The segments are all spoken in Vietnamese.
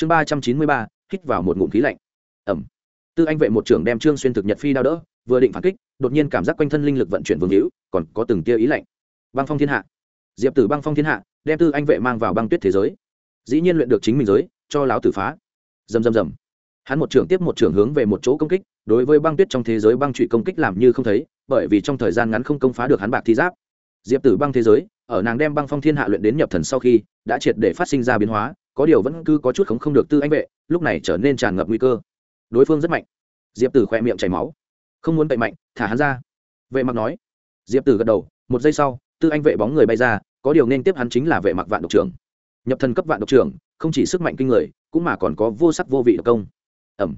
chương ba trăm chín mươi ba, hít vào một ngụm khí lạnh. Ẩm. Tư anh vệ một trưởng đem trương xuyên thực nhật phi đao đỡ, vừa định phản kích, đột nhiên cảm giác quanh thân linh lực vận chuyển vương hữu, còn có từng tia ý lạnh. Băng phong thiên hạ. Diệp tử băng phong thiên hạ, đem tư anh vệ mang vào băng tuyết thế giới. Dĩ nhiên luyện được chính mình giới, cho láo tử phá. Dầm dầm dầm hắn một trưởng tiếp một trưởng hướng về một chỗ công kích, đối với băng tuyết trong thế giới băng trụy công kích làm như không thấy, bởi vì trong thời gian ngắn không công phá được hắn bạc thi giáp. Diệp tử băng thế giới, ở nàng đem băng phong thiên hạ luyện đến nhập thần sau khi, đã triệt để phát sinh ra biến hóa có điều vẫn cứ có chút khống không được tư anh vệ, lúc này trở nên tràn ngập nguy cơ. Đối phương rất mạnh. Diệp tử khỏe miệng chảy máu. Không muốn tệ mạnh, thả hắn ra. Vệ mặc nói. Diệp tử gật đầu, một giây sau, tư anh vệ bóng người bay ra, có điều nên tiếp hắn chính là vệ mặc vạn độc trưởng. Nhập thần cấp vạn độc trưởng, không chỉ sức mạnh kinh người, cũng mà còn có vô sắc vô vị độc công. Ẩm.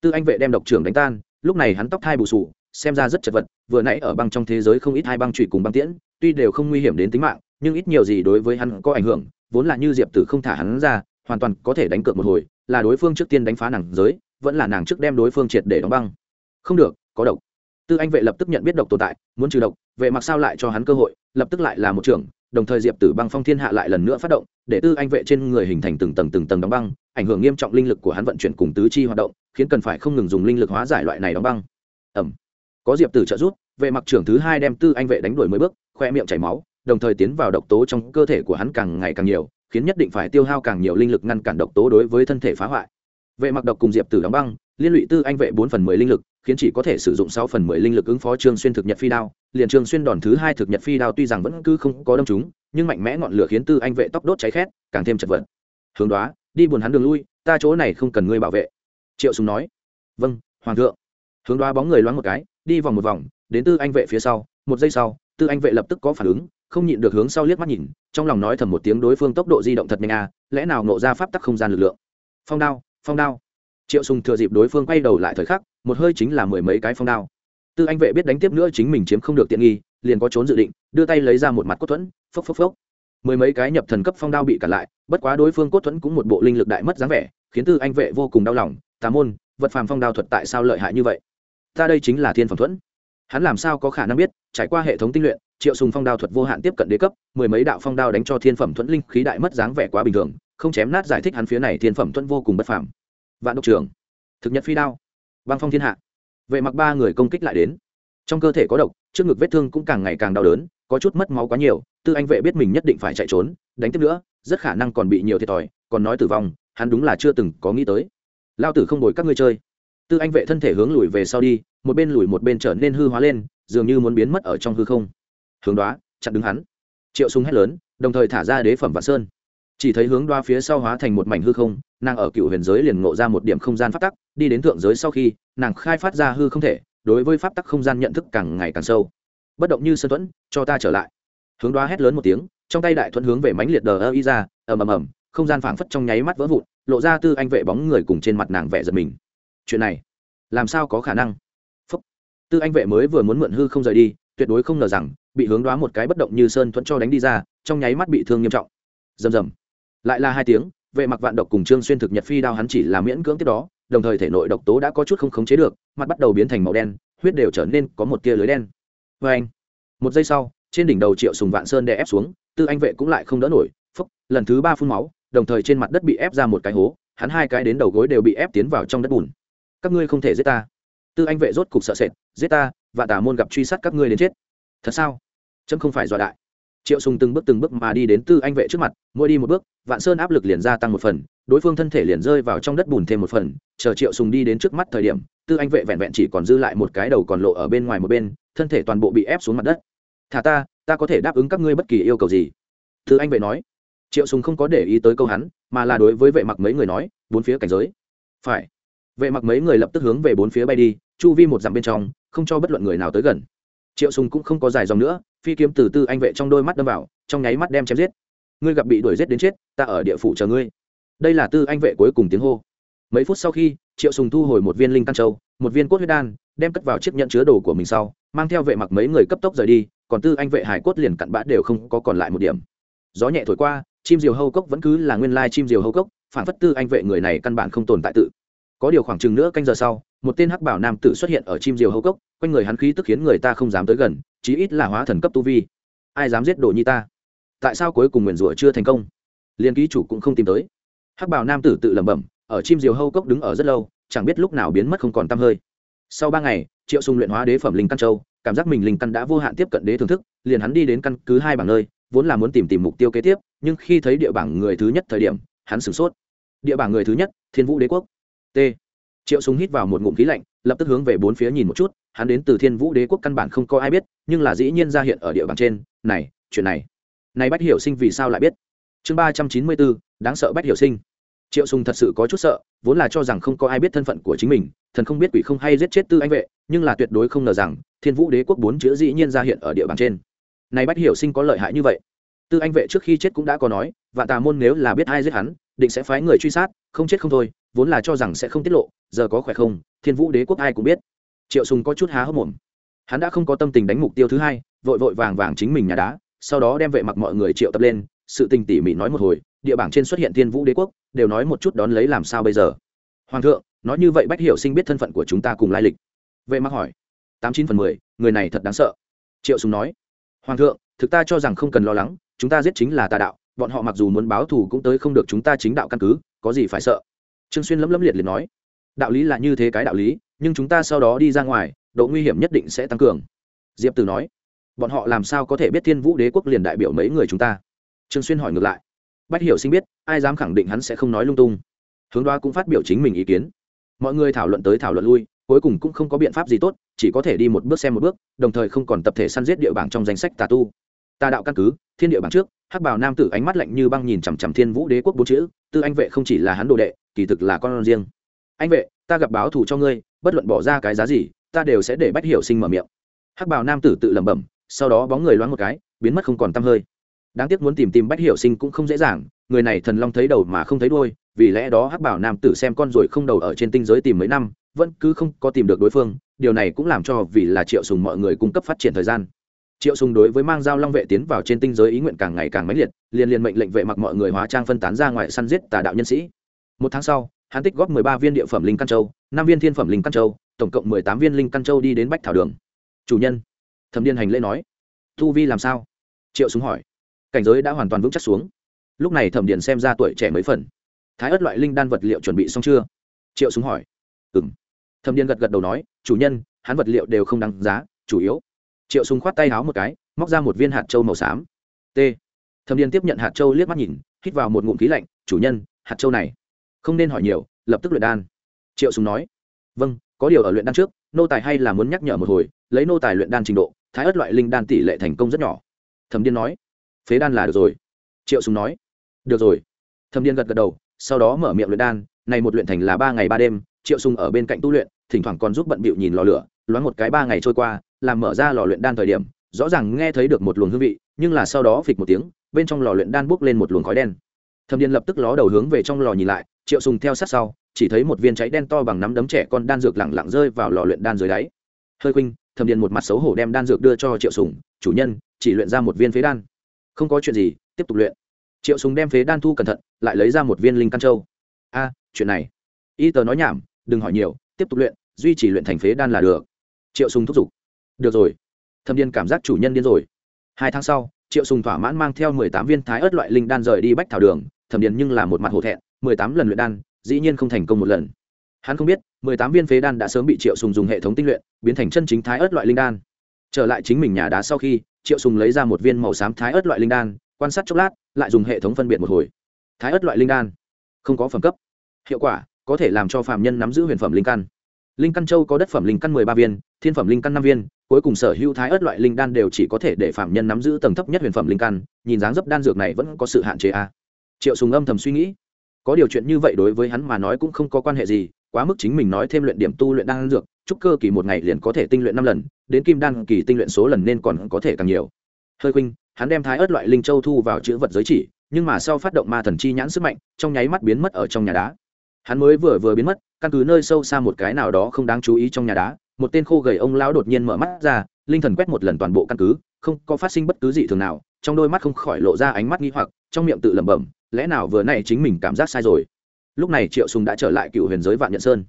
Tư anh vệ đem độc trưởng đánh tan, lúc này hắn tóc thai bù sù, xem ra rất chật vật, vừa nãy ở băng trong thế giới không ít hai băng trụy cùng băng tiễn, tuy đều không nguy hiểm đến tính mạng, nhưng ít nhiều gì đối với hắn có ảnh hưởng vốn là như diệp tử không thả hắn ra, hoàn toàn có thể đánh cược một hồi, là đối phương trước tiên đánh phá nàng giới, vẫn là nàng trước đem đối phương triệt để đóng băng. Không được, có độc. Tư anh vệ lập tức nhận biết độc tồn tại, muốn trừ độc, vệ mặc sao lại cho hắn cơ hội, lập tức lại là một trưởng, đồng thời diệp tử băng phong thiên hạ lại lần nữa phát động, để tư anh vệ trên người hình thành từng tầng từng tầng đóng băng, ảnh hưởng nghiêm trọng linh lực của hắn vận chuyển cùng tứ chi hoạt động, khiến cần phải không ngừng dùng linh lực hóa giải loại này đóng băng. Ẩm có diệp tử trợ giúp, vệ mặc trưởng thứ hai đem tư anh vệ đánh đuổi mới bước, khoe miệng chảy máu đồng thời tiến vào độc tố trong cơ thể của hắn càng ngày càng nhiều, khiến nhất định phải tiêu hao càng nhiều linh lực ngăn cản độc tố đối với thân thể phá hoại. Vệ mặc độc cùng diệp tử đóng băng, liên lụy tư anh vệ bốn phần mười linh lực, khiến chỉ có thể sử dụng sáu phần mười linh lực ứng phó trương xuyên thực nhật phi đao. Liền trương xuyên đòn thứ hai thực nhật phi đao tuy rằng vẫn cứ không có đâm chúng nhưng mạnh mẽ ngọn lửa khiến tư anh vệ tóc đốt cháy khét, càng thêm chật vật. Hướng đó đi buồn hắn đường lui, ta chỗ này không cần ngươi bảo vệ. Triệu súng nói. Vâng hoàng thượng. Hướng đoá bóng người loáng một cái, đi vòng một vòng, đến tư anh vệ phía sau. Một giây sau, tư anh vệ lập tức có phản ứng không nhịn được hướng sau liếc mắt nhìn, trong lòng nói thầm một tiếng đối phương tốc độ di động thật nhanh à lẽ nào nộ ra pháp tắc không gian lực lượng? Phong đao phong đao. Triệu sùng thừa dịp đối phương quay đầu lại thời khắc, một hơi chính là mười mấy cái phong đao. Tư anh vệ biết đánh tiếp nữa chính mình chiếm không được tiện nghi, liền có trốn dự định, đưa tay lấy ra một mặt cốt thuẫn, phốc phốc phốc. Mười mấy cái nhập thần cấp phong đao bị cản lại, bất quá đối phương cốt thuẫn cũng một bộ linh lực đại mất dáng vẻ, khiến tư anh vệ vô cùng đau lòng, tà môn, vật phàm phong đao thuật tại sao lợi hại như vậy? Ta đây chính là thiên phẩm thuẫn. Hắn làm sao có khả năng biết, trải qua hệ thống tinh luyện triệu sùng phong đao thuật vô hạn tiếp cận đế cấp, mười mấy đạo phong đao đánh cho thiên phẩm thuẫn linh khí đại mất dáng vẻ quá bình thường, không chém nát giải thích hắn phía này thiên phẩm thuẫn vô cùng bất phàm. Vạn độc trưởng, thực nhật phi đao, băng phong thiên hạ. Vệ mặc ba người công kích lại đến. Trong cơ thể có độc, trước ngực vết thương cũng càng ngày càng đau đớn, có chút mất máu quá nhiều, tư anh vệ biết mình nhất định phải chạy trốn, đánh tiếp nữa, rất khả năng còn bị nhiều thiệt thòi, còn nói tử vong, hắn đúng là chưa từng có nghĩ tới. Lao tử không đổi các ngươi chơi. Tư anh vệ thân thể hướng lùi về sau đi, một bên lùi một bên trở nên hư hóa lên, dường như muốn biến mất ở trong hư không hướng đoá, chặn đứng hắn. Triệu súng hét lớn, đồng thời thả ra đế phẩm vạn sơn. Chỉ thấy hướng đoá phía sau hóa thành một mảnh hư không, nàng ở cựu huyền giới liền ngộ ra một điểm không gian pháp tắc, đi đến thượng giới sau khi, nàng khai phát ra hư không thể, đối với pháp tắc không gian nhận thức càng ngày càng sâu. Bất động như sơn thuẫn, cho ta trở lại. Hướng đoá hét lớn một tiếng, trong tay đại thuẫn hướng về mánh liệt đờ ơ y ra, ầm ầm ầm, không gian phảng phất trong nháy mắt vỡ vụn, lộ ra tư anh vệ bóng người cùng trên mặt nàng vẻ giật mình. Chuyện này, làm sao có khả năng? Phúc. tư anh vệ mới vừa muốn mượn hư không rời đi, tuyệt đối không ngờ rằng bị hướng đoá một cái bất động như sơn thuẫn cho đánh đi ra, trong nháy mắt bị thương nghiêm trọng. Rầm rầm. Lại là hai tiếng, vệ mặc vạn độc cùng trương xuyên thực nhật phi đao hắn chỉ là miễn cưỡng tiếp đó, đồng thời thể nội độc tố đã có chút không khống chế được, mặt bắt đầu biến thành màu đen, huyết đều trở nên có một tia lưới đen. Vê anh, một giây sau, trên đỉnh đầu triệu sùng vạn sơn đè ép xuống, tư anh vệ cũng lại không đỡ nổi, phúc, lần thứ ba phun máu, đồng thời trên mặt đất bị ép ra một cái hố, hắn hai cái đến đầu gối đều bị ép tiến vào trong đất bùn. Các ngươi không thể giết ta. Tư anh vệ rốt cục sợ sệt, giết ta và tà môn gặp truy sát các ngươi đến chết thật sao? Chấm không phải dọa đại. Triệu sùng từng bước từng bước mà đi đến tư anh vệ trước mặt, mỗi đi một bước, vạn sơn áp lực liền gia tăng một phần, đối phương thân thể liền rơi vào trong đất bùn thêm một phần. Chờ triệu sùng đi đến trước mắt thời điểm, tư anh vệ vẹn vẹn chỉ còn dư lại một cái đầu còn lộ ở bên ngoài một bên, thân thể toàn bộ bị ép xuống mặt đất. Thả ta ta có thể đáp ứng các ngươi bất kỳ yêu cầu gì? Tư anh vệ nói. Triệu sùng không có để ý tới câu hắn, mà là đối với vệ mặc mấy người nói, bốn phía cảnh giới. Phải. Vệ mặc mấy người lập tức hướng về bốn phía bay đi, chu vi một dặm bên trong, không cho bất luận người nào tới gần triệu sùng cũng không có dài dòng nữa, phi kiếm từ tư anh vệ trong đôi mắt đâm vào, trong nháy mắt đem chém giết. Ngươi gặp bị đuổi giết đến chết, ta ở địa phủ chờ ngươi. Đây là tư anh vệ cuối cùng tiếng hô. Mấy phút sau khi, triệu sùng thu hồi một viên linh căn châu, một viên cốt huyết đan, đem cất vào chiếc nhận chứa đồ của mình sau, mang theo vệ mặc mấy người cấp tốc rời đi, còn tư anh vệ hải cốt liền cặn bã đều không có còn lại một điểm. Gió nhẹ thổi qua, chim diều hâu cốc vẫn cứ là nguyên lai chim diều hâu cốc phản phất tư anh vệ người này căn bản không tồn tại tự. Có điều khoảng chừng nữa canh giờ sau một tên hắc bảo nam tử xuất hiện ở chim diều hâu cốc, quanh người hắn khí tức khiến người ta không dám tới gần, chí ít là hóa thần cấp tu vi. Ai dám giết đồ nhi ta? Tại sao cuối cùng nguyền rủa chưa thành công? Liên ký chủ cũng không tìm tới. Hắc bảo nam tử tự lẩm bẩm, ở chim diều hâu cốc đứng ở rất lâu, chẳng biết lúc nào biến mất không còn t hơi. Sau ba ngày, triệu sùng luyện hóa đế phẩm linh căn châu, cảm giác mình linh căn đã vô hạn tiếp cận đế thưởng thức, liền hắn đi đến căn cứ hai bảng nơi, vốn là muốn tìm tìm mục tiêu kế tiếp, nhưng khi thấy địa bảng người thứ nhất thời điểm, hắn sửng sốt. Địa bảng người thứ nhất, thiên vũ đế quốc. T triệu Súng hít vào một ngụm khí lạnh, lập tức hướng về bốn phía nhìn một chút, hắn đến từ thiên vũ đế quốc căn bản không có ai biết, nhưng là dĩ nhiên ra hiện ở địa bàn trên. Này, chuyện này. Này bách hiểu sinh vì sao lại biết? Chương ba trăm chín mươi bốn, đáng sợ bách hiểu sinh. Triệu sùng thật sự có chút sợ, vốn là cho rằng không có ai biết thân phận của chính mình, thần không biết quỷ không hay giết chết tư anh vệ, nhưng là tuyệt đối không ngờ rằng, thiên vũ đế quốc bốn chữ dĩ nhiên ra hiện ở địa bàn trên. Này bách hiểu sinh có lợi hại như vậy? Tư anh vệ trước khi chết cũng đã có nói và tà môn nếu là biết ai giết hắn định sẽ phái người truy sát, không chết không thôi, vốn là cho rằng sẽ không tiết lộ, giờ có khỏe không, thiên vũ đế quốc ai cũng biết. Triệu sùng có chút há hốc mồm. Hắn đã không có tâm tình đánh mục tiêu thứ hai, vội vội vàng vàng chính mình nhà đá, sau đó đem vệ mặc mọi người triệu tập lên, sự tình tỉ mỉ nói một hồi, địa bảng trên xuất hiện thiên vũ đế quốc, đều nói một chút đón lấy làm sao bây giờ. Hoàng thượng, nói như vậy bách hiểu sinh biết thân phận của chúng ta cùng lai lịch. Vệ mặc hỏi. Tám chín phần mười, người này thật đáng sợ. Triệu sùng nói. Hoàng thượng, thực ta cho rằng không cần lo lắng, chúng ta giết chính là tà đạo bọn họ mặc dù muốn báo thù cũng tới không được chúng ta chính đạo căn cứ, có gì phải sợ? Trương xuyên lấm lấm liệt liệt nói. Đạo lý là như thế cái đạo lý, nhưng chúng ta sau đó đi ra ngoài, độ nguy hiểm nhất định sẽ tăng cường. Diệp từ nói. Bọn họ làm sao có thể biết thiên vũ đế quốc liền đại biểu mấy người chúng ta? Trương xuyên hỏi ngược lại. Bách hiểu sinh biết, ai dám khẳng định hắn sẽ không nói lung tung. Hướng đoá cũng phát biểu chính mình ý kiến. Mọi người thảo luận tới thảo luận lui, cuối cùng cũng không có biện pháp gì tốt, chỉ có thể đi một bước xem một bước, đồng thời không còn tập thể săn giết địa bảng trong danh sách tà tu. Tà đạo căn cứ, thiên địa bảng trước hắc bảo nam tử ánh mắt lạnh như băng nhìn chằm chằm thiên vũ đế quốc bốn chữ, tư anh vệ không chỉ là hắn đồ đệ, kỳ thực là con riêng. Anh vệ, ta gặp báo thù cho ngươi, bất luận bỏ ra cái giá gì, ta đều sẽ để bách hiểu sinh mở miệng. Hắc bảo nam tử tự lẩm bẩm, sau đó bóng người loáng một cái, biến mất không còn tăm hơi. Đáng tiếc muốn tìm tìm bách hiểu sinh cũng không dễ dàng, người này thần long thấy đầu mà không thấy đuôi, vì lẽ đó hắc bảo nam tử xem con rồi không đầu ở trên tinh giới tìm mấy năm, vẫn cứ không có tìm được đối phương, điều này cũng làm cho vì là triệu sùng mọi người cung cấp phát triển thời gian triệu sùng đối với mang dao long vệ tiến vào trên tinh giới ý nguyện càng ngày càng mãnh liệt, liền liền mệnh lệnh vệ mặc mọi người hóa trang phân tán ra ngoài săn giết tà đạo nhân sĩ. Một tháng sau, hắn tích góp 13 viên địa phẩm linh căn châu, năm viên thiên phẩm linh căn châu, tổng cộng 18 viên linh căn châu đi đến bách thảo đường. Chủ nhân, thẩm điên hành lễ nói. Thu vi làm sao? Triệu sùng hỏi. Cảnh giới đã hoàn toàn vững chắc xuống. Lúc này thẩm điền xem ra tuổi trẻ mấy phần. Thái ớt loại linh đan vật liệu chuẩn bị xong chưa? Triệu súng hỏi. Ừm. thẩm điền gật gật đầu nói. Chủ nhân, hắn vật liệu đều không đáng giá, chủ yếu triệu Sùng khoát tay háo một cái, móc ra một viên hạt châu màu xám. T. Thẩm điền tiếp nhận hạt châu liếc mắt nhìn, hít vào một ngụm khí lạnh, chủ nhân, hạt châu này không nên hỏi nhiều, lập tức luyện đan. Triệu Sùng nói vâng có điều ở luyện đan trước, nô tài hay là muốn nhắc nhở một hồi, lấy nô tài luyện đan trình độ, thái ớt loại linh đan tỷ lệ thành công rất nhỏ. Thẩm điền nói, phế đan là được rồi. Triệu sùng nói, được rồi. Thâm điên gật gật đầu, sau đó mở miệng luyện đan, này một luyện thành là ba ngày ba đêm, triệu sùng ở bên cạnh tu luyện, thỉnh thoảng còn giúp bận bịu nhìn lò lửa, loáng một cái ba ngày trôi qua làm mở ra lò luyện đan thời điểm rõ ràng nghe thấy được một luồng hương vị nhưng là sau đó phịch một tiếng bên trong lò luyện đan bốc lên một luồng khói đen. Thâm Điền lập tức ló đầu hướng về trong lò nhìn lại triệu sùng theo sát sau chỉ thấy một viên cháy đen to bằng nắm đấm trẻ con đan dược lặng lặng rơi vào lò luyện đan dưới đáy. Hơi khinh, thâm Điền một mặt xấu hổ đem đan dược đưa cho triệu sùng chủ nhân chỉ luyện ra một viên phế đan. Không có chuyện gì tiếp tục luyện. Triệu Sùng đem phế đan thu cẩn thận lại lấy ra một viên linh căn châu. A chuyện này. Y tờ nói nhảm đừng hỏi nhiều tiếp tục luyện duy trì luyện thành phế đan là được. Triệu sùng thúc giục được rồi. Thâm điên cảm giác chủ nhân điên rồi. Hai tháng sau, triệu sùng thỏa mãn mang theo mười tám viên thái ớt loại linh đan rời đi bách thảo đường, thẩm điền nhưng là một mặt hổ thẹn, mười tám lần luyện đan, dĩ nhiên không thành công một lần. Hắn không biết, mười tám viên phế đan đã sớm bị triệu sùng dùng hệ thống tinh luyện, biến thành chân chính thái ớt loại linh đan. Trở lại chính mình nhà đá sau khi, triệu sùng lấy ra một viên màu xám thái ớt loại linh đan, quan sát chốc lát, lại dùng hệ thống phân biệt một hồi. Thái ớt loại linh đan. Không có phẩm cấp. Hiệu quả, có thể làm cho phạm nhân nắm giữ huyền phẩm linh căn linh căn châu có đất phẩm linh căn mười ba viên, thiên phẩm linh căn năm viên, cuối cùng sở hữu thái ớt loại linh đan đều chỉ có thể để phạm nhân nắm giữ tầng thấp nhất huyền phẩm linh căn, nhìn dáng dấp đan dược này vẫn có sự hạn chế a à. triệu sùng âm thầm suy nghĩ. Có điều chuyện như vậy đối với hắn mà nói cũng không có quan hệ gì, quá mức chính mình nói thêm luyện điểm tu luyện đan dược trúc cơ kỳ một ngày liền có thể tinh luyện năm lần, đến kim đan kỳ tinh luyện số lần nên còn có thể càng nhiều. Hơi khuynh, hắn đem thái ớt loại linh châu thu vào chữ vật giới chỉ, nhưng mà sau phát động ma thần chi nhãn sức mạnh, trong nháy mắt biến mất ở trong nhà đá hắn mới vừa vừa biến mất, căn cứ nơi sâu xa một cái nào đó không đáng chú ý trong nhà đá, một tên khô gầy ông lão đột nhiên mở mắt ra, linh thần quét một lần toàn bộ căn cứ, không có phát sinh bất cứ gì thường nào, trong đôi mắt không khỏi lộ ra ánh mắt nghi hoặc, trong miệng tự lẩm bẩm, lẽ nào vừa nay chính mình cảm giác sai rồi? Lúc này triệu sùng đã trở lại cựu huyền giới vạn nhận sơn.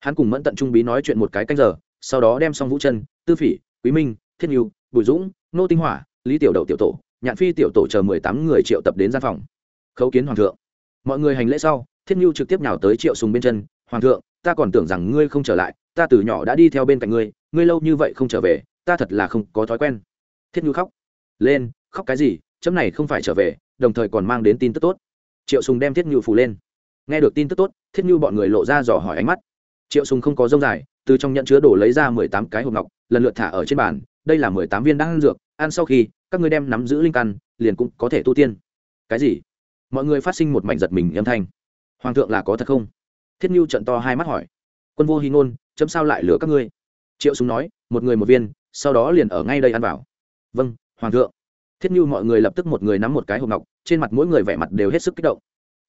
Hắn cùng mẫn tận trung bí nói chuyện một cái canh giờ, sau đó đem xong vũ chân, tư phỉ, quý minh, thiết nhu, bùi dũng, nô tinh hỏa, lý tiểu đậu tiểu tổ, nhạn phi tiểu tổ chờ mười tám người triệu tập đến gian phòng. Khấu kiến hoàng thượng. Mọi người hành lễ sau thiết nhu trực tiếp nhào tới triệu sùng bên chân, hoàng thượng, ta còn tưởng rằng ngươi không trở lại, ta từ nhỏ đã đi theo bên cạnh ngươi ngươi lâu như vậy không trở về, ta thật là không có thói quen. Thiết nhu khóc. Lên, khóc cái gì? Chấm này không phải trở về, đồng thời còn mang đến tin tức tốt. Triệu sùng đem thiết nhu phủ lên. Nghe được tin tức tốt, thiết nhu bọn người lộ ra dò hỏi ánh mắt. Triệu sùng không có rông dài, từ trong nhận chứa đổ lấy ra mười tám cái hộp ngọc, lần lượt thả ở trên bàn, đây là mười tám viên đan dược, ăn sau khi, các ngươi đem nắm giữ linh căn, liền cũng có thể tu tiên. Cái gì? Mọi người phát sinh một mảnh giật mình âm thanh hoàng thượng là có thật không? Thiết nhu trận to hai mắt hỏi. Quân vô hy ngôn, chấm sao lại lửa các ngươi? Triệu súng nói, một người một viên, sau đó liền ở ngay đây ăn vào. Vâng hoàng thượng. Thiết nhu mọi người lập tức một người nắm một cái hộp ngọc, trên mặt mỗi người vẻ mặt đều hết sức kích động.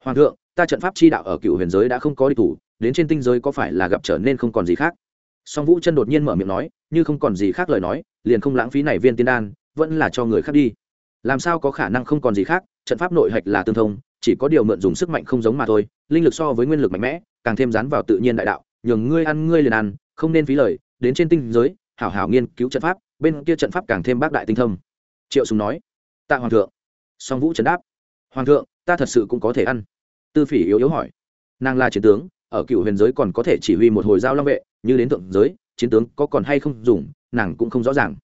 Hoàng thượng, ta trận pháp chi đạo ở cựu huyền giới đã không có đi thủ, đến trên tinh giới có phải là gặp trở nên không còn gì khác? Song vũ chân đột nhiên mở miệng nói, như không còn gì khác lời nói, liền không lãng phí này viên tiên đan, vẫn là cho người khác đi. Làm sao có khả năng không còn gì khác, trận pháp nội hạch là tương thông chỉ có điều mượn dùng sức mạnh không giống mà thôi, linh lực so với nguyên lực mạnh mẽ, càng thêm dán vào tự nhiên đại đạo, nhường ngươi ăn, ngươi liền ăn, không nên phí lời, đến trên tinh giới, hảo hảo nghiên cứu trận pháp, bên kia trận pháp càng thêm bác đại tinh thông. Triệu sùng nói. Tạ hoàng thượng. Song vũ trấn đáp. Hoàng thượng, ta thật sự cũng có thể ăn. Tư phỉ yếu yếu hỏi. Nàng là chiến tướng, ở cựu huyền giới còn có thể chỉ huy một hồi giao long vệ, như đến thượng giới, chiến tướng có còn hay không dùng, nàng cũng không rõ ràng.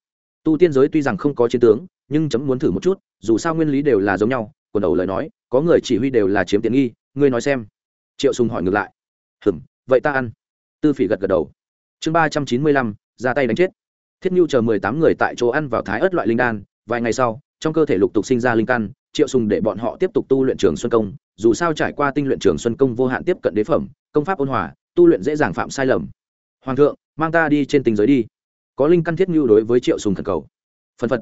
Tu tiên giới tuy rằng không có chiến tướng, nhưng chấm muốn thử một chút, dù sao nguyên lý đều là giống nhau quần đầu lời nói, có người chỉ huy đều là chiếm tiện nghi, ngươi nói xem. Triệu sùng hỏi ngược lại. Hừm, vậy ta ăn. Tư phỉ gật gật đầu. Chương ba trăm chín mươi lăm, ra tay đánh chết. Thiết nhu chờ mười tám người tại chỗ ăn vào thái ớt loại linh đan, vài ngày sau, trong cơ thể lục tục sinh ra linh căn, triệu sùng để bọn họ tiếp tục tu luyện trường xuân công, dù sao trải qua tinh luyện trường xuân công vô hạn tiếp cận đế phẩm, công pháp ôn hòa, tu luyện dễ dàng phạm sai lầm. Hoàng thượng, mang ta đi trên tình giới đi. Có linh căn thiết nhu đối với triệu sùng thần cầu. Phân phật.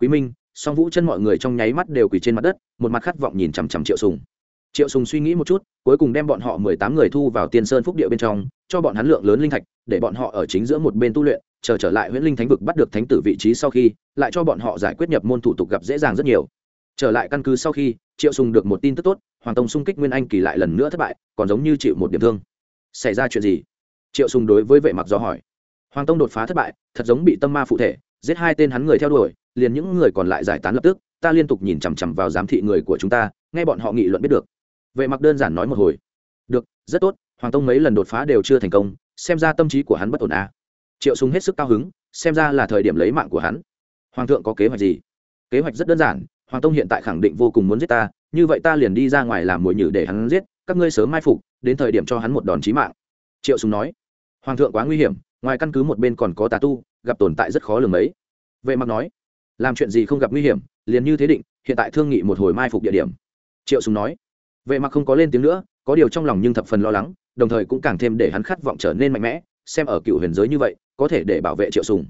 Quý minh song vũ chân mọi người trong nháy mắt đều quỳ trên mặt đất, một mặt khát vọng nhìn chằm chằm triệu sùng. Triệu sùng suy nghĩ một chút, cuối cùng đem bọn họ mười tám người thu vào tiên sơn phúc địa bên trong, cho bọn hắn lượng lớn linh thạch, để bọn họ ở chính giữa một bên tu luyện, chờ trở lại huyễn linh thánh vực bắt được thánh tử vị trí sau khi, lại cho bọn họ giải quyết nhập môn thủ tục gặp dễ dàng rất nhiều. Trở lại căn cứ sau khi, triệu sùng được một tin tức tốt, hoàng tông xung kích nguyên anh kỳ lại lần nữa thất bại, còn giống như chịu một điểm thương. Xảy ra chuyện gì? Triệu sùng đối với vệ mặc do hỏi. Hoàng tông đột phá thất bại, thật giống bị tâm ma phụ thể giết hai tên hắn người theo đuổi, liền những người còn lại giải tán lập tức, ta liên tục nhìn chằm chằm vào giám thị người của chúng ta, nghe bọn họ nghị luận biết được. Vệ mặc đơn giản nói một hồi. Được, rất tốt, hoàng tông mấy lần đột phá đều chưa thành công, xem ra tâm trí của hắn bất ổn à. triệu sùng hết sức cao hứng, xem ra là thời điểm lấy mạng của hắn. Hoàng thượng có kế hoạch gì? Kế hoạch rất đơn giản, hoàng tông hiện tại khẳng định vô cùng muốn giết ta, như vậy ta liền đi ra ngoài làm mồi nhử để hắn giết, các ngươi sớm mai phục, đến thời điểm cho hắn một đòn chí mạng. Triệu sùng nói. Hoàng thượng quá nguy hiểm ngoài căn cứ một bên còn có tà tu gặp tồn tại rất khó lường mấy. Vệ mặc nói làm chuyện gì không gặp nguy hiểm liền như thế định hiện tại thương nghị một hồi mai phục địa điểm. Triệu sùng nói vệ mặc không có lên tiếng nữa có điều trong lòng nhưng thập phần lo lắng đồng thời cũng càng thêm để hắn khát vọng trở nên mạnh mẽ xem ở cựu huyền giới như vậy có thể để bảo vệ triệu sùng.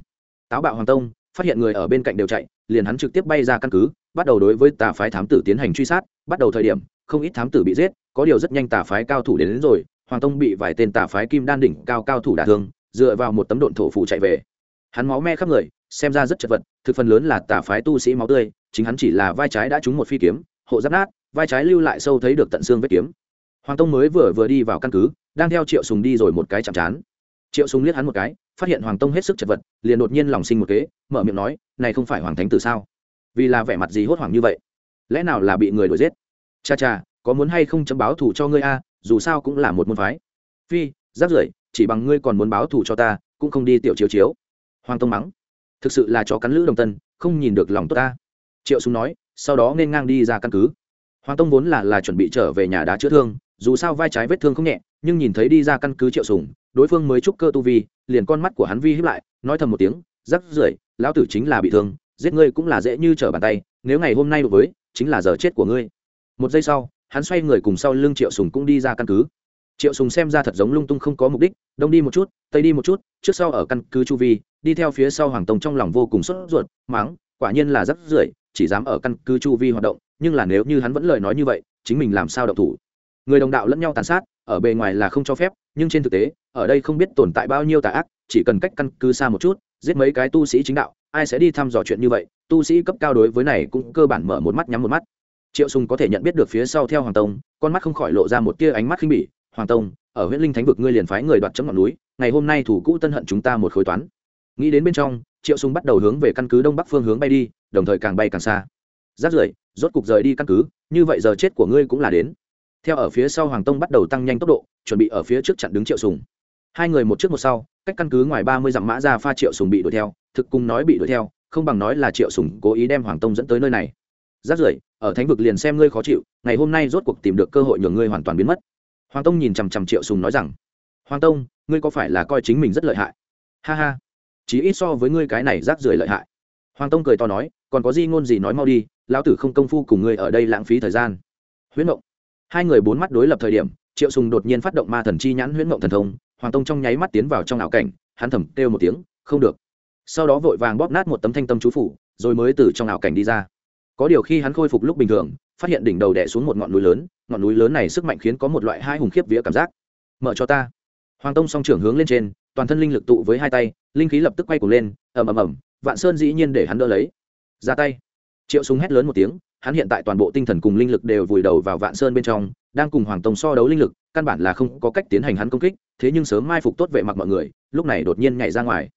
Táo bạo hoàng tông phát hiện người ở bên cạnh đều chạy liền hắn trực tiếp bay ra căn cứ bắt đầu đối với tà phái thám tử tiến hành truy sát bắt đầu thời điểm không ít thám tử bị giết có điều rất nhanh tà phái cao thủ đến, đến rồi hoàng tông bị vài tên tà phái kim đan đỉnh cao cao thủ đả thương dựa vào một tấm độn thổ phủ chạy về. Hắn máu me khắp người, xem ra rất chật vật, thực phần lớn là tà phái tu sĩ máu tươi, chính hắn chỉ là vai trái đã trúng một phi kiếm, hộ giáp nát, vai trái lưu lại sâu thấy được tận xương vết kiếm. Hoàng tông mới vừa vừa đi vào căn cứ, đang theo triệu sùng đi rồi một cái chạm chán triệu sùng liếc hắn một cái, phát hiện hoàng tông hết sức chật vật, liền đột nhiên lòng sinh một kế, mở miệng nói, này không phải hoàng thánh tử sao? Vì là vẻ mặt gì hốt hoảng như vậy? Lẽ nào là bị người đuổi giết? Cha cha, có muốn hay không chấm báo thù cho ngươi a, dù sao cũng là một môn phái. Phi, giáp rưởi chỉ bằng ngươi còn muốn báo thù cho ta, cũng không đi tiểu chiếu chiếu. Hoàng tông mắng, thực sự là chó cắn lữ đồng tân, không nhìn được lòng tốt ta. Triệu súng nói, sau đó nên ngang đi ra căn cứ. Hoàng tông vốn là là chuẩn bị trở về nhà đá chữa thương, dù sao vai trái vết thương không nhẹ, nhưng nhìn thấy đi ra căn cứ triệu sùng, đối phương mới trúc cơ tu vi, liền con mắt của hắn vi hiếp lại, nói thầm một tiếng, rắc rưởi, lão tử chính là bị thương, giết ngươi cũng là dễ như trở bàn tay, nếu ngày hôm nay đối với, chính là giờ chết của ngươi. Một giây sau, hắn xoay người cùng sau lưng triệu sùng cũng đi ra căn cứ triệu sùng xem ra thật giống lung tung không có mục đích, đông đi một chút, tây đi một chút, trước sau ở căn cứ chu vi, đi theo phía sau hoàng tông trong lòng vô cùng sốt ruột, mắng, quả nhiên là rất rưởi, chỉ dám ở căn cứ chu vi hoạt động, nhưng là nếu như hắn vẫn lời nói như vậy, chính mình làm sao động thủ? Người đồng đạo lẫn nhau tàn sát, ở bề ngoài là không cho phép, nhưng trên thực tế, ở đây không biết tồn tại bao nhiêu tà ác, chỉ cần cách căn cứ xa một chút, giết mấy cái tu sĩ chính đạo, ai sẽ đi thăm dò chuyện như vậy, tu sĩ cấp cao đối với này cũng cơ bản mở một mắt nhắm một mắt. Triệu sùng có thể nhận biết được phía sau theo hoàng tông, con mắt không khỏi lộ ra một tia ánh mắt khinh bỉ hoàng tông, ở huyện linh thánh vực ngươi liền phái người đoạt chấm ngọn núi, ngày hôm nay thủ cũ tân hận chúng ta một khối toán. Nghĩ đến bên trong, triệu sùng bắt đầu hướng về căn cứ đông bắc phương hướng bay đi, đồng thời càng bay càng xa. Rát rưởi, rốt cục rời đi căn cứ, như vậy giờ chết của ngươi cũng là đến. Theo ở phía sau hoàng tông bắt đầu tăng nhanh tốc độ, chuẩn bị ở phía trước chặn đứng triệu sùng. Hai người một trước một sau, cách căn cứ ngoài ba mươi dặm mã ra pha triệu sùng bị đuổi theo, thực cùng nói bị đuổi theo, không bằng nói là triệu sùng cố ý đem hoàng tông dẫn tới nơi này. Rát rưởi, ở thánh vực liền xem ngươi khó chịu, ngày hôm nay rốt cuộc tìm được cơ hội nhường ngươi hoàn toàn biến mất hoàng tông nhìn chằm chằm triệu sùng nói rằng, hoàng tông, ngươi có phải là coi chính mình rất lợi hại? Ha ha chỉ ít so với ngươi cái này rác rưởi lợi hại. Hoàng tông cười to nói, còn có gì ngôn gì nói mau đi, lão tử không công phu cùng ngươi ở đây lãng phí thời gian. Huyễn mộng. Hai người bốn mắt đối lập thời điểm, triệu sùng đột nhiên phát động ma thần chi nhãn huyễn mộng thần thông, hoàng tông trong nháy mắt tiến vào trong ảo cảnh, hắn thầm kêu một tiếng, không được. Sau đó vội vàng bóp nát một tấm thanh tâm chú phủ, rồi mới từ trong ảo cảnh đi ra. Có điều khi hắn khôi phục lúc bình thường phát hiện đỉnh đầu đè xuống một ngọn núi lớn, ngọn núi lớn này sức mạnh khiến có một loại hai hùng khiếp vía cảm giác. Mở cho ta. Hoàng tông song trưởng hướng lên trên, toàn thân linh lực tụ với hai tay, linh khí lập tức quay cuồng lên, ầm ầm ầm, vạn sơn dĩ nhiên để hắn đỡ lấy. Ra tay. Triệu súng hét lớn một tiếng, hắn hiện tại toàn bộ tinh thần cùng linh lực đều vùi đầu vào vạn sơn bên trong, đang cùng hoàng tông so đấu linh lực, căn bản là không có cách tiến hành hắn công kích, thế nhưng sớm mai phục tốt vệ mặc mọi người, lúc này đột nhiên nhảy ra ngoài.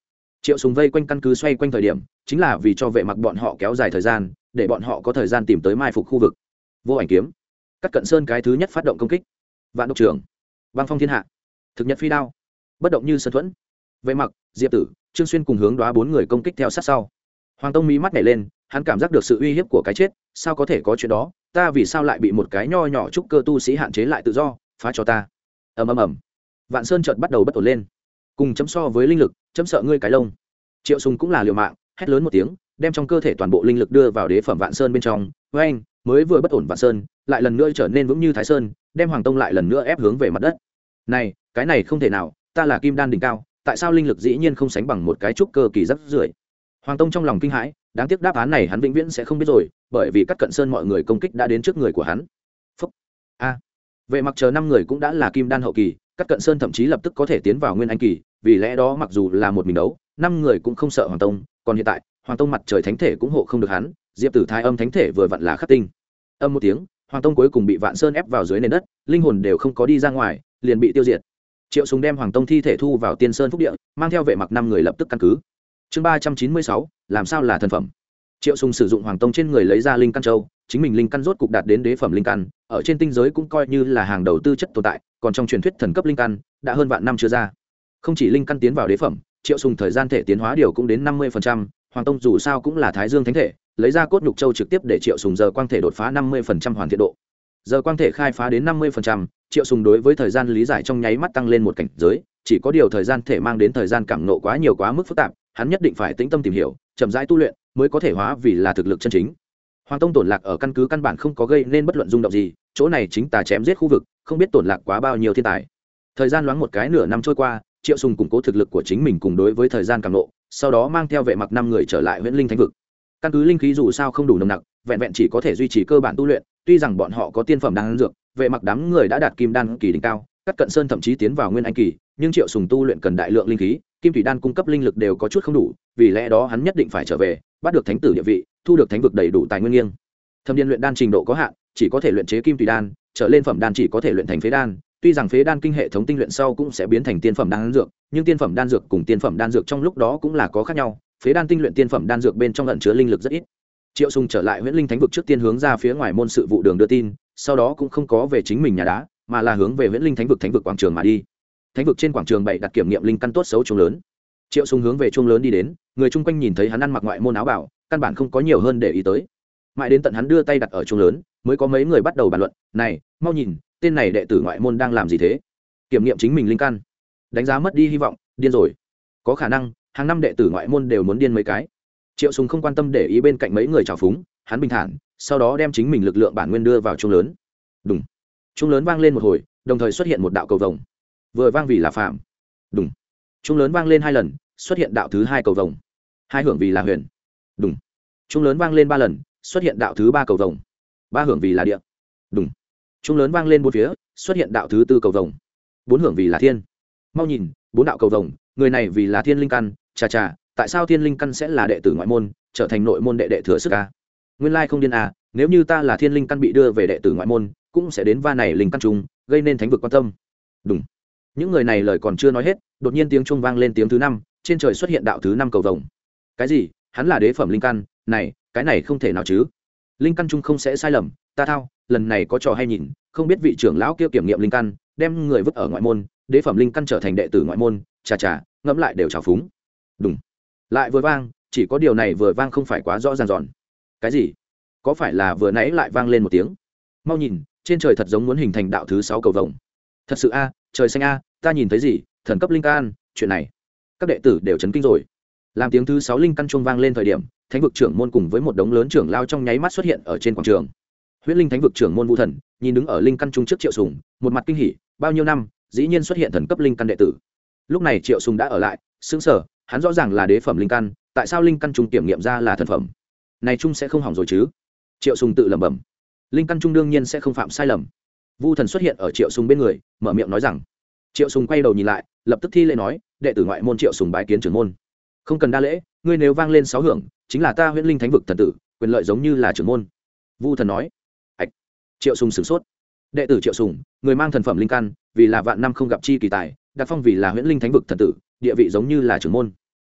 Triệu súng vây quanh căn cứ xoay quanh thời điểm, chính là vì cho vệ mặc bọn họ kéo dài thời gian, để bọn họ có thời gian tìm tới mai phục khu vực vô ảnh kiếm. Cắt cận sơn cái thứ nhất phát động công kích. Vạn độc trưởng. Băng phong thiên hạ. Thực nhật phi đao. Bất động như sân thuẫn. Vệ mặc, diệp tử, trương xuyên cùng hướng đoá bốn người công kích theo sát sau. Hoàng tông mỹ mắt nhảy lên, hắn cảm giác được sự uy hiếp của cái chết, sao có thể có chuyện đó? Ta vì sao lại bị một cái nho nhỏ trúc cơ tu sĩ hạn chế lại tự do? Phá cho ta. Ầm ầm ầm. Vạn sơn chợt bắt đầu bất ổn lên. Cùng chấm so với linh lực, chấm sợ ngươi cái lông. Triệu sùng cũng là liều mạng, hét lớn một tiếng, đem trong cơ thể toàn bộ linh lực đưa vào đế phẩm vạn sơn bên trong. Với anh mới vừa bất ổn vạn sơn, lại lần nữa trở nên vững như thái sơn, đem hoàng tông lại lần nữa ép hướng về mặt đất. Này, cái này không thể nào, ta là kim đan đỉnh cao, tại sao linh lực dĩ nhiên không sánh bằng một cái trúc cơ kỳ rất rưởi? Hoàng tông trong lòng kinh hãi, đáng tiếc đáp án này hắn vĩnh viễn sẽ không biết rồi, bởi vì các cận sơn mọi người công kích đã đến trước người của hắn. Phúc. A. Vệ mặc chờ năm người cũng đã là kim đan hậu kỳ, các cận sơn thậm chí lập tức có thể tiến vào nguyên anh kỳ, vì lẽ đó mặc dù là một mình đấu, năm người cũng không sợ hoàng tông, còn hiện tại, hoàng tông mặt trời thánh thể cũng hộ không được hắn diệp tử thái âm thánh thể vừa vặn là khắc tinh. Âm một tiếng, hoàng tông cuối cùng bị vạn sơn ép vào dưới nền đất, linh hồn đều không có đi ra ngoài, liền bị tiêu diệt. Triệu súng đem hoàng tông thi thể thu vào tiên sơn phúc địa, mang theo vệ mặc năm người lập tức căn cứ. Chương ba trăm chín mươi sáu, làm sao là thần phẩm? Triệu sùng sử dụng hoàng tông trên người lấy ra linh căn châu, chính mình linh căn rốt cục đạt đến đế phẩm linh căn, ở trên tinh giới cũng coi như là hàng đầu tư chất tồn tại, còn trong truyền thuyết thần cấp linh căn, đã hơn vạn năm chưa ra. Không chỉ linh căn tiến vào đế phẩm, triệu sùng thời gian thể tiến hóa điều cũng đến năm mươi hoàng tông dù sao cũng là thái dương thánh thể lấy ra cốt nhục châu trực tiếp để triệu sùng giờ quang thể đột phá năm mươi hoàn thiện độ. Giờ quang thể khai phá đến năm mươi triệu sùng đối với thời gian lý giải trong nháy mắt tăng lên một cảnh giới, chỉ có điều thời gian thể mang đến thời gian cảm nộ quá nhiều quá mức phức tạp, hắn nhất định phải tĩnh tâm tìm hiểu, chậm rãi tu luyện mới có thể hóa vì là thực lực chân chính. Hoàng tông tổn lạc ở căn cứ căn bản không có gây nên bất luận rung động gì, chỗ này chính tà chém giết khu vực, không biết tổn lạc quá bao nhiêu thiên tài. Thời gian loáng một cái nửa năm trôi qua, triệu sùng củng cố thực lực của chính mình cùng đối với thời gian càng nộ, sau đó mang theo vệ mặc năm người trở lại huyện linh thánh vực căn cứ linh khí dù sao không đủ nồng nặc, vẹn vẹn chỉ có thể duy trì cơ bản tu luyện, tuy rằng bọn họ có tiên phẩm đan dược, vệ mặc đám người đã đạt kim đan kỳ đỉnh cao các cận sơn thậm chí tiến vào nguyên anh kỳ, nhưng triệu sùng tu luyện cần đại lượng linh khí, kim thủy đan cung cấp linh lực đều có chút không đủ, vì lẽ đó hắn nhất định phải trở về, bắt được thánh tử địa vị, thu được thánh vực đầy đủ tài nguyên nghiêng. Thâm điên luyện đan trình độ có hạn, chỉ có thể luyện chế kim thủy đan, trở lên phẩm đan chỉ có thể luyện thành phế đan, tuy rằng phế đan kinh hệ thống tinh luyện sau cũng sẽ biến thành tiên phẩm đan dược, nhưng tiên phẩm đan dược cùng tiên phẩm đan dược trong lúc đó cũng là có khác nhau phế đan tinh luyện tiên phẩm đan dược bên trong lẫn chứa linh lực rất ít. Triệu sùng trở lại Huyễn linh thánh vực trước tiên hướng ra phía ngoài môn sự vụ đường đưa tin, sau đó cũng không có về chính mình nhà đá, mà là hướng về Huyễn linh thánh vực thánh vực quảng trường mà đi. Thánh vực trên quảng trường bày đặt kiểm nghiệm linh căn tốt xấu chuông lớn. Triệu sùng hướng về chuông lớn đi đến, người chung quanh nhìn thấy hắn ăn mặc ngoại môn áo bảo, căn bản không có nhiều hơn để ý tới. Mãi đến tận hắn đưa tay đặt ở chuông lớn, mới có mấy người bắt đầu bàn luận, này, mau nhìn, tên này đệ tử ngoại môn đang làm gì thế? Kiểm nghiệm chính mình linh căn. Đánh giá mất đi hy vọng, điên rồi. Có khả năng hàng năm đệ tử ngoại môn đều muốn điên mấy cái. Triệu sùng không quan tâm để ý bên cạnh mấy người trào phúng, hắn bình thản, sau đó đem chính mình lực lượng bản nguyên đưa vào trung lớn. Đúng Trung lớn vang lên một hồi, đồng thời xuất hiện một đạo cầu vồng. Vừa vang vì là phạm đúng Trung lớn vang lên hai lần, xuất hiện đạo thứ hai cầu vồng. Hai hưởng vì là huyền. Đúng Trung lớn vang lên ba lần, xuất hiện đạo thứ ba cầu vồng. Ba hưởng vì là địa. Đúng Trung lớn vang lên bốn phía, xuất hiện đạo thứ tư cầu vồng. Bốn hưởng vì là thiên. Mau nhìn, bốn đạo cầu vồng, người này vì là thiên linh căn chà chà, tại sao thiên linh căn sẽ là đệ tử ngoại môn, trở thành nội môn đệ đệ thừa sức a? Nguyên lai không điên à nếu như ta là thiên linh căn bị đưa về đệ tử ngoại môn, cũng sẽ đến va này linh căn trung gây nên thánh vực quan tâm. Đúng những người này lời còn chưa nói hết, đột nhiên tiếng chuông vang lên tiếng thứ năm, trên trời xuất hiện đạo thứ năm cầu vồng. Cái gì? Hắn là đế phẩm linh căn? Này, cái này không thể nào chứ. Linh căn trung không sẽ sai lầm, ta thao, lần này có trò hay nhìn, không biết vị trưởng lão kia kiểm nghiệm linh căn, đem người vứt ở ngoại môn, đế phẩm linh căn trở thành đệ tử ngoại môn, chà chà, ngẫm lại đều trào phúng đúng lại vừa vang, chỉ có điều này vừa vang không phải quá rõ ràng giòn. Cái gì? Có phải là vừa nãy lại vang lên một tiếng? Mau nhìn, trên trời thật giống muốn hình thành đạo thứ sáu cầu vồng. Thật sự a, trời xanh a, ta nhìn thấy gì? Thần cấp linh can, chuyện này. Các đệ tử đều chấn kinh rồi. Làm tiếng thứ sáu linh căn chuông vang lên thời điểm, thánh vực trưởng môn cùng với một đống lớn trưởng lao trong nháy mắt xuất hiện ở trên quảng trường. Huyết linh thánh vực trưởng môn vũ thần, nhìn đứng ở linh căn trung trước triệu sùng, một mặt kinh hỉ, bao nhiêu năm, dĩ nhiên xuất hiện thần cấp linh căn đệ tử. Lúc này triệu sùng đã ở lại, sững sờ hắn rõ ràng là đế phẩm linh căn, tại sao linh căn trung kiểm nghiệm ra là thần phẩm? Này trung sẽ không hỏng rồi chứ? Triệu sùng tự lẩm bẩm. Linh căn trung đương nhiên sẽ không phạm sai lầm. Vu thần xuất hiện ở triệu sùng bên người, mở miệng nói rằng. Triệu sùng quay đầu nhìn lại, lập tức thi lễ nói, đệ tử ngoại môn triệu sùng bái kiến trưởng môn. Không cần đa lễ, ngươi nếu vang lên sáu hưởng, chính là ta huyễn linh thánh vực thần tử, quyền lợi giống như là trưởng môn. Vu thần nói. Ạch. Triệu sùng sửng sốt. Đệ tử triệu sùng, người mang thần phẩm linh căn, vì là vạn năm không gặp chi kỳ tài đặc phong vì là huyễn linh thánh vực thần tử, địa vị giống như là trưởng môn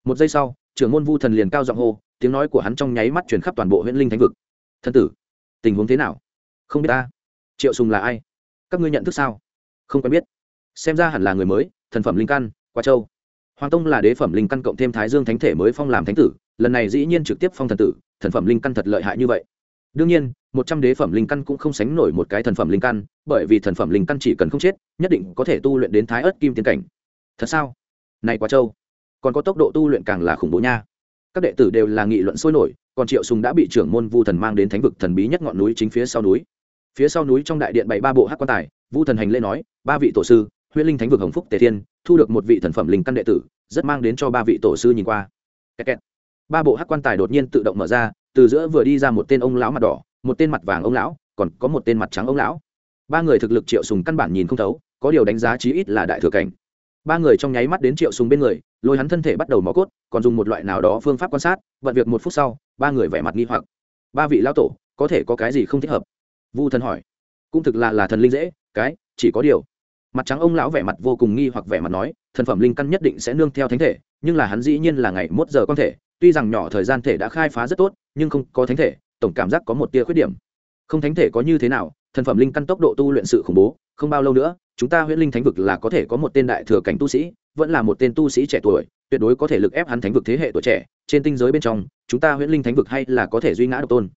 một giây sau, trưởng môn vu thần liền cao giọng hô, tiếng nói của hắn trong nháy mắt truyền khắp toàn bộ huyện linh thánh vực. Thân tử, tình huống thế nào? Không biết ta. Triệu sùng là ai? Các ngươi nhận thức sao? Không quen biết. Xem ra hẳn là người mới, thần phẩm linh căn, qua châu. Hoàng tông là đế phẩm linh căn cộng thêm thái dương thánh thể mới phong làm thánh tử, lần này dĩ nhiên trực tiếp phong thần tử, thần phẩm linh căn thật lợi hại như vậy. Đương nhiên, một trăm đế phẩm linh căn cũng không sánh nổi một cái thần phẩm linh căn, bởi vì thần phẩm linh căn chỉ cần không chết, nhất định có thể tu luyện đến thái ớt kim tiến cảnh. Thật sao? Này quá châu còn có tốc độ tu luyện càng là khủng bố nha. Các đệ tử đều là nghị luận sôi nổi, còn triệu sùng đã bị trưởng môn vu thần mang đến thánh vực thần bí nhất ngọn núi chính phía sau núi. Phía sau núi trong đại điện bảy ba bộ hắc quan tài, vu thần hành lễ nói, ba vị tổ sư huyết linh thánh vực hồng phúc tề thiên, thu được một vị thần phẩm linh căn đệ tử, rất mang đến cho ba vị tổ sư nhìn qua. Kẹt kẹt. ba bộ hắc quan tài đột nhiên tự động mở ra, từ giữa vừa đi ra một tên ông lão mặt đỏ, một tên mặt vàng ông lão, còn có một tên mặt trắng ông lão. Ba người thực lực triệu sùng căn bản nhìn không thấu, có điều đánh giá chí ít là đại thừa cảnh. Ba người trong nháy mắt đến triệu sùng bên người lôi hắn thân thể bắt đầu mò cốt, còn dùng một loại nào đó phương pháp quan sát, vận việc một phút sau, ba người vẻ mặt nghi hoặc. Ba vị lão tổ, có thể có cái gì không thích hợp? Vu thần hỏi. Cũng thực là là thần linh dễ, cái, chỉ có điều. Mặt trắng ông lão vẻ mặt vô cùng nghi hoặc vẻ mặt nói, thần phẩm linh căn nhất định sẽ nương theo thánh thể, nhưng là hắn dĩ nhiên là ngày mốt giờ con thể, tuy rằng nhỏ thời gian thể đã khai phá rất tốt, nhưng không có thánh thể, tổng cảm giác có một tia khuyết điểm. Không thánh thể có như thế nào, thần phẩm linh căn tốc độ tu luyện sự khủng bố, không bao lâu nữa, chúng ta huyễn linh thánh vực là có thể có một tên đại thừa cảnh tu sĩ vẫn là một tên tu sĩ trẻ tuổi, tuyệt đối có thể lực ép hắn thánh vực thế hệ tuổi trẻ, trên tinh giới bên trong, chúng ta huyễn linh thánh vực hay là có thể duy ngã độc tôn.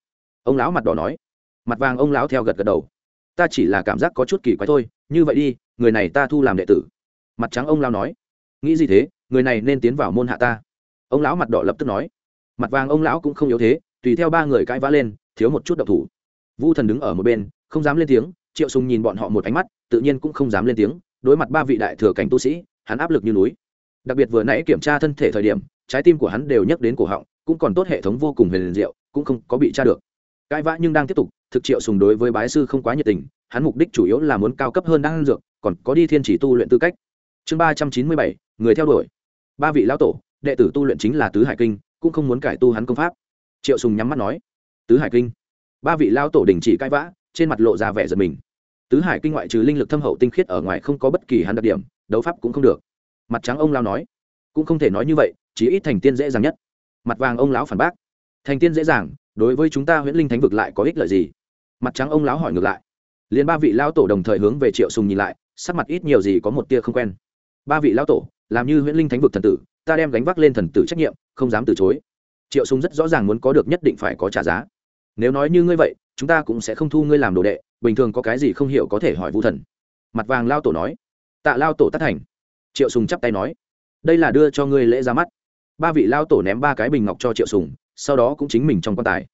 Ông lão mặt đỏ nói. Mặt vàng ông lão theo gật gật đầu. Ta chỉ là cảm giác có chút kỳ quái thôi, như vậy đi, người này ta thu làm đệ tử. Mặt trắng ông lão nói. Nghĩ gì thế, người này nên tiến vào môn hạ ta. Ông lão mặt đỏ lập tức nói. Mặt vàng ông lão cũng không yếu thế, tùy theo ba người cãi vã lên, thiếu một chút độc thủ. Vu thần đứng ở một bên, không dám lên tiếng, triệu sùng nhìn bọn họ một ánh mắt, tự nhiên cũng không dám lên tiếng, đối mặt ba vị đại thừa cảnh tu sĩ hắn áp lực như núi. Đặc biệt vừa nãy kiểm tra thân thể thời điểm, trái tim của hắn đều nhắc đến cổ họng, cũng còn tốt hệ thống vô cùng huyền diệu, cũng không có bị tra được. Cãi vã nhưng đang tiếp tục, thực triệu sùng đối với bái sư không quá nhiệt tình, hắn mục đích chủ yếu là muốn cao cấp hơn đang dược, còn có đi thiên chỉ tu luyện tư cách. Chương ba trăm chín mươi bảy, người theo đuổi. Ba vị lão tổ, đệ tử tu luyện chính là tứ hải kinh, cũng không muốn cải tu hắn công pháp. Triệu sùng nhắm mắt nói, tứ hải kinh? Ba vị lão tổ đình chỉ cãi vã, trên mặt lộ ra vẻ giật mình. Tứ hải kinh ngoại trừ linh lực thâm hậu tinh khiết ở ngoài không có bất kỳ hắn đặc điểm đấu pháp cũng không được. Mặt trắng ông lao nói, cũng không thể nói như vậy chỉ ít thành tiên dễ dàng nhất. Mặt vàng ông lão phản bác, thành tiên dễ dàng, đối với chúng ta huyễn linh thánh vực lại có ích lợi gì? Mặt trắng ông lão hỏi ngược lại, liền ba vị lão tổ đồng thời hướng về triệu sùng nhìn lại, sắc mặt ít nhiều gì có một tia không quen. Ba vị lão tổ, làm như huyễn linh thánh vực thần tử, ta đem gánh vác lên thần tử trách nhiệm, không dám từ chối. Triệu sùng rất rõ ràng muốn có được nhất định phải có trả giá. Nếu nói như ngươi vậy, chúng ta cũng sẽ không thu ngươi làm đồ đệ, bình thường có cái gì không hiểu có thể hỏi Vu thần. Mặt vàng lao tổ nói tạ lao tổ tắt thành. Triệu sùng chắp tay nói, đây là đưa cho ngươi lễ ra mắt. Ba vị lao tổ ném ba cái bình ngọc cho triệu sùng, sau đó cũng chính mình trong quan tài.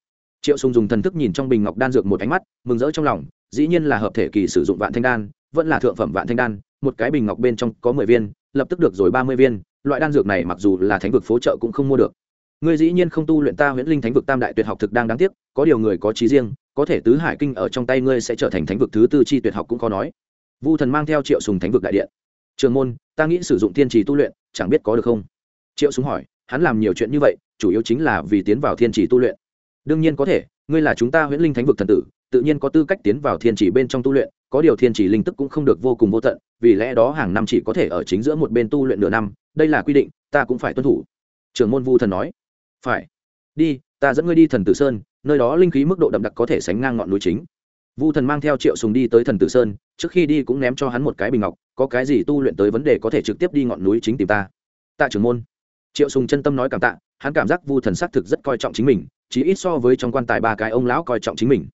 Triệu sùng dùng thần thức nhìn trong bình ngọc đan dược một ánh mắt, mừng rỡ trong lòng, dĩ nhiên là hợp thể kỳ sử dụng vạn thanh đan, vẫn là thượng phẩm vạn thanh đan, một cái bình ngọc bên trong có mười viên, lập tức được rồi ba mươi viên, loại đan dược này mặc dù là thánh vực phố trợ cũng không mua được. Ngươi dĩ nhiên không tu luyện ta huyễn linh thánh vực tam đại tuyệt học thực đang đáng tiếc, có điều người có trí riêng, có thể tứ hải kinh ở trong tay ngươi sẽ trở thành thánh vực thứ tư chi tuyệt học cũng khó nói vu thần mang theo triệu sùng thánh vực đại điện. Trường môn, ta nghĩ sử dụng thiên trì tu luyện, chẳng biết có được không? Triệu sùng hỏi. Hắn làm nhiều chuyện như vậy, chủ yếu chính là vì tiến vào thiên trì tu luyện. Đương nhiên có thể, ngươi là chúng ta huyễn linh thánh vực thần tử, tự nhiên có tư cách tiến vào thiên trì bên trong tu luyện, có điều thiên trì linh tức cũng không được vô cùng vô tận, vì lẽ đó hàng năm chỉ có thể ở chính giữa một bên tu luyện nửa năm, đây là quy định, ta cũng phải tuân thủ. Trường môn vu thần nói. Phải. Đi, ta dẫn ngươi đi thần tử sơn, nơi đó linh khí mức độ đậm đặc có thể sánh ngang ngọn núi chính vu thần mang theo triệu sùng đi tới thần tử sơn, trước khi đi cũng ném cho hắn một cái bình ngọc, có cái gì tu luyện tới vấn đề có thể trực tiếp đi ngọn núi chính tìm ta. Tạ trưởng môn. Triệu sùng chân tâm nói cảm tạ, hắn cảm giác vu thần xác thực rất coi trọng chính mình chỉ ít so với trong quan tài ba cái ông lão coi trọng chính mình.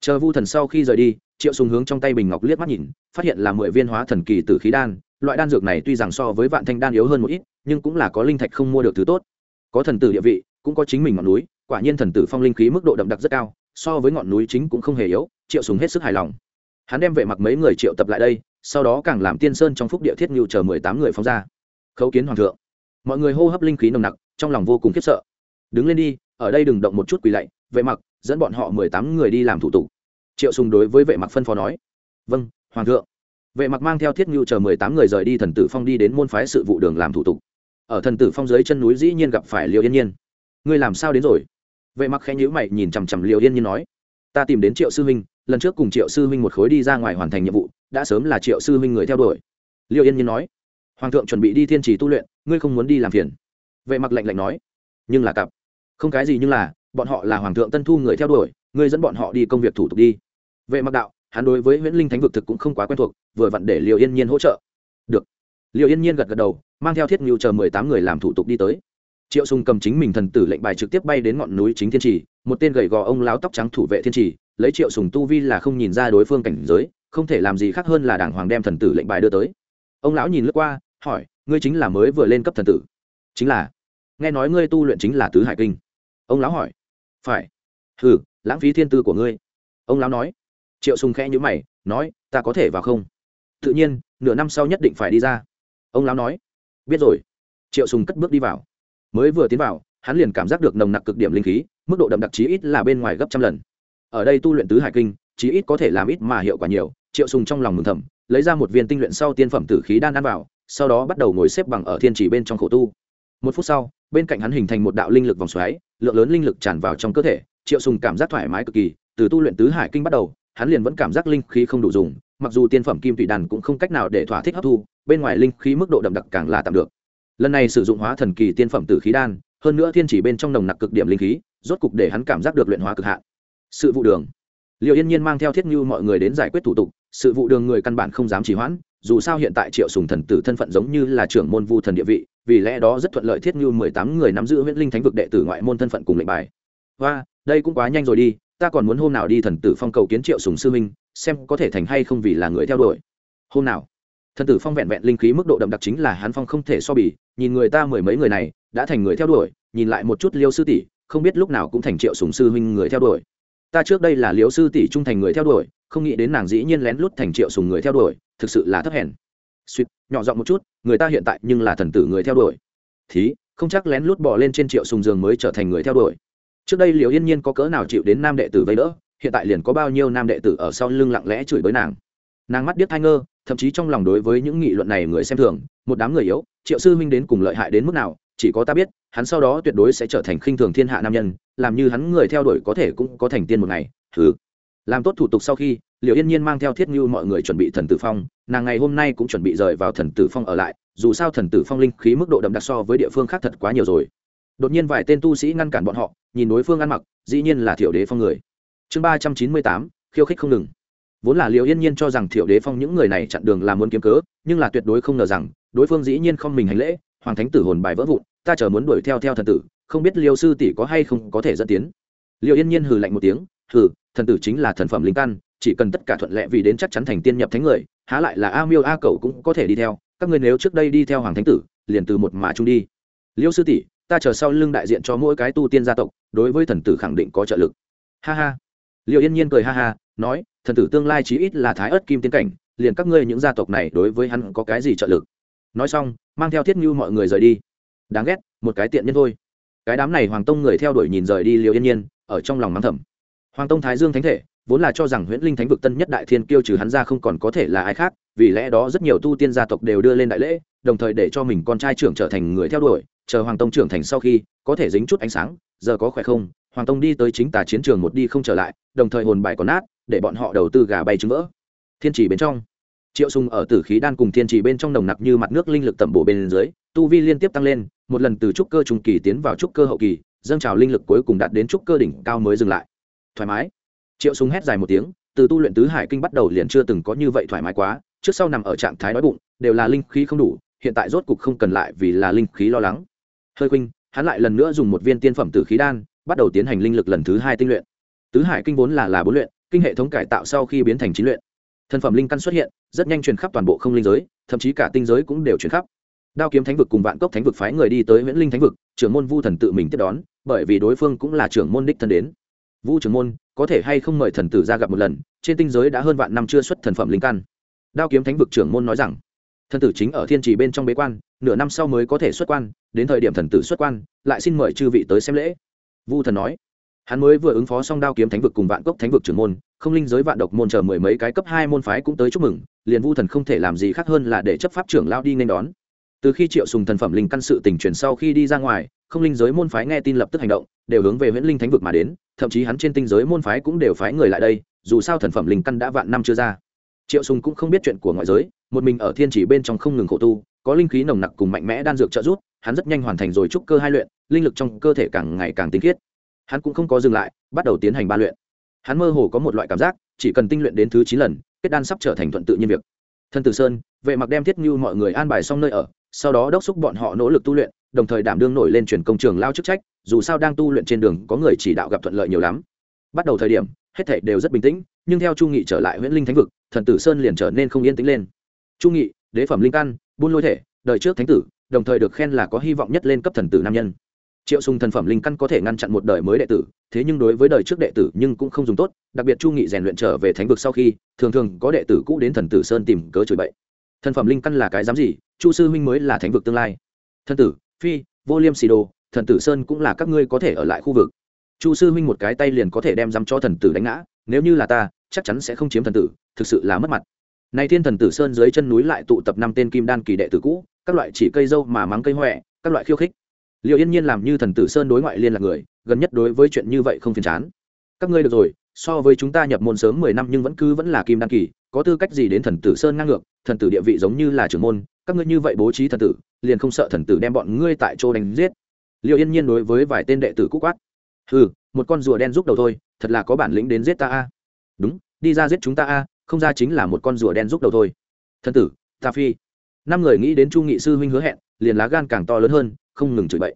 Chờ vu thần sau khi rời đi, triệu sùng hướng trong tay bình ngọc liếc mắt nhìn, phát hiện là mười viên hóa thần kỳ tử khí đan, loại đan dược này tuy rằng so với vạn thanh đan yếu hơn một ít, nhưng cũng là có linh thạch không mua được thứ tốt. Có thần tử địa vị, cũng có chính mình ngọn núi, quả nhiên thần tử phong linh khí mức độ đậm đặc rất cao, so với ngọn núi chính cũng không hề yếu triệu sùng hết sức hài lòng. Hắn đem vệ mặc mấy người triệu tập lại đây, sau đó càng làm tiên sơn trong phúc địa thiết ngưu chờ mười tám người phóng ra. Khấu kiến hoàng thượng. Mọi người hô hấp linh khí nồng nặc, trong lòng vô cùng khiếp sợ. Đứng lên đi, ở đây đừng động một chút quỳ lạy, vệ mặc, dẫn bọn họ mười tám người đi làm thủ tục. Triệu sùng đối với vệ mặc phân phó nói. Vâng hoàng thượng. Vệ mặc mang theo thiết ngưu chờ mười tám người rời đi thần tử phong đi đến môn phái sự vụ đường làm thủ tục. Ở thần tử phong dưới chân núi dĩ nhiên gặp phải liêu yên nhiên. Ngươi làm sao đến rồi? Vệ mặc khẽ nhíu mày nhìn chằm chằm liêu yên nhiên nói. Ta tìm đến triệu sư huynh lần trước cùng triệu sư huynh một khối đi ra ngoài hoàn thành nhiệm vụ, đã sớm là triệu sư huynh người theo đuổi. Liêu yên nhiên nói, hoàng thượng chuẩn bị đi thiên trì tu luyện, ngươi không muốn đi làm phiền. Vệ mặc lạnh lạnh nói, nhưng là cặp, không cái gì nhưng là, bọn họ là hoàng thượng tân thu người theo đuổi, ngươi dẫn bọn họ đi công việc thủ tục đi. Vệ mặc đạo, hắn đối với nguyễn linh thánh vực thực cũng không quá quen thuộc, vừa vặn để liệu yên nhiên hỗ trợ. Được. Liệu yên nhiên gật gật đầu, mang theo thiết ngưu chờ mười tám người làm thủ tục đi tới. Triệu sùng cầm chính mình thần tử lệnh bài trực tiếp bay đến ngọn núi chính thiên trì một tên gầy gò ông láo tóc trắng thủ vệ thiên trì, lấy triệu sùng tu vi là không nhìn ra đối phương cảnh giới, không thể làm gì khác hơn là đảng hoàng đem thần tử lệnh bài đưa tới. Ông lão nhìn lướt qua, hỏi, ngươi chính là mới vừa lên cấp thần tử? Chính là. Nghe nói ngươi tu luyện chính là tứ hải kinh. Ông lão hỏi. Phải. Hừ, lãng phí thiên tư của ngươi. Ông lão nói. Triệu sùng khẽ nhíu mày, nói, ta có thể vào không? Tự nhiên, nửa năm sau nhất định phải đi ra. Ông lão nói. Biết rồi. Triệu sùng cất bước đi vào. Mới vừa tiến vào hắn liền cảm giác được nồng nặc cực điểm linh khí, mức độ đậm đặc chí ít là bên ngoài gấp trăm lần. Ở đây tu luyện tứ hải kinh, chí ít có thể làm ít mà hiệu quả nhiều, triệu sùng trong lòng mừng thầm, lấy ra một viên tinh luyện sau tiên phẩm tử khí đan ăn vào, sau đó bắt đầu ngồi xếp bằng ở thiên chỉ bên trong khổ tu. Một phút sau, bên cạnh hắn hình thành một đạo linh lực vòng xoáy, lượng lớn linh lực tràn vào trong cơ thể, triệu sùng cảm giác thoải mái cực kỳ, từ tu luyện tứ hải kinh bắt đầu, hắn liền vẫn cảm giác linh khí không đủ dùng, mặc dù tiên phẩm kim thủy đàn cũng không cách nào để thỏa thích hấp thu, bên ngoài linh khí mức độ đậm đặc càng là tạm được. Lần này sử dụng hóa thần kỳ tiên phẩm tử khí đan hơn nữa thiên chỉ bên trong nồng nặc cực điểm linh khí, rốt cục để hắn cảm giác được luyện hóa cực hạn. Sự vụ đường. Liệu yên nhiên mang theo thiết như mọi người đến giải quyết thủ tục, sự vụ đường người căn bản không dám trì hoãn, dù sao hiện tại triệu sùng thần tử thân phận giống như là trưởng môn vu thần địa vị, vì lẽ đó rất thuận lợi thiết như mười tám người nắm giữ huyễn linh thánh vực đệ tử ngoại môn thân phận cùng lệnh bài. Và đây cũng quá nhanh rồi đi, ta còn muốn hôm nào đi thần tử phong cầu kiến triệu sùng sư minh xem có thể thành hay không vì là người theo đuổi. Hôm nào? Thần tử phong vẹn vẹn linh khí mức độ đậm đặc chính là hắn phong không thể so bì, nhìn người ta mười mấy người này đã thành người theo đuổi, nhìn lại một chút liêu sư tỷ, không biết lúc nào cũng thành triệu sùng sư huynh người theo đuổi. Ta trước đây là liêu sư tỷ trung thành người theo đuổi, không nghĩ đến nàng dĩ nhiên lén lút thành triệu sùng người theo đuổi, thực sự là thấp hèn. Suýt, nhỏ giọng một chút, người ta hiện tại nhưng là thần tử người theo đuổi. Thí, không chắc lén lút bỏ lên trên triệu sùng giường mới trở thành người theo đuổi. Trước đây liêu yên nhiên có cỡ nào chịu đến nam đệ tử vây đỡ, hiện tại liền có bao nhiêu nam đệ tử ở sau lưng lặng lẽ chửi bới nàng. Nàng mắt điếc thai ngơ, thậm chí trong lòng đối với những nghị luận này người xem thường, một đám người yếu, triệu sư huynh đến cùng lợi hại đến mức nào chỉ có ta biết, hắn sau đó tuyệt đối sẽ trở thành khinh thường thiên hạ nam nhân, làm như hắn người theo đuổi có thể cũng có thành tiên một ngày thứ làm tốt thủ tục sau khi liệu yên nhiên mang theo thiết như mọi người chuẩn bị thần tử phong, nàng ngày hôm nay cũng chuẩn bị rời vào thần tử phong ở lại, dù sao thần tử phong linh khí mức độ đậm đặc so với địa phương khác thật quá nhiều rồi. Đột nhiên vài tên tu sĩ ngăn cản bọn họ, nhìn đối phương ăn mặc, dĩ nhiên là thiểu đế phong người. Chương ba trăm chín mươi tám, khiêu khích không ngừng. Vốn là liệu yên nhiên cho rằng thiểu đế phong những người này chặn đường làm muốn kiếm cớ, nhưng là tuyệt đối không ngờ rằng, đối phương dĩ nhiên không mình hành lễ, hoàng thánh tử hồn bài vỡ vụn ta chờ muốn đuổi theo theo thần tử, không biết liêu sư tỷ có hay không có thể dẫn tiến. Liệu yên nhiên hừ lạnh một tiếng, hừ, thần tử chính là thần phẩm linh căn, chỉ cần tất cả thuận lệ vì đến chắc chắn thành tiên nhập thánh người, há lại là a miêu a cầu cũng có thể đi theo, các người nếu trước đây đi theo hoàng thánh tử, liền từ một mà trung đi. Liêu sư tỷ, ta chờ sau lưng đại diện cho mỗi cái tu tiên gia tộc, đối với thần tử khẳng định có trợ lực. Ha ha. Liệu yên nhiên cười ha ha, nói, thần tử tương lai chí ít là thái ớt kim tiến cảnh, liền các ngươi những gia tộc này đối với hắn có cái gì trợ lực. Nói xong, mang theo thiết như mọi người rời đi đáng ghét, một cái tiện nhân thôi. Cái đám này hoàng tông người theo đuổi nhìn rời đi liều yên nhiên, ở trong lòng mắng thầm. Hoàng tông thái dương thánh thể, vốn là cho rằng huyễn linh thánh vực tân nhất đại thiên kiêu trừ hắn ra không còn có thể là ai khác, vì lẽ đó rất nhiều tu tiên gia tộc đều đưa lên đại lễ, đồng thời để cho mình con trai trưởng trở thành người theo đuổi, chờ hoàng tông trưởng thành sau khi, có thể dính chút ánh sáng, giờ có khỏe không, hoàng tông đi tới chính tà chiến trường một đi không trở lại, đồng thời hồn bài còn nát, để bọn họ đầu tư gà bay trứng vỡ. Thiên trì bên trong triệu sùng ở tử khí đan cùng thiên trì bên trong nồng nặc như mặt nước linh lực tẩm bổ bên dưới, tu vi liên tiếp tăng lên, một lần từ trúc cơ trung kỳ tiến vào trúc cơ hậu kỳ, dâng trào linh lực cuối cùng đạt đến trúc cơ đỉnh cao mới dừng lại. Thoải mái. Triệu sùng hét dài một tiếng, từ tu luyện tứ hải kinh bắt đầu liền chưa từng có như vậy thoải mái quá, trước sau nằm ở trạng thái đói bụng, đều là linh khí không đủ, hiện tại rốt cục không cần lại vì là linh khí lo lắng. Hơi khuynh, hắn lại lần nữa dùng một viên tiên phẩm tử khí đan, bắt đầu tiến hành linh lực lần thứ hai tinh luyện. Tứ hải kinh vốn là là bốn luyện, kinh hệ thống cải tạo sau khi biến thành chín luyện thân phẩm linh căn xuất hiện, rất nhanh truyền khắp toàn bộ không linh giới, thậm chí cả tinh giới cũng đều truyền khắp. Đao kiếm thánh vực cùng vạn cốc thánh vực phái người đi tới nguyễn linh thánh vực, trưởng môn vu thần tự mình tiếp đón, bởi vì đối phương cũng là trưởng môn đích thân đến. Vu trưởng môn, có thể hay không mời thần tử ra gặp một lần, trên tinh giới đã hơn vạn năm chưa xuất thần phẩm linh căn. Đao kiếm thánh vực trưởng môn nói rằng, thần tử chính ở thiên trì bên trong bế quan, nửa năm sau mới có thể xuất quan, đến thời điểm thần tử xuất quan, lại xin mời chư vị tới xem lễ. Vu thần nói hắn mới vừa ứng phó xong đao kiếm thánh vực cùng vạn cốc thánh vực trưởng môn, không linh giới vạn độc môn chờ mười mấy cái cấp hai môn phái cũng tới chúc mừng, liền vu thần không thể làm gì khác hơn là để chấp pháp trưởng lao đi nên đón. Từ khi triệu sùng thần phẩm linh căn sự tình truyền sau khi đi ra ngoài, không linh giới môn phái nghe tin lập tức hành động, đều hướng về viễn linh thánh vực mà đến, thậm chí hắn trên tinh giới môn phái cũng đều phái người lại đây, dù sao thần phẩm linh căn đã vạn năm chưa ra. Triệu sùng cũng không biết chuyện của ngoại giới, một mình ở thiên chỉ bên trong không ngừng khổ tu, có linh khí nồng nặc cùng mạnh mẽ đan dược trợ giúp, hắn rất nhanh hoàn thành rồi trúc cơ hai luyện, linh lực trong cơ thể càng ngày càng tinh khiết hắn cũng không có dừng lại, bắt đầu tiến hành ba luyện. Hắn mơ hồ có một loại cảm giác, chỉ cần tinh luyện đến thứ chín lần, kết đan sắp trở thành thuận tự nhiên việc. Thân tử sơn, vệ mặc đem thiết như mọi người an bài xong nơi ở, sau đó đốc xúc bọn họ nỗ lực tu luyện, đồng thời đảm đương nổi lên truyền công trường lao chức trách, dù sao đang tu luyện trên đường có người chỉ đạo gặp thuận lợi nhiều lắm. Bắt đầu thời điểm, hết thảy đều rất bình tĩnh, nhưng theo chu nghị trở lại huyện linh thánh vực thần tử sơn liền trở nên không yên tĩnh lên. Chu nghị, đế phẩm linh căn, buôn lôi thể, đời trước thánh tử, đồng thời được khen là có hy vọng nhất lên cấp thần tử nam nhân triệu sùng thần phẩm linh căn có thể ngăn chặn một đời mới đệ tử, thế nhưng đối với đời trước đệ tử nhưng cũng không dùng tốt, đặc biệt chu nghị rèn luyện trở về thánh vực sau khi, thường thường có đệ tử cũ đến thần tử sơn tìm cớ chửi bậy. Thần phẩm linh căn là cái dám gì? Chu sư huynh mới là thánh vực tương lai. Thần tử, phi, vô liêm xì đồ, thần tử sơn cũng là các ngươi có thể ở lại khu vực. Chu sư huynh một cái tay liền có thể đem dám cho thần tử đánh ngã, nếu như là ta, chắc chắn sẽ không chiếm thần tử, thực sự là mất mặt. Nay thiên thần tử sơn dưới chân núi lại tụ tập năm tên kim đan kỳ đệ tử cũ, các loại chỉ cây dâu mà mắng cây huệ các loại khiêu khích liệu yên nhiên làm như thần tử sơn đối ngoại liên là người, gần nhất đối với chuyện như vậy không phiền chán. Các ngươi được rồi, so với chúng ta nhập môn sớm mười năm nhưng vẫn cứ vẫn là kim đan kỳ, có tư cách gì đến thần tử sơn ngang ngược, thần tử địa vị giống như là trưởng môn, các ngươi như vậy bố trí thần tử, liền không sợ thần tử đem bọn ngươi tại chỗ đánh giết. Liệu yên nhiên đối với vài tên đệ tử cúc quát. Ừ một con rùa đen giúp đầu thôi, thật là có bản lĩnh đến giết ta a. Đúng, đi ra giết chúng ta a, không ra chính là một con rùa đen giúp đầu thôi. Thần tử ta phi. Năm người nghĩ đến chu nghị sư huynh hứa hẹn liền lá gan càng to lớn hơn, không ngừng chửi bậy.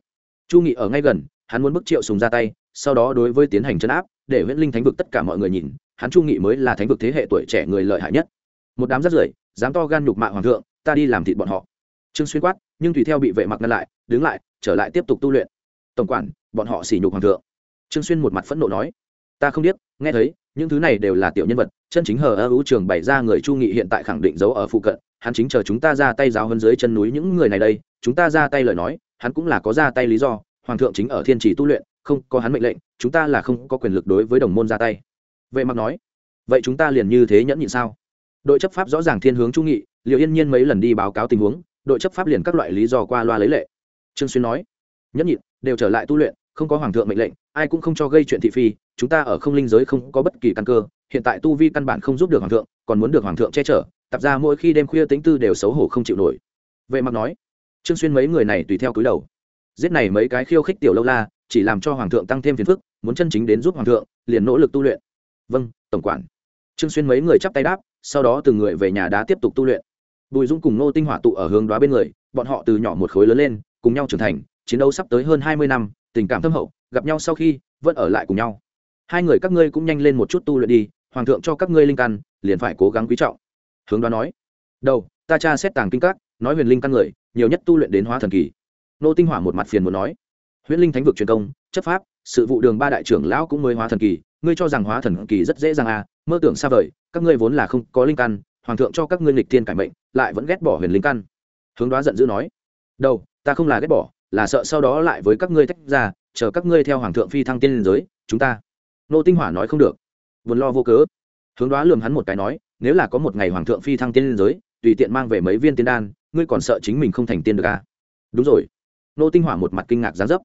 Chu nghị ở ngay gần, hắn muốn bức triệu sùng ra tay, sau đó đối với tiến hành chấn áp, để huyễn linh thánh vực tất cả mọi người nhìn, hắn chu nghị mới là thánh vực thế hệ tuổi trẻ người lợi hại nhất. Một đám rất rưởi, dám to gan nhục mạ hoàng thượng, ta đi làm thịt bọn họ. Trương xuyên quát, nhưng tùy theo bị vệ mặc ngăn lại, đứng lại, trở lại tiếp tục tu luyện. Tổng quản, bọn họ xỉ nhục hoàng thượng. Trương xuyên một mặt phẫn nộ nói, ta không biết, nghe thấy, những thứ này đều là tiểu nhân vật, chân chính hờ ơ ưu trường bày ra người chu nghị hiện tại khẳng định giấu ở phụ cận, hắn chính chờ chúng ta ra tay giáo hơn dưới chân núi những người này đây chúng ta ra tay lời nói, hắn cũng là có ra tay lý do, hoàng thượng chính ở thiên trì tu luyện, không có hắn mệnh lệnh, chúng ta là không có quyền lực đối với đồng môn ra tay. Vệ mặc nói, vậy chúng ta liền như thế nhẫn nhịn sao? Đội chấp pháp rõ ràng thiên hướng trung nghị liệu yên nhiên mấy lần đi báo cáo tình huống, đội chấp pháp liền các loại lý do qua loa lấy lệ. Trương xuyên nói, nhẫn nhịn, đều trở lại tu luyện, không có hoàng thượng mệnh lệnh, ai cũng không cho gây chuyện thị phi, chúng ta ở không linh giới không có bất kỳ căn cơ, hiện tại tu vi căn bản không giúp được hoàng thượng, còn muốn được hoàng thượng che chở, tập ra mỗi khi đêm khuya tính tư đều xấu hổ không chịu nổi. Vệ mặc nói trương xuyên mấy người này tùy theo cúi đầu. Giết này mấy cái khiêu khích tiểu lâu la, chỉ làm cho hoàng thượng tăng thêm phiền phức, muốn chân chính đến giúp hoàng thượng, liền nỗ lực tu luyện. Vâng tổng quản. Trương xuyên mấy người chắp tay đáp, sau đó từng người về nhà đá tiếp tục tu luyện. Bùi dung cùng nô tinh hỏa tụ ở hướng đoá bên người, bọn họ từ nhỏ một khối lớn lên, cùng nhau trưởng thành, chiến đấu sắp tới hơn hai mươi năm, tình cảm thâm hậu, gặp nhau sau khi, vẫn ở lại cùng nhau. Hai người các ngươi cũng nhanh lên một chút tu luyện đi, hoàng thượng cho các ngươi linh căn, liền phải cố gắng quý trọng. Hướng đoá nói, đầu, ta cha xét tàng kinh các nói huyền linh căn người, nhiều nhất tu luyện đến hóa thần kỳ. Nô tinh hỏa một mặt phiền muốn nói, huyền linh thánh vực truyền công, chấp pháp, sự vụ đường ba đại trưởng lão cũng mới hóa thần kỳ, ngươi cho rằng hóa thần kỳ rất dễ dàng à mơ tưởng xa vời, các ngươi vốn là không có linh căn, hoàng thượng cho các ngươi lịch thiên cải mệnh, lại vẫn ghét bỏ huyền linh căn. Hướng đoá giận dữ nói đâu ta không là ghét bỏ, là sợ sau đó lại với các ngươi tách ra, chờ các ngươi theo hoàng thượng phi thăng tiên liên giới, chúng ta. Nô tinh hỏa nói không được vốn lo vô cớ. Hướng đoá lườm hắn một cái nói, nếu là có một ngày hoàng thượng phi thăng tiên liên giới tùy tiện mang về mấy viên tiên đan, ngươi còn sợ chính mình không thành tiên được à? đúng rồi. Nô tinh hỏa một mặt kinh ngạc gián dấp.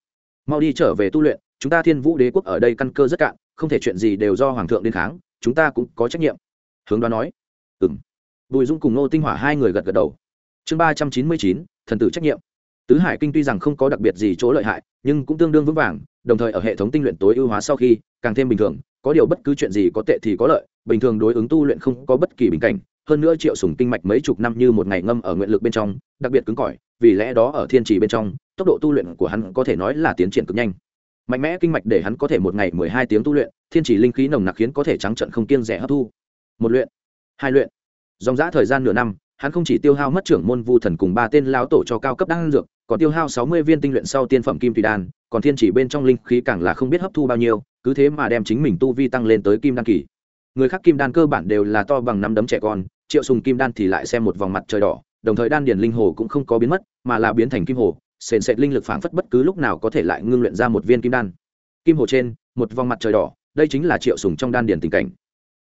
Mau đi trở về tu luyện, chúng ta thiên vũ đế quốc ở đây căn cơ rất cạn, không thể chuyện gì đều do hoàng thượng đến kháng, chúng ta cũng có trách nhiệm. Hướng đoán nói. Ừ m bùi dung cùng nô tinh hỏa hai người gật gật đầu. Chương ba trăm chín mươi chín, thần tử trách nhiệm. Tứ hải kinh tuy rằng không có đặc biệt gì chỗ lợi hại, nhưng cũng tương đương vững vàng, đồng thời ở hệ thống tinh luyện tối ưu hóa sau khi, càng thêm bình thường, có điều bất cứ chuyện gì có tệ thì có lợi, bình thường đối ứng tu luyện không có bất kỳ bình cảnh hơn nữa triệu sùng kinh mạch mấy chục năm như một ngày ngâm ở nguyện lực bên trong, đặc biệt cứng cỏi, vì lẽ đó ở thiên trì bên trong, tốc độ tu luyện của hắn có thể nói là tiến triển cực nhanh. Mạnh mẽ kinh mạch để hắn có thể một ngày mười hai tiếng tu luyện, thiên trì linh khí nồng nặc khiến có thể trắng trận không kiêng rẻ hấp thu. Một luyện, hai luyện. Dòng dã thời gian nửa năm, hắn không chỉ tiêu hao mất trưởng môn vu thần cùng ba tên lão tổ cho cao cấp đan dược, còn tiêu hao sáu mươi viên tinh luyện sau tiên phẩm kim thủy đan, còn thiên chỉ bên trong linh khí càng là không biết hấp thu bao nhiêu, cứ thế mà đem chính mình tu vi tăng lên tới kim đan kỳ người khác kim đan cơ bản đều là to bằng năm đấm trẻ con, triệu sùng kim đan thì lại xem một vòng mặt trời đỏ, đồng thời đan điền linh hồ cũng không có biến mất, mà là biến thành kim hồ, sền sệt linh lực phảng phất bất cứ lúc nào có thể lại ngưng luyện ra một viên kim đan. Kim hồ trên, một vòng mặt trời đỏ, đây chính là triệu sùng trong đan điền tình cảnh.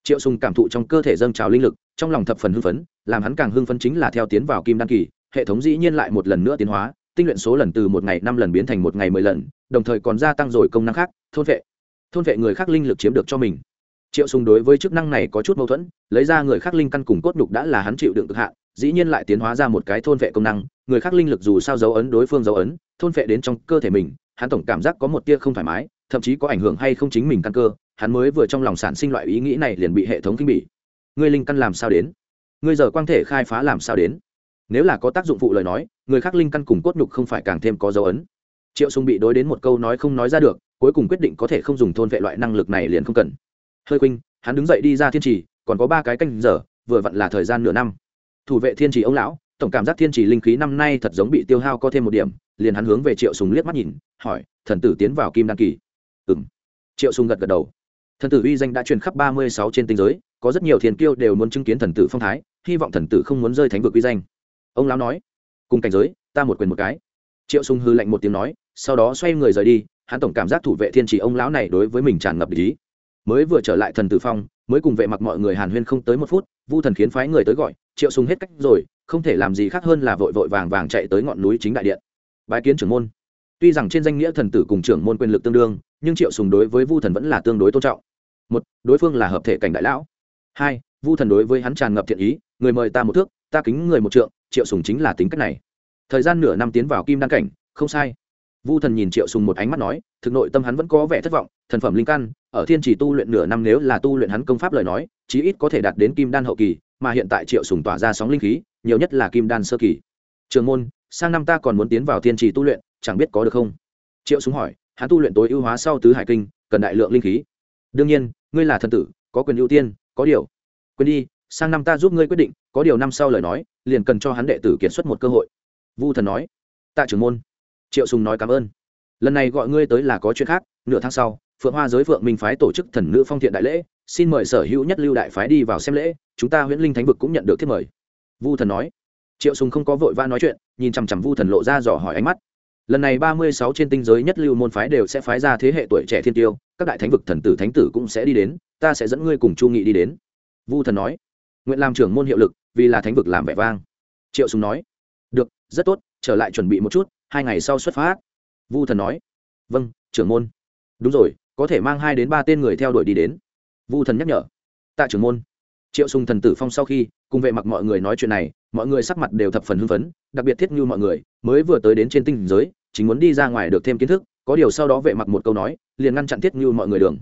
Triệu sùng cảm thụ trong cơ thể dâng trào linh lực, trong lòng thập phần hưng phấn, làm hắn càng hưng phấn chính là theo tiến vào kim đan kỳ, hệ thống dĩ nhiên lại một lần nữa tiến hóa, tinh luyện số lần từ một ngày năm lần biến thành một ngày mười lần, đồng thời còn gia tăng rồi công năng khác, thôn vệ. Thôn vệ người khác linh lực chiếm được cho mình triệu sùng đối với chức năng này có chút mâu thuẫn, lấy ra người khác linh căn cùng cốt nhục đã là hắn chịu đựng cực hạn, dĩ nhiên lại tiến hóa ra một cái thôn vệ công năng, người khác linh lực dù sao dấu ấn đối phương dấu ấn, thôn vệ đến trong cơ thể mình, hắn tổng cảm giác có một tia không thoải mái, thậm chí có ảnh hưởng hay không chính mình căn cơ, hắn mới vừa trong lòng sản sinh loại ý nghĩ này liền bị hệ thống kinh bỉ. Ngươi linh căn làm sao đến? Ngươi giờ quang thể khai phá làm sao đến? Nếu là có tác dụng phụ lời nói, người khác linh căn cùng cốt nhục không phải càng thêm có dấu ấn. Triệu sùng bị đối đến một câu nói không nói ra được, cuối cùng quyết định có thể không dùng thôn vệ loại năng lực này liền không cần hơi khuynh, hắn đứng dậy đi ra thiên trì, còn có ba cái canh giờ, vừa vặn là thời gian nửa năm. Thủ vệ thiên trì ông lão, tổng cảm giác thiên trì linh khí năm nay thật giống bị tiêu hao có thêm một điểm, liền hắn hướng về triệu sùng liếc mắt nhìn, hỏi, thần tử tiến vào kim đăng kỳ? Ừm. Triệu sùng gật gật đầu. Thần tử uy danh đã truyền khắp ba mươi sáu trên tinh giới, có rất nhiều thiên kiêu đều muốn chứng kiến thần tử phong thái, hy vọng thần tử không muốn rơi thánh vực uy danh. Ông lão nói, cùng cảnh giới, ta một quyền một cái. Triệu sùng hư lạnh một tiếng nói, sau đó xoay người rời đi, hắn tổng cảm giác thủ vệ thiên trì ông lão này đối với mình tràn ngập ý mới vừa trở lại thần tử phong, mới cùng vệ mặc mọi người hàn huyên không tới một phút, vu thần khiến phái người tới gọi, triệu sùng hết cách rồi, không thể làm gì khác hơn là vội vội vàng vàng chạy tới ngọn núi chính đại điện. Bái kiến trưởng môn. Tuy rằng trên danh nghĩa thần tử cùng trưởng môn quyền lực tương đương, nhưng triệu sùng đối với vu thần vẫn là tương đối tôn trọng. Một, đối phương là hợp thể cảnh đại lão. Hai, vu thần đối với hắn tràn ngập thiện ý, người mời ta một thước, ta kính người một trượng, triệu sùng chính là tính cách này. Thời gian nửa năm tiến vào kim đan cảnh, không sai vu thần nhìn triệu sùng một ánh mắt nói, thực nội tâm hắn vẫn có vẻ thất vọng, thần phẩm linh căn, ở thiên chỉ tu luyện nửa năm nếu là tu luyện hắn công pháp lời nói, chí ít có thể đạt đến kim đan hậu kỳ, mà hiện tại triệu sùng tỏa ra sóng linh khí, nhiều nhất là kim đan sơ kỳ. Trường môn, sang năm ta còn muốn tiến vào thiên trì tu luyện, chẳng biết có được không? Triệu sùng hỏi, hắn tu luyện tối ưu hóa sau tứ hải kinh, cần đại lượng linh khí. Đương nhiên, ngươi là thần tử, có quyền ưu tiên, có điều. Quên đi, sang năm ta giúp ngươi quyết định, có điều năm sau lời nói, liền cần cho hắn đệ tử kiệt xuất một cơ hội. Vu thần nói. Tạ trưởng môn triệu sùng nói cảm ơn. Lần này gọi ngươi tới là có chuyện khác, nửa tháng sau, phượng hoa giới phượng minh phái tổ chức thần nữ phong thiện đại lễ, xin mời sở hữu nhất lưu đại phái đi vào xem lễ, chúng ta huyễn linh thánh vực cũng nhận được thiết mời. Vu thần nói. Triệu sùng không có vội vã nói chuyện, nhìn chằm chằm vu thần lộ ra dò hỏi ánh mắt. Lần này ba mươi sáu trên tinh giới nhất lưu môn phái đều sẽ phái ra thế hệ tuổi trẻ thiên tiêu, các đại thánh vực thần tử thánh tử cũng sẽ đi đến, ta sẽ dẫn ngươi cùng chu nghị đi đến. Vu thần nói. Nguyện làm trưởng môn hiệu lực, vì là thánh vực làm vẻ vang. Triệu sùng nói. Được, rất tốt, trở lại chuẩn bị một chút hai ngày sau xuất phát. Vu thần nói vâng trưởng môn. Đúng rồi, có thể mang hai đến ba tên người theo đuổi đi đến. Vu thần nhắc nhở, tạ trưởng môn. Triệu sùng thần tử phong sau khi, cùng vệ mặc mọi người nói chuyện này, mọi người sắc mặt đều thập phần hưng phấn, đặc biệt thiết như mọi người, mới vừa tới đến trên tinh giới, chính muốn đi ra ngoài được thêm kiến thức, có điều sau đó vệ mặc một câu nói, liền ngăn chặn thiết như mọi người đường.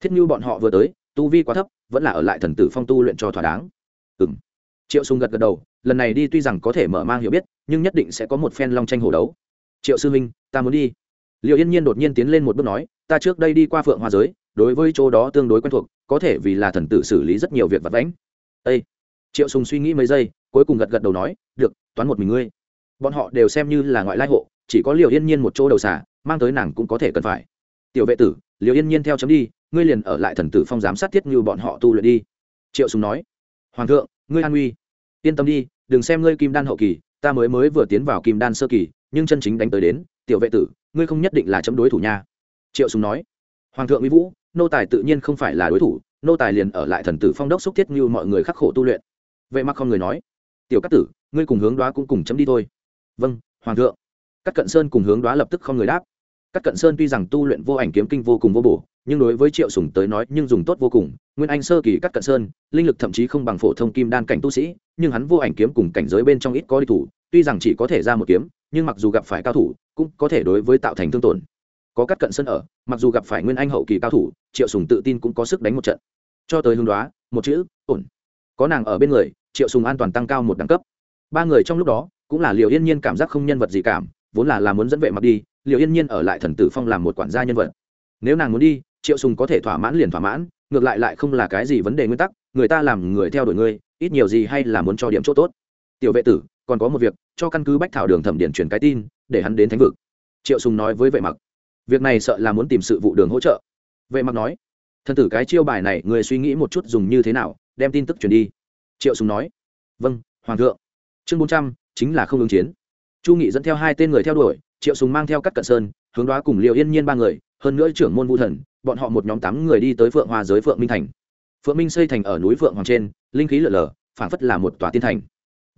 Thiết như bọn họ vừa tới, tu vi quá thấp, vẫn là ở lại thần tử phong tu luyện cho thỏa đáng. Ừm. Triệu sùng gật gật đầu, lần này đi tuy rằng có thể mở mang hiểu biết, nhưng nhất định sẽ có một phen long tranh hổ đấu triệu sư minh ta muốn đi. Liệu yên nhiên đột nhiên tiến lên một bước nói, ta trước đây đi qua phượng hoa giới, đối với chỗ đó tương đối quen thuộc, có thể vì là thần tử xử lý rất nhiều việc vặt vãnh. Â triệu sùng suy nghĩ mấy giây, cuối cùng gật gật đầu nói, được, toán một mình ngươi. Bọn họ đều xem như là ngoại lai hộ, chỉ có liệu yên nhiên một chỗ đầu xả mang tới nàng cũng có thể cần phải. Tiểu vệ tử liệu yên nhiên theo chấm đi, ngươi liền ở lại thần tử phong giám sát thiết như bọn họ tu luyện đi. Triệu sùng nói, hoàng thượng, ngươi an uy yên tâm đi, đừng xem ngươi kim đan hậu kỳ, ta mới mới vừa tiến vào kim đan sơ kỳ nhưng chân chính đánh tới đến, tiểu vệ tử, ngươi không nhất định là chấm đối thủ nha. Triệu sùng nói. Hoàng thượng mỹ vũ, nô tài tự nhiên không phải là đối thủ, nô tài liền ở lại thần tử phong đốc xúc thiết như mọi người khắc khổ tu luyện. Vệ mặc không người nói. Tiểu cát tử, ngươi cùng hướng đoá cũng cùng chấm đi thôi. Vâng hoàng thượng. Các cận sơn cùng hướng đoá lập tức không người đáp. Các cận sơn tuy rằng tu luyện vô ảnh kiếm kinh vô cùng vô bổ, nhưng đối với triệu sùng tới nói nhưng dùng tốt vô cùng. Nguyên anh sơ kỳ các cận sơn, linh lực thậm chí không bằng phổ thông kim đan cảnh tu sĩ, nhưng hắn vô ảnh kiếm cùng cảnh giới bên trong ít có đi thủ tuy rằng chỉ có thể ra một kiếm, nhưng mặc dù gặp phải cao thủ, cũng có thể đối với tạo thành thương tổn. Có cắt cận sân ở, mặc dù gặp phải nguyên anh hậu kỳ cao thủ, triệu sùng tự tin cũng có sức đánh một trận. Cho tới hướng đoá, một chữ, ổn. Có nàng ở bên người, triệu sùng an toàn tăng cao một đẳng cấp. Ba người trong lúc đó, cũng là liều yên nhiên cảm giác không nhân vật gì cảm, vốn là là muốn dẫn vệ mặc đi liều yên nhiên ở lại thần tử phong làm một quản gia nhân vật. Nếu nàng muốn đi, triệu sùng có thể thỏa mãn liền thỏa mãn, ngược lại lại không là cái gì vấn đề nguyên tắc, người ta làm người theo đuổi ngươi, ít nhiều gì hay là muốn cho điểm chỗ tốt. Tiểu vệ tử còn có một việc, cho căn cứ bách thảo đường thẩm điện truyền cái tin, để hắn đến thánh vực. Triệu sùng nói với vệ mặc. Việc này sợ là muốn tìm sự vụ đường hỗ trợ. Vệ mặc nói. Thân tử cái chiêu bài này, người suy nghĩ một chút dùng như thế nào, đem tin tức truyền đi. Triệu sùng nói. Vâng hoàng thượng. Chương bốn trăm, chính là không ứng chiến. Chu nghị dẫn theo hai tên người theo đuổi, triệu sùng mang theo các cận sơn, hướng đoá cùng liệu yên nhiên ba người, hơn nữa trưởng môn vũ thần, bọn họ một nhóm tám người đi tới phượng hoa giới phượng minh thành. Phượng minh xây thành ở núi phượng hoàng trên, linh khí lở lở, phảng phất là một tòa tiên thành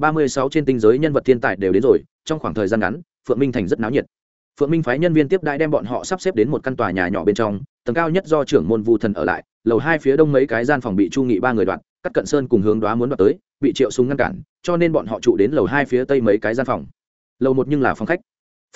ba mươi sáu trên tinh giới nhân vật thiên tài đều đến rồi, trong khoảng thời gian ngắn, phượng minh thành rất náo nhiệt. Phượng minh phái nhân viên tiếp đãi đem bọn họ sắp xếp đến một căn tòa nhà nhỏ bên trong, tầng cao nhất do trưởng môn vu thần ở lại, lầu hai phía đông mấy cái gian phòng bị chu nghị ba người đoạt, cắt cận sơn cùng hướng đoá muốn đoạt tới, bị triệu súng ngăn cản, cho nên bọn họ trụ đến lầu hai phía tây mấy cái gian phòng. Lầu một nhưng là phòng khách.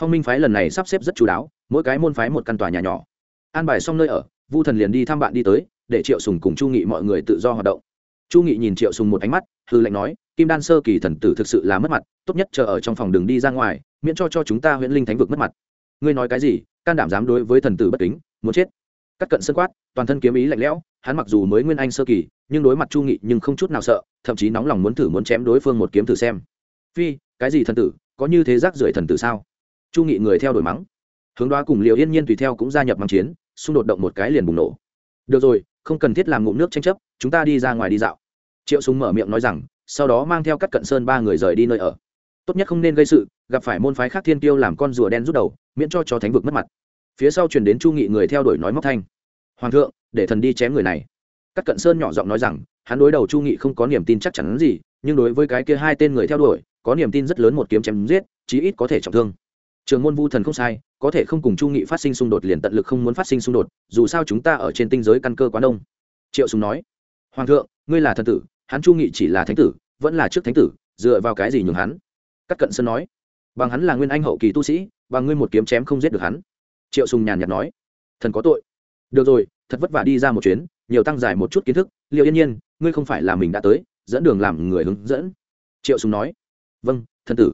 Phong minh phái lần này sắp xếp rất chú đáo, mỗi cái môn phái một căn tòa nhà nhỏ. An bài xong nơi ở, vu thần liền đi thăm bạn đi tới, để triệu sùng cùng chu nghị mọi người tự do hoạt động. Chu nghị nhìn triệu sùng một ánh mắt, hư lệnh nói kim đan sơ kỳ thần tử thực sự là mất mặt, tốt nhất chờ ở trong phòng đường đi ra ngoài, miễn cho cho chúng ta huyễn linh thánh vực mất mặt. Ngươi nói cái gì? Can đảm dám đối với thần tử bất kính, muốn chết. Cắt cận sân quát, toàn thân kiếm ý lạnh lẽo, hắn mặc dù mới nguyên anh sơ kỳ, nhưng đối mặt chu nghị nhưng không chút nào sợ, thậm chí nóng lòng muốn thử muốn chém đối phương một kiếm thử xem. Phi, cái gì thần tử? Có như thế rác rưởi thần tử sao? Chu nghị người theo đổi mắng. Hướng đoá cùng liệu yên nhiên tùy theo cũng gia nhập mắng chiến, xung đột động một cái liền bùng nổ. Được rồi, không cần thiết làm ngụm nước tranh chấp, chúng ta đi ra ngoài đi dạo. Triệu súng mở miệng nói rằng sau đó mang theo các cận sơn ba người rời đi nơi ở. Tốt nhất không nên gây sự, gặp phải môn phái khác thiên tiêu làm con rùa đen rút đầu, miễn cho cho thánh vực mất mặt. Phía sau truyền đến chu nghị người theo đuổi nói móc thanh. Hoàng thượng, để thần đi chém người này. Các cận sơn nhỏ giọng nói rằng, hắn đối đầu chu nghị không có niềm tin chắc chắn gì, nhưng đối với cái kia hai tên người theo đuổi, có niềm tin rất lớn một kiếm chém giết, chí ít có thể trọng thương. Trường môn vu thần không sai, có thể không cùng chu nghị phát sinh xung đột liền tận lực không muốn phát sinh xung đột, dù sao chúng ta ở trên tinh giới căn cơ quá đông. Triệu sùng nói, hoàng thượng, ngươi là thần tử hắn chu nghị chỉ là thánh tử, vẫn là trước thánh tử, dựa vào cái gì nhường hắn? Cắt cận sơn nói, bằng hắn là nguyên anh hậu kỳ tu sĩ, bằng ngươi một kiếm chém không giết được hắn. Triệu sùng nhàn nhạt nói, thần có tội. Được rồi, thật vất vả đi ra một chuyến, nhiều tăng dài một chút kiến thức liệu yên nhiên, ngươi không phải là mình đã tới, dẫn đường làm người hướng dẫn. Triệu sùng nói vâng thần tử.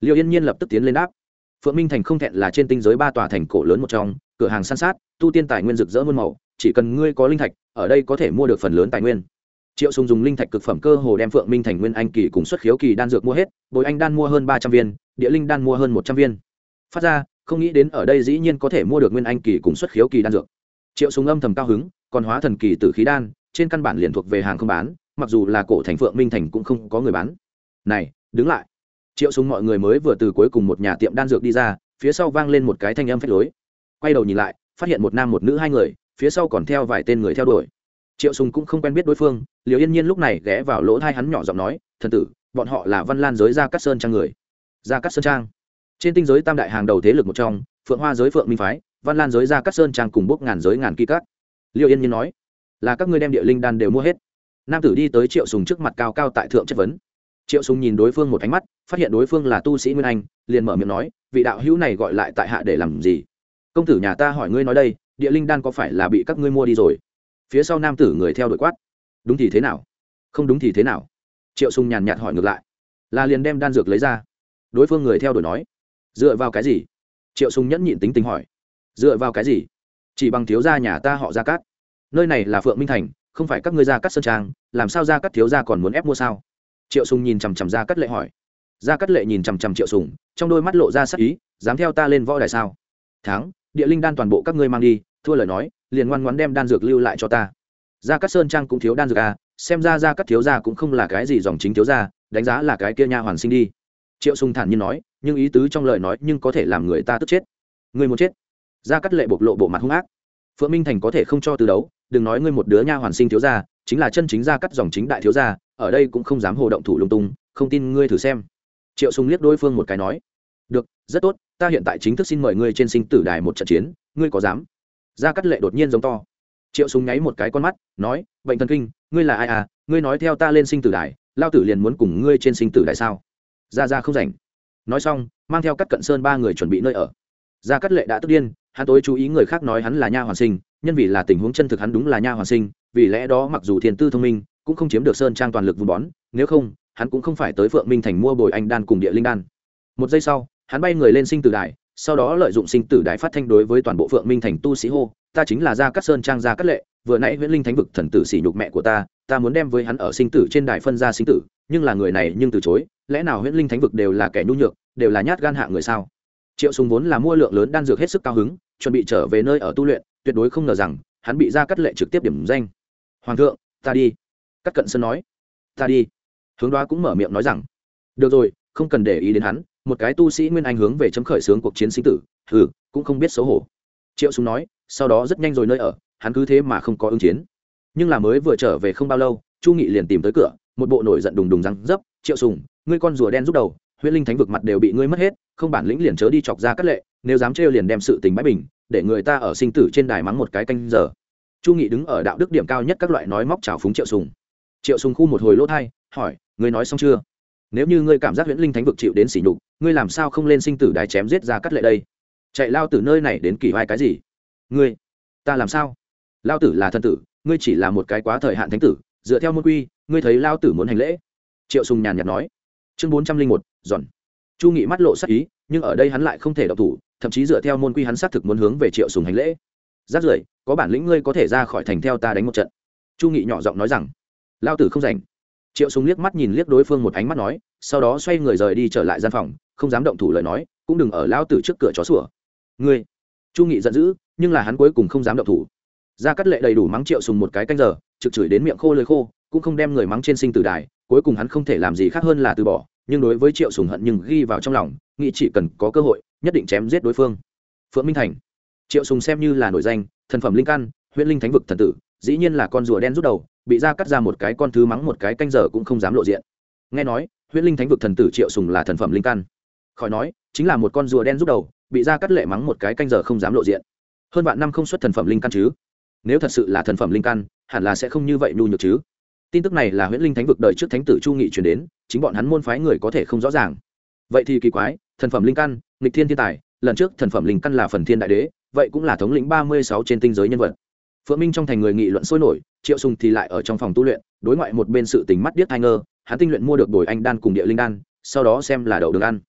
Liệu yên nhiên lập tức tiến lên đáp, phượng minh thành không thẹn là trên tinh giới ba tòa thành cổ lớn một trong, cửa hàng san sát, tu tiên tài nguyên rực rỡ muôn màu, chỉ cần ngươi có linh thạch, ở đây có thể mua được phần lớn tài nguyên triệu sùng dùng linh thạch cực phẩm cơ hồ đem phượng minh thành nguyên anh kỳ cùng xuất khiếu kỳ đan dược mua hết, bồi anh đan mua hơn ba trăm viên, địa linh đan mua hơn một trăm viên. Phát ra, không nghĩ đến ở đây dĩ nhiên có thể mua được nguyên anh kỳ cùng xuất khiếu kỳ đan dược. Triệu sùng âm thầm cao hứng, còn hóa thần kỳ tử khí đan, trên căn bản liền thuộc về hàng không bán, mặc dù là cổ thành phượng minh thành cũng không có người bán. Này, đứng lại. Triệu sùng mọi người mới vừa từ cuối cùng một nhà tiệm đan dược đi ra, phía sau vang lên một cái thanh âm phách lối. Quay đầu nhìn lại, phát hiện một nam một nữ hai người, phía sau còn theo vài tên người theo đuổi triệu sùng cũng không quen biết đối phương liều yên nhiên lúc này ghé vào lỗ thai hắn nhỏ giọng nói, thần tử, bọn họ là văn lan giới gia cát sơn trang người. Gia cát sơn trang. Trên tinh giới tam đại hàng đầu thế lực một trong, phượng hoa giới phượng minh phái, văn lan giới gia cát sơn trang cùng bốc ngàn giới ngàn kỳ cát liều yên nhiên nói, là các ngươi đem địa linh đan đều mua hết. Nam tử đi tới triệu sùng trước mặt cao cao tại thượng chất vấn. Triệu sùng nhìn đối phương một ánh mắt, phát hiện đối phương là tu sĩ nguyên anh, liền mở miệng nói, vị đạo hữu này gọi lại tại hạ để làm gì? Công tử nhà ta hỏi ngươi nói đây, địa linh đan có phải là bị các ngươi mua đi rồi? Phía sau nam tử người theo đội quát, đúng thì thế nào? Không đúng thì thế nào? Triệu sùng nhàn nhạt hỏi ngược lại, là liền đem đan dược lấy ra. Đối phương người theo đuổi nói, dựa vào cái gì? Triệu sùng nhẫn nhịn tính tình hỏi, dựa vào cái gì? Chỉ bằng thiếu gia nhà ta họ ra cát. Nơi này là phượng minh thành, không phải các ngươi ra cát sơn trang, làm sao ra cát thiếu gia còn muốn ép mua sao? Triệu sùng nhìn chằm chằm ra cát lệ hỏi. Ra cát lệ nhìn chằm chằm triệu sùng, trong đôi mắt lộ ra sắc ý, dám theo ta lên võ đài sao? Thắng, địa linh đan toàn bộ các ngươi mang đi, thua lời nói liền ngoan ngoãn đem đan dược lưu lại cho ta. Gia cát sơn trang cũng thiếu đan dược à xem ra gia cát thiếu gia cũng không là cái gì dòng chính thiếu gia, đánh giá là cái kia nha hoàn sinh đi. Triệu sùng thản nhiên nói, nhưng ý tứ trong lời nói nhưng có thể làm người ta tức chết. Người muốn chết. Gia cát lệ bộc lộ bộ mặt hung ác. Phượng minh thành có thể không cho từ đấu, đừng nói ngươi một đứa nha hoàn sinh thiếu gia, chính là chân chính gia cát dòng chính đại thiếu gia, ở đây cũng không dám hồ động thủ lung tung, không tin ngươi thử xem. Triệu sùng liếc đối phương một cái nói, được, rất tốt, ta hiện tại chính thức xin mời ngươi trên sinh tử đài một trận chiến, ngươi có dám? Gia cát lệ đột nhiên giống to. Triệu súng nháy một cái con mắt, nói, bệnh thần kinh, ngươi là ai à? Ngươi nói theo ta lên sinh tử đài lao tử liền muốn cùng ngươi trên sinh tử đài sao? Ra ra không rảnh. Nói xong, mang theo cắt cận sơn ba người chuẩn bị nơi ở. Gia cát lệ đã tức điên, hắn tối chú ý người khác nói hắn là nha hoàn sinh, nhân vì là tình huống chân thực hắn đúng là nha hoàn sinh, vì lẽ đó mặc dù thiền tư thông minh, cũng không chiếm được sơn trang toàn lực vun bón, nếu không, hắn cũng không phải tới phượng minh thành mua bồi anh đan cùng địa linh đan. Một giây sau, hắn bay người lên sinh tử đài sau đó lợi dụng sinh tử đài phát thanh đối với toàn bộ phượng minh thành tu sĩ hô, ta chính là gia cát sơn trang gia cát lệ, vừa nãy nguyễn linh thánh vực thần tử sỉ nhục mẹ của ta ta muốn đem với hắn ở sinh tử trên đài phân ra sinh tử, nhưng là người này nhưng từ chối, lẽ nào nguyễn linh thánh vực đều là kẻ nhu nhược, đều là nhát gan hạ người sao? Triệu sùng vốn là mua lượng lớn đan dược hết sức cao hứng, chuẩn bị trở về nơi ở tu luyện, tuyệt đối không ngờ rằng, hắn bị gia cát lệ trực tiếp điểm danh. Hoàng thượng, ta đi. Cát cận sơn nói. Ta đi. Hướng đoá cũng mở miệng nói rằng. Được rồi, không cần để ý đến hắn một cái tu sĩ nguyên anh hướng về chấm khởi xướng cuộc chiến sinh tử, hừ, cũng không biết xấu hổ. Triệu súng nói, sau đó rất nhanh rồi nơi ở, hắn cứ thế mà không có ứng chiến. Nhưng là mới vừa trở về không bao lâu, chu nghị liền tìm tới cửa, một bộ nổi giận đùng đùng răng dấp, triệu sùng, ngươi con rùa đen giúp đầu huyết linh thánh vực mặt đều bị ngươi mất hết, không bản lĩnh liền chớ đi chọc ra cắt lệ, nếu dám trêu liền đem sự tình bãi bình, để người ta ở sinh tử trên đài mắng một cái canh giờ. Chu nghị đứng ở đạo đức điểm cao nhất các loại nói móc trào phúng triệu sùng. Triệu sùng khu một hồi lỗ thai, hỏi, ngươi nói xong chưa? Nếu như ngươi cảm giác huyễn linh thánh vực chịu đến sỉ nhục, ngươi làm sao không lên sinh tử đài chém giết ra cắt lệ đây? Chạy lao từ nơi này đến kỳ vai cái gì? Ngươi, ta làm sao? Lao tử là thân tử, ngươi chỉ là một cái quá thời hạn thánh tử, dựa theo môn quy, ngươi thấy lao tử muốn hành lễ? Triệu sùng nhàn nhạt nói. Chương bốn trăm linh một giòn chu nghị mắt lộ sắc ý, nhưng ở đây hắn lại không thể đọc thủ, thậm chí dựa theo môn quy hắn xác thực muốn hướng về triệu sùng hành lễ. Giáp rưỡi có bản lĩnh ngươi có thể ra khỏi thành theo ta đánh một trận. Chu nghị nhỏ giọng nói rằng, lao tử không rảnh triệu súng liếc mắt nhìn liếc đối phương một ánh mắt nói, sau đó xoay người rời đi trở lại gian phòng, không dám động thủ lời nói, cũng đừng ở lao tử trước cửa chó sủa. Ngươi, chu nghị giận dữ, nhưng là hắn cuối cùng không dám động thủ. Ra cắt lệ đầy đủ mắng triệu sùng một cái canh giờ, trực chửi đến miệng khô lời khô, cũng không đem người mắng trên sinh tử đài, cuối cùng hắn không thể làm gì khác hơn là từ bỏ, nhưng đối với triệu sùng hận nhưng ghi vào trong lòng, nghĩ chỉ cần có cơ hội, nhất định chém giết đối phương. Phượng minh thành, triệu sùng xem như là nổi danh, thần phẩm linh căn huyện linh thánh vực thần tử, dĩ nhiên là con rùa đen rút đầu bị ra cắt ra một cái con thứ mắng một cái canh giờ cũng không dám lộ diện. Nghe nói, huyết linh thánh vực thần tử triệu sùng là thần phẩm linh căn. Khỏi nói, chính là một con rùa đen rút đầu, bị ra cắt lệ mắng một cái canh giờ không dám lộ diện. Hơn vạn năm không xuất thần phẩm linh căn chứ? Nếu thật sự là thần phẩm linh căn, hẳn là sẽ không như vậy nhu nhược chứ? Tin tức này là huyễn linh thánh vực đợi trước thánh tử chu nghị truyền đến, chính bọn hắn môn phái người có thể không rõ ràng. Vậy thì kỳ quái, thần phẩm linh căn, nghịch thiên thiên tài, lần trước thần phẩm linh căn là phần thiên đại đế, vậy cũng là thống lĩnh ba mươi sáu trên tinh giới nhân vật phượng minh trong thành người nghị luận sôi nổi, triệu sùng thì lại ở trong phòng tu luyện, đối ngoại một bên sự tình mắt điếc thai ngơ hắn tinh luyện mua được đồi anh đan cùng địa linh đan, sau đó xem là đậu đường ăn.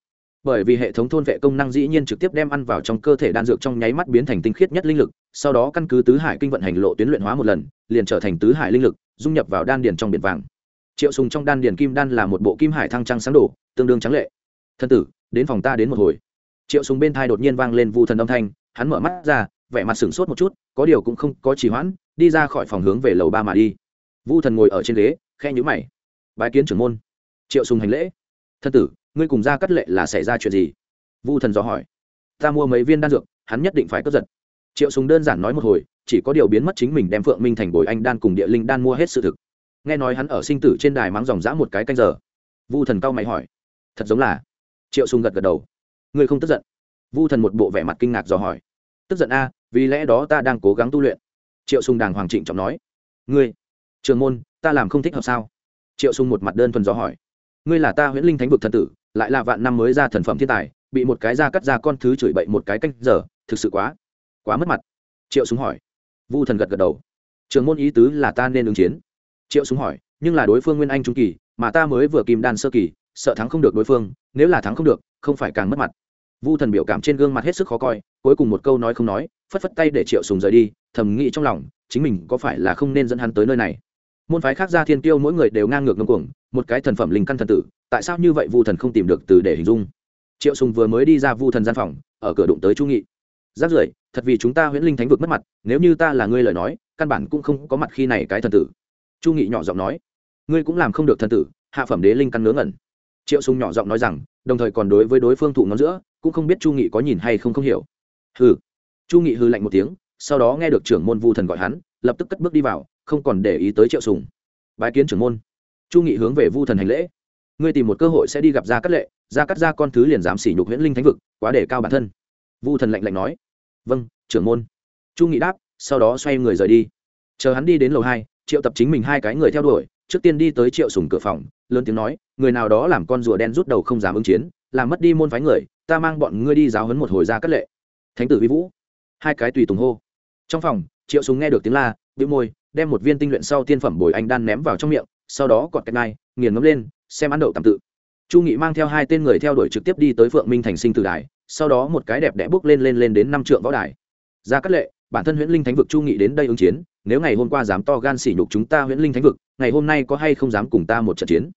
Bởi vì hệ thống thôn vệ công năng dĩ nhiên trực tiếp đem ăn vào trong cơ thể đan dược trong nháy mắt biến thành tinh khiết nhất linh lực, sau đó căn cứ tứ hải kinh vận hành lộ tuyến luyện hóa một lần, liền trở thành tứ hải linh lực, dung nhập vào đan điền trong biển vàng. Triệu sùng trong đan điền kim đan là một bộ kim hải thăng trăng sáng đổ tương đương trắng lệ. Thân tử, đến phòng ta đến một hồi. Triệu sùng bên thai đột nhiên vang lên vu thần âm thanh, hắn mở mắt ra vẻ mặt sửng sốt một chút, có điều cũng không có trì hoãn, đi ra khỏi phòng hướng về lầu ba mà đi. Vu thần ngồi ở trên ghế khe nhữ mày. Bái kiến trưởng môn. Triệu sùng hành lễ. Thân tử, ngươi cùng ra cắt lệ là xảy ra chuyện gì? Vu thần dò hỏi. Ta mua mấy viên đan dược, hắn nhất định phải cướp giật. Triệu sùng đơn giản nói một hồi, chỉ có điều biến mất chính mình đem phượng minh thành bồi anh đan cùng địa linh đan mua hết sự thực. Nghe nói hắn ở sinh tử trên đài mắng dòng dã một cái canh giờ. Vu thần cao mày hỏi. Thật giống là. Triệu sùng gật gật đầu. Ngươi không tức giận. Vu thần một bộ vẻ mặt kinh ngạc dò hỏi. Tức giận a vì lẽ đó ta đang cố gắng tu luyện. Triệu sùng đàng hoàng trịnh trọng nói. Ngươi, trường môn, ta làm không thích hợp sao? Triệu sùng một mặt đơn thuần dò hỏi. Ngươi là ta huyễn linh thánh vực thần tử, lại là vạn năm mới ra thần phẩm thiên tài, bị một cái da cắt ra con thứ chửi bậy một cái canh giờ, thực sự quá quá mất mặt. Triệu sùng hỏi. Vu thần gật gật đầu. Trường môn ý tứ là ta nên ứng chiến. Triệu sùng hỏi, nhưng là đối phương nguyên anh trung kỳ, mà ta mới vừa kìm đan sơ kỳ, sợ thắng không được đối phương, nếu là thắng không được, không phải càng mất mặt vu thần biểu cảm trên gương mặt hết sức khó coi, cuối cùng một câu nói không nói, phất phất tay để triệu sùng rời đi, thầm nghĩ trong lòng, chính mình có phải là không nên dẫn hắn tới nơi này? Môn phái khác ra thiên tiêu mỗi người đều ngang ngược ngông cuồng, một cái thần phẩm linh căn thần tử, tại sao như vậy vu thần không tìm được từ để hình dung? Triệu sùng vừa mới đi ra vu thần gian phòng, ở cửa đụng tới chu nghị. Giáp rưỡi, thật vì chúng ta huyễn linh thánh vực mất mặt, nếu như ta là ngươi lời nói, căn bản cũng không có mặt khi này cái thần tử. Chu nghị nhỏ giọng nói. Ngươi cũng làm không được thần tử, hạ phẩm đế linh căn ngớ ngẩn. Triệu sùng nhỏ giọng nói rằng, đồng thời còn đối với đối phương thụ ngón giữa cũng không biết chu nghị có nhìn hay không không hiểu. Hừ. Chu nghị hư lạnh một tiếng, sau đó nghe được trưởng môn vu thần gọi hắn, lập tức cất bước đi vào, không còn để ý tới triệu sùng. Bái kiến trưởng môn. Chu nghị hướng về vu thần hành lễ. Ngươi tìm một cơ hội sẽ đi gặp gia cát lệ, gia cát gia con thứ liền dám sỉ nhục huyễn linh thánh vực, quá để cao bản thân. Vu thần lạnh lạnh nói. Vâng trưởng môn. Chu nghị đáp, sau đó xoay người rời đi. Chờ hắn đi đến lầu hai, triệu tập chính mình hai cái người theo đuổi, trước tiên đi tới triệu sùng cửa phòng, lớn tiếng nói, người nào đó làm con rùa đen rút đầu không dám ứng chiến, làm mất đi môn phái người ta mang bọn ngươi đi giáo huấn một hồi ra cất lệ. Thánh tử vi vũ. Hai cái tùy tùng hô. Trong phòng, triệu súng nghe được tiếng la, bĩu môi, đem một viên tinh luyện sau tiên phẩm bồi anh đan ném vào trong miệng, sau đó cọt cái nai, nghiền ngấm lên, xem ăn đậu tạm tự. Chu nghị mang theo hai tên người theo đuổi trực tiếp đi tới phượng minh thành sinh tử đài, sau đó một cái đẹp đẽ bước lên lên lên đến năm trượng võ đài. Ra cắt lệ, bản thân huyễn linh thánh vực chu nghị đến đây ứng chiến, nếu ngày hôm qua dám to gan sỉ nhục chúng ta huyễn linh thánh vực, ngày hôm nay có hay không dám cùng ta một trận chiến?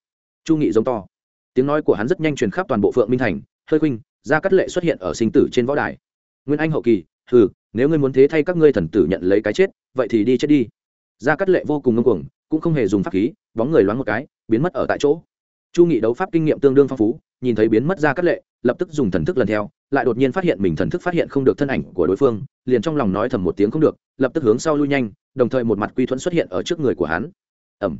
Chu nghị giống to. Tiếng nói của hắn rất nhanh truyền khắp toàn bộ phượng minh thành, hơi khuynh Gia cắt lệ xuất hiện ở sinh tử trên võ đài. Nguyên anh hậu kỳ, hừ, nếu ngươi muốn thế thay các ngươi thần tử nhận lấy cái chết, vậy thì đi chết đi. Gia cắt lệ vô cùng ngông cuồng, cũng không hề dùng pháp khí, bóng người loáng một cái, biến mất ở tại chỗ. Chu nghị đấu pháp kinh nghiệm tương đương phong phú, nhìn thấy biến mất Gia cắt lệ, lập tức dùng thần thức lần theo, lại đột nhiên phát hiện mình thần thức phát hiện không được thân ảnh của đối phương, liền trong lòng nói thầm một tiếng không được, lập tức hướng sau lui nhanh, đồng thời một mặt quy thuẫn xuất hiện ở trước người của hắn. Ẩm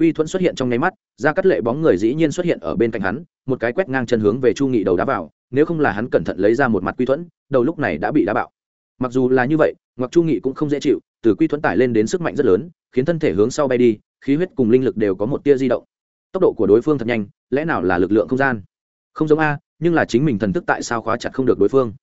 quy thuẫn xuất hiện trong nháy mắt ra cắt lệ bóng người dĩ nhiên xuất hiện ở bên cạnh hắn, một cái quét ngang chân hướng về chu nghị đầu đá vào, nếu không là hắn cẩn thận lấy ra một mặt quy thuẫn, đầu lúc này đã bị đá bạo. Mặc dù là như vậy, ngoặc chu nghị cũng không dễ chịu, từ quy thuẫn tải lên đến sức mạnh rất lớn, khiến thân thể hướng sau bay đi, khí huyết cùng linh lực đều có một tia di động. Tốc độ của đối phương thật nhanh, lẽ nào là lực lượng không gian? Không giống a, nhưng là chính mình thần thức tại sao khóa chặt không được đối phương?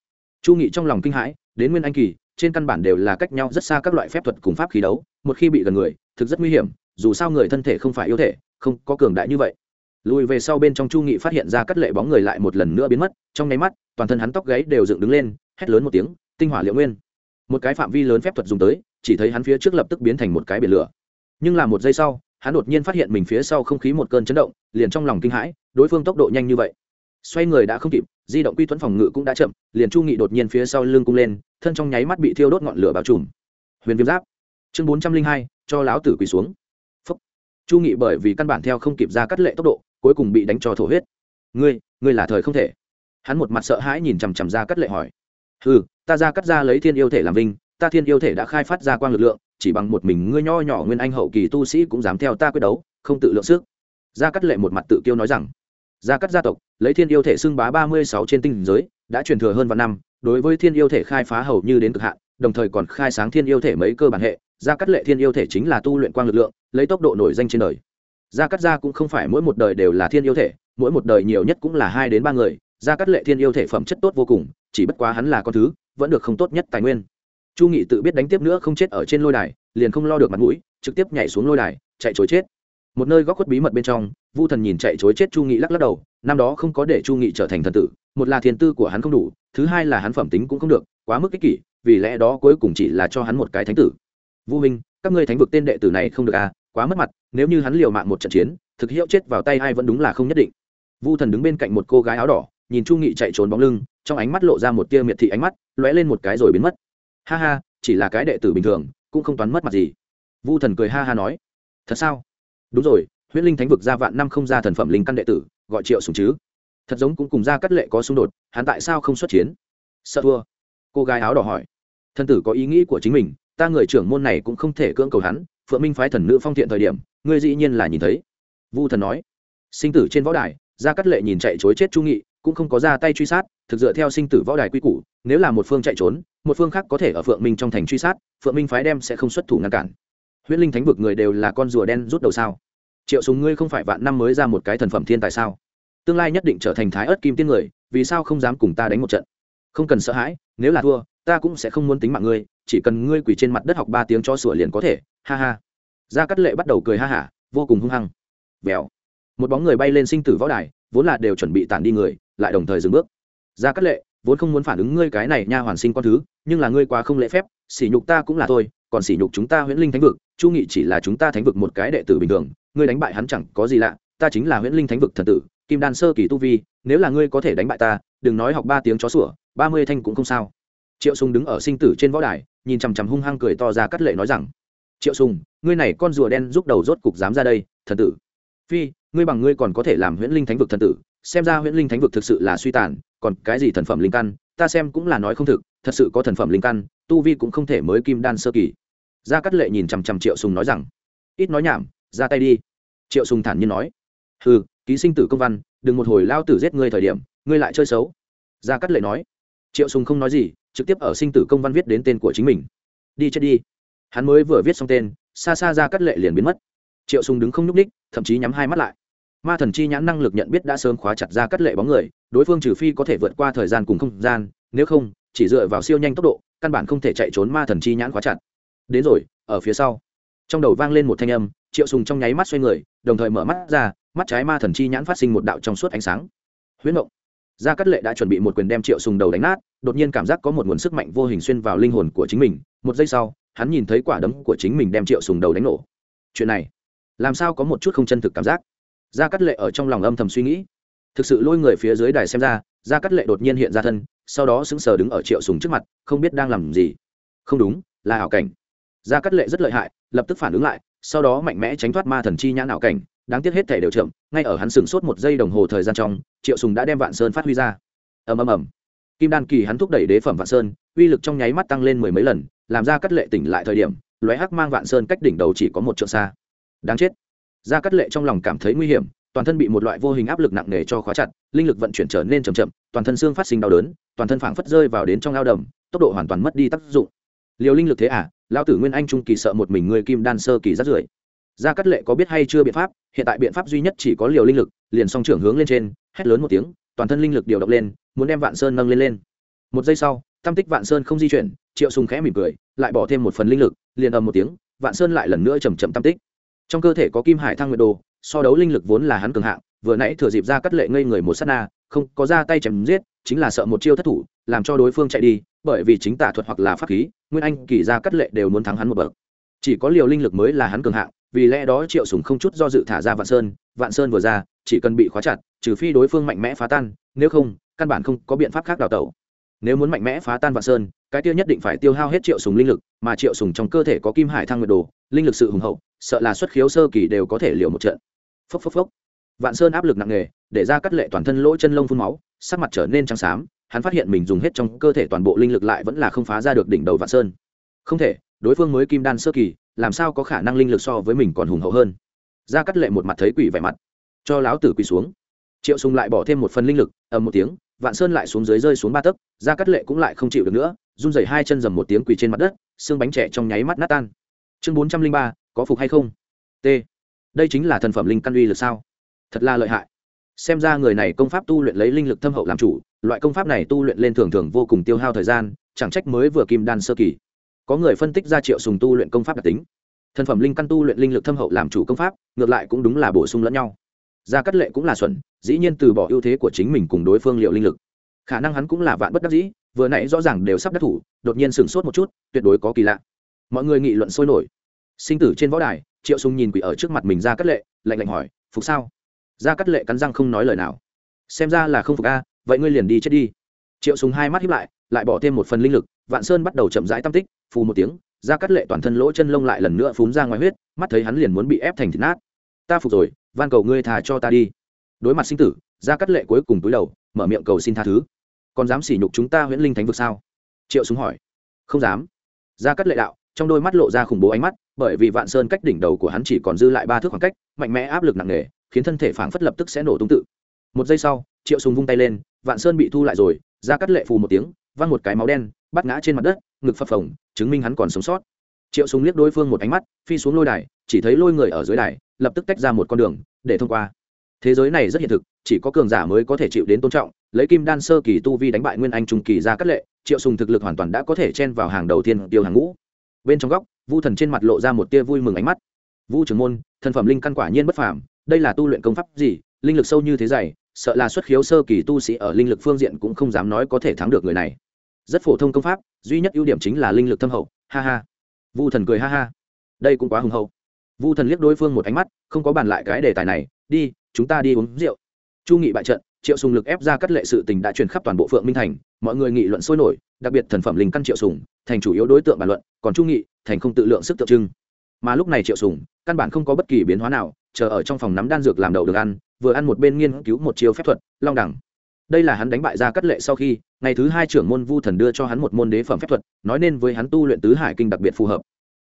Chu nghị trong lòng kinh hãi, đến nguyên anh kỳ, trên căn bản đều là cách nhau rất xa các loại phép thuật cùng pháp khí đấu, một khi bị gần người, thực rất nguy hiểm dù sao người thân thể không phải yêu thể, không có cường đại như vậy. Lùi về sau bên trong chu nghị phát hiện ra cắt lệ bóng người lại một lần nữa biến mất, trong nháy mắt, toàn thân hắn tóc gáy đều dựng đứng lên, hét lớn một tiếng, tinh hỏa liệu nguyên. Một cái phạm vi lớn phép thuật dùng tới, chỉ thấy hắn phía trước lập tức biến thành một cái biển lửa. Nhưng là một giây sau, hắn đột nhiên phát hiện mình phía sau không khí một cơn chấn động, liền trong lòng kinh hãi, đối phương tốc độ nhanh như vậy. Xoay người đã không kịp, di động quy thuẫn phòng ngự cũng đã chậm, liền chu nghị đột nhiên phía sau lưng cung lên, thân trong nháy mắt bị thiêu đốt ngọn lửa bao trùm. Huyền viêm giáp. Chương bốn trăm linh hai, cho láo tử quỳ xuống chu nghị bởi vì căn bản theo không kịp ra cắt lệ tốc độ, cuối cùng bị đánh cho thổ huyết. Ngươi ngươi là thời không thể? Hắn một mặt sợ hãi nhìn chằm chằm ra cắt lệ hỏi. Ừ ta ra cắt ra lấy thiên yêu thể làm vinh, ta thiên yêu thể đã khai phát ra quang lực lượng, chỉ bằng một mình ngươi nho nhỏ nguyên anh hậu kỳ tu sĩ cũng dám theo ta quyết đấu, không tự lượng sức. Gia cắt lệ một mặt tự kiêu nói rằng. Gia cắt gia tộc, lấy thiên yêu thể xưng bá ba mươi sáu trên tinh giới, đã truyền thừa hơn vạn năm, đối với thiên yêu thể khai phá hầu như đến cực hạn đồng thời còn khai sáng thiên yêu thể mấy cơ bản hệ, gia cắt lệ thiên yêu thể chính là tu luyện quang lực lượng, lấy tốc độ nổi danh trên đời. Gia cắt gia cũng không phải mỗi một đời đều là thiên yêu thể, mỗi một đời nhiều nhất cũng là hai đến ba người, gia cắt lệ thiên yêu thể phẩm chất tốt vô cùng, chỉ bất quá hắn là con thứ, vẫn được không tốt nhất tài nguyên. Chu nghị tự biết đánh tiếp nữa không chết ở trên lôi đài, liền không lo được mặt mũi, trực tiếp nhảy xuống lôi đài, chạy chối chết. Một nơi góc khuất bí mật bên trong, vu thần nhìn chạy chối chết chu nghị lắc lắc đầu, năm đó không có để chu nghị trở thành thần tử, một là thiên tư của hắn không đủ, thứ hai là hắn phẩm tính cũng không được, quá mức ích kỷ vì lẽ đó cuối cùng chỉ là cho hắn một cái thánh tử. Vu huynh, các ngươi thánh vực tên đệ tử này không được à quá mất mặt, nếu như hắn liều mạng một trận chiến, thực hiệu chết vào tay ai vẫn đúng là không nhất định. Vu thần đứng bên cạnh một cô gái áo đỏ, nhìn chu nghị chạy trốn bóng lưng, trong ánh mắt lộ ra một tia miệt thị ánh mắt, lóe lên một cái rồi biến mất. Ha ha, chỉ là cái đệ tử bình thường, cũng không toán mất mặt gì. Vu thần cười ha ha nói, thật sao? Đúng rồi, huyết linh thánh vực ra vạn năm không ra thần phẩm linh căn đệ tử, gọi triệu sùng chứ. Thật giống cũng cùng ra cắt lệ có xung đột, hắn tại sao không xuất chiến? Sợ thua. Cô gái áo đỏ hỏi thân tử có ý nghĩ của chính mình, ta người trưởng môn này cũng không thể cưỡng cầu hắn, phượng minh phái thần nữ phong thiện thời điểm, ngươi dĩ nhiên là nhìn thấy. Vu thần nói. Sinh tử trên võ đài, gia cắt lệ nhìn chạy chối chết chu nghị, cũng không có ra tay truy sát, thực dựa theo sinh tử võ đài quy củ, nếu là một phương chạy trốn, một phương khác có thể ở phượng minh trong thành truy sát, phượng minh phái đem sẽ không xuất thủ ngăn cản. Huyết linh thánh vực người đều là con rùa đen rút đầu sao? Triệu súng ngươi không phải vạn năm mới ra một cái thần phẩm thiên tài sao? Tương lai nhất định trở thành thái ớt kim tiên người, vì sao không dám cùng ta đánh một trận? Không cần sợ hãi, nếu là thua, ta cũng sẽ không muốn tính mạng ngươi, chỉ cần ngươi quỳ trên mặt đất học ba tiếng cho sủa liền có thể, ha ha. Gia cắt lệ bắt đầu cười ha hả, vô cùng hung hăng. Vèo. Một bóng người bay lên sinh tử võ đài, vốn là đều chuẩn bị tản đi người, lại đồng thời dừng bước. Gia cắt lệ, vốn không muốn phản ứng ngươi cái này nha hoàn sinh con thứ, nhưng là ngươi quá không lễ phép, sỉ nhục ta cũng là thôi, còn sỉ nhục chúng ta huyễn linh thánh vực, chu nghị chỉ là chúng ta thánh vực một cái đệ tử bình thường, ngươi đánh bại hắn chẳng có gì lạ, ta chính là huyễn linh thánh vực thần tử, kim đan sơ kỳ tu vi, nếu là ngươi có thể đánh bại ta, đừng nói học ba tiếng chó sủa ba mươi thanh cũng không sao. Triệu sùng đứng ở sinh tử trên võ đài, nhìn chằm chằm hung hăng cười to ra cắt lệ nói rằng, triệu sùng, ngươi này con rùa đen giúp đầu rốt cục dám ra đây, thần tử. Phi, ngươi bằng ngươi còn có thể làm huyễn linh thánh vực thần tử, xem ra huyễn linh thánh vực thực sự là suy tàn, còn cái gì thần phẩm linh căn, ta xem cũng là nói không thực, thật sự có thần phẩm linh căn, tu vi cũng không thể mới kim đan sơ kỳ. Gia cắt lệ nhìn chằm chằm triệu sùng nói rằng, ít nói nhảm, ra tay đi. Triệu sùng thản nhiên nói, hừ, ký sinh tử công văn, đừng một hồi lao tử giết ngươi thời điểm, ngươi lại chơi xấu. Gia cắt lệ nói triệu sùng không nói gì trực tiếp ở sinh tử công văn viết đến tên của chính mình đi chết đi hắn mới vừa viết xong tên xa xa ra cắt lệ liền biến mất triệu sùng đứng không nhúc ních, thậm chí nhắm hai mắt lại ma thần chi nhãn năng lực nhận biết đã sớm khóa chặt ra cắt lệ bóng người đối phương trừ phi có thể vượt qua thời gian cùng không gian nếu không chỉ dựa vào siêu nhanh tốc độ căn bản không thể chạy trốn ma thần chi nhãn khóa chặt đến rồi ở phía sau trong đầu vang lên một thanh âm triệu sùng trong nháy mắt xoay người đồng thời mở mắt ra mắt trái ma thần chi nhãn phát sinh một đạo trong suốt ánh sáng huyễn động gia cát lệ đã chuẩn bị một quyền đem triệu sùng đầu đánh nát, đột nhiên cảm giác có một nguồn sức mạnh vô hình xuyên vào linh hồn của chính mình. Một giây sau, hắn nhìn thấy quả đấm của chính mình đem triệu sùng đầu đánh nổ. Chuyện này, làm sao có một chút không chân thực cảm giác? Gia cát lệ ở trong lòng âm thầm suy nghĩ. Thực sự lôi người phía dưới đài xem ra, gia cát lệ đột nhiên hiện ra thân, sau đó sững sờ đứng ở triệu sùng trước mặt, không biết đang làm gì. Không đúng, là ảo cảnh. Gia cát lệ rất lợi hại, lập tức phản ứng lại, sau đó mạnh mẽ tránh thoát ma thần chi nhãn ảo cảnh. Đáng tiếc hết thể đều chậm, ngay ở hắn sừng sốt một giây đồng hồ thời gian trong triệu sùng đã đem vạn sơn phát huy ra. Ầm ầm ầm. Kim đan kỳ hắn thúc đẩy đế phẩm vạn sơn, uy lực trong nháy mắt tăng lên mười mấy lần, làm ra cắt lệ tỉnh lại thời điểm, lóe hắc mang vạn sơn cách đỉnh đầu chỉ có một trượng xa. Đáng chết. Ra cắt lệ trong lòng cảm thấy nguy hiểm, toàn thân bị một loại vô hình áp lực nặng nề cho khóa chặt, linh lực vận chuyển trở nên chậm chậm, toàn thân xương phát sinh đau đớn, toàn thân phảng phất rơi vào đến trong ao đầm, tốc độ hoàn toàn mất đi tác dụng. Liều linh lực thế à lao tử nguyên anh trung kỳ sợ một mình người kim đan sơ kỳ rất rưởi gia cát lệ có biết hay chưa biện pháp, hiện tại biện pháp duy nhất chỉ có liều linh lực, liền song trưởng hướng lên trên, hét lớn một tiếng, toàn thân linh lực điều động lên, muốn đem vạn sơn nâng lên lên. Một giây sau, tam tích vạn sơn không di chuyển, triệu sùng khẽ mỉm cười, lại bỏ thêm một phần linh lực, liền ầm một tiếng, vạn sơn lại lần nữa chầm chậm tam tích. Trong cơ thể có kim hải thăng nguyệt đồ, so đấu linh lực vốn là hắn cường hạng, vừa nãy thừa dịp ra cắt lệ ngây người một sát na, không có ra tay chém giết, chính là sợ một chiêu thất thủ, làm cho đối phương chạy đi, bởi vì chính tả thuật hoặc là pháp khí, nguyên anh kỳ ra cắt lệ đều muốn thắng hắn một bậc. Chỉ có liều linh lực mới là hắn cường hạng vì lẽ đó triệu sùng không chút do dự thả ra vạn sơn vạn sơn vừa ra, chỉ cần bị khóa chặt, trừ phi đối phương mạnh mẽ phá tan, nếu không, căn bản không có biện pháp khác đào tẩu. Nếu muốn mạnh mẽ phá tan vạn sơn, cái tiêu nhất định phải tiêu hao hết triệu sùng linh lực, mà triệu sùng trong cơ thể có kim hải thăng nguyệt đồ, linh lực sự hùng hậu, sợ là xuất khiếu sơ kỳ đều có thể liều một trận. Phốc phốc phốc. Vạn sơn áp lực nặng nề, để ra cắt lệ toàn thân lỗ chân lông phun máu, sắc mặt trở nên trắng xám, hắn phát hiện mình dùng hết trong cơ thể toàn bộ linh lực lại vẫn là không phá ra được đỉnh đầu vạn sơn. Không thể, đối phương mới kim đan sơ kỳ làm sao có khả năng linh lực so với mình còn hùng hậu hơn? Ra cắt lệ một mặt thấy quỷ vẻ mặt, cho láo tử quỳ xuống. Triệu sùng lại bỏ thêm một phần linh lực, ầm một tiếng, vạn sơn lại xuống dưới rơi xuống ba tấc ra cắt lệ cũng lại không chịu được nữa, run rẩy hai chân dầm một tiếng quỳ trên mặt đất, xương bánh trẻ trong nháy mắt nát tan. Chương bốn trăm linh ba, có phục hay không? T. Đây chính là thần phẩm linh căn uy lực sao? Thật là lợi hại. Xem ra người này công pháp tu luyện lấy linh lực thâm hậu làm chủ, loại công pháp này tu luyện lên thường thường vô cùng tiêu hao thời gian, chẳng trách mới vừa kim đan sơ kỳ có người phân tích ra triệu sùng tu luyện công pháp đặc tính. Thần phẩm linh căn tu luyện linh lực thâm hậu làm chủ công pháp, ngược lại cũng đúng là bổ sung lẫn nhau. Gia cát lệ cũng là xuẩn, dĩ nhiên từ bỏ ưu thế của chính mình cùng đối phương liệu linh lực. Khả năng hắn cũng là vạn bất đắc dĩ, vừa nãy rõ ràng đều sắp đắc thủ, đột nhiên sửng sốt một chút, tuyệt đối có kỳ lạ. Mọi người nghị luận sôi nổi. Sinh tử trên võ đài, triệu sùng nhìn quỷ ở trước mặt mình gia cát lệ, lạnh lạnh hỏi, phục sao? Gia cát lệ cắn răng không nói lời nào. Xem ra là không phục a, vậy ngươi liền đi chết đi. Triệu sùng hai mắt híp lại lại bỏ thêm một phần linh lực, vạn sơn bắt đầu chậm rãi tâm tích, phù một tiếng, ra cắt lệ toàn thân lỗ chân lông lại lần nữa phún ra ngoài huyết, mắt thấy hắn liền muốn bị ép thành thịt nát. Ta phục rồi, van cầu ngươi thà cho ta đi. Đối mặt sinh tử, ra cắt lệ cuối cùng túi đầu, mở miệng cầu xin tha thứ. Còn dám sỉ nhục chúng ta huyễn linh thánh vực sao? Triệu súng hỏi. Không dám. Ra cắt lệ đạo, trong đôi mắt lộ ra khủng bố ánh mắt, bởi vì vạn sơn cách đỉnh đầu của hắn chỉ còn dư lại ba thước khoảng cách, mạnh mẽ áp lực nặng nề, khiến thân thể phảng phất lập tức sẽ nổ tung tự. Một giây sau, triệu súng vung tay lên, vạn sơn bị thu lại rồi, ra cắt lệ phù một tiếng văng một cái máu đen, bắt ngã trên mặt đất, ngực phập phồng, chứng minh hắn còn sống sót. Triệu súng liếc đối phương một ánh mắt, phi xuống lôi đài, chỉ thấy lôi người ở dưới đài, lập tức tách ra một con đường, để thông qua. Thế giới này rất hiện thực, chỉ có cường giả mới có thể chịu đến tôn trọng, lấy kim đan sơ kỳ tu vi đánh bại nguyên anh trung kỳ ra cắt lệ, triệu sùng thực lực hoàn toàn đã có thể chen vào hàng đầu tiên tiêu hàng ngũ. Bên trong góc, vu thần trên mặt lộ ra một tia vui mừng ánh mắt. Vu trưởng môn, thần phẩm linh căn quả nhiên bất phàm, đây là tu luyện công pháp gì, linh lực sâu như thế dày, sợ là xuất khiếu sơ kỳ tu sĩ ở linh lực phương diện cũng không dám nói có thể thắng được người này rất phổ thông công pháp, duy nhất ưu điểm chính là linh lực thâm hậu, ha ha. Vu thần cười ha ha. Đây cũng quá hùng hậu. Vu thần liếc đối phương một ánh mắt, không có bàn lại cái đề tài này, đi, chúng ta đi uống rượu. Chu nghị bại trận, triệu sùng lực ép ra cắt lệ sự tình đã truyền khắp toàn bộ phượng minh thành, mọi người nghị luận sôi nổi, đặc biệt thần phẩm linh căn triệu sùng, thành chủ yếu đối tượng bàn luận, còn chu nghị, thành không tự lượng sức tượng trưng. Mà lúc này triệu sùng, căn bản không có bất kỳ biến hóa nào, chờ ở trong phòng nắm đan dược làm đầu được ăn, vừa ăn một bên nghiên cứu một chiêu phép thuật, long đẳng đây là hắn đánh bại ra cắt lệ sau khi, ngày thứ hai trưởng môn vu thần đưa cho hắn một môn đế phẩm phép thuật, nói nên với hắn tu luyện tứ hải kinh đặc biệt phù hợp.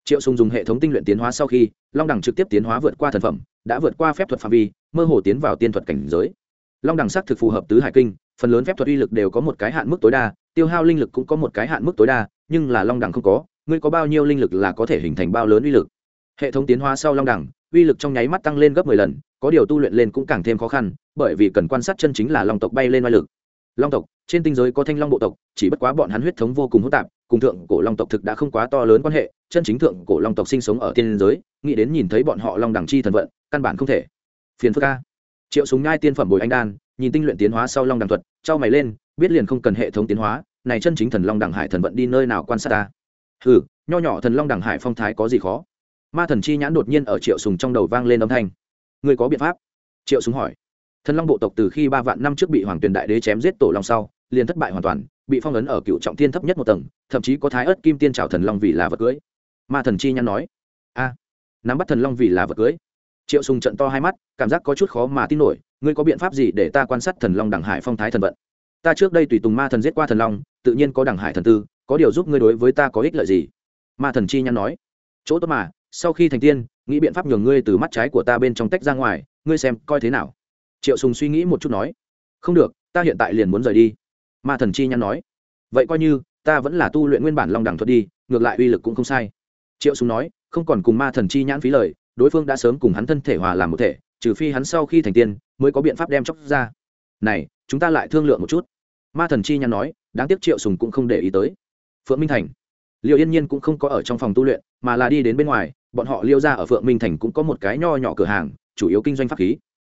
Triệu sùng dùng hệ thống tinh luyện tiến hóa sau khi, long đẳng trực tiếp tiến hóa vượt qua thần phẩm, đã vượt qua phép thuật phạm vi, mơ hồ tiến vào tiên thuật cảnh giới. Long đẳng xác thực phù hợp tứ hải kinh, phần lớn phép thuật uy lực đều có một cái hạn mức tối đa, tiêu hao linh lực cũng có một cái hạn mức tối đa, nhưng là long đẳng không có, ngươi có bao nhiêu linh lực là có thể hình thành bao lớn uy lực. Hệ thống tiến hóa sau long đẳng uy lực trong nháy mắt tăng lên gấp 10 lần có điều tu luyện lên cũng càng thêm khó khăn, bởi vì cần quan sát chân chính là long tộc bay lên oai lực. Long tộc, trên tinh giới có thanh long bộ tộc, chỉ bất quá bọn hắn huyết thống vô cùng hỗn tạp, cùng thượng cổ long tộc thực đã không quá to lớn quan hệ, chân chính thượng cổ long tộc sinh sống ở tiên giới, nghĩ đến nhìn thấy bọn họ long đẳng chi thần vận, căn bản không thể. Phiền phức ca triệu súng ngai tiên phẩm bồi anh đan, nhìn tinh luyện tiến hóa sau long đẳng thuật, trao mày lên, biết liền không cần hệ thống tiến hóa, này chân chính thần long đẳng hải thần vận đi nơi nào quan sát ta? Hừ, nho nhỏ thần long đẳng hải phong thái có gì khó? Ma thần chi nhãn đột nhiên ở triệu sùng trong đầu vang lên âm thanh người có biện pháp? Triệu Súng hỏi. Thần long bộ tộc từ khi ba vạn năm trước bị hoàng tuyền đại đế chém giết tổ long sau, liền thất bại hoàn toàn, bị phong ấn ở cựu trọng thiên thấp nhất một tầng, thậm chí có thái ớt kim tiên trào thần long vì là vật cưới. Ma thần chi nhăn nói. A, nắm bắt thần long vì là vật cưới. Triệu sùng trận to hai mắt, cảm giác có chút khó mà tin nổi, ngươi có biện pháp gì để ta quan sát thần long đẳng hải phong thái thần vận? Ta trước đây tùy tùng ma thần giết qua thần long, tự nhiên có đẳng hải thần tư, có điều giúp ngươi đối với ta có ích lợi gì? Ma thần chi nhăn nói. Chỗ tốt mà sau khi thành tiên, nghĩ biện pháp nhường ngươi từ mắt trái của ta bên trong tách ra ngoài, ngươi xem coi thế nào. Triệu sùng suy nghĩ một chút nói. Không được, ta hiện tại liền muốn rời đi. Ma thần chi nhăn nói. Vậy coi như, ta vẫn là tu luyện nguyên bản long đẳng thuật đi, ngược lại uy lực cũng không sai. Triệu sùng nói, không còn cùng ma thần chi nhãn phí lời, đối phương đã sớm cùng hắn thân thể hòa làm một thể, trừ phi hắn sau khi thành tiên mới có biện pháp đem chóc ra. Này, chúng ta lại thương lượng một chút. Ma thần chi nhắn nói, đáng tiếc triệu sùng cũng không để ý tới. Phượng minh thành liệu yên nhiên cũng không có ở trong phòng tu luyện, mà là đi đến bên ngoài, bọn họ liêu ra ở phượng minh thành cũng có một cái nho nhỏ cửa hàng, chủ yếu kinh doanh pháp khí.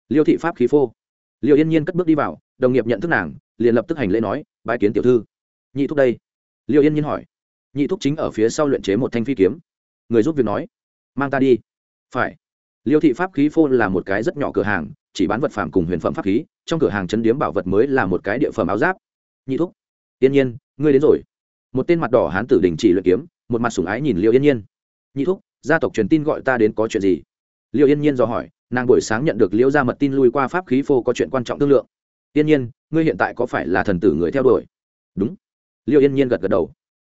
Liêu thị pháp khí phô. Liệu yên nhiên cất bước đi vào, đồng nghiệp nhận thức nàng, liền lập tức hành lễ nói bãi kiến tiểu thư. Nhị thúc đây. Liệu yên nhiên hỏi. Nhị thúc chính ở phía sau luyện chế một thanh phi kiếm. Người giúp việc nói, mang ta đi. Phải. Liêu thị pháp khí phô là một cái rất nhỏ cửa hàng, chỉ bán vật phẩm cùng huyền phẩm pháp khí, trong cửa hàng chấn điếm bảo vật mới là một cái địa phẩm áo giáp. Nhị thúc, yên nhiên, ngươi đến rồi một tên mặt đỏ hán tử đình chỉ luyện kiếm, một mặt sủng ái nhìn liêu yên nhiên. Nhị thúc, gia tộc truyền tin gọi ta đến có chuyện gì? Liêu yên nhiên dò hỏi, nàng buổi sáng nhận được liễu gia mật tin lui qua pháp khí phô có chuyện quan trọng thương lượng. Yên nhiên, ngươi hiện tại có phải là thần tử người theo đuổi? Đúng. Liêu yên nhiên gật gật đầu.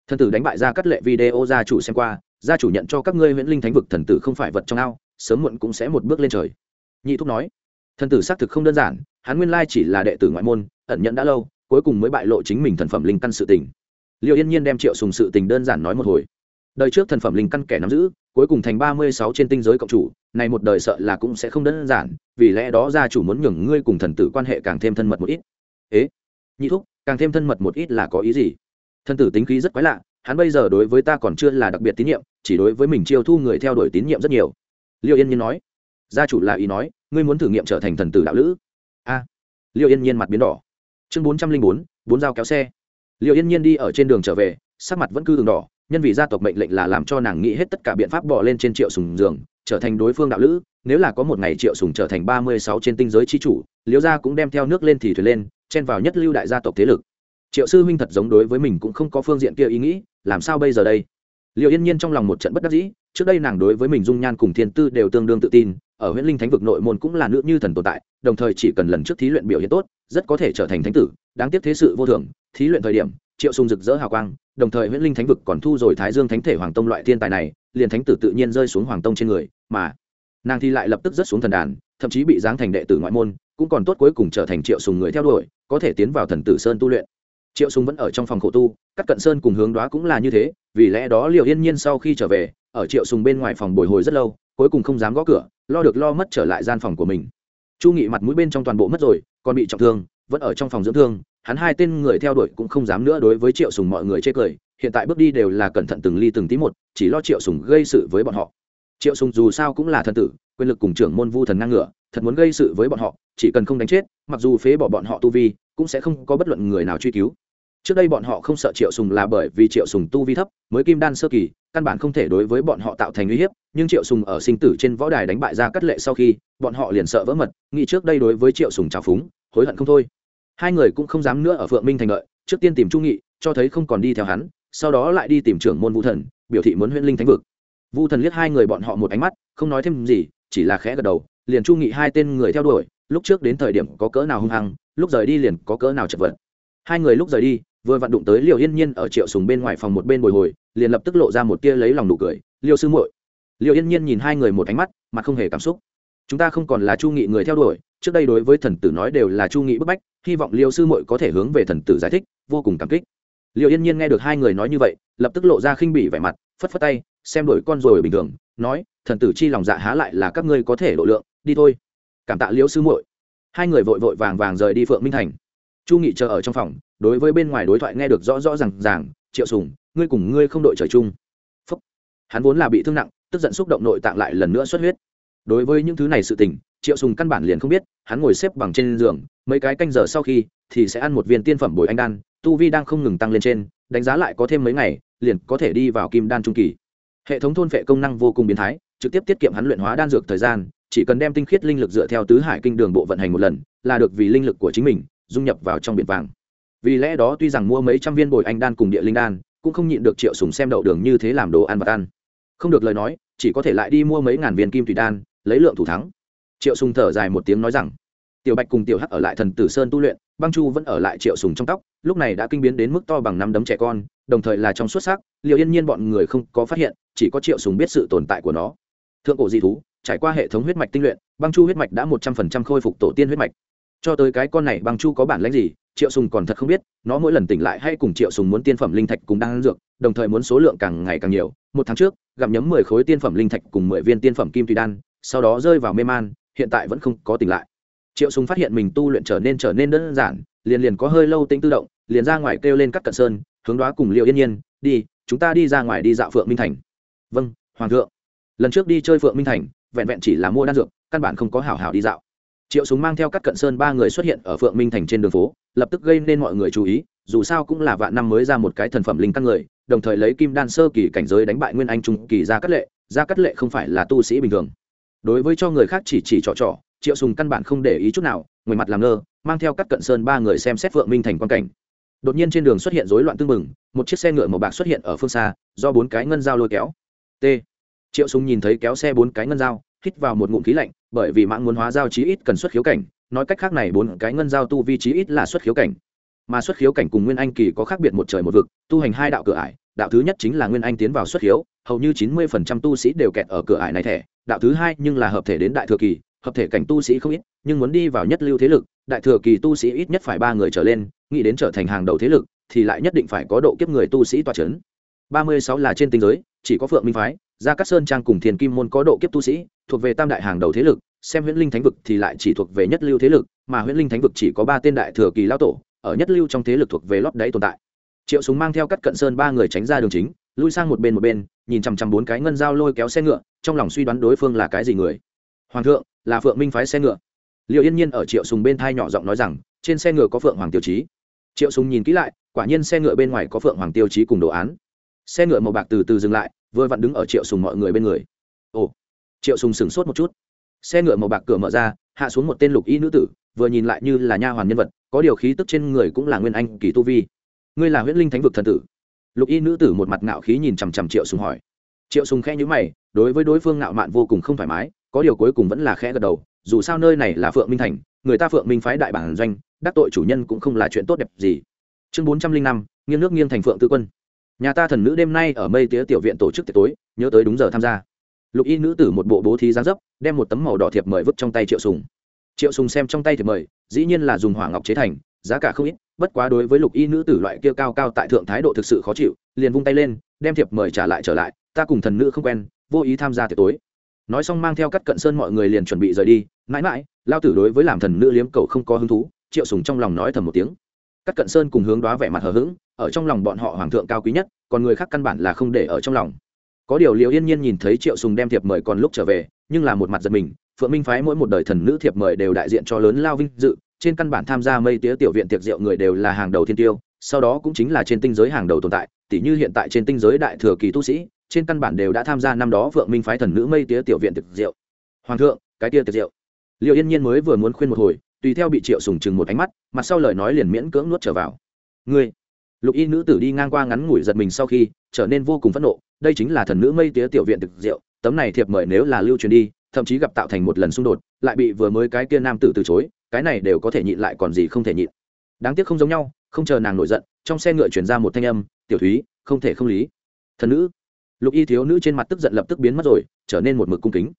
Thần tử đánh bại ra cắt lệ video gia chủ xem qua, gia chủ nhận cho các ngươi huyễn linh thánh vực thần tử không phải vật trong ao, sớm muộn cũng sẽ một bước lên trời. Nhị thúc nói. Thần tử xác thực không đơn giản, hắn nguyên lai chỉ là đệ tử ngoại môn, ẩn nhận đã lâu, cuối cùng mới bại lộ chính mình thần phẩm linh căn sự tình liệu yên nhiên đem triệu sùng sự tình đơn giản nói một hồi. Đời trước thần phẩm linh căn kẻ nắm giữ cuối cùng thành ba mươi sáu trên tinh giới cộng chủ này một đời sợ là cũng sẽ không đơn giản vì lẽ đó gia chủ muốn nhường ngươi cùng thần tử quan hệ càng thêm thân mật một ít. Ế nhị thúc càng thêm thân mật một ít là có ý gì? Thần tử tính khí rất quái lạ hắn bây giờ đối với ta còn chưa là đặc biệt tín nhiệm chỉ đối với mình chiêu thu người theo đuổi tín nhiệm rất nhiều. Liệu yên nhiên nói. Gia chủ là ý nói ngươi muốn thử nghiệm trở thành thần tử đạo lữ. A à, liệu yên nhiên mặt biến đỏ. Chương bốn trăm linh bốn bốn dao kéo xe liệu yên nhiên đi ở trên đường trở về, sắc mặt vẫn cứ đường đỏ, nhân vì gia tộc mệnh lệnh là làm cho nàng nghĩ hết tất cả biện pháp bỏ lên trên triệu sùng giường, trở thành đối phương đạo lữ, nếu là có một ngày triệu sùng trở thành ba mươi sáu trên tinh giới chi chủ liễu gia cũng đem theo nước lên thì thuyền lên, chen vào nhất lưu đại gia tộc thế lực. Triệu sư huynh thật giống đối với mình cũng không có phương diện kia ý nghĩ, làm sao bây giờ đây? Liệu yên nhiên trong lòng một trận bất đắc dĩ, trước đây nàng đối với mình dung nhan cùng thiên tư đều tương đương tự tin, ở huyện linh thánh vực nội môn cũng là nữ như thần tồn tại, đồng thời chỉ cần lần trước thí luyện biểu hiện tốt, rất có thể trở thành thánh tử đáng tiếc thế sự vô thường, thí luyện thời điểm, triệu sùng rực rỡ hào quang, đồng thời huyễn linh thánh vực còn thu rồi thái dương thánh thể hoàng tông loại thiên tài này, liền thánh tử tự nhiên rơi xuống hoàng tông trên người, mà nàng thì lại lập tức rớt xuống thần đàn, thậm chí bị giáng thành đệ tử ngoại môn, cũng còn tốt cuối cùng trở thành triệu sùng người theo đuổi, có thể tiến vào thần tử sơn tu luyện. Triệu sùng vẫn ở trong phòng khổ tu các cận sơn cùng hướng đó cũng là như thế, vì lẽ đó liệu yên nhiên sau khi trở về, ở triệu sùng bên ngoài phòng bồi hồi rất lâu, cuối cùng không dám gõ cửa, lo được lo mất trở lại gian phòng của mình. Chu nghị mặt mũi bên trong toàn bộ mất rồi, còn bị trọng thương, vẫn ở trong phòng dưỡng thương hắn hai tên người theo đuổi cũng không dám nữa đối với triệu sùng mọi người chê cười, hiện tại bước đi đều là cẩn thận từng ly từng tí một, chỉ lo triệu sùng gây sự với bọn họ. Triệu sùng dù sao cũng là thần tử, quyền lực cùng trưởng môn vu thần ngang ngửa, thật muốn gây sự với bọn họ, chỉ cần không đánh chết, mặc dù phế bỏ bọn họ tu vi, cũng sẽ không có bất luận người nào truy cứu. Trước đây bọn họ không sợ triệu sùng là bởi vì triệu sùng tu vi thấp, mới kim đan sơ kỳ, căn bản không thể đối với bọn họ tạo thành uy hiếp, nhưng triệu sùng ở sinh tử trên võ đài đánh bại ra cắt lệ sau khi, bọn họ liền sợ vỡ mật, nghĩ trước đây đối với triệu sùng trào phúng, hối hận không thôi hai người cũng không dám nữa ở phượng minh thành lợi trước tiên tìm chu nghị, cho thấy không còn đi theo hắn, sau đó lại đi tìm trưởng môn vũ thần, biểu thị muốn huyễn linh thánh vực. Vu thần liếc hai người bọn họ một ánh mắt, không nói thêm gì, chỉ là khẽ gật đầu, liền chu nghị hai tên người theo đuổi, lúc trước đến thời điểm có cỡ nào hung hăng, lúc rời đi liền có cỡ nào chật vật. Hai người lúc rời đi, vừa vặn đụng tới liều yên nhiên ở triệu sùng bên ngoài phòng một bên bồi hồi, liền lập tức lộ ra một tia lấy lòng nụ cười, liêu sư muội. Liều yên nhiên nhìn hai người một ánh mắt, mặt không hề cảm xúc. Chúng ta không còn là chu nghị người theo đuổi trước đây đối với thần tử nói đều là chu nghị bức bách, hy vọng liêu sư muội có thể hướng về thần tử giải thích, vô cùng cảm kích. Liệu yên nhiên nghe được hai người nói như vậy, lập tức lộ ra khinh bỉ vẻ mặt, phất phất tay, xem đổi con rồi bình thường, nói, thần tử chi lòng dạ há lại là các ngươi có thể độ lượng, đi thôi. Cảm tạ liêu sư muội. Hai người vội vội vàng vàng rời đi phượng minh thành. Chu nghị chờ ở trong phòng, đối với bên ngoài đối thoại nghe được rõ rõ r à n g ràng, triệu sùng, ngươi cùng ngươi không đội trời chung. Phúc. hắn vốn là bị thương nặng, tức giận xúc động nội tạng lại lần nữa xuất huyết. Đối với những thứ này sự tình triệu sùng căn bản liền không biết, hắn ngồi xếp bằng trên giường, mấy cái canh giờ sau khi thì sẽ ăn một viên tiên phẩm bồi anh đan, tu vi đang không ngừng tăng lên trên, đánh giá lại có thêm mấy ngày, liền có thể đi vào kim đan trung kỳ. Hệ thống thôn phệ công năng vô cùng biến thái, trực tiếp tiết kiệm hắn luyện hóa đan dược thời gian, chỉ cần đem tinh khiết linh lực dựa theo tứ hải kinh đường bộ vận hành một lần, là được vì linh lực của chính mình, dung nhập vào trong biển vàng. Vì lẽ đó tuy rằng mua mấy trăm viên bồi anh đan cùng địa linh đan, cũng không nhịn được triệu sùng xem đậu đường như thế làm đồ ăn và ăn. Không được lời nói, chỉ có thể lại đi mua mấy ngàn viên kim thủy đan, lấy lượng thủ thắng triệu sùng thở dài một tiếng nói rằng, tiểu bạch cùng tiểu hắc ở lại thần tử sơn tu luyện, băng chu vẫn ở lại triệu sùng trong tóc, lúc này đã kinh biến đến mức to bằng năm đấm trẻ con, đồng thời là trong xuất sắc liệu yên nhiên bọn người không có phát hiện, chỉ có triệu sùng biết sự tồn tại của nó. Thượng cổ di thú, trải qua hệ thống huyết mạch tinh luyện, băng chu huyết mạch đã một trăm phần trăm khôi phục tổ tiên huyết mạch. Cho tới cái con này băng chu có bản lãnh gì, triệu sùng còn thật không biết, nó mỗi lần tỉnh lại hay cùng triệu sùng muốn tiên phẩm linh thạch cùng đang dược, đồng thời muốn số lượng càng ngày càng nhiều. Một tháng trước gặm nhấm mười khối tiên phẩm linh thạch cùng mười viên tiên phẩm kim tùy đan, sau đó rơi vào mê man hiện tại vẫn không có tỉnh lại. Triệu sùng phát hiện mình tu luyện trở nên trở nên đơn giản, liền liền có hơi lâu tính tự động, liền ra ngoài kêu lên các cận sơn, hướng đoá cùng liệu yên nhiên, đi, chúng ta đi ra ngoài đi dạo phượng minh thành. Vâng hoàng thượng. Lần trước đi chơi phượng minh thành, vẹn vẹn chỉ là mua đan dược, căn bản không có hảo hảo đi dạo. Triệu súng mang theo các cận sơn ba người xuất hiện ở phượng minh thành trên đường phố, lập tức gây nên mọi người chú ý, dù sao cũng là vạn năm mới ra một cái thần phẩm linh căn người, đồng thời lấy kim đan sơ kỳ cảnh giới đánh bại nguyên anh trung kỳ ra cắt lệ. Ra cắt lệ không phải là tu sĩ bình thường đối với cho người khác chỉ chỉ trò trò, triệu sùng căn bản không để ý chút nào người mặt làm ngơ, mang theo các cận sơn ba người xem xét phượng minh thành quan cảnh. Đột nhiên trên đường xuất hiện rối loạn tương mừng một chiếc xe ngựa màu bạc xuất hiện ở phương xa, do bốn cái ngân dao lôi kéo. T. Triệu sùng nhìn thấy kéo xe bốn cái ngân dao, hít vào một ngụm khí lạnh, bởi vì mạng muốn hóa dao chí ít cần xuất khiếu cảnh, nói cách khác này bốn cái ngân dao tu vi chí ít là xuất khiếu cảnh. Mà xuất khiếu cảnh cùng nguyên anh kỳ có khác biệt một trời một vực, tu hành hai đạo cửa ải đạo thứ nhất chính là nguyên anh tiến vào xuất hiếu, hầu như chín mươi phần trăm tu sĩ đều kẹt ở cửa ải này thẻ. Đạo thứ hai nhưng là hợp thể đến đại thừa kỳ hợp thể cảnh tu sĩ không ít nhưng muốn đi vào nhất lưu thế lực đại thừa kỳ tu sĩ ít nhất phải ba người trở lên nghĩ đến trở thành hàng đầu thế lực thì lại nhất định phải có độ kiếp người tu sĩ toa c h ấ n ba mươi sáu là trên tinh giới chỉ có phượng minh phái gia cát sơn trang cùng thiền kim môn có độ kiếp tu sĩ thuộc về tam đại hàng đầu thế lực xem huyễn linh thánh vực thì lại chỉ thuộc về nhất lưu thế lực mà huyễn linh thánh vực chỉ có ba tên đại thừa kỳ lao tổ ở nhất lưu trong thế lực thuộc về lót đáy tồn tại triệu súng mang theo cắt cận sơn ba người tránh ra đường chính, lui sang một bên một bên, nhìn chằm chằm bốn cái ngân dao lôi kéo xe ngựa, trong lòng suy đoán đối phương là cái gì người. Hoàng thượng, là phượng minh phái xe ngựa. Liệu yên nhiên ở triệu sùng bên thai nhỏ giọng nói rằng, trên xe ngựa có phượng hoàng tiêu chí. Triệu sùng nhìn kỹ lại, quả nhiên xe ngựa bên ngoài có phượng hoàng tiêu chí cùng đồ án. Xe ngựa màu bạc từ từ dừng lại, vừa vặn đứng ở triệu sùng mọi người bên người. Ồ, triệu sùng sửng sốt một chút. Xe ngựa màu bạc cửa mở ra, hạ xuống một tên lục y nữ tử, vừa nhìn lại như là nha hoàn nhân vật, có điều khí tức trên người cũng là nguyên anh kỳ tu vi ngươi là huyễn linh thánh vực thần tử. Lục y nữ tử một mặt ngạo khí nhìn chằm chằm triệu sùng hỏi. Triệu sùng khẽ nhíu mày, đối với đối phương ngạo mạn vô cùng không thoải mái, có điều cuối cùng vẫn là khẽ gật đầu, dù sao nơi này là phượng minh thành, người ta phượng minh phái đại bản doanh, đắc tội chủ nhân cũng không là chuyện tốt đẹp gì. Chương bốn trăm linh năm, nghiêng nước nghiêng thành phượng tư quân. Nhà ta thần nữ đêm nay ở mây tía tiểu viện tổ chức tiệc tối, nhớ tới đúng giờ tham gia. Lục y nữ tử một bộ bố thí giá dấp, đem một tấm màu đỏ thiệp mời vứt trong tay triệu sùng. Triệu sùng xem trong tay thiệp mời, dĩ nhiên là dùng hỏa ngọc chế thành, giá cả không ít bất quá đối với lục y nữ tử loại kia cao cao tại thượng thái độ thực sự khó chịu, liền vung tay lên, đem thiệp mời trả lại trở lại, ta cùng thần nữ không quen, vô ý tham gia tiệc tối. Nói xong mang theo cắt cận sơn mọi người liền chuẩn bị rời đi, mãi mãi, lao tử đối với làm thần nữ liếm cầu không có hứng thú, triệu sùng trong lòng nói thầm một tiếng. Cắt cận sơn cùng hướng đoá vẻ mặt hờ hững, ở trong lòng bọn họ hoàng thượng cao quý nhất, còn người khác căn bản là không để ở trong lòng. Có điều liệu yên nhiên nhìn thấy triệu sùng đem thiệp mời còn lúc trở về, nhưng là một mặt giật mình, phượng minh phái mỗi một đời thần nữ thiệp mời đều đại diện cho lớn lao vinh dự trên căn bản tham gia mây tía tiểu viện tiệc rượu người đều là hàng đầu thiên tiêu, sau đó cũng chính là trên tinh giới hàng đầu tồn tại tỷ như hiện tại trên tinh giới đại thừa kỳ tu sĩ, trên căn bản đều đã tham gia năm đó vượng minh phái thần nữ mây tía tiểu viện tiệc rượu. Hoàng thượng, cái tia tiệc rượu. Liệu yên nhiên mới vừa muốn khuyên một hồi, tùy theo bị triệu sùng chừng một ánh mắt, mặt sau lời nói liền miễn cưỡng nuốt trở vào. Ngươi. Lục y nữ tử đi ngang qua ngắn ngủi giật mình sau khi trở nên vô cùng phẫn nộ, đây chính là thần nữ mây tía tiểu viện thực rượu, tấm này thiệp mời nếu là lưu truyền đi thậm chí gặp tạo thành một lần xung đột, lại bị vừa mới cái kia nam tử từ chối, cái này đều có thể nhịn lại còn gì không thể nhịn. Đáng tiếc không giống nhau, không chờ nàng nổi giận, trong xe ngựa chuyển ra một thanh âm, tiểu thúy, không thể không lý. Thần nữ? Lục y thiếu nữ trên mặt tức giận lập tức biến mất rồi, trở nên một mực cung kính.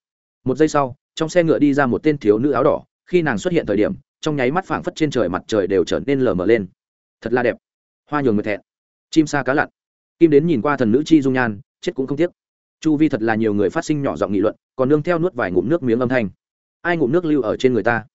Một giây sau, trong xe ngựa đi ra một tên thiếu nữ áo đỏ, khi nàng xuất hiện thời điểm, trong nháy mắt phảng phất trên trời mặt trời đều trở nên lờ mờ lên. Thật là đẹp. Hoa nhường người thẹn. Chim sa cá lặn. Kim đến nhìn qua thần nữ chi dung nhan, chết cũng không tiếc chu vi thật là nhiều người phát sinh nhỏ giọng nghị luận, còn nương theo nuốt vài ngụm nước miếng âm thanh. Ai ngụm nước lưu ở trên người ta?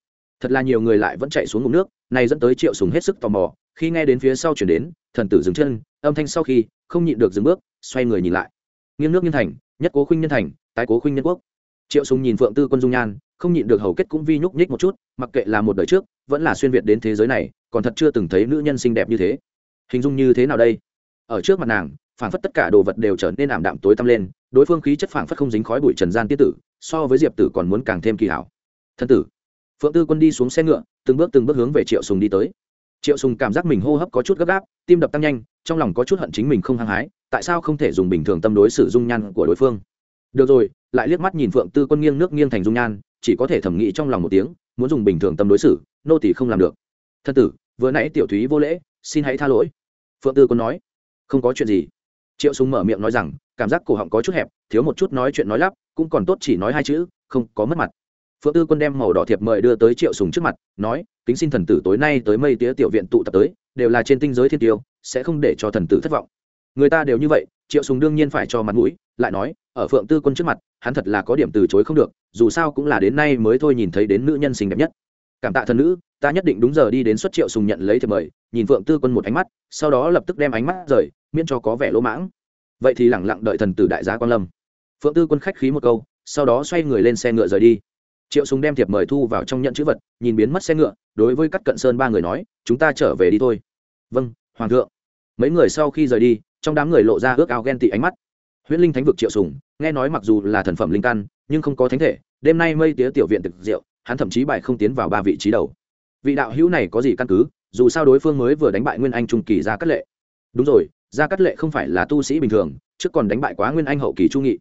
Thật là nhiều người lại vẫn chạy xuống ngụm nước, này dẫn tới triệu sùng hết sức tò mò, khi nghe đến phía sau chuyển đến, thần tử dừng chân, âm thanh sau khi, không nhịn được dừng bước, xoay người nhìn lại. Nghiêng nước nghiêng thành, nhất cố khuynh nhân thành, tái cố khuynh nhân quốc. Triệu sùng nhìn phượng tư quân dung nhan, không nhịn được hầu kết cũng vi nhúc nhích một chút, mặc kệ là một đời trước, vẫn là xuyên việt đến thế giới này, còn thật chưa từng thấy nữ nhân xinh đẹp như thế. Hình dung như thế nào đây? Ở trước mặt nàng, phảng phất tất cả đồ vật đều trở nên ảm đạm tối tăm lên đối phương khí chất phảng phất không dính khói bụi trần gian tiết tử, so với diệp tử còn muốn càng thêm kỳ hảo. Thân tử, phượng tư quân đi xuống xe ngựa, từng bước từng bước hướng về triệu sùng đi tới. Triệu sùng cảm giác mình hô hấp có chút gấp gáp, tim đập tăng nhanh, trong lòng có chút hận chính mình không hăng hái, tại sao không thể dùng bình thường tâm đối xử dung nhan của đối phương? Được rồi, lại liếc mắt nhìn phượng tư quân nghiêng nước nghiêng thành dung nhan, chỉ có thể thẩm nghĩ trong lòng một tiếng, muốn dùng bình thường tâm đối xử, nô tỳ không làm được. Thân tử, vừa nãy tiểu thúy vô lễ, xin hãy tha lỗi. Phượng tư quân nói, không có chuyện gì triệu sùng mở miệng nói rằng, cảm giác cổ họng có chút hẹp, thiếu một chút nói chuyện nói lắp, cũng còn tốt chỉ nói hai chữ, không có mất mặt. Phượng tư quân đem màu đỏ thiệp mời đưa tới triệu sùng trước mặt, nói, kính xin thần tử tối nay tới mây tía tiểu viện tụ tập tới, đều là trên tinh giới thiên tiêu, sẽ không để cho thần tử thất vọng. Người ta đều như vậy, triệu sùng đương nhiên phải cho mặt mũi, lại nói, ở phượng tư quân trước mặt, hắn thật là có điểm từ chối không được, dù sao cũng là đến nay mới thôi nhìn thấy đến nữ nhân xinh đẹp nhất cảm tạ thần nữ, ta nhất định đúng giờ đi đến xuất triệu sùng nhận lấy thiệp mời, nhìn phượng tư quân một ánh mắt, sau đó lập tức đem ánh mắt rời, miễn cho có vẻ lỗ mãng. Vậy thì lẳng lặng đợi thần tử đại giá quan lâm. Phượng tư quân khách khí một câu, sau đó xoay người lên xe ngựa rời đi. Triệu sùng đem thiệp mời thu vào trong nhận chữ vật, nhìn biến mất xe ngựa, đối với cắt cận sơn ba người nói, chúng ta trở về đi thôi. Vâng hoàng thượng. Mấy người sau khi rời đi, trong đám người lộ ra ước ao ghen tị ánh mắt. Huyễn linh thánh vực triệu sùng, nghe nói mặc dù là thần phẩm linh căn, nhưng không có thánh thể, đêm nay mây tía tiểu viện thực diệu hắn thậm chí bài không tiến vào ba vị trí đầu. Vị đạo hữu này có gì căn cứ, dù sao đối phương mới vừa đánh bại nguyên anh trung kỳ ra cắt lệ. Đúng rồi ra cắt lệ không phải là tu sĩ bình thường, trước còn đánh bại quá nguyên anh hậu kỳ trung nghị.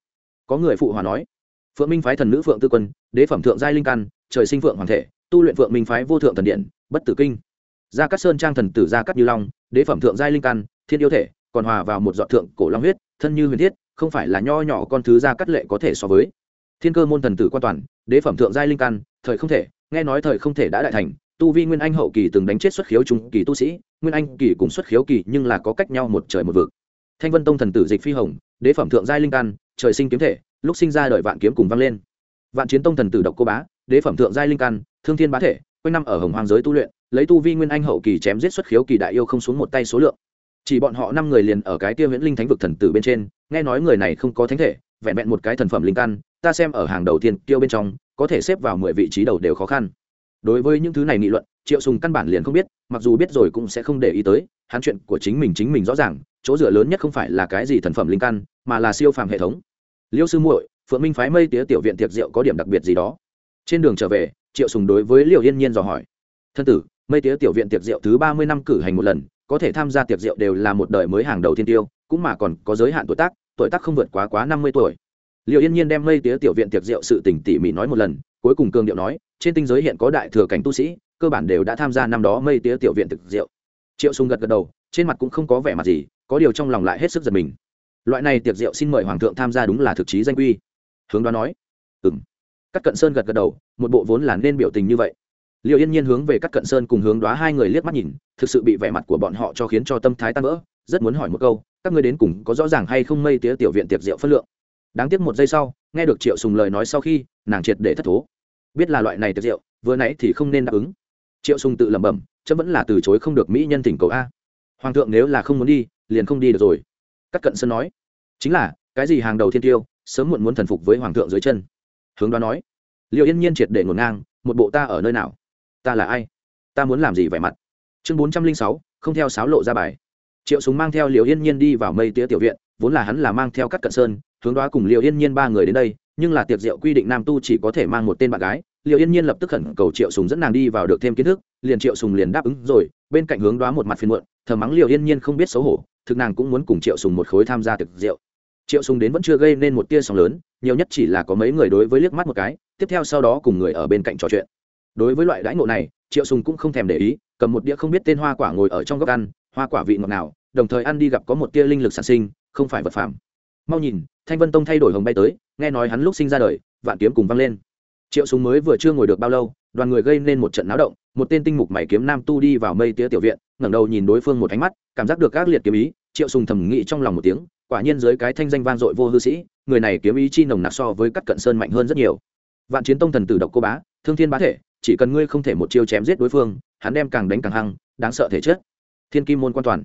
Có người phụ hòa nói, phượng minh phái thần nữ phượng tư quân, đế phẩm thượng giai linh căn, trời sinh phượng hoàng thể, tu luyện phượng minh phái vô thượng thần điện, bất tử kinh. Gia cát sơn trang thần tử gia cát như long, đế phẩm thượng giai linh căn, thiên yêu thể, còn hòa vào một dọn thượng cổ long huyết, thân như huyền thiết, không phải là nho nhỏ con thứ gia cát lệ có thể so với. Thiên cơ môn thần tử quan toàn đế phẩm thượng giai linh căn, thời không thể, nghe nói thời không thể đã đại thành, tu vi nguyên anh hậu kỳ từng đánh chết xuất khiếu trung kỳ tu sĩ, nguyên anh kỳ cùng xuất khiếu kỳ nhưng là có cách nhau một trời một vực. Thanh vân tông thần tử dịch phi hồng, đế phẩm thượng giai linh căn, trời sinh kiếm thể, lúc sinh ra đợi vạn kiếm cùng vang lên. Vạn chiến tông thần tử độc cô bá, đế phẩm thượng giai linh căn, thương thiên bá thể, quanh năm ở hồng hoàng giới tu luyện, lấy tu vi nguyên anh hậu kỳ chém giết xuất khiếu kỳ đại yêu không xuống một tay số lượng. Chỉ bọn họ năm người liền ở cái tiêu huyễn linh thánh vực thần tử bên trên, nghe nói người này không có thánh thể vẹn vẹn một cái thần phẩm linh căn, ta xem ở hàng đầu tiên tiêu bên trong, có thể xếp vào mười vị trí đầu đều khó khăn. Đối với những thứ này nghị luận, triệu sùng căn bản liền không biết, mặc dù biết rồi cũng sẽ không để ý tới, hắn chuyện của chính mình chính mình rõ ràng, chỗ dựa lớn nhất không phải là cái gì thần phẩm linh căn, mà là siêu phàm hệ thống. Liêu sư muội, phượng minh phái mây tía tiểu viện tiệc rượu có điểm đặc biệt gì đó. Trên đường trở về, triệu sùng đối với liêu yên nhiên dò hỏi. Thân tử, mây tía tiểu viện tiệc rượu thứ ba mươi năm cử hành một lần, có thể tham gia tiệc rượu đều là một đời mới hàng đầu thiên tiêu, cũng mà còn có giới hạn tuổi tác tuổi tác không vượt quá quá năm mươi tuổi. Liệu yên nhiên đem mây tía tiểu viện tiệc rượu sự tỉnh tỉ mỉ nói một lần, cuối cùng cường điệu nói, trên tinh giới hiện có đại thừa cảnh tu sĩ, cơ bản đều đã tham gia năm đó mây tía tiểu viện tiệc rượu. Triệu sùng gật gật đầu, trên mặt cũng không có vẻ mặt gì, có điều trong lòng lại hết sức giật mình. Loại này tiệc rượu xin mời hoàng thượng tham gia đúng là thực chí danh quy. Hướng đoán nói, ừm. Các cận sơn gật gật đầu, một bộ vốn là nên biểu tình như vậy. Liệu yên nhiên hướng về các cận sơn cùng hướng đoá hai người liếc mắt nhìn, thực sự bị vẻ mặt của bọn họ cho khiến cho tâm thái tan vỡ, rất muốn hỏi một câu các ngươi đến cùng có rõ ràng hay không mây tía tiểu viện tiệc rượu phân lượng? Đáng tiếc một giây sau, nghe được triệu sùng lời nói sau khi, nàng triệt để thất thố. Biết là loại này tiệc rượu, vừa nãy thì không nên đáp ứng. Triệu sùng tự lẩm bẩm, chấm vẫn là từ chối không được mỹ nhân thỉnh cầu a. Hoàng thượng nếu là không muốn đi, liền không đi được rồi. Cắt cận sơn nói, chính là, cái gì hàng đầu thiên tiêu, sớm muộn muốn thần phục với hoàng thượng dưới chân. Hướng đoán nói liệu yên nhiên triệt để ngổn ngang, một bộ ta ở nơi nào? Ta là ai? Ta muốn làm gì vẻ mặt? Chương bốn trăm linh sáu, không theo sáo lộ ra bài triệu súng mang theo liều yên nhiên đi vào mây tía tiểu viện, vốn là hắn là mang theo các cận sơn, hướng đoá cùng liều yên nhiên ba người đến đây, nhưng là tiệc rượu quy định nam tu chỉ có thể mang một tên bạn gái. Liệu yên nhiên lập tức khẩn cầu triệu sùng dẫn nàng đi vào được thêm kiến thức, liền triệu sùng liền đáp ứng rồi, bên cạnh hướng đoá một mặt phiền muộn thờ mắng liệu yên nhiên không biết xấu hổ, thực nàng cũng muốn cùng triệu sùng một khối tham gia tiệc rượu. Triệu sùng đến vẫn chưa gây nên một tia sóng lớn, nhiều nhất chỉ là có mấy người đối với liếc mắt một cái, tiếp theo sau đó cùng người ở bên cạnh trò chuyện. Đối với loại đãi ngộ này, triệu sùng cũng không thèm để ý, cầm một đĩa không biết tên hoa quả ngồi ở trong góc ăn hoa quả vị ngọt nào, đồng thời ăn đi gặp có một tia linh lực sản sinh, không phải vật phẩm mau nhìn, thanh vân tông thay đổi hồng bay tới, nghe nói hắn lúc sinh ra đời, vạn kiếm cùng văng lên. Triệu súng mới vừa chưa ngồi được bao lâu, đoàn người gây nên một trận náo động, một tên tinh mục mảy kiếm nam tu đi vào mây tía tiểu viện, ngẩng đầu nhìn đối phương một ánh mắt, cảm giác được các liệt kiếm ý, triệu sùng thầm nghĩ trong lòng một tiếng, quả nhiên dưới cái thanh danh vang dội vô hư sĩ, người này kiếm ý chi nồng nặc so với các cận sơn mạnh hơn rất nhiều. Vạn chiến tông thần tử độc cô bá, thương thiên bá thể, chỉ cần ngươi không thể một chiêu chém giết đối phương, hắn đem càng đánh càng hăng, đáng sợ thể chất thiên kim môn quan toàn.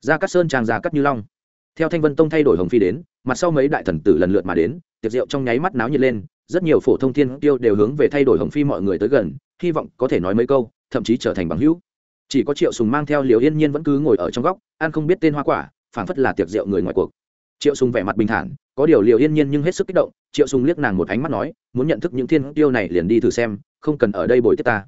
Ra cắt sơn trang ra cắt như long. Theo thanh vân tông thay đổi hồng phi đến, mặt sau mấy đại thần tử lần lượt mà đến, tiệc rượu trong nháy mắt náo nhiệt lên, rất nhiều phổ thông thiên tiêu đều hướng về thay đổi hồng phi mọi người tới gần, hy vọng có thể nói mấy câu, thậm chí trở thành bằng hữu. Chỉ có triệu sùng mang theo liều yên nhiên vẫn cứ ngồi ở trong góc, ăn không biết tên hoa quả, phảng phất là tiệc rượu người ngoài cuộc. Triệu sùng vẻ mặt bình thản, có điều liều yên nhiên nhưng hết sức kích động, triệu sùng liếc nàng một ánh mắt nói, muốn nhận thức những thiên tiêu này liền đi thử xem, không cần ở đây bồi tiếp ta.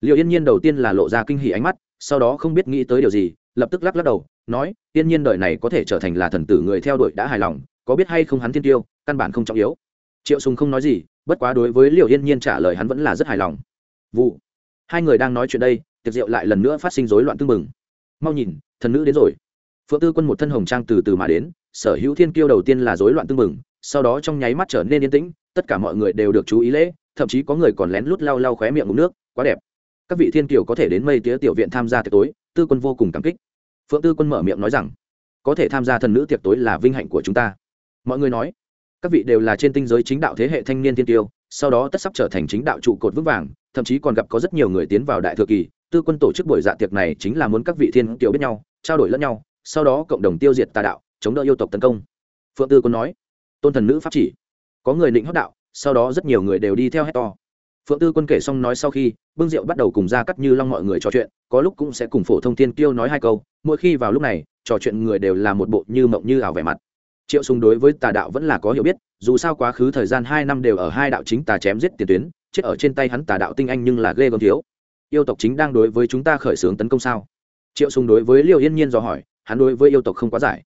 Liều yên nhiên đầu tiên là lộ ra kinh hỉ ánh mắt sau đó không biết nghĩ tới điều gì, lập tức lắc lắc đầu, nói, tiên nhiên đời này có thể trở thành là thần tử người theo đuổi đã hài lòng, có biết hay không hắn thiên tiêu, căn bản không trọng yếu. Triệu sùng không nói gì, bất quá đối với liều yên nhiên trả lời hắn vẫn là rất hài lòng. Vụ. Hai người đang nói chuyện đây, tiệc rượu lại lần nữa phát sinh rối loạn tương mừng mau nhìn, thần nữ đến rồi. Phượng tư quân một thân hồng trang từ từ mà đến, sở hữu thiên kiêu đầu tiên là rối loạn tương mừng sau đó trong nháy mắt trở nên yên tĩnh, tất cả mọi người đều được chú ý lễ, thậm chí có người còn lén lút lau lau khóe miệng ngụm nước, quá đẹp các vị thiên kiều có thể đến mây tía tiểu viện tham gia tiệc tối tư quân vô cùng cảm kích. Phượng tư quân mở miệng nói rằng có thể tham gia thần nữ tiệc tối là vinh hạnh của chúng ta. Mọi người nói các vị đều là trên tinh giới chính đạo thế hệ thanh niên thiên kiều, sau đó tất sắp trở thành chính đạo trụ cột vững vàng thậm chí còn gặp có rất nhiều người tiến vào đại thừa kỳ. Tư quân tổ chức buổi dạ tiệc này chính là muốn các vị thiên kiều biết nhau trao đổi lẫn nhau sau đó cộng đồng tiêu diệt tà đạo chống đỡ yêu tộc tấn công. Phượng tư quân nói tôn thần nữ pháp chỉ có người định hót đạo sau đó rất nhiều người đều đi theo hét to phượng tư quân kể xong nói sau khi, bưng rượu bắt đầu cùng ra cắt như long mọi người trò chuyện, có lúc cũng sẽ cùng phổ thông tiên kiêu nói hai câu, mỗi khi vào lúc này, trò chuyện người đều là một bộ như mộng như ảo vẻ mặt. Triệu sùng đối với tà đạo vẫn là có hiểu biết, dù sao quá khứ thời gian hai năm đều ở hai đạo chính tà chém giết tiền tuyến, chết ở trên tay hắn tà đạo tinh anh nhưng là ghê gớm thiếu. Yêu tộc chính đang đối với chúng ta khởi xướng tấn công sao? Triệu sùng đối với liêu yên nhiên dò hỏi, hắn đối với yêu tộc không quá giải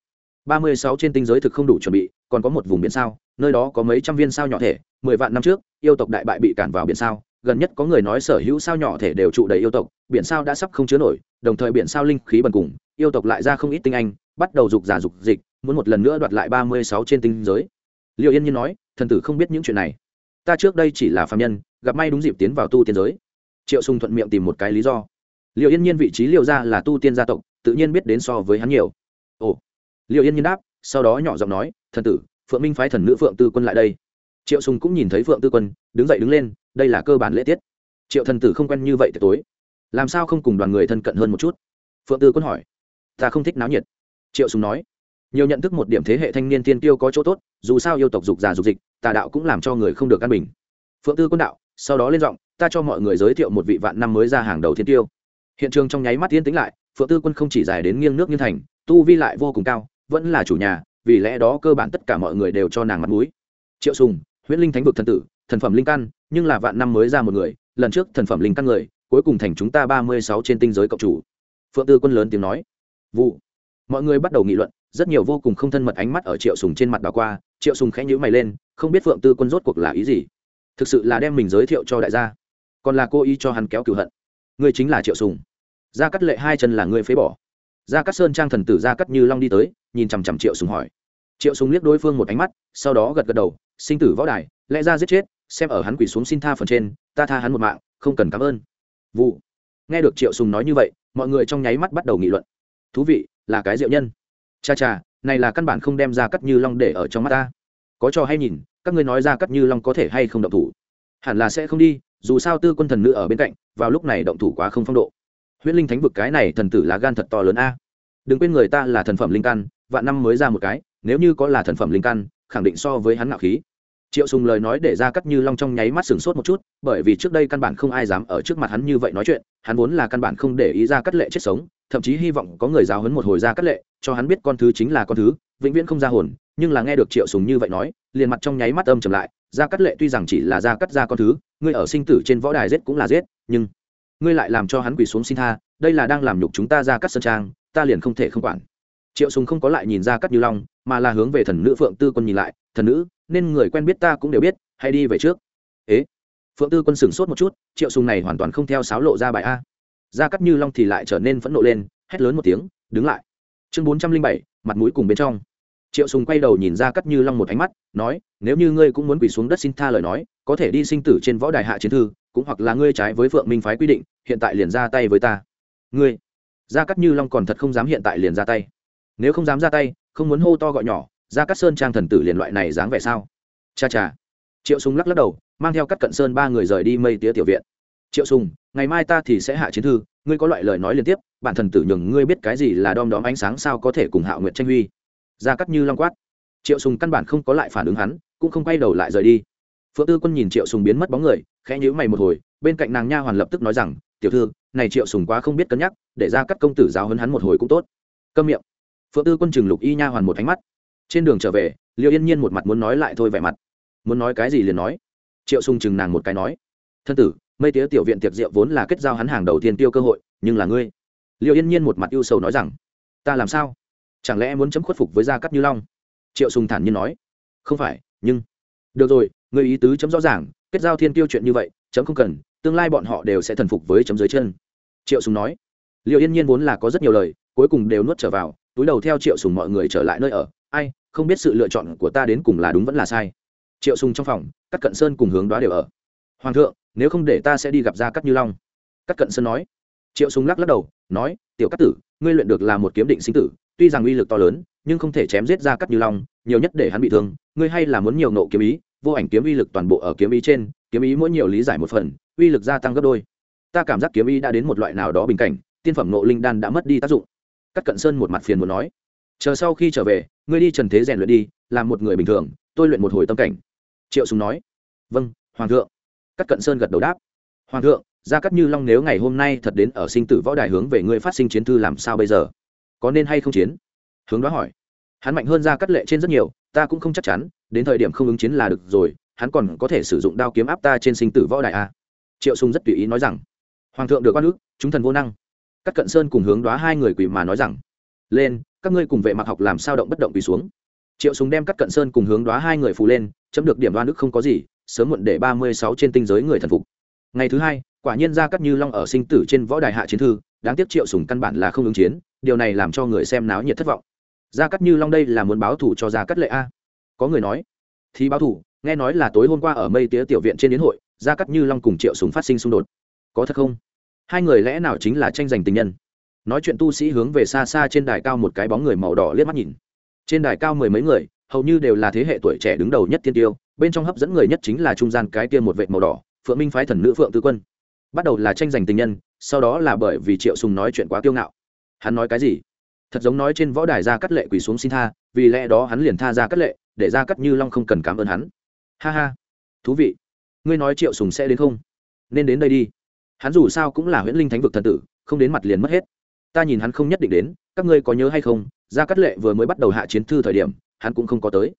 ba mươi sáu trên tinh giới thực không đủ chuẩn bị, còn có một vùng biển sao, nơi đó có mấy trăm viên sao nhỏ thể, mười vạn năm trước, yêu tộc đại bại bị cản vào biển sao, gần nhất có người nói sở hữu sao nhỏ thể đều trụ đầy yêu tộc, biển sao đã sắp không chứa nổi, đồng thời biển sao linh khí bần cùng, yêu tộc lại ra không ít tinh anh, bắt đầu dục giả dục dịch, muốn một lần nữa đoạt lại ba mươi sáu trên tinh giới. Liệu yên nhiên nói, thần tử không biết những chuyện này. Ta trước đây chỉ là phạm nhân, gặp may đúng dịp tiến vào tu tiên giới. Triệu sùng thuận miệng tìm một cái lý do. Liệu yên nhiên vị trí liệu ra là tu tiên gia tộc, tự nhiên biết đến so với hắn nhiều. Ồ liệu yên nhiên đáp, sau đó nhỏ giọng nói, thần tử, phượng minh phái thần nữ phượng tư quân lại đây. Triệu sùng cũng nhìn thấy phượng tư quân, đứng dậy đứng lên, đây là cơ bản lễ tiết. Triệu thần tử không quen như vậy tối. Làm sao không cùng đoàn người thân cận hơn một chút? Phượng tư quân hỏi. Ta không thích náo nhiệt. Triệu sùng nói. Nhiều nhận thức một điểm thế hệ thanh niên tiên tiêu có chỗ tốt, dù sao yêu tộc dục già dục dịch, tà đạo cũng làm cho người không được căn bình. Phượng tư quân đạo, sau đó lên giọng, ta cho mọi người giới thiệu một vị vạn năm mới ra hàng đầu thiên tiêu hiện trường trong nháy mắt tiên tĩnh lại, phượng tư quân không chỉ dài đến nghiêng nước nghiêng thành, tu vi lại vô cùng cao vẫn là chủ nhà, vì lẽ đó cơ bản tất cả mọi người đều cho nàng mặt mũi. Triệu sùng huyễn linh thánh vực thần tử, thần phẩm linh căn, nhưng là vạn năm mới ra một người, lần trước thần phẩm linh căn người, cuối cùng thành chúng ta ba mươi sáu trên tinh giới cộng chủ. Phượng tư quân lớn tiếng nói. Vụ. Mọi người bắt đầu nghị luận, rất nhiều vô cùng không thân mật ánh mắt ở triệu sùng trên mặt đảo qua, triệu sùng khẽ nhíu mày lên, không biết phượng tư quân rốt cuộc là ý gì. Thực sự là đem mình giới thiệu cho đại gia, còn là cô ý cho hắn kéo cửu hận. Người chính là triệu sùng. Gia cắt lệ hai chân là người phế bỏ gia cát sơn trang thần tử gia cắt như long đi tới, nhìn chằm chằm triệu sùng hỏi. Triệu sùng liếc đối phương một ánh mắt, sau đó gật gật đầu, sinh tử võ đài, lẽ ra giết chết, xem ở hắn quỳ xuống xin tha phần trên, ta tha hắn một mạng, không cần cảm ơn. Vụ. Nghe được triệu sùng nói như vậy, mọi người trong nháy mắt bắt đầu nghị luận. Thú vị, là cái diệu nhân. Cha cha, này là căn bản không đem ra cắt như long để ở trong mắt ta. Có cho hay nhìn, các ngươi nói ra cắt như long có thể hay không động thủ? Hẳn là sẽ không đi, dù sao tư quân thần nữ ở bên cạnh, vào lúc này động thủ quá không phong độ huyễn linh thánh vực cái này thần tử là gan thật to lớn a. Đừng quên người ta là thần phẩm linh căn, vạn năm mới ra một cái, nếu như có là thần phẩm linh căn, khẳng định so với hắn ngạo khí. Triệu sùng lời nói để ra cắt như long trong nháy mắt sừng sốt một chút, bởi vì trước đây căn bản không ai dám ở trước mặt hắn như vậy nói chuyện, hắn vốn là căn bản không để ý ra cắt lệ chết sống, thậm chí hy vọng có người giáo huấn một hồi ra cắt lệ, cho hắn biết con thứ chính là con thứ, vĩnh viễn không ra hồn, nhưng là nghe được triệu sùng như vậy nói, liền mặt trong nháy mắt âm trầm lại, ra cắt lệ tuy rằng chỉ là ra cắt ra con thứ ngươi ở sinh tử trên võ đài giết cũng là giết, nhưng ngươi lại làm cho hắn quỳ xuống xin tha, đây là đang làm nhục chúng ta ra cắt sơn trang, ta liền không thể không quản. Triệu sùng không có lại nhìn ra cắt như long, mà là hướng về thần nữ phượng tư quân nhìn lại, thần nữ, nên người quen biết ta cũng đều biết hay đi về trước. Ế? Phượng tư quân sửng sốt một chút, triệu sùng này hoàn toàn không theo sáo lộ ra bài a. Ra cắt như long thì lại trở nên phẫn nộ lên, hét lớn một tiếng, đứng lại. Chương bốn trăm linh bảy, mặt mũi cùng bên trong. Triệu sùng quay đầu nhìn ra cắt như long một ánh mắt, nói, nếu như ngươi cũng muốn quỳ xuống đất xin tha lời nói, có thể đi sinh tử trên võ đài hạ chiến thư cũng hoặc là ngươi trái với phượng minh phái quy định, hiện tại liền ra tay với ta. Ngươi ra cắt như long còn thật không dám hiện tại liền ra tay. Nếu không dám ra tay, không muốn hô to gọi nhỏ ra cắt sơn trang thần tử liền loại này dáng vẻ sao? Cha cha. Triệu sùng lắc lắc đầu, mang theo cắt cận sơn ba người rời đi mây tía tiểu viện. Triệu sùng, ngày mai ta thì sẽ hạ chiến thư, ngươi có loại lời nói liên tiếp, bản thần tử nhường ngươi biết cái gì là đom đóm ánh sáng sao có thể cùng hạo nguyệt tranh huy. Ra cắt như long quát. Triệu sùng căn bản không có lại phản ứng hắn, cũng không quay đầu lại rời đi phượng tư quân nhìn triệu sùng biến mất bóng người, khẽ nhíu mày một hồi, bên cạnh nàng nha hoàn lập tức nói rằng, tiểu thư, này triệu sùng quá không biết cân nhắc, để ra các công tử giáo huấn hắn một hồi cũng tốt. Câm miệng. Phượng tư quân chừng lục y nha hoàn một ánh mắt. Trên đường trở về liệu yên nhiên một mặt muốn nói lại thôi vẻ mặt. Muốn nói cái gì liền nói. Triệu sùng chừng nàng một cái nói, thân tử mây tía tiểu viện tiệc rượu vốn là kết giao hắn hàng đầu tiên tiêu cơ hội, nhưng là ngươi. Liệu yên nhiên một mặt ưu sầu nói rằng, ta làm sao? Chẳng lẽ muốn chấm khuất phục với gia cắt như long? Triệu sùng thản nhiên nói, không phải, nhưng được rồi người ý tứ chấm rõ ràng, kết giao thiên tiêu chuyện như vậy, chấm không cần, tương lai bọn họ đều sẽ thần phục với chấm dưới chân. Triệu sùng nói. Liệu yên nhiên vốn là có rất nhiều lời, cuối cùng đều nuốt trở vào, túi đầu theo triệu sùng mọi người trở lại nơi ở. Ai, không biết sự lựa chọn của ta đến cùng là đúng vẫn là sai. Triệu sùng trong phòng các cận sơn cùng hướng đoá đều ở. Hoàng thượng, nếu không để ta sẽ đi gặp gia cắt như long. Các cận sơn nói. Triệu sùng lắc lắc đầu, nói, tiểu cát tử, ngươi luyện được là một kiếm định sinh tử, tuy rằng uy lực to lớn, nhưng không thể chém giết gia cắt như long, nhiều nhất để hắn bị thương, ngươi hay là muốn nhiều nộ kiếm ý vô ảnh kiếm uy lực toàn bộ ở kiếm ý trên, kiếm ý mỗi nhiều lý giải một phần, uy lực gia tăng gấp đôi. Ta cảm giác kiếm ý đã đến một loại nào đó bình cảnh, tiên phẩm nộ linh đan đã mất đi tác dụng. Cắt cận sơn một mặt phiền muốn nói. Chờ sau khi trở về, ngươi đi trần thế rèn luyện đi, làm một người bình thường, tôi luyện một hồi tâm cảnh. Triệu sùng nói. Vâng hoàng thượng. Cắt cận sơn gật đầu đáp. Hoàng thượng, gia cắt như long nếu ngày hôm nay thật đến ở sinh tử võ đài hướng về ngươi phát sinh chiến thư làm sao bây giờ? Có nên hay không chiến? Hướng đó hỏi. Hắn mạnh hơn gia cắt lệ trên rất nhiều, ta cũng không chắc chắn đến thời điểm không ứng chiến là được rồi, hắn còn có thể sử dụng đao kiếm áp ta trên sinh tử võ đài a. Triệu sùng rất tùy ý nói rằng, hoàng thượng được quan ước chúng thần vô năng. Các cận sơn cùng hướng đoá hai người quỳ mà nói rằng, lên, các ngươi cùng vệ mặc học làm sao động bất động quỳ xuống. Triệu sùng đem các cận sơn cùng hướng đoá hai người phù lên, chấm được điểm đoan ước không có gì, sớm muộn để ba mươi sáu trên tinh giới người thần phục. Ngày thứ hai, quả nhiên ra cắt như long ở sinh tử trên võ đài hạ chiến thư, đáng tiếc triệu sùng căn bản là không ứng chiến, điều này làm cho người xem náo nhiệt thất vọng. Gia cắt như long đây là muốn báo thủ cho gia cắt lệ a có người nói thì báo thủ, nghe nói là tối hôm qua ở mây tía tiểu viện trên đến hội, gia cắt như long cùng triệu súng phát sinh xung đột. Có thật không? Hai người lẽ nào chính là tranh giành tình nhân? Nói chuyện tu sĩ hướng về xa xa trên đài cao một cái bóng người màu đỏ liếc mắt nhìn. Trên đài cao mười mấy người, hầu như đều là thế hệ tuổi trẻ đứng đầu nhất tiên tiêu, bên trong hấp dẫn người nhất chính là trung gian cái tiên một vệ màu đỏ, phượng minh phái thần nữ phượng tư quân. Bắt đầu là tranh giành tình nhân, sau đó là bởi vì triệu sùng nói chuyện quá kiêu ngạo. Hắn nói cái gì? Thật giống nói trên võ đài ra cắt lệ quỳ xuống xin tha, vì lẽ đó hắn liền tha ra cắt lệ để ra cắt như long không cần cảm ơn hắn. Ha ha. Thú vị. Ngươi nói triệu sùng sẽ đến không? Nên đến đây đi. Hắn dù sao cũng là huyễn linh thánh vực thần tử, không đến mặt liền mất hết. Ta nhìn hắn không nhất định đến, các ngươi có nhớ hay không, ra cắt lệ vừa mới bắt đầu hạ chiến thư thời điểm, hắn cũng không có tới.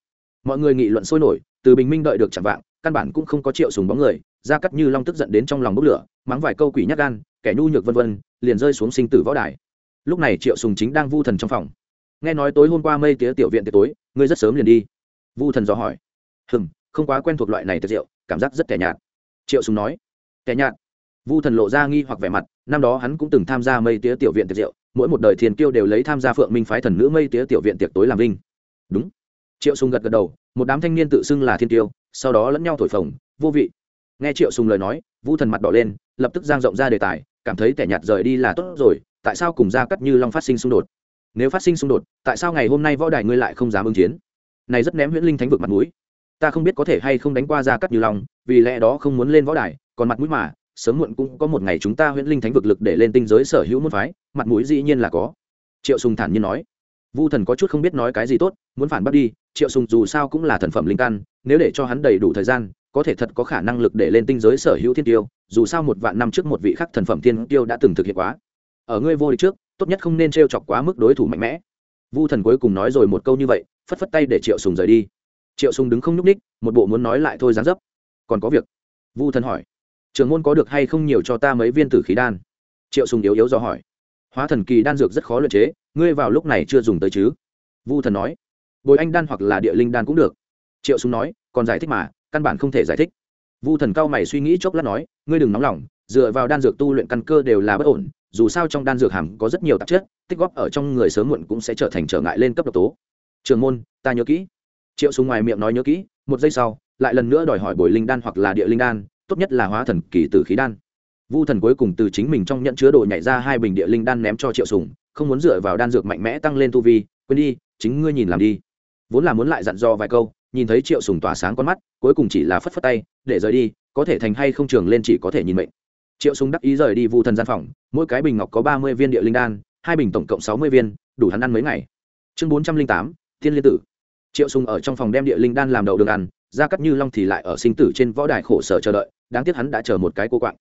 Mọi người nghị luận sôi nổi, từ bình minh đợi được chẳng vạng, căn bản cũng không có triệu sùng bóng người, ra cắt như long tức giận đến trong lòng bốc lửa, mắng vài câu quỷ nhát gan, kẻ nhu nhược vân vân, liền rơi xuống sinh tử võ đài. Lúc này triệu sùng chính đang vu thần trong phòng. Nghe nói tối hôm qua mây tía tiểu viện tiệc tối, ngươi rất sớm liền đi vu thần dò hỏi. Hừm, không quá quen thuộc loại này tiệc rượu, cảm giác rất tẻ nhạt. Triệu sùng nói. Tẻ nhạt? Vu thần lộ ra nghi hoặc vẻ mặt, năm đó hắn cũng từng tham gia mây tía tiểu viện tiệc rượu, mỗi một đời thiền kiêu đều lấy tham gia phượng minh phái thần nữ mây tía tiểu viện tiệc tối làm linh đúng. Triệu sùng gật gật đầu, một đám thanh niên tự xưng là thiên kiêu, sau đó lẫn nhau thổi phồng, vô vị. Nghe triệu sùng lời nói, vu thần mặt đỏ lên, lập tức giang rộng ra đề tài, cảm thấy tẻ nhạt rời đi là tốt rồi, tại sao cùng gia cắt như long phát sinh xung đột? Nếu phát sinh xung đột, tại sao ngày hôm nay võ đài ngươi lại không dám ứng chiến? Này rất ném huyễn linh thánh vực mặt mũi. Ta không biết có thể hay không đánh qua ra cắt như lòng, vì lẽ đó không muốn lên võ đài còn mặt mũi mà sớm muộn cũng có một ngày chúng ta huyễn linh thánh vực lực để lên tinh giới sở hữu môn phái mặt mũi dĩ nhiên là có. Triệu sùng thản nhiên nói. Vu thần có chút không biết nói cái gì tốt muốn phản bác đi triệu sùng dù sao cũng là thần phẩm linh căn nếu để cho hắn đầy đủ thời gian có thể thật có khả năng lực để lên tinh giới sở hữu thiên tiêu dù sao một vạn năm trước một vị khắc thần phẩm thiên tiêu đã từng thực hiện quá. Ở ngươi vô địch trước tốt nhất không nên trêu chọc quá mức đối thủ mạnh mẽ. Vu thần cuối cùng nói rồi một câu như vậy phất phất tay để triệu sùng rời đi. Triệu sùng đứng không nhúc ních một bộ muốn nói lại thôi dáng dấp. Còn có việc. Vu thần hỏi. Trường môn có được hay không nhiều cho ta mấy viên tử khí đan? Triệu sùng yếu yếu do hỏi. Hóa thần kỳ đan dược rất khó luyện chế, ngươi vào lúc này chưa dùng tới chứ? Vu thần nói. Bồi anh đan hoặc là địa linh đan cũng được. Triệu sùng nói, còn giải thích mà, căn bản không thể giải thích. Vu thần cao mày suy nghĩ chốc lát nói, ngươi đừng nóng lòng, dựa vào đan dược tu luyện căn cơ đều là bất ổn, dù sao trong đan dược hàm có rất nhiều tạp chất, tích góp ở trong người sớm muộn cũng sẽ trở thành trở ngại lên cấp độc tố trường môn, ta nhớ kỹ. Triệu sùng ngoài miệng nói nhớ kỹ, một giây sau, lại lần nữa đòi hỏi bồi linh đan hoặc là địa linh đan, tốt nhất là hóa thần kỳ tử khí đan. Vu thần cuối cùng từ chính mình trong nhận chứa đồ nhảy ra hai bình địa linh đan ném cho triệu sùng, không muốn dựa vào đan dược mạnh mẽ tăng lên tu vi, quên đi, chính ngươi nhìn làm đi. Vốn là muốn lại dặn dò vài câu, nhìn thấy triệu sùng tỏa sáng con mắt, cuối cùng chỉ là phất phất tay, để rời đi, có thể thành hay không trường lên chỉ có thể nhìn mệnh. Triệu sùng đắc ý rời đi vu thần gian phòng, mỗi cái bình ngọc có ba mươi viên địa linh đan, hai bình tổng cộng sáu mươi viên, đủ hắn ăn mấy ngày. Chương bốn trăm linh tám thiên liên tử. Triệu sùng ở trong phòng đem địa linh đan làm đầu đường ăn ra cắt như long thì lại ở sinh tử trên võ đài khổ sở chờ đợi, đáng tiếc hắn đã chờ một cái cô quạng.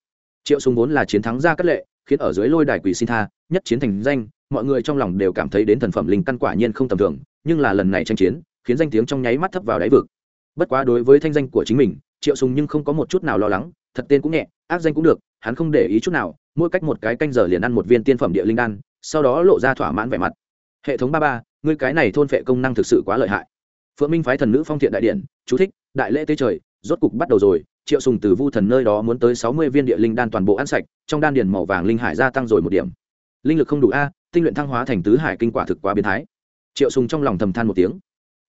Triệu sùng vốn là chiến thắng ra cắt lệ, khiến ở dưới lôi đài quỷ xin tha, nhất chiến thành danh, mọi người trong lòng đều cảm thấy đến thần phẩm linh căn quả nhiên không tầm thường, nhưng là lần này tranh chiến, khiến danh tiếng trong nháy mắt thấp vào đáy vực. Bất quá đối với thanh danh của chính mình, triệu sùng nhưng không có một chút nào lo lắng, thật tên cũng nhẹ, ác danh cũng được, hắn không để ý chút nào, mỗi cách một cái canh giờ liền ăn một viên tiên phẩm địa linh đan, sau đó lộ ra thỏa mãn vẻ mặt. Hệ thống ba ba ngươi cái này thôn phệ công năng thực sự quá lợi hại. Phượng minh phái thần nữ phong thiện đại điện, chú thích, đại lễ tế trời, rốt cục bắt đầu rồi, triệu sùng từ vu thần nơi đó muốn tới sáu mươi viên địa linh đan toàn bộ ăn sạch, trong đan điền màu vàng linh hải gia tăng rồi một điểm. Linh lực không đủ a, tinh luyện thăng hóa thành tứ hải kinh quả thực quá biến thái. Triệu sùng trong lòng thầm than một tiếng.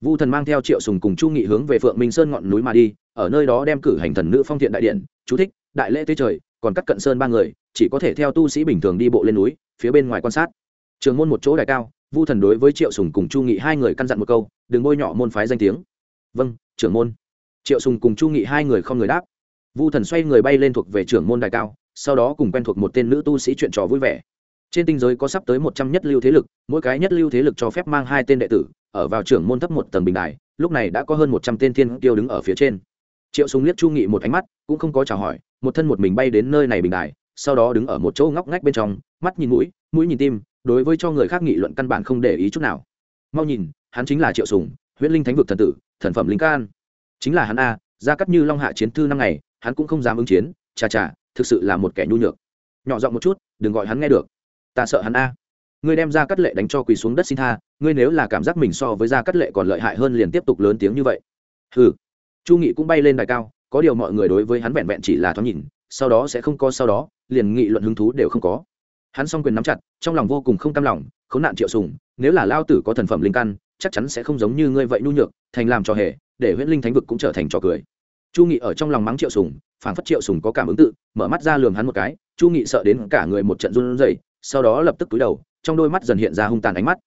Vu thần mang theo triệu sùng cùng chu nghị hướng về phượng minh sơn ngọn núi mà đi, ở nơi đó đem cử hành thần nữ phong thiện đại điện, chú thích, đại lễ tế trời, còn cắt cận sơn ba người, chỉ có thể theo tu sĩ bình thường đi bộ lên núi, phía bên ngoài quan sát. Trường môn một chỗ đài cao vu thần đối với triệu sùng cùng chu nghị hai người căn dặn một câu, đừng bôi nhọ môn phái danh tiếng. Vâng trưởng môn. Triệu sùng cùng chu nghị hai người không người đáp. Vu thần xoay người bay lên thuộc về trưởng môn đài cao, sau đó cùng quen thuộc một tên nữ tu sĩ chuyện trò vui vẻ. Trên tinh giới có sắp tới một trăm nhất lưu thế lực, mỗi cái nhất lưu thế lực cho phép mang hai tên đệ tử, ở vào trưởng môn thấp một tầng bình đài, lúc này đã có hơn một trăm tên thiên tiêu đứng ở phía trên. Triệu sùng liếc chu nghị một ánh mắt, cũng không có chào hỏi, một thân một mình bay đến nơi này bình đài, sau đó đứng ở một chỗ ngóc ngách bên trong, mắt nhìn mũi mũi nhìn tim đối với cho người khác nghị luận căn bản không để ý chút nào. Mau nhìn, hắn chính là triệu sùng huyễn linh thánh vực thần tử, thần phẩm linh can. Chính là hắn a ra cắt như long hạ chiến thư năm ngày, hắn cũng không dám ứng chiến, chà chà, thực sự là một kẻ nhu nhược. Nhỏ giọng một chút, đừng gọi hắn nghe được. Ta sợ hắn a. Ngươi đem ra cắt lệ đánh cho quỳ xuống đất xin tha, ngươi nếu là cảm giác mình so với ra cắt lệ còn lợi hại hơn liền tiếp tục lớn tiếng như vậy. Hừ. Chu nghị cũng bay lên đài cao, có điều mọi người đối với hắn vẹn vẹn chỉ là thoáng nhìn, sau đó sẽ không có sau đó, liền nghị luận hứng thú đều không có hắn song quyền nắm chặt, trong lòng vô cùng không cam lòng, khốn nạn triệu sùng, nếu là lao tử có thần phẩm linh căn, chắc chắn sẽ không giống như ngươi vậy nhu nhược, thành làm trò hề, để huyễn linh thánh vực cũng trở thành trò cười. Chu nghị ở trong lòng mắng triệu sùng phản phất triệu sùng có cảm ứng tự, mở mắt ra lườm hắn một cái, chu nghị sợ đến cả người một trận run rẩy, sau đó lập tức cúi đầu, trong đôi mắt dần hiện ra hung tàn ánh mắt.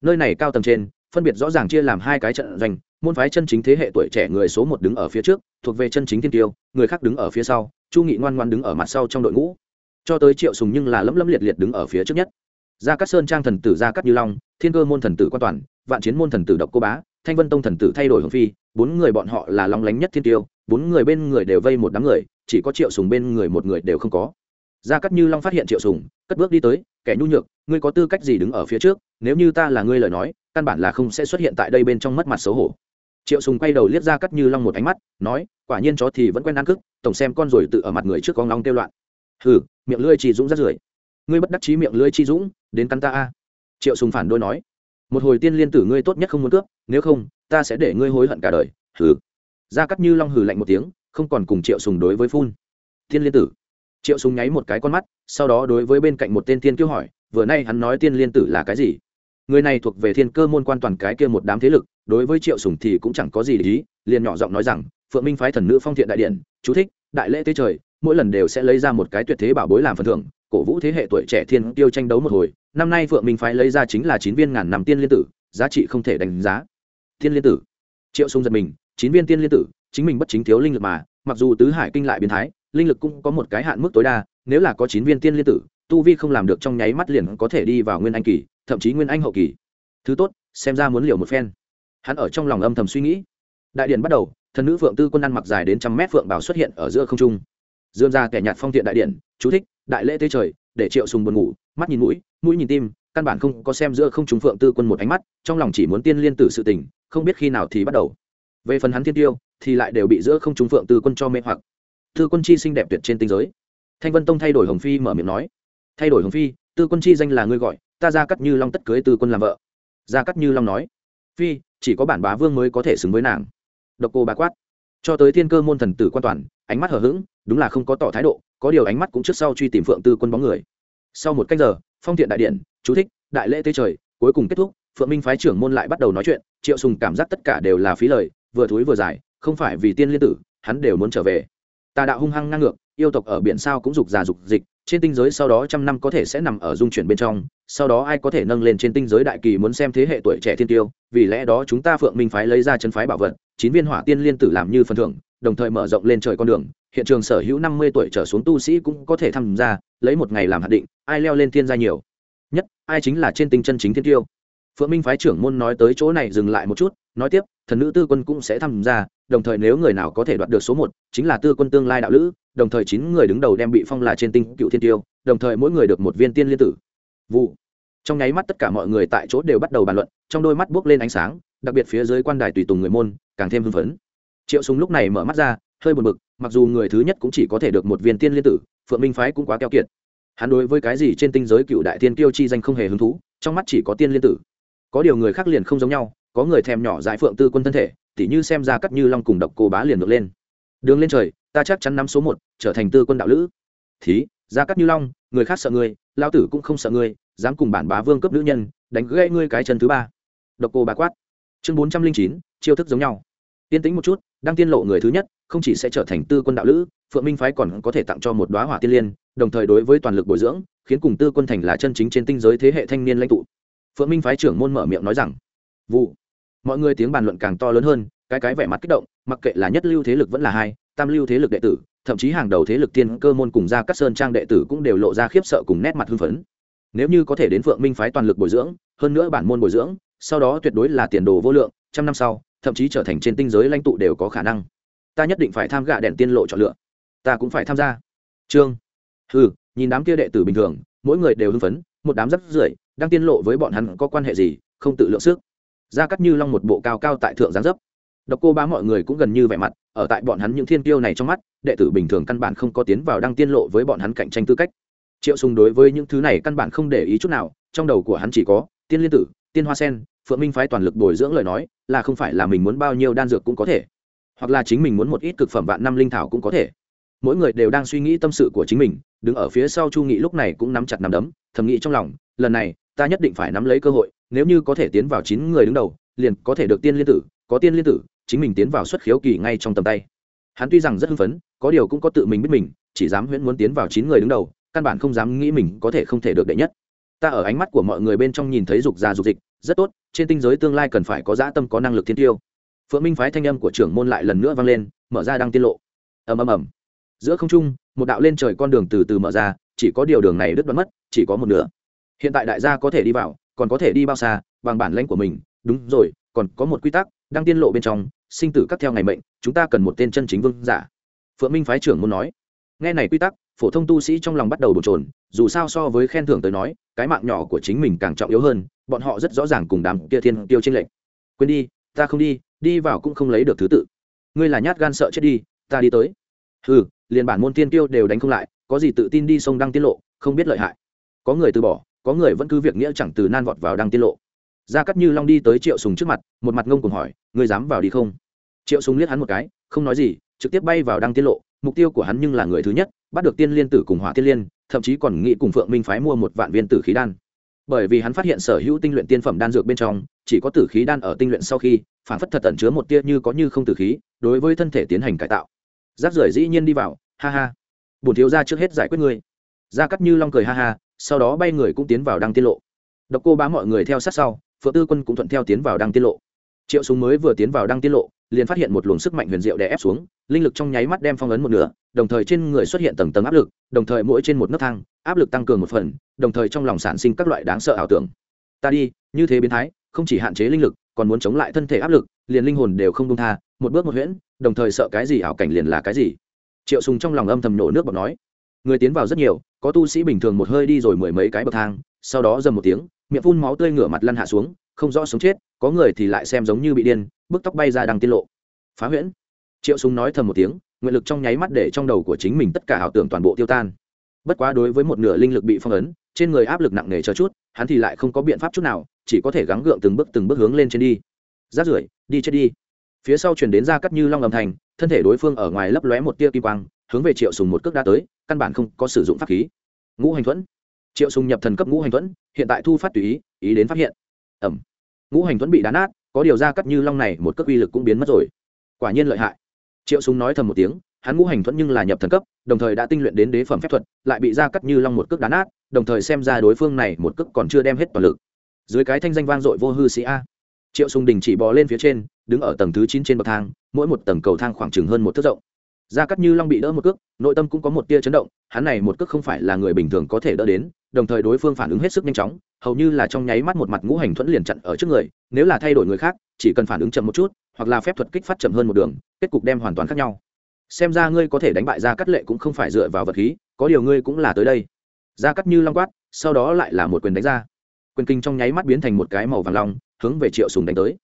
Nơi này cao tầng trên, phân biệt rõ ràng chia làm hai cái trận doanh, môn phái chân chính thế hệ tuổi trẻ người số một đứng ở phía trước, thuộc về chân chính thiên tiêu, người khác đứng ở phía sau, chu nghị ngoan ngoan đứng ở mặt sau trong đội ngũ cho tới triệu sùng nhưng là lấm lấm liệt liệt đứng ở phía trước nhất. Gia cát sơn trang thần tử gia cát như long, thiên cơ môn thần tử quan toàn, vạn chiến môn thần tử độc cô bá, thanh vân tông thần tử thay đổi hồng phi, bốn người bọn họ là long lánh nhất thiên tiêu, bốn người bên người đều vây một đám người, chỉ có triệu sùng bên người một người đều không có. Gia cát như long phát hiện triệu sùng, cất bước đi tới, kẻ nhu nhược, ngươi có tư cách gì đứng ở phía trước? Nếu như ta là ngươi lời nói, căn bản là không sẽ xuất hiện tại đây bên trong mất mặt xấu hổ. Triệu sùng quay đầu liếc ra cắt như long một ánh mắt, nói, quả nhiên chó thì vẫn quen ăn cức, tổng xem con rồi tự ở mặt người trước con long kêu loạn. Hừ miệng lưỡi chi dũng rất rưởi. Ngươi bất đắc chí miệng lưỡi chi dũng, đến căn ta a. Triệu sùng phản đối nói. Một hồi tiên liên tử ngươi tốt nhất không muốn cướp, nếu không, ta sẽ để ngươi hối hận cả đời. Hừ. Ra cắt như long hừ lạnh một tiếng, không còn cùng triệu sùng đối với phun. Tiên liên tử. Triệu sùng nháy một cái con mắt, sau đó đối với bên cạnh một tên tiên kêu hỏi, vừa nay hắn nói tiên liên tử là cái gì? Người này thuộc về thiên cơ môn quan toàn cái kia một đám thế lực, đối với triệu sùng thì cũng chẳng có gì để ý, liền nhỏ giọng nói rằng, phượng minh phái thần nữ phong thiện đại điện, chú thích, đại lễ tế trời mỗi lần đều sẽ lấy ra một cái tuyệt thế bảo bối làm phần thưởng, cổ vũ thế hệ tuổi trẻ thiên tiêu tranh đấu một hồi, năm nay phượng minh phái lấy ra chính là chín viên ngàn năm tiên liên tử, giá trị không thể đánh giá. Tiên liên tử. Triệu sung giật mình, chín viên tiên liên tử, chính mình bất chính thiếu linh lực mà, mặc dù tứ hải kinh lại biến thái, linh lực cũng có một cái hạn mức tối đa, nếu là có chín viên tiên liên tử, tu vi không làm được trong nháy mắt liền có thể đi vào nguyên anh kỳ, thậm chí nguyên anh hậu kỳ. Thứ tốt, xem ra muốn liều một phen. Hắn ở trong lòng âm thầm suy nghĩ. Đại điện bắt đầu, thần nữ phượng tư quân ăn mặc dài đến trăm mét phượng bảo xuất hiện ở giữa không trung dương ra kẻ nhạt phong thiện đại điện chú thích, đại lễ tế trời, để triệu sùng buồn ngủ, mắt nhìn mũi mũi nhìn tim, căn bản không có xem giữa không chúng phượng tư quân một ánh mắt, trong lòng chỉ muốn tiên liên tử sự tình, không biết khi nào thì bắt đầu. Về phần hắn thiên tiêu, thì lại đều bị giữa không chúng phượng tư quân cho mê hoặc. Tư quân chi xinh đẹp tuyệt trên tinh giới. Thanh vân tông thay đổi hồng phi mở miệng nói. Thay đổi hồng phi, tư quân chi danh là ngươi gọi, ta ra cắt như long tất cưới tư quân làm vợ. Ra cắt như long nói. Phi, chỉ có bản bá vương mới có thể xứng với nàng. Độc cô bá quát. Cho tới thiên cơ môn thần tử quan toàn ánh mắt hờ hững, đúng là không có tỏ thái độ có điều ánh mắt cũng trước sau truy tìm phượng tư quân bóng người. Sau một cách giờ phong thiện đại điện chú thích đại lễ tế trời cuối cùng kết thúc phượng minh phái trưởng môn lại bắt đầu nói chuyện triệu sùng cảm giác tất cả đều là phí lời vừa thúi vừa dài không phải vì tiên liên tử hắn đều muốn trở về. Tà đạo hung hăng ngang ngược yêu tộc ở biển sao cũng dục già dục dịch trên tinh giới sau đó trăm năm có thể sẽ nằm ở dung chuyển bên trong sau đó ai có thể nâng lên trên tinh giới đại kỳ muốn xem thế hệ tuổi trẻ thiên tiêu vì lẽ đó chúng ta phượng minh phái lấy ra chân phái bảo vật chín viên hỏa tiên liên tử làm như phần thưởng đồng thời mở rộng lên trời con đường, hiện trường sở hữu năm mươi tuổi trở xuống tu sĩ cũng có thể tham gia, lấy một ngày làm hạt định, ai leo lên thiên gia nhiều. Nhất, ai chính là trên tinh chân chính thiên tiêu. Phượng minh phái trưởng môn nói tới chỗ này dừng lại một chút, nói tiếp, thần nữ tư quân cũng sẽ tham gia, đồng thời nếu người nào có thể đoạt được số một, chính là tư quân tương lai đạo lữ, đồng thời chín người đứng đầu đem bị phong là trên tinh cựu thiên tiêu, đồng thời mỗi người được một viên tiên liên tử. Vụ. Trong nháy mắt tất cả mọi người tại chỗ đều bắt đầu bàn luận, trong đôi mắt buốc lên ánh sáng, đặc biệt phía dưới quan đài tùy tùng người môn, càng thêm hưng phấn triệu súng lúc này mở mắt ra, hơi buồn bực, mặc dù người thứ nhất cũng chỉ có thể được một viên tiên liên tử, phượng minh phái cũng quá keo kiệt. Hắn đối với cái gì trên tinh giới cựu đại tiên tiêu chi danh không hề hứng thú, trong mắt chỉ có tiên liên tử. Có điều người khác liền không giống nhau, có người thèm nhỏ dại phượng tư quân thân thể, tỉ như xem ra cắt như long cùng độc cô bá liền ngược lên. Đường lên trời, ta chắc chắn năm số một, trở thành tư quân đạo lữ. Thí, ra cắt như long, người khác sợ ngươi lao tử cũng không sợ ngươi, dám cùng bản bá vương cấp nữ nhân, đánh gãy ngươi cái chân thứ ba. Độc cô bá quát. Chương bốn trăm linh chín, chiêu thức giống nhau. Tiên tĩnh một chút đang tiên lộ người thứ nhất, không chỉ sẽ trở thành tư quân đạo lữ, phượng minh phái còn có thể tặng cho một đoá hỏa tiên liên, đồng thời đối với toàn lực bồi dưỡng, khiến cùng tư quân thành là chân chính trên tinh giới thế hệ thanh niên lãnh tụ. Phượng minh phái trưởng môn mở miệng nói rằng, vụ. Mọi người tiếng bàn luận càng to lớn hơn, cái cái vẻ mặt kích động, mặc kệ là nhất lưu thế lực vẫn là hai, tam lưu thế lực đệ tử, thậm chí hàng đầu thế lực tiên cơ môn cùng ra các sơn trang đệ tử cũng đều lộ ra khiếp sợ cùng nét mặt hưng phấn. Nếu như có thể đến phượng minh phái toàn lực bồi dưỡng, hơn nữa bản môn bồi dưỡng, sau đó tuyệt đối là tiền đồ vô lượng, trăm năm sau thậm chí trở thành trên tinh giới lãnh tụ đều có khả năng. Ta nhất định phải tham gạ đèn tiên lộ chọn lựa. Ta cũng phải tham gia. Trương. Ừ nhìn đám kia đệ tử bình thường, mỗi người đều hưng phấn, một đám rất rưởi, đang tiên lộ với bọn hắn có quan hệ gì, không tự lượng sức. Ra cắt như long một bộ cao cao tại thượng giáng dấp. Độc cô bá mọi người cũng gần như vẻ mặt, ở tại bọn hắn những thiên tiêu này trong mắt, đệ tử bình thường căn bản không có tiến vào đăng tiên lộ với bọn hắn cạnh tranh tư cách. Triệu sùng đối với những thứ này căn bản không để ý chút nào, trong đầu của hắn chỉ có, tiên liên tử, tiên hoa sen phượng minh phái toàn lực bồi dưỡng lời nói, là không phải là mình muốn bao nhiêu đan dược cũng có thể, hoặc là chính mình muốn một ít cực phẩm vạn năm linh thảo cũng có thể. Mỗi người đều đang suy nghĩ tâm sự của chính mình, đứng ở phía sau chu nghị lúc này cũng nắm chặt nắm đấm, thầm nghĩ trong lòng, lần này, ta nhất định phải nắm lấy cơ hội, nếu như có thể tiến vào chín người đứng đầu, liền có thể được tiên liên tử, có tiên liên tử, chính mình tiến vào xuất khiếu kỳ ngay trong tầm tay. Hắn tuy rằng rất hưng phấn, có điều cũng có tự mình biết mình, chỉ dám huyễn muốn tiến vào chín người đứng đầu, căn bản không dám nghĩ mình có thể không thể được đệ nhất ta ở ánh mắt của mọi người bên trong nhìn thấy dục già dục dịch, rất tốt, trên tinh giới tương lai cần phải có dã tâm, có năng lực thiên tiêu. Phượng minh phái thanh âm của trưởng môn lại lần nữa vang lên, mở ra đang tiết lộ. Ầm ầm ầm. Giữa không trung, một đạo lên trời con đường từ từ mở ra, chỉ có điều đường này đứt đoạn mất, chỉ có một nửa. Hiện tại đại gia có thể đi vào, còn có thể đi bao xa, bằng bản lãnh của mình, đúng rồi, còn có một quy tắc đang tiên lộ bên trong, sinh tử cắt theo ngày mệnh, chúng ta cần một tên chân chính vương giả. Phượng minh phái trưởng muốn nói. Nghe này quy tắc phổ thông tu sĩ trong lòng bắt đầu bồn trồn dù sao so với khen thưởng tới nói, cái mạng nhỏ của chính mình càng trọng yếu hơn, bọn họ rất rõ ràng cùng đám kia thiên tiêu trên lệnh quên đi, ta không đi đi vào cũng không lấy được thứ tự. Ngươi là nhát gan sợ chết đi, ta đi tới. Ừ liền bản môn tiên tiêu đều đánh không lại, có gì tự tin đi sông đăng tiết lộ, không biết lợi hại. Có người từ bỏ, có người vẫn cứ việc nghĩa chẳng từ nan vọt vào đăng tiết lộ. Gia cắt như long đi tới triệu sùng trước mặt, một mặt ngông cùng hỏi, ngươi dám vào đi không? Triệu sùng liếc hắn một cái, không nói gì, trực tiếp bay vào đăng tiết lộ, mục tiêu của hắn nhưng là người thứ nhất bắt được tiên liên tử cùng hỏa tiên liên, thậm chí còn nghĩ cùng phượng minh phái mua một vạn viên tử khí đan. Bởi vì hắn phát hiện sở hữu tinh luyện tiên phẩm đan dược bên trong, chỉ có tử khí đan ở tinh luyện sau khi, phản phất thật tẩn chứa một tia như có như không tử khí, đối với thân thể tiến hành cải tạo. Rác rưởi dĩ nhiên đi vào, ha ha. Bổn thiếu ra trước hết giải quyết ngươi. Gia cắt như long cười ha ha, sau đó bay người cũng tiến vào đăng tiết lộ. Độc cô bá mọi người theo sát sau, phượng tư quân cũng thuận theo tiến vào đăng tiết lộ. Triệu súng mới vừa tiến vào đăng tiết lộ, liền phát hiện một luồng sức mạnh huyền diệu đè ép xuống, linh lực trong nháy mắt đem phong ấn một nửa đồng thời trên người xuất hiện tầng tầng áp lực, đồng thời mỗi trên một nấc thang, áp lực tăng cường một phần, đồng thời trong lòng sản sinh các loại đáng sợ ảo tưởng. Ta đi, như thế biến thái, không chỉ hạn chế linh lực, còn muốn chống lại thân thể áp lực, liền linh hồn đều không đông tha, một bước một huyễn, đồng thời sợ cái gì ảo cảnh liền là cái gì. Triệu sùng trong lòng âm thầm nổ nước bọt nói. Người tiến vào rất nhiều, có tu sĩ bình thường một hơi đi rồi mười mấy cái bậc thang, sau đó dầm một tiếng, miệng phun máu tươi ngửa mặt lăn hạ xuống, không rõ sống chết, có người thì lại xem giống như bị điên, bức tóc bay ra đằng tiết lộ. Phá huyễn. Triệu súng nói thầm một tiếng nguyện lực trong nháy mắt để trong đầu của chính mình tất cả ảo tưởng toàn bộ tiêu tan. Bất quá đối với một nửa linh lực bị phong ấn, trên người áp lực nặng nề cho chút, hắn thì lại không có biện pháp chút nào, chỉ có thể gắng gượng từng bước từng bước hướng lên trên đi. Rát rưởi, đi chết đi. Phía sau chuyển đến ra cắt như long âm thành thân thể đối phương ở ngoài lấp lóe một tia kim quang, hướng về triệu sùng một cước đã tới, căn bản không có sử dụng pháp khí. Ngũ hành thuẫn. Triệu sùng nhập thần cấp ngũ hành thuẫn, hiện tại thu phát tùy ý ý đến phát hiện. Ẩm ngũ hành thuẫn bị đá nát, có điều ra cắt như long này một cước uy lực cũng biến mất rồi. Quả nhiên lợi hại triệu súng nói thầm một tiếng, hắn ngũ hành thuẫn nhưng là nhập thần cấp, đồng thời đã tinh luyện đến đế phẩm phép thuật, lại bị ra cắt như long một cước đá nát, đồng thời xem ra đối phương này một cước còn chưa đem hết toàn lực. Dưới cái thanh danh vang dội vô hư sĩ a. Triệu sùng đình chỉ bò lên phía trên, đứng ở tầng thứ chín trên bậc thang, mỗi một tầng cầu thang khoảng chừng hơn một thước rộng. Gia cắt như long bị đỡ một cước, nội tâm cũng có một tia chấn động, hắn này một cước không phải là người bình thường có thể đỡ đến, đồng thời đối phương phản ứng hết sức nhanh chóng, hầu như là trong nháy mắt một mặt ngũ hành thuẫn liền chặn ở trước người, nếu là thay đổi người khác, chỉ cần phản ứng chậm một chút hoặc là phép thuật kích phát chậm hơn một đường, kết cục đem hoàn toàn khác nhau. Xem ra ngươi có thể đánh bại gia cắt lệ cũng không phải dựa vào vật khí, có điều ngươi cũng là tới đây. Gia cắt như long quát, sau đó lại là một quyền đánh ra. Quyền kinh trong nháy mắt biến thành một cái màu vàng long, hướng về triệu sùng đánh tới.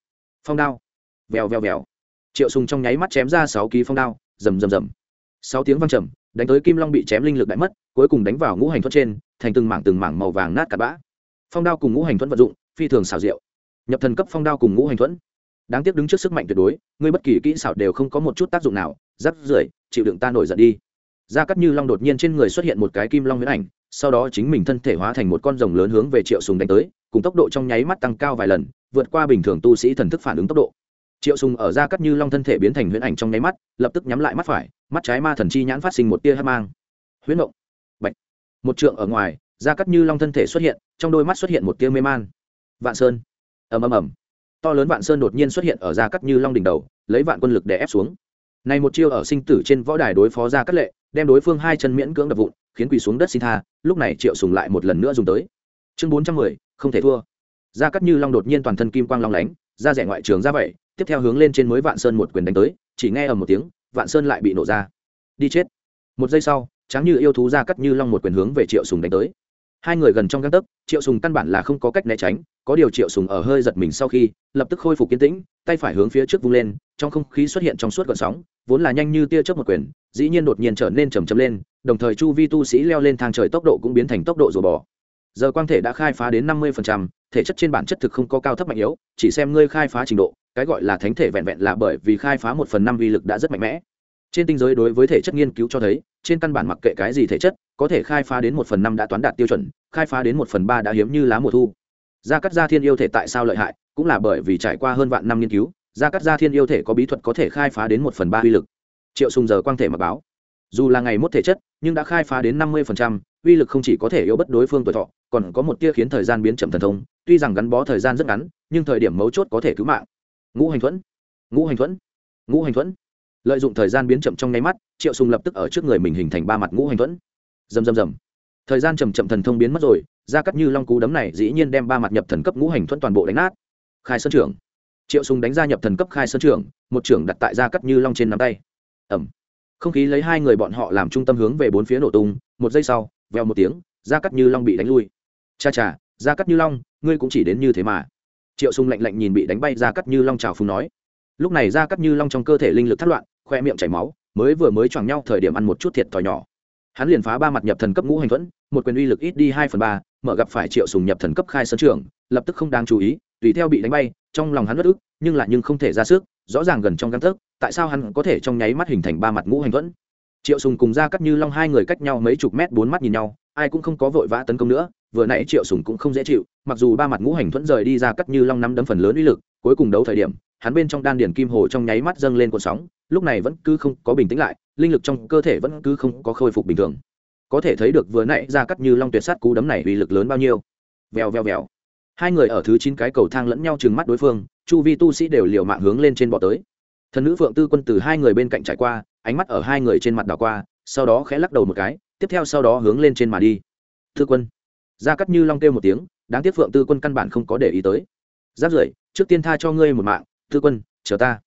Phong đao. Vèo vèo vèo. Triệu sùng trong nháy mắt chém ra sáu ký phong đao, rầm rầm rầm. Sáu tiếng vang trầm, đánh tới kim long bị chém linh lực đại mất, cuối cùng đánh vào ngũ hành thuẫn trên, thành từng mảng từng mảng màu vàng nát cả bã. Phong đao cùng ngũ hành thuẫn vận dụng, phi thường xảo diệu. Nhập thần cấp phong đao cùng ngũ hành thuẫn đáng tiếc đứng trước sức mạnh tuyệt đối, ngươi bất kỳ kỹ xảo đều không có một chút tác dụng nào, rắc rưởi, chịu đựng ta nổi giận đi. Gia cắt như long đột nhiên trên người xuất hiện một cái kim long huyễn ảnh, sau đó chính mình thân thể hóa thành một con rồng lớn hướng về triệu sùng đánh tới, cùng tốc độ trong nháy mắt tăng cao vài lần, vượt qua bình thường tu sĩ thần thức phản ứng tốc độ. Triệu sùng ở gia cắt như long thân thể biến thành huyễn ảnh trong nháy mắt, lập tức nhắm lại mắt phải, mắt trái ma thần chi nhãn phát sinh một tia hắc mang. Huyễn động. Bạch. Một trượng ở ngoài, gia cắt như long thân thể xuất hiện, trong đôi mắt xuất hiện một tia mê man. Vạn sơn. Ầm ầm ầm to lớn vạn sơn đột nhiên xuất hiện ở gia cắt như long đỉnh đầu, lấy vạn quân lực để ép xuống. Này một chiêu ở sinh tử trên võ đài đối phó gia cắt lệ, đem đối phương hai chân miễn cưỡng đập vụn, khiến quỳ xuống đất xin tha, lúc này triệu sùng lại một lần nữa dùng tới. Chương bốn trăm mười, không thể thua. Gia cắt như long đột nhiên toàn thân kim quang long lánh ra rẻ ngoại trường ra vậy, tiếp theo hướng lên trên mới vạn sơn một quyền đánh tới, chỉ nghe ở một tiếng, vạn sơn lại bị nổ ra. Đi chết. Một giây sau, tráng như yêu thú ra cắt như long một quyền hướng về triệu sùng đánh tới hai người gần trong găng tấc, triệu sùng căn bản là không có cách né tránh, có điều triệu sùng ở hơi giật mình sau khi, lập tức khôi phục kiên tĩnh, tay phải hướng phía trước vung lên, trong không khí xuất hiện trong suốt gợn sóng, vốn là nhanh như tia chớp một quyền, dĩ nhiên đột nhiên trở nên chầm chậm lên, đồng thời chu vi tu sĩ leo lên thang trời tốc độ cũng biến thành tốc độ rùa bò. Giờ quang thể đã khai phá đến năm mươi thể chất trên bản chất thực không có cao thấp mạnh yếu, chỉ xem ngươi khai phá trình độ, cái gọi là thánh thể vẹn vẹn là bởi vì khai phá một phần năm vi lực đã rất mạnh mẽ trên tinh giới đối với thể chất nghiên cứu cho thấy, trên căn bản mặc kệ cái gì thể chất, có thể khai phá đến một phần năm đã toán đạt tiêu chuẩn, khai phá đến một phần ba đã hiếm như lá mùa thu. Gia cắt gia thiên yêu thể tại sao lợi hại? Cũng là bởi vì trải qua hơn vạn năm nghiên cứu gia cắt gia thiên yêu thể có bí thuật có thể khai phá đến một phần ba uy lực. Triệu sùng giờ quang thể mà báo. Dù là ngày mốt thể chất, nhưng đã khai phá đến năm mươi uy lực không chỉ có thể yếu bất đối phương tuổi thọ, còn có một tia khiến thời gian biến chậm thần thông. Tuy rằng gắn bó thời gian rất ngắn, nhưng thời điểm mấu chốt có thể cứu mạng. Ngũ hành thuẫn. Ngũ hành thuẫn. Ngũ hành thuẫn lợi dụng thời gian biến chậm trong nháy mắt, triệu sùng lập tức ở trước người mình hình thành ba mặt ngũ hành thuẫn. Rầm rầm rầm. Thời gian chậm chậm thần thông biến mất rồi ra cắt như long cú đấm này dĩ nhiên đem ba mặt nhập thần cấp ngũ hành thuẫn toàn bộ đánh nát. Khai sơn trưởng. Triệu sùng đánh ra nhập thần cấp khai sơn trưởng, một trưởng đặt tại ra cắt như long trên nắm tay. Ầm. Không khí lấy hai người bọn họ làm trung tâm hướng về bốn phía nổ tung, một giây sau, vèo một tiếng ra cắt như long bị đánh lui. Cha cha ra cắt như long, ngươi cũng chỉ đến như thế mà. Triệu sùng lạnh lạnh nhìn bị đánh bay ra cắt như long trào phùng nói. Lúc này ra cắt như long trong cơ thể linh lực thất loạn khoe miệng chảy máu, mới vừa mới choàng nhau thời điểm ăn một chút thiệt thòi nhỏ. Hắn liền phá ba mặt nhập thần cấp ngũ hành thuẫn, một quyền uy lực ít đi hai phần ba, mở gặp phải triệu sùng nhập thần cấp khai sơn trưởng lập tức không đáng chú ý, tùy theo bị đánh bay, trong lòng hắn bất ức, nhưng lại nhưng không thể ra sức, rõ ràng gần trong căn thức tại sao hắn có thể trong nháy mắt hình thành ba mặt ngũ hành thuẫn? Triệu sùng cùng ra cắt như long hai người cách nhau mấy chục mét bốn mắt nhìn nhau, ai cũng không có vội vã tấn công nữa, vừa nãy triệu sùng cũng không dễ chịu, mặc dù ba mặt ngũ hành thuẫn rời đi ra cắt như long nắm đấm phần lớn uy lực, cuối cùng đấu thời điểm hắn bên trong đan điền kim hồ trong nháy mắt dâng lên cuộn sóng, lúc này vẫn cứ không có bình tĩnh lại, linh lực trong cơ thể vẫn cứ không có khôi phục bình thường. Có thể thấy được vừa nãy ra cắt như long tuyệt sát cú đấm này uy lực lớn bao nhiêu. Vèo vèo vèo. Hai người ở thứ chín cái cầu thang lẫn nhau trừng mắt đối phương, chu vi tu sĩ đều liều mạng hướng lên trên bò tới. Thần nữ phượng tư quân từ hai người bên cạnh trải qua, ánh mắt ở hai người trên mặt đảo qua, sau đó khẽ lắc đầu một cái, tiếp theo sau đó hướng lên trên mà đi. Tư quân. Ra cắt như long kêu một tiếng, đáng tiếc phượng tư quân căn bản không có để ý tới. Giáp rưỡi, trước tiên tha cho ngươi một mạng tư quân, chờ ta.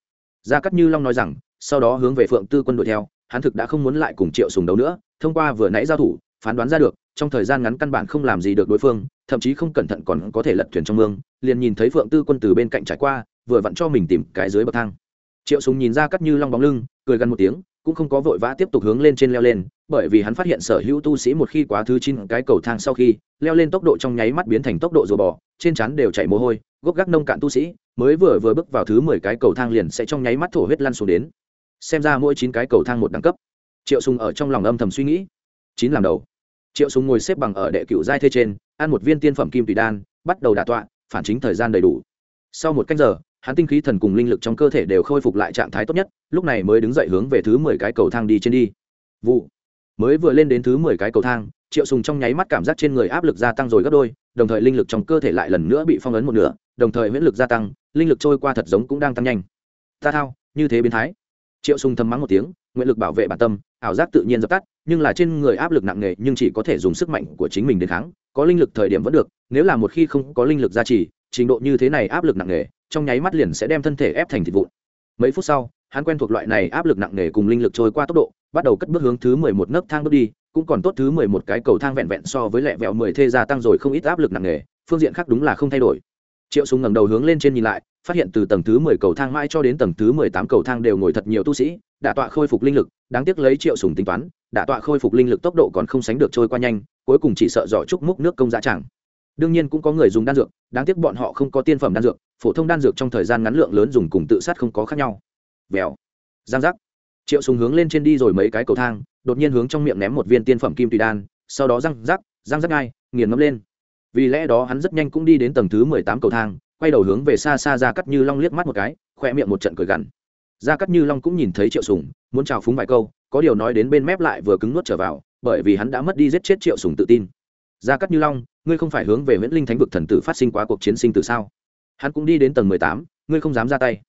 Gia cắt như long nói rằng, sau đó hướng về phượng tư quân đuổi theo, hắn thực đã không muốn lại cùng triệu sùng đấu nữa, thông qua vừa nãy giao thủ, phán đoán ra được, trong thời gian ngắn căn bản không làm gì được đối phương, thậm chí không cẩn thận còn có thể lật thuyền trong mương, liền nhìn thấy phượng tư quân từ bên cạnh trải qua, vừa vặn cho mình tìm cái dưới bậc thang. Triệu sùng nhìn ra cắt như long bóng lưng, cười gần một tiếng cũng không có vội vã tiếp tục hướng lên trên leo lên, bởi vì hắn phát hiện sở hữu tu sĩ một khi quá thứ chín cái cầu thang sau khi, leo lên tốc độ trong nháy mắt biến thành tốc độ rùa bò, trên chắn đều chảy mồ hôi, gốc gác nông cạn tu sĩ, mới vừa vừa bước vào thứ mười cái cầu thang liền sẽ trong nháy mắt thổ huyết lăn xuống đến. Xem ra mỗi chín cái cầu thang một đẳng cấp. Triệu sùng ở trong lòng âm thầm suy nghĩ. Chín làm đầu. Triệu sùng ngồi xếp bằng ở đệ cựu giai thê trên, ăn một viên tiên phẩm kim tùy đan, bắt đầu đả tọa, phản chính thời gian đầy đủ. Sau một cách giờ hắn tinh khí thần cùng linh lực trong cơ thể đều khôi phục lại trạng thái tốt nhất, lúc này mới đứng dậy hướng về thứ mười cái cầu thang đi trên đi. Vụ. Mới vừa lên đến thứ mười cái cầu thang, triệu sùng trong nháy mắt cảm giác trên người áp lực gia tăng rồi gấp đôi, đồng thời linh lực trong cơ thể lại lần nữa bị phong ấn một nửa, đồng thời huyễn lực gia tăng, linh lực trôi qua thật giống cũng đang tăng nhanh. Ta thao, như thế biến thái. Triệu sùng thầm mắng một tiếng, nguyện lực bảo vệ bản tâm, ảo giác tự nhiên dập tắt, nhưng là trên người áp lực nặng nề, nhưng chỉ có thể dùng sức mạnh của chính mình đến kháng, có linh lực thời điểm vẫn được, nếu là một khi không có linh lực gia trì, trình độ như thế này áp lực nặng nề trong nháy mắt liền sẽ đem thân thể ép thành thịt vụn. Mấy phút sau, hắn quen thuộc loại này áp lực nặng nề cùng linh lực trôi qua tốc độ, bắt đầu cất bước hướng thứ mười một nấc thang bước đi, cũng còn tốt thứ mười một cái cầu thang vẹn vẹn so với lẹ vẹo mười thê gia tăng rồi không ít áp lực nặng nề, phương diện khác đúng là không thay đổi. Triệu súng ngẩng đầu hướng lên trên nhìn lại, phát hiện từ tầng thứ mười cầu thang mãi cho đến tầng thứ mười tám cầu thang đều ngồi thật nhiều tu sĩ, đả tọa khôi phục linh lực, đáng tiếc lấy triệu sùng tính toán, đả tọa khôi phục linh lực tốc độ còn không sánh được trôi qua nhanh, cuối cùng chỉ sợ dọ chúc múc nước công dạ chẳng đương nhiên cũng có người dùng đan dược, đáng tiếc bọn họ không có tiên phẩm đan dược, phổ thông đan dược trong thời gian ngắn lượng lớn dùng cùng tự sát không có khác nhau. Vèo. Giang giác. Triệu sùng hướng lên trên đi rồi mấy cái cầu thang, đột nhiên hướng trong miệng ném một viên tiên phẩm kim tùy đan, sau đó răng rắc răng rắc ngay, nghiền ngấm lên. Vì lẽ đó hắn rất nhanh cũng đi đến tầng thứ mười tám cầu thang, quay đầu hướng về xa xa ra cắt như long liếc mắt một cái, khoe miệng một trận cười gằn. Ra cắt như long cũng nhìn thấy triệu sùng, muốn chào phúng vài câu, có điều nói đến bên mép lại vừa cứng nuốt trở vào, bởi vì hắn đã mất đi giết chết triệu sùng tự tin. Gia cắt như long, ngươi không phải hướng về nguyễn linh thánh vực thần tử phát sinh quá cuộc chiến sinh tử sao? Hắn cũng đi đến tầng mười tám, ngươi không dám ra tay.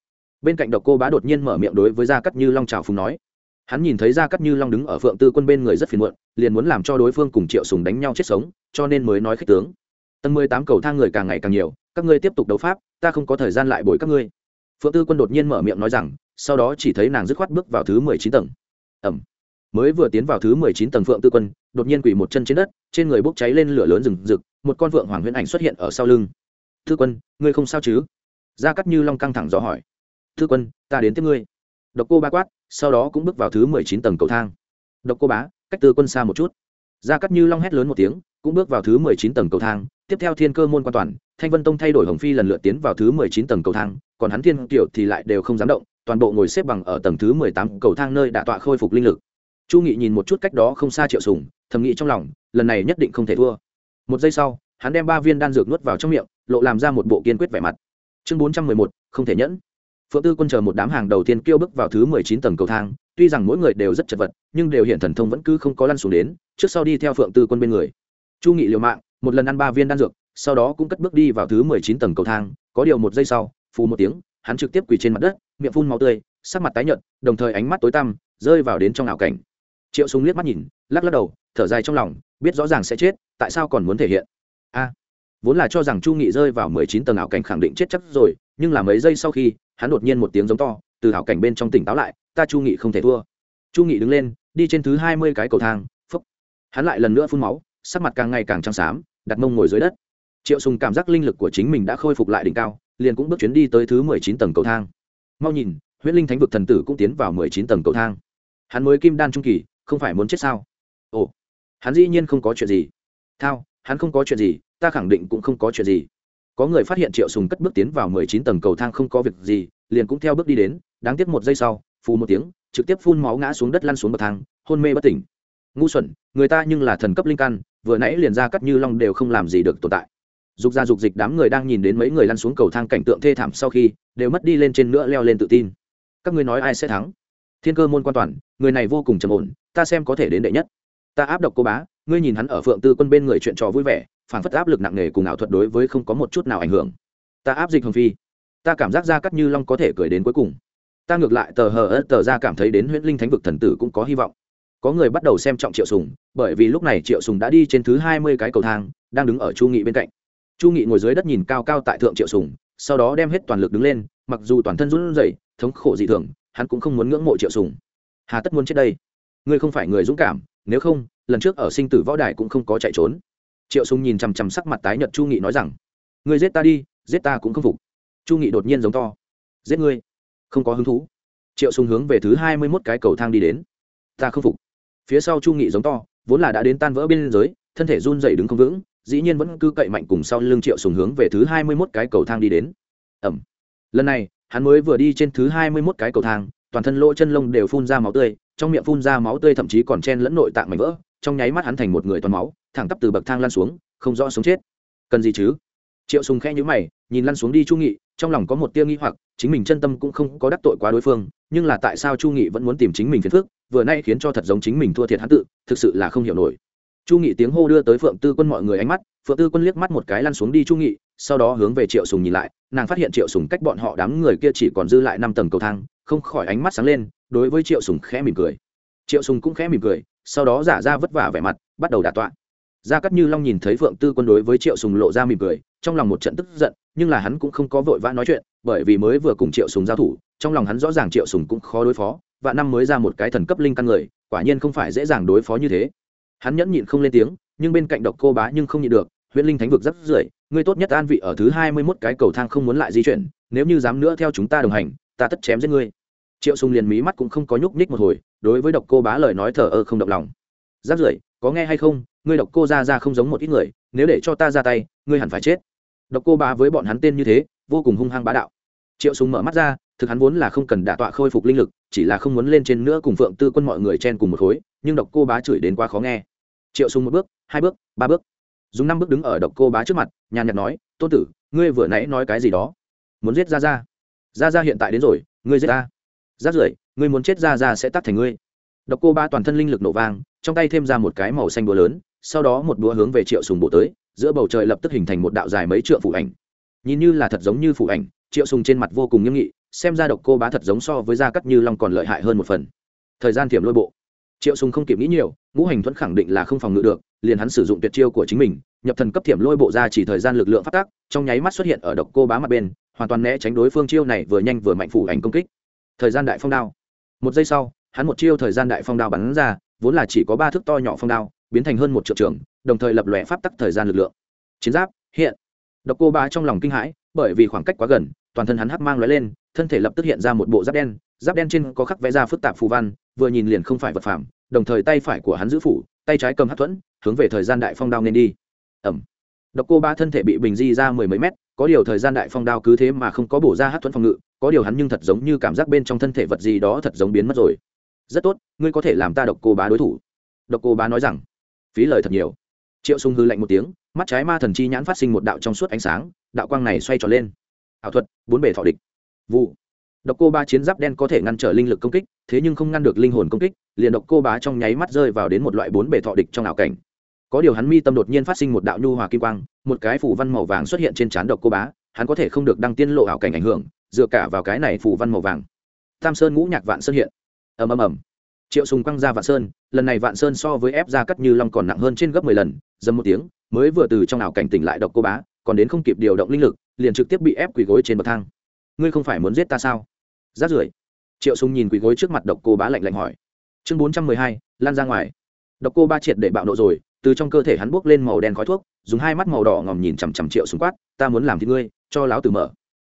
Bên cạnh độc cô bá đột nhiên mở miệng đối với gia cắt như long chào phúng nói. Hắn nhìn thấy gia cắt như long đứng ở phượng tư quân bên người rất phiền muộn, liền muốn làm cho đối phương cùng triệu sùng đánh nhau chết sống, cho nên mới nói khích tướng. Tầng mười tám cầu thang người càng ngày càng nhiều, các ngươi tiếp tục đấu pháp, ta không có thời gian lại bồi các ngươi. Phượng tư quân đột nhiên mở miệng nói rằng, sau đó chỉ thấy nàng dứt khoát bước vào thứ mười chín tầng. Ẩm mới vừa tiến vào thứ mười chín tầng phượng tư quân, đột nhiên quỳ một chân trên đất, trên người bốc cháy lên lửa lớn rừng rực, một con vượng hoàng huyễn ảnh xuất hiện ở sau lưng. Tư quân, ngươi không sao chứ? Gia cắt như long căng thẳng dò hỏi. Tư quân, ta đến tiếp ngươi. Độc cô ba quát, sau đó cũng bước vào thứ mười chín tầng cầu thang. Độc cô bá, cách tư quân xa một chút. Gia cắt như long hét lớn một tiếng, cũng bước vào thứ mười chín tầng cầu thang. Tiếp theo thiên cơ môn quan toàn, thanh vân tông thay đổi hồng phi lần lượt tiến vào thứ mười chín tầng cầu thang, còn hắn thiên kiểu thì lại đều không dám động, toàn bộ ngồi xếp bằng ở tầng thứ mười tám cầu thang nơi đã tọa khôi phục linh lực chu nghị nhìn một chút cách đó không xa triệu sùng, thầm nghĩ trong lòng, lần này nhất định không thể thua. Một giây sau, hắn đem ba viên đan dược nuốt vào trong miệng, lộ làm ra một bộ kiên quyết vẻ mặt. Chương bốn trăm mười một, không thể nhẫn. Phượng tư quân chờ một đám hàng đầu tiên kêu bước vào thứ mười chín tầng cầu thang, tuy rằng mỗi người đều rất chật vật, nhưng đều hiện thần thông vẫn cứ không có lăn xuống đến, trước sau đi theo phượng tư quân bên người. Chu nghị liều mạng, một lần ăn ba viên đan dược, sau đó cũng cất bước đi vào thứ mười chín tầng cầu thang, có điều một giây sau, phù một tiếng, hắn trực tiếp quỳ trên mặt đất, miệng phun máu tươi, sắc mặt tái nhợt, đồng thời ánh mắt tối tăm, rơi vào đến trong ảo cảnh triệu súng liếc mắt nhìn, lắc lắc đầu, thở dài trong lòng, biết rõ ràng sẽ chết, tại sao còn muốn thể hiện? A, vốn là cho rằng chu nghị rơi vào mười chín tầng ảo cảnh khẳng định chết chắc rồi, nhưng là mấy giây sau khi, hắn đột nhiên một tiếng giống to, từ ảo cảnh bên trong tỉnh táo lại, ta chu nghị không thể thua. Chu nghị đứng lên, đi trên thứ hai mươi cái cầu thang, phúc. Hắn lại lần nữa phun máu, sắc mặt càng ngày càng trắng xám, đặt mông ngồi dưới đất. Triệu sùng cảm giác linh lực của chính mình đã khôi phục lại đỉnh cao, liền cũng bước chuyến đi tới thứ mười chín tầng cầu thang. Mau nhìn huyết linh thánh vực thần tử cũng tiến vào mười chín tầng cầu thang. Hắn mới kim đan trung kỳ không phải muốn chết sao? Ồ, hắn dĩ nhiên không có chuyện gì. Thao, hắn không có chuyện gì, ta khẳng định cũng không có chuyện gì. Có người phát hiện triệu sùng cất bước tiến vào mười chín tầng cầu thang không có việc gì, liền cũng theo bước đi đến, đáng tiếc một giây sau, phù một tiếng, trực tiếp phun máu ngã xuống đất lăn xuống bậc thang, hôn mê bất tỉnh. Ngu xuẩn, người ta nhưng là thần cấp linh căn, vừa nãy liền ra cắt như long đều không làm gì được tồn tại. Dục ra dục dịch đám người đang nhìn đến mấy người lăn xuống cầu thang cảnh tượng thê thảm sau khi, đều mất đi lên trên nữa leo lên tự tin. Các ngươi nói ai sẽ thắng? Thiên cơ môn quan toàn, người này vô cùng trầm ổn, ta xem có thể đến đệ nhất. Ta áp độc cô bá, ngươi nhìn hắn ở phượng tư quân bên người chuyện trò vui vẻ, phản phất áp lực nặng nề cùng ảo thuật đối với không có một chút nào ảnh hưởng. Ta áp dịch hồng phi. Ta cảm giác ra cắt như long có thể cười đến cuối cùng. Ta ngược lại tờ hờ ớt tờ ra cảm thấy đến huyễn linh thánh vực thần tử cũng có hy vọng. Có người bắt đầu xem trọng triệu sùng, bởi vì lúc này triệu sùng đã đi trên thứ hai mươi cái cầu thang, đang đứng ở chu nghị bên cạnh. Chu nghị ngồi dưới đất nhìn cao cao tại thượng triệu sùng, sau đó đem hết toàn lực đứng lên, mặc dù toàn thân run rẩy, thống khổ dị thường hắn cũng không muốn ngưỡng mộ triệu sùng. Hà tất muốn chết đây. Ngươi không phải người dũng cảm, nếu không, lần trước ở sinh tử võ đài cũng không có chạy trốn. Triệu sùng nhìn chằm chằm sắc mặt tái nhợt chu nghị nói rằng, ngươi giết ta đi, giết ta cũng không phục. Chu nghị đột nhiên giống to, giết ngươi, không có hứng thú. Triệu sùng hướng về thứ hai mươi 21 cái cầu thang đi đến. Ta không phục. Phía sau chu nghị giống to, vốn là đã đến tan vỡ bên dưới thân thể run rẩy đứng không vững, dĩ nhiên vẫn cứ cậy mạnh cùng sau lưng triệu sùng hướng về thứ hai mươi 21 cái cầu thang đi đến. Ẩm. Lần này hắn mới vừa đi trên thứ hai mươi 21 cái cầu thang, toàn thân lỗ chân lông đều phun ra máu tươi, trong miệng phun ra máu tươi thậm chí còn chen lẫn nội tạng mảnh vỡ, trong nháy mắt hắn thành một người toàn máu, thẳng tắp từ bậc thang lăn xuống, không rõ sống chết. Cần gì chứ? Triệu sùng khẽ nhíu mày, nhìn lăn xuống đi chu nghị, trong lòng có một tia nghi hoặc, chính mình chân tâm cũng không có đắc tội quá đối phương, nhưng là tại sao chu nghị vẫn muốn tìm chính mình phiền phức, vừa nay khiến cho thật giống chính mình thua thiệt hắn tự, thực sự là không hiểu nổi chu nghị tiếng hô đưa tới phượng tư quân mọi người ánh mắt, phượng tư quân liếc mắt một cái lăn xuống đi chu nghị, sau đó hướng về triệu sùng nhìn lại, nàng phát hiện triệu sùng cách bọn họ đám người kia chỉ còn dư lại năm tầng cầu thang, không khỏi ánh mắt sáng lên, đối với triệu sùng khẽ mỉm cười. Triệu sùng cũng khẽ mỉm cười, sau đó giả ra vất vả vẻ mặt, bắt đầu đả tọa. Gia cát như long nhìn thấy phượng tư quân đối với triệu sùng lộ ra mỉm cười, trong lòng một trận tức giận, nhưng là hắn cũng không có vội vã nói chuyện, bởi vì mới vừa cùng triệu sùng giao thủ, trong lòng hắn rõ ràng triệu sùng cũng khó đối phó và năm mới ra một cái thần cấp linh căn người, quả nhiên không phải dễ dàng đối phó như thế hắn nhẫn nhịn không lên tiếng nhưng bên cạnh độc cô bá nhưng không nhịn được huyễn linh thánh vực rất rưỡi, ngươi tốt nhất an vị ở thứ hai mươi mốt cái cầu thang không muốn lại di chuyển nếu như dám nữa theo chúng ta đồng hành ta tất chém giết ngươi. Triệu sùng liền mí mắt cũng không có nhúc nhích một hồi đối với độc cô bá lời nói thờ ơ không động lòng. Giáp rưỡi có nghe hay không? Ngươi độc cô ra ra không giống một ít người nếu để cho ta ra tay ngươi hẳn phải chết. Độc cô bá với bọn hắn tên như thế vô cùng hung hăng bá đạo. Triệu sùng mở mắt ra thực hắn vốn là không cần đả tọa khôi phục linh lực chỉ là không muốn lên trên nữa cùng phượng tư quân mọi người chen cùng một khối nhưng độc cô bá chửi đến quá khó nghe triệu sùng một bước, hai bước, ba bước. Dùng năm bước đứng ở độc cô bá trước mặt, nhàn nhạt nói, tôn tử, ngươi vừa nãy nói cái gì đó? Muốn giết ra ra ra ra hiện tại đến rồi, ngươi giết ta? Rát rưởi, ngươi muốn chết ra ra sẽ tắt thành ngươi. Độc cô ba toàn thân linh lực nổ vang, trong tay thêm ra một cái màu xanh búa lớn, sau đó một búa hướng về triệu sùng bổ tới, giữa bầu trời lập tức hình thành một đạo dài mấy trượng phủ ảnh. Nhìn như là thật giống như phủ ảnh, triệu sùng trên mặt vô cùng nghiêm nghị, xem ra độc cô bá thật giống so với gia cắt như long còn lợi hại hơn một phần. Thời gian thiểm lôi bộ triệu sùng không kịp nghĩ nhiều, ngũ hành thuẫn khẳng định là không phòng ngự được, liền hắn sử dụng tuyệt chiêu của chính mình, nhập thần cấp thiểm lôi bộ ra chỉ thời gian lực lượng phát tác, trong nháy mắt xuất hiện ở độc cô bá mặt bên, hoàn toàn né tránh đối phương chiêu này vừa nhanh vừa mạnh phủ ảnh công kích. Thời gian đại phong đao. Một giây sau, hắn một chiêu thời gian đại phong đao bắn ra, vốn là chỉ có ba thước to nhỏ phong đao, biến thành hơn một triệu trường, đồng thời lập lòe pháp tắc thời gian lực lượng. Chiến giáp, hiện. Độc cô bá trong lòng kinh hãi, bởi vì khoảng cách quá gần, toàn thân hắn hắc mang lóe lên, thân thể lập tức hiện ra một bộ giáp đen giáp đen trên có khắc vẽ ra phức tạp phù văn vừa nhìn liền không phải vật phẩm đồng thời tay phải của hắn giữ phủ, tay trái cầm hát thuẫn, hướng về thời gian đại phong đao nên đi. Ẩm độc cô ba thân thể bị bình di ra mười mấy mét, có điều thời gian đại phong đao cứ thế mà không có bổ ra hát thuẫn phòng ngự, có điều hắn nhưng thật giống như cảm giác bên trong thân thể vật gì đó thật giống biến mất rồi. Rất tốt, ngươi có thể làm ta độc cô bá đối thủ. Độc cô bá nói rằng. Phí lời thật nhiều. Triệu sung hư lạnh một tiếng, mắt trái ma thần chi nhãn phát sinh một đạo trong suốt ánh sáng, đạo quang này xoay tròn lên. Ảo thuật, bốn bể thọ địch. Vụ độc cô ba chiến giáp đen có thể ngăn trở linh lực công kích, thế nhưng không ngăn được linh hồn công kích, liền độc cô bá trong nháy mắt rơi vào đến một loại bốn bề thọ địch trong ảo cảnh. Có điều hắn mi tâm đột nhiên phát sinh một đạo nhu hòa kim quang, một cái phủ văn màu vàng xuất hiện trên trán độc cô bá, hắn có thể không được đăng tiên lộ ảo cảnh ảnh hưởng, dựa cả vào cái này phủ văn màu vàng. Tam sơn ngũ nhạc vạn sơn hiện. Ầm ầm ầm. Triệu sùng quăng ra vạn sơn, lần này vạn sơn so với ép ra cắt như long còn nặng hơn trên gấp mười lần, dầm một tiếng, mới vừa từ trong ảo cảnh tỉnh lại độc cô bá, còn đến không kịp điều động linh lực, liền trực tiếp bị ép quỳ gối trên bậc thang ngươi không phải muốn giết ta sao? Rát rưởi. Triệu sùng nhìn quỳ gối trước mặt độc cô bá lạnh lạnh hỏi. Chương bốn trăm mười hai, lan ra ngoài. Độc cô ba triệt để bạo nộ rồi, từ trong cơ thể hắn buốc lên màu đen khói thuốc, dùng hai mắt màu đỏ ngòm nhìn chằm chằm triệu sùng quát, ta muốn làm thì ngươi, cho láo tử mở.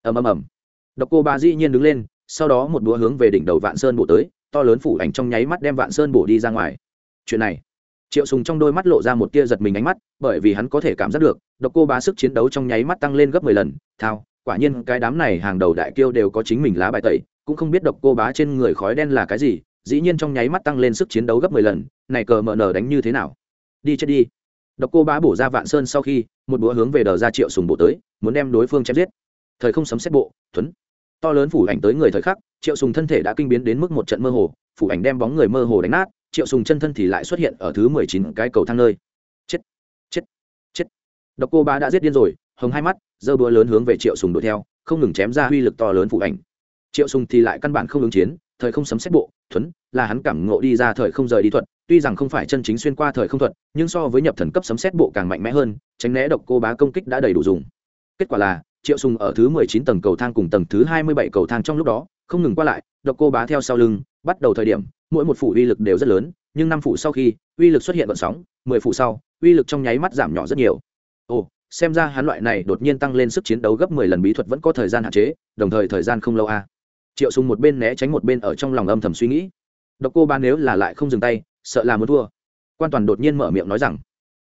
Ầm ầm ầm. Độc cô ba dĩ nhiên đứng lên, sau đó một đũa hướng về đỉnh đầu vạn sơn bổ tới, to lớn phủ ảnh trong nháy mắt đem vạn sơn bổ đi ra ngoài. Chuyện này, triệu sùng trong đôi mắt lộ ra một tia giật mình ánh mắt, bởi vì hắn có thể cảm giác được, độc cô bá sức chiến đấu trong nháy mắt tăng lên gấp mười lần, thao quả nhiên cái đám này hàng đầu đại kiêu đều có chính mình lá bài tẩy, cũng không biết độc cô bá trên người khói đen là cái gì, dĩ nhiên trong nháy mắt tăng lên sức chiến đấu gấp mười lần, này cờ mở nở đánh như thế nào? Đi chết đi. Độc cô bá bổ ra vạn sơn sau khi, một búa hướng về đờ ra triệu sùng bộ tới, muốn đem đối phương chém giết. Thời không sấm xét bộ, thuấn. To lớn phủ ảnh tới người thời khắc, triệu sùng thân thể đã kinh biến đến mức một trận mơ hồ, phủ ảnh đem bóng người mơ hồ đánh nát, triệu sùng chân thân thì lại xuất hiện ở thứ mười chín cái cầu thang nơi. Chết chết chết. Độc cô bá đã giết điên rồi, hồng hai mắt giơ búa lớn hướng về triệu sùng đuổi theo, không ngừng chém ra uy lực to lớn phủ ảnh. Triệu sùng thì lại căn bản không ứng chiến, thời không sấm xét bộ, thuấn, là hắn cảm ngộ đi ra thời không rời đi thuật, tuy rằng không phải chân chính xuyên qua thời không thuật, nhưng so với nhập thần cấp sấm xét bộ càng mạnh mẽ hơn, tránh né độc cô bá công kích đã đầy đủ dùng. Kết quả là, triệu sùng ở thứ mười chín tầng cầu thang cùng tầng thứ hai mươi bảy cầu thang trong lúc đó, không ngừng qua lại, độc cô bá theo sau lưng, bắt đầu thời điểm, mỗi một phủ uy lực đều rất lớn, nhưng năm phủ sau khi, uy lực xuất hiện vận sóng, mười phủ sau, uy lực trong nháy mắt giảm nhỏ rất nhiều xem ra hắn loại này đột nhiên tăng lên sức chiến đấu gấp mười lần bí thuật vẫn có thời gian hạn chế, đồng thời thời gian không lâu a à. triệu sùng một bên né tránh một bên ở trong lòng âm thầm suy nghĩ. Độc cô ba nếu là lại không dừng tay, sợ là muốn thua. Quan toàn đột nhiên mở miệng nói rằng,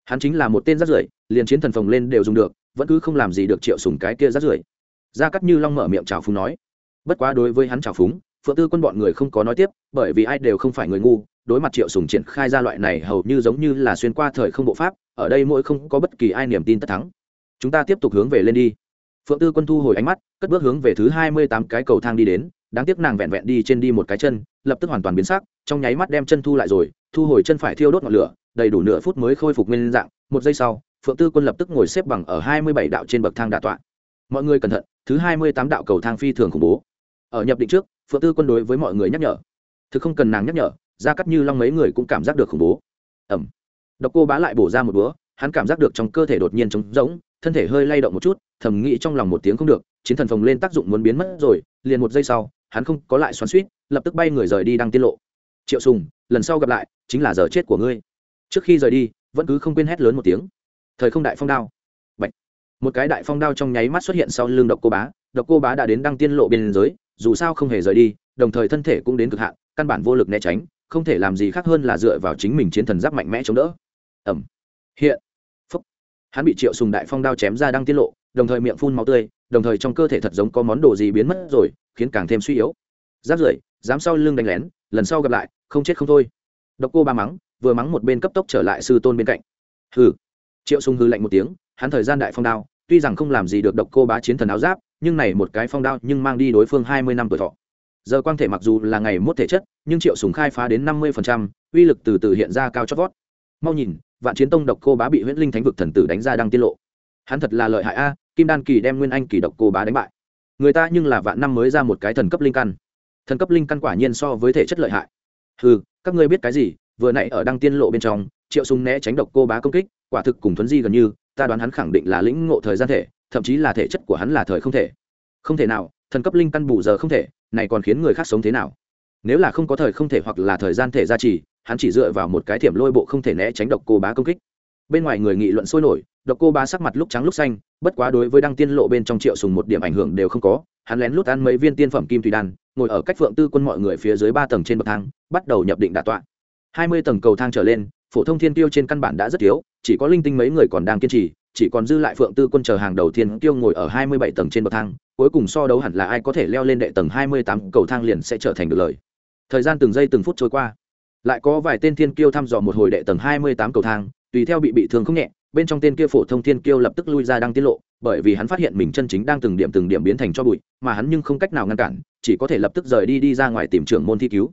hắn chính là một tên rác rưởi, liền chiến thần phòng lên đều dùng được, vẫn cứ không làm gì được triệu sùng cái kia rác rưởi. Gia cắt như long mở miệng chào phúng nói, bất quá đối với hắn chào phúng phượng tư quân bọn người không có nói tiếp, bởi vì ai đều không phải người ngu, đối mặt triệu sùng triển khai ra loại này hầu như giống như là xuyên qua thời không bộ pháp, ở đây mỗi không có bất kỳ ai niềm tin tất thắng. Chúng ta tiếp tục hướng về lên đi. Phượng tư quân thu hồi ánh mắt, cất bước hướng về thứ hai mươi tám cái cầu thang đi đến, đáng tiếc nàng vẹn vẹn đi trên đi một cái chân, lập tức hoàn toàn biến sắc, trong nháy mắt đem chân thu lại rồi, thu hồi chân phải thiêu đốt ngọn lửa, đầy đủ nửa phút mới khôi phục nguyên dạng. Một giây sau, phượng tư quân lập tức ngồi xếp bằng ở hai mươi bảy đạo trên bậc thang đà tọa. Mọi người cẩn thận, thứ hai mươi tám đạo cầu thang phi thường khủng bố. Ở nhập định trước phượng tư quân đối với mọi người nhắc nhở thực không cần nàng nhắc nhở ra cắt như long mấy người cũng cảm giác được khủng bố ẩm độc cô bá lại bổ ra một búa hắn cảm giác được trong cơ thể đột nhiên trống rỗng, thân thể hơi lay động một chút, thầm nghĩ trong lòng một tiếng không được, chiến thần phồng lên tác dụng muốn biến mất rồi, liền một giây sau, hắn không có lại xoắn suýt lập tức bay người rời đi đang tiết lộ. Triệu sùng, lần sau gặp lại, chính là giờ chết của ngươi. Trước khi rời đi, vẫn cứ không quên hét lớn một tiếng. Thời không đại phong đao. Bạch. một cái đại phong đao trong nháy mắt xuất hiện sau lưng độc cô bá độc cô bá đã đến đăng tiên lộ biên giới, dù sao không hề rời đi, đồng thời thân thể cũng đến cực hạn, căn bản vô lực né tránh, không thể làm gì khác hơn là dựa vào chính mình chiến thần giáp mạnh mẽ chống đỡ. Ẩm hiện. Phúc. Hắn bị triệu sùng đại phong đao chém ra đăng tiên lộ, đồng thời miệng phun máu tươi, đồng thời trong cơ thể thật giống có món đồ gì biến mất rồi, khiến càng thêm suy yếu. Giáp rưỡi, dám sau lưng đánh lén, lần sau gặp lại, không chết không thôi. Độc cô ba mắng, vừa mắng một bên cấp tốc trở lại sư tôn bên cạnh. Hừ. Triệu sùng hư lạnh một tiếng, hắn thời gian đại phong đao, tuy rằng không làm gì được độc cô bá chiến thần áo giáp nhưng này một cái phong đao nhưng mang đi đối phương hai mươi năm tuổi thọ. Giờ quang thể mặc dù là ngày mốt thể chất, nhưng triệu sùng khai phá đến năm mươi uy lực từ từ hiện ra cao chót vót. Mau nhìn, vạn chiến tông độc cô bá bị huyễn linh thánh vực thần tử đánh ra đang tiết lộ. Hắn thật là lợi hại a, kim đan kỳ đem nguyên anh kỳ độc cô bá đánh bại. Người ta nhưng là vạn năm mới ra một cái thần cấp linh căn. Thần cấp linh căn quả nhiên so với thể chất lợi hại. Ừ các ngươi biết cái gì, vừa nãy ở đăng tiên lộ bên trong, triệu sùng né tránh độc cô bá công kích, quả thực cùng thuấn di gần như, ta đoán hắn khẳng định là lĩnh ngộ thời gian thể thậm chí là thể chất của hắn là thời không thể. Không thể nào, thần cấp linh căn bù giờ không thể, này còn khiến người khác sống thế nào? Nếu là không có thời không thể hoặc là thời gian thể gia trì, hắn chỉ dựa vào một cái thiểm lôi bộ không thể né tránh độc cô bá công kích. Bên ngoài người nghị luận sôi nổi, độc cô bá sắc mặt lúc trắng lúc xanh, bất quá đối với đăng tiên lộ bên trong triệu sùng một điểm ảnh hưởng đều không có, hắn lén lút ăn mấy viên tiên phẩm kim thủy đan, ngồi ở cách phượng tư quân mọi người phía dưới ba tầng trên bậc thang, bắt đầu nhập định đả tọa. Hai mươi tầng cầu thang trở lên, phổ thông thiên tiêu trên căn bản đã rất thiếu chỉ có linh tinh mấy người còn đang kiên trì chỉ còn dư lại phượng tư quân chờ hàng đầu thiên tiêu ngồi ở hai mươi bảy tầng trên bậc thang, cuối cùng so đấu hẳn là ai có thể leo lên đệ tầng hai mươi tám cầu thang liền sẽ trở thành được lời. Thời gian từng giây từng phút trôi qua, lại có vài tên thiên kiêu thăm dò một hồi đệ tầng hai mươi tám cầu thang, tùy theo bị bị thương không nhẹ, bên trong tên kia phổ thông thiên kiêu lập tức lui ra đang tiết lộ, bởi vì hắn phát hiện mình chân chính đang từng điểm từng điểm biến thành cho bụi, mà hắn nhưng không cách nào ngăn cản, chỉ có thể lập tức rời đi đi ra ngoài tìm trưởng môn thi cứu.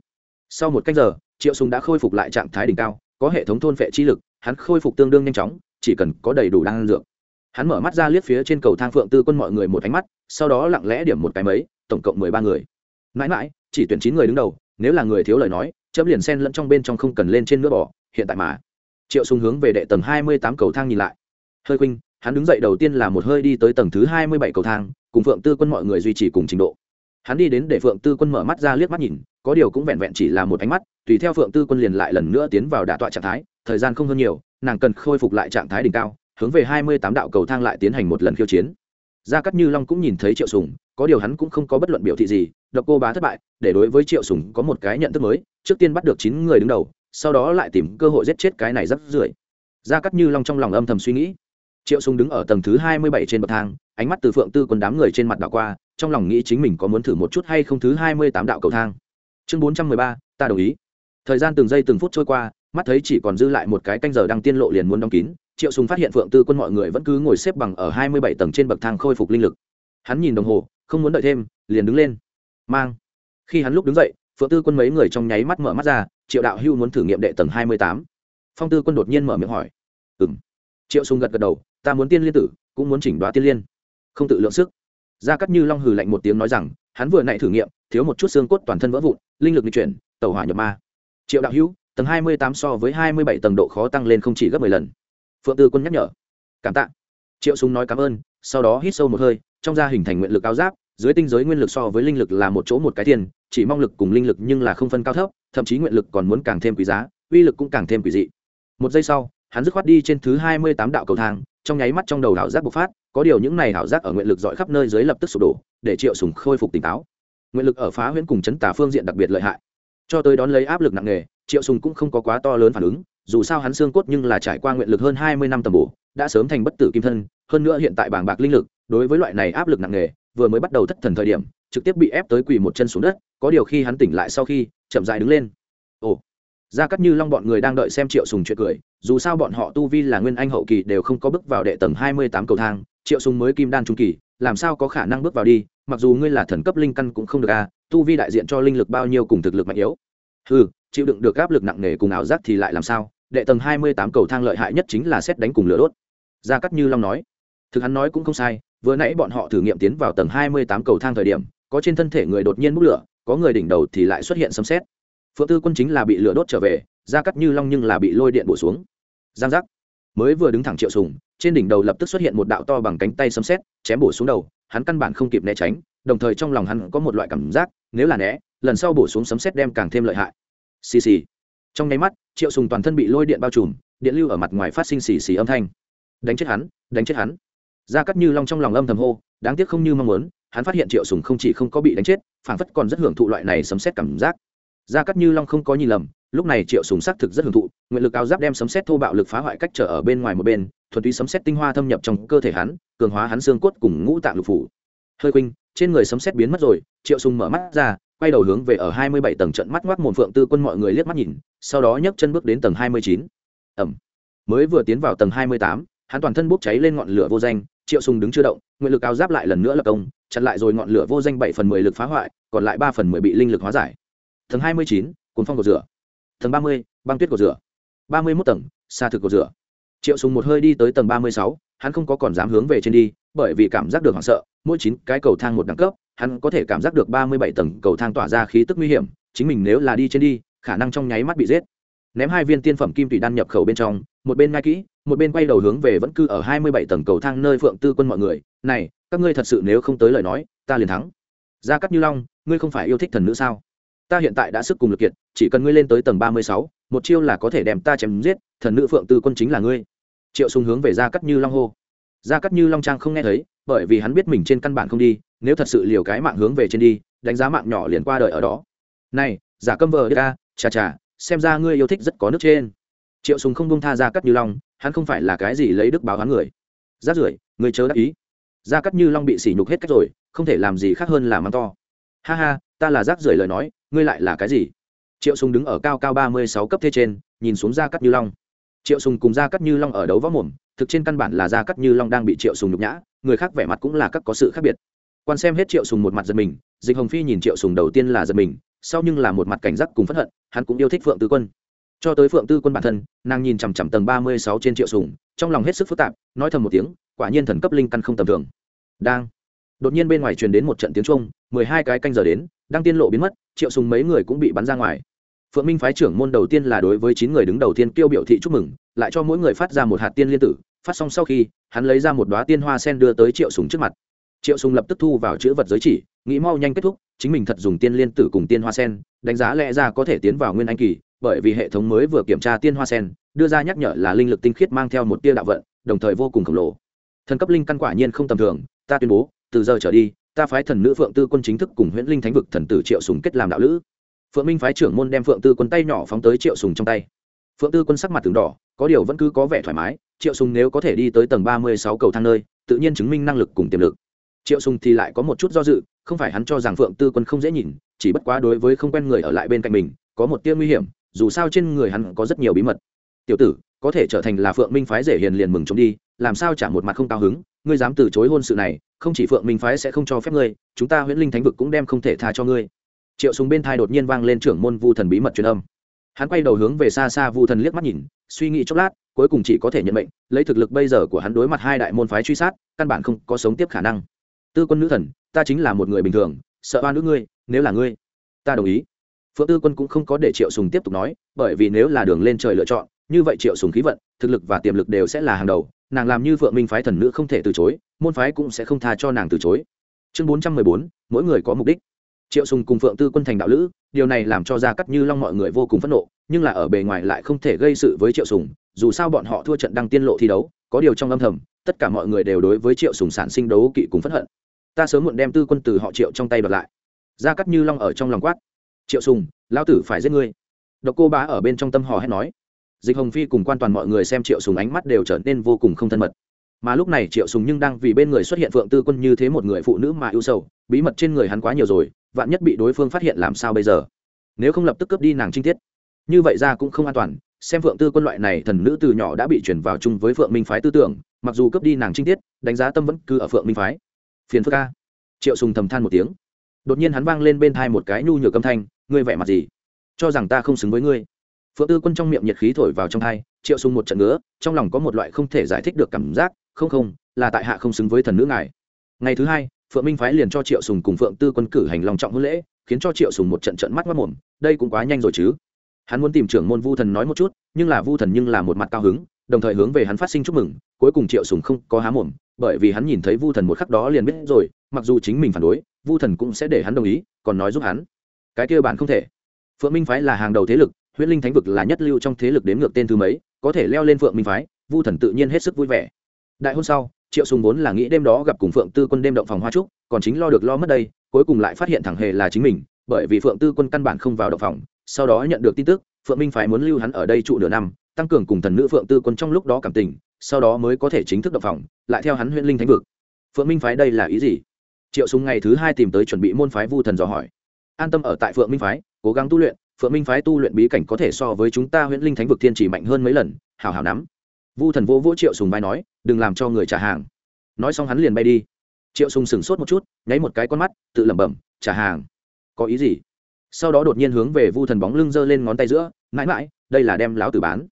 Sau một cách giờ, triệu sùng đã khôi phục lại trạng thái đỉnh cao, có hệ thống thôn phệ chi lực, hắn khôi phục tương đương nhanh chóng chỉ cần có đầy đủ đan dược. Hắn mở mắt ra liếc phía trên cầu thang phượng tư quân mọi người một ánh mắt, sau đó lặng lẽ điểm một cái mấy, tổng cộng mười ba người. Mãi mãi, chỉ tuyển chín người đứng đầu, nếu là người thiếu lời nói, chấm liền sen lẫn trong bên trong không cần lên trên nữa bỏ, hiện tại mà. Triệu sung hướng về đệ tầng hai mươi tám cầu thang nhìn lại. Hơi khuynh hắn đứng dậy đầu tiên là một hơi đi tới tầng thứ hai mươi bảy cầu thang, cùng phượng tư quân mọi người duy trì cùng trình độ. Hắn đi đến để phượng tư quân mở mắt ra liếc mắt nhìn, có điều cũng vẹn vẹn chỉ là một ánh mắt, tùy theo phượng tư quân liền lại lần nữa tiến vào đả tọa trạng thái, thời gian không hơn nhiều nàng cần khôi phục lại trạng thái đỉnh cao, hướng về hai mươi tám đạo cầu thang lại tiến hành một lần khiêu chiến. Gia cắt như long cũng nhìn thấy triệu sùng, có điều hắn cũng không có bất luận biểu thị gì, độc cô bá thất bại, để đối với triệu sùng có một cái nhận thức mới, trước tiên bắt được chín người đứng đầu, sau đó lại tìm cơ hội giết chết cái này rất rưởi gia cắt như long trong lòng âm thầm suy nghĩ. Triệu sùng đứng ở tầng thứ hai mươi bảy trên bậc thang, ánh mắt từ phượng tư quân đám người trên mặt đảo qua, trong lòng nghĩ chính mình có muốn thử một chút hay không thứ hai mươi tám đạo cầu thang. Chương bốn trăm mười ba, ta đồng ý. Thời gian từng giây từng phút trôi qua mắt thấy chỉ còn dư lại một cái canh giờ đang tiên lộ liền muốn đóng kín, triệu sùng phát hiện phượng tư quân mọi người vẫn cứ ngồi xếp bằng ở hai mươi bảy tầng trên bậc thang khôi phục linh lực. Hắn nhìn đồng hồ, không muốn đợi thêm, liền đứng lên. Mang. Khi hắn lúc đứng dậy, phượng tư quân mấy người trong nháy mắt mở mắt ra, triệu đạo hưu muốn thử nghiệm đệ tầng hai mươi tám. Phong tư quân đột nhiên mở miệng hỏi. Ừ m triệu sùng gật gật đầu, ta muốn tiên liên tử, cũng muốn chỉnh đoá tiên liên. Không tự lượng sức. Gia cắt như long hừ lạnh một tiếng nói rằng, hắn vừa nãy thử nghiệm, thiếu một chút xương cốt toàn thân vỡ vụn, linh lực di chuyển tàu hỏa nhập ma. Triệu đạo hữu tầng hai mươi tám so với hai mươi bảy tầng độ khó tăng lên không chỉ gấp mười lần. Phượng tư quân nhắc nhở. Cảm tạ. Triệu súng nói cảm ơn, sau đó hít sâu một hơi, trong da hình thành nguyện lực áo giáp, dưới tinh giới nguyên lực so với linh lực là một chỗ một cái tiền, chỉ mong lực cùng linh lực nhưng là không phân cao thấp, thậm chí nguyện lực còn muốn càng thêm quý giá, uy lực cũng càng thêm quý dị. Một giây sau, hắn dứt khoát đi trên thứ hai mươi tám đạo cầu thang, trong nháy mắt trong đầu đạo giác bộc phát, có điều những này ảo giác ở nguyện lực dọi khắp nơi dưới lập tức sụp đổ, để triệu sùng khôi phục tỉnh táo. Nguyện lực ở phá huyễn cùng chấn tà phương diện đặc biệt lợi hại. Cho tới đón lấy áp lực nặng nề triệu sùng cũng không có quá to lớn phản ứng, dù sao hắn xương cốt nhưng là trải qua nguyện lực hơn hai mươi năm tầm bổ, đã sớm thành bất tử kim thân, hơn nữa hiện tại bảng bạc linh lực, đối với loại này áp lực nặng nề, vừa mới bắt đầu thất thần thời điểm, trực tiếp bị ép tới quỳ một chân xuống đất, có điều khi hắn tỉnh lại sau khi, chậm rãi đứng lên. Ồ, gia cắt như long bọn người đang đợi xem triệu sùng chuyện cười, dù sao bọn họ tu vi là nguyên anh hậu kỳ đều không có bước vào đệ tầng hai mươi tám cầu thang, triệu sùng mới kim đan trung kỳ, làm sao có khả năng bước vào đi, mặc dù ngươi là thần cấp linh căn cũng không được à tu vi đại diện cho linh lực bao nhiêu cùng thực lực mạnh yếu ừ chịu đựng được áp lực nặng nề cùng ảo giác thì lại làm sao? Đệ tầng hai mươi tám cầu thang lợi hại nhất chính là xét đánh cùng lửa đốt. Gia cắt như long nói, thực hắn nói cũng không sai, vừa nãy bọn họ thử nghiệm tiến vào tầng hai mươi tám cầu thang thời điểm, có trên thân thể người đột nhiên bốc lửa, có người đỉnh đầu thì lại xuất hiện sấm xét phượng tư quân chính là bị lửa đốt trở về, gia cắt như long nhưng là bị lôi điện bổ xuống. Giang giác. Mới vừa đứng thẳng triệu sùng, trên đỉnh đầu lập tức xuất hiện một đạo to bằng cánh tay sấm xét chém bổ xuống đầu, hắn căn bản không kịp né tránh, đồng thời trong lòng hắn có một loại cảm giác, nếu là né lần sau bổ xuống sấm xét đem càng thêm lợi hại. Xì xì. Trong nháy mắt, triệu sùng toàn thân bị lôi điện bao trùm, điện lưu ở mặt ngoài phát sinh xì xì âm thanh. Đánh chết hắn, đánh chết hắn. Gia cắt như long trong lòng âm thầm hô, đáng tiếc không như mong muốn, hắn phát hiện triệu sùng không chỉ không có bị đánh chết, phản phất còn rất hưởng thụ loại này sấm xét cảm giác. Gia cắt như long không có nhìn lầm, lúc này triệu sùng xác thực rất hưởng thụ, nguyện lực áo giáp đem sấm xét thô bạo lực phá hoại cách trở ở bên ngoài một bên, thuần túy sấm xét tinh hoa thâm nhập trong cơ thể hắn, cường hóa hắn xương cốt cùng ngũ tạng lục phủ. Hơi quỳnh trên người sấm xét biến mất rồi, triệu sùng mở mắt ra quay đầu hướng về ở hai mươi bảy tầng trận mắt ngoác mồm phượng tư quân mọi người liếc mắt nhìn, sau đó nhấc chân bước đến tầng hai mươi chín. Ẩm. Mới vừa tiến vào tầng hai mươi tám, hắn toàn thân bốc cháy lên ngọn lửa vô danh, triệu sùng đứng chưa động, nguyện lực áo giáp lại lần nữa lập công, chặn lại rồi ngọn lửa vô danh bảy phần mười lực phá hoại, còn lại ba phần mười bị linh lực hóa giải. Tầng hai mươi chín, cuốn phong cột rửa. Tầng ba mươi, băng tuyết cột rửa. ba mươi mốt tầng xa thực cột rửa. Triệu sùng một hơi đi tới tầng ba mươi sáu hắn không có còn dám hướng về trên đi, bởi vì cảm giác được hoảng sợ, mỗi chín cái cầu thang một đẳng cấp, hắn có thể cảm giác được ba mươi bảy tầng cầu thang tỏa ra khí tức nguy hiểm, chính mình nếu là đi trên đi, khả năng trong nháy mắt bị giết. Ném hai viên tiên phẩm kim tùy đan nhập khẩu bên trong, một bên ngay kỹ, một bên quay đầu hướng về vẫn cư ở hai mươi bảy tầng cầu thang nơi phượng tư quân mọi người, này, các ngươi thật sự nếu không tới lời nói, ta liền thắng. Gia cắt như long, ngươi không phải yêu thích thần nữ sao? Ta hiện tại đã sức cùng lực kiệt, chỉ cần ngươi lên tới tầng ba mươi sáu, một chiêu là có thể đem ta chém giết, thần nữ phượng tư quân chính là ngươi triệu sùng hướng về gia cắt như long hô. Gia cắt như long trang không nghe thấy, bởi vì hắn biết mình trên căn bản không đi, nếu thật sự liều cái mạng hướng về trên đi, đánh giá mạng nhỏ liền qua đời ở đó. Này, giả câm vờ đ ca chà chà, xem ra ngươi yêu thích rất có nước trên. Triệu sùng không bông tha gia cắt như long, hắn không phải là cái gì lấy đức báo hắn người. Rát rưởi người chớ đắc ý. Gia cắt như long bị sỉ nhục hết cách rồi, không thể làm gì khác hơn là mắng to. Ha ha, ta là rác rưởi lời nói, ngươi lại là cái gì? Triệu sùng đứng ở cao cao ba mươi sáu cấp thế trên, nhìn xuống gia cắt như long triệu sùng cùng gia cắt như long ở đấu võ mồm, thực trên căn bản là gia cắt như long đang bị triệu sùng nhục nhã, người khác vẻ mặt cũng là các có sự khác biệt. Quan xem hết triệu sùng một mặt giật mình, dịch hồng phi nhìn triệu sùng đầu tiên là giật mình, sau nhưng là một mặt cảnh giác cùng phẫn hận, hắn cũng yêu thích phượng tư quân. Cho tới phượng tư quân bản thân, nàng nhìn chằm chằm tầng ba mươi sáu trên triệu sùng, trong lòng hết sức phức tạp, nói thầm một tiếng, quả nhiên thần cấp linh căn không tầm thường. Đang. Đột nhiên bên ngoài truyền đến một trận tiếng trung mười hai cái canh giờ đến, đang tiên lộ biến mất, triệu sùng mấy người cũng bị bắn ra ngoài phượng minh phái trưởng môn đầu tiên là đối với chín người đứng đầu tiên kêu biểu thị chúc mừng, lại cho mỗi người phát ra một hạt tiên liên tử, phát xong sau khi, hắn lấy ra một đóa tiên hoa sen đưa tới triệu sùng trước mặt. Triệu sùng lập tức thu vào chữ vật giới chỉ, nghĩ mau nhanh kết thúc, chính mình thật dùng tiên liên tử cùng tiên hoa sen, đánh giá lẽ ra có thể tiến vào nguyên anh kỳ, bởi vì hệ thống mới vừa kiểm tra tiên hoa sen, đưa ra nhắc nhở là linh lực tinh khiết mang theo một tia đạo vận, đồng thời vô cùng khổng lồ. Thần cấp linh căn quả nhiên không tầm thường, ta tuyên bố, từ giờ trở đi, ta phái thần nữ phượng tư quân chính thức cùng huyễn linh thánh vực thần tử triệu sùng kết làm đạo lữ phượng minh phái trưởng môn đem phượng tư quân tay nhỏ phóng tới triệu sùng trong tay. Phượng tư quân sắc mặt từng đỏ, có điều vẫn cứ có vẻ thoải mái. Triệu sùng nếu có thể đi tới tầng ba mươi sáu cầu thang nơi, tự nhiên chứng minh năng lực cùng tiềm lực. Triệu sùng thì lại có một chút do dự, không phải hắn cho rằng phượng tư quân không dễ nhìn, chỉ bất quá đối với không quen người ở lại bên cạnh mình, có một tia nguy hiểm, dù sao trên người hắn có rất nhiều bí mật. Tiểu tử, có thể trở thành là phượng minh phái rể hiền liền mừng chống đi, làm sao trả một mặt không cao hứng, ngươi dám từ chối hôn sự này, không chỉ phượng minh phái sẽ không cho phép ngươi, chúng ta huyễn linh thánh vực cũng đem không thể tha cho ngươi triệu súng bên thai đột nhiên vang lên trưởng môn vu thần bí mật truyền âm. Hắn quay đầu hướng về xa xa vu thần liếc mắt nhìn, suy nghĩ chốc lát, cuối cùng chỉ có thể nhận mệnh, lấy thực lực bây giờ của hắn đối mặt hai đại môn phái truy sát, căn bản không có sống tiếp khả năng. Tư quân nữ thần, ta chính là một người bình thường, sợ oan nữ ngươi, nếu là ngươi, ta đồng ý. Phượng tư quân cũng không có để triệu sùng tiếp tục nói, bởi vì nếu là đường lên trời lựa chọn, như vậy triệu sùng khí vận, thực lực và tiềm lực đều sẽ là hàng đầu, nàng làm như phượng minh phái thần nữ không thể từ chối, môn phái cũng sẽ không tha cho nàng từ chối. Chương bốn trăm mười bốn, mỗi người có mục đích triệu sùng cùng phượng tư quân thành đạo lữ, điều này làm cho gia cắt như long mọi người vô cùng phẫn nộ, nhưng là ở bề ngoài lại không thể gây sự với triệu sùng, dù sao bọn họ thua trận đăng tiên lộ thi đấu, có điều trong âm thầm, tất cả mọi người đều đối với triệu sùng sản sinh đấu kỵ cùng phẫn hận. Ta sớm muộn đem tư quân từ họ triệu trong tay đoạt lại. Gia cắt như long ở trong lòng quát. Triệu sùng, lão tử phải giết ngươi. Độc cô bá ở bên trong tâm hò hét nói. Dịch hồng phi cùng quan toàn mọi người xem triệu sùng ánh mắt đều trở nên vô cùng không thân mật. Mà lúc này triệu sùng nhưng đang vì bên người xuất hiện phượng tư quân như thế một người phụ nữ mà yêu sầu, bí mật trên người hắn quá nhiều rồi vạn nhất bị đối phương phát hiện làm sao bây giờ? Nếu không lập tức cướp đi nàng trinh tiết. Như vậy ra cũng không an toàn, xem phượng tư quân loại này thần nữ từ nhỏ đã bị chuyển vào chung với phượng minh phái tư tưởng, mặc dù cướp đi nàng trinh tiết, đánh giá tâm vẫn cứ ở phượng minh phái. Phiền phức ca triệu sùng thầm than một tiếng. Đột nhiên hắn vang lên bên thai một cái nhu nhược âm thanh, ngươi vẻ mặt gì? Cho rằng ta không xứng với ngươi. Phượng tư quân trong miệng nhiệt khí thổi vào trong thai, triệu sùng một trận ngứa, trong lòng có một loại không thể giải thích được cảm giác, không không, là tại hạ không xứng với thần nữ ngài. Ngày thứ hai phượng minh phái liền cho triệu sùng cùng phượng tư quân cử hành lòng trọng hôn lễ, khiến cho triệu sùng một trận trận mắt mắt mồm, đây cũng quá nhanh rồi chứ. Hắn muốn tìm trưởng môn vu thần nói một chút, nhưng là vu thần nhưng là một mặt cao hứng, đồng thời hướng về hắn phát sinh chúc mừng, cuối cùng triệu sùng không có há mồm, bởi vì hắn nhìn thấy vu thần một khắc đó liền biết rồi, mặc dù chính mình phản đối, vu thần cũng sẽ để hắn đồng ý, còn nói giúp hắn. Cái kia bản không thể. Phượng minh phái là hàng đầu thế lực huyễn linh thánh vực là nhất lưu trong thế lực đếm ngược tên thứ mấy, có thể leo lên phượng minh phái, vu thần tự nhiên hết sức vui vẻ. Đại hôn sau triệu sùng vốn là nghĩ đêm đó gặp cùng phượng tư quân đêm động phòng hoa trúc, còn chính lo được lo mất đây, cuối cùng lại phát hiện thẳng hề là chính mình, bởi vì phượng tư quân căn bản không vào động phòng, sau đó nhận được tin tức, phượng minh phái muốn lưu hắn ở đây trụ nửa năm, tăng cường cùng thần nữ phượng tư quân trong lúc đó cảm tình, sau đó mới có thể chính thức động phòng, lại theo hắn huyễn linh thánh vực. Phượng minh phái đây là ý gì? Triệu sùng ngày thứ hai tìm tới chuẩn bị môn phái vu thần dò hỏi. An tâm ở tại phượng minh phái, cố gắng tu luyện, phượng minh phái tu luyện bí cảnh có thể so với chúng ta huyễn linh thánh vực thiên chỉ mạnh hơn mấy lần hào hào nắm vu thần vô vỗ triệu sùng vai nói, đừng làm cho người trả hàng. Nói xong hắn liền bay đi. Triệu sùng sững sốt một chút, nháy một cái con mắt, tự lẩm bẩm, trả hàng? Có ý gì? Sau đó đột nhiên hướng về vu thần bóng lưng giơ lên ngón tay giữa, mãi mãi, đây là đem láo tử bán.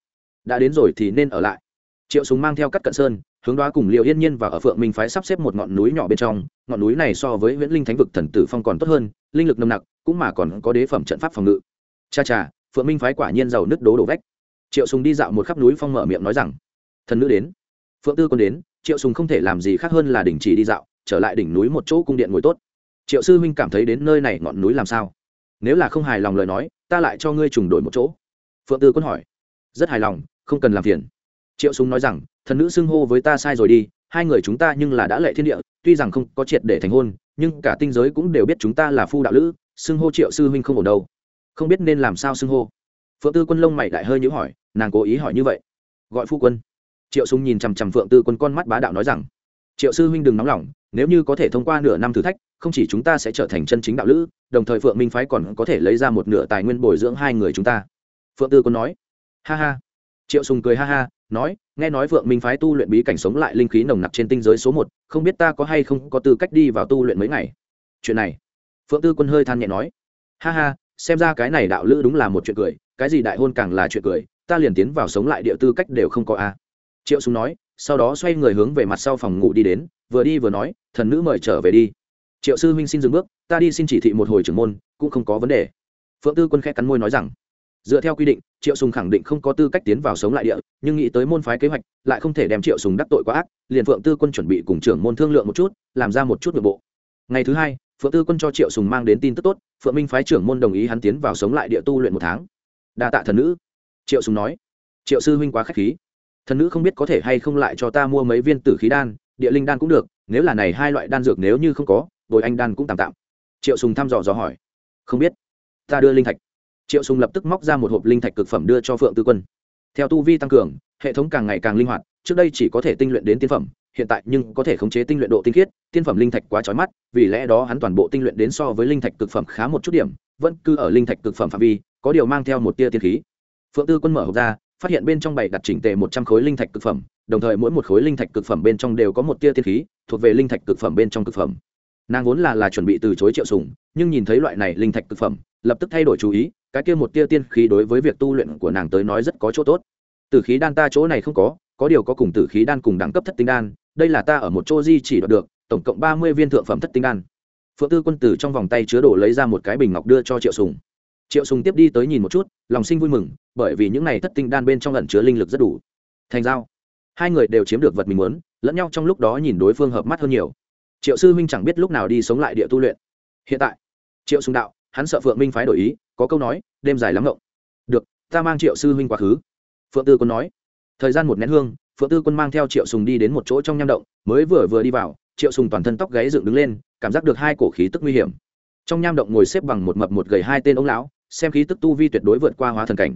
Đã đến rồi thì nên ở lại. Triệu sùng mang theo cắt cận sơn, hướng đoá cùng liệu yên nhiên và ở phượng minh phái sắp xếp một ngọn núi nhỏ bên trong. Ngọn núi này so với nguyễn linh thánh vực thần tử phong còn tốt hơn, linh lực nồng nặc, cũng mà còn có đế phẩm trận pháp phòng ngự. Cha cha, phượng minh phái quả nhiên giàu nứt đố đổ vách. Triệu sùng đi dạo một khắp núi phong mở miệng nói rằng thần nữ đến. Phượng tư còn đến, triệu sùng không thể làm gì khác hơn là đình chỉ đi dạo, trở lại đỉnh núi một chỗ cung điện ngồi tốt. Triệu sư huynh cảm thấy đến nơi này ngọn núi làm sao? Nếu là không hài lòng lời nói, ta lại cho ngươi trùng đổi một chỗ. Phượng tư quân hỏi. Rất hài lòng, không cần làm phiền. Triệu súng nói rằng, thần nữ xưng hô với ta sai rồi đi, hai người chúng ta nhưng là đã lệ thiên địa, tuy rằng không có triệt để thành hôn, nhưng cả tinh giới cũng đều biết chúng ta là phu đạo lữ, xưng hô triệu sư huynh không ổn đâu. Không biết nên làm sao xưng hô. Phượng tư quân lông mày đại hơi nhữ hỏi, nàng cố ý hỏi như vậy. Gọi phu quân triệu súng nhìn chằm chằm phượng tư quân con mắt bá đạo nói rằng, triệu sư huynh đừng nóng lòng, nếu như có thể thông qua nửa năm thử thách, không chỉ chúng ta sẽ trở thành chân chính đạo lữ, đồng thời phượng minh phái còn có thể lấy ra một nửa tài nguyên bồi dưỡng hai người chúng ta. Phượng tư quân nói, ha ha. Triệu sùng cười ha ha, nói, nghe nói vượng minh phái tu luyện bí cảnh sống lại linh khí nồng nặc trên tinh giới số một, không biết ta có hay không có tư cách đi vào tu luyện mấy ngày? Chuyện này, phượng tư quân hơi than nhẹ nói, ha ha, xem ra cái này đạo lữ đúng là một chuyện cười, cái gì đại hôn càng là chuyện cười, ta liền tiến vào sống lại địa tư cách đều không có a triệu sùng nói, sau đó xoay người hướng về mặt sau phòng ngủ đi đến, vừa đi vừa nói, thần nữ mời trở về đi. Triệu sư huynh xin dừng bước, ta đi xin chỉ thị một hồi trưởng môn, cũng không có vấn đề. Phượng tư quân khẽ cắn môi nói rằng, dựa theo quy định, triệu sùng khẳng định không có tư cách tiến vào sống lại địa, nhưng nghĩ tới môn phái kế hoạch, lại không thể đem triệu sùng đắc tội quá ác, liền phượng tư quân chuẩn bị cùng trưởng môn thương lượng một chút, làm ra một chút nội bộ. Ngày thứ hai, phượng tư quân cho triệu sùng mang đến tin tức tốt, phượng minh phái trưởng môn đồng ý hắn tiến vào sống lại địa tu luyện một tháng. Đa tạ thần nữ, triệu sùng nói. Triệu sư huynh quá khách khí thần nữ không biết có thể hay không lại cho ta mua mấy viên tử khí đan, địa linh đan cũng được, nếu là này hai loại đan dược nếu như không có, bồi anh đan cũng tạm tạm. Triệu sùng thăm dò dò hỏi. Không biết. Ta đưa linh thạch. Triệu sùng lập tức móc ra một hộp linh thạch cực phẩm đưa cho phượng tư quân. Theo tu vi tăng cường, hệ thống càng ngày càng linh hoạt, trước đây chỉ có thể tinh luyện đến tiên phẩm, hiện tại nhưng có thể khống chế tinh luyện độ tinh khiết, tiên phẩm linh thạch quá chói mắt, vì lẽ đó hắn toàn bộ tinh luyện đến so với linh thạch cực phẩm khá một chút điểm, vẫn cứ ở linh thạch cực phẩm phạm vi, có điều mang theo một tia tiên khí. Phượng tư quân mở hộp ra phát hiện bên trong bảy đặt chỉnh tề một trăm khối linh thạch cực phẩm, đồng thời mỗi một khối linh thạch cực phẩm bên trong đều có một tia tiên khí, thuộc về linh thạch cực phẩm bên trong cực phẩm. Nàng vốn là là chuẩn bị từ chối triệu sùng nhưng nhìn thấy loại này linh thạch cực phẩm, lập tức thay đổi chú ý, cái kia một tia tiên khí đối với việc tu luyện của nàng tới nói rất có chỗ tốt. Tử khí đan ta chỗ này không có có điều có cùng tử khí đan cùng đẳng cấp thất tinh đan, đây là ta ở một chỗ di chỉ đoạt được, tổng cộng ba mươi viên thượng phẩm thất tinh đan. Phượng tư quân tử trong vòng tay chứa đồ lấy ra một cái bình ngọc đưa cho triệu sùng triệu sùng tiếp đi tới nhìn một chút, lòng sinh vui mừng, bởi vì những này thất tinh đan bên trong ẩn chứa linh lực rất đủ. Thành giao. Hai người đều chiếm được vật mình muốn, lẫn nhau trong lúc đó nhìn đối phương hợp mắt hơn nhiều. Triệu sư huynh chẳng biết lúc nào đi sống lại địa tu luyện. Hiện tại, triệu sùng đạo, hắn sợ phượng minh phái đổi ý, có câu nói, đêm dài lắm ngộng. Được, ta mang triệu sư huynh quá khứ. Phượng tư quân nói. Thời gian một nén hương, phượng tư quân mang theo triệu sùng đi đến một chỗ trong nham động, mới vừa vừa đi vào, triệu sùng toàn thân tóc gáy dựng đứng lên, cảm giác được hai cổ khí tức nguy hiểm. Trong nham động ngồi xếp bằng một mập một gầy hai tên ông lão xem khí tức tu vi tuyệt đối vượt qua hóa thần cảnh.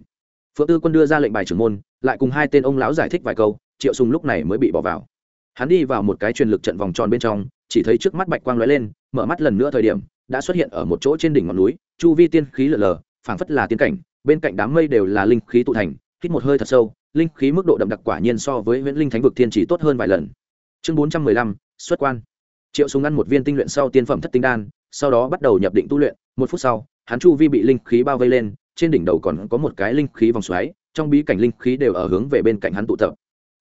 Phượng tư quân đưa ra lệnh bài trưởng môn, lại cùng hai tên ông lão giải thích vài câu, triệu sùng lúc này mới bị bỏ vào. Hắn đi vào một cái truyền lực trận vòng tròn bên trong, chỉ thấy trước mắt bạch quang lóe lên, mở mắt lần nữa thời điểm, đã xuất hiện ở một chỗ trên đỉnh ngọn núi, chu vi tiên khí lở lờ, phảng phất là tiên cảnh, bên cạnh đám mây đều là linh khí tụ thành, hít một hơi thật sâu, linh khí mức độ đậm đặc quả nhiên so với nguyễn linh thánh vực thiên chỉ tốt hơn vài lần. Chương bốn trăm mười lăm, xuất quan. Triệu Sùng ăn một viên tinh luyện sau tiên phẩm thất tinh đan, sau đó bắt đầu nhập định tu luyện, một phút sau hắn chu vi bị linh khí bao vây lên, trên đỉnh đầu còn có một cái linh khí vòng xoáy, trong bí cảnh linh khí đều ở hướng về bên cạnh hắn tụ tập.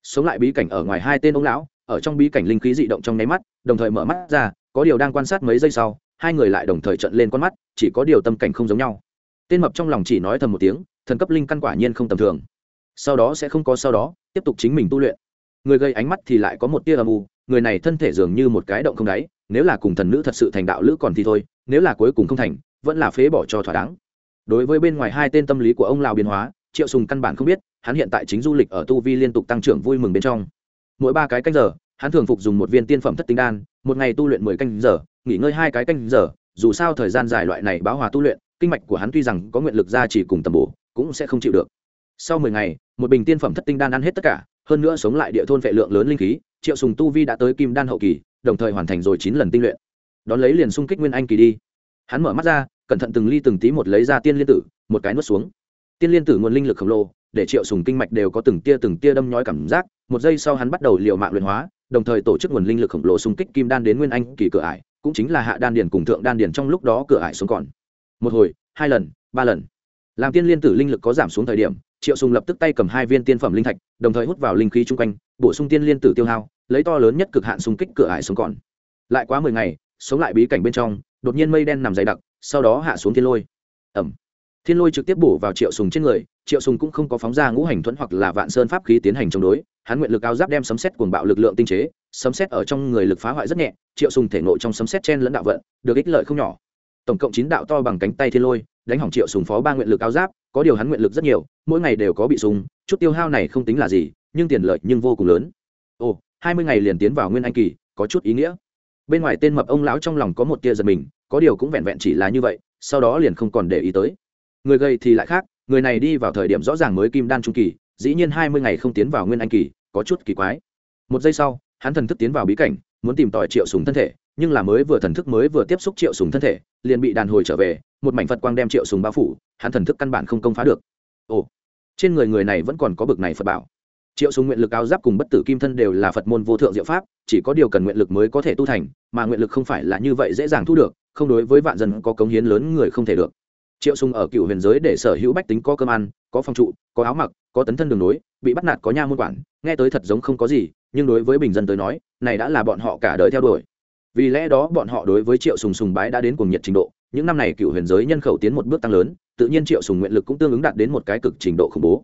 Sống lại bí cảnh ở ngoài hai tên ông lão, ở trong bí cảnh linh khí dị động trong nháy mắt, đồng thời mở mắt ra, có điều đang quan sát mấy giây sau, hai người lại đồng thời trận lên con mắt, chỉ có điều tâm cảnh không giống nhau. Tên mập trong lòng chỉ nói thầm một tiếng, thần cấp linh căn quả nhiên không tầm thường. Sau đó sẽ không có sau đó, tiếp tục chính mình tu luyện. Người gây ánh mắt thì lại có một tia âm u, người này thân thể dường như một cái động không đáy, nếu là cùng thần nữ thật sự thành đạo lữ còn thì thôi, nếu là cuối cùng không thành vẫn là phế bỏ cho thỏa đáng. Đối với bên ngoài hai tên tâm lý của ông lào biến hóa, triệu sùng căn bản không biết, hắn hiện tại chính du lịch ở tu vi liên tục tăng trưởng vui mừng bên trong. Mỗi ba cái canh giờ, hắn thường phục dùng một viên tiên phẩm thất tinh đan, một ngày tu luyện mười canh giờ, nghỉ ngơi hai cái canh giờ, dù sao thời gian dài loại này báo hòa tu luyện, kinh mạch của hắn tuy rằng có nguyện lực ra chỉ cùng tầm bổ, cũng sẽ không chịu được. Sau mười ngày, một bình tiên phẩm thất tinh đan ăn hết tất cả, hơn nữa sống lại địa thôn vệ lượng lớn linh khí, triệu sùng tu vi đã tới kim đan hậu kỳ, đồng thời hoàn thành rồi chín lần tinh luyện. Đón lấy liền xung kích nguyên anh kỳ đi hắn mở mắt ra, cẩn thận từng ly từng tí một lấy ra tiên liên tử, một cái nuốt xuống. Tiên liên tử nguồn linh lực khổng lồ, để triệu sùng kinh mạch đều có từng tia từng tia đâm nhói cảm giác. Một giây sau hắn bắt đầu liều mạng luyện hóa, đồng thời tổ chức nguồn linh lực khổng lồ xung kích kim đan đến nguyên anh kỳ cửa ải, cũng chính là hạ đan điền cùng thượng đan điền trong lúc đó cửa ải xuống còn. Một hồi, hai lần, ba lần. Làm tiên liên tử linh lực có giảm xuống thời điểm, triệu sùng lập tức tay cầm hai viên tiên phẩm linh thạch, đồng thời hút vào linh khí chung quanh, bổ sung tiên liên tử tiêu hao, lấy to lớn nhất cực hạn xung kích cửa ải xuống còn. Lại quá mười ngày, sống lại bí cảnh bên trong đột nhiên mây đen nằm dày đặc, sau đó hạ xuống thiên lôi. Ẩm thiên lôi trực tiếp bổ vào triệu sùng trên người, triệu sùng cũng không có phóng ra ngũ hành thuẫn hoặc là vạn sơn pháp khí tiến hành chống đối, hắn nguyện lực áo giáp đem sấm xét cuồng bạo lực lượng tinh chế, sấm xét ở trong người lực phá hoại rất nhẹ, triệu sùng thể nội trong sấm xét chen lẫn đạo vận, được ích lợi không nhỏ. Tổng cộng chín đạo to bằng cánh tay thiên lôi, đánh hỏng triệu sùng phó ba nguyện lực áo giáp, có điều hắn nguyện lực rất nhiều, mỗi ngày đều có bị sùng, chút tiêu hao này không tính là gì, nhưng tiền lợi nhưng vô cùng lớn. Ồ, hai mươi ngày liền tiến vào nguyên anh kỳ, có chút ý nghĩa. Bên ngoài tên mập ông lão trong lòng có một tia giật mình có điều cũng vẹn vẹn chỉ là như vậy, sau đó liền không còn để ý tới. Người gầy thì lại khác, người này đi vào thời điểm rõ ràng mới kim đan trung kỳ, dĩ nhiên hai mươi ngày không tiến vào nguyên anh kỳ, có chút kỳ quái. Một giây sau, hắn thần thức tiến vào bí cảnh, muốn tìm tòi triệu sùng thân thể, nhưng là mới vừa thần thức mới vừa tiếp xúc triệu sùng thân thể, liền bị đàn hồi trở về, một mảnh phật quang đem triệu sùng bao phủ, hắn thần thức căn bản không công phá được. Ồ, trên người người này vẫn còn có bực này phật bảo. Triệu sùng nguyện lực áo giáp cùng bất tử kim thân đều là phật môn vô thượng diệu pháp, chỉ có điều cần nguyện lực mới có thể tu thành, mà nguyện lực không phải là như vậy dễ dàng thu được không đối với vạn dân có cống hiến lớn người không thể được. Triệu sùng ở cựu huyền giới để sở hữu bách tính có cơm ăn, có phòng trụ, có áo mặc, có tấn thân đường nối, bị bắt nạt có nha môn quản, nghe tới thật giống không có gì, nhưng đối với bình dân tới nói, này đã là bọn họ cả đời theo đuổi. Vì lẽ đó bọn họ đối với triệu sùng sùng bái đã đến cùng nhiệt trình độ, những năm này cựu huyền giới nhân khẩu tiến một bước tăng lớn, tự nhiên triệu sùng nguyện lực cũng tương ứng đạt đến một cái cực trình độ khủng bố.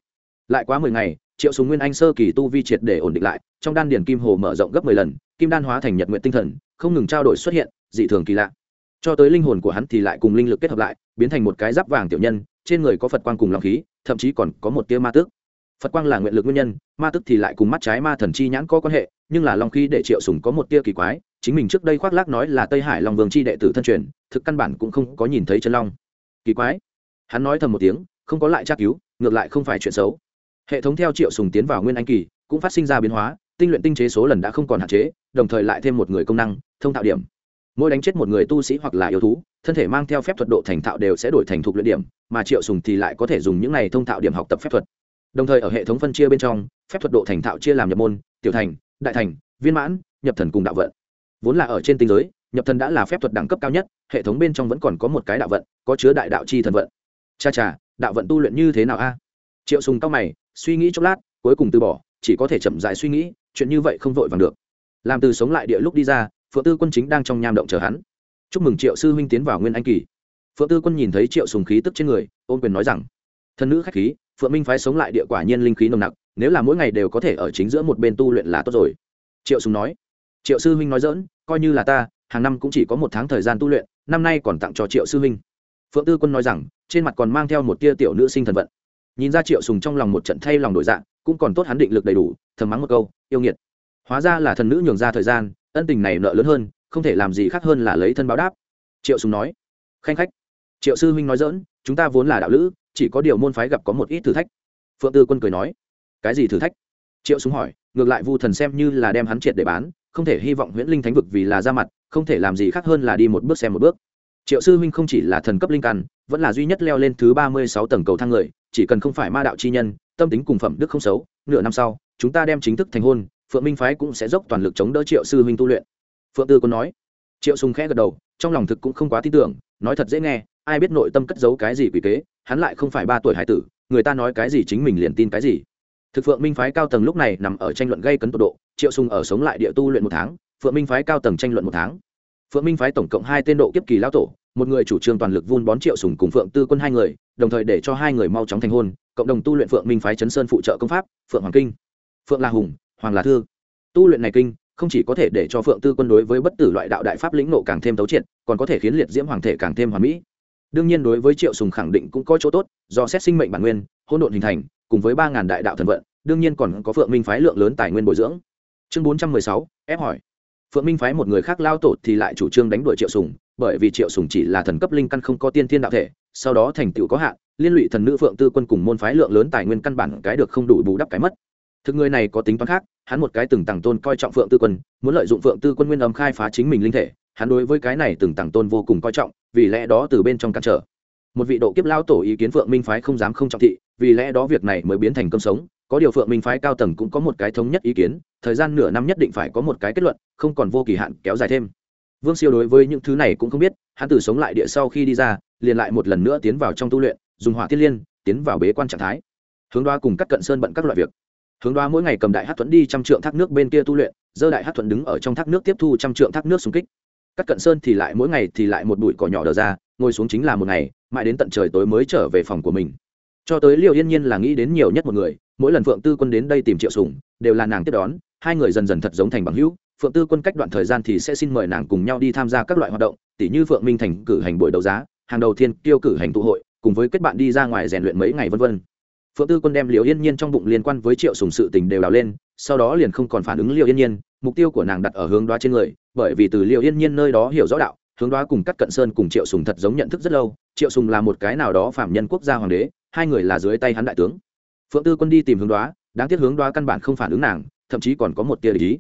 Lại quá mười ngày, triệu sùng nguyên anh sơ kỳ tu vi triệt để ổn định lại, trong đan điển kim hồ mở rộng gấp mười lần, kim đan hóa thành nhật nguyện tinh thần, không ngừng trao đổi xuất hiện, dị thường kỳ lạ cho tới linh hồn của hắn thì lại cùng linh lực kết hợp lại, biến thành một cái giáp vàng tiểu nhân, trên người có phật quang cùng lòng khí, thậm chí còn có một tia ma tước. Phật quang là nguyện lực nguyên nhân, ma tức thì lại cùng mắt trái ma thần chi nhãn có quan hệ, nhưng là long khí để triệu sùng có một tia kỳ quái, chính mình trước đây khoác lác nói là tây hải long vương chi đệ tử thân truyền, thực căn bản cũng không có nhìn thấy chân long. Kỳ quái. Hắn nói thầm một tiếng, không có lại tra cứu, ngược lại không phải chuyện xấu. Hệ thống theo triệu sùng tiến vào nguyên anh kỳ, cũng phát sinh ra biến hóa, tinh luyện tinh chế số lần đã không còn hạn chế, đồng thời lại thêm một người công năng, thông thạo điểm mỗi đánh chết một người tu sĩ hoặc là yêu thú, thân thể mang theo phép thuật độ thành thạo đều sẽ đổi thành thục luyện điểm, mà triệu sùng thì lại có thể dùng những này thông thạo điểm học tập phép thuật. Đồng thời ở hệ thống phân chia bên trong, phép thuật độ thành thạo chia làm nhập môn, tiểu thành, đại thành, viên mãn, nhập thần cùng đạo vận. Vốn là ở trên tinh giới, nhập thần đã là phép thuật đẳng cấp cao nhất, hệ thống bên trong vẫn còn có một cái đạo vận, có chứa đại đạo chi thần vận. Cha cha, đạo vận tu luyện như thế nào a? Triệu sùng cao mày, suy nghĩ chốc lát, cuối cùng từ bỏ, chỉ có thể chậm rãi suy nghĩ, chuyện như vậy không vội vàng được. Làm từ sống lại địa lúc đi ra phượng tư quân chính đang trong nham động chờ hắn. Chúc mừng triệu sư huynh tiến vào nguyên anh kỳ. Phượng tư quân nhìn thấy triệu sùng khí tức trên người, ôn quyền nói rằng thân nữ khách khí, phượng minh phái sống lại địa quả nhiên linh khí nồng nặc, nếu là mỗi ngày đều có thể ở chính giữa một bên tu luyện là tốt rồi. Triệu sùng nói. Triệu sư huynh nói dỡn coi như là ta, hàng năm cũng chỉ có một tháng thời gian tu luyện, năm nay còn tặng cho triệu sư huynh. Phượng tư quân nói rằng, trên mặt còn mang theo một tia tiểu nữ sinh thần vận. Nhìn ra triệu sùng trong lòng một trận thay lòng đổi dạng, cũng còn tốt hắn định lực đầy đủ, thầm mắng một câu, yêu nghiệt. Hóa ra là thần nữ nhường ra thời gian ân tình này nợ lớn hơn, không thể làm gì khác hơn là lấy thân báo đáp. Triệu sùng nói, khanh khách, triệu sư huynh nói dỡn chúng ta vốn là đạo lữ, chỉ có điều môn phái gặp có một ít thử thách. Phượng tư quân cười nói, cái gì thử thách? Triệu súng hỏi, ngược lại vu thần xem như là đem hắn triệt để bán, không thể hy vọng huyễn linh thánh vực vì là ra mặt, không thể làm gì khác hơn là đi một bước xem một bước. Triệu sư huynh không chỉ là thần cấp linh căn, vẫn là duy nhất leo lên thứ ba mươi sáu tầng cầu thang người, chỉ cần không phải ma đạo chi nhân, tâm tính cùng phẩm đức không xấu, nửa năm sau, chúng ta đem chính thức thành hôn phượng minh phái cũng sẽ dốc toàn lực chống đỡ triệu sư huynh tu luyện. Phượng tư quân nói. Triệu sùng khẽ gật đầu, trong lòng thực cũng không quá tin tưởng, nói thật dễ nghe, ai biết nội tâm cất giấu cái gì quỷ kế, hắn lại không phải ba tuổi hải tử, người ta nói cái gì chính mình liền tin cái gì. Thực phượng minh phái cao tầng lúc này nằm ở tranh luận gây cấn tột độ, triệu sùng ở sống lại địa tu luyện một tháng, phượng minh phái cao tầng tranh luận một tháng. Phượng minh phái tổng cộng hai tên độ kiếp kỳ lão tổ, một người chủ trương toàn lực vun bón triệu sùng cùng phượng tư quân hai người, đồng thời để cho hai người mau chóng thành hôn, cộng đồng tu luyện phượng minh phái chấn sơn phụ trợ công pháp, phượng hoàng kinh. Phượng la hùng hoàng là thư. Tu luyện này kinh, không chỉ có thể để cho phượng tư quân đối với bất tử loại đạo đại pháp lĩnh nộ càng thêm tấu triệt, còn có thể khiến liệt diễm hoàng thể càng thêm hoàn mỹ. Đương nhiên đối với triệu sùng khẳng định cũng có chỗ tốt, do xét sinh mệnh bản nguyên, hỗn độn hình thành, cùng với ba ngàn đại đạo thần vận, đương nhiên còn có phượng minh phái lượng lớn tài nguyên bồi dưỡng. Chương bốn trăm mười sáu, ép hỏi. Phượng minh phái một người khác lao tổ thì lại chủ trương đánh đuổi triệu sùng, bởi vì triệu sùng chỉ là thần cấp linh căn không có tiên thiên đạo thể, sau đó thành tựu có hạn, liên lụy thần nữ phượng tư quân cùng môn phái lượng lớn tài nguyên căn bản cái được không đủ bù đắp cái mất thực người này có tính toán khác, hắn một cái từng tàng tôn coi trọng phượng tư quân, muốn lợi dụng phượng tư quân nguyên âm khai phá chính mình linh thể, hắn đối với cái này từng tàng tôn vô cùng coi trọng, vì lẽ đó từ bên trong cản trở. Một vị độ kiếp lao tổ ý kiến phượng minh phái không dám không trọng thị, vì lẽ đó việc này mới biến thành cơm sống. Có điều phượng minh phái cao tầng cũng có một cái thống nhất ý kiến, thời gian nửa năm nhất định phải có một cái kết luận, không còn vô kỳ hạn kéo dài thêm. Vương siêu đối với những thứ này cũng không biết, hắn từ sống lại địa sau khi đi ra, liền lại một lần nữa tiến vào trong tu luyện, dùng hỏa thiên liên, tiến vào bế quan trạng thái. Hướng đoa cùng các cận sơn bận các loại việc hướng đoa mỗi ngày cầm đại hát thuẫn đi trăm trượng thác nước bên kia tu luyện dơ đại hát thuẫn đứng ở trong thác nước tiếp thu trăm trượng thác nước xung kích. Các cận sơn thì lại mỗi ngày thì lại một bụi cỏ nhỏ đờ ra, ngồi xuống chính là một ngày, mãi đến tận trời tối mới trở về phòng của mình. Cho tới liệu yên nhiên là nghĩ đến nhiều nhất một người, mỗi lần phượng tư quân đến đây tìm triệu sùng, đều là nàng tiếp đón, hai người dần dần thật giống thành bằng hữu, phượng tư quân cách đoạn thời gian thì sẽ xin mời nàng cùng nhau đi tham gia các loại hoạt động tỷ như phượng minh thành cử hành buổi đấu giá, hàng đầu tiên tiêu cử hành tụ hội, cùng với kết bạn đi ra ngoài rèn luyện mấy ngày vân vân phượng tư quân đem liều yên nhiên trong bụng liên quan với triệu sùng sự tình đều đào lên, sau đó liền không còn phản ứng liều yên nhiên, mục tiêu của nàng đặt ở hướng đoá trên người, bởi vì từ liều yên nhiên nơi đó hiểu rõ đạo, hướng đoá cùng cắt cận sơn cùng triệu sùng thật giống nhận thức rất lâu, triệu sùng là một cái nào đó phạm nhân quốc gia hoàng đế, hai người là dưới tay hắn đại tướng. Phượng tư quân đi tìm hướng đoá, đáng tiếc hướng đoá căn bản không phản ứng nàng, thậm chí còn có một tia lý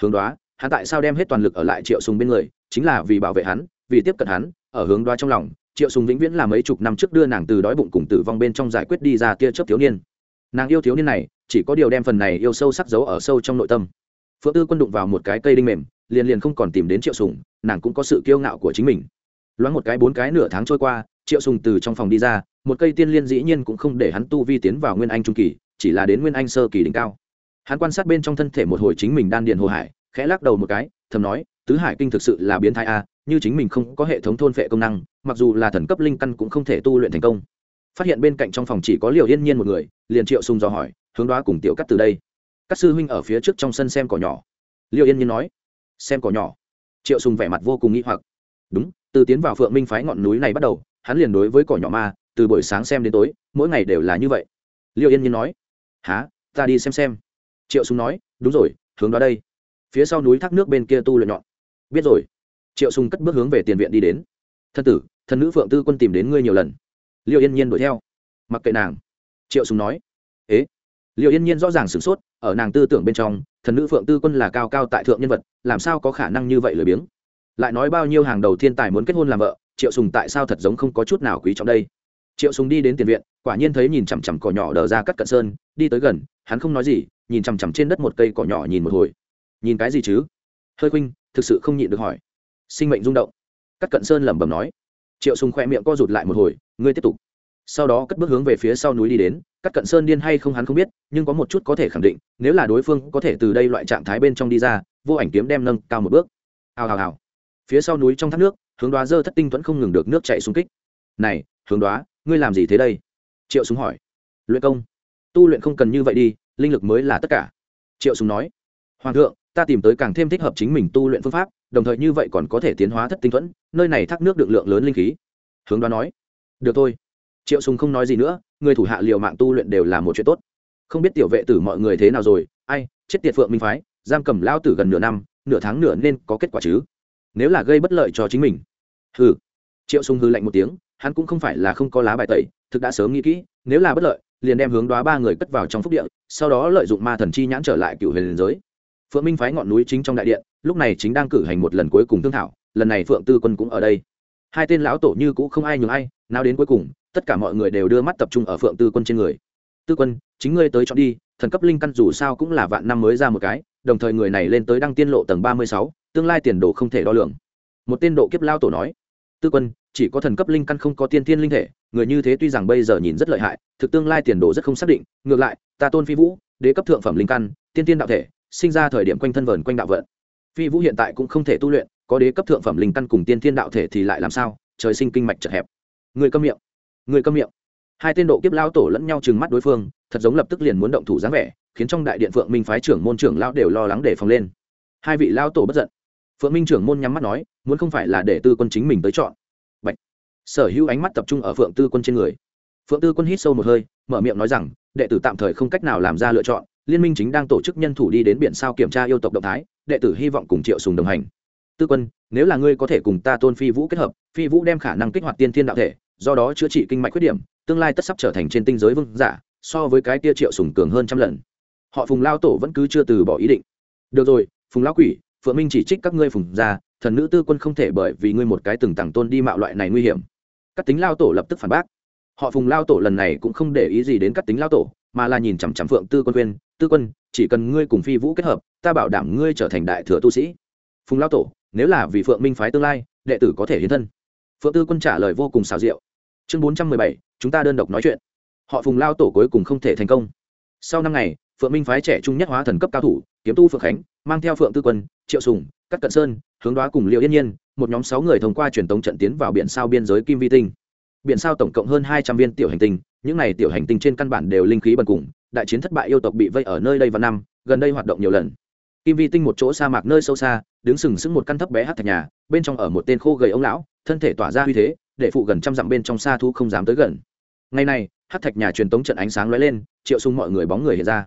hướng đoá, hắn tại sao đem hết toàn lực ở lại triệu sùng bên người, chính là vì bảo vệ hắn, vì tiếp cận hắn, ở hướng đoá trong lòng triệu sùng vĩnh viễn là mấy chục năm trước đưa nàng từ đói bụng cùng tử vong bên trong giải quyết đi ra tia chớp thiếu niên. Nàng yêu thiếu niên này, chỉ có điều đem phần này yêu sâu sắc giấu ở sâu trong nội tâm. Phượng tư quân đụng vào một cái cây đinh mềm, liền liền không còn tìm đến triệu sùng, nàng cũng có sự kiêu ngạo của chính mình. Loáng một cái bốn cái nửa tháng trôi qua, triệu sùng từ trong phòng đi ra, một cây tiên liên dĩ nhiên cũng không để hắn tu vi tiến vào nguyên anh trung kỳ, chỉ là đến nguyên anh sơ kỳ đỉnh cao. Hắn quan sát bên trong thân thể một hồi chính mình đan điện hồ hải, khẽ lắc đầu một cái, thầm nói, tứ hải kinh thực sự là biến thái a như chính mình không có hệ thống thôn phệ công năng, mặc dù là thần cấp linh căn cũng không thể tu luyện thành công. Phát hiện bên cạnh trong phòng chỉ có liều yên nhiên một người, liền triệu sùng dò hỏi, hướng đoá cùng tiểu cắt từ đây. Các sư huynh ở phía trước trong sân xem cỏ nhỏ. Liều yên nhiên nói, xem cỏ nhỏ. Triệu sùng vẻ mặt vô cùng nghi hoặc. Đúng, từ tiến vào phượng minh phái ngọn núi này bắt đầu, hắn liền đối với cỏ nhỏ ma, từ buổi sáng xem đến tối, mỗi ngày đều là như vậy. Liêu yên nhiên nói há ta đi xem xem. Triệu sùng nói, đúng rồi, hướng đó đây. Phía sau núi thác nước bên kia tu luyện nhọn. Biết rồi triệu sùng cất bước hướng về tiền viện đi đến. Thân tử, thân nữ phượng tư quân tìm đến ngươi nhiều lần. Liêu yên nhiên đuổi theo. Mặc kệ nàng. Triệu sùng nói. Ế? Liêu yên nhiên rõ ràng sửng sốt, ở nàng tư tưởng bên trong thần nữ phượng tư quân là cao cao tại thượng nhân vật, làm sao có khả năng như vậy lười biếng? Lại nói bao nhiêu hàng đầu thiên tài muốn kết hôn làm vợ, triệu sùng tại sao thật giống không có chút nào quý trọng đây? Triệu sùng đi đến tiền viện, quả nhiên thấy nhìn chằm chằm cỏ nhỏ đờ ra cắt cận sơn, đi tới gần, hắn không nói gì, nhìn chằm chằm trên đất một cây cỏ nhỏ nhìn một hồi. Nhìn cái gì chứ? Hơi khuynh, thực sự không nhịn được hỏi sinh mệnh rung động. Cắt cận sơn lẩm bẩm nói. Triệu sùng khoe miệng co rụt lại một hồi, ngươi tiếp tục. Sau đó cất bước hướng về phía sau núi đi đến. Cắt cận sơn điên hay không hắn không biết, nhưng có một chút có thể khẳng định, nếu là đối phương có thể từ đây loại trạng thái bên trong đi ra, vô ảnh kiếm đem nâng cao một bước. Hào hào hào. Phía sau núi trong thác nước, hướng đoá dơ thất tinh vẫn không ngừng được nước chạy xung kích. Này, hướng đoá, ngươi làm gì thế đây? Triệu súng hỏi. Luyện công. Tu luyện không cần như vậy đi, linh lực mới là tất cả. Triệu súng nói hoàng thượng, ta tìm tới càng thêm thích hợp chính mình tu luyện phương pháp, đồng thời như vậy còn có thể tiến hóa thất tinh thuẫn, nơi này thác nước được lượng lớn linh khí. Hướng đoán nói. Được thôi. Triệu sùng không nói gì nữa, người thủ hạ liều mạng tu luyện đều là một chuyện tốt. Không biết tiểu vệ tử mọi người thế nào rồi, ai, chết tiệt phượng minh phái, giam cầm lao tử gần nửa năm, nửa tháng nửa nên có kết quả chứ? Nếu là gây bất lợi cho chính mình. Hừ. Triệu sùng hư lạnh một tiếng, hắn cũng không phải là không có lá bài tẩy, thực đã sớm nghĩ kỹ, nếu là bất lợi, liền đem hướng đoá ba người cất vào trong phúc địa, sau đó lợi dụng ma thần chi nhãn trở lại cựu huyền giới phượng minh phái ngọn núi chính trong đại điện, lúc này chính đang cử hành một lần cuối cùng thương thảo, lần này phượng tư quân cũng ở đây. Hai tên lão tổ như cũ không ai nhường ai, nào đến cuối cùng, tất cả mọi người đều đưa mắt tập trung ở phượng tư quân trên người. Tư quân, chính ngươi tới chọn đi, thần cấp linh căn dù sao cũng là vạn năm mới ra một cái, đồng thời người này lên tới đăng tiên lộ tầng ba mươi sáu, tương lai tiền đồ không thể đo lường. Một tên độ kiếp lao tổ nói. Tư quân, chỉ có thần cấp linh căn không có tiên tiên linh thể, người như thế tuy rằng bây giờ nhìn rất lợi hại, thực tương lai tiền đồ rất không xác định, ngược lại, ta tôn phi vũ, đế cấp thượng phẩm linh căn, tiên tiên đạo thể sinh ra thời điểm quanh thân vờn quanh đạo vận. Phi vũ hiện tại cũng không thể tu luyện, có đế cấp thượng phẩm linh căn cùng tiên tiên đạo thể thì lại làm sao? Trời sinh kinh mạch chật hẹp. Người câm miệng, người câm miệng. Hai tên độ kiếp lao tổ lẫn nhau chừng mắt đối phương, thật giống lập tức liền muốn động thủ dáng vẻ, khiến trong đại điện phượng minh phái trưởng môn trưởng lao đều lo lắng để phòng lên. Hai vị lao tổ bất giận. Phượng minh trưởng môn nhắm mắt nói, muốn không phải là để tư quân chính mình tới chọn. Bạch. sở hữu ánh mắt tập trung ở phượng tư quân trên người. Phượng tư quân hít sâu một hơi, mở miệng nói rằng, đệ tử tạm thời không cách nào làm ra lựa chọn liên minh chính đang tổ chức nhân thủ đi đến biển sao kiểm tra yêu tộc động thái, đệ tử hy vọng cùng triệu sùng đồng hành. Tư quân, nếu là ngươi có thể cùng ta tôn phi vũ kết hợp, phi vũ đem khả năng kích hoạt tiên thiên đạo thể, do đó chữa trị kinh mạch khuyết điểm, tương lai tất sắp trở thành trên tinh giới vương giả, so với cái tia triệu sùng cường hơn trăm lần. Họ phùng lao tổ vẫn cứ chưa từ bỏ ý định. Được rồi, phùng lao quỷ, phượng minh chỉ trích các ngươi phùng gia, thần nữ tư quân không thể bởi vì ngươi một cái từng tàng tôn đi mạo loại này nguy hiểm. Các tính lao tổ lập tức phản bác. Họ phùng lao tổ lần này cũng không để ý gì đến các tính lao tổ mà là nhìn chằm chằm phượng tư quân quên tư quân, chỉ cần ngươi cùng phi vũ kết hợp, ta bảo đảm ngươi trở thành đại thừa tu sĩ. Phùng lao tổ, nếu là vì phượng minh phái tương lai, đệ tử có thể hiến thân. Phượng tư quân trả lời vô cùng xào rượu chương bốn trăm mười bảy, chúng ta đơn độc nói chuyện. Họ phùng lao tổ cuối cùng không thể thành công. Sau năm ngày, phượng minh phái trẻ trung nhất hóa thần cấp cao thủ, kiếm tu phượng khánh, mang theo phượng tư quân, triệu sùng cắt cận sơn, hướng đoá cùng liệu yên nhiên, một nhóm sáu người thông qua truyền tống trận tiến vào biển sao biên giới kim vi tinh biển sao tổng cộng hơn hai trăm viên tiểu hành tinh, những này tiểu hành tinh trên căn bản đều linh khí bần cùng, đại chiến thất bại yêu tộc bị vây ở nơi đây vào năm, gần đây hoạt động nhiều lần. Kim vi tinh một chỗ sa mạc nơi sâu xa, đứng sừng sững một căn thấp bé hát thạch nhà, bên trong ở một tên khô gầy ông lão, thân thể tỏa ra uy thế, để phụ gần trăm dặm bên trong xa thu không dám tới gần. Ngày này, hát thạch nhà truyền tống trận ánh sáng lóe lên, triệu sung mọi người bóng người hiện ra.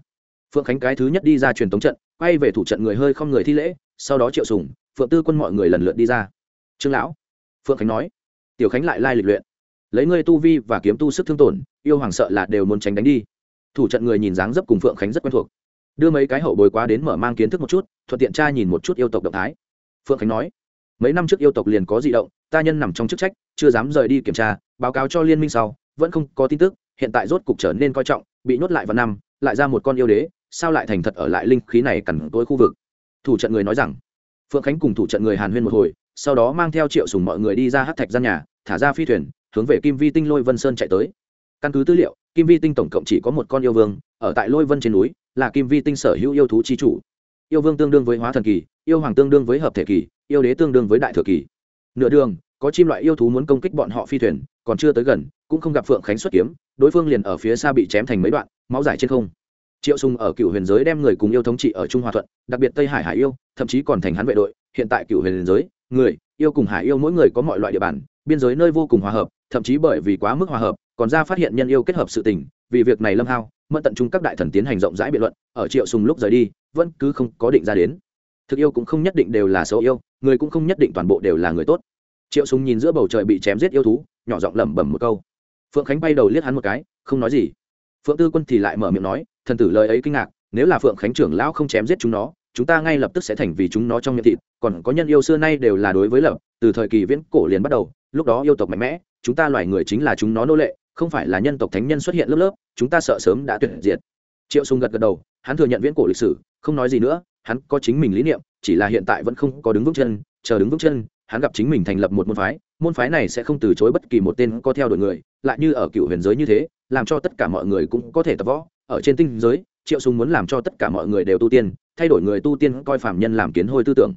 Phượng khánh cái thứ nhất đi ra truyền tống trận, quay về thủ trận người hơi không người thi lễ, sau đó triệu sùng, phượng tư quân mọi người lần lượt đi ra. Trương lão, phượng khánh nói. Tiểu khánh lại lai lịch luyện lấy ngươi tu vi và kiếm tu sức thương tổn, yêu hoàng sợ là đều muốn tránh đánh đi. Thủ trận người nhìn dáng dấp cùng phượng khánh rất quen thuộc. Đưa mấy cái hậu bồi quá đến mở mang kiến thức một chút, thuận tiện tra nhìn một chút yêu tộc động thái. Phượng khánh nói, mấy năm trước yêu tộc liền có di động, ta nhân nằm trong chức trách, chưa dám rời đi kiểm tra, báo cáo cho liên minh sau, vẫn không có tin tức, hiện tại rốt cục trở nên coi trọng, bị nhốt lại vào năm, lại ra một con yêu đế, sao lại thành thật ở lại linh khí này cằn tối khu vực? Thủ trận người nói rằng, phượng khánh cùng thủ trận người hàn huyên một hồi, sau đó mang theo triệu sùng mọi người đi ra hát thạch gian nhà, thả ra phi thuyền hướng về kim vi tinh lôi vân sơn chạy tới. Căn cứ tư liệu, kim vi tinh tổng cộng chỉ có một con yêu vương, ở tại lôi vân trên núi, là kim vi tinh sở hữu yêu thú chi chủ. Yêu vương tương đương với hóa thần kỳ, yêu hoàng tương đương với hợp thể kỳ, yêu đế tương đương với đại thừa kỳ. Nửa đường, có chim loại yêu thú muốn công kích bọn họ phi thuyền, còn chưa tới gần, cũng không gặp phượng khánh xuất kiếm, đối phương liền ở phía xa bị chém thành mấy đoạn, máu dài trên không. Triệu sùng ở cựu huyền giới đem người cùng yêu thống trị ở trung hòa thuận, đặc biệt tây hải hải yêu, thậm chí còn thành hắn vệ đội, hiện tại cựu huyền giới, người yêu cùng hải yêu mỗi người có mọi loại địa bàn, biên giới nơi vô cùng hòa hợp, thậm chí bởi vì quá mức hòa hợp, còn ra phát hiện nhân yêu kết hợp sự tình, vì việc này lâm hao, mẫn tận trung các đại thần tiến hành rộng rãi biện luận, ở triệu sùng lúc rời đi, vẫn cứ không có định ra đến. Thực yêu cũng không nhất định đều là xấu yêu, người cũng không nhất định toàn bộ đều là người tốt. Triệu sùng nhìn giữa bầu trời bị chém giết yêu thú, nhỏ giọng lẩm bẩm một câu. Phượng khánh bay đầu liếc hắn một cái, không nói gì. Phượng tư quân thì lại mở miệng nói, thần tử lời ấy kinh ngạc, nếu là phượng khánh trưởng lão không chém giết chúng nó chúng ta ngay lập tức sẽ thành vì chúng nó trong miệng thịt, còn có nhân yêu xưa nay đều là đối với lập, từ thời kỳ viễn cổ liền bắt đầu, lúc đó yêu tộc mạnh mẽ, chúng ta loài người chính là chúng nó nô lệ, không phải là nhân tộc thánh nhân xuất hiện lớp lớp, chúng ta sợ sớm đã tuyệt diệt. Triệu sùng gật gật đầu, hắn thừa nhận viễn cổ lịch sử, không nói gì nữa, hắn có chính mình lý niệm, chỉ là hiện tại vẫn không có đứng vững chân, chờ đứng vững chân, hắn gặp chính mình thành lập một môn phái môn phái này sẽ không từ chối bất kỳ một tên có theo đuổi người, lại như ở cựu huyền giới như thế, làm cho tất cả mọi người cũng có thể tập võ, ở trên tinh giới, triệu sùng muốn làm cho tất cả mọi người đều tu tiên thay đổi người tu tiên coi phạm nhân làm kiến hôi tư tưởng.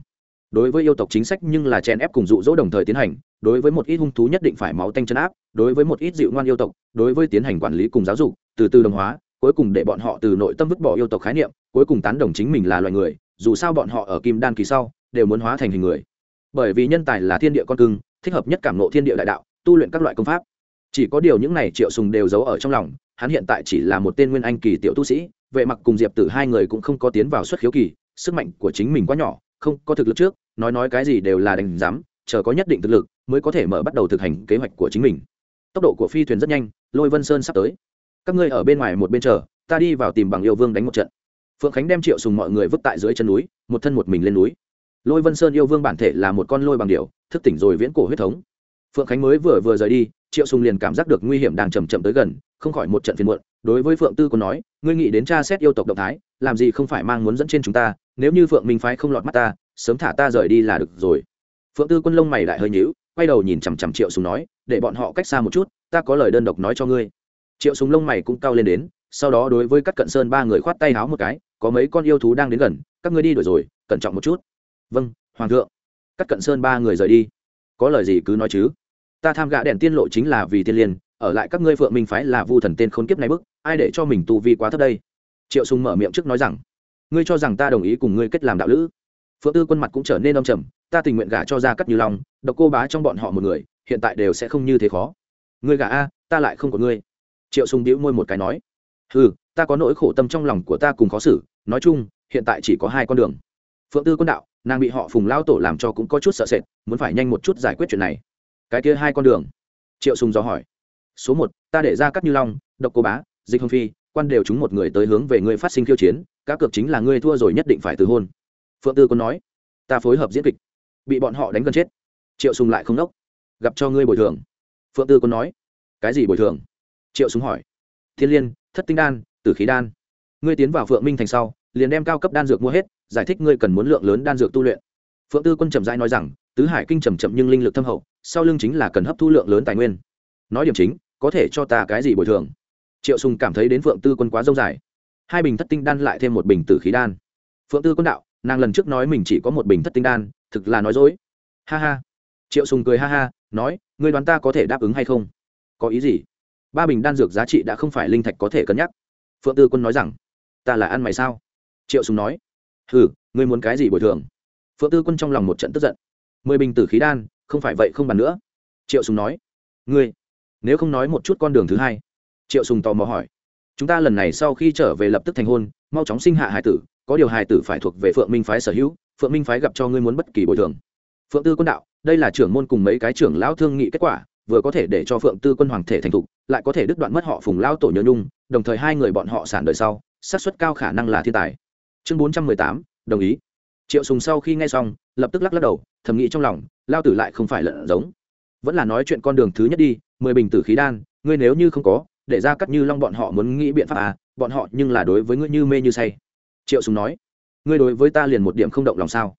Đối với yêu tộc chính sách nhưng là chèn ép cùng dụ dỗ đồng thời tiến hành, đối với một ít hung thú nhất định phải máu tanh chân áp, đối với một ít dịu ngoan yêu tộc, đối với tiến hành quản lý cùng giáo dục, từ từ đồng hóa, cuối cùng để bọn họ từ nội tâm vứt bỏ yêu tộc khái niệm, cuối cùng tán đồng chính mình là loài người, dù sao bọn họ ở kim đan kỳ sau, đều muốn hóa thành hình người. Bởi vì nhân tài là thiên địa con cưng, thích hợp nhất cảm nộ thiên địa đại đạo, tu luyện các loại công pháp. Chỉ có điều những này triệu sùng đều giấu ở trong lòng, hắn hiện tại chỉ là một tên nguyên anh kỳ tiểu tu sĩ vệ mặc cùng diệp tử hai người cũng không có tiến vào xuất khiếu kỳ, sức mạnh của chính mình quá nhỏ, không có thực lực trước, nói nói cái gì đều là đánh giám, chờ có nhất định thực lực mới có thể mở bắt đầu thực hành kế hoạch của chính mình. Tốc độ của phi thuyền rất nhanh, lôi vân sơn sắp tới. Các ngươi ở bên ngoài một bên chờ, ta đi vào tìm bằng yêu vương đánh một trận. Phượng khánh đem triệu sùng mọi người vứt tại dưới chân núi, một thân một mình lên núi. Lôi vân sơn yêu vương bản thể là một con lôi bằng điểu, thức tỉnh rồi viễn cổ huyết thống. Phượng khánh mới vừa vừa rời đi triệu sùng liền cảm giác được nguy hiểm đang chậm chậm tới gần, không khỏi một trận phiền muộn. Đối với phượng tư còn nói, ngươi nghĩ đến tra xét yêu tộc động thái, làm gì không phải mang muốn dẫn trên chúng ta, nếu như phượng minh phái không lọt mắt ta, sớm thả ta rời đi là được rồi. Phượng tư quân lông mày lại hơi nhíu, quay đầu nhìn chằm chằm triệu sùng nói, để bọn họ cách xa một chút, ta có lời đơn độc nói cho ngươi. Triệu sùng lông mày cũng cao lên đến, sau đó đối với các cận sơn ba người khoát tay háo một cái, có mấy con yêu thú đang đến gần, các ngươi đi đuổi rồi, cẩn trọng một chút. Vâng hoàng thượng. Các cận sơn ba người rời đi. Có lời gì cứ nói chứ ta tham gạ đèn tiên lộ chính là vì tiên liên, ở lại các ngươi phượng minh phái là vu thần tên khốn kiếp này bức, ai để cho mình tu vi quá thấp đây? Triệu sùng mở miệng trước nói rằng, ngươi cho rằng ta đồng ý cùng ngươi kết làm đạo lữ. Phượng tư quân mặt cũng trở nên âm trầm, ta tình nguyện gả cho ra cắt như long, độc cô bá trong bọn họ một người, hiện tại đều sẽ không như thế khó. Ngươi gả a, ta lại không có ngươi. Triệu sùng bĩu môi một cái nói ừ ta có nỗi khổ tâm trong lòng của ta cùng khó xử, nói chung, hiện tại chỉ có hai con đường. Phượng tư quân đạo, nàng bị họ phùng lao tổ làm cho cũng có chút sợ sệt, muốn phải nhanh một chút giải quyết chuyện này cái kia hai con đường. Triệu sùng do hỏi. Số một, ta để ra cắt như long, độc cô bá, dịch hồng phi, quan đều chúng một người tới hướng về ngươi phát sinh khiêu chiến các cược chính là ngươi thua rồi nhất định phải từ hôn. Phượng tư quân nói. Ta phối hợp diễn kịch. Bị bọn họ đánh gần chết. Triệu sùng lại không nốc gặp cho ngươi bồi thường. Phượng tư quân nói. Cái gì bồi thường? Triệu sùng hỏi. Thiên liên, thất tinh đan, tử khí đan. Ngươi tiến vào phượng minh thành sau, liền đem cao cấp đan dược mua hết, giải thích ngươi cần muốn lượng lớn đan dược tu luyện. Phượng tư quân trầm rãi nói rằng tứ hải kinh trầm chậm nhưng linh lực thâm hậu, sau lưng chính là cần hấp thu lượng lớn tài nguyên. Nói điểm chính, có thể cho ta cái gì bồi thường? Triệu sùng cảm thấy đến phượng tư quân quá dâu dài. Hai bình thất tinh đan lại thêm một bình tử khí đan. Phượng tư quân đạo, nàng lần trước nói mình chỉ có một bình thất tinh đan, thực là nói dối. Ha ha. Triệu sùng cười ha ha, nói, ngươi đoán ta có thể đáp ứng hay không? Có ý gì? Ba bình đan dược giá trị đã không phải linh thạch có thể cân nhắc. Phượng tư quân nói rằng, ta là ăn mày sao? Triệu sùng nói, hừ, ngươi muốn cái gì bồi thường? Phượng tư quân trong lòng một trận tức giận mười bình tử khí đan, không phải vậy không bàn nữa. Triệu sùng nói. Ngươi, nếu không nói một chút con đường thứ hai. Triệu sùng tò mò hỏi. Chúng ta lần này sau khi trở về lập tức thành hôn, mau chóng sinh hạ hải tử, có điều hải tử phải thuộc về phượng minh phái sở hữu, phượng minh phái gặp cho ngươi muốn bất kỳ bồi thường. Phượng tư quân đạo, đây là trưởng môn cùng mấy cái trưởng lão thương nghị kết quả, vừa có thể để cho phượng tư quân hoàng thể thành thục, lại có thể đứt đoạn mất họ phùng lão tổ nhớ nhung, đồng thời hai người bọn họ sản đời sau, xác suất cao khả năng là thiên tài. Chương bốn trăm mười tám, đồng ý. Triệu sùng sau khi nghe xong, lập tức lắc lắc đầu thầm nghĩ trong lòng, lao tử lại không phải lợn giống. Vẫn là nói chuyện con đường thứ nhất đi, mười bình tử khí đan, ngươi nếu như không có, để ra cắt như long bọn họ muốn nghĩ biện pháp à bọn họ nhưng là đối với ngươi như mê như say. Triệu sùng nói, ngươi đối với ta liền một điểm không động lòng sao?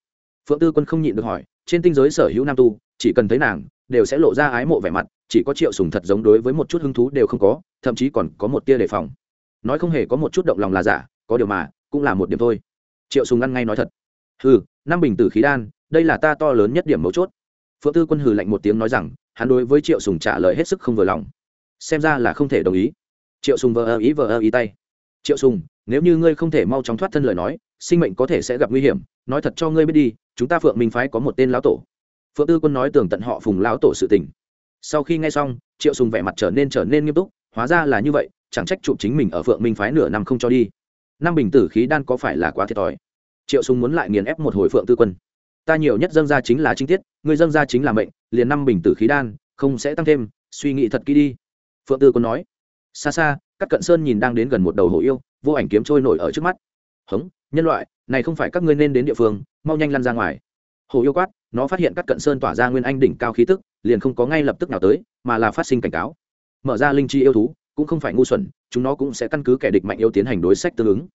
Phượng tư quân không nhịn được hỏi, trên tinh giới sở hữu nam tu, chỉ cần thấy nàng, đều sẽ lộ ra ái mộ vẻ mặt, chỉ có triệu sùng thật giống đối với một chút hứng thú đều không có, thậm chí còn có một tia đề phòng. Nói không hề có một chút động lòng là giả, có điều mà, cũng là một điểm thôi. Triệu sùng ngăn ngay nói thật, hừ, năm bình tử khí đan đây là ta to lớn nhất điểm mấu chốt. Phượng tư quân hừ lạnh một tiếng nói rằng, hắn đối với triệu sùng trả lời hết sức không vừa lòng. Xem ra là không thể đồng ý. Triệu sùng vờ ơ ý vờ ơ ý tay. Triệu sùng, nếu như ngươi không thể mau chóng thoát thân lời nói, sinh mệnh có thể sẽ gặp nguy hiểm. Nói thật cho ngươi biết đi, chúng ta phượng minh phái có một tên lão tổ. Phượng tư quân nói tường tận họ phùng lão tổ sự tình. Sau khi nghe xong, triệu sùng vẻ mặt trở nên trở nên nghiêm túc, hóa ra là như vậy, chẳng trách chụp chính mình ở phượng minh phái nửa năm không cho đi. Năm bình tử khí đan có phải là quá thiệt thòi? Triệu sùng muốn lại nghiền ép một hồi phượng tư quân ta nhiều nhất dâng ra chính là chính tiết người dâng ra chính là mệnh, liền năm bình tử khí đan, không sẽ tăng thêm, suy nghĩ thật kỹ đi. Phượng tư còn nói. Xa xa các cận sơn nhìn đang đến gần một đầu hổ yêu, vô ảnh kiếm trôi nổi ở trước mắt. Hống, nhân loại, này không phải các ngươi nên đến địa phương, mau nhanh lăn ra ngoài. Hổ yêu quát, nó phát hiện các cận sơn tỏa ra nguyên anh đỉnh cao khí tức, liền không có ngay lập tức nào tới, mà là phát sinh cảnh cáo. Mở ra linh chi yêu thú, cũng không phải ngu xuẩn, chúng nó cũng sẽ căn cứ kẻ địch mạnh yêu tiến hành đối sách tương ứng.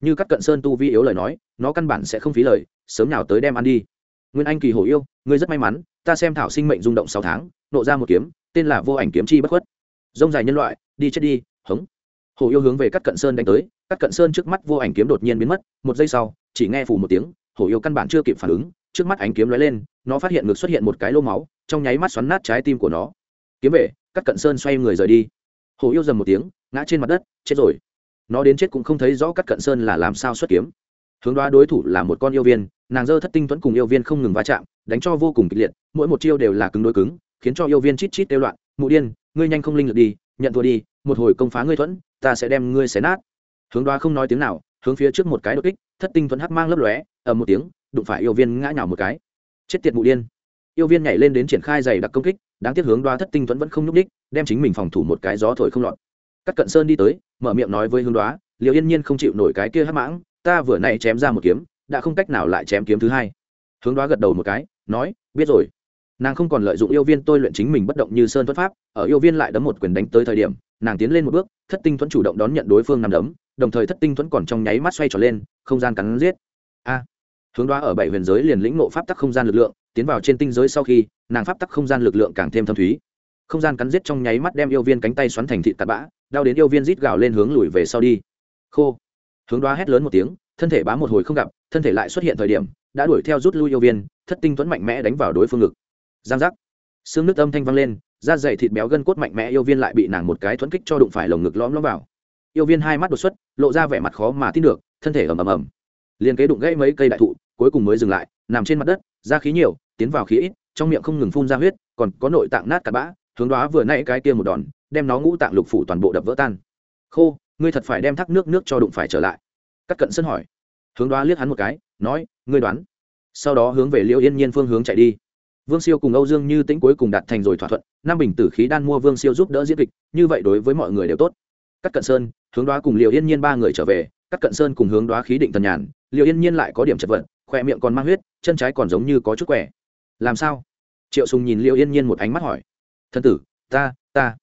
Như các cận sơn tu vi yếu lời nói, nó căn bản sẽ không phí lời, sớm nào tới đem ăn đi nguyên anh kỳ hổ yêu, ngươi rất may mắn, ta xem thảo sinh mệnh rung động sáu tháng, nộ ra một kiếm, tên là vô ảnh kiếm chi bất khuất. Rông dài nhân loại, đi chết đi, hống. Hổ yêu hướng về các cận sơn đánh tới các cận sơn trước mắt vô ảnh kiếm đột nhiên biến mất, một giây sau, chỉ nghe phủ một tiếng, hổ yêu căn bản chưa kịp phản ứng, trước mắt ánh kiếm lóe lên, nó phát hiện ngực xuất hiện một cái lô máu, trong nháy mắt xoắn nát trái tim của nó. Kiếm về các cận sơn xoay người rời đi. Hổ yêu dầm một tiếng, ngã trên mặt đất, chết rồi. Nó đến chết cũng không thấy rõ các cận sơn là làm sao xuất kiếm hướng đoá đối thủ là một con yêu viên, nàng dơ thất tinh thuẫn cùng yêu viên không ngừng va chạm, đánh cho vô cùng kịch liệt, mỗi một chiêu đều là cứng đối cứng, khiến cho yêu viên chít chít kêu loạn, mụ điên, ngươi nhanh không linh lực đi, nhận thua đi, một hồi công phá ngươi thuẫn, ta sẽ đem ngươi xé nát. Hướng đoá không nói tiếng nào, hướng phía trước một cái đột kích, thất tinh thuẫn hắc mang lấp lóe, ầm một tiếng, đụng phải yêu viên ngã nhào một cái. Chết tiệt mụ điên. Yêu viên nhảy lên đến triển khai giày đặc công kích, đáng tiếc hướng đoá thất tinh thuẫn vẫn không nhúc đích đem chính mình phòng thủ một cái gió thổi không lọt. Các cận sơn đi tới, mở miệng nói với hướng đoá liệu yên nhiên không chịu nổi cái kia hắc mãng ta vừa nãy chém ra một kiếm, đã không cách nào lại chém kiếm thứ hai. Hướng đoá gật đầu một cái, nói, biết rồi. Nàng không còn lợi dụng yêu viên tôi luyện chính mình bất động như sơn thuật pháp, ở yêu viên lại đấm một quyền đánh tới thời điểm, nàng tiến lên một bước, thất tinh thuẫn chủ động đón nhận đối phương nằm đấm, đồng thời thất tinh thuẫn còn trong nháy mắt xoay trở lên, không gian cắn giết. A. Hướng đoá ở bảy huyền giới liền lĩnh nộ pháp tắc không gian lực lượng, tiến vào trên tinh giới sau khi, nàng pháp tắc không gian lực lượng càng thêm thâm thúy. Không gian cắn giết trong nháy mắt đem yêu viên cánh tay xoắn thành thịt tạt bã, đau đến yêu viên rít gào lên hướng lùi về sau đi. Khô hướng đoá hét lớn một tiếng, thân thể bá một hồi không gặp, thân thể lại xuất hiện thời điểm, đã đuổi theo rút lui yêu viên, thất tinh thuẫn mạnh mẽ đánh vào đối phương ngực. Giang giác. Xương nước âm thanh vang lên, da dày thịt béo gân cốt mạnh mẽ yêu viên lại bị nàng một cái thuẫn kích cho đụng phải lồng ngực lõm lõm vào. Yêu viên hai mắt đột xuất, lộ ra vẻ mặt khó mà tin được, thân thể ầm ầm ầm. Liền kế đụng gãy mấy cây đại thụ, cuối cùng mới dừng lại, nằm trên mặt đất da khí nhiều, tiến vào khí ít, trong miệng không ngừng phun ra huyết, còn có nội tạng nát cặn bã, hướng đoá vừa nãy cái kia một đòn, đem nó ngũ tạng lục phủ toàn bộ đập vỡ tan. Khô ngươi thật phải đem thác nước nước cho đụng phải trở lại. Cắt cận sân hỏi. Hướng đoá liếc hắn một cái, nói, ngươi đoán. Sau đó hướng về liễu yên nhiên phương hướng chạy đi. Vương siêu cùng âu dương như tĩnh cuối cùng đạt thành rồi thỏa thuận, nam bình tử khí đan mua vương siêu giúp đỡ diễn kịch, như vậy đối với mọi người đều tốt. Cắt cận sơn, hướng đoá cùng liễu yên nhiên ba người trở về cắt cận sơn cùng hướng đoá khí định tần nhàn liễu yên nhiên lại có điểm chật vật khoe miệng còn mang huyết, chân trái còn giống như có chút quẻ. Làm sao? Triệu sùng nhìn liễu yên nhiên một ánh mắt hỏi. Thân tử, ta ta.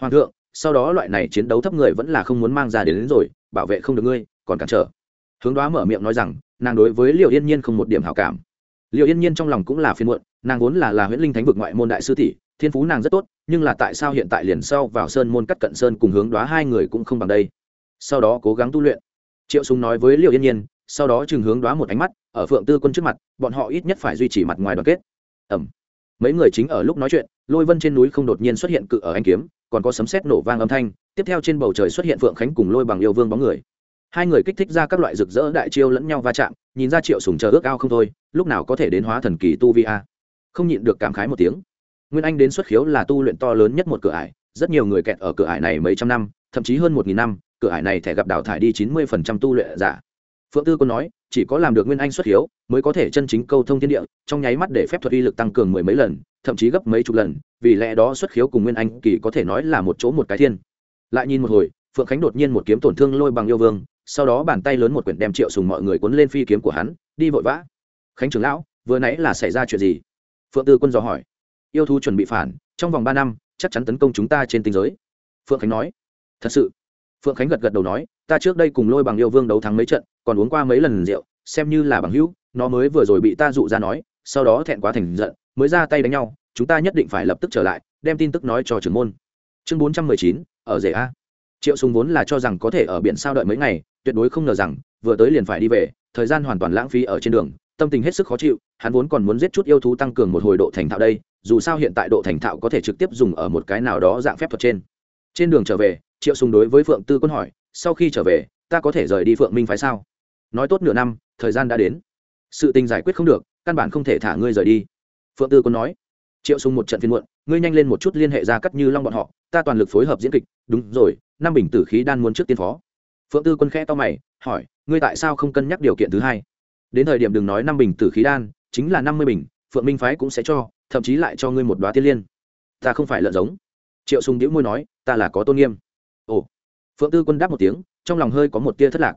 Hoàng thượng sau đó loại này chiến đấu thấp người vẫn là không muốn mang ra đến, đến rồi bảo vệ không được ngươi còn cản trở. Hướng đoá mở miệng nói rằng nàng đối với liệu yên nhiên không một điểm hảo cảm. Liệu yên nhiên trong lòng cũng là phiên muộn nàng vốn là là huyễn linh thánh vực ngoại môn đại sư tỷ thiên phú nàng rất tốt nhưng là tại sao hiện tại liền sau vào sơn môn cắt cận sơn cùng hướng đoá hai người cũng không bằng đây? Sau đó cố gắng tu luyện. Triệu súng nói với liệu yên nhiên sau đó chừng hướng đoá một ánh mắt ở phượng tư quân trước mặt bọn họ ít nhất phải duy trì mặt ngoài đoàn kết. Ẩm. Mấy người chính ở lúc nói chuyện lôi vân trên núi không đột nhiên xuất hiện cự ở anh kiếm còn có sấm sét nổ vang âm thanh, tiếp theo trên bầu trời xuất hiện phượng khánh cùng lôi bằng yêu vương bóng người. Hai người kích thích ra các loại rực rỡ đại chiêu lẫn nhau va chạm, nhìn ra triệu sùng chờ ước ao không thôi, lúc nào có thể đến hóa thần kỳ tu vi a? Không nhịn được cảm khái một tiếng. Nguyên anh đến xuất khiếu là tu luyện to lớn nhất một cửa ải, rất nhiều người kẹt ở cửa ải này mấy trăm năm, thậm chí hơn một nghìn năm, cửa ải này thẻ gặp đào thải đi chín mươi phần trăm tu luyện giả. Phượng tư còn nói chỉ có làm được nguyên anh xuất hiếu, mới có thể chân chính câu thông thiên địa, trong nháy mắt để phép thuật uy lực tăng cường mười mấy lần, thậm chí gấp mấy chục lần, vì lẽ đó xuất khiếu cùng nguyên anh kỳ có thể nói là một chỗ một cái thiên. Lại nhìn một hồi, phượng khánh đột nhiên một kiếm tổn thương lôi bằng yêu vương, sau đó bàn tay lớn một quyển đem triệu sùng mọi người cuốn lên phi kiếm của hắn, đi vội vã. Khánh trưởng lão, vừa nãy là xảy ra chuyện gì? Phượng tư quân dò hỏi. Yêu thú chuẩn bị phản, trong vòng ba năm, chắc chắn tấn công chúng ta trên tinh giới. Phượng khánh nói. Thật sự? Phượng khánh gật gật đầu nói. Ta trước đây cùng lôi bằng yêu vương đấu thắng mấy trận còn uống qua mấy lần rượu, xem như là bằng hữu, nó mới vừa rồi bị ta dụ ra nói, sau đó thẹn quá thành giận, mới ra tay đánh nhau, chúng ta nhất định phải lập tức trở lại, đem tin tức nói cho trưởng môn. Chương bốn trăm mười chín, ở rể a. Triệu sùng vốn là cho rằng có thể ở biển sao đợi mấy ngày, tuyệt đối không ngờ rằng, vừa tới liền phải đi về, thời gian hoàn toàn lãng phí ở trên đường, tâm tình hết sức khó chịu, hắn vốn còn muốn giết chút yêu thú tăng cường một hồi độ thành thạo đây, dù sao hiện tại độ thành thạo có thể trực tiếp dùng ở một cái nào đó dạng phép thuật trên. Trên đường trở về, triệu sùng đối với phượng tư quân hỏi, sau khi trở về, ta có thể rời đi phượng minh phái sao? Nói tốt nửa năm, thời gian đã đến. Sự tình giải quyết không được, căn bản không thể thả ngươi rời đi. Phượng tư quân nói. Triệu sùng một trận phiên muộn, ngươi nhanh lên một chút liên hệ ra cắt như long bọn họ, ta toàn lực phối hợp diễn kịch. Đúng rồi, năm bình tử khí đan muốn trước tiên phó. Phượng tư quân khẽ to mày, hỏi, ngươi tại sao không cân nhắc điều kiện thứ hai? Đến thời điểm đừng nói năm bình tử khí đan, chính là năm mươi bình, phượng minh phái cũng sẽ cho, thậm chí lại cho ngươi một đoá tiên liên. Ta không phải lợn giống. Triệu sùng đĩu môi nói, ta là có tôn nghiêm. Ồ. Phượng tư quân đáp một tiếng, trong lòng hơi có một tia thất lạc.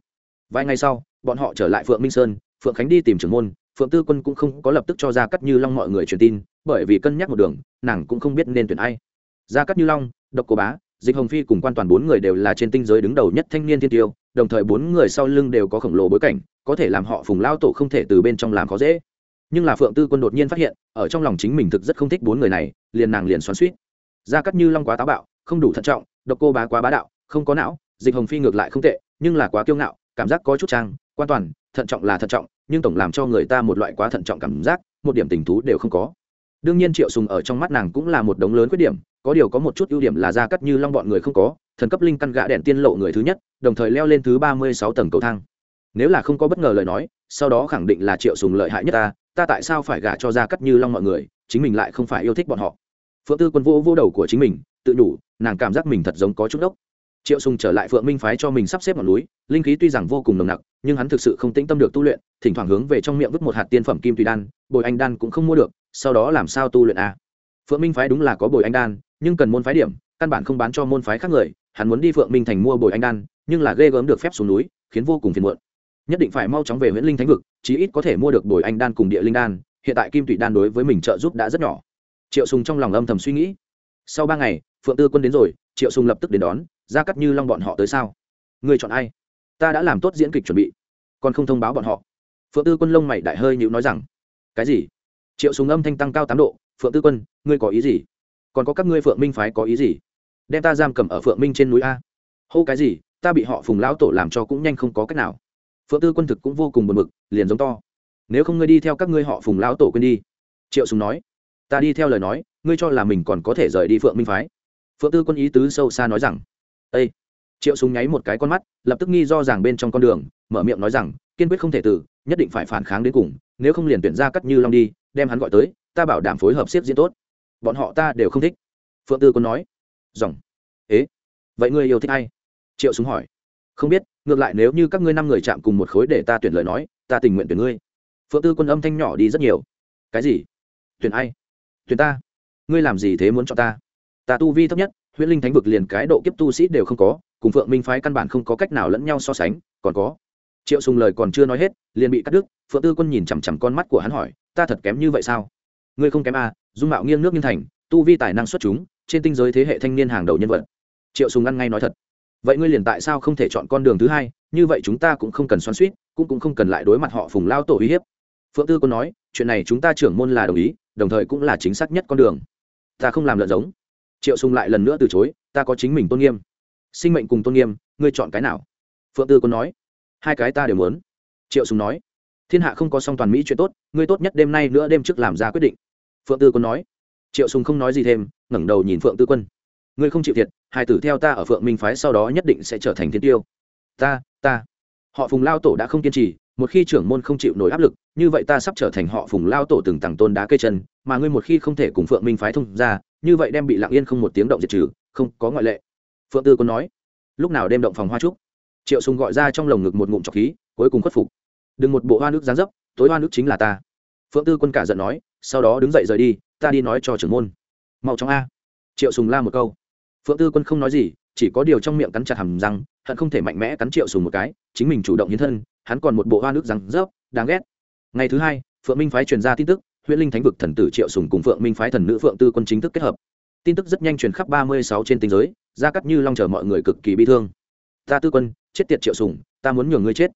Vài ngày sau bọn họ trở lại phượng minh sơn phượng khánh đi tìm trưởng môn phượng tư quân cũng không có lập tức cho ra cắt như long mọi người truyền tin bởi vì cân nhắc một đường nàng cũng không biết nên tuyển ai ra cắt như long độc cô bá dịch hồng phi cùng quan toàn bốn người đều là trên tinh giới đứng đầu nhất thanh niên thiên tiêu đồng thời bốn người sau lưng đều có khổng lồ bối cảnh có thể làm họ phùng lao tổ không thể từ bên trong làm khó dễ nhưng là phượng tư quân đột nhiên phát hiện ở trong lòng chính mình thực rất không thích bốn người này liền nàng liền xoắn suýt ra cắt như long quá táo bạo không đủ thận trọng độc cô bá quá bá đạo không có não dịch hồng phi ngược lại không tệ nhưng là quá kiêu ngạo cảm giác có chút trang quan toàn, thận trọng là thận trọng, nhưng tổng làm cho người ta một loại quá thận trọng cảm giác, một điểm tình thú đều không có. Đương nhiên triệu sùng ở trong mắt nàng cũng là một đống lớn khuyết điểm, có điều có một chút ưu điểm là ra cắt như long bọn người không có, thần cấp linh căn gã đèn tiên lộ người thứ nhất, đồng thời leo lên thứ ba mươi sáu tầng cầu thang. Nếu là không có bất ngờ lời nói, sau đó khẳng định là triệu sùng lợi hại nhất ta ta tại sao phải gả cho ra cắt như long mọi người, chính mình lại không phải yêu thích bọn họ. Phượng tư quân vô vô đầu của chính mình, tự đủ nàng cảm giác mình thật giống có chút đốc. Triệu sùng trở lại phượng minh phái cho mình sắp xếp ngọn núi, linh khí tuy rằng vô cùng nồng nặc nhưng hắn thực sự không tĩnh tâm được tu luyện, thỉnh thoảng hướng về trong miệng vứt một hạt tiên phẩm kim tùy đan, bồi anh đan cũng không mua được, sau đó làm sao tu luyện a à? phượng minh phái đúng là có bồi anh đan, nhưng cần môn phái điểm, căn bản không bán cho môn phái khác người, hắn muốn đi phượng minh thành mua bồi anh đan, nhưng là ghê gớm được phép xuống núi, khiến vô cùng phiền muộn. Nhất định phải mau chóng về huyện linh thánh vực, chí ít có thể mua được bồi anh đan cùng địa linh đan, hiện tại kim tụy đan đối với mình trợ giúp đã rất nhỏ. Triệu sùng trong lòng âm thầm suy nghĩ. Sau ba ngày, phượng tư quân đến rồi, triệu sùng lập tức đến đón, ra cắt như long bọn họ tới sao? Người chọn ai? Ta đã làm tốt diễn kịch chuẩn bị, còn không thông báo bọn họ. Phượng tư quân lông mày đại hơi nhịu nói rằng, cái gì? Triệu Súng âm thanh tăng cao tám độ, phượng tư quân, ngươi có ý gì? Còn có các ngươi phượng minh phái có ý gì? Đem ta giam cầm ở phượng minh trên núi a. Hô cái gì? Ta bị họ phùng lão tổ làm cho cũng nhanh không có cách nào. Phượng tư quân thực cũng vô cùng buồn bực, liền giống to. Nếu không ngươi đi theo các ngươi họ phùng lão tổ quên đi. Triệu Súng nói, ta đi theo lời nói, ngươi cho là mình còn có thể rời đi phượng minh phái. Phượng tư quân ý tứ sâu xa nói rằng ây triệu Súng nháy một cái con mắt, lập tức nghi do rằng bên trong con đường, mở miệng nói rằng, kiên quyết không thể tử, nhất định phải phản kháng đến cùng, nếu không liền tuyển ra cắt như long đi, đem hắn gọi tới, ta bảo đảm phối hợp siết diễn tốt. Bọn họ ta đều không thích. Phượng tư quân nói. Dòng ế? Vậy ngươi yêu thích ai? Triệu súng hỏi. Không biết, ngược lại nếu như các ngươi năm người chạm cùng một khối để ta tuyển lời nói, ta tình nguyện tuyển ngươi. Phượng tư quân âm thanh nhỏ đi rất nhiều. Cái gì? Tuyển ai? Tuyển ta. Ngươi làm gì thế muốn chọn ta? Ta tu vi thấp nhất huyễn linh thánh vực liền cái độ kiếp tu sĩ đều không có, cùng phượng minh phái căn bản không có cách nào lẫn nhau so sánh, còn có. Triệu sùng lời còn chưa nói hết, liền bị cắt đứt, phượng tư quân nhìn chằm chằm con mắt của hắn hỏi, ta thật kém như vậy sao? Ngươi không kém à dung mạo nghiêng nước nghiêng thành, tu vi tài năng xuất chúng, trên tinh giới thế hệ thanh niên hàng đầu nhân vật. Triệu sùng ăn ngay nói thật. Vậy ngươi liền tại sao không thể chọn con đường thứ hai, như vậy chúng ta cũng không cần xoắn suýt cũng cũng không cần lại đối mặt họ phùng lao tổ uy hiếp. Phượng tư quân nói, chuyện này chúng ta trưởng môn là đồng ý, đồng thời cũng là chính xác nhất con đường. Ta không làm lợn giống triệu sùng lại lần nữa từ chối, ta có chính mình tôn nghiêm. Sinh mệnh cùng tôn nghiêm, ngươi chọn cái nào? Phượng tư quân nói. Hai cái ta đều muốn. Triệu sùng nói. Thiên hạ không có song toàn mỹ chuyện tốt, ngươi tốt nhất đêm nay nữa đêm trước làm ra quyết định. Phượng tư quân nói. Triệu sùng không nói gì thêm, ngẩng đầu nhìn phượng tư quân. Ngươi không chịu thiệt, hai tử theo ta ở phượng minh phái sau đó nhất định sẽ trở thành thiên tiêu. Ta ta. Họ phùng lao tổ đã không kiên trì, một khi trưởng môn không chịu nổi áp lực, như vậy ta sắp trở thành họ phùng lao tổ từng tàng tôn đá cây chân mà ngươi một khi không thể cùng phượng minh phái thông ra như vậy đem bị lặng yên không một tiếng động diệt trừ, không có ngoại lệ. Phượng tư quân nói. Lúc nào đem động phòng hoa trúc, triệu sùng gọi ra trong lồng ngực một ngụm trọc khí, cuối cùng khuất phục. Đừng một bộ hoa nước gián dấp, tối hoa nước chính là ta. Phượng tư quân cả giận nói, sau đó đứng dậy rời đi, ta đi nói cho trưởng môn. Mau chóng a. Triệu sùng la một câu. Phượng tư quân không nói gì, chỉ có điều trong miệng cắn chặt hàm răng, hận không thể mạnh mẽ cắn triệu sùng một cái, chính mình chủ động hiến thân, hắn còn một bộ hoa nước răng rớp đáng ghét. Ngày thứ hai, phượng minh phái truyền ra tin tức huyện linh thánh vực thần tử triệu sùng cùng phượng minh phái thần nữ phượng tư quân chính thức kết hợp. Tin tức rất nhanh truyền khắp ba mươi sáu trên tinh giới gia cắt như long chờ mọi người cực kỳ bi thương. Ta tư quân, chết tiệt triệu sùng, ta muốn nhường ngươi chết.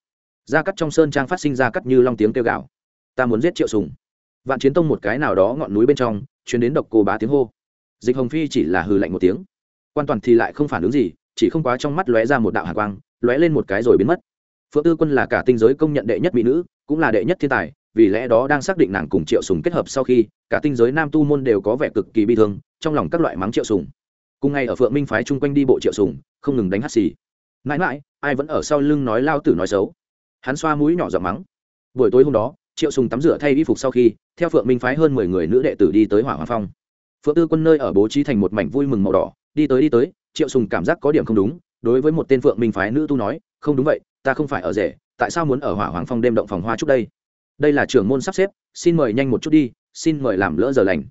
Gia cắt trong sơn trang phát sinh gia cắt như long tiếng kêu gào. Ta muốn giết triệu sùng. Vạn chiến tông một cái nào đó ngọn núi bên trong, truyền đến độc cô bá tiếng hô. Dịch hồng phi chỉ là hừ lạnh một tiếng. Quan toàn thì lại không phản ứng gì, chỉ không quá trong mắt lóe ra một đạo hạ quang, lóe lên một cái rồi biến mất. Phượng tư quân là cả tinh giới công nhận đệ nhất mỹ nữ, cũng là đệ nhất thiên tài vì lẽ đó đang xác định nàng cùng triệu sùng kết hợp sau khi, cả tinh giới nam tu môn đều có vẻ cực kỳ bi thương, trong lòng các loại mắng triệu sùng. Cùng ngày ở phượng minh phái chung quanh đi bộ triệu sùng, không ngừng đánh hắt xì. Mãi mãi, ai vẫn ở sau lưng nói lao tử nói xấu. Hắn xoa mũi nhỏ giọng mắng. Buổi tối hôm đó, triệu sùng tắm rửa thay y phục sau khi, theo phượng minh phái hơn mười người nữ đệ tử đi tới hỏa hoàng phong. Phượng tư quân nơi ở bố trí thành một mảnh vui mừng màu đỏ, đi tới đi tới, triệu sùng cảm giác có điểm không đúng, đối với một tên phượng minh phái nữ tu nói, không đúng vậy, ta không phải ở rể, tại sao muốn ở hỏa hoàng phong đêm động phòng hoa chút đây? Đây là trưởng môn sắp xếp, xin mời nhanh một chút đi, xin mời làm lỡ giờ lành.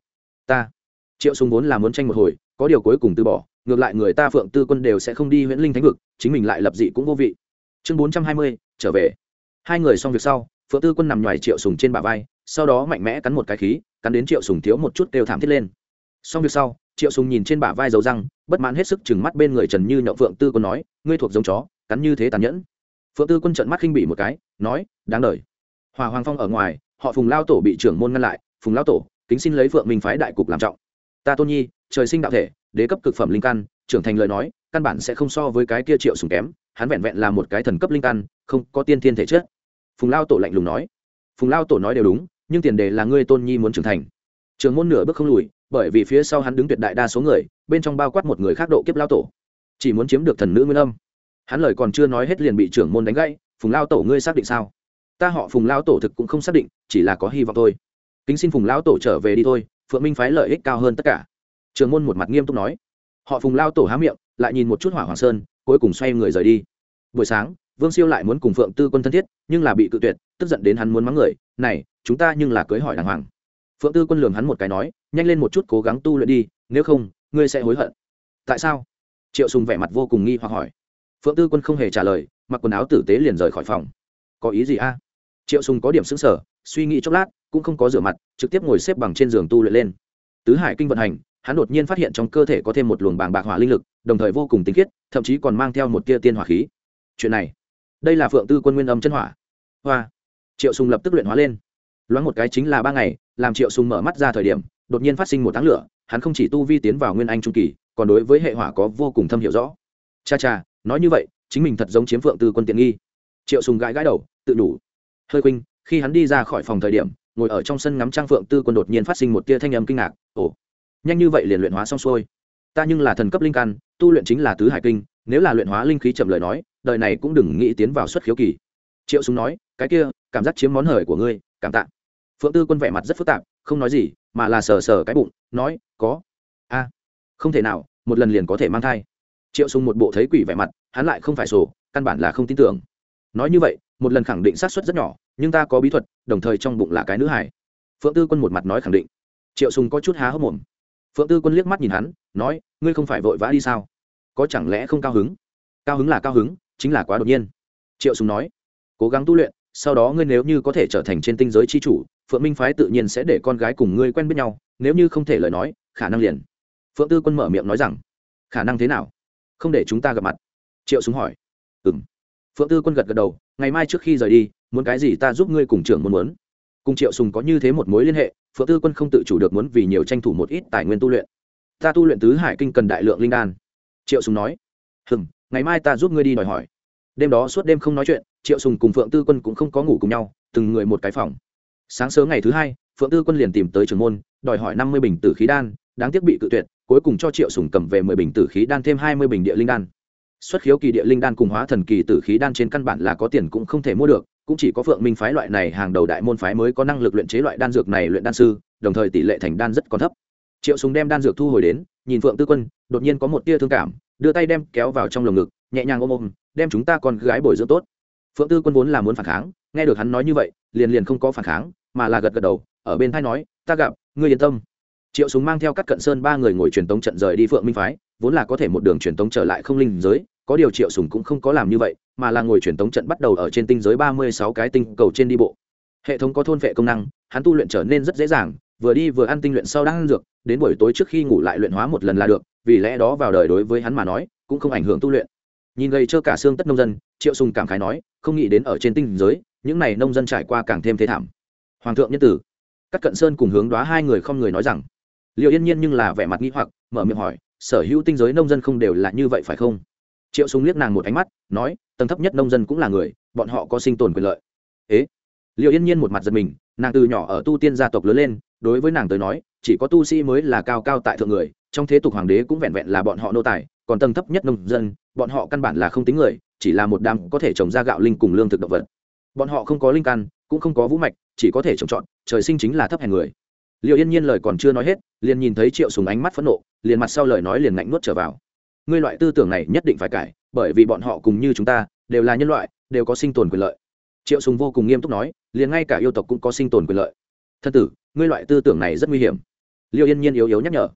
Ta. Triệu sùng vốn là muốn tranh một hồi, có điều cuối cùng từ bỏ, ngược lại người ta phượng tư quân đều sẽ không đi huyễn linh thánh vực, chính mình lại lập dị cũng vô vị. Chương bốn trăm hai mươi, trở về. Hai người xong việc sau, phượng tư quân nằm ngoài triệu sùng trên bả vai, sau đó mạnh mẽ cắn một cái khí, cắn đến triệu sùng thiếu một chút đều thảm thiết lên. Xong việc sau, triệu sùng nhìn trên bả vai dấu răng, bất mãn hết sức chừng mắt bên người trần như nhậu phượng tư quân nói, ngươi thuộc giống chó, cắn như thế tàn nhẫn. Phượng tư quân trợn mắt khinh bỉ một cái, nói, đáng đời hòa hoàng phong ở ngoài, họ phùng lao tổ bị trưởng môn ngăn lại, phùng lao tổ, kính xin lấy phượng minh phái đại cục làm trọng. Ta tôn nhi, trời sinh đạo thể, đế cấp cực phẩm linh căn, trưởng thành lời nói, căn bản sẽ không so với cái kia triệu sùng kém, hắn vẹn vẹn là một cái thần cấp linh căn, không có tiên thiên thể chất. Phùng lao tổ lạnh lùng nói. Phùng lao tổ nói đều đúng, nhưng tiền đề là ngươi tôn nhi muốn trưởng thành. Trường môn nửa bước không lùi, bởi vì phía sau hắn đứng tuyệt đại đa số người, bên trong bao quát một người khác độ kiếp lao tổ. Chỉ muốn chiếm được thần nữ nguyên âm. Hắn lời còn chưa nói hết liền bị trưởng môn đánh gãy, phùng lao tổ, ngươi xác định sao? Ta họ phùng lao tổ thực cũng không xác định, chỉ là có hy vọng thôi. Kính xin phùng lao tổ trở về đi thôi, phượng minh phái lợi ích cao hơn tất cả. Trường môn một mặt nghiêm túc nói. Họ phùng lao tổ há miệng, lại nhìn một chút hỏa hoàng sơn, cuối cùng xoay người rời đi. Buổi sáng, vương siêu lại muốn cùng phượng tư quân thân thiết, nhưng là bị cự tuyệt, tức giận đến hắn muốn mắng người, này, chúng ta nhưng là cưới hỏi đàng hoàng. Phượng tư quân lường hắn một cái nói, nhanh lên một chút cố gắng tu luyện đi, nếu không, ngươi sẽ hối hận. Tại sao? Triệu sùng vẻ mặt vô cùng nghi hoặc hỏi. Phượng tư quân không hề trả lời, mặc quần áo tử tế liền rời khỏi phòng. Có ý gì a? Triệu sùng có điểm sững sờ, suy nghĩ chốc lát, cũng không có rửa mặt, trực tiếp ngồi xếp bằng trên giường tu luyện lên. Tứ hải kinh vận hành, hắn đột nhiên phát hiện trong cơ thể có thêm một luồng bàng bạc hỏa linh lực, đồng thời vô cùng tinh khiết, thậm chí còn mang theo một tia tiên hỏa khí. Chuyện này, đây là phượng tư quân nguyên âm chân hỏa. Hoa. Triệu sùng lập tức luyện hóa lên. Loáng một cái chính là ba ngày, làm triệu sùng mở mắt ra thời điểm, đột nhiên phát sinh một tháng lửa, hắn không chỉ tu vi tiến vào nguyên anh trung kỳ, còn đối với hệ hỏa có vô cùng thâm hiểu rõ. Cha cha, nói như vậy, chính mình thật giống chiếm phượng tư quân tiện nghi. Triệu sùng gãi gãi đầu, tự đủ hơi quỳnh khi hắn đi ra khỏi phòng thời điểm, ngồi ở trong sân ngắm trang phượng tư quân đột nhiên phát sinh một tia thanh âm kinh ngạc. Ồ, nhanh như vậy liền luyện hóa xong xuôi. Ta nhưng là thần cấp linh căn, tu luyện chính là tứ hải kinh, nếu là luyện hóa linh khí chậm lời nói, đời này cũng đừng nghĩ tiến vào xuất khiếu kỳ. Triệu súng nói, cái kia, cảm giác chiếm món hời của ngươi, cảm tạ. Phượng tư quân vẻ mặt rất phức tạp, không nói gì, mà là sờ sờ cái bụng, nói, có. A, không thể nào, một lần liền có thể mang thai. Triệu Súng một bộ thấy quỷ vẻ mặt, hắn lại không phải sổ, căn bản là không tin tưởng. Nói như vậy một lần khẳng định xác suất rất nhỏ, nhưng ta có bí thuật, đồng thời trong bụng là cái nữ hải phượng tư quân một mặt nói khẳng định. Triệu sùng có chút há hốc mồm. Phượng tư quân liếc mắt nhìn hắn, nói, ngươi không phải vội vã đi sao? Có chẳng lẽ không cao hứng? Cao hứng là cao hứng, chính là quá đột nhiên. Triệu sùng nói, cố gắng tu luyện, sau đó ngươi nếu như có thể trở thành trên tinh giới chi chủ, phượng minh phái tự nhiên sẽ để con gái cùng ngươi quen biết nhau, nếu như không thể lời nói, khả năng liền. Phượng tư quân mở miệng nói rằng, khả năng thế nào? Không để chúng ta gặp mặt. Triệu sùng hỏi, ừm phượng tư quân gật gật đầu, ngày mai trước khi rời đi, muốn cái gì ta giúp ngươi cùng trưởng muốn muốn. Cùng triệu sùng có như thế một mối liên hệ, phượng tư quân không tự chủ được muốn vì nhiều tranh thủ một ít tài nguyên tu luyện. Ta tu luyện tứ hải kinh cần đại lượng linh đan. Triệu sùng nói. Hừm, ngày mai ta giúp ngươi đi đòi hỏi. Đêm đó suốt đêm không nói chuyện, triệu sùng cùng phượng tư quân cũng không có ngủ cùng nhau, từng người một cái phòng. Sáng sớm ngày thứ hai, phượng tư quân liền tìm tới trường môn, đòi hỏi năm mươi bình tử khí đan, đáng tiếc bị cự tuyệt, cuối cùng cho triệu sùng cầm về mười bình tử khí đan thêm hai mươi bình địa linh đan xuất khiếu kỳ địa linh đan cùng hóa thần kỳ tử khí đan trên căn bản là có tiền cũng không thể mua được, cũng chỉ có phượng minh phái loại này hàng đầu đại môn phái mới có năng lực luyện chế loại đan dược này luyện đan sư, đồng thời tỷ lệ thành đan rất còn thấp. Triệu Súng đem đan dược thu hồi đến, nhìn phượng tư quân, đột nhiên có một tia thương cảm, đưa tay đem kéo vào trong lồng ngực, nhẹ nhàng ôm ôm, đem chúng ta con gái bồi dưỡng tốt. Phượng tư quân vốn là muốn phản kháng, nghe được hắn nói như vậy, liền liền không có phản kháng, mà là gật gật đầu, ở bên thay nói, ta gặp, ngươi yên tâm. Triệu súng mang theo các cận sơn ba người ngồi truyền tống trận rời đi phượng minh phái, vốn là có thể một đường truyền tống trở lại không linh giới có điều triệu sùng cũng không có làm như vậy, mà là ngồi truyền tống trận bắt đầu ở trên tinh giới ba mươi sáu cái tinh cầu trên đi bộ. Hệ thống có thôn vệ công năng, hắn tu luyện trở nên rất dễ dàng, vừa đi vừa ăn tinh luyện sau đang ăn dược, đến buổi tối trước khi ngủ lại luyện hóa một lần là được, vì lẽ đó vào đời đối với hắn mà nói, cũng không ảnh hưởng tu luyện. Nhìn gầy trơ cả xương tất nông dân, triệu sùng cảm khái nói, không nghĩ đến ở trên tinh giới, những này nông dân trải qua càng thêm thế thảm. Hoàng thượng nhân tử. Các cận sơn cùng hướng đoá hai người không người nói rằng. Liệu yên nhiên nhưng là vẻ mặt nghi hoặc, mở miệng hỏi, sở hữu tinh giới nông dân không đều là như vậy phải không? Triệu sùng liếc nàng một ánh mắt, nói, tầng thấp nhất nông dân cũng là người, bọn họ có sinh tồn quyền lợi. Ế? Liệu yên nhiên một mặt giật mình, nàng từ nhỏ ở tu tiên gia tộc lớn lên, đối với nàng tới nói, chỉ có tu sĩ mới là cao cao tại thượng người, trong thế tục hoàng đế cũng vẹn vẹn là bọn họ nô tài, còn tầng thấp nhất nông dân, bọn họ căn bản là không tính người, chỉ là một đám có thể trồng ra gạo linh cùng lương thực động vật. Bọn họ không có linh căn, cũng không có vũ mạch, chỉ có thể trồng trọt, trời sinh chính là thấp hèn người. Liệu yên nhiên lời còn chưa nói hết, liền nhìn thấy triệu sùng ánh mắt phẫn nộ, liền mặt sau lời nói liền ngạnh nuốt trở vào ngươi loại tư tưởng này nhất định phải cải, bởi vì bọn họ cùng như chúng ta, đều là nhân loại, đều có sinh tồn quyền lợi. Triệu sùng vô cùng nghiêm túc nói, liền ngay cả yêu tộc cũng có sinh tồn quyền lợi. Thân tử, ngươi loại tư tưởng này rất nguy hiểm. Liêu yên nhiên yếu yếu nhắc nhở.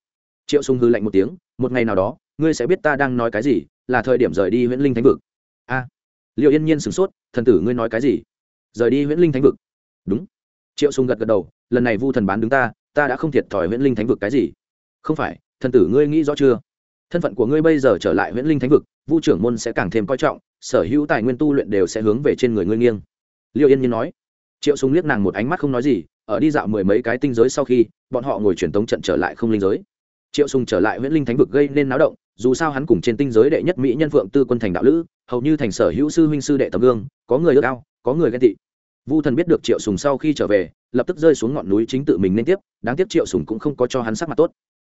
Triệu sùng hư lạnh một tiếng, một ngày nào đó, ngươi sẽ biết ta đang nói cái gì, là thời điểm rời đi huyễn linh thánh vực. A. Liêu yên nhiên sửng sốt thần tử ngươi nói cái gì? Rời đi huyễn linh thánh vực. Đúng. Triệu sùng gật gật đầu, lần này vu thần bán đứng ta ta đã không thiệt thòi huyễn linh thánh vực cái gì. Không phải thần tử ngươi nghĩ rõ chưa? Thân phận của ngươi bây giờ trở lại huyễn linh thánh vực, vu trưởng môn sẽ càng thêm coi trọng, sở hữu tài nguyên tu luyện đều sẽ hướng về trên người ngươi nghiêng. Liệu yên nhiên nói. Triệu sùng liếc nàng một ánh mắt không nói gì, ở đi dạo mười mấy cái tinh giới sau khi, bọn họ ngồi truyền tống trận trở lại không linh giới. Triệu sùng trở lại huyễn linh thánh vực gây nên náo động, dù sao hắn cùng trên tinh giới đệ nhất mỹ nhân phượng tư quân thành đạo lữ, hầu như thành sở hữu sư huynh sư đệ tấm gương, có người ước ao, có người ghen tị. Vu thần biết được triệu sùng sau khi trở về, lập tức rơi xuống ngọn núi chính tự mình nên tiếp, đáng tiếc triệu sùng cũng không có cho hắn sắc mặt tốt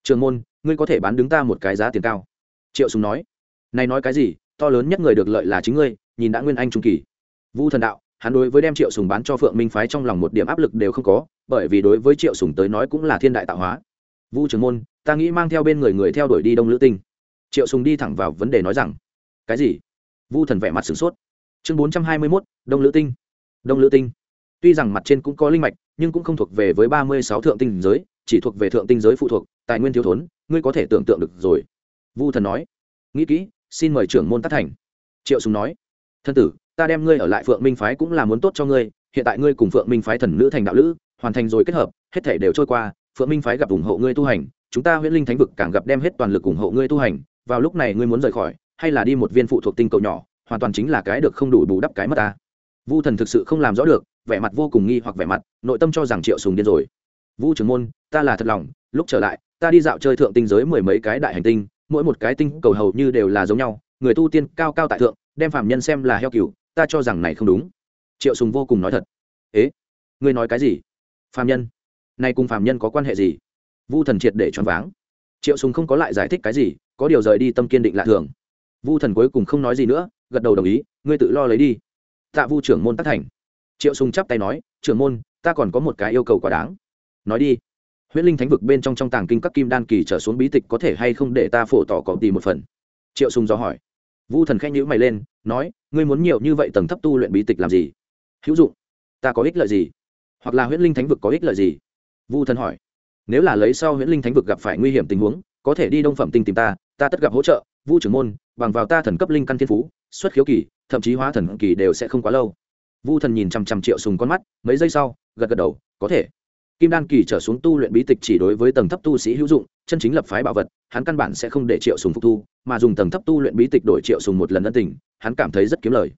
trường môn ngươi có thể bán đứng ta một cái giá tiền cao. Triệu sùng nói. Này nói cái gì to lớn nhất người được lợi là chính ngươi nhìn đã nguyên anh trung kỳ. Vu thần đạo hắn đối với đem triệu sùng bán cho phượng minh phái trong lòng một điểm áp lực đều không có bởi vì đối với triệu sùng tới nói cũng là thiên đại tạo hóa. Vu trường môn ta nghĩ mang theo bên người người theo đuổi đi đông lữ tinh. Triệu sùng đi thẳng vào vấn đề nói rằng. Cái gì? Vu thần vẻ mặt sửng sốt. Chương bốn trăm hai mươi 421, đông lữ tinh. Đông lữ tinh. Tuy rằng mặt trên cũng có linh mạch nhưng cũng không thuộc về với ba mươi sáu thượng tinh giới chỉ thuộc về thượng tinh giới phụ thuộc tài nguyên thiếu thốn, ngươi có thể tưởng tượng được rồi. Vu thần nói. Nghĩ kỹ, xin mời trưởng môn tác thành. Triệu sùng nói. Thân tử, ta đem ngươi ở lại phượng minh phái cũng là muốn tốt cho ngươi, hiện tại ngươi cùng phượng minh phái thần nữ thành đạo lữ, hoàn thành rồi kết hợp, hết thể đều trôi qua, phượng minh phái gặp ủng hộ ngươi tu hành, chúng ta huyễn linh thánh vực càng gặp đem hết toàn lực ủng hộ ngươi tu hành, vào lúc này ngươi muốn rời khỏi, hay là đi một viên phụ thuộc tinh cầu nhỏ, hoàn toàn chính là cái được không đủ bù đắp cái mất ta. Vu thần thực sự không làm rõ được, vẻ mặt vô cùng nghi hoặc vẻ mặt, nội tâm cho rằng triệu sùng điên rồi. Vu trưởng môn, ta là thật lòng, lúc trở lại ta đi dạo chơi thượng tinh giới mười mấy cái đại hành tinh, mỗi một cái tinh cầu hầu như đều là giống nhau, người tu tiên cao cao tại thượng, đem phạm nhân xem là heo cừu, ta cho rằng này không đúng. Triệu sùng vô cùng nói thật. Ế, ngươi nói cái gì? Phạm nhân? Này cùng phạm nhân có quan hệ gì? Vu thần triệt để choáng váng. Triệu sùng không có lại giải thích cái gì, có điều rời đi tâm kiên định lạ thường. Vu thần cuối cùng không nói gì nữa, gật đầu đồng ý, ngươi tự lo lấy đi. Tạ vu trưởng môn tác thành. Triệu sùng chắp tay nói, trưởng môn, ta còn có một cái yêu cầu quá đáng. Nói đi huyễn linh thánh vực bên trong trong tàng kinh các kim đan kỳ trở xuống bí tịch có thể hay không để ta phổ tỏ cọ tì một phần? Triệu sùng do hỏi. Vu thần khẽ nhíu mày lên, nói, ngươi muốn nhiều như vậy tầng thấp tu luyện bí tịch làm gì? Hữu dụng. Ta có ích lợi gì? Hoặc là huyễn linh thánh vực có ích lợi gì? Vu thần hỏi. Nếu là lấy sau huyễn linh thánh vực gặp phải nguy hiểm tình huống, có thể đi đông phẩm tinh tìm ta ta tất gặp hỗ trợ, vu trưởng môn, bằng vào ta thần cấp linh căn thiên phú, xuất khiếu kỳ, thậm chí hóa thần kỳ đều sẽ không quá lâu. Vu thần nhìn chằm chằm triệu sùng con mắt, mấy giây sau, gật gật đầu, có thể kim đan kỳ trở xuống tu luyện bí tịch chỉ đối với tầng thấp tu sĩ hữu dụng, chân chính lập phái bảo vật, hắn căn bản sẽ không để triệu sùng phục thu, mà dùng tầng thấp tu luyện bí tịch đổi triệu sùng một lần ân tình, hắn cảm thấy rất kiếm lời.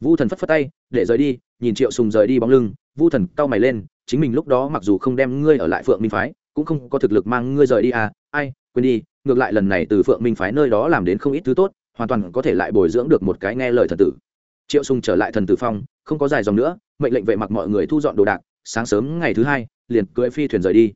Vu thần phất phất tay, để rời đi. Nhìn triệu sùng rời đi bóng lưng, vu thần cau mày lên, chính mình lúc đó mặc dù không đem ngươi ở lại phượng minh phái, cũng không có thực lực mang ngươi rời đi à ai, quên đi, ngược lại lần này từ phượng minh phái nơi đó làm đến không ít thứ tốt, hoàn toàn có thể lại bồi dưỡng được một cái nghe lời thần tử. Triệu sùng trở lại thần tử phong, không có dài dòng nữa, mệnh lệnh vệ mặc mọi người thu dọn đồ đạc, sáng sớm ngày thứ hai liền cưỡi phi thuyền rời đi.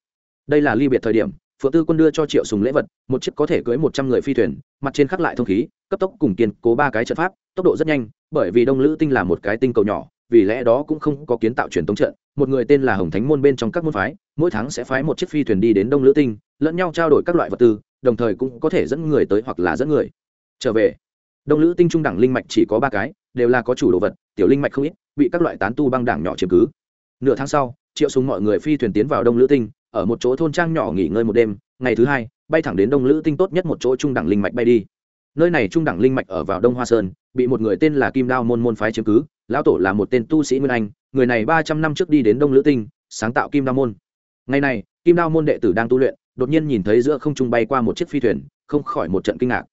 Đây là ly biệt thời điểm, phượng tư quân đưa cho triệu sùng lễ vật, một chiếc có thể cưỡi một trăm người phi thuyền, mặt trên khắc lại thông khí, cấp tốc cùng kiên cố ba cái trận pháp, tốc độ rất nhanh, bởi vì đông lữ tinh là một cái tinh cầu nhỏ, vì lẽ đó cũng không có kiến tạo truyền thống trận, một người tên là hồng thánh môn bên trong các môn phái, mỗi tháng sẽ phái một chiếc phi thuyền đi đến đông lữ tinh, lẫn nhau trao đổi các loại vật tư, đồng thời cũng có thể dẫn người tới hoặc là dẫn người. Trở về, đông lữ tinh trung đẳng linh mạch chỉ có ba cái, đều là có chủ đồ vật, tiểu linh mạch không ít, bị các loại tán tu băng đảng nhỏ chiếm cứ. Nửa tháng sau triệu súng mọi người phi thuyền tiến vào đông lữ tinh, ở một chỗ thôn trang nhỏ nghỉ ngơi một đêm, ngày thứ hai, bay thẳng đến đông lữ tinh tốt nhất một chỗ trung đẳng linh mạch bay đi. Nơi này trung đẳng linh mạch ở vào đông hoa sơn, bị một người tên là kim đao môn môn phái chiếm cứ, lão tổ là một tên tu sĩ nguyên anh, người này ba trăm năm trước đi đến đông lữ tinh, sáng tạo kim đao môn. Ngày này, kim đao môn đệ tử đang tu luyện, đột nhiên nhìn thấy giữa không trung bay qua một chiếc phi thuyền, không khỏi một trận kinh ngạc.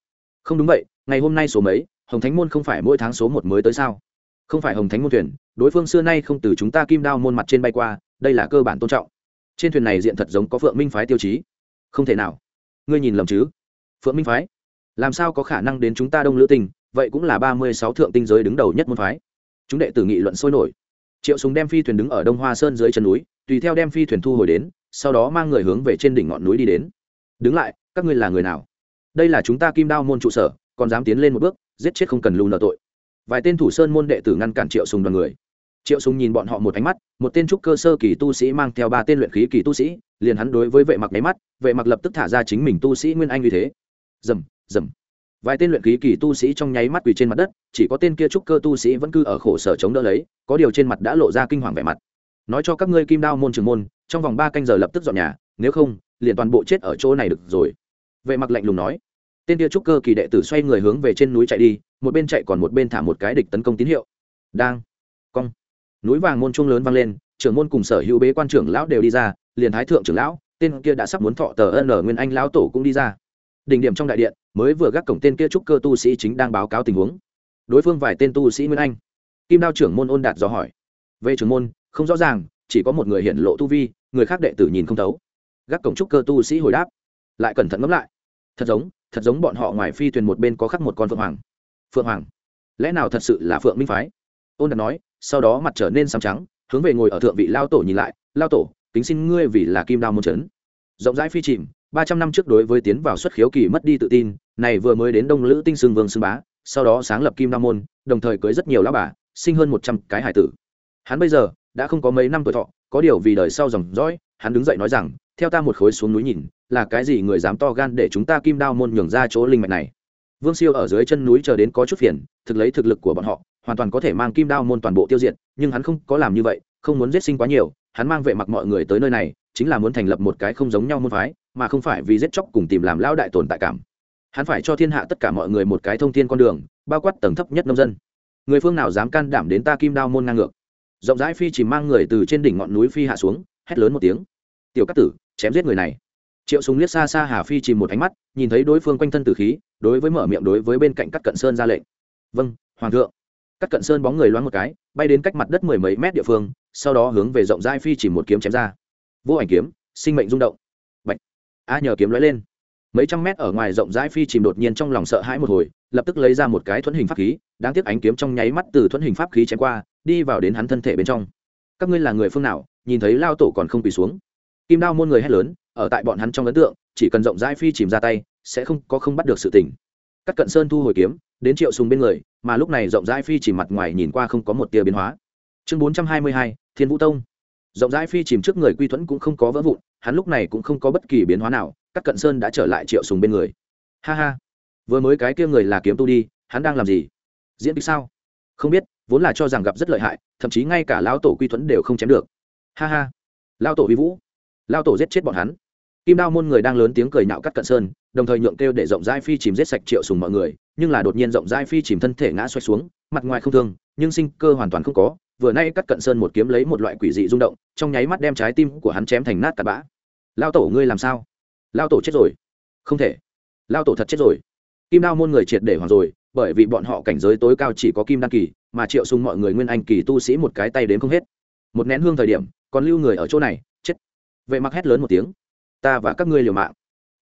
Không đúng vậy, ngày hôm nay số mấy, hồng thánh môn không phải mỗi tháng số một mới tới sao? Không phải hồng thánh môn thuyền đối phương xưa nay không từ chúng ta kim đao môn mặt trên bay qua đây là cơ bản tôn trọng. Trên thuyền này diện thật giống có phượng minh phái tiêu chí. Không thể nào. Ngươi nhìn lầm chứ? Phượng minh phái? Làm sao có khả năng đến chúng ta đông lữ tình, vậy cũng là ba mươi sáu thượng tinh giới đứng đầu nhất môn phái. Chúng đệ tử nghị luận sôi nổi. Triệu súng đem phi thuyền đứng ở đông hoa sơn dưới chân núi tùy theo đem phi thuyền thu hồi đến sau đó mang người hướng về trên đỉnh ngọn núi đi đến. Đứng lại các ngươi là người nào? Đây là chúng ta kim đao môn trụ sở còn dám tiến lên một bước giết chết không cần lưu nợ tội. Vài tên thủ sơn môn đệ tử ngăn cản triệu sùng đoàn người triệu sùng nhìn bọn họ một ánh mắt, một tên trúc cơ sơ kỳ tu sĩ mang theo ba tên luyện khí kỳ tu sĩ, liền hắn đối với vệ mặc máy mắt, vệ mặc lập tức thả ra chính mình tu sĩ nguyên anh như thế. Dầm dầm vài tên luyện khí kỳ tu sĩ trong nháy mắt quỳ trên mặt đất, chỉ có tên kia trúc cơ tu sĩ vẫn cư ở khổ sở chống đỡ lấy, có điều trên mặt đã lộ ra kinh hoàng vẻ mặt. Nói cho các ngươi kim đao môn trường môn, trong vòng ba canh giờ lập tức dọn nhà, nếu không, liền toàn bộ chết ở chỗ này được rồi. Vệ mặc lạnh lùng nói. Tên kia trúc cơ kỳ đệ tử xoay người hướng về trên núi chạy đi, một bên chạy còn một bên thả một cái địch tấn công tín hiệu. Đang. Cong núi vàng môn trung lớn vang lên, trưởng môn cùng sở hữu bế quan trưởng lão đều đi ra, liền thái thượng trưởng lão, tên kia đã sắp muốn thọ tờ ân ở nguyên anh lão tổ cũng đi ra. Đỉnh điểm trong đại điện, mới vừa gác cổng tên kia trúc cơ tu sĩ chính đang báo cáo tình huống. Đối phương vài tên tu sĩ nguyên anh. Kim đao trưởng môn ôn đạt dò hỏi. Về trưởng môn, không rõ ràng, chỉ có một người hiện lộ tu vi, người khác đệ tử nhìn không thấu. Gác cổng trúc cơ tu sĩ hồi đáp. Lại cẩn thận ngẫm lại. Thật giống thật giống bọn họ ngoài phi thuyền một bên có khắc một con phượng hoàng. Phượng hoàng? Lẽ nào thật sự là phượng minh phái? Ôn đạt nói sau đó mặt trở nên sáng trắng, hướng về ngồi ở thượng vị lao tổ nhìn lại, lao tổ, kính xin ngươi vì là kim đao môn trấn. Rộng rãi phi chìm, ba trăm năm trước đối với tiến vào xuất khiếu kỳ mất đi tự tin, này vừa mới đến đông lữ tinh sương vương xương bá, sau đó sáng lập kim đao môn, đồng thời cưới rất nhiều lão bà, sinh hơn một trăm cái hải tử. Hắn bây giờ đã không có mấy năm tuổi thọ, có điều vì đời sau dòng dõi, hắn đứng dậy nói rằng, theo ta một khối xuống núi nhìn, là cái gì người dám to gan để chúng ta kim đao môn nhường ra chỗ linh mạch này? Vương siêu ở dưới chân núi chờ đến có chút phiền, thực lấy thực lực của bọn họ hoàn toàn có thể mang kim đao môn toàn bộ tiêu diệt, nhưng hắn không có làm như vậy, không muốn giết sinh quá nhiều, hắn mang vệ mặc mọi người tới nơi này, chính là muốn thành lập một cái không giống nhau môn phái, mà không phải vì giết chóc cùng tìm làm lão đại tồn tại cảm. Hắn phải cho thiên hạ tất cả mọi người một cái thông thiên con đường, bao quát tầng thấp nhất nông dân. Người phương nào dám can đảm đến ta kim đao môn ngang ngược? Rộng rãi phi chỉ mang người từ trên đỉnh ngọn núi phi hạ xuống, hét lớn một tiếng. Tiểu cát tử, chém giết người này. Triệu súng liếc xa xa hà phi chìm một ánh mắt, nhìn thấy đối phương quanh thân tử khí, đối với mở miệng đối với bên cạnh các cận sơn ra lệnh. Vâng hoàng thượng cắt cận sơn bóng người loáng một cái, bay đến cách mặt đất mười mấy mét địa phương, sau đó hướng về rộng rãi phi chỉ một kiếm chém ra. Vô ảnh kiếm, sinh mệnh rung động. Bạch. a nhờ kiếm lóe lên. Mấy trăm mét ở ngoài rộng rãi phi chìm đột nhiên trong lòng sợ hãi một hồi, lập tức lấy ra một cái thuẫn hình pháp khí, đáng tiếc ánh kiếm trong nháy mắt từ thuẫn hình pháp khí chém qua, đi vào đến hắn thân thể bên trong. Các ngươi là người phương nào, nhìn thấy lao tổ còn không quỳ xuống? Kim đao môn người hét lớn, ở tại bọn hắn trong ấn tượng, chỉ cần rộng rãi phi chìm ra tay, sẽ không có không bắt được sự tỉnh các cận sơn thu hồi kiếm, đến triệu sùng bên người, mà lúc này rộng rãi phi chỉ mặt ngoài nhìn qua không có một tia biến hóa. Chương bốn trăm hai mươi hai, thiên vũ tông. Rộng rãi phi chìm trước người quy thuẫn cũng không có vỡ vụn, hắn lúc này cũng không có bất kỳ biến hóa nào các cận sơn đã trở lại triệu sùng bên người. Ha ha, vừa mới cái kia người là kiếm tu đi, hắn đang làm gì? Diễn kịch sao? Không biết, vốn là cho rằng gặp rất lợi hại, thậm chí ngay cả lão tổ quy thuẫn đều không chém được. Ha ha lao tổ vi vũ lao tổ giết chết bọn hắn kim đao môn người đang lớn tiếng cười nhạo cắt cận sơn, đồng thời nhượng kêu để rộng rãi phi chìm giết sạch triệu sùng mọi người, nhưng là đột nhiên rộng rãi phi chìm thân thể ngã xoay xuống, mặt ngoài không thương, nhưng sinh cơ hoàn toàn không có. Vừa nay cắt cận sơn một kiếm lấy một loại quỷ dị rung động, trong nháy mắt đem trái tim của hắn chém thành nát tạt bã. Lao tổ ngươi làm sao? Lao tổ chết rồi. Không thể. Lao tổ thật chết rồi. Kim đao môn người triệt để hoàng rồi, bởi vì bọn họ cảnh giới tối cao chỉ có kim đan kỳ, mà triệu sùng mọi người nguyên anh kỳ tu sĩ một cái tay đến không hết. Một nén hương thời điểm, còn lưu người ở chỗ này, chết. Vệ mặc hét lớn một tiếng ta và các ngươi liều mạng.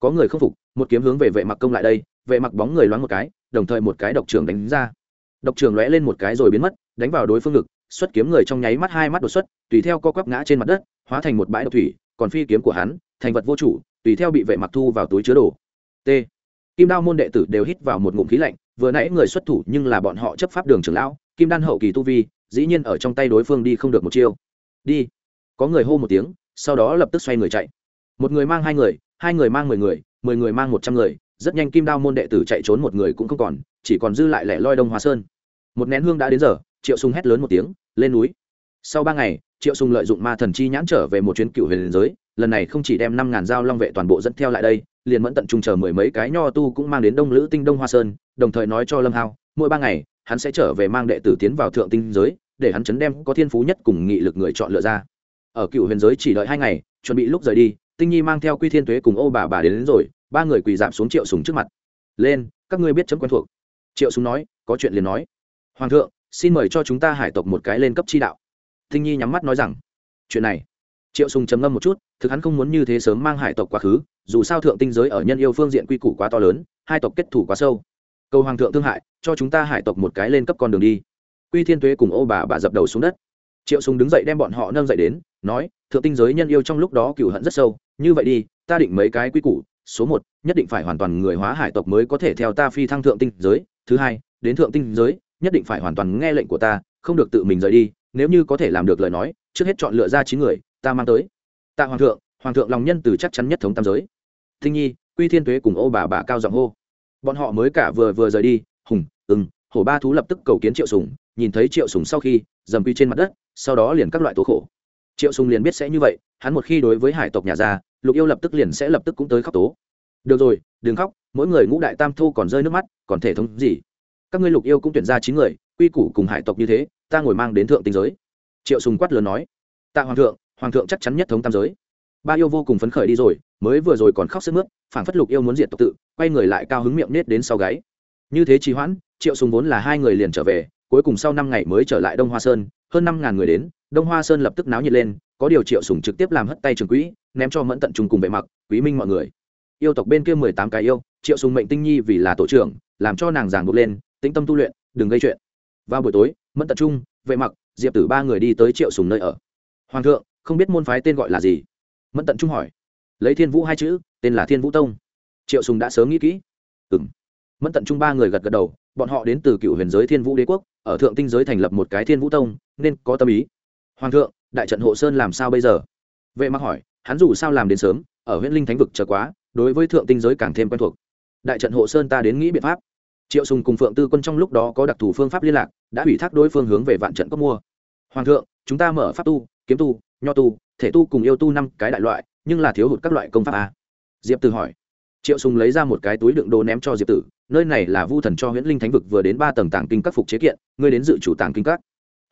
Có người không phục, một kiếm hướng về vệ mặc công lại đây, vệ mặc bóng người loáng một cái, đồng thời một cái độc trưởng đánh ra. Độc trưởng lóe lên một cái rồi biến mất, đánh vào đối phương ngực, xuất kiếm người trong nháy mắt hai mắt đột xuất, tùy theo co quắp ngã trên mặt đất, hóa thành một bãi độc thủy, còn phi kiếm của hắn, thành vật vô chủ, tùy theo bị vệ mặc thu vào túi chứa đồ. T. Kim đao môn đệ tử đều hít vào một ngụm khí lạnh, vừa nãy người xuất thủ nhưng là bọn họ chấp pháp đường trưởng lão, kim đan hậu kỳ tu vi, dĩ nhiên ở trong tay đối phương đi không được một chiêu. Đi. Có người hô một tiếng, sau đó lập tức xoay người chạy một người mang hai người hai người mang mười người mười người mang một trăm người, rất nhanh kim đao môn đệ tử chạy trốn một người cũng không còn, chỉ còn dư lại lẻ loi đông hóa sơn. Một nén hương đã đến giờ, triệu sùng hét lớn một tiếng, lên núi! Sau ba ngày, triệu sùng lợi dụng ma thần chi nhãn trở về một chuyến cựu huyền giới, lần này không chỉ đem năm ngàn dao long vệ toàn bộ dẫn theo lại đây, liền mẫn tận trung chờ mười mấy cái nho tu cũng mang đến đông lữ tinh đông hoa sơn, đồng thời nói cho lâm hao, mỗi ba ngày, hắn sẽ trở về mang đệ tử tiến vào thượng tinh giới, để hắn chấn đem có thiên phú nhất cùng nghị lực người chọn lựa ra. Ở cựu huyền giới chỉ đợi hai ngày, chuẩn bị lúc rời đi tinh nhi mang theo quy thiên tuế cùng ô bà bà đến, đến rồi ba người quỳ giảm xuống triệu sùng trước mặt. Lên các ngươi biết chấm quen thuộc. Triệu sùng nói có chuyện liền nói. Hoàng thượng xin mời cho chúng ta hải tộc một cái lên cấp chi đạo. Tinh nhi nhắm mắt nói rằng chuyện này. Triệu sùng trầm ngâm một chút thực hắn không muốn như thế sớm mang hải tộc quá khứ dù sao thượng tinh giới ở nhân yêu phương diện quy củ quá to lớn hai tộc kết thủ quá sâu. Cầu hoàng thượng thương hại cho chúng ta hải tộc một cái lên cấp con đường đi. Quy thiên tuế cùng ô bà bà dập đầu xuống đất. Triệu sùng đứng dậy đem bọn họ nâng dậy đến nói, thượng tinh giới nhân yêu trong lúc đó cựu hận rất sâu, như vậy đi, ta định mấy cái quy củ, số một, nhất định phải hoàn toàn người hóa hải tộc mới có thể theo ta phi thăng thượng tinh giới, thứ hai, đến thượng tinh giới, nhất định phải hoàn toàn nghe lệnh của ta, không được tự mình rời đi, nếu như có thể làm được lời nói, trước hết chọn lựa ra chín người, ta mang tới. Tạ hoàng thượng hoàng thượng lòng nhân từ chắc chắn nhất thống tam giới. Thinh nhi, quy thiên tuế cùng ô bà bà cao giọng hô. Bọn họ mới cả vừa vừa rời đi, hùng ừng hổ ba thú lập tức cầu kiến triệu sùng, nhìn thấy triệu sùng sau khi, dầm quy trên mặt đất, sau đó liền các loại tố khổ triệu sùng liền biết sẽ như vậy, hắn một khi đối với hải tộc nhà ra, lục yêu lập tức liền sẽ lập tức cũng tới khóc tố. Được rồi, đừng khóc, mỗi người ngũ đại tam thu còn rơi nước mắt, còn thể thống gì? Các ngươi lục yêu cũng tuyển ra chín người, quy củ cùng hải tộc như thế, ta ngồi mang đến thượng tinh giới. Triệu sùng quát lớn nói, tạ hoàng thượng hoàng thượng chắc chắn nhất thống tam giới. Ba yêu vô cùng phấn khởi đi rồi, mới vừa rồi còn khóc sức mướt phản phất lục yêu muốn diệt tộc tự, quay người lại cao hứng miệng nết đến sau gáy. Như thế trì hoãn, triệu sùng vốn là hai người liền trở về cuối cùng sau năm ngày mới trở lại đông hoa sơn, hơn năm ngàn người đến, đông hoa sơn lập tức náo nhiệt lên, có điều triệu sùng trực tiếp làm hất tay trường quỹ, ném cho mẫn tận trùng cùng vệ mặc, quý minh mọi người. Yêu tộc bên kia mười tám cái yêu, triệu sùng mệnh tinh nhi vì là tổ trưởng, làm cho nàng giảng buộc lên, tĩnh tâm tu luyện, đừng gây chuyện. Vào buổi tối, mẫn tận trung, vệ mặc, diệp tử ba người đi tới triệu sùng nơi ở. Hoàng thượng, không biết môn phái tên gọi là gì? Mẫn tận trung hỏi. Lấy thiên vũ hai chữ, tên là thiên vũ tông. Triệu sùng đã sớm nghĩ kỹ. Ừm. Mẫn tận trung ba người gật gật đầu, bọn họ đến từ cựu huyền giới thiên vũ đế quốc ở thượng tinh giới thành lập một cái thiên vũ tông, nên có tâm ý. Hoàng thượng, đại trận hộ sơn làm sao bây giờ? Vệ mặc hỏi, hắn dù sao làm đến sớm, ở huyện linh thánh vực chờ quá, đối với thượng tinh giới càng thêm quen thuộc. Đại trận hộ sơn ta đến nghĩ biện pháp. Triệu sùng cùng phượng tư quân trong lúc đó có đặc thù phương pháp liên lạc, đã ủy thác đối phương hướng về vạn trận có mua. Hoàng thượng, chúng ta mở pháp tu, kiếm tu, nho tu, thể tu cùng yêu tu năm cái đại loại, nhưng là thiếu hụt các loại công pháp à? Diệp từ hỏi triệu sùng lấy ra một cái túi đựng đồ ném cho diệp tử, nơi này là vu thần cho huyễn linh thánh vực vừa đến ba tầng tàng kinh các phục chế kiện, ngươi đến dự chủ tàng kinh các.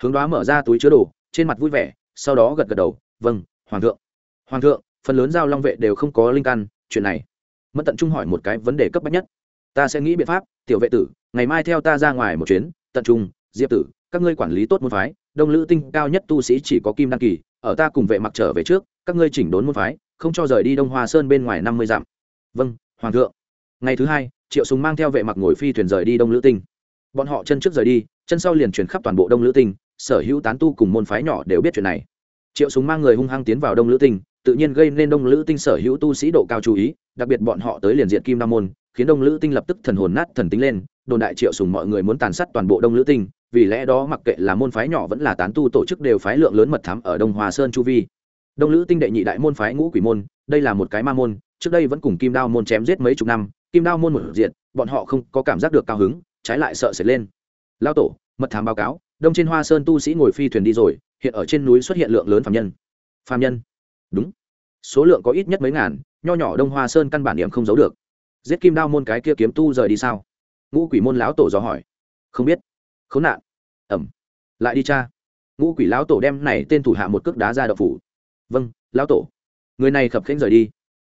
Hướng đoá mở ra túi chứa đồ, trên mặt vui vẻ, sau đó gật gật đầu vâng hoàng thượng. Hoàng thượng, phần lớn giao long vệ đều không có linh căn, chuyện này. Mất tận trung hỏi một cái vấn đề cấp bách nhất. Ta sẽ nghĩ biện pháp, tiểu vệ tử, ngày mai theo ta ra ngoài một chuyến, tận trung, diệp tử, các ngươi quản lý tốt môn phái, đông lữ tinh cao nhất tu sĩ chỉ có kim đăng kỳ, ở ta cùng vệ mặc trở về trước, các ngươi chỉnh đốn môn phái, không cho rời đi đông hoa sơn bên ngoài năm mươi dặm vâng hoàng thượng. Ngày thứ hai, triệu súng mang theo vệ mặc ngồi phi thuyền rời đi đông lữ tinh. Bọn họ chân trước rời đi, chân sau liền chuyển khắp toàn bộ đông lữ tinh, sở hữu tán tu cùng môn phái nhỏ đều biết chuyện này. Triệu súng mang người hung hăng tiến vào đông lữ tinh, tự nhiên gây nên đông lữ tinh sở hữu tu sĩ độ cao chú ý, đặc biệt bọn họ tới liền diện kim nam môn, khiến đông lữ tinh lập tức thần hồn nát thần tính lên, đồn đại triệu sùng mọi người muốn tàn sát toàn bộ đông lữ tinh, vì lẽ đó mặc kệ là môn phái nhỏ vẫn là tán tu tổ chức đều phái lượng lớn mật thám ở đông hòa sơn chu vi. Đông lữ tinh đệ nhị đại môn phái ngũ quỷ môn, đây là một cái ma môn trước đây vẫn cùng kim đao môn chém giết mấy chục năm, kim đao môn một diện, bọn họ không có cảm giác được cao hứng, trái lại sợ sệt lên. Lao tổ, mật thám báo cáo, đông trên hoa sơn tu sĩ ngồi phi thuyền đi rồi, hiện ở trên núi xuất hiện lượng lớn phạm nhân. Phạm nhân? Đúng. Số lượng có ít nhất mấy ngàn, nho nhỏ đông hoa sơn căn bản điểm không giấu được. Giết kim đao môn cái kia kiếm tu rời đi sao? Ngũ quỷ môn lão tổ dò hỏi. Không biết. Khốn nạn. Ẩm. Lại đi cha. Ngũ quỷ lão tổ đem này tên thủ hạ một cước đá ra đậu phủ. Vâng lão tổ. Người này khập khênh rời đi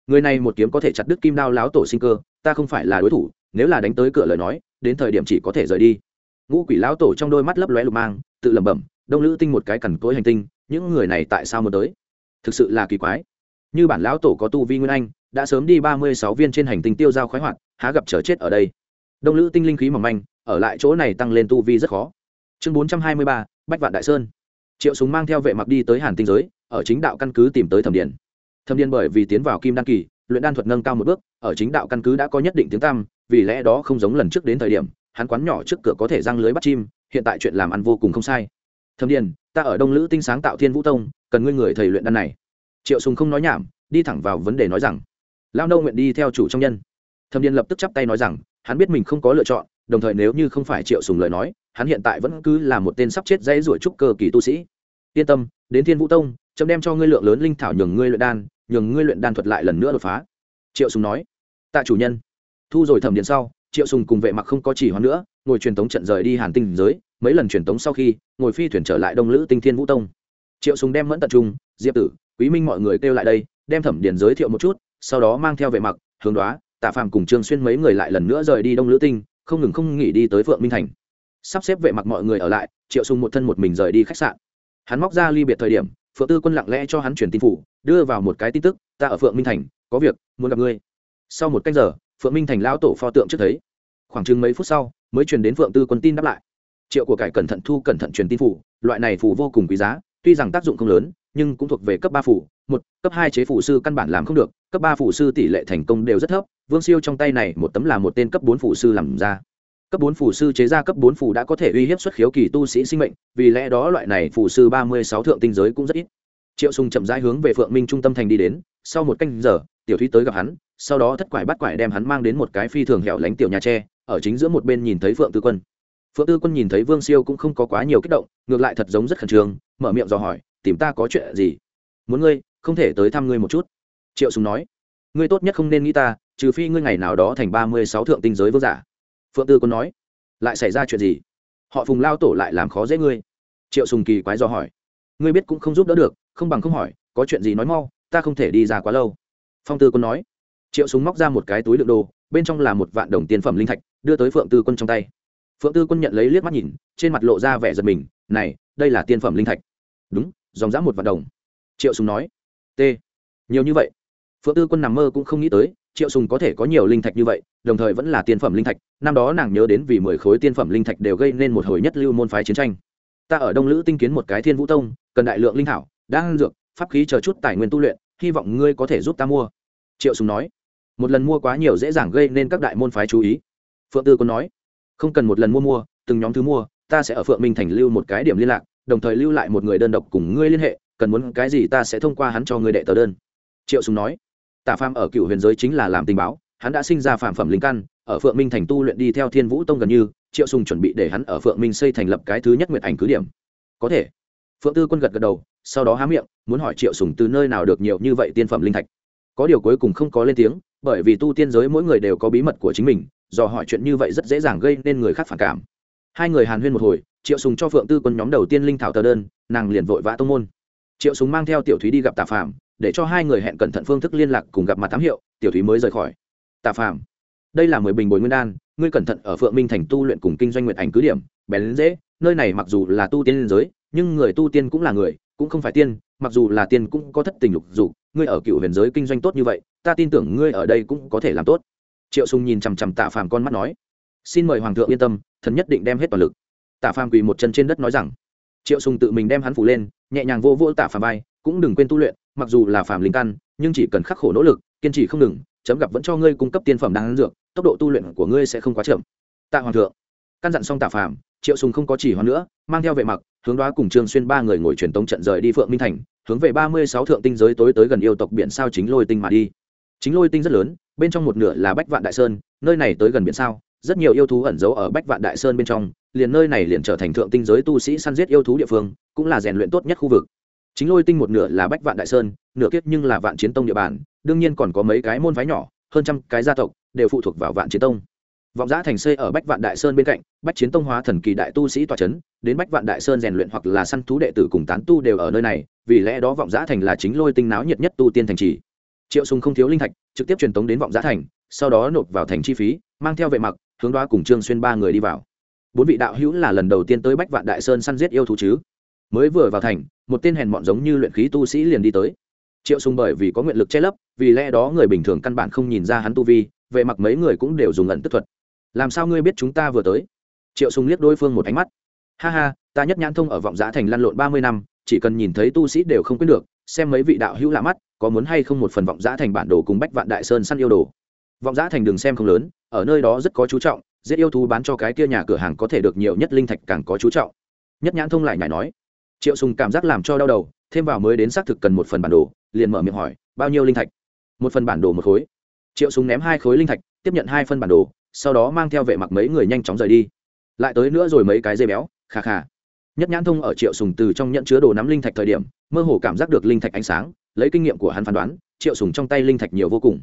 người này một kiếm có thể chặt đứt kim đao lão tổ sinh cơ, ta không phải là đối thủ, nếu là đánh tới cửa lời nói, đến thời điểm chỉ có thể rời đi. Ngũ quỷ lão tổ trong đôi mắt lấp lóe lục mang, tự lẩm bẩm, đông lữ tinh một cái cằn cối hành tinh, những người này tại sao mới tới? Thực sự là kỳ quái. Như bản lão tổ có tu vi nguyên anh, đã sớm đi ba mươi sáu viên trên hành tinh tiêu giao khoái hoạt, há gặp chờ chết ở đây. Đông lữ tinh linh khí mỏng manh, ở lại chỗ này tăng lên tu vi rất khó. Chương bốn trăm hai mươi ba, bách vạn đại sơn. Triệu súng mang theo vệ mặc đi tới hàn tinh giới, ở chính đạo căn cứ tìm tới thẩm điện. Thâm Điên bởi vì tiến vào kim đan kỳ, luyện đan thuật nâng cao một bước, ở chính đạo căn cứ đã có nhất định tiếng tăm, vì lẽ đó không giống lần trước đến thời điểm, hắn quán nhỏ trước cửa có thể răng lưới bắt chim, hiện tại chuyện làm ăn vô cùng không sai. Thâm điền ta ở đông lữ tinh sáng tạo thiên vũ tông, cần ngươi người thầy luyện đan này. Triệu sùng không nói nhảm, đi thẳng vào vấn đề nói rằng lao nâu nguyện đi theo chủ trong nhân. Thâm điền lập tức chắp tay nói rằng, hắn biết mình không có lựa chọn, đồng thời nếu như không phải triệu sùng lời nói, hắn hiện tại vẫn cứ là một tên sắp chết dây ruổi trúc cơ kỳ tu sĩ yên tâm, đến thiên vũ tông, chấm đem cho ngươi lượng lớn linh thảo nhường ngươi luyện đan, nhường ngươi luyện đan thuật lại lần nữa đột phá. Triệu sùng nói. Tạ chủ nhân. Thu rồi thẩm điện sau, triệu sùng cùng vệ mặc không có chỉ hoãn nữa, ngồi truyền tống trận rời đi hàn tinh giới, mấy lần truyền tống sau khi, ngồi phi thuyền trở lại đông lữ tinh thiên vũ tông. Triệu sùng đem mẫn tận trung, diệp tử, quý minh mọi người kêu lại đây, đem thẩm điền giới thiệu một chút, sau đó mang theo vệ mặc, hướng đoá, tạ phàm cùng trương xuyên mấy người lại lần nữa rời đi đông lữ tinh, không ngừng không nghỉ đi tới phượng minh thành. Sắp xếp vệ mặc mọi người ở lại, triệu sùng một thân một mình rời đi khách sạn hắn móc ra ly biệt thời điểm, phượng tư quân lặng lẽ cho hắn truyền tin phủ, đưa vào một cái tin tức, ta ở phượng minh thành, có việc, muốn gặp ngươi. Sau một cách giờ, phượng minh thành lão tổ pho tượng trước thấy. Khoảng chừng mấy phút sau, mới truyền đến phượng tư quân tin đáp lại. Triệu của cải cẩn thận thu cẩn thận truyền tin phủ, loại này phủ vô cùng quý giá, tuy rằng tác dụng không lớn, nhưng cũng thuộc về cấp ba phủ. Một, cấp hai chế phủ sư căn bản làm không được, cấp ba phủ sư tỷ lệ thành công đều rất thấp, vương siêu trong tay này một tấm là một tên cấp bốn phủ sư làm ra cấp bốn phủ sư chế ra cấp bốn phủ đã có thể uy hiếp xuất khiếu kỳ tu sĩ sinh mệnh, vì lẽ đó loại này phủ sư ba mươi sáu thượng tinh giới cũng rất ít. Triệu sùng chậm rãi hướng về phượng minh trung tâm thành đi đến, sau một canh giờ, tiểu thúy tới gặp hắn, sau đó thất quải bắt quải đem hắn mang đến một cái phi thường hẻo lánh tiểu nhà tre, ở chính giữa một bên nhìn thấy phượng tư quân. Phượng tư quân nhìn thấy vương siêu cũng không có quá nhiều kích động, ngược lại thật giống rất khẩn trương, mở miệng dò hỏi, tìm ta có chuyện gì? Muốn ngươi, không thể tới thăm ngươi một chút. Triệu sùng nói, ngươi tốt nhất không nên nghĩ ta, trừ phi ngươi ngày nào đó thành ba mươi sáu thượng tinh giới vương giả phượng tư quân nói, lại xảy ra chuyện gì? Họ phùng lao tổ lại làm khó dễ ngươi. Triệu sùng kỳ quái do hỏi, ngươi biết cũng không giúp đỡ được, không bằng không hỏi, có chuyện gì nói mau, ta không thể đi ra quá lâu. Phong tư quân nói, triệu súng móc ra một cái túi đựng đồ, bên trong là một vạn đồng tiền phẩm linh thạch, đưa tới phượng tư quân trong tay. Phượng tư quân nhận lấy liếc mắt nhìn, trên mặt lộ ra vẻ giật mình, này, đây là tiên phẩm linh thạch. Đúng, dòng dã một vạn đồng. Triệu súng nói, t, nhiều như vậy. Phượng tư quân nằm mơ cũng không nghĩ tới triệu sùng có thể có nhiều linh thạch như vậy, đồng thời vẫn là tiên phẩm linh thạch, năm đó nàng nhớ đến vì mười khối tiên phẩm linh thạch đều gây nên một hồi nhất lưu môn phái chiến tranh. Ta ở đông lữ tinh kiến một cái thiên vũ tông, cần đại lượng linh thảo, đang dược, pháp khí chờ chút tài nguyên tu luyện, hy vọng ngươi có thể giúp ta mua. Triệu sùng nói. Một lần mua quá nhiều dễ dàng gây nên các đại môn phái chú ý. Phượng tư còn nói. Không cần một lần mua mua, từng nhóm thứ mua, ta sẽ ở phượng minh thành lưu một cái điểm liên lạc, đồng thời lưu lại một người đơn độc cùng ngươi liên hệ, cần muốn cái gì ta sẽ thông qua hắn cho ngươi đệ tờ đơn. Triệu sùng nói tả phàm ở cựu huyền giới chính là làm tình báo, hắn đã sinh ra phàm phẩm linh căn, ở phượng minh thành tu luyện đi theo thiên vũ tông gần như, triệu sùng chuẩn bị để hắn ở phượng minh xây thành lập cái thứ nhất nguyện ảnh cứ điểm. Có thể. Phượng tư quân gật gật đầu, sau đó há miệng, muốn hỏi triệu sùng từ nơi nào được nhiều như vậy tiên phẩm linh thạch. Có điều cuối cùng không có lên tiếng, bởi vì tu tiên giới mỗi người đều có bí mật của chính mình, do hỏi chuyện như vậy rất dễ dàng gây nên người khác phản cảm. Hai người hàn huyên một hồi, triệu sùng cho phượng tư quân nhóm đầu tiên linh thảo tờ đơn, nàng liền vội vã tông môn. Triệu sùng mang theo tiểu thúy đi gặp tạ phạm để cho hai người hẹn cẩn thận phương thức liên lạc cùng gặp mặt thám hiệu, tiểu thúy mới rời khỏi. Tạ phạm đây là mười bình bồi nguyên đan, ngươi cẩn thận ở phượng minh thành tu luyện cùng kinh doanh nguyện ảnh cứ điểm, bén dễ, nơi này mặc dù là tu tiên giới, nhưng người tu tiên cũng là người, cũng không phải tiên, mặc dù là tiên cũng có thất tình lục dù ngươi ở cựu huyền giới kinh doanh tốt như vậy, ta tin tưởng ngươi ở đây cũng có thể làm tốt. Triệu sùng nhìn chằm chằm tạ phàm con mắt nói, xin mời hoàng thượng yên tâm, thần nhất định đem hết toàn lực. Tạ phàm quỳ một chân trên đất nói rằng, triệu sùng tự mình đem hắn phủ lên, nhẹ nhàng vô vô tạ phàm vai, cũng đừng quên tu luyện mặc dù là phàm linh căn, nhưng chỉ cần khắc khổ nỗ lực, kiên trì không ngừng, chấm gặp vẫn cho ngươi cung cấp tiên phẩm đáng dược, tốc độ tu luyện của ngươi sẽ không quá chậm. Tạ hoàng thượng, căn dặn xong tạ phàm, triệu sùng không có chỉ hoãn nữa, mang theo vệ mặc, hướng đoá cùng trương xuyên ba người ngồi truyền tống trận rời đi phượng minh thành, hướng về ba mươi sáu thượng tinh giới tối tới gần yêu tộc biển sao chính lôi tinh mà đi. Chính lôi tinh rất lớn, bên trong một nửa là bách vạn đại sơn, nơi này tới gần biển sao, rất nhiều yêu thú ẩn giấu ở bách vạn đại sơn bên trong, liền nơi này liền trở thành thượng tinh giới tu sĩ săn giết yêu thú địa phương, cũng là rèn luyện tốt nhất khu vực chính lôi tinh một nửa là bách vạn đại sơn, nửa kiếp nhưng là vạn chiến tông địa bàn, đương nhiên còn có mấy cái môn phái nhỏ, hơn trăm cái gia tộc, đều phụ thuộc vào vạn chiến tông. Vọng giã thành xây ở bách vạn đại sơn bên cạnh, bách chiến tông hóa thần kỳ đại tu sĩ tòa c h ấ n đến bách vạn đại sơn rèn luyện hoặc là săn thú đệ tử cùng tán tu đều ở nơi này, vì lẽ đó vọng giã thành là chính lôi tinh náo nhiệt nhất tu tiên thành trì. Triệu sùng không thiếu linh thạch, trực tiếp truyền tống đến vọng giã thành, sau đó nộp vào thành chi phí, mang theo vệ mặc, hướng đoá cùng trương xuyên ba người đi vào. Bốn vị đạo hữu là lần đầu tiên tới bách vạn đại sơn săn giết yêu thú chứ? Mới vừa vào thành một tên hèn mọn giống như luyện khí tu sĩ liền đi tới. Triệu sùng bởi vì có nguyện lực che lấp, vì lẽ đó người bình thường căn bản không nhìn ra hắn tu vi vệ mặc mấy người cũng đều dùng ẩn tức thuật. Làm sao ngươi biết chúng ta vừa tới? Triệu sùng liếc đối phương một ánh mắt. Ha ha, ta nhất nhãn thông ở vọng Giá thành lăn lộn ba mươi năm, chỉ cần nhìn thấy tu sĩ đều không quyết được, xem mấy vị đạo hữu lạ mắt, có muốn hay không một phần vọng Giá thành bản đồ cùng bách vạn đại sơn săn yêu đồ. Vọng Giá thành đường xem không lớn, ở nơi đó rất có chú trọng, giết yêu thú bán cho cái kia nhà cửa hàng có thể được nhiều nhất linh thạch càng có chú trọng. Nhất nhãn thông lại nhảy nói triệu sùng cảm giác làm cho đau đầu thêm vào mới đến xác thực cần một phần bản đồ liền mở miệng hỏi bao nhiêu linh thạch? Một phần bản đồ một khối. Triệu sùng ném hai khối linh thạch tiếp nhận hai phân bản đồ sau đó mang theo vệ mặc mấy người nhanh chóng rời đi. Lại tới nữa rồi mấy cái dây béo khà khà nhất nhãn thông ở triệu sùng từ trong nhận chứa đồ nắm linh thạch thời điểm mơ hồ cảm giác được linh thạch ánh sáng lấy kinh nghiệm của hắn phán đoán triệu sùng trong tay linh thạch nhiều vô cùng.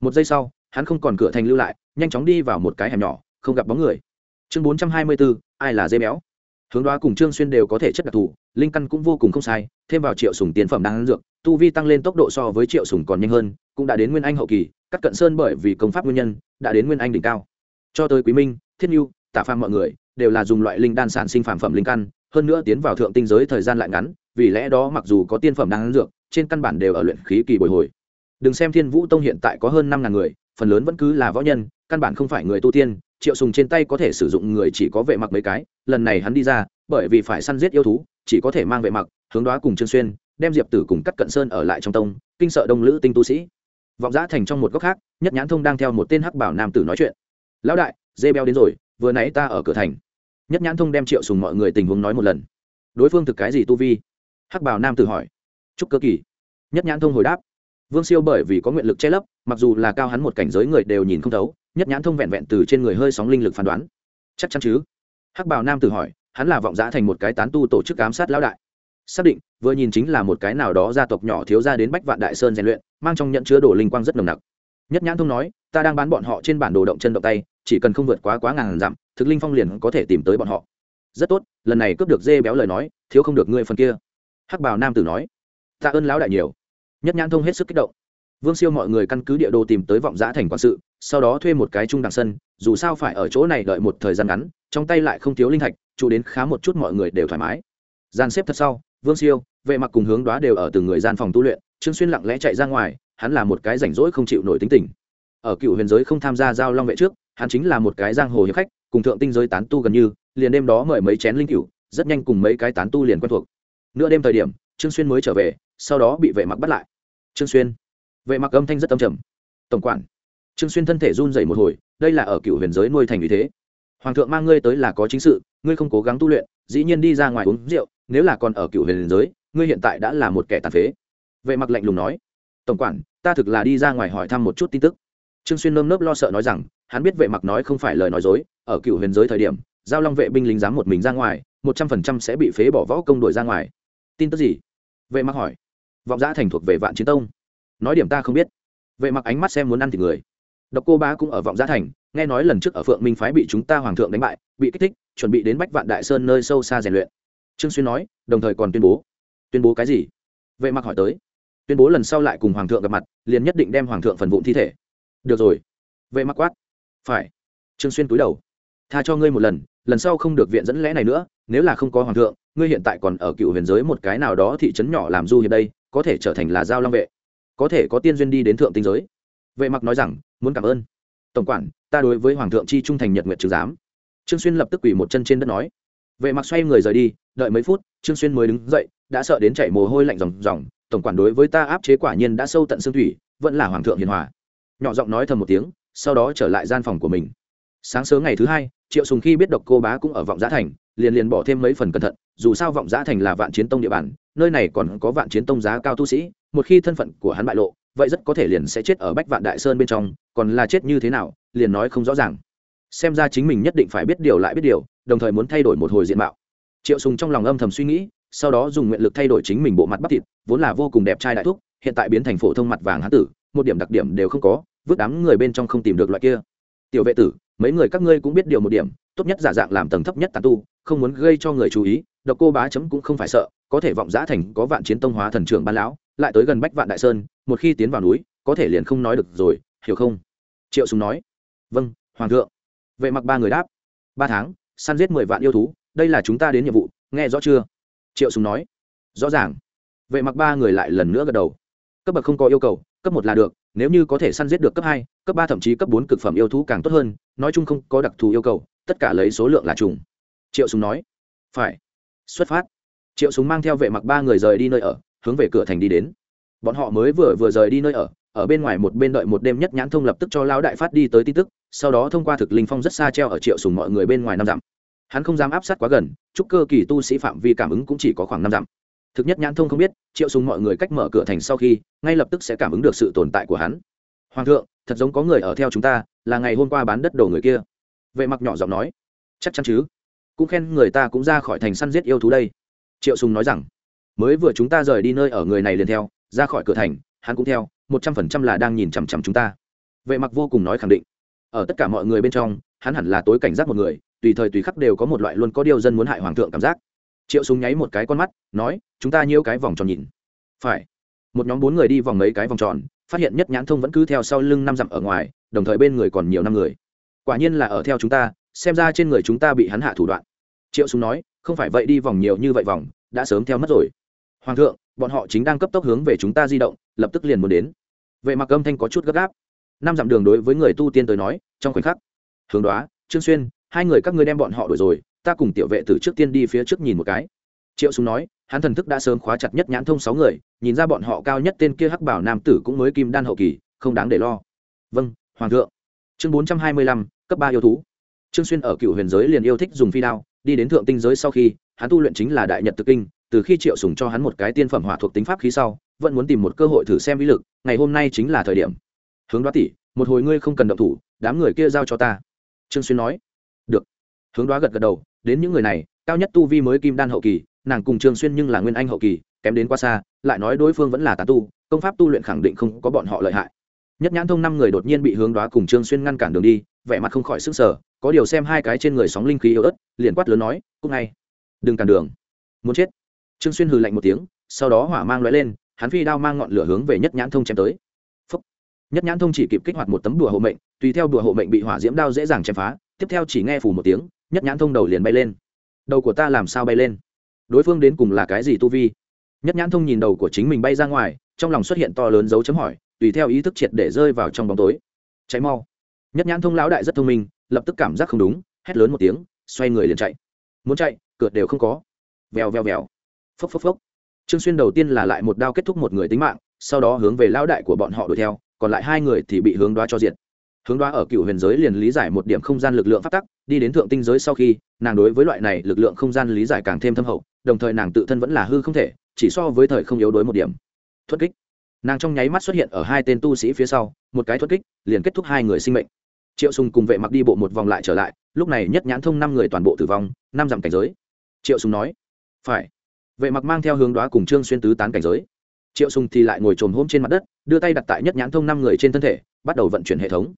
Một giây sau hắn không còn cửa thành lưu lại nhanh chóng đi vào một cái hẻm nhỏ không gặp bóng người. Chương 424, ai là dây béo? Hướng đoá cùng trương xuyên đều có thể chất đặc thù, linh căn cũng vô cùng không sai, thêm vào triệu sùng tiền phẩm đang dược, tu vi tăng lên tốc độ so với triệu sùng còn nhanh hơn, cũng đã đến nguyên anh hậu kỳ cắt cận sơn bởi vì công pháp nguyên nhân, đã đến nguyên anh đỉnh cao. Cho tới quý minh, thiết nhu tạ phàm mọi người, đều là dùng loại linh đan sản sinh phẩm phẩm linh căn, hơn nữa tiến vào thượng tinh giới thời gian lại ngắn, vì lẽ đó mặc dù có tiên phẩm đang dược, trên căn bản đều ở luyện khí kỳ bồi hồi. Đừng xem thiên vũ tông hiện tại có hơn năm ngàn người, phần lớn vẫn cứ là võ nhân, căn bản không phải người tu tiên triệu sùng trên tay có thể sử dụng người chỉ có vệ mặc mấy cái, lần này hắn đi ra, bởi vì phải săn giết yêu thú, chỉ có thể mang vệ mặc, hướng đoá cùng trương xuyên, đem diệp tử cùng cắt cận sơn ở lại trong tông, kinh sợ đông lữ tinh tu sĩ. Vọng giã thành trong một góc khác, nhất nhãn thông đang theo một tên hắc bảo nam tử nói chuyện. Lão đại, dê beo đến rồi, vừa nãy ta ở cửa thành. Nhất nhãn thông đem triệu sùng mọi người tình huống nói một lần. Đối phương thực cái gì tu vi? Hắc bảo nam tử hỏi. Chúc cơ kỳ. Nhất nhãn thông hồi đáp. Vương siêu bởi vì có nguyện lực che lấp, mặc dù là cao hắn một cảnh giới người đều nhìn không thấu nhất nhãn thông vẹn vẹn từ trên người hơi sóng linh lực phán đoán. Chắc chắn chứ? Hắc bảo nam tử hỏi, hắn là vọng giã thành một cái tán tu tổ chức ám sát lão đại. Xác định, vừa nhìn chính là một cái nào đó gia tộc nhỏ thiếu ra đến bách vạn đại sơn rèn luyện, mang trong nhận chứa đồ linh quang rất nồng nặc. Nhất nhãn thông nói, ta đang bán bọn họ trên bản đồ động chân động tay, chỉ cần không vượt quá quá ngàn dặm, thực linh phong liền có thể tìm tới bọn họ. Rất tốt, lần này cướp được dê béo lời nói, thiếu không được ngươi phần kia. Hắc bào nam tử nói, tạ ơn lão đại nhiều. Nhất nhãn thông hết sức kích động. Vương siêu mọi người căn cứ địa đồ tìm tới vọng giã thành quản sự sau đó thuê một cái trung đẳng sân, dù sao phải ở chỗ này đợi một thời gian ngắn, trong tay lại không thiếu linh thạch, chủ đến khá một chút mọi người đều thoải mái. Gian xếp thật sau, vương siêu, vệ mặc cùng hướng đoá đều ở từng người gian phòng tu luyện, trương xuyên lặng lẽ chạy ra ngoài, hắn là một cái rảnh rỗi không chịu nổi tính tình. Ở cựu huyền giới không tham gia giao long vệ trước, hắn chính là một cái giang hồ hiệp khách, cùng thượng tinh giới tán tu gần như, liền đêm đó mời mấy chén linh cựu rất nhanh cùng mấy cái tán tu liền quen thuộc. Nửa đêm thời điểm, trương xuyên mới trở về, sau đó bị vệ mặc bắt lại. Trương xuyên, vệ mặc âm thanh rất âm trầm. Tổng quản trương xuyên thân thể run rẩy một hồi, đây là ở cựu huyền giới nuôi thành như thế. Hoàng thượng mang ngươi tới là có chính sự, ngươi không cố gắng tu luyện, dĩ nhiên đi ra ngoài uống rượu, nếu là còn ở cựu huyền giới, ngươi hiện tại đã là một kẻ tàn phế. Vệ mặc lạnh lùng nói, tổng quản, ta thực là đi ra ngoài hỏi thăm một chút tin tức. Trương xuyên nơm nớp lo sợ nói rằng, hắn biết vệ mặc nói không phải lời nói dối, ở cựu huyền giới thời điểm, giao long vệ binh lính dám một mình ra ngoài, một trăm phần trăm sẽ bị phế bỏ võ công đuổi ra ngoài. Tin tức gì? Vệ mặc hỏi. Vọng giã thành thuộc về vạn chiến tông. Nói điểm ta không biết. Vệ mặc ánh mắt xem muốn ăn thì người độc cô bá cũng ở vọng gia thành, nghe nói lần trước ở phượng minh phái bị chúng ta hoàng thượng đánh bại, bị kích thích, chuẩn bị đến bách vạn đại sơn nơi sâu xa rèn luyện. Trương xuyên nói, đồng thời còn tuyên bố. Tuyên bố cái gì? Vệ mặc hỏi tới. Tuyên bố lần sau lại cùng hoàng thượng gặp mặt, liền nhất định đem hoàng thượng phần vụn thi thể. Được rồi. Vệ mặc quát. Phải. Trương xuyên cúi đầu. Tha cho ngươi một lần lần sau không được viện dẫn lẽ này nữa, nếu là không có hoàng thượng, ngươi hiện tại còn ở cựu huyền giới một cái nào đó thị trấn nhỏ làm du hiệp đây, có thể trở thành là giao long vệ. Có thể có tiên duyên đi đến thượng tinh giới vệ mặc nói rằng, muốn cảm ơn. Tổng quản, ta đối với hoàng thượng chi trung thành nhật nguyện trừ giám. Trương xuyên lập tức quỳ một chân trên đất nói. Vệ mặc xoay người rời đi, đợi mấy phút, trương xuyên mới đứng dậy, đã sợ đến chảy mồ hôi lạnh ròng ròng. Tổng quản đối với ta áp chế quả nhiên đã sâu tận xương thủy, vẫn là hoàng thượng hiền hòa. Nhỏ giọng nói thầm một tiếng, sau đó trở lại gian phòng của mình. Sáng sớm ngày thứ hai, triệu sùng khi biết độc cô bá cũng ở vọng giã thành, liền liền bỏ thêm mấy phần cẩn thận, dù sao vọng giã thành là vạn chiến tông địa bàn, nơi này còn có vạn chiến tông giá cao tu sĩ, một khi thân phận của hắn bại lộ vậy rất có thể liền sẽ chết ở bách vạn đại sơn bên trong, còn là chết như thế nào, liền nói không rõ ràng. Xem ra chính mình nhất định phải biết điều lại biết điều, đồng thời muốn thay đổi một hồi diện mạo. Triệu sùng trong lòng âm thầm suy nghĩ, sau đó dùng nguyện lực thay đổi chính mình bộ mặt bắp thịt, vốn là vô cùng đẹp trai đại thúc, hiện tại biến thành phổ thông mặt vàng hán tử, một điểm đặc điểm đều không có, vứt đám người bên trong không tìm được loại kia. Tiểu vệ tử, mấy người các ngươi cũng biết điều một điểm, tốt nhất giả dạng làm tầng thấp nhất tàn tu, không muốn gây cho người chú ý, độc cô bá chấm cũng không phải sợ, có thể vọng giã thành có vạn chiến tông hóa thần trưởng ban lão lại tới gần bách vạn đại sơn, một khi tiến vào núi, có thể liền không nói được rồi, hiểu không? Triệu sùng nói. Vâng hoàng thượng. Vệ mặc ba người đáp. Ba tháng, săn giết mười vạn yêu thú, đây là chúng ta đến nhiệm vụ, nghe rõ chưa? Triệu sùng nói. Rõ ràng. Vệ mặc ba người lại lần nữa gật đầu. Cấp bậc không có yêu cầu, cấp một là được, nếu như có thể săn giết được cấp hai, cấp ba thậm chí cấp bốn cực phẩm yêu thú càng tốt hơn, nói chung không có đặc thù yêu cầu, tất cả lấy số lượng là trùng. Triệu sùng nói. Phải. Xuất phát. Triệu súng mang theo vệ mặc ba người rời đi nơi ở hướng về cửa thành đi đến. Bọn họ mới vừa vừa rời đi nơi ở ở bên ngoài một bên đợi một đêm nhất nhãn thông lập tức cho lão đại phát đi tới tin tức, sau đó thông qua thực linh phong rất xa treo ở triệu sùng mọi người bên ngoài năm dặm. Hắn không dám áp sát quá gần, chúc cơ kỳ tu sĩ phạm vi cảm ứng cũng chỉ có khoảng năm dặm. Thực nhất nhãn thông không biết, triệu sùng mọi người cách mở cửa thành sau khi, ngay lập tức sẽ cảm ứng được sự tồn tại của hắn. Hoàng thượng, thật giống có người ở theo chúng ta, là ngày hôm qua bán đất đồ người kia. Vệ mặc nhỏ giọng nói. Chắc chắn chứ. Cũng khen người ta cũng ra khỏi thành săn giết yêu thú đây. Triệu sùng nói rằng mới vừa chúng ta rời đi nơi ở người này liền theo, ra khỏi cửa thành, hắn cũng theo, một trăm phần trăm là đang nhìn chằm chằm chúng ta. Vệ mặc vô cùng nói khẳng định. Ở tất cả mọi người bên trong, hắn hẳn là tối cảnh giác một người, tùy thời tùy khắc đều có một loại luôn có điều dân muốn hại hoàng thượng cảm giác. Triệu súng nháy một cái con mắt, nói, chúng ta nhiêu cái vòng tròn nhìn. Phải. Một nhóm bốn người đi vòng mấy cái vòng tròn, phát hiện nhất nhãn thông vẫn cứ theo sau lưng năm dặm ở ngoài, đồng thời bên người còn nhiều năm người. Quả nhiên là ở theo chúng ta, xem ra trên người chúng ta bị hắn hạ thủ đoạn. Triệu súng nói, không phải vậy đi vòng nhiều như vậy vòng, đã sớm theo mất rồi hoàng thượng, bọn họ chính đang cấp tốc hướng về chúng ta di động, lập tức liền muốn đến. Vậy mặc âm thanh có chút gấp gáp. Năm dặm đường đối với người tu tiên tới nói, trong khoảnh khắc, hướng đoá, trương xuyên, hai người các ngươi đem bọn họ đuổi rồi, ta cùng tiểu vệ từ trước tiên đi phía trước nhìn một cái. Triệu súng nói, hắn thần thức đã sớm khóa chặt nhất nhãn thông sáu người, nhìn ra bọn họ cao nhất tên kia hắc bảo nam tử cũng mới kim đan hậu kỳ, không đáng để lo. Vâng hoàng thượng. Chương bốn trăm hai mươi lăm, cấp ba yêu thú. Trương xuyên ở cựu huyền giới liền yêu thích dùng phi đao, đi đến thượng tinh giới sau khi, hắn tu luyện chính là đại nhật tự kinh từ khi triệu sùng cho hắn một cái tiên phẩm hỏa thuộc tính pháp khí sau, vẫn muốn tìm một cơ hội thử xem uy lực, ngày hôm nay chính là thời điểm. Hướng đoá tỷ, một hồi ngươi không cần động thủ, đám người kia giao cho ta. Trương xuyên nói. Được. Hướng đoá gật gật đầu, đến những người này, cao nhất tu vi mới kim đan hậu kỳ, nàng cùng trương xuyên nhưng là nguyên anh hậu kỳ, kém đến quá xa, lại nói đối phương vẫn là tán tu, công pháp tu luyện khẳng định không có bọn họ lợi hại. Nhất nhãn thông năm người đột nhiên bị hướng đoá cùng trương xuyên ngăn cản đường đi, vẻ mặt không khỏi sức sở có điều xem hai cái trên người sóng linh khí yếu ớt, liền quát lớn nói cúc ngay. Đừng cản đường. Muốn chết trương xuyên hừ lạnh một tiếng, sau đó hỏa mang lóe lên, hắn phi đao mang ngọn lửa hướng về nhất nhãn thông chém tới. Phúc. nhất nhãn thông chỉ kịp kích hoạt một tấm đùa hộ mệnh, tùy theo đùa hộ mệnh bị hỏa diễm đao dễ dàng chém phá, tiếp theo chỉ nghe phủ một tiếng, nhất nhãn thông đầu liền bay lên. Đầu của ta làm sao bay lên? Đối phương đến cùng là cái gì tu vi? Nhất nhãn thông nhìn đầu của chính mình bay ra ngoài, trong lòng xuất hiện to lớn dấu chấm hỏi, tùy theo ý thức triệt để rơi vào trong bóng tối. Cháy mau. Nhất nhãn thông lão đại rất thông minh, lập tức cảm giác không đúng, hét lớn một tiếng, xoay người liền chạy. Muốn chạy cượt đều không có. Vèo vèo vèo phốc phốc phốc. Trương xuyên đầu tiên là lại một đao kết thúc một người tính mạng, sau đó hướng về lão đại của bọn họ đuổi theo, còn lại hai người thì bị hướng đoá cho diệt. Hướng đoá ở cựu huyền giới liền lý giải một điểm không gian lực lượng phát tắc, đi đến thượng tinh giới sau khi, nàng đối với loại này lực lượng không gian lý giải càng thêm thâm hậu, đồng thời nàng tự thân vẫn là hư không thể, chỉ so với thời không yếu đối một điểm. Thuật kích. Nàng trong nháy mắt xuất hiện ở hai tên tu sĩ phía sau, một cái thuật kích, liền kết thúc hai người sinh mệnh. Triệu sùng cùng vệ mặc đi bộ một vòng lại trở lại, lúc này nhất nhãn thông năm người toàn bộ tử vong, năm dặm cảnh giới. Triệu sùng nói, phải vệ mặc mang theo hướng đoá cùng trương xuyên tứ tán cảnh giới. Triệu sùng thì lại ngồi trồm hôm trên mặt đất, đưa tay đặt tại nhất nhãn thông năm người trên thân thể, bắt đầu vận chuyển hệ thống.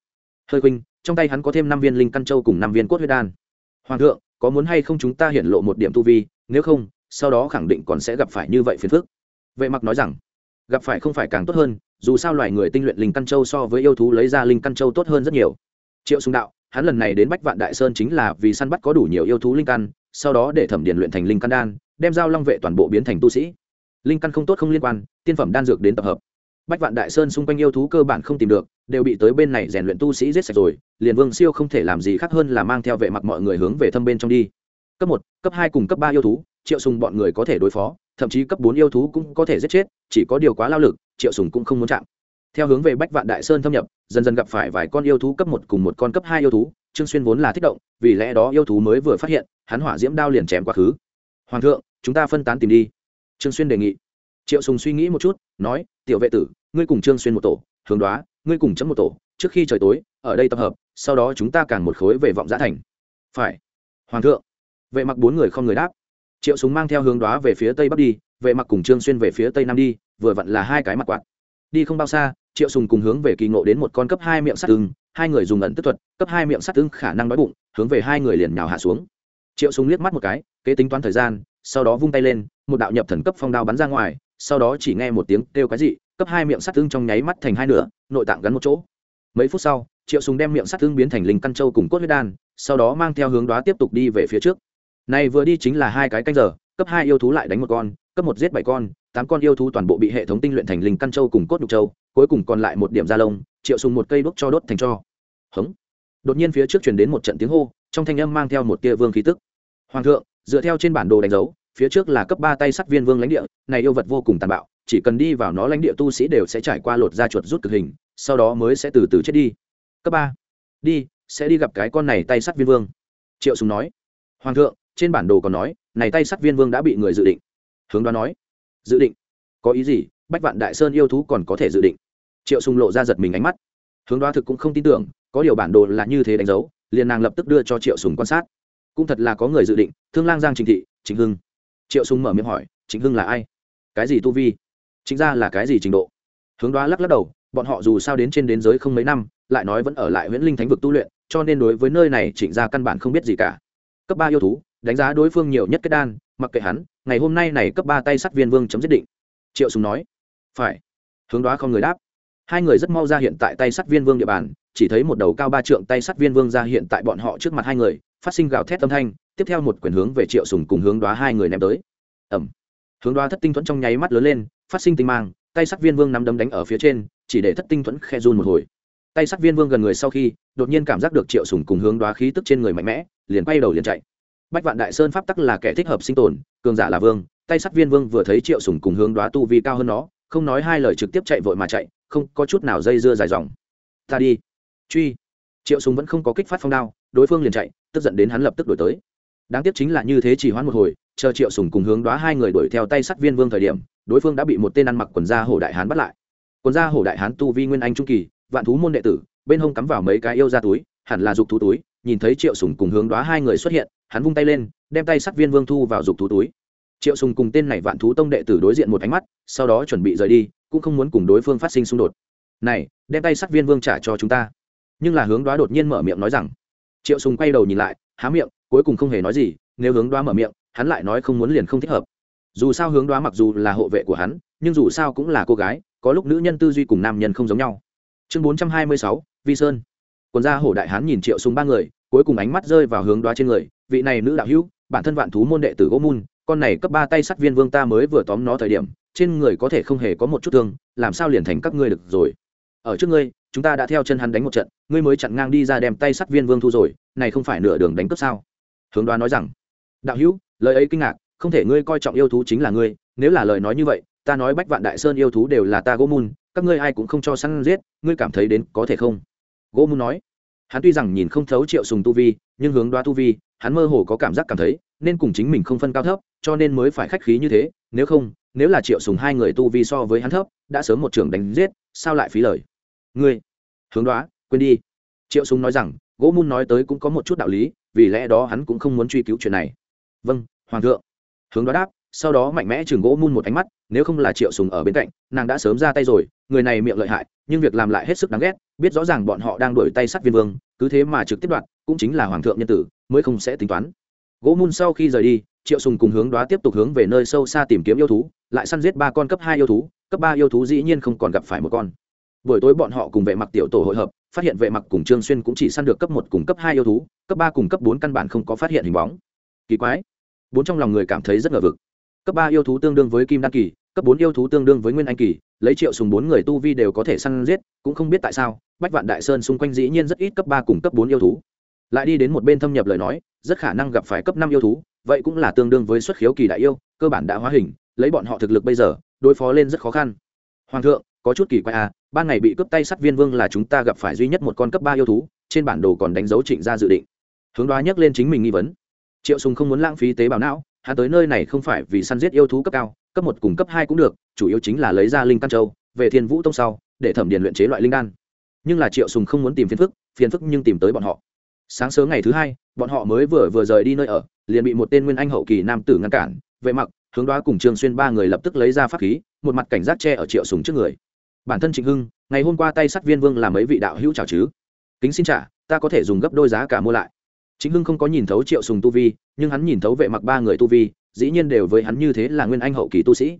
Hơi khuynh trong tay hắn có thêm năm viên linh căn châu cùng năm viên cốt huyết đan. Hoàng thượng, có muốn hay không chúng ta hiển lộ một điểm tu vi? Nếu không, sau đó khẳng định còn sẽ gặp phải như vậy phiền phức. Vệ mặc nói rằng, gặp phải không phải càng tốt hơn, dù sao loài người tinh luyện linh căn châu so với yêu thú lấy ra linh căn châu tốt hơn rất nhiều. Triệu sùng đạo, hắn lần này đến bách vạn đại sơn chính là vì săn bắt có đủ nhiều yêu thú linh căn, sau đó để thẩm điền luyện thành linh căn đan đem giao long vệ toàn bộ biến thành tu sĩ. Linh căn không tốt không liên quan, tiên phẩm đan dược đến tập hợp. Bách vạn đại sơn xung quanh yêu thú cơ bản không tìm được, đều bị tới bên này rèn luyện tu sĩ giết sạch rồi, liền vương siêu không thể làm gì khác hơn là mang theo vệ mặc mọi người hướng về thâm bên trong đi. Cấp một, cấp hai cùng cấp ba yêu thú, triệu sùng bọn người có thể đối phó, thậm chí cấp bốn yêu thú cũng có thể giết chết, chỉ có điều quá lao lực, triệu sùng cũng không muốn chạm. Theo hướng về bách vạn đại sơn thâm nhập, dần dần gặp phải vài con yêu thú cấp một cùng một con cấp hai yêu thú, trương xuyên vốn là thích động, vì lẽ đó yêu thú mới vừa phát hiện, hắn hỏa diễm đao liền chém quá khứ. Hoàng thượng chúng ta phân tán tìm đi. Trương xuyên đề nghị. Triệu sùng suy nghĩ một chút, nói, tiểu vệ tử, ngươi cùng trương xuyên một tổ, hướng đoá, ngươi cùng chấm một tổ, trước khi trời tối, ở đây tập hợp, sau đó chúng ta càng một khối về vọng giã thành. Phải. Hoàng thượng. Vệ mặc bốn người không người đáp. Triệu súng mang theo hướng đoá về phía tây bắc đi, vệ mặc cùng trương xuyên về phía tây nam đi, vừa vặn là hai cái mặt quạt. Đi không bao xa, triệu sùng cùng hướng về kỳ ngộ đến một con cấp hai miệng sắt tương hai người dùng ẩn tức thuật, cấp hai miệng sắt tương khả năng đói bụng, hướng về hai người liền nhào hạ xuống. Triệu sùng liếc mắt một cái, kế tính toán thời gian sau đó vung tay lên, một đạo nhập thần cấp phong đao bắn ra ngoài, sau đó chỉ nghe một tiếng kêu cái gì cấp hai miệng sắt thương trong nháy mắt thành hai nửa, nội tạng gắn một chỗ. Mấy phút sau, triệu sùng đem miệng sắt thương biến thành linh căn châu cùng cốt huyết đan, sau đó mang theo hướng đó tiếp tục đi về phía trước. Này vừa đi chính là hai cái canh giờ, cấp hai yêu thú lại đánh một con, cấp một giết bảy con, tám con yêu thú toàn bộ bị hệ thống tinh luyện thành linh căn châu cùng cốt nhục châu, cuối cùng còn lại một điểm da lông, triệu sùng một cây đốt cho đốt thành cho. Hống. Đột nhiên phía trước truyền đến một trận tiếng hô, trong thanh âm mang theo một tia vương khí tức. Hoàng thượng dựa theo trên bản đồ đánh dấu, phía trước là cấp ba tay sắt viên vương lãnh địa, này yêu vật vô cùng tàn bạo, chỉ cần đi vào nó lãnh địa tu sĩ đều sẽ trải qua lột da chuột rút cực hình, sau đó mới sẽ từ từ chết đi. Cấp ba. Đi, sẽ đi gặp cái con này tay sắt viên vương. Triệu sùng nói. Hoàng thượng, trên bản đồ còn nói, này tay sắt viên vương đã bị người dự định. Hướng đoán nói. Dự định. Có ý gì? Bách vạn đại sơn yêu thú còn có thể dự định. Triệu sùng lộ ra giật mình ánh mắt. Hướng đoán thực cũng không tin tưởng, có điều bản đồ là như thế đánh dấu, liền nàng lập tức đưa cho triệu sùng quan sát cũng thật là có người dự định, thương lang giang trình thị trịnh hưng. Triệu sùng mở miệng hỏi trịnh hưng là ai? Cái gì tu vi? Chính ra là cái gì trình độ? Hướng đoá lắc lắc đầu, bọn họ dù sao đến trên đến giới không mấy năm, lại nói vẫn ở lại huyễn linh thánh vực tu luyện, cho nên đối với nơi này trịnh gia căn bản không biết gì cả. Cấp ba yêu thú, đánh giá đối phương nhiều nhất kết đan, mặc kệ hắn, ngày hôm nay này cấp ba tay sắt viên vương chấm dứt định. Triệu sùng nói, phải. Hướng đoá không người đáp, hai người rất mau ra hiện tại tay sắt viên vương địa bàn chỉ thấy một đầu cao ba trượng tay sắt viên vương ra hiện tại bọn họ trước mặt hai người, phát sinh gào thét âm thanh, tiếp theo một quyền hướng về triệu sùng cùng hướng đoá hai người ném tới. Ẩm hướng đoá thất tinh thuẫn trong nháy mắt lớn lên, phát sinh tinh mang, tay sắt viên vương nắm đấm đánh ở phía trên, chỉ để thất tinh thuẫn khe run một hồi. Tay sắt viên vương gần người sau khi, đột nhiên cảm giác được triệu sùng cùng hướng đoá khí tức trên người mạnh mẽ, liền quay đầu liền chạy. Bách vạn đại sơn pháp tắc là kẻ thích hợp sinh tồn, cường giả là vương, tay sắt viên vương vừa thấy triệu sùng cùng hướng đoá tu vi cao hơn nó, không nói hai lời trực tiếp chạy vội mà chạy, không có chút nào dây dưa dài dòng. Ta đi truy. Triệu sùng vẫn không có kích phát phong đao, đối phương liền chạy, tức giận đến hắn lập tức đuổi tới. Đáng tiếc chính là như thế chỉ hoãn một hồi, chờ triệu sùng cùng hướng đoá hai người đuổi theo tay sắt viên vương thời điểm, đối phương đã bị một tên ăn mặc quần da hổ đại hán bắt lại. Quần da hổ đại hán tu vi nguyên anh trung kỳ, vạn thú môn đệ tử, bên hông cắm vào mấy cái yêu ra túi, hẳn là dục thú túi, nhìn thấy triệu sùng cùng hướng đoá hai người xuất hiện, hắn vung tay lên, đem tay sắt viên vương thu vào dục thú túi. Triệu sùng cùng tên này vạn thú tông đệ tử đối diện một ánh mắt, sau đó chuẩn bị rời đi, cũng không muốn cùng đối phương phát sinh xung đột. Này, đem tay sắt viên vương trả cho chúng ta nhưng là hướng đoá đột nhiên mở miệng nói rằng, triệu sùng quay đầu nhìn lại, há miệng, cuối cùng không hề nói gì, nếu hướng đoá mở miệng, hắn lại nói không muốn liền không thích hợp. Dù sao hướng đoá mặc dù là hộ vệ của hắn, nhưng dù sao cũng là cô gái, có lúc nữ nhân tư duy cùng nam nhân không giống nhau. Chương bốn trăm hai mươi sáu, vi sơn. Quần gia hổ đại hán nhìn triệu Sùng ba người, cuối cùng ánh mắt rơi vào hướng đoá trên người, vị này nữ đạo hữu, bản thân vạn thú môn đệ tử gỗ môn, con này cấp ba tay sắt viên vương ta mới vừa tóm nó thời điểm, trên người có thể không hề có một chút thương, làm sao liền thành các ngươi được rồi? Ở trước ngươi, chúng ta đã theo chân hắn đánh một trận, ngươi mới chặn ngang đi ra đem tay sắt viên vương thu rồi, này không phải nửa đường đánh cướp sao? Hướng đoá nói rằng, đạo hữu, lời ấy kinh ngạc, không thể ngươi coi trọng yêu thú chính là ngươi, nếu là lời nói như vậy, ta nói bách vạn đại sơn yêu thú đều là ta gỗ môn, các ngươi ai cũng không cho săn giết, ngươi cảm thấy đến có thể không? Gỗ môn nói, hắn tuy rằng nhìn không thấu triệu sùng tu vi, nhưng hướng đoá tu vi, hắn mơ hồ có cảm giác cảm thấy, nên cùng chính mình không phân cao thấp, cho nên mới phải khách khí như thế, nếu không, nếu là triệu sùng hai người tu vi so với hắn thấp, đã sớm một trường đánh giết, sao lại phí lời? Ngươi, hướng đoá, quên đi. Triệu sùng nói rằng, gỗ mun nói tới cũng có một chút đạo lý, vì lẽ đó hắn cũng không muốn truy cứu chuyện này. Vâng hoàng thượng. Hướng đoá đáp, sau đó mạnh mẽ chừng gỗ mun một ánh mắt, nếu không là triệu sùng ở bên cạnh, nàng đã sớm ra tay rồi, người này miệng lợi hại, nhưng việc làm lại hết sức đáng ghét, biết rõ ràng bọn họ đang đuổi tay sát viên vương, cứ thế mà trực tiếp đoạn cũng chính là hoàng thượng nhân tử, mới không sẽ tính toán. Gỗ mun sau khi rời đi, triệu sùng cùng hướng đoá tiếp tục hướng về nơi sâu xa tìm kiếm yêu thú, lại săn giết ba con cấp hai yêu thú, cấp ba yêu thú dĩ nhiên không còn gặp phải một con buổi tối bọn họ cùng vệ mặc tiểu tổ hội hợp, phát hiện vệ mặc cùng trương xuyên cũng chỉ săn được cấp một cùng cấp hai yêu thú, cấp ba cùng cấp bốn căn bản không có phát hiện hình bóng. Kỳ quái. Bốn trong lòng người cảm thấy rất ngờ vực. Cấp ba yêu thú tương đương với kim đan kỳ, cấp bốn yêu thú tương đương với nguyên anh kỳ, lấy triệu sùng bốn người tu vi đều có thể săn giết, cũng không biết tại sao, bách vạn đại sơn xung quanh dĩ nhiên rất ít cấp ba cùng cấp bốn yêu thú. Lại đi đến một bên thâm nhập lời nói, rất khả năng gặp phải cấp năm yêu thú, vậy cũng là tương đương với xuất khiếu kỳ đại yêu, cơ bản đã hóa hình, lấy bọn họ thực lực bây giờ, đối phó lên rất khó khăn. Hoàng thượng, có chút kỳ quái à ban ngày bị cướp tay sắt viên vương là chúng ta gặp phải duy nhất một con cấp ba yêu thú, trên bản đồ còn đánh dấu trịnh gia dự định. Hướng đoá nhắc lên chính mình nghi vấn. Triệu sùng không muốn lãng phí tế bào não, hắn tới nơi này không phải vì săn giết yêu thú cấp cao, cấp một cùng cấp hai cũng được, chủ yếu chính là lấy ra linh căn châu, về thiên vũ tông sau, để thẩm điền luyện chế loại linh đan. Nhưng là triệu sùng không muốn tìm phiền phức phiền phức nhưng tìm tới bọn họ. Sáng sớm ngày thứ hai, bọn họ mới vừa vừa rời đi nơi ở, liền bị một tên nguyên anh hậu kỳ nam tử ngăn cản. Vệ mặc, hướng đoá cùng trương xuyên ba người lập tức lấy ra pháp khí, một mặt cảnh giác che ở triệu sùng trước người bản thân trịnh hưng, ngày hôm qua tay sắt viên vương làm mấy vị đạo hữu chào chứ. Kính xin trả, ta có thể dùng gấp đôi giá cả mua lại. Chính hưng không có nhìn thấu triệu sùng tu vi, nhưng hắn nhìn thấu vệ mặc ba người tu vi, dĩ nhiên đều với hắn như thế là nguyên anh hậu kỳ tu sĩ.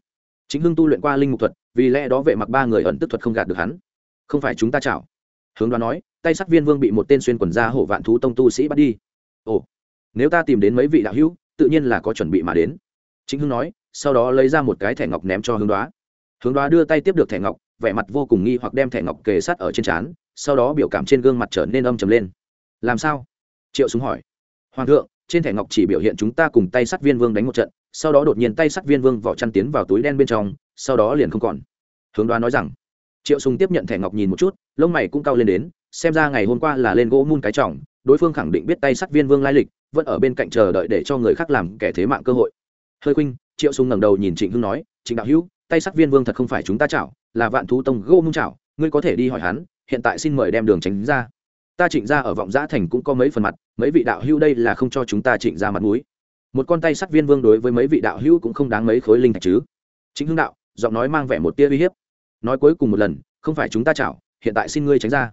Chính hưng tu luyện qua linh mục thuật, vì lẽ đó vệ mặc ba người ẩn tức thuật không gạt được hắn. Không phải chúng ta chảo. Hướng đoán nói, tay sắt viên vương bị một tên xuyên quần gia hổ vạn thú tông tu sĩ bắt đi. Ồ, nếu ta tìm đến mấy vị đạo hữu, tự nhiên là có chuẩn bị mà đến. Chính hưng nói, sau đó lấy ra một cái thẻ ngọc ném cho hướng đoá. Hướng đoá đưa tay tiếp được thẻ ngọc vẻ mặt vô cùng nghi hoặc đem thẻ ngọc kề sát ở trên trán, sau đó biểu cảm trên gương mặt trở nên âm trầm lên. Làm sao? Triệu súng hỏi. Hoàng thượng, trên thẻ ngọc chỉ biểu hiện chúng ta cùng tay sắt viên vương đánh một trận, sau đó đột nhiên tay sắt viên vương vỏ chăn tiến vào túi đen bên trong, sau đó liền không còn. Hướng đoán nói rằng. Triệu sùng tiếp nhận thẻ ngọc nhìn một chút, lông mày cũng cao lên đến, xem ra ngày hôm qua là lên gỗ mun cái trọng, đối phương khẳng định biết tay sắt viên vương lai lịch, vẫn ở bên cạnh chờ đợi để cho người khác làm kẻ thế mạng cơ hội. Hơi khuynh, triệu sùng ngẩng đầu nhìn trịnh hưng nói, trịnh đạo hữu tay sắt viên vương thật không phải chúng ta chảo, là vạn thú tông gô mung chảo, ngươi có thể đi hỏi hắn, hiện tại xin mời đem đường tránh ra. Ta trịnh ra ở vọng giã thành cũng có mấy phần mặt, mấy vị đạo hữu đây là không cho chúng ta trịnh ra mặt mũi. Một con tay sắt viên vương đối với mấy vị đạo hữu cũng không đáng mấy khối linh thạch chứ. Chính hưng đạo, giọng nói mang vẻ một tia uy hiếp. Nói cuối cùng một lần, không phải chúng ta chảo, hiện tại xin ngươi tránh ra.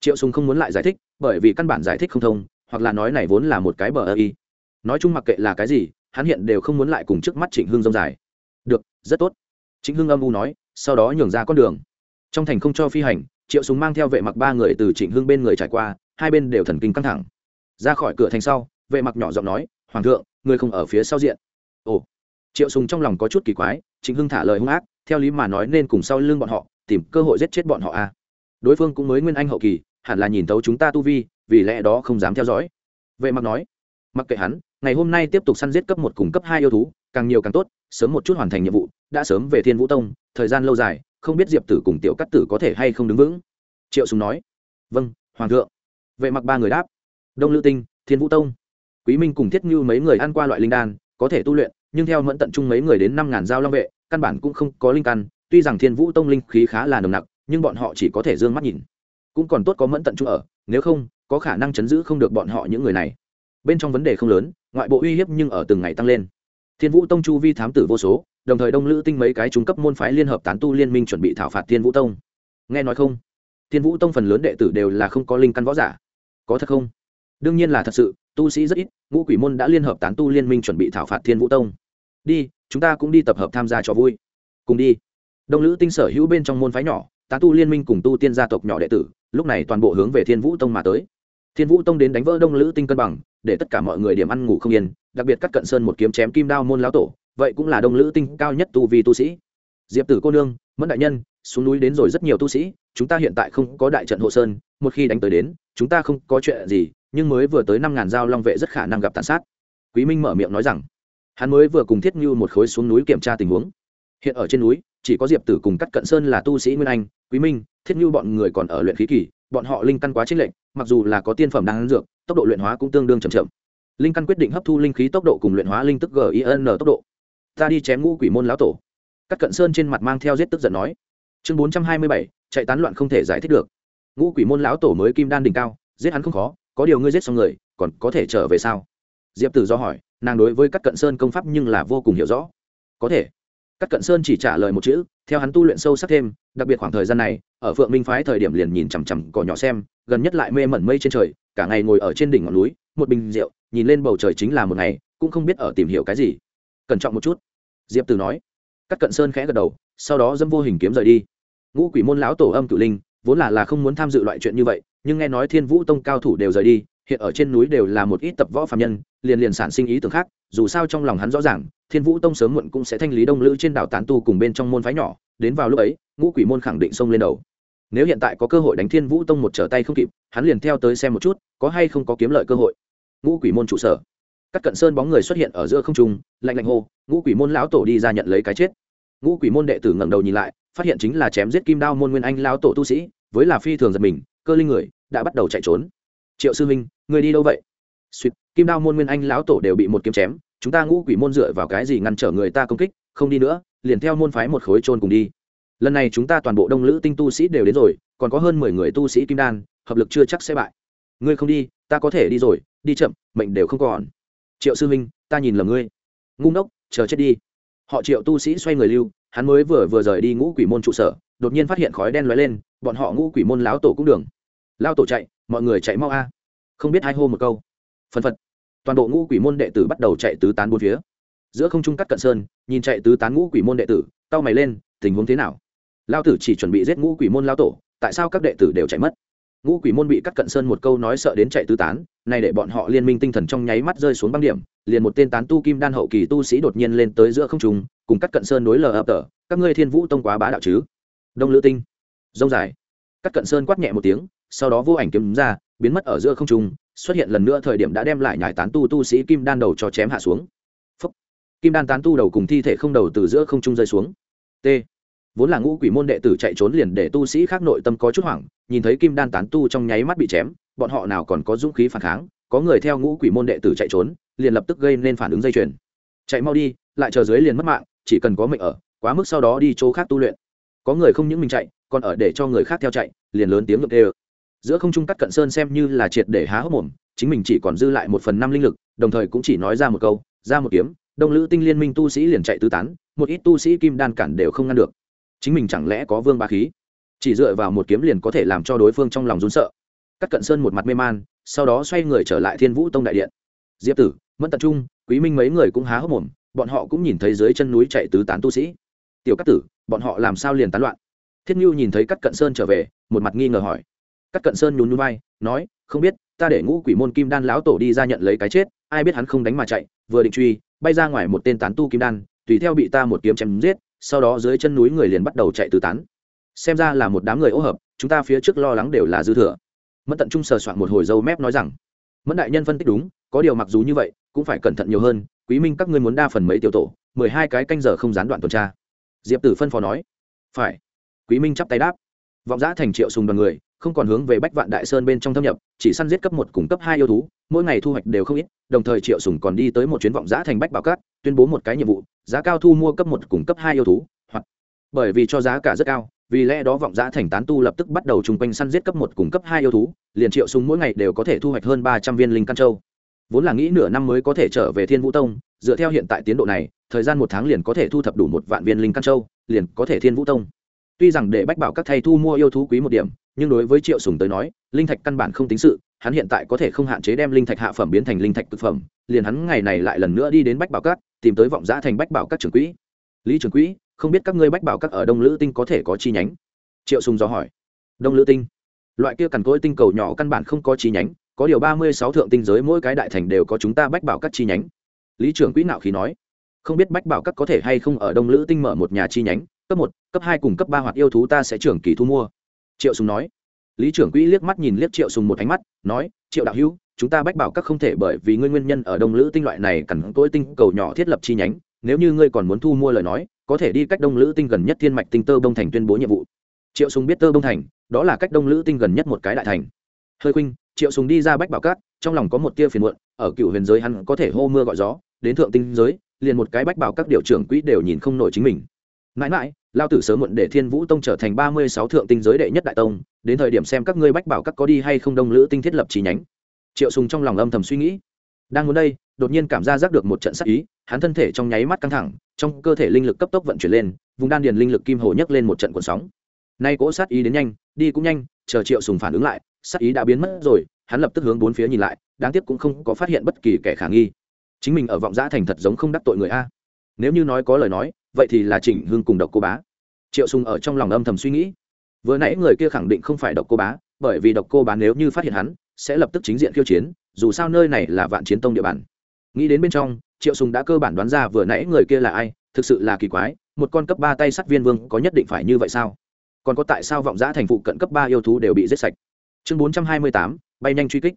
Triệu sùng không muốn lại giải thích, bởi vì căn bản giải thích không thông, hoặc là nói này vốn là một cái bờ ơ y. Nói chung mặc kệ là cái gì, hắn hiện đều không muốn lại cùng trước mắt trịnh hưng rông dài. Được, rất tốt trịnh hưng âm u nói, sau đó nhường ra con đường. Trong thành không cho phi hành, triệu súng mang theo vệ mặc ba người từ trịnh hưng bên người trải qua, hai bên đều thần kinh căng thẳng. Ra khỏi cửa thành sau, vệ mặc nhỏ giọng nói, hoàng thượng, người không ở phía sau diện. Ồ. Triệu sùng trong lòng có chút kỳ quái, trịnh hưng thả lời hung ác, theo lý mà nói nên cùng sau lưng bọn họ, tìm cơ hội giết chết bọn họ a à. đối phương cũng mới nguyên anh hậu kỳ, hẳn là nhìn tấu chúng ta tu vi, vì lẽ đó không dám theo dõi. Vệ mặc nói mặc kệ hắn, ngày hôm nay tiếp tục săn giết cấp một cùng cấp hai yêu thú, càng nhiều càng tốt, sớm một chút hoàn thành nhiệm vụ, đã sớm về thiên vũ tông, thời gian lâu dài, không biết diệp tử cùng tiểu cắt tử có thể hay không đứng vững. Triệu sùng nói vâng hoàng thượng. Vệ mặc ba người đáp, đông lữ tinh, thiên vũ tông. Quý minh cùng thiết như mấy người ăn qua loại linh đan, có thể tu luyện, nhưng theo mẫn tận trung mấy người đến năm ngàn giao long vệ, căn bản cũng không có linh căn, tuy rằng thiên vũ tông linh khí khá là nồng nặc, nhưng bọn họ chỉ có thể dương mắt nhìn. Cũng còn tốt có mẫn tận trung ở, nếu không, có khả năng chấn giữ không được bọn họ những người này bên trong vấn đề không lớn, ngoại bộ uy hiếp nhưng ở từng ngày tăng lên. Thiên vũ tông chu vi thám tử vô số, đồng thời đông lữ tinh mấy cái trung cấp môn phái liên hợp tán tu liên minh chuẩn bị thảo phạt thiên vũ tông. Nghe nói không? Thiên vũ tông phần lớn đệ tử đều là không có linh căn võ giả. Có thật không? Đương nhiên là thật sự, tu sĩ rất ít, ngũ quỷ môn đã liên hợp tán tu liên minh chuẩn bị thảo phạt thiên vũ tông. Đi, chúng ta cũng đi tập hợp tham gia cho vui. Cùng đi. Đông lữ tinh sở hữu bên trong môn phái nhỏ, tán tu liên minh cùng tu tiên gia tộc nhỏ đệ tử, lúc này toàn bộ hướng về thiên vũ tông mà tới thiên vũ tông đến đánh vỡ đông lữ tinh cân bằng, để tất cả mọi người điểm ăn ngủ không yên, đặc biệt cắt cận sơn một kiếm chém kim đao môn lão tổ, vậy cũng là đông lữ tinh cao nhất tu vi tu sĩ. Diệp tử cô nương, mẫn đại nhân, xuống núi đến rồi rất nhiều tu sĩ, chúng ta hiện tại không có đại trận hộ sơn, một khi đánh tới đến, chúng ta không có chuyện gì, nhưng mới vừa tới năm ngàn dao long vệ rất khả năng gặp tàn sát. Quý minh mở miệng nói rằng, hắn mới vừa cùng thiết như một khối xuống núi kiểm tra tình huống. Hiện ở trên núi, chỉ có diệp tử cùng cắt cận sơn là tu sĩ nguyên anh, quý minh, thiết như bọn người còn ở luyện khí kỳ, bọn họ linh căn quá trích lệnh mặc dù là có tiên phẩm đang dược, tốc độ luyện hóa cũng tương đương chậm chậm. Linh căn quyết định hấp thu linh khí tốc độ cùng luyện hóa linh tức gin tốc độ. Ta đi chém ngũ quỷ môn lão tổ. Các cận sơn trên mặt mang theo giết tức giận nói. Chương bốn trăm hai mươi bảy, chạy tán loạn không thể giải thích được. Ngũ quỷ môn lão tổ mới kim đan đỉnh cao, giết hắn không khó, có điều ngươi giết xong người, còn có thể trở về sao? Diệp tử do hỏi, nàng đối với các cận sơn công pháp nhưng là vô cùng hiểu rõ. Có thể các cận sơn chỉ trả lời một chữ, theo hắn tu luyện sâu sắc thêm, đặc biệt khoảng thời gian này, ở phượng minh phái thời điểm liền nhìn chằm chằm cỏ nhỏ xem, gần nhất lại mê mẩn mây trên trời, cả ngày ngồi ở trên đỉnh ngọn núi, một bình rượu, nhìn lên bầu trời chính là một ngày, cũng không biết ở tìm hiểu cái gì. Cẩn trọng một chút, diệp từ nói. Các cận sơn khẽ gật đầu, sau đó dâm vô hình kiếm rời đi. Ngũ quỷ môn lão tổ âm cự linh, vốn là là không muốn tham dự loại chuyện như vậy, nhưng nghe nói thiên vũ tông cao thủ đều rời đi hiện ở trên núi đều là một ít tập võ phạm nhân, liền liền sản sinh ý tưởng khác, dù sao trong lòng hắn rõ ràng, thiên vũ tông sớm muộn cũng sẽ thanh lý đông lữ trên đảo tán tu cùng bên trong môn phái nhỏ, đến vào lúc ấy, ngũ quỷ môn khẳng định xông lên đầu. Nếu hiện tại có cơ hội đánh thiên vũ tông một trở tay không kịp, hắn liền theo tới xem một chút, có hay không có kiếm lợi cơ hội. Ngũ quỷ môn trụ sở. Các cận sơn bóng người xuất hiện ở giữa không trung, lạnh lạnh hô, ngũ quỷ môn lão tổ đi ra nhận lấy cái chết. Ngũ quỷ môn đệ tử ngẩng đầu nhìn lại, phát hiện chính là chém giết kim đao môn nguyên anh lão tổ tu sĩ, với là phi thường giật mình, cơ linh người, đã bắt đầu chạy trốn triệu sư huynh người đi đâu vậy? Suýt kim đao môn nguyên anh lão tổ đều bị một kiếm chém, chúng ta ngũ quỷ môn dựa vào cái gì ngăn trở người ta công kích, không đi nữa, liền theo môn phái một khối trôn cùng đi. Lần này chúng ta toàn bộ đông lữ tinh tu sĩ đều đến rồi, còn có hơn mười người tu sĩ kim đan, hợp lực chưa chắc sẽ bại. Ngươi không đi, ta có thể đi rồi, đi chậm, mệnh đều không còn. Triệu sư huynh, ta nhìn lầm ngươi. Ngu ngốc, chờ chết đi. Họ triệu tu sĩ xoay người lưu, hắn mới vừa vừa rời đi ngũ quỷ môn trụ sở, đột nhiên phát hiện khói đen lóe lên, bọn họ ngũ quỷ môn láo tổ cũng đường. Lao tổ chạy mọi người chạy mau a. Không biết hai hô một câu. Phân phật. Toàn bộ ngũ quỷ môn đệ tử bắt đầu chạy tứ tán bốn phía. Giữa không trung cắt cận sơn, nhìn chạy tứ tán ngũ quỷ môn đệ tử tao mày lên, tình huống thế nào? Lao tử chỉ chuẩn bị giết ngũ quỷ môn lao tổ, tại sao các đệ tử đều chạy mất? Ngũ quỷ môn bị cắt cận sơn một câu nói sợ đến chạy tứ tán, nay để bọn họ liên minh tinh thần trong nháy mắt rơi xuống băng điểm, liền một tên tán tu kim đan hậu kỳ tu sĩ đột nhiên lên tới giữa không trung, cùng cắt cận sơn đối lờ ập tờ, các ngươi thiên vũ tông quá bá đạo chứ? Đông lữ tinh. Dông dài. Cắt cận sơn quát nhẹ một tiếng sau đó vô ảnh kiếm ra, biến mất ở giữa không trung, xuất hiện lần nữa thời điểm đã đem lại nhải tán tu tu sĩ kim đan đầu cho chém hạ xuống. Phúc. kim đan tán tu đầu cùng thi thể không đầu từ giữa không trung rơi xuống. T. Vốn là ngũ quỷ môn đệ tử chạy trốn liền để tu sĩ khác nội tâm có chút hoảng, nhìn thấy kim đan tán tu trong nháy mắt bị chém, bọn họ nào còn có dũng khí phản kháng, có người theo ngũ quỷ môn đệ tử chạy trốn, liền lập tức gây nên phản ứng dây chuyền. Chạy mau đi, lại chờ dưới liền mất mạng, chỉ cần có mệnh ở, quá mức sau đó đi chỗ khác tu luyện. Có người không những mình chạy, còn ở để cho người khác theo chạy, liền lớn tiếng ngược đê giữa không trung cắt cận sơn xem như là triệt để há hốc mồm, chính mình chỉ còn dư lại một phần năm linh lực, đồng thời cũng chỉ nói ra một câu, ra một kiếm, đông lữ tinh liên minh tu sĩ liền chạy tứ tán, một ít tu sĩ kim đan cản đều không ngăn được. Chính mình chẳng lẽ có vương ba khí? Chỉ dựa vào một kiếm liền có thể làm cho đối phương trong lòng run sợ. Cắt cận sơn một mặt mê man, sau đó xoay người trở lại thiên vũ tông đại điện. Diệp tử, mẫn tập trung, quý minh mấy người cũng há hốc mồm, bọn họ cũng nhìn thấy dưới chân núi chạy tứ tán tu sĩ. Tiểu cát tử, bọn họ làm sao liền tán loạn? Thiết nhu nhìn thấy cắt cận sơn trở về, một mặt nghi ngờ hỏi cắt cận sơn nhún nhún vai, nói, không biết, ta để ngũ quỷ môn kim đan lão tổ đi ra nhận lấy cái chết, ai biết hắn không đánh mà chạy, vừa định truy, bay ra ngoài một tên tán tu kim đan, tùy theo bị ta một kiếm chém giết, sau đó dưới chân núi người liền bắt đầu chạy tứ tán. Xem ra là một đám người ô hợp, chúng ta phía trước lo lắng đều là dư thừa. Mẫn tận trung sờ soạn một hồi dâu mép nói rằng, mẫn đại nhân phân tích đúng, có điều mặc dù như vậy, cũng phải cẩn thận nhiều hơn, quý minh các ngươi muốn đa phần mấy tiểu tổ, mười hai cái canh giờ không gián đoạn tuần tra. Diệp tử phân phó nói, phải. Quý minh chắp tay đáp vọng giã thành triệu sùng đoàn người, không còn hướng về bách vạn đại sơn bên trong thâm nhập, chỉ săn giết cấp một cùng cấp hai yêu thú, mỗi ngày thu hoạch đều không ít, đồng thời triệu sùng còn đi tới một chuyến vọng giã thành bách bảo cát, tuyên bố một cái nhiệm vụ, giá cao thu mua cấp một cùng cấp hai yêu thú, hoặc bởi vì cho giá cả rất cao, vì lẽ đó vọng giã thành tán tu lập tức bắt đầu chung quanh săn giết cấp một cùng cấp hai yêu thú, liền triệu sùng mỗi ngày đều có thể thu hoạch hơn ba trăm viên linh căn châu. Vốn là nghĩ nửa năm mới có thể trở về thiên vũ tông, dựa theo hiện tại tiến độ này, thời gian một tháng liền có thể thu thập đủ một vạn viên linh căn châu, liền có thể thiên vũ tông tuy rằng để bách bảo các thầy thu mua yêu thú quý một điểm, nhưng đối với triệu sùng tới nói, linh thạch căn bản không tính sự, hắn hiện tại có thể không hạn chế đem linh thạch hạ phẩm biến thành linh thạch cực phẩm, liền hắn ngày này lại lần nữa đi đến bách bảo các, tìm tới vọng giã thành bách bảo các trưởng quỹ. Lý trưởng quỹ, không biết các ngươi bách bảo các ở đông lữ tinh có thể có chi nhánh? Triệu sùng do hỏi. Đông lữ tinh? Loại kia cằn cỗi tinh cầu nhỏ căn bản không có chi nhánh, có điều ba mươi sáu thượng tinh giới mỗi cái đại thành đều có chúng ta bách bảo các chi nhánh. Lý trưởng quỹ nạo khí nói. Không biết bách bảo các có thể hay không ở đông lữ tinh mở một nhà chi nhánh? Cấp một, cấp hai cùng cấp ba hoạt yêu thú ta sẽ trưởng kỳ thu mua. Triệu sùng nói. Lý trưởng quỹ liếc mắt nhìn liếc triệu sùng một ánh mắt, nói, triệu đạo hữu, chúng ta bách bảo các không thể bởi vì ngươi nguyên nhân ở đông lữ tinh loại này cẩn tối tinh cầu nhỏ thiết lập chi nhánh, nếu như ngươi còn muốn thu mua lời nói, có thể đi cách đông lữ tinh gần nhất thiên mạch tinh tơ Đông thành tuyên bố nhiệm vụ. Triệu sùng biết tơ Đông thành, đó là cách đông lữ tinh gần nhất một cái đại thành. Hơi khuynh, triệu sùng đi ra bách bảo các, trong lòng có một tia phiền muộn, ở cựu huyền giới hắn có thể hô mưa gọi gió, đến thượng tinh giới, liền một cái bách bảo các điều trưởng quỹ đều nhìn không nổi chính mình. Mãi mãi lao tử sớm muộn để thiên vũ tông trở thành ba mươi sáu thượng tinh giới đệ nhất đại tông, đến thời điểm xem các ngươi bách bảo các có đi hay không đông lữ tinh thiết lập chi nhánh. Triệu sùng trong lòng âm thầm suy nghĩ. Đang muốn đây, đột nhiên cảm ra giác được một trận sắc ý, hắn thân thể trong nháy mắt căng thẳng, trong cơ thể linh lực cấp tốc vận chuyển lên, vùng đan điền linh lực kim hồ nhấc lên một trận cuộn sóng. Nay cỗ sát ý đến nhanh, đi cũng nhanh, chờ triệu sùng phản ứng lại, sát ý đã biến mất rồi, hắn lập tức hướng bốn phía nhìn lại, đáng tiếc cũng không có phát hiện bất kỳ kẻ khả nghi. Chính mình ở vọng giã thành thật giống không đắc tội người a nếu như nói có lời nói, vậy thì là trịnh hương cùng độc cô bá. Triệu sùng ở trong lòng âm thầm suy nghĩ. Vừa nãy người kia khẳng định không phải độc cô bá, bởi vì độc cô bá nếu như phát hiện hắn, sẽ lập tức chính diện khiêu chiến, dù sao nơi này là vạn chiến tông địa bàn. Nghĩ đến bên trong, triệu sùng đã cơ bản đoán ra vừa nãy người kia là ai, thực sự là kỳ quái, một con cấp ba tay sắt viên vương có nhất định phải như vậy sao? Còn có tại sao vọng giã thành phụ cận cấp ba yêu thú đều bị giết sạch? Chương bốn trăm hai mươi tám, bay nhanh truy kích.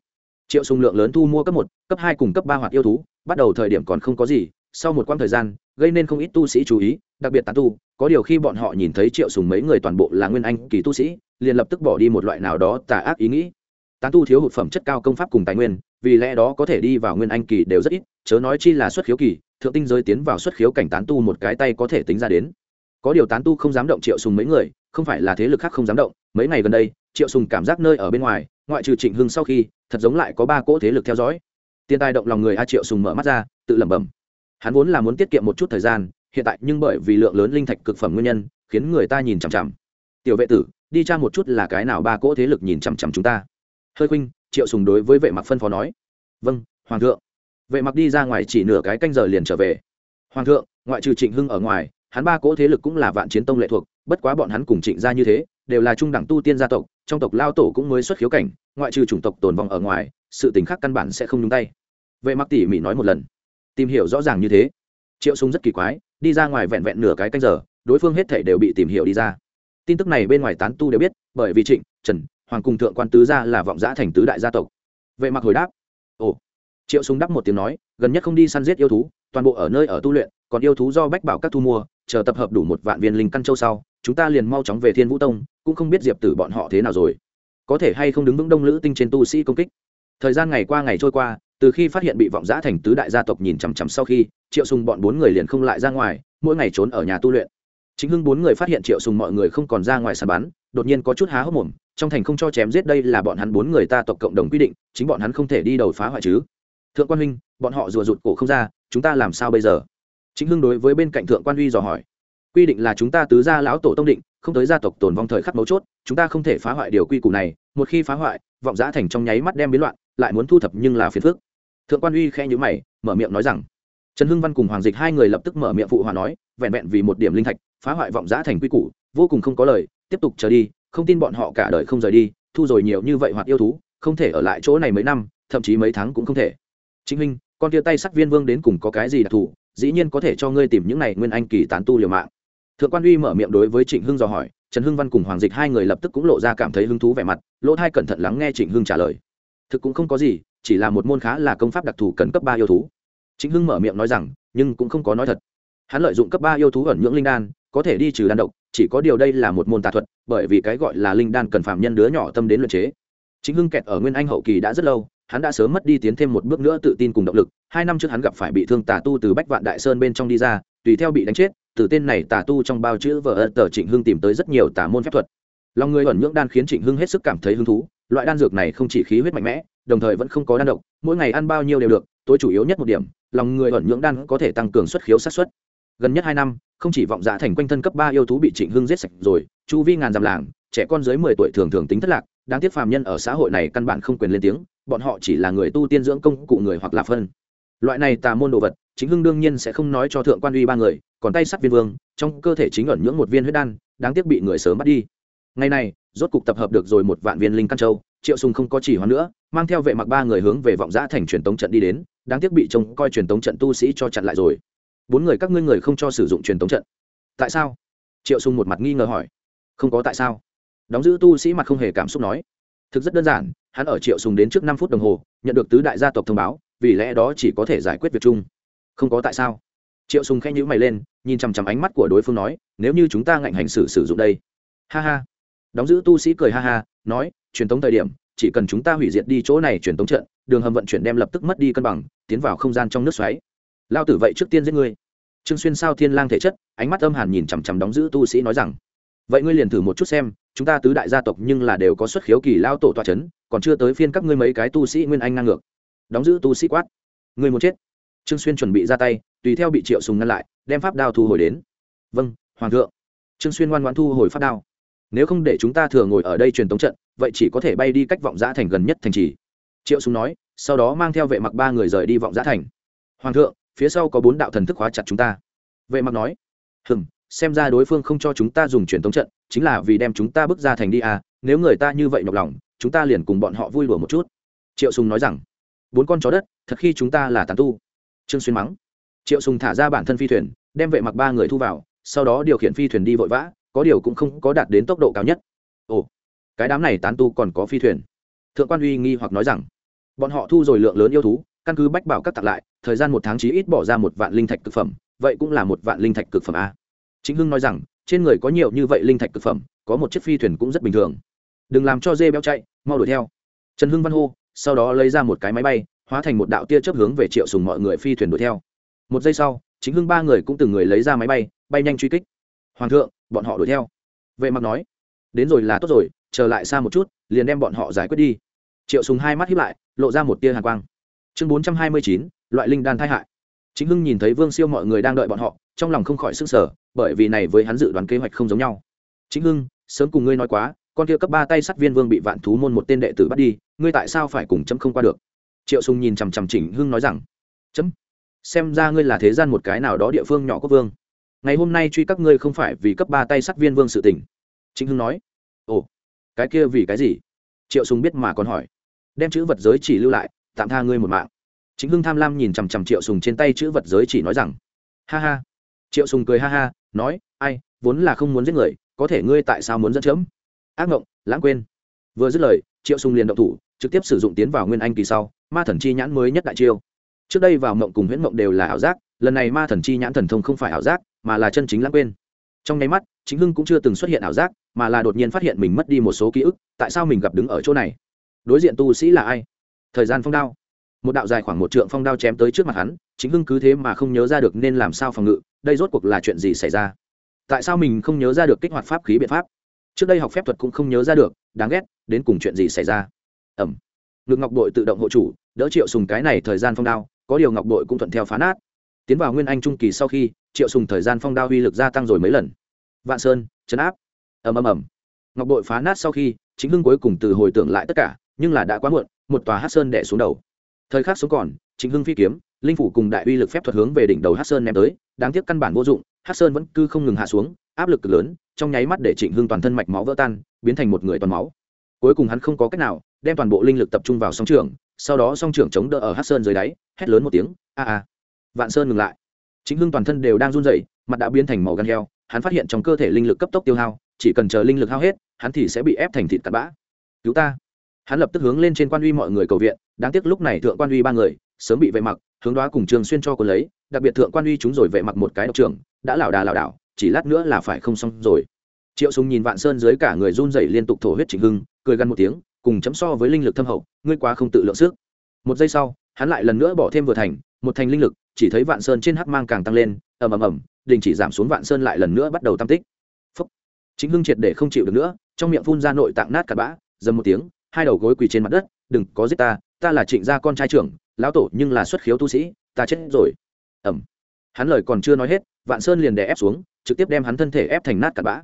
Triệu sùng lượng lớn thu mua cấp một, cấp hai cùng cấp ba hoạt yêu thú, bắt đầu thời điểm còn không có gì sau một quãng thời gian, gây nên không ít tu sĩ chú ý, đặc biệt tán tu, có điều khi bọn họ nhìn thấy triệu sùng mấy người toàn bộ là nguyên anh kỳ tu sĩ, liền lập tức bỏ đi một loại nào đó tà ác ý nghĩ. Tán tu thiếu hụt phẩm chất cao công pháp cùng tài nguyên, vì lẽ đó có thể đi vào nguyên anh kỳ đều rất ít, chớ nói chi là xuất khiếu kỳ, thượng tinh giới tiến vào xuất khiếu cảnh tán tu một cái tay có thể tính ra đến. Có điều tán tu không dám động triệu sùng mấy người, không phải là thế lực khác không dám động. Mấy ngày gần đây, triệu sùng cảm giác nơi ở bên ngoài, ngoại trừ trịnh hưng sau khi, thật giống lại có ba cỗ thế lực theo dõi. Tiền tài động lòng người a triệu sùng mở mắt ra, tự lẩm bẩm hắn vốn là muốn tiết kiệm một chút thời gian, hiện tại nhưng bởi vì lượng lớn linh thạch cực phẩm nguyên nhân, khiến người ta nhìn chằm chằm. Tiểu vệ tử, đi tra một chút là cái nào ba cỗ thế lực nhìn chằm chằm chúng ta. Hơi khuynh, triệu sùng đối với vệ mặc phân phó nói. Vâng hoàng thượng. Vệ mặc đi ra ngoài chỉ nửa cái canh giờ liền trở về. Hoàng thượng, ngoại trừ trịnh hưng ở ngoài, hắn ba cỗ thế lực cũng là vạn chiến tông lệ thuộc, bất quá bọn hắn cùng trịnh gia như thế, đều là trung đẳng tu tiên gia tộc, trong tộc lao tổ cũng mới xuất khiếu cảnh, ngoại trừ chủng tộc tồn vong ở ngoài, sự tình khác căn bản sẽ không nhúng tay. Vệ mặc tỉ mỉ nói một lần tìm hiểu rõ ràng như thế. Triệu súng rất kỳ quái, đi ra ngoài vẹn vẹn nửa cái canh giờ, đối phương hết thể đều bị tìm hiểu đi ra. Tin tức này bên ngoài tán tu đều biết, bởi vì trịnh, trần, hoàng cùng thượng quan tứ gia là vọng giã thành tứ đại gia tộc. Vệ mặc hồi đáp, ồ. Triệu súng đáp một tiếng nói, gần nhất không đi săn giết yêu thú, toàn bộ ở nơi ở tu luyện, còn yêu thú do bách bảo các thu mua, chờ tập hợp đủ một vạn viên linh căn châu sau, chúng ta liền mau chóng về thiên vũ tông, cũng không biết diệp tử bọn họ thế nào rồi. Có thể hay không đứng vững đông lữ tinh trên tu sĩ công kích? Thời gian ngày qua ngày trôi qua, từ khi phát hiện bị vọng giã thành tứ đại gia tộc nhìn chằm chằm sau khi, triệu sùng bọn bốn người liền không lại ra ngoài, mỗi ngày trốn ở nhà tu luyện. Chính hưng bốn người phát hiện triệu sùng mọi người không còn ra ngoài sàn bắn, đột nhiên có chút há hốc mồm, trong thành không cho chém giết đây là bọn hắn bốn người ta tộc cộng đồng quy định, chính bọn hắn không thể đi đầu phá hoại chứ. Thượng quan huynh, bọn họ rùa rụt cổ không ra, chúng ta làm sao bây giờ? Chính hưng đối với bên cạnh thượng quan huy dò hỏi. Quy định là chúng ta tứ gia lão tổ tông định, không tới gia tộc tồn vong thời khắc mấu chốt, chúng ta không thể phá hoại điều quy củ này, một khi phá hoại vọng giã thành trong nháy mắt đem biến loạn, lại muốn thu thập nhưng là phiền phức. Thượng quan uy khẽ nhữ mày, mở miệng nói rằng, trần hưng văn cùng hoàng dịch hai người lập tức mở miệng phụ hòa nói, vẹn vẹn vì một điểm linh thạch, phá hoại vọng giã thành quy củ, vô cùng không có lời, tiếp tục chờ đi, không tin bọn họ cả đời không rời đi, thu rồi nhiều như vậy hoặc yêu thú, không thể ở lại chỗ này mấy năm, thậm chí mấy tháng cũng không thể. Chính minh con tia tay sắc viên vương đến cùng có cái gì đặc thù, dĩ nhiên có thể cho ngươi tìm những này nguyên anh kỳ tán tu liều mạng thượng quan uy mở miệng đối với trịnh hưng dò hỏi, trần hưng văn cùng hoàng dịch hai người lập tức cũng lộ ra cảm thấy hứng thú vẻ mặt, lỗ thai cẩn thận lắng nghe trịnh hưng trả lời. Thực cũng không có gì, chỉ là một môn khá là công pháp đặc thù cần cấp ba yêu thú. Trịnh hưng mở miệng nói rằng, nhưng cũng không có nói thật. Hắn lợi dụng cấp ba yêu thú ẩn nhưỡng linh đan, có thể đi trừ đan độc, chỉ có điều đây là một môn tà thuật, bởi vì cái gọi là linh đan cần phạm nhân đứa nhỏ tâm đến luyện chế. Chính hưng kẹt ở nguyên anh hậu kỳ đã rất lâu, hắn đã sớm mất đi tiến thêm một bước nữa tự tin cùng động lực, hai năm trước hắn gặp phải bị thương tà tu từ bách vạn đại sơn bên trong đi ra, tùy theo bị đánh chết từ tên này tà tu trong bao chữ vợ ân tờ trịnh hưng tìm tới rất nhiều tà môn phép thuật. Lòng người ẩn nhưỡng đan khiến trịnh hưng hết sức cảm thấy hứng thú, loại đan dược này không chỉ khí huyết mạnh mẽ, đồng thời vẫn không có đan độc, mỗi ngày ăn bao nhiêu đều được, tối chủ yếu nhất một điểm, lòng người ẩn nhưỡng đan có thể tăng cường xuất khiếu sát xuất. Gần nhất hai năm, không chỉ vọng dạ thành quanh thân cấp ba yêu thú bị trịnh hưng giết sạch rồi, chu vi ngàn dặm làng, trẻ con dưới mười tuổi thường thường tính thất lạc, đáng tiếc phàm nhân ở xã hội này căn bản không quyền lên tiếng, bọn họ chỉ là người tu tiên dưỡng công cụ người hoặc là phân. Loại này tà môn đồ vật chính hưng đương nhiên sẽ không nói cho thượng quan uy ba người còn tay sắt viên vương, trong cơ thể chính ẩn nhưỡng một viên huyết đan, đáng tiếc bị người sớm bắt đi. Ngày này, rốt cục tập hợp được rồi một vạn viên linh căn châu, triệu sùng không có chỉ hoãn nữa, mang theo vệ mặc ba người hướng về vọng giã thành truyền tống trận đi đến, đáng tiếc bị trông coi truyền tống trận tu sĩ cho chặn lại rồi. Bốn người các ngươi người không cho sử dụng truyền tống trận. Tại sao? Triệu sùng một mặt nghi ngờ hỏi. Không có tại sao? Đóng giữ tu sĩ mặt không hề cảm xúc nói. Thực rất đơn giản, hắn ở triệu sùng đến trước năm phút đồng hồ, nhận được tứ đại gia tộc thông báo, vì lẽ đó chỉ có thể giải quyết việc chung. Không có tại sao? Triệu sùng khẽ nhíu mày lên, nhìn chằm chằm ánh mắt của đối phương nói, nếu như chúng ta ngạnh hành xử sử dụng đây. Ha ha. Đóng giữ tu sĩ cười ha ha, nói, truyền tống thời điểm, chỉ cần chúng ta hủy diệt đi chỗ này truyền tống trận, đường hầm vận chuyển đem lập tức mất đi cân bằng, tiến vào không gian trong nước xoáy. Lao tử vậy trước tiên giết ngươi. Trương xuyên sao thiên lang thể chất, ánh mắt âm hàn nhìn chằm chằm đóng giữ tu sĩ nói rằng, vậy ngươi liền thử một chút xem, chúng ta tứ đại gia tộc nhưng là đều có xuất khiếu kỳ lao tổ toa chấn, còn chưa tới phiên các ngươi mấy cái tu sĩ nguyên anh ngang ngược. Đóng giữ tu sĩ quát, ngươi muốn chết? Trương xuyên chuẩn bị ra tay, tùy theo bị triệu sùng ngăn lại, đem pháp đao thu hồi đến. Vâng hoàng thượng. Trương xuyên ngoan ngoãn thu hồi pháp đao. Nếu không để chúng ta thừa ngồi ở đây truyền tống trận, vậy chỉ có thể bay đi cách vọng giã thành gần nhất thành trì. Triệu sùng nói, sau đó mang theo vệ mặc ba người rời đi vọng giã thành. Hoàng thượng, phía sau có bốn đạo thần thức hóa chặt chúng ta. Vệ mặc nói, hừm, xem ra đối phương không cho chúng ta dùng truyền tống trận, chính là vì đem chúng ta bước ra thành đi à nếu người ta như vậy nhọc lòng, chúng ta liền cùng bọn họ vui đùa một chút. Triệu sùng nói rằng, bốn con chó đất, thật khi chúng ta là tàn tu trương xuyên mắng. Triệu sùng thả ra bản thân phi thuyền, đem vệ mặc ba người thu vào, sau đó điều khiển phi thuyền đi vội vã, có điều cũng không có đạt đến tốc độ cao nhất. Ồ, cái đám này tán tu còn có phi thuyền. Thượng quan uy nghi hoặc nói rằng, bọn họ thu rồi lượng lớn yêu thú, căn cứ bách bảo các tặng lại, thời gian một tháng chí ít bỏ ra một vạn linh thạch cực phẩm, vậy cũng là một vạn linh thạch cực phẩm a. Chính hưng nói rằng, trên người có nhiều như vậy linh thạch cực phẩm, có một chiếc phi thuyền cũng rất bình thường. Đừng làm cho dê béo chạy, mau đuổi theo. Trần hưng văn hô, sau đó lấy ra một cái máy bay hóa thành một đạo tia chớp hướng về triệu sùng mọi người phi thuyền đuổi theo. Một giây sau, chính hưng ba người cũng từng người lấy ra máy bay bay nhanh truy kích. Hoàng thượng, bọn họ đuổi theo. Vệ mặc nói, đến rồi là tốt rồi, chờ lại xa một chút, liền đem bọn họ giải quyết đi. Triệu sùng hai mắt hiếp lại, lộ ra một tia hàn quang. Chương bốn trăm hai mươi chín, loại linh đan thai hại. Chính hưng nhìn thấy vương siêu mọi người đang đợi bọn họ, trong lòng không khỏi sức sở bởi vì này với hắn dự đoán kế hoạch không giống nhau. Chính hưng, sớm cùng ngươi nói quá, con kia cấp ba tay sắt viên vương bị vạn thú môn một tên đệ tử bắt đi, ngươi tại sao phải cùng chấm không qua được? Triệu sùng nhìn chằm chằm chỉnh hưng nói rằng, chấm, xem ra ngươi là thế gian một cái nào đó địa phương nhỏ quốc vương. Ngày hôm nay truy các ngươi không phải vì cấp ba tay sắt viên vương sự tình. Chính hưng nói, ồ, cái kia vì cái gì? Triệu sùng biết mà còn hỏi, đem chữ vật giới chỉ lưu lại, tạm tha ngươi một mạng. Chính hưng tham lam nhìn chằm chằm triệu sùng trên tay chữ vật giới chỉ nói rằng, ha ha. Triệu sùng cười ha ha, nói, ai, vốn là không muốn giết người, có thể ngươi tại sao muốn dẫn chấm? Ác ngộng, lãng quên. Vừa dứt lời, triệu sùng liền động thủ trực tiếp sử dụng tiến vào nguyên anh kỳ sau, ma thần chi nhãn mới nhất đại chiêu. Trước đây vào mộng cùng huyễn mộng đều là ảo giác, lần này ma thần chi nhãn thần thông không phải ảo giác, mà là chân chính lãng quên. Trong nháy mắt, chính hưng cũng chưa từng xuất hiện ảo giác, mà là đột nhiên phát hiện mình mất đi một số ký ức, tại sao mình gặp đứng ở chỗ này? Đối diện tu sĩ là ai? Thời gian phong đao. Một đạo dài khoảng một trượng phong đao chém tới trước mặt hắn, chính hưng cứ thế mà không nhớ ra được nên làm sao phòng ngự, đây rốt cuộc là chuyện gì xảy ra? Tại sao mình không nhớ ra được kích hoạt pháp khí biện pháp? Trước đây học phép thuật cũng không nhớ ra được, đáng ghét, đến cùng chuyện gì xảy ra? Ẩm. Ngực ngọc bội tự động hộ chủ, đỡ triệu sùng cái này thời gian phong đao, có điều ngọc bội cũng thuận theo phá nát. Tiến vào nguyên anh trung kỳ sau khi, triệu sùng thời gian phong đao uy lực gia tăng rồi mấy lần. Vạn sơn chấn áp. Ầm ầm ầm. Ngọc bội phá nát sau khi, chính hưng cuối cùng từ hồi tưởng lại tất cả, nhưng là đã quá muộn, một tòa hát sơn đẻ xuống đầu. Thời khắc sống còn, chính hưng phi kiếm, linh phủ cùng đại uy lực phép thuật hướng về đỉnh đầu hát sơn ném tới, đáng tiếc căn bản vô dụng, hát sơn vẫn cứ không ngừng hạ xuống, áp lực cực lớn, trong nháy mắt để trịnh hưng toàn thân mạch máu vỡ tan, biến thành một người toàn máu. Cuối cùng hắn không có cách nào đem toàn bộ linh lực tập trung vào song trường sau đó song trường chống đỡ ở hát sơn dưới đáy, hét lớn một tiếng, a a. Vạn sơn ngừng lại. Chính hưng toàn thân đều đang run rẩy, mặt đã biến thành màu gan heo, hắn phát hiện trong cơ thể linh lực cấp tốc tiêu hao, chỉ cần chờ linh lực hao hết, hắn thì sẽ bị ép thành thịt tạt bã. Cứu ta. Hắn lập tức hướng lên trên quan uy mọi người cầu viện, đáng tiếc lúc này thượng quan uy ba người, sớm bị vệ mặc, hướng đoá cùng trường xuyên cho cô lấy, đặc biệt thượng quan uy chúng rồi vệ mặc một cái độc trưởng, đã lảo đà lảo đảo, chỉ lát nữa là phải không xong rồi. Triệu súng nhìn vạn sơn dưới cả người run rẩy liên tục thổ huyết trịnh hưng, cười gần một tiếng cùng chấm so với linh lực thâm hậu, ngươi quá không tự lượng sức. Một giây sau, hắn lại lần nữa bỏ thêm vừa thành, một thành linh lực, chỉ thấy vạn sơn trên hắc mang càng tăng lên, ầm ầm ầm, đình chỉ giảm xuống vạn sơn lại lần nữa bắt đầu tam tích. Phúc. chính hưng triệt để không chịu được nữa, trong miệng phun ra nội tạng nát cả bã, dầm một tiếng, hai đầu gối quỳ trên mặt đất, đừng có giết ta ta là trịnh gia con trai trưởng, lão tổ nhưng là xuất khiếu tu sĩ, ta chết rồi. Ẩm hắn lời còn chưa nói hết, vạn sơn liền đè ép xuống, trực tiếp đem hắn thân thể ép thành nát cặn bã.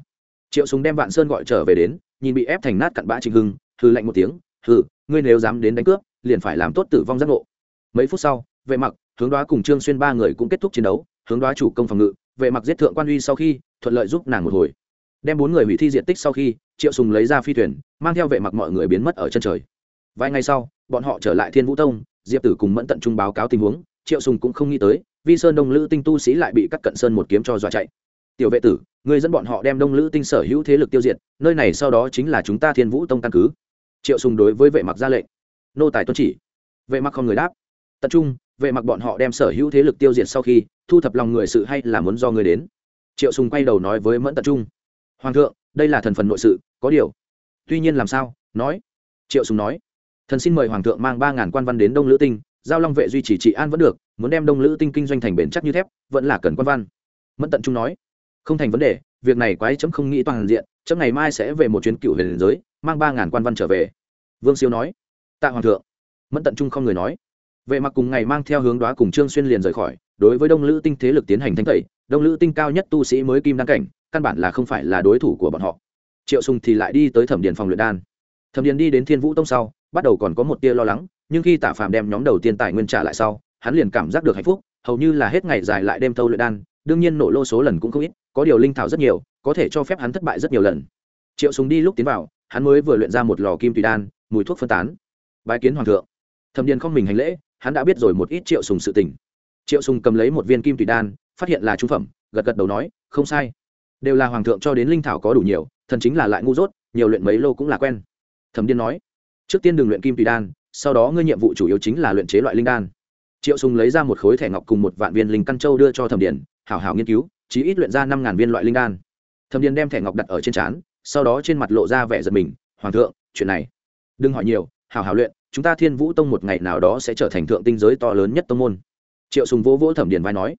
Triệu súng đem vạn sơn gọi trở về đến, nhìn bị ép thành nát cặn bã trịnh hưng hừ lạnh một tiếng, hừ, ngươi nếu dám đến đánh cướp, liền phải làm tốt tử vong giác ngộ. Mấy phút sau, vệ mặc, hướng đoá cùng trương xuyên ba người cũng kết thúc chiến đấu, hướng đoá chủ công phòng ngự, vệ mặc giết thượng quan uy sau khi, thuận lợi giúp nàng một hồi. Đem bốn người hủy thi diện tích sau khi, triệu sùng lấy ra phi thuyền, mang theo vệ mặc mọi người biến mất ở chân trời. Vài ngày sau, bọn họ trở lại thiên vũ tông, diệp tử cùng mẫn tận trung báo cáo tình huống, triệu sùng cũng không nghĩ tới, vi sơn đông lữ tinh tu sĩ lại bị cắt cận sơn một kiếm cho dọa chạy. Tiểu vệ tử, ngươi dẫn bọn họ đem đông lữ tinh sở hữu thế lực tiêu diệt, nơi này sau đó chính là chúng ta thiên vũ tông căn cứ triệu sùng đối với vệ mặc ra lệnh. Nô tài tuân chỉ. Vệ mặc không người đáp. Tập trung, vệ mặc bọn họ đem sở hữu thế lực tiêu diệt sau khi, thu thập lòng người sự hay là muốn do người đến. Triệu sùng quay đầu nói với mẫn tập trung. Hoàng thượng, đây là thần phần nội sự, có điều. Tuy nhiên làm sao, nói. Triệu sùng nói. Thần xin mời hoàng thượng mang ba ngàn quan văn đến đông lữ tinh, giao long vệ duy trì trị an vẫn được, muốn đem đông lữ tinh kinh doanh thành bền chắc như thép, vẫn là cần quan văn. Mẫn tận trung nói. Không thành vấn đề, việc này quái chấm không nghĩ toàn diện, chấm ngày mai sẽ về một chuyến cựu huyền giới mang ba ngàn quan văn trở về. Vương siêu nói, tạ hoàng thượng. Mẫn tận trung không người nói. Vệ mặc cùng ngày mang theo hướng đoá cùng trương xuyên liền rời khỏi, đối với đông lữ tinh thế lực tiến hành thanh tẩy, đông lữ tinh cao nhất tu sĩ mới kim đăng cảnh, căn bản là không phải là đối thủ của bọn họ. Triệu sùng thì lại đi tới thẩm điền phòng luyện đan. Thẩm điền đi đến thiên vũ tông sau, bắt đầu còn có một tia lo lắng, nhưng khi tả phàm đem nhóm đầu tiên tài nguyên trả lại sau, hắn liền cảm giác được hạnh phúc, hầu như là hết ngày dài lại đêm thâu luyện đan, đương nhiên nổ lô số lần cũng không ít, có điều linh thảo rất nhiều, có thể cho phép hắn thất bại rất nhiều lần. Triệu sùng đi lúc tiến vào hắn mới vừa luyện ra một lò kim tùy đan, mùi thuốc phân tán. Bái kiến hoàng thượng. Thẩm điền không mình hành lễ, hắn đã biết rồi một ít triệu sùng sự tình. Triệu sùng cầm lấy một viên kim tùy đan, phát hiện là trung phẩm, gật gật đầu nói, không sai. Đều là hoàng thượng cho đến linh thảo có đủ nhiều, thần chính là lại ngu dốt, nhiều luyện mấy lô cũng là quen. Thẩm điền nói, trước tiên đừng luyện kim tùy đan, sau đó ngươi nhiệm vụ chủ yếu chính là luyện chế loại linh đan. Triệu sùng lấy ra một khối thẻ ngọc cùng một vạn viên linh căn châu đưa cho thẩm điền, hảo hảo nghiên cứu, chí ít luyện ra năm ngàn viên loại linh đan. Thẩm điền đem thẻ ngọc đặt ở trên trán sau đó trên mặt lộ ra vẻ giật mình, hoàng thượng, chuyện này, đừng hỏi nhiều, hảo hảo luyện, chúng ta thiên vũ tông một ngày nào đó sẽ trở thành thượng tinh giới to lớn nhất tông môn. Triệu sùng vỗ vỗ thẩm điền vai nói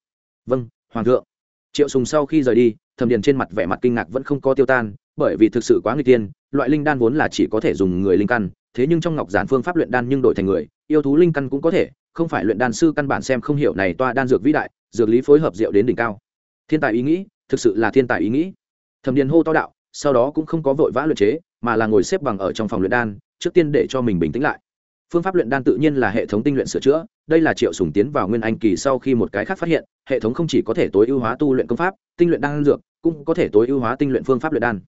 vâng hoàng thượng. Triệu sùng sau khi rời đi, thẩm điền trên mặt vẻ mặt kinh ngạc vẫn không có tiêu tan, bởi vì thực sự quá nguy tiên loại linh đan vốn là chỉ có thể dùng người linh căn, thế nhưng trong ngọc giản phương pháp luyện đan nhưng đổi thành người, yêu thú linh căn cũng có thể, không phải luyện đan sư căn bản xem không hiểu này toa đan dược vĩ đại, dược lý phối hợp diệu đến đỉnh cao. Thiên tài ý nghĩ, thực sự là thiên tài ý nghĩ. Thẩm điền hô to đạo sau đó cũng không có vội vã luyện chế, mà là ngồi xếp bằng ở trong phòng luyện đan, trước tiên để cho mình bình tĩnh lại. Phương pháp luyện đan tự nhiên là hệ thống tinh luyện sửa chữa, đây là triệu sùng tiến vào nguyên anh kỳ sau khi một cái khác phát hiện, hệ thống không chỉ có thể tối ưu hóa tu luyện công pháp, tinh luyện đan dược, cũng có thể tối ưu hóa tinh luyện phương pháp luyện đan.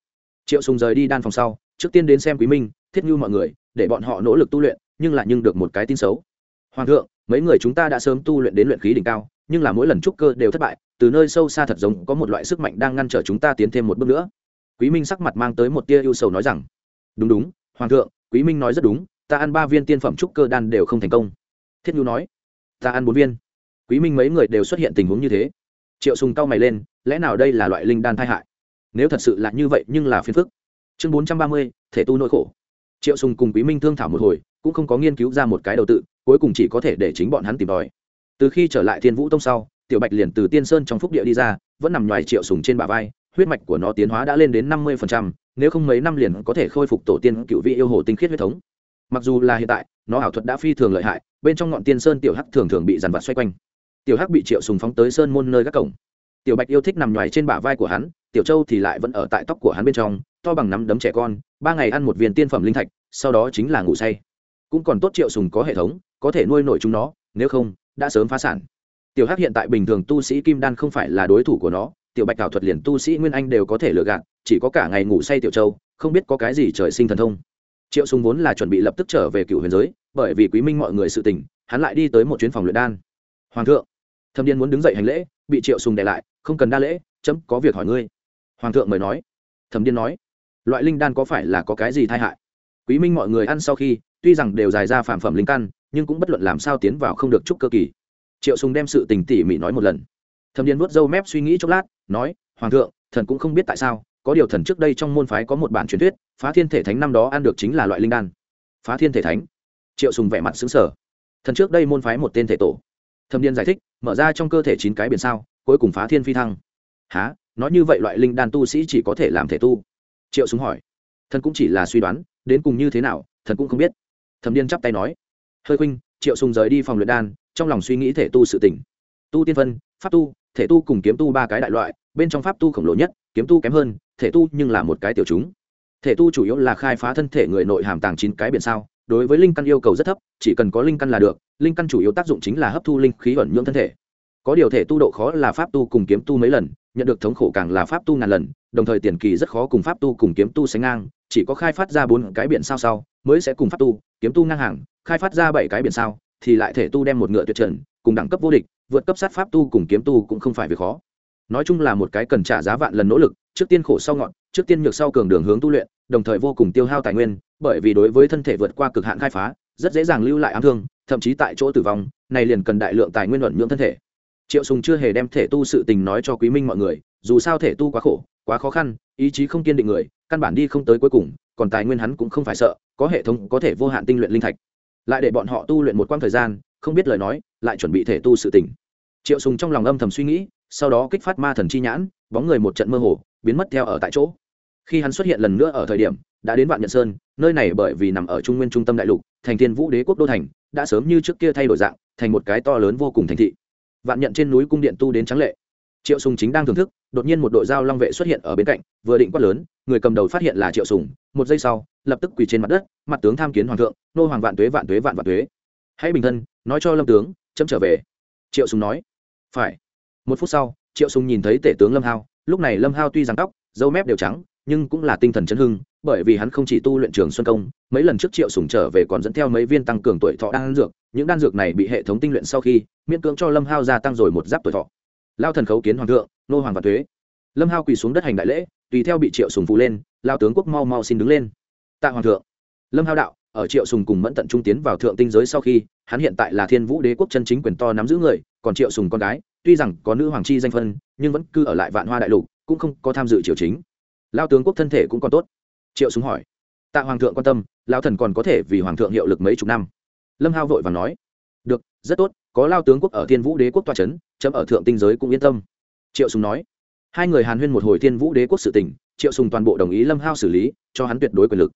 Triệu sùng rời đi đan phòng sau, trước tiên đến xem quý minh, thiết nhu mọi người, để bọn họ nỗ lực tu luyện, nhưng lại nhưng được một cái tin xấu. Hoàng thượng, mấy người chúng ta đã sớm tu luyện đến luyện khí đỉnh cao, nhưng là mỗi lần trúc cơ đều thất bại, từ nơi sâu xa thật giống có một loại sức mạnh đang ngăn trở chúng ta tiến thêm một bước nữa quý minh sắc mặt mang tới một tia ưu sầu nói rằng, đúng đúng, hoàng thượng, quý minh nói rất đúng, ta ăn ba viên tiên phẩm trúc cơ đan đều không thành công. Thiết nhu nói, ta ăn bốn viên. Quý minh mấy người đều xuất hiện tình huống như thế. Triệu sùng cao mày lên, lẽ nào đây là loại linh đan thay hại? Nếu thật sự là như vậy nhưng là phiền phức. Chương bốn trăm ba mươi, thể tu nỗi khổ. Triệu sùng cùng quý minh thương thảo một hồi, cũng không có nghiên cứu ra một cái đầu tự, cuối cùng chỉ có thể để chính bọn hắn tìm đòi. từ khi trở lại thiên vũ tông sau, tiểu bạch liền từ tiên sơn trong phúc địa đi ra, vẫn nằm ngoài triệu sùng trên bả vai huyết mạch của nó tiến hóa đã lên đến năm mươi nếu không mấy năm liền có thể khôi phục tổ tiên cựu vị yêu hồ tinh khiết huyết thống. Mặc dù là hiện tại, nó ảo thuật đã phi thường lợi hại, bên trong ngọn tiên sơn tiểu hắc thường thường bị dàn vặt xoay quanh. Tiểu hắc bị triệu sùng phóng tới sơn môn nơi các cổng. Tiểu bạch yêu thích nằm nhoài trên bả vai của hắn, tiểu châu thì lại vẫn ở tại tóc của hắn bên trong, to bằng nắm đấm trẻ con, ba ngày ăn một viên tiên phẩm linh thạch, sau đó chính là ngủ say. Cũng còn tốt triệu sùng có hệ thống, có thể nuôi nổi chúng nó, nếu không, đã sớm phá sản. Tiểu hắc hiện tại bình thường tu sĩ kim đan không phải là đối thủ của nó tiểu bạch ảo thuật liền tu sĩ nguyên anh đều có thể lừa gạt, chỉ có cả ngày ngủ say tiểu châu, không biết có cái gì trời sinh thần thông. Triệu sùng vốn là chuẩn bị lập tức trở về cựu huyền giới, bởi vì quý minh mọi người sự tình, hắn lại đi tới một chuyến phòng luyện đan. Hoàng thượng, thâm điên muốn đứng dậy hành lễ, bị triệu sùng đè lại, không cần đa lễ, chấm, có việc hỏi ngươi. Hoàng thượng mời nói. Thẩm điên nói. Loại linh đan có phải là có cái gì tai hại? Quý minh mọi người ăn sau khi, tuy rằng đều dài ra phản phẩm linh căn, nhưng cũng bất luận làm sao tiến vào không được chúc cơ kỳ. Triệu sùng đem sự tình tỉ mỉ nói một lần. Thẩm điên vuốt râu mép suy nghĩ chốc lát nói, hoàng thượng, thần cũng không biết tại sao, có điều thần trước đây trong môn phái có một bản truyền thuyết, phá thiên thể thánh năm đó ăn được chính là loại linh đan. Phá thiên thể thánh? Triệu sùng vẻ mặt sững sờ. Thần trước đây môn phái một tên thể tổ. Thâm niên giải thích, mở ra trong cơ thể chín cái biển sao, cuối cùng phá thiên phi thăng. Há nói như vậy loại linh đan tu sĩ chỉ có thể làm thể tu? Triệu sùng hỏi. Thần cũng chỉ là suy đoán, đến cùng như thế nào, thần cũng không biết. Thẩm điên chắp tay nói. Hơi khuynh, triệu sùng rời đi phòng luyện đan, trong lòng suy nghĩ thể tu sự tỉnh tu tiên phân, pháp tu thể tu cùng kiếm tu ba cái đại loại, bên trong pháp tu khổng lồ nhất, kiếm tu kém hơn, thể tu nhưng là một cái tiểu chúng. Thể tu chủ yếu là khai phá thân thể người nội hàm tàng chín cái biển sao, đối với linh căn yêu cầu rất thấp, chỉ cần có linh căn là được, linh căn chủ yếu tác dụng chính là hấp thu linh khí ẩn nhưỡng thân thể. Có điều thể tu độ khó là pháp tu cùng kiếm tu mấy lần, nhận được thống khổ càng là pháp tu ngàn lần, đồng thời tiền kỳ rất khó cùng pháp tu cùng kiếm tu sánh ngang, chỉ có khai phát ra bốn cái biển sao sau, mới sẽ cùng pháp tu, kiếm tu ngang hàng, khai phát ra bảy cái biển sao, thì lại thể tu đem một ngựa tuyệt trần cùng đẳng cấp vô địch, vượt cấp sát pháp tu cùng kiếm tu cũng không phải việc khó. Nói chung là một cái cần trả giá vạn lần nỗ lực, trước tiên khổ sau ngọn, trước tiên nhược sau cường đường hướng tu luyện, đồng thời vô cùng tiêu hao tài nguyên, bởi vì đối với thân thể vượt qua cực hạn khai phá, rất dễ dàng lưu lại ám thương, thậm chí tại chỗ tử vong, này liền cần đại lượng tài nguyên luận nhượng thân thể. Triệu sùng chưa hề đem thể tu sự tình nói cho quý minh mọi người, dù sao thể tu quá khổ, quá khó khăn, ý chí không kiên định người, căn bản đi không tới cuối cùng, còn tài nguyên hắn cũng không phải sợ, có hệ thống có thể vô hạn tinh luyện linh thạch. Lại để bọn họ tu luyện một quãng thời gian, không biết lời nói lại chuẩn bị thể tu sự tình. Triệu sùng trong lòng âm thầm suy nghĩ, sau đó kích phát ma thần chi nhãn, bóng người một trận mơ hồ, biến mất theo ở tại chỗ. Khi hắn xuất hiện lần nữa ở thời điểm, đã đến vạn nhận sơn, nơi này bởi vì nằm ở trung nguyên trung tâm đại lục, thành thiên vũ đế quốc đô thành, đã sớm như trước kia thay đổi dạng, thành một cái to lớn vô cùng thành thị. Vạn nhận trên núi cung điện tu đến trắng lệ. Triệu sùng chính đang thưởng thức, đột nhiên một đội giao long vệ xuất hiện ở bên cạnh, vừa định quát lớn, người cầm đầu phát hiện là triệu sùng, một giây sau, lập tức quỳ trên mặt đất, mặt tướng tham kiến hoàng thượng, nô hoàng vạn tuế vạn tuế vạn vạn tuế. Hãy bình thân, nói cho lâm tướng chấm trở về. Triệu sùng nói. Phải. Một phút sau, triệu sùng nhìn thấy tể tướng lâm hao. Lúc này lâm hao tuy rằng tóc dâu mép đều trắng, nhưng cũng là tinh thần chấn hưng, bởi vì hắn không chỉ tu luyện trường xuân công, mấy lần trước triệu sùng trở về còn dẫn theo mấy viên tăng cường tuổi thọ đan dược, những đan dược này bị hệ thống tinh luyện sau khi, miễn cưỡng cho lâm hao gia tăng rồi một giáp tuổi thọ. Lao thần khấu kiến hoàng thượng, nô hoàng và thuế. Lâm hao quỳ xuống đất hành đại lễ, tùy theo bị triệu sùng phù lên, lao tướng quốc mau mau xin đứng lên. Tạ hoàng thượng. Lâm hao đạo ở triệu sùng cùng mẫn tận trung tiến vào thượng tinh giới sau khi, hắn hiện tại là thiên vũ đế quốc chân chính quyền to nắm giữ người, còn triệu sùng con gái, tuy rằng có nữ hoàng chi danh phân, nhưng vẫn cư ở lại vạn hoa đại lục, cũng không có tham dự triều chính. Lao tướng quốc thân thể cũng còn tốt. Triệu sùng hỏi. Tạ hoàng thượng quan tâm, lao thần còn có thể vì hoàng thượng hiệu lực mấy chục năm. Lâm hao vội vàng nói. Được, rất tốt, có lao tướng quốc ở thiên vũ đế quốc toa chấn, chấm ở thượng tinh giới cũng yên tâm. Triệu sùng nói. Hai người hàn huyên một hồi thiên vũ đế quốc sự tình, triệu sùng toàn bộ đồng ý lâm hao xử lý, cho hắn tuyệt đối quyền lực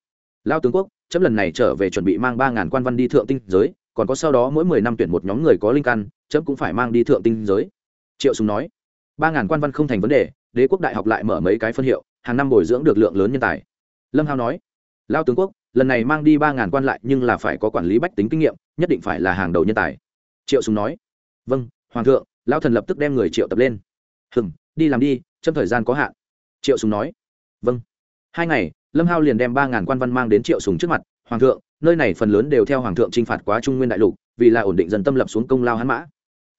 lao tướng quốc, chấm lần này trở về chuẩn bị mang ba ngàn quan văn đi thượng tinh giới, còn có sau đó mỗi mười năm tuyển một nhóm người có linh căn, chấm cũng phải mang đi thượng tinh giới. Triệu sùng nói. Ba ngàn quan văn không thành vấn đề, đế quốc đại học lại mở mấy cái phân hiệu, hàng năm bồi dưỡng được lượng lớn nhân tài. Lâm hao nói. Lao tướng quốc, lần này mang đi ba ngàn quan lại nhưng là phải có quản lý bách tính kinh nghiệm, nhất định phải là hàng đầu nhân tài. Triệu sùng nói. Vâng hoàng thượng, lao thần lập tức đem người triệu tập lên. Hừng đi làm đi trong thời gian có hạn. Triệu sùng nói. Vâng. Hai ngày lâm hao liền đem ba ngàn quan văn mang đến triệu sùng trước mặt, hoàng thượng, nơi này phần lớn đều theo hoàng thượng chinh phạt quá trung nguyên đại lục, vì là ổn định dân tâm lập xuống công lao hắn mã.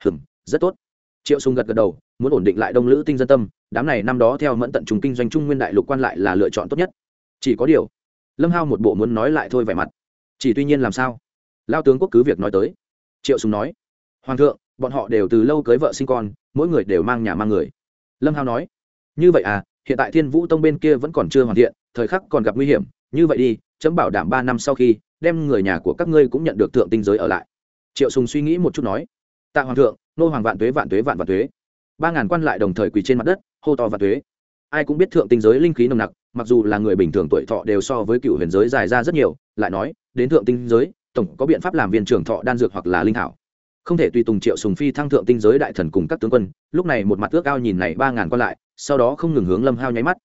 Hừm, rất tốt. Triệu sùng gật gật đầu, muốn ổn định lại đông lữ tinh dân tâm, đám này năm đó theo mẫn tận trùng kinh doanh trung nguyên đại lục quan lại là lựa chọn tốt nhất. Chỉ có điều. Lâm hao một bộ muốn nói lại thôi vẻ mặt. Chỉ tuy nhiên làm sao? Lao tướng quốc cứ việc nói tới. Triệu sùng nói, hoàng thượng, bọn họ đều từ lâu cưới vợ sinh con, mỗi người đều mang nhà mang người. Lâm hao nói, như vậy à hiện tại thiên vũ tông bên kia vẫn còn chưa hoàn thiện, thời khắc còn gặp nguy hiểm, như vậy đi, chấm bảo đảm ba năm sau khi, đem người nhà của các ngươi cũng nhận được thượng tinh giới ở lại. Triệu sùng suy nghĩ một chút nói, tạ hoàng thượng, nô hoàng vạn tuế vạn tuế, vạn vạn tuế. Ba ngàn quan lại đồng thời quỳ trên mặt đất, hô to vạn tuế. Ai cũng biết thượng tinh giới linh khí nồng nặc, mặc dù là người bình thường tuổi thọ đều so với cựu huyền giới dài ra rất nhiều, lại nói, đến thượng tinh giới, tổng có biện pháp làm viên trưởng thọ đan dược hoặc là linh thảo. Không thể tùy tùng triệu sùng phi thăng thượng tinh giới đại thần cùng các tướng quân, lúc này một mặt ước ao nhìn này ba ngàn quan lại sau đó không ngừng hướng lâm hao nháy mắt.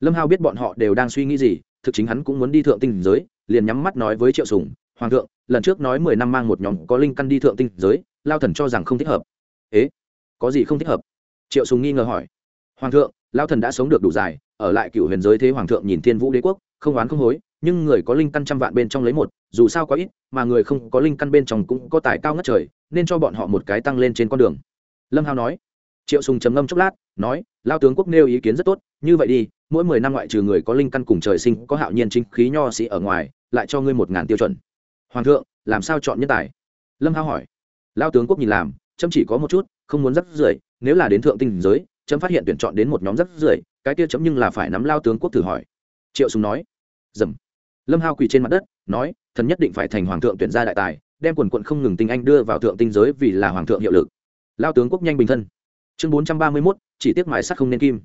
Lâm hao biết bọn họ đều đang suy nghĩ gì, thực chính hắn cũng muốn đi thượng tinh giới, liền nhắm mắt nói với triệu sùng, hoàng thượng, lần trước nói mười năm mang một nhóm có linh căn đi thượng tinh giới, lao thần cho rằng không thích hợp. Ế, có gì không thích hợp? Triệu sùng nghi ngờ hỏi. Hoàng thượng, lao thần đã sống được đủ dài, ở lại cựu huyền giới thế hoàng thượng nhìn thiên vũ đế quốc, không oán không hối, nhưng người có linh căn trăm vạn bên trong lấy một, dù sao có ít, mà người không có linh căn bên trong cũng có tài cao ngất trời, nên cho bọn họ một cái tăng lên trên con đường. Lâm hao nói triệu sùng trầm ngâm chốc lát, nói, lao tướng quốc nêu ý kiến rất tốt, như vậy đi, mỗi mười năm ngoại trừ người có linh căn cùng trời sinh có hạo nhiên chính khí nho sĩ ở ngoài, lại cho ngươi một ngàn tiêu chuẩn. Hoàng thượng, làm sao chọn nhân tài? Lâm hao hỏi. Lao tướng quốc nhìn làm, chấm chỉ có một chút, không muốn rắc rưởi, nếu là đến thượng tinh giới, chấm phát hiện tuyển chọn đến một nhóm rắc rưởi, cái kia chấm nhưng là phải nắm lao tướng quốc thử hỏi. Triệu sùng nói. Dầm. Lâm hao quỳ trên mặt đất, nói, thần nhất định phải thành hoàng thượng tuyển ra đại tài, đem quần quận không ngừng tinh anh đưa vào thượng tinh giới vì là hoàng thượng hiệu lực. Lao tướng quốc nhanh bình thân chương bốn trăm ba mươi mốt, chỉ tiếc mài sắt không nên kim.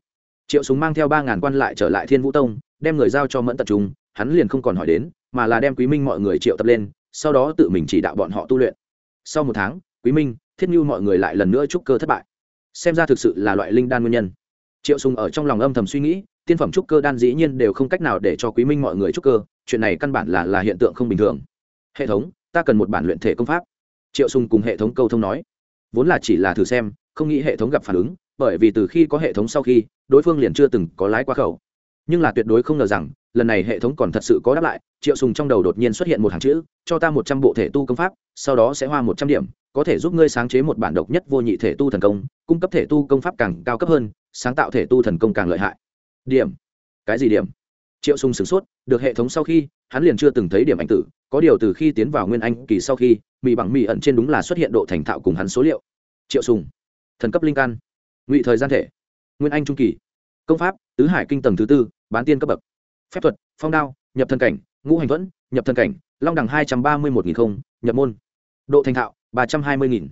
Triệu súng mang theo ba ngàn quan lại trở lại thiên vũ tông, đem người giao cho mẫn tập trung, hắn liền không còn hỏi đến, mà là đem quý minh mọi người triệu tập lên, sau đó tự mình chỉ đạo bọn họ tu luyện. Sau một tháng, quý minh, thiết như mọi người lại lần nữa trúc cơ thất bại. Xem ra thực sự là loại linh đan nguyên nhân. Triệu sùng ở trong lòng âm thầm suy nghĩ, tiên phẩm trúc cơ đan dĩ nhiên đều không cách nào để cho quý minh mọi người trúc cơ, chuyện này căn bản là là hiện tượng không bình thường. Hệ thống, ta cần một bản luyện thể công pháp. Triệu sùng cùng hệ thống câu thông nói. Vốn là chỉ là thử xem không nghĩ hệ thống gặp phản ứng, bởi vì từ khi có hệ thống sau khi, đối phương liền chưa từng có lái qua khẩu. Nhưng là tuyệt đối không ngờ rằng, lần này hệ thống còn thật sự có đáp lại, triệu sùng trong đầu đột nhiên xuất hiện một hàng chữ, cho ta một trăm bộ thể tu công pháp, sau đó sẽ hoa một trăm điểm, có thể giúp ngươi sáng chế một bản độc nhất vô nhị thể tu thần công, cung cấp thể tu công pháp càng cao cấp hơn, sáng tạo thể tu thần công càng lợi hại. Điểm. Cái gì điểm? Triệu sùng sửng sốt, được hệ thống sau khi, hắn liền chưa từng thấy điểm anh tử, có điều từ khi tiến vào nguyên anh kỳ sau khi mỹ bằng mỹ ẩn trên đúng là xuất hiện độ thành thạo cùng hắn số liệu. Triệu sùng thần cấp linh căn ngụy thời gian thể, nguyên anh trung kỳ, công pháp, tứ hải kinh tầng thứ tư, bán tiên cấp bậc, phép thuật, phong đao, nhập thần cảnh, ngũ hành thuẫn, nhập thần cảnh, long đẳng hai trăm ba mươi một nghìn không nhập môn, độ thành thạo, ba trăm hai mươi nghìn,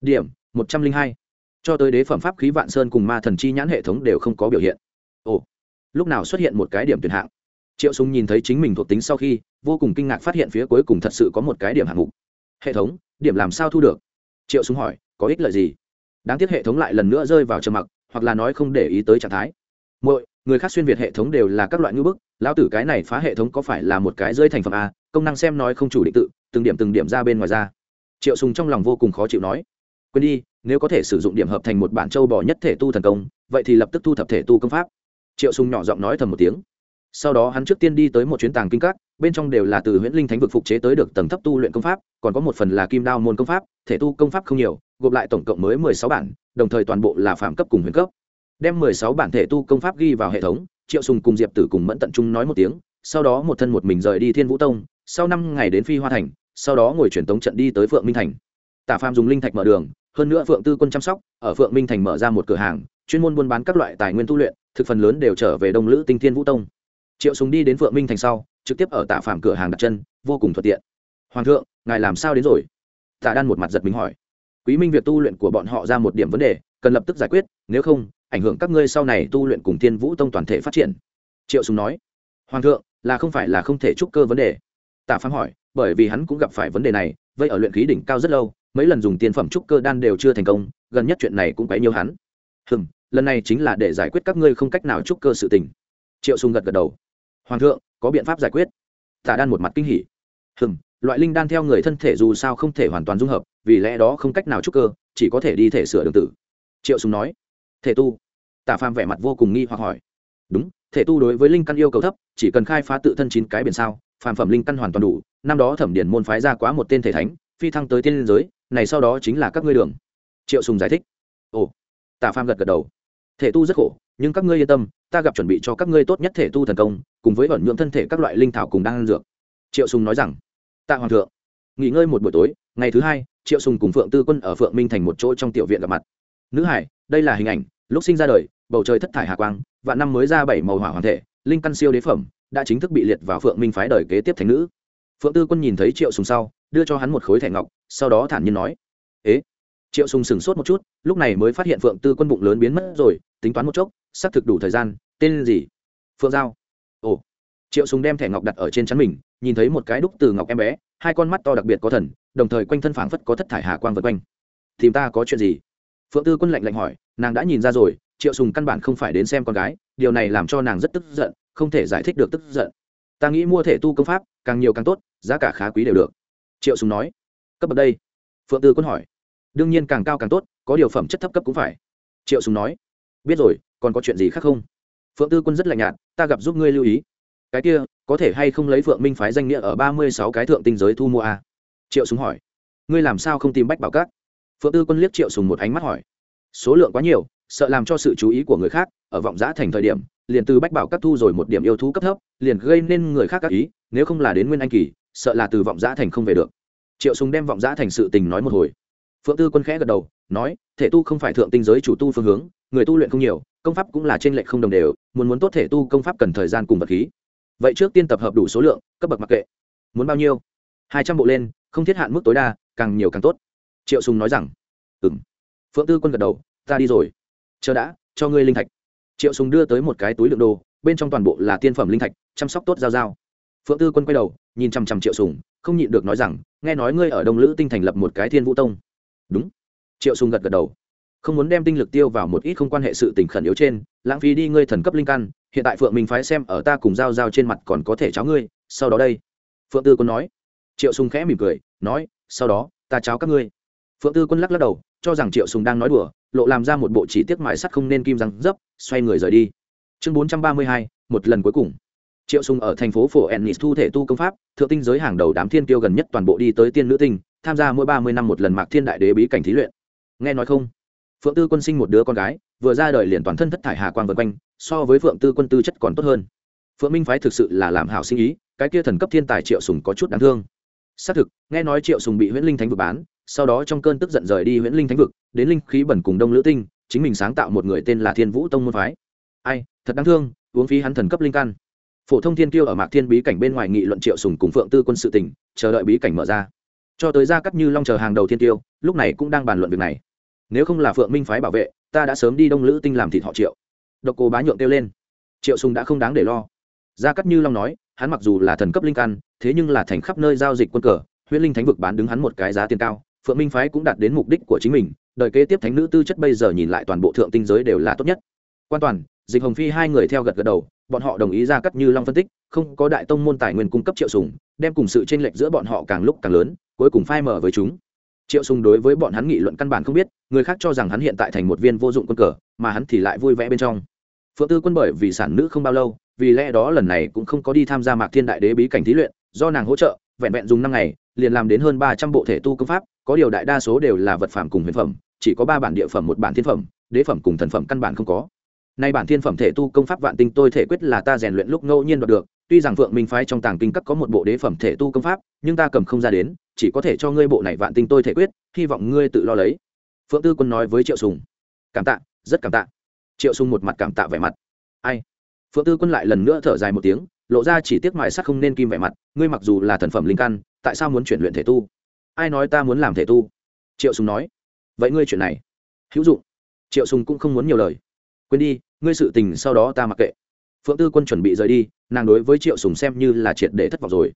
điểm, một trăm linh hai, cho tới đế phẩm pháp khí vạn sơn cùng ma thần chi nhãn hệ thống đều không có biểu hiện. Ồ, lúc nào xuất hiện một cái điểm tuyển hạng? Triệu súng nhìn thấy chính mình thuộc tính sau khi, vô cùng kinh ngạc phát hiện phía cuối cùng thật sự có một cái điểm hạng mục. Hệ thống, điểm làm sao thu được? Triệu súng hỏi, có ích lợi gì? Đáng tiếc hệ thống lại lần nữa rơi vào trầm mặc, hoặc là nói không để ý tới trạng thái. Mỗi người khác xuyên việt hệ thống đều là các loại ngữ bức, lão tử cái này phá hệ thống có phải là một cái rơi thành phẩm a, công năng xem nói không chủ định tự, từng điểm từng điểm ra bên ngoài ra. Triệu sùng trong lòng vô cùng khó chịu nói, quên đi, nếu có thể sử dụng điểm hợp thành một bản châu bò nhất thể tu thần công, vậy thì lập tức thu thập thể tu công pháp. Triệu sùng nhỏ giọng nói thầm một tiếng. Sau đó hắn trước tiên đi tới một chuyến tàng kinh các, bên trong đều là từ huyễn linh thánh vực phục chế tới được tầng thấp tu luyện công pháp, còn có một phần là kim đao môn công pháp, thể tu công pháp không nhiều gộp lại tổng cộng mới mười sáu bản, đồng thời toàn bộ là phạm cấp cùng huyền cấp. Đem mười sáu bản thể tu công pháp ghi vào hệ thống, triệu sùng cùng diệp tử cùng mẫn tận trung nói một tiếng, sau đó một thân một mình rời đi thiên vũ tông, sau năm ngày đến phi hoa thành, sau đó ngồi truyền tống trận đi tới phượng minh thành. Tả phàm dùng linh thạch mở đường, hơn nữa phượng tư quân chăm sóc, ở phượng minh thành mở ra một cửa hàng, chuyên môn buôn bán các loại tài nguyên tu luyện, thực phần lớn đều trở về đông lữ tinh thiên vũ tông. Triệu sùng đi đến phượng minh thành sau, trực tiếp ở Tả phạm cửa hàng đặt chân, vô cùng thuận tiện. Hoàng thượng, ngài làm sao đến rồi? Tả đan một mặt giật mình hỏi quý minh việc tu luyện của bọn họ ra một điểm vấn đề, cần lập tức giải quyết, nếu không, ảnh hưởng các ngươi sau này tu luyện cùng thiên vũ tông toàn thể phát triển. Triệu sùng nói. Hoàng thượng, là không phải là không thể trúc cơ vấn đề. Tạ phạm hỏi, bởi vì hắn cũng gặp phải vấn đề này, vậy ở luyện khí đỉnh cao rất lâu, mấy lần dùng tiên phẩm trúc cơ đan đều chưa thành công, gần nhất chuyện này cũng quấy nhiều hắn. Hừm, lần này chính là để giải quyết các ngươi không cách nào trúc cơ sự tình. Triệu sùng gật gật đầu. Hoàng thượng, có biện pháp giải quyết. Tạ đan một mặt kinh hỉ. Hừm, loại linh đan theo người thân thể dù sao không thể hoàn toàn dung hợp vì lẽ đó không cách nào trúc cơ, chỉ có thể đi thể sửa đường tử. Triệu sùng nói. Thể tu? Tả phàm vẻ mặt vô cùng nghi hoặc hỏi. Đúng, thể tu đối với linh căn yêu cầu thấp, chỉ cần khai phá tự thân chín cái biển sao, phàm phẩm linh căn hoàn toàn đủ, năm đó thẩm điển môn phái ra quá một tên thể thánh, phi thăng tới tiên giới, này sau đó chính là các ngươi đường. Triệu sùng giải thích. Ồ. Tả phàm gật gật đầu. Thể tu rất khổ, nhưng các ngươi yên tâm, ta gặp chuẩn bị cho các ngươi tốt nhất thể tu thần công, cùng với vận nhượng thân thể các loại linh thảo cùng đang ăn dược. Triệu sùng nói rằng. Tạ hoàng thượng, nghỉ ngơi một buổi tối, ngày thứ hai triệu sùng cùng phượng tư quân ở phượng minh thành một chỗ trong tiểu viện gặp mặt nữ hải đây là hình ảnh lúc sinh ra đời bầu trời thất thải hà quang và năm mới ra bảy màu hỏa hoàn thể linh căn siêu đế phẩm đã chính thức bị liệt vào phượng minh phái đời kế tiếp thành nữ phượng tư quân nhìn thấy triệu sùng sau đưa cho hắn một khối thẻ ngọc sau đó thản nhiên nói ế triệu sùng sừng sốt một chút lúc này mới phát hiện phượng tư quân bụng lớn biến mất rồi tính toán một chốc xác thực đủ thời gian tên gì phượng giao ồ triệu sùng đem thẻ ngọc đặt ở trên chắn mình nhìn thấy một cái đúc từ ngọc em bé hai con mắt to đặc biệt có thần đồng thời quanh thân phảng phất có thất thải hà quang vượt quanh. Tìm ta có chuyện gì? Phượng tư quân lạnh lạnh hỏi, nàng đã nhìn ra rồi, triệu sùng căn bản không phải đến xem con gái, điều này làm cho nàng rất tức giận, không thể giải thích được tức giận. Ta nghĩ mua thể tu công pháp, càng nhiều càng tốt, giá cả khá quý đều được. Triệu sùng nói, cấp bậc đây. Phượng tư quân hỏi, đương nhiên càng cao càng tốt, có điều phẩm chất thấp cấp cũng phải. Triệu sùng nói, biết rồi, còn có chuyện gì khác không? Phượng tư quân rất lạnh nhạt, ta gặp giúp ngươi lưu ý. Cái kia, có thể hay không lấy phượng minh phái danh nghĩa ở ba mươi sáu cái thượng tinh giới thu mua a? à? Triệu sùng hỏi. Ngươi làm sao không tìm bách bảo các? Phượng tư quân liếc triệu sùng một ánh mắt hỏi. Số lượng quá nhiều, sợ làm cho sự chú ý của người khác ở vọng giã thành thời điểm, liền từ bách bảo các thu rồi một điểm yêu thú cấp thấp, liền gây nên người khác các ý, nếu không là đến nguyên anh kỳ, sợ là từ vọng giã thành không về được. Triệu sùng đem vọng giã thành sự tình nói một hồi. Phượng tư quân khẽ gật đầu, nói, thể tu không phải thượng tinh giới chủ tu phương hướng, người tu luyện không nhiều, công pháp cũng là trên lệnh không đồng đều, muốn muốn tốt thể tu công pháp cần thời gian cùng vật khí. Vậy trước tiên tập hợp đủ số lượng, cấp bậc mặc kệ. Muốn bao nhiêu? Hai trăm bộ lên không thiết hạn mức tối đa, càng nhiều càng tốt. Triệu sùng nói rằng, ừm. Phượng tư quân gật đầu, ta đi rồi. Chờ đã, cho ngươi linh thạch. Triệu sùng đưa tới một cái túi lượng đồ, bên trong toàn bộ là tiên phẩm linh thạch, chăm sóc tốt giao giao. Phượng tư quân quay đầu, nhìn chăm chăm triệu sùng, không nhịn được nói rằng, nghe nói ngươi ở đông lữ tinh thành lập một cái thiên vũ tông. Đúng. Triệu sùng gật gật đầu, không muốn đem tinh lực tiêu vào một ít không quan hệ sự tình khẩn yếu trên, lãng phí đi ngươi thần cấp linh căn, hiện tại phượng minh phái xem ở ta cùng giao giao trên mặt còn có thể cháo ngươi, sau đó đây. Phượng tư quân nói triệu sùng khẽ mỉm cười nói sau đó ta cháo các ngươi. Phượng tư quân lắc lắc đầu cho rằng triệu sùng đang nói đùa lộ làm ra một bộ chỉ tiếc mại sắt không nên kim răng dấp xoay người rời đi. Chương bốn trăm ba mươi hai, một lần cuối cùng. Triệu sùng ở thành phố phổ ennis thu thể tu công pháp thượng tinh giới hàng đầu đám thiên kiêu gần nhất toàn bộ đi tới tiên nữ tinh tham gia mỗi ba mươi năm một lần mạc thiên đại đế bí cảnh thí luyện. Nghe nói không? Phượng tư quân sinh một đứa con gái vừa ra đời liền toàn thân thất thải hà quang vân quanh so với phượng tư quân tư chất còn tốt hơn. Phượng minh phái thực sự là làm hảo sinh ý cái kia thần cấp thiên tài triệu sùng có chút đáng thương xác thực nghe nói triệu sùng bị huyễn linh thánh vực bán sau đó trong cơn tức giận rời đi huyễn linh thánh vực đến linh khí bẩn cùng đông lữ tinh chính mình sáng tạo một người tên là thiên vũ tông môn phái. Ai thật đáng thương uống phí hắn thần cấp linh căn. Phổ thông thiên kiêu ở mạc thiên bí cảnh bên ngoài nghị luận triệu sùng cùng phượng tư quân sự tỉnh, chờ đợi bí cảnh mở ra. Cho tới ra cắt như long chờ hàng đầu thiên tiêu lúc này cũng đang bàn luận việc này. Nếu không là phượng minh phái bảo vệ ta đã sớm đi đông lữ tinh làm thịt họ triệu. Độc cô bá nhượng kêu lên. Triệu sùng đã không đáng để lo. Gia cắt như long nói hắn mặc dù là thần cấp linh căn, thế nhưng là thành khắp nơi giao dịch quân cờ, huyễn linh thánh vực bán đứng hắn một cái giá tiền cao, phượng minh phái cũng đạt đến mục đích của chính mình, đợi kế tiếp thánh nữ tư chất bây giờ nhìn lại toàn bộ thượng tinh giới đều là tốt nhất. Quan toàn, dịch hồng phi hai người theo gật gật đầu, bọn họ đồng ý ra cắt như long phân tích, không có đại tông môn tài nguyên cung cấp triệu sùng, đem cùng sự chênh lệch giữa bọn họ càng lúc càng lớn, cuối cùng phai mở với chúng. Triệu sùng đối với bọn hắn nghị luận căn bản không biết, người khác cho rằng hắn hiện tại thành một viên vô dụng quân cờ, mà hắn thì lại vui vẻ bên trong. Phượng tư quân bởi vì sản nữ không bao lâu vì lẽ đó lần này cũng không có đi tham gia mạc thiên đại đế bí cảnh thí luyện, do nàng hỗ trợ, vẹn vẹn dùng năm ngày, liền làm đến hơn ba trăm bộ thể tu công pháp, có điều đại đa số đều là vật phẩm cùng huyền phẩm, chỉ có ba bản địa phẩm, một bản thiên phẩm, đế phẩm cùng thần phẩm căn bản không có. Nay bản thiên phẩm thể tu công pháp vạn tinh tôi thể quyết là ta rèn luyện lúc ngẫu nhiên đoạt được, tuy rằng phượng minh phái trong tàng kinh các có một bộ đế phẩm thể tu công pháp, nhưng ta cầm không ra đến, chỉ có thể cho ngươi bộ này vạn tinh tôi thể quyết, hy vọng ngươi tự lo lấy. Phượng tư quân nói với triệu sùng. Cảm tạ, rất cảm tạ. Triệu sùng một mặt cảm tạ vẻ mặt. Ai? Phượng tư quân lại lần nữa thở dài một tiếng, lộ ra chỉ tiếc mài sắc không nên kim vẻ mặt, ngươi mặc dù là thần phẩm linh căn, tại sao muốn chuyển luyện thể tu? Ai nói ta muốn làm thể tu? Triệu sùng nói. Vậy ngươi chuyện này, hữu dụng. Triệu sùng cũng không muốn nhiều lời. Quên đi, ngươi sự tình sau đó ta mặc kệ. Phượng tư quân chuẩn bị rời đi, nàng đối với triệu sùng xem như là triệt để thất vọng rồi.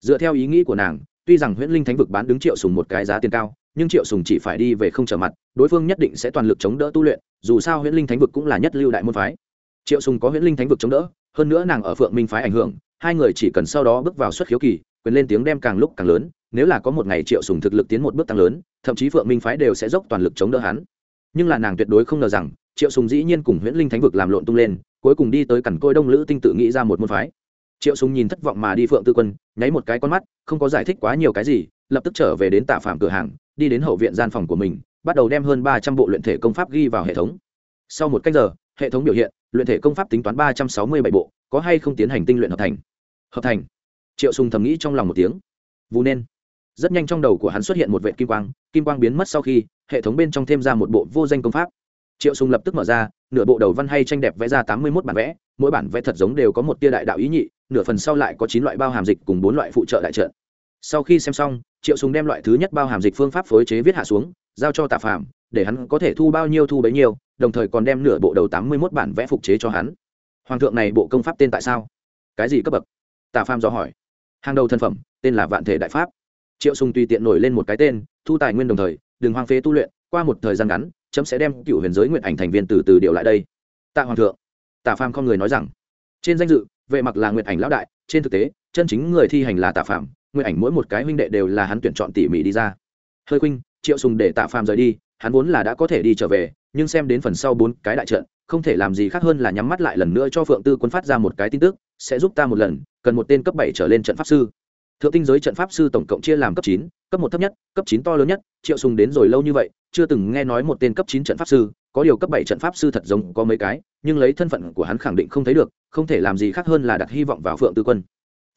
Dựa theo ý nghĩ của nàng, tuy rằng huyễn linh thánh vực bán đứng triệu sùng một cái giá tiền cao, nhưng triệu sùng chỉ phải đi về không trở mặt, đối phương nhất định sẽ toàn lực chống đỡ tu luyện, dù sao huyễn linh thánh vực cũng là nhất lưu đại môn phái triệu sùng có huyễn linh thánh vực chống đỡ, hơn nữa nàng ở phượng minh phái ảnh hưởng, hai người chỉ cần sau đó bước vào xuất khiếu kỳ, quyền lên tiếng đem càng lúc càng lớn, nếu là có một ngày triệu sùng thực lực tiến một bước tăng lớn, thậm chí phượng minh phái đều sẽ dốc toàn lực chống đỡ hắn. Nhưng là nàng tuyệt đối không ngờ rằng, triệu sùng dĩ nhiên cùng huyễn linh thánh vực làm lộn tung lên, cuối cùng đi tới cẩn côi đông lữ tinh tự nghĩ ra một môn phái. Triệu sùng nhìn thất vọng mà đi phượng tư quân, nháy một cái con mắt, không có giải thích quá nhiều cái gì, lập tức trở về đến tạ phạm cửa hàng, đi đến hậu viện gian phòng của mình, bắt đầu đem hơn ba trăm bộ luyện thể công pháp ghi vào hệ thống. Sau một cách giờ, hệ thống biểu hiện luyện thể công pháp tính toán ba trăm sáu mươi bảy bộ, có hay không tiến hành tinh luyện hợp thành? Hợp thành. Triệu sùng thầm nghĩ trong lòng một tiếng. Vù nên. Rất nhanh trong đầu của hắn xuất hiện một vệ kim quang kim quang biến mất sau khi, hệ thống bên trong thêm ra một bộ vô danh công pháp. Triệu sùng lập tức mở ra, nửa bộ đầu văn hay tranh đẹp vẽ ra tám mươi 81 bản vẽ, mỗi bản vẽ thật giống đều có một tia đại đạo ý nhị, nửa phần sau lại có chín loại bao hàm dịch cùng bốn loại phụ trợ đại trợ sau khi xem xong, triệu sùng đem loại thứ nhất bao hàm dịch phương pháp phối chế viết hạ xuống, giao cho tạ phạm để hắn có thể thu bao nhiêu thu bấy nhiêu đồng thời còn đem nửa bộ đầu tám mươi 81 bản vẽ phục chế cho hắn. Hoàng thượng này bộ công pháp tên tại sao? Cái gì cấp bậc? Tạ Phàm dò hỏi. Hàng đầu thân phẩm, tên là vạn thể đại pháp. Triệu sùng tùy tiện nổi lên một cái tên, thu tài nguyên đồng thời, đừng hoang phế tu luyện, qua một thời gian ngắn, chấm sẽ đem cựu huyền giới nguyện ảnh thành viên từ từ điều lại đây. Tạ hoàng thượng. Tạ phàm không người nói rằng. Trên danh dự, vệ mặc là nguyện ảnh lão đại, trên thực tế, chân chính người thi hành là tạ phàm, nguyện ảnh mỗi một cái huynh đệ đều là hắn tuyển chọn tỉ mỉ đi ra. Hơi khuynh, triệu sùng để tạ phàm rời đi, hắn vốn là đã có thể đi trở về nhưng xem đến phần sau bốn cái đại trận, không thể làm gì khác hơn là nhắm mắt lại lần nữa cho phượng tư quân phát ra một cái tin tức, sẽ giúp ta một lần, cần một tên cấp bảy trở lên trận pháp sư. Thượng tinh giới trận pháp sư tổng cộng chia làm cấp chín, cấp một thấp nhất, cấp chín to lớn nhất, triệu sùng đến rồi lâu như vậy, chưa từng nghe nói một tên cấp chín trận pháp sư, có điều cấp bảy trận pháp sư thật giống có mấy cái, nhưng lấy thân phận của hắn khẳng định không thấy được, không thể làm gì khác hơn là đặt hy vọng vào phượng tư quân.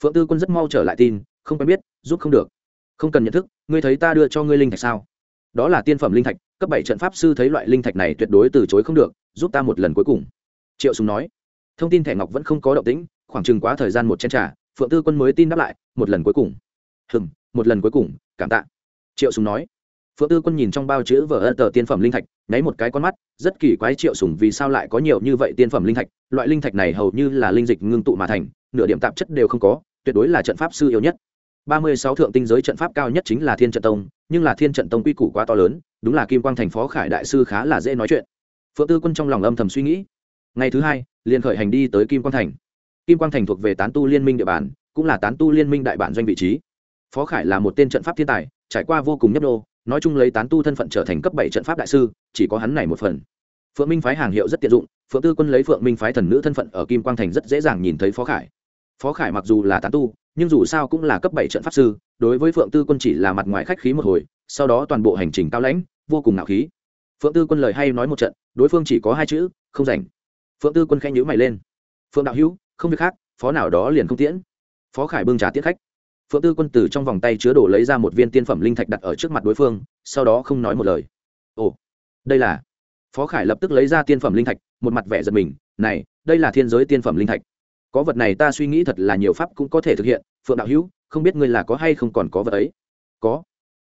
Phượng tư quân rất mau trở lại tin, không quen biết, giúp không được. Không cần nhận thức, ngươi thấy ta đưa cho ngươi linh thạch sao? Đó là tiên phẩm linh thạch cấp bảy trận pháp sư thấy loại linh thạch này tuyệt đối từ chối không được, giúp ta một lần cuối cùng. Triệu sùng nói. Thông tin thẻ ngọc vẫn không có động tĩnh, khoảng chừng quá thời gian một chén trà, phượng tư quân mới tin đáp lại, một lần cuối cùng. Hừng một lần cuối cùng, cảm tạ. Triệu sùng nói. Phượng tư quân nhìn trong bao chữ vở ân tờ tiên phẩm linh thạch, nháy một cái con mắt, rất kỳ quái triệu sùng vì sao lại có nhiều như vậy tiên phẩm linh thạch, loại linh thạch này hầu như là linh dịch ngưng tụ mà thành, nửa điểm tạp chất đều không có, tuyệt đối là trận pháp sư yếu nhất ba mươi sáu thượng tinh giới trận pháp cao nhất chính là thiên trận tông, nhưng là thiên trận tông quy củ quá to lớn, đúng là kim quang thành phó khải đại sư khá là dễ nói chuyện. Phượng tư quân trong lòng âm thầm suy nghĩ. Ngày thứ hai, liền khởi hành đi tới kim quang thành. Kim quang thành thuộc về tán tu liên minh địa bàn, cũng là tán tu liên minh đại bản doanh vị trí. Phó khải là một tên trận pháp thiên tài, trải qua vô cùng nhấp đô nói chung lấy tán tu thân phận trở thành cấp bảy trận pháp đại sư, chỉ có hắn này một phần. Phượng minh phái hàng hiệu rất tiện dụng, phượng tư quân lấy phượng minh phái thần nữ thân phận ở kim quang thành rất dễ dàng nhìn thấy phó khải phó khải mặc dù là tán tu, nhưng dù sao cũng là cấp bảy trận pháp sư, đối với phượng tư quân chỉ là mặt ngoài khách khí một hồi, sau đó toàn bộ hành trình cao lãnh, vô cùng ngạo khí. Phượng tư quân lời hay nói một trận, đối phương chỉ có hai chữ, không rảnh. Phượng tư quân khanh nhữ mày lên. Phượng đạo hữu, không việc khác, phó nào đó liền không tiễn. Phó khải bưng trà tiết khách. Phượng tư quân từ trong vòng tay chứa đổ lấy ra một viên tiên phẩm linh thạch đặt ở trước mặt đối phương, sau đó không nói một lời. Ồ, đây là. Phó khải lập tức lấy ra tiên phẩm linh thạch, một mặt vẻ giật mình, này, đây là thiên giới tiên phẩm linh thạch có vật này ta suy nghĩ thật là nhiều pháp cũng có thể thực hiện, phượng đạo hữu, không biết ngươi là có hay không còn có vật ấy? Có.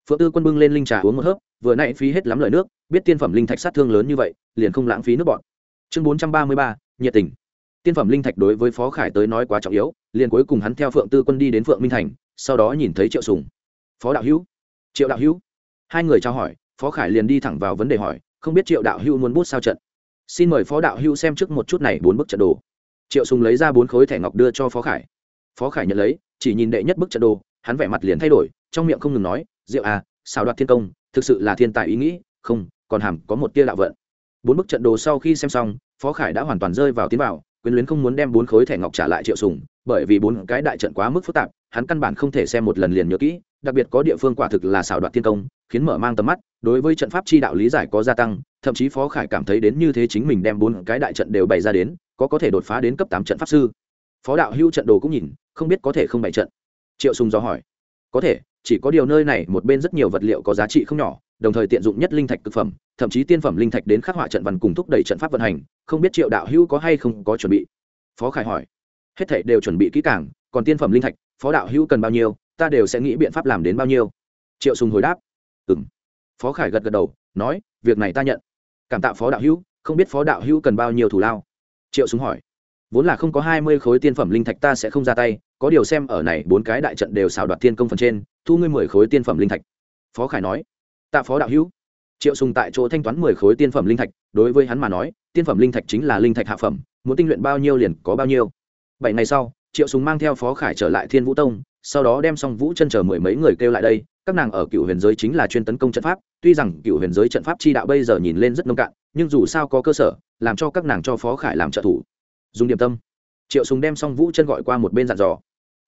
Phượng tư quân bưng lên linh trà uống một hớp, vừa nãy phí hết lắm lời nước, biết tiên phẩm linh thạch sát thương lớn như vậy, liền không lãng phí nước bọn. Chương bốn trăm ba mươi ba, nhiệt tình. Tiên phẩm linh thạch đối với phó khải tới nói quá trọng yếu, liền cuối cùng hắn theo phượng tư quân đi đến phượng minh thành, sau đó nhìn thấy triệu sùng. Phó đạo hữu. Triệu đạo hữu. Hai người trao hỏi, phó khải liền đi thẳng vào vấn đề hỏi, không biết triệu đạo hữu muốn bút sao trận? Xin mời phó đạo hữu xem trước một chút này bốn bức trận đồ triệu sùng lấy ra bốn khối thẻ ngọc đưa cho phó khải phó khải nhận lấy chỉ nhìn đệ nhất bức trận đồ hắn vẻ mặt liền thay đổi trong miệng không ngừng nói diệu à xào đoạt thiên công thực sự là thiên tài ý nghĩ không còn hàm có một tia đạo vận bốn bức trận đồ sau khi xem xong phó khải đã hoàn toàn rơi vào tiến vào quyền luyến không muốn đem bốn khối thẻ ngọc trả lại triệu sùng bởi vì bốn cái đại trận quá mức phức tạp hắn căn bản không thể xem một lần liền nhớ kỹ đặc biệt có địa phương quả thực là xảo đoạt thiên công khiến mở mang tầm mắt đối với trận pháp chi đạo lý giải có gia tăng thậm chí phó khải cảm thấy đến như thế chính mình đem bốn cái đại trận đều bày ra đến có có thể đột phá đến cấp tám trận pháp sư. Phó đạo hưu trận đồ cũng nhìn, không biết có thể không bày trận. Triệu sùng do hỏi. Có thể, chỉ có điều nơi này một bên rất nhiều vật liệu có giá trị không nhỏ, đồng thời tiện dụng nhất linh thạch cực phẩm, thậm chí tiên phẩm linh thạch đến khắc họa trận văn cùng thúc đẩy trận pháp vận hành, không biết triệu đạo hữu có hay không có chuẩn bị? Phó khải hỏi. Hết thảy đều chuẩn bị kỹ càng, còn tiên phẩm linh thạch, phó đạo hữu cần bao nhiêu, ta đều sẽ nghĩ biện pháp làm đến bao nhiêu. Triệu sùng hồi đáp. Ừm. Phó khải gật gật đầu, nói, việc này ta nhận. Cảm tạ phó đạo hữu, không biết phó đạo hữu cần bao nhiêu thủ lao triệu Súng hỏi. Vốn là không có hai mươi khối tiên phẩm linh thạch ta sẽ không ra tay, có điều xem ở này bốn cái đại trận đều xào đoạt thiên công phần trên, thu ngươi mười khối tiên phẩm linh thạch. Phó khải nói. Tạ phó đạo hữu. Triệu sùng tại chỗ thanh toán mười khối tiên phẩm linh thạch, đối với hắn mà nói, tiên phẩm linh thạch chính là linh thạch hạ phẩm, muốn tinh luyện bao nhiêu liền có bao nhiêu. Bảy ngày sau, triệu sùng mang theo phó khải trở lại thiên vũ tông, sau đó đem xong vũ chân chờ mười mấy người kêu lại đây, các nàng ở cựu huyền giới chính là chuyên tấn công trận pháp, tuy rằng cựu huyền giới trận pháp chi đạo bây giờ nhìn lên rất nông cạn nhưng dù sao có cơ sở, làm cho các nàng cho phó khải làm trợ thủ. Dùng điểm tâm. Triệu sùng đem xong vũ chân gọi qua một bên dặn dò.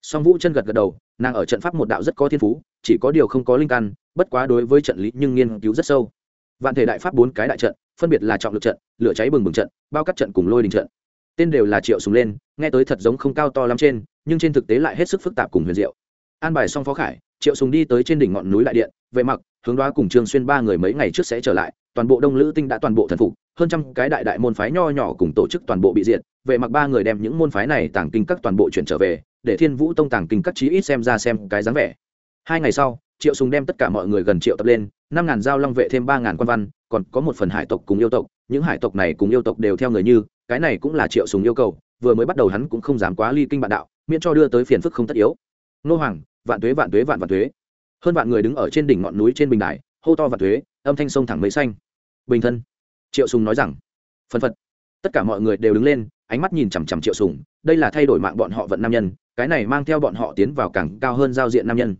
Song vũ chân gật gật đầu, nàng ở trận pháp một đạo rất có thiên phú, chỉ có điều không có linh căn, bất quá đối với trận lý nhưng nghiên cứu rất sâu. Vạn thể đại pháp bốn cái đại trận, phân biệt là trọng lực trận, lửa cháy bừng bừng trận, bao cắt trận cùng lôi đình trận. Tên đều là triệu sùng lên, nghe tới thật giống không cao to lắm trên, nhưng trên thực tế lại hết sức phức tạp cùng huyền diệu. An bài xong phó khải, triệu sùng đi tới trên đỉnh ngọn núi đại điện, vệ mặc, hướng đoá cùng trương xuyên ba người mấy ngày trước sẽ trở lại toàn bộ đông lữ tinh đã toàn bộ thần phục, hơn trăm cái đại đại môn phái nho nhỏ cùng tổ chức toàn bộ bị diệt vệ mặc ba người đem những môn phái này tàng kinh các toàn bộ chuyển trở về, để thiên vũ tông tàng kinh các chí ít xem ra xem cái dáng vẻ. Hai ngày sau, triệu sùng đem tất cả mọi người gần triệu tập lên, năm ngàn giao long vệ thêm ba ngàn quan văn, còn có một phần hải tộc cùng yêu tộc, những hải tộc này cùng yêu tộc đều theo người như, cái này cũng là triệu sùng yêu cầu, vừa mới bắt đầu hắn cũng không dám quá ly kinh bạn đạo, miễn cho đưa tới phiền phức không tất yếu. Nô hoàng, vạn tuế vạn tuế vạn vạn tuế. Hơn vạn người đứng ở trên đỉnh ngọn núi trên bình đài hô to và thuế, âm thanh sông thẳng mấy xanh. Bình thân. Triệu sùng nói rằng phân phật. Tất cả mọi người đều đứng lên ánh mắt nhìn chằm chằm triệu sùng đây là thay đổi mạng bọn họ vận nam nhân cái này mang theo bọn họ tiến vào càng cao hơn giao diện nam nhân.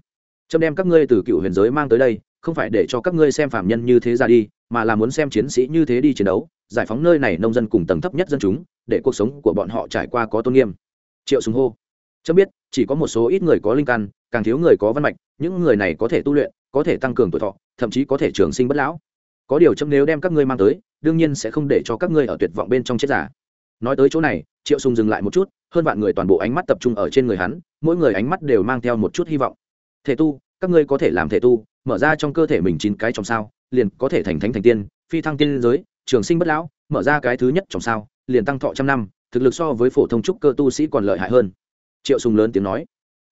Trâm đem các ngươi từ cựu huyền giới mang tới đây không phải để cho các ngươi xem phạm nhân như thế ra đi mà là muốn xem chiến sĩ như thế đi chiến đấu giải phóng nơi này nông dân cùng tầng thấp nhất dân chúng để cuộc sống của bọn họ trải qua có tôn nghiêm. Triệu sùng hô trâm biết chỉ có một số ít người có linh căn càng thiếu người có văn mạch những người này có thể tu luyện có thể tăng cường tuổi thọ, thậm chí có thể trường sinh bất lão. Có điều chấm nếu đem các ngươi mang tới, đương nhiên sẽ không để cho các ngươi ở tuyệt vọng bên trong chết giả nói tới chỗ này, triệu sùng dừng lại một chút, hơn vạn người toàn bộ ánh mắt tập trung ở trên người hắn, mỗi người ánh mắt đều mang theo một chút hy vọng. Thể tu, các ngươi có thể làm thể tu, mở ra trong cơ thể mình chín cái trong sao, liền có thể thành thánh thành tiên, phi thăng tiên giới, trường sinh bất lão, mở ra cái thứ nhất trong sao, liền tăng thọ trăm năm, thực lực so với phổ thông trúc cơ tu sĩ còn lợi hại hơn. Triệu sùng lớn tiếng nói.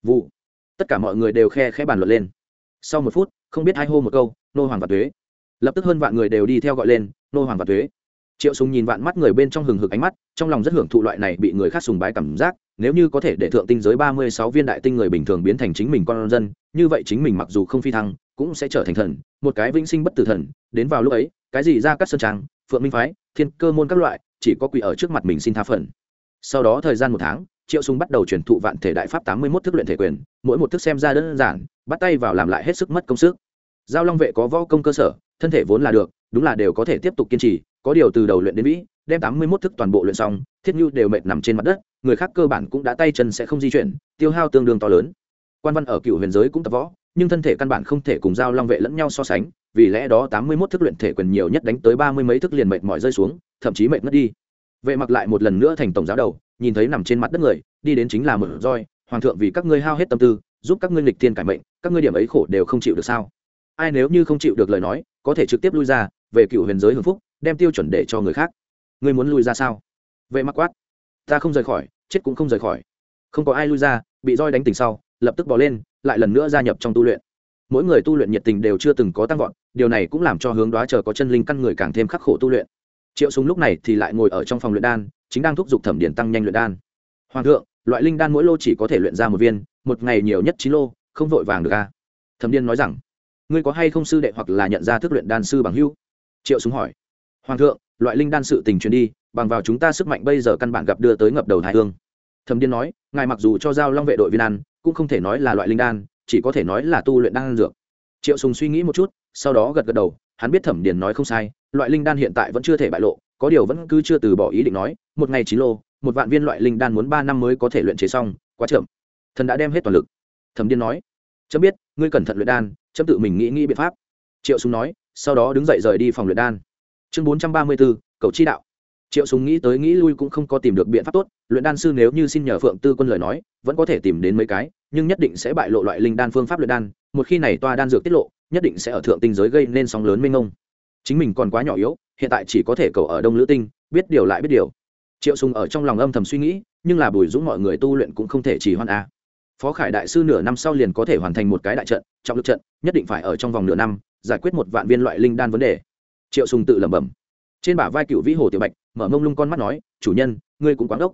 Vụ. Tất cả mọi người đều khe khẽ bàn luận lên sau một phút, không biết hai hô một câu, nô hoàng và tuế. Lập tức hơn vạn người đều đi theo gọi lên, nô hoàng và tuế. Triệu sùng nhìn vạn mắt người bên trong hừng hực ánh mắt, trong lòng rất hưởng thụ loại này bị người khác sùng bái cảm giác, nếu như có thể để thượng tinh giới ba mươi sáu viên đại tinh người bình thường biến thành chính mình con dân, như vậy chính mình mặc dù không phi thăng, cũng sẽ trở thành thần, một cái vĩnh sinh bất tử thần, đến vào lúc ấy, cái gì ra cắt sơn trang, phượng minh phái, thiên cơ môn các loại, chỉ có quỷ ở trước mặt mình xin tha phần. Sau đó thời gian một tháng triệu sùng bắt đầu truyền thụ vạn thể đại pháp tám mươi 81 thức luyện thể quyền, mỗi một thức xem ra đơn giản, bắt tay vào làm lại hết sức mất công sức. Giao long vệ có võ công cơ sở, thân thể vốn là được, đúng là đều có thể tiếp tục kiên trì, có điều từ đầu luyện đến vĩ, đem tám mươi 81 thức toàn bộ luyện xong, thiết nhu đều mệt nằm trên mặt đất, người khác cơ bản cũng đã tay chân sẽ không di chuyển, tiêu hao tương đương to lớn. Quan văn ở cựu huyền giới cũng tập võ, nhưng thân thể căn bản không thể cùng giao long vệ lẫn nhau so sánh, vì lẽ đó tám mươi 81 thức luyện thể quyền nhiều nhất đánh tới ba mươi mấy thức liền mệt mỏi rơi xuống, thậm chí mệt mất đi. Vệ mặc lại một lần nữa thành tổng giáo đầu nhìn thấy nằm trên mặt đất người, đi đến chính là một roi hoàng thượng, vì các ngươi hao hết tâm tư, giúp các ngươi nghịch thiên cải mệnh, các ngươi điểm ấy khổ đều không chịu được sao? Ai nếu như không chịu được lời nói, có thể trực tiếp lui ra, về cựu huyền giới hưng phúc, đem tiêu chuẩn để cho người khác. Ngươi muốn lui ra sao? Vệ mặc quát. Ta không rời khỏi, chết cũng không rời khỏi. Không có ai lui ra, bị roi đánh tỉnh sau, lập tức bỏ lên, lại lần nữa gia nhập trong tu luyện. Mỗi người tu luyện nhiệt tình đều chưa từng có tăng vọt, điều này cũng làm cho hướng đoá chờ có chân linh căn người càng thêm khắc khổ tu luyện triệu súng lúc này thì lại ngồi ở trong phòng luyện đan, chính đang thúc giục thẩm điển tăng nhanh luyện đan. Hoàng thượng, loại linh đan mỗi lô chỉ có thể luyện ra một viên, một ngày nhiều nhất chín lô, không vội vàng được a thẩm điên nói rằng, ngươi có hay không sư đệ hoặc là nhận ra thức luyện đan sư bằng hưu triệu súng hỏi. Hoàng thượng, loại linh đan sự tình truyền đi, bằng vào chúng ta sức mạnh bây giờ căn bản gặp đưa tới ngập đầu thái hương. Thẩm điên nói, ngài mặc dù cho giao long vệ đội viên ăn, cũng không thể nói là loại linh đan, chỉ có thể nói là tu luyện đan dược. Triệu sùng suy nghĩ một chút, sau đó gật gật đầu, hắn biết thẩm điền nói không sai loại linh đan hiện tại vẫn chưa thể bại lộ, có điều vẫn cứ chưa từ bỏ ý định nói, một ngày chín lô, một vạn viên loại linh đan muốn ba năm mới có thể luyện chế xong, quá chậm. Thần đã đem hết toàn lực. Thẩm điên nói, chấm biết, ngươi cẩn thận luyện đan, chấm tự mình nghĩ nghĩ biện pháp. Triệu súng nói, sau đó đứng dậy rời đi phòng luyện đan. Chương bốn trăm ba mươi bốn cầu chi đạo. Triệu súng nghĩ tới nghĩ lui cũng không có tìm được biện pháp tốt, luyện đan sư nếu như xin nhờ phượng tư quân lời nói, vẫn có thể tìm đến mấy cái, nhưng nhất định sẽ bại lộ loại linh đan phương pháp luyện đan, một khi này toa đan dược tiết lộ, nhất định sẽ ở thượng tinh giới gây nên sóng lớn mênh mông chính mình còn quá nhỏ yếu hiện tại chỉ có thể cầu ở đông lữ tinh biết điều lại biết điều. Triệu sùng ở trong lòng âm thầm suy nghĩ nhưng là bùi dũng mọi người tu luyện cũng không thể chỉ hoan a. Phó khải đại sư nửa năm sau liền có thể hoàn thành một cái đại trận trọng lực trận nhất định phải ở trong vòng nửa năm giải quyết một vạn viên loại linh đan vấn đề. Triệu sùng tự lẩm bẩm. Trên bả vai cựu vĩ hồ tiểu bạch mở mông lung con mắt nói chủ nhân ngươi cũng quán đốc.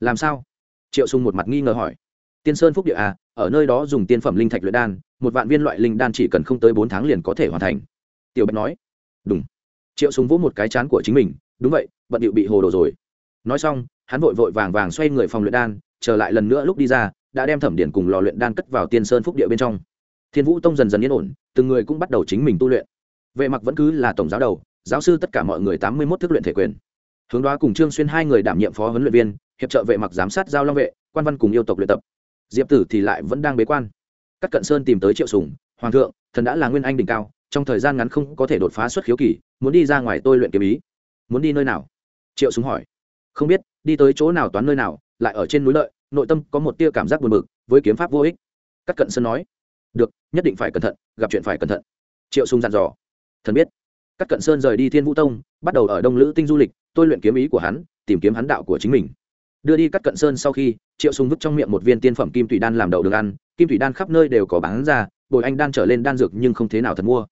Làm sao? Triệu sùng một mặt nghi ngờ hỏi. Tiên sơn phúc địa à, ở nơi đó dùng tiên phẩm linh thạch luyện đan một vạn viên loại linh đan chỉ cần không tới bốn tháng liền có thể hoàn thành. Tiểu bạch nói đúng. Triệu súng vỗ một cái chán của chính mình, đúng vậy, bận điệu bị hồ đồ rồi. Nói xong, hắn vội vội vàng vàng xoay người phòng luyện đan, trở lại lần nữa lúc đi ra, đã đem thẩm điển cùng lò luyện đan cất vào tiên sơn phúc địa bên trong. Thiên vũ tông dần dần yên ổn, từng người cũng bắt đầu chính mình tu luyện. Vệ mặc vẫn cứ là tổng giáo đầu, giáo sư tất cả mọi người tám mươi mốt thức luyện thể quyền. Hướng đoá cùng trương xuyên hai người đảm nhiệm phó huấn luyện viên, hiệp trợ vệ mặc giám sát giao long vệ, quan văn cùng yêu tộc luyện tập. Diệp tử thì lại vẫn đang bế quan. Các cận sơn tìm tới triệu sùng, hoàng thượng, thần đã là nguyên anh đỉnh cao trong thời gian ngắn không có thể đột phá xuất khiếu kỳ, muốn đi ra ngoài tôi luyện kiếm ý. Muốn đi nơi nào? Triệu súng hỏi. Không biết, đi tới chỗ nào toán nơi nào, lại ở trên núi lợi, nội tâm có một tia cảm giác buồn bực, với kiếm pháp vô ích. Các cận sơn nói. Được, nhất định phải cẩn thận, gặp chuyện phải cẩn thận. Triệu súng dặn dò. Thần biết. Các cận sơn rời đi thiên vũ tông, bắt đầu ở đông lữ tinh du lịch, tôi luyện kiếm ý của hắn, tìm kiếm hắn đạo của chính mình. Đưa đi các cận sơn sau khi, triệu sùng vứt trong miệng một viên tiên phẩm kim thủy đan làm đầu đường ăn, kim thủy đan khắp nơi đều có bán ra, bồi anh đan trở lên đan dược nhưng không thế nào thật mua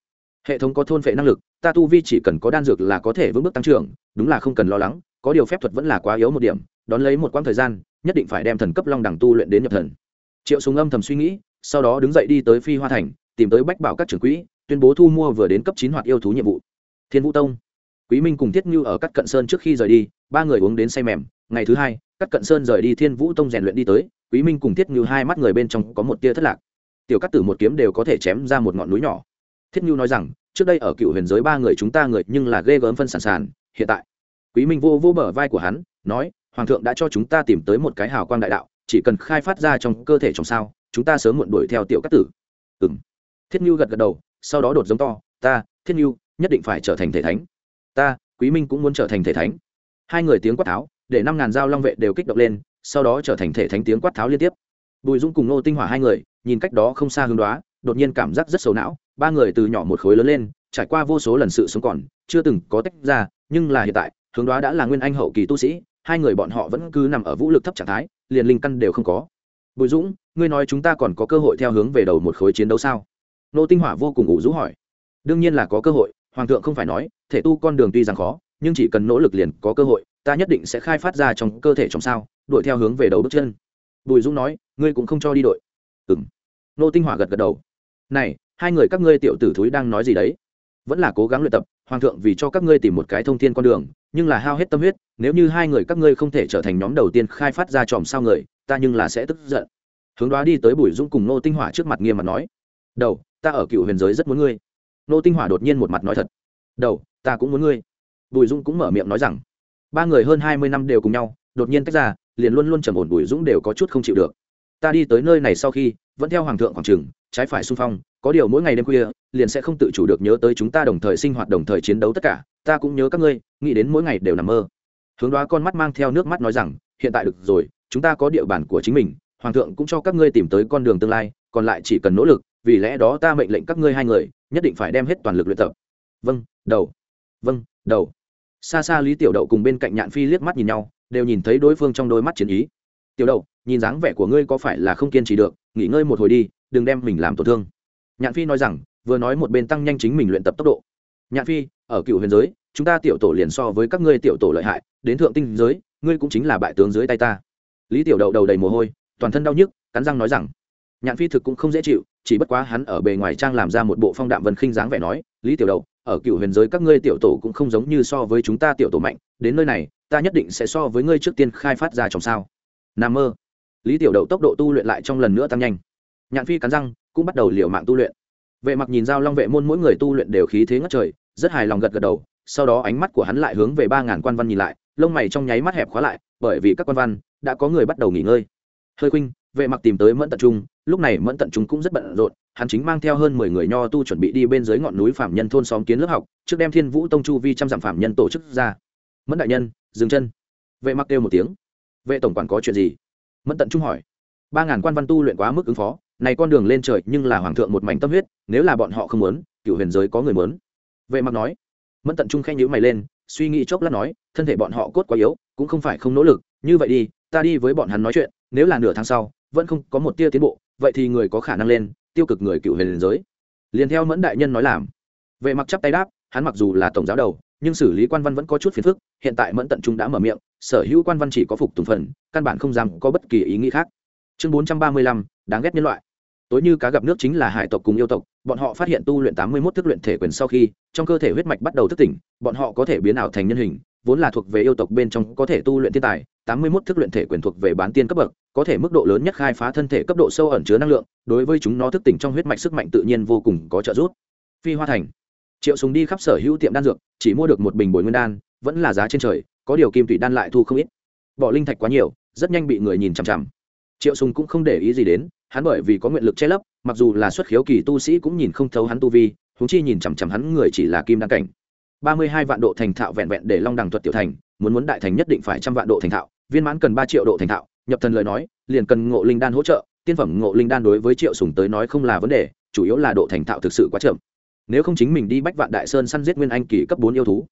hệ thống có thôn vệ năng lực, ta tu vi chỉ cần có đan dược là có thể vững bước tăng trưởng, đúng là không cần lo lắng, có điều phép thuật vẫn là quá yếu một điểm, đón lấy một quãng thời gian, nhất định phải đem thần cấp long đẳng tu luyện đến nhập thần. Triệu súng âm thầm suy nghĩ, sau đó đứng dậy đi tới phi hoa thành, tìm tới bách bảo các trưởng quỹ, tuyên bố thu mua vừa đến cấp chín hoạt yêu thú nhiệm vụ. Thiên vũ tông. Quý minh cùng thiết như ở các cận sơn trước khi rời đi, ba người uống đến say mềm, ngày thứ hai các cận sơn rời đi thiên vũ tông rèn luyện đi tới, quý minh cùng thiết như hai mắt người bên trong có một tia thất lạc. Tiểu Cát tử một kiếm đều có thể chém ra một ngọn núi nhỏ thiết nhu nói rằng, trước đây ở cựu huyền giới ba người chúng ta người nhưng là ghê gớm phân sản sản, hiện tại. Quý minh vô vô bờ vai của hắn, nói, hoàng thượng đã cho chúng ta tìm tới một cái hào quang đại đạo, chỉ cần khai phát ra trong cơ thể trong sao, chúng ta sớm muộn đuổi theo tiểu cát tử. Ừng thiết nhu gật gật đầu, sau đó đột giống to, ta, thiết nhu, nhất định phải trở thành thể thánh. Ta, quý minh cũng muốn trở thành thể thánh. Hai người tiếng quát tháo, để năm ngàn dao long vệ đều kích động lên, sau đó trở thành thể thánh tiếng quát tháo liên tiếp. Bùi dung cùng nô tinh hỏa hai người, nhìn cách đó không xa hướng đoá đột nhiên cảm giác rất xấu não, ba người từ nhỏ một khối lớn lên, trải qua vô số lần sự sống còn, chưa từng có tách ra, nhưng là hiện tại, hướng đó đã là nguyên anh hậu kỳ tu sĩ, hai người bọn họ vẫn cứ nằm ở vũ lực thấp trạng thái, liền linh căn đều không có. Bùi dũng, ngươi nói chúng ta còn có cơ hội theo hướng về đầu một khối chiến đấu sao? Nô tinh hỏa vô cùng ủ rũ hỏi. Đương nhiên là có cơ hội, hoàng thượng không phải nói, thể tu con đường tuy rằng khó, nhưng chỉ cần nỗ lực liền có cơ hội, ta nhất định sẽ khai phát ra trong cơ thể trong sao, đuổi theo hướng về đầu bước chân. Bùi dũng nói, ngươi cũng không cho đi đội. Ừ m nô tinh hỏa gật gật đầu này, hai người các ngươi tiểu tử thúi đang nói gì đấy? Vẫn là cố gắng luyện tập, hoàng thượng vì cho các ngươi tìm một cái thông thiên con đường, nhưng là hao hết tâm huyết, nếu như hai người các ngươi không thể trở thành nhóm đầu tiên khai phát ra tròm sao người, ta nhưng là sẽ tức giận. Hướng đoá đi tới bùi dũng cùng nô tinh hỏa trước mặt nghiêm mặt nói, đầu, ta ở cựu huyền giới rất muốn ngươi. Nô tinh hỏa đột nhiên một mặt nói thật, đầu, ta cũng muốn ngươi. Bùi dũng cũng mở miệng nói rằng, ba người hơn hai mươi năm đều cùng nhau, đột nhiên tách ra, liền luôn luôn trầm ổn bùi dũng đều có chút không chịu được. Ta đi tới nơi này sau khi, vẫn theo hoàng thượng khoảng trường trái phải xung phong, có điều mỗi ngày đêm khuya, liền sẽ không tự chủ được nhớ tới chúng ta đồng thời sinh hoạt, đồng thời chiến đấu tất cả. Ta cũng nhớ các ngươi, nghĩ đến mỗi ngày đều nằm mơ. Hướng đoá con mắt mang theo nước mắt nói rằng, hiện tại được rồi, chúng ta có địa bàn của chính mình, hoàng thượng cũng cho các ngươi tìm tới con đường tương lai, còn lại chỉ cần nỗ lực, vì lẽ đó ta mệnh lệnh các ngươi hai người, nhất định phải đem hết toàn lực luyện tập. Vâng đầu. Vâng đầu. Xa xa lý tiểu đậu cùng bên cạnh nhạn phi liếc mắt nhìn nhau, đều nhìn thấy đối phương trong đôi mắt chiến ý. Tiểu đậu, nhìn dáng vẻ của ngươi có phải là không kiên trì được, nghỉ ngơi một hồi đi đừng đem mình làm tổn thương. Nhạn phi nói rằng, vừa nói một bên tăng nhanh chính mình luyện tập tốc độ. Nhạn phi, ở cựu huyền giới, chúng ta tiểu tổ liền so với các ngươi tiểu tổ lợi hại, đến thượng tinh giới, ngươi cũng chính là bại tướng dưới tay ta. Lý tiểu đậu đầu đầy mồ hôi, toàn thân đau nhức, cắn răng nói rằng, nhạn phi thực cũng không dễ chịu, chỉ bất quá hắn ở bề ngoài trang làm ra một bộ phong đạm vân khinh dáng vẻ nói, lý tiểu đậu, ở cựu huyền giới các ngươi tiểu tổ cũng không giống như so với chúng ta tiểu tổ mạnh, đến nơi này, ta nhất định sẽ so với ngươi trước tiên khai phát ra trong sao. N mơ. Lý tiểu đậu tốc độ tu luyện lại trong lần nữa tăng nhanh nhạn phi cắn răng, cũng bắt đầu liều mạng tu luyện. Vệ mặc nhìn giao long vệ môn mỗi người tu luyện đều khí thế ngất trời, rất hài lòng gật gật đầu, sau đó ánh mắt của hắn lại hướng về ba ngàn quan văn nhìn lại, lông mày trong nháy mắt hẹp khóa lại, bởi vì các quan văn đã có người bắt đầu nghỉ ngơi. Hơi khuynh, vệ mặc tìm tới mẫn tận trung, lúc này mẫn tận trung cũng rất bận rộn, hắn chính mang theo hơn mười người nho tu chuẩn bị đi bên dưới ngọn núi phạm nhân thôn xóm kiến lớp học, trước đem thiên vũ tông chu vi trăm dặm phạm nhân tổ chức ra. Mẫn đại nhân, dừng chân. Vệ mặc kêu một tiếng. Vệ tổng quản có chuyện gì? Mẫn tận trung hỏi. Ba ngàn quan văn tu luyện quá mức ứng phó này con đường lên trời nhưng là hoàng thượng một mảnh tâm huyết, nếu là bọn họ không muốn cựu huyền giới có người muốn. Vệ mặc nói. Mẫn tận trung khen nhữ mày lên, suy nghĩ chốc lát nói, thân thể bọn họ cốt quá yếu, cũng không phải không nỗ lực, như vậy đi, ta đi với bọn hắn nói chuyện, nếu là nửa tháng sau, vẫn không có một tia tiến bộ, vậy thì người có khả năng lên, tiêu cực người cựu huyền giới. Liền theo mẫn đại nhân nói làm. Vệ mặc chắp tay đáp, hắn mặc dù là tổng giáo đầu, nhưng xử lý quan văn vẫn có chút phiền phức, hiện tại mẫn tận trung đã mở miệng, sở hữu quan văn chỉ có phục tùng phần, căn bản không dám có bất kỳ ý nghĩ khác. Chương bốn trăm ba mươi lăm, đáng ghét nhân loại tối như cá gặp nước chính là hải tộc cùng yêu tộc, bọn họ phát hiện tu luyện tám mươi mốt thức luyện thể quyền sau khi, trong cơ thể huyết mạch bắt đầu thức tỉnh, bọn họ có thể biến ảo thành nhân hình, vốn là thuộc về yêu tộc bên trong có thể tu luyện thiên tài, tám mươi mốt thức luyện thể quyền thuộc về bán tiên cấp bậc, có thể mức độ lớn nhất khai phá thân thể cấp độ sâu ẩn chứa năng lượng, đối với chúng nó thức tỉnh trong huyết mạch sức mạnh tự nhiên vô cùng có trợ giúp. Phi hoa thành. Triệu súng đi khắp sở hữu tiệm đan dược, chỉ mua được một bình bồi nguyên đan, vẫn là giá trên trời, có điều kim thủy đan lại thu không ít. Bỏ linh thạch quá nhiều, rất nhanh bị người nhìn chằm chằm triệu sùng cũng không để ý gì đến, hắn bởi vì có nguyện lực che lấp, mặc dù là xuất khiếu kỳ tu sĩ cũng nhìn không thấu hắn tu vi, huống chi nhìn chằm chằm hắn người chỉ là kim đăng cảnh. Ba mươi hai vạn độ thành thạo vẹn vẹn để long đằng thuật tiểu thành, muốn muốn đại thành nhất định phải trăm vạn độ thành thạo, viên mãn cần ba triệu độ thành thạo, nhập thần lời nói, liền cần ngộ linh đan hỗ trợ, tiên phẩm ngộ linh đan đối với triệu sùng tới nói không là vấn đề, chủ yếu là độ thành thạo thực sự quá chậm. Nếu không chính mình đi bách vạn đại sơn săn giết nguyên anh kỳ cấp bốn yêu thú.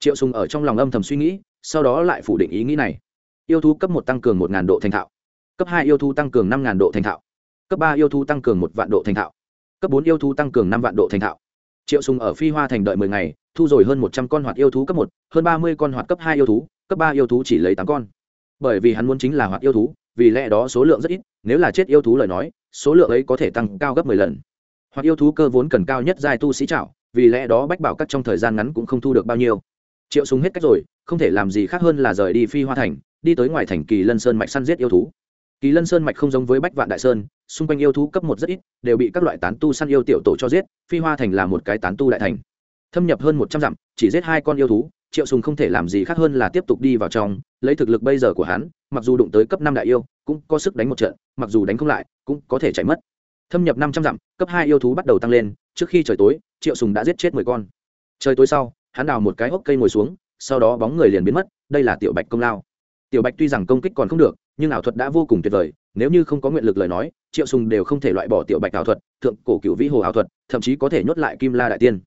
Triệu sùng ở trong lòng âm thầm suy nghĩ, sau đó lại phủ định ý nghĩ này. Yêu thú cấp một tăng cường một ngàn độ thành thạo cấp hai yêu thú tăng cường năm ngàn độ thành thạo. Cấp ba yêu thú tăng cường một vạn độ thành thạo. Cấp bốn yêu thú tăng cường năm vạn độ thành thạo. Triệu sùng ở phi hoa thành đợi mười ngày, thu rồi hơn một trăm con hoạt yêu thú cấp một, hơn ba mươi con hoạt cấp hai yêu thú, cấp ba yêu thú chỉ lấy tám con. Bởi vì hắn muốn chính là hoạt yêu thú, vì lẽ đó số lượng rất ít, nếu là chết yêu thú lời nói, số lượng ấy có thể tăng cao gấp mười lần. Hoặc yêu thú cơ vốn cần cao nhất giai tu sĩ trảo, vì lẽ đó bách bảo các trong thời gian ngắn cũng không thu được bao nhiêu. Triệu súng hết cách rồi, không thể làm gì khác hơn là rời đi phi hoa thành, đi tới ngoài thành kỳ lân sơn mạch săn giết yêu thú kỳ lân sơn mạch không giống với bách vạn đại sơn, xung quanh yêu thú cấp một rất ít, đều bị các loại tán tu săn yêu tiểu tổ cho giết, phi hoa thành là một cái tán tu đại thành. Thâm nhập hơn một trăm dặm, chỉ giết hai con yêu thú, triệu sùng không thể làm gì khác hơn là tiếp tục đi vào trong, lấy thực lực bây giờ của hắn, mặc dù đụng tới cấp năm đại yêu, cũng có sức đánh một trận, mặc dù đánh không lại, cũng có thể chạy mất. Thâm nhập năm trăm dặm, cấp hai yêu thú bắt đầu tăng lên, trước khi trời tối, triệu sùng đã giết chết mười con. Trời tối sau, hắn đào một cái hốc cây ngồi xuống, sau đó bóng người liền biến mất, đây là tiểu bạch công lao. Tiểu bạch tuy rằng công kích còn không được nhưng ảo thuật đã vô cùng tuyệt vời, nếu như không có nguyện lực lời nói, triệu sùng đều không thể loại bỏ tiểu bạch ảo thuật, thượng cổ cửu vĩ hồ ảo thuật, thậm chí có thể nhốt lại kim la đại tiên.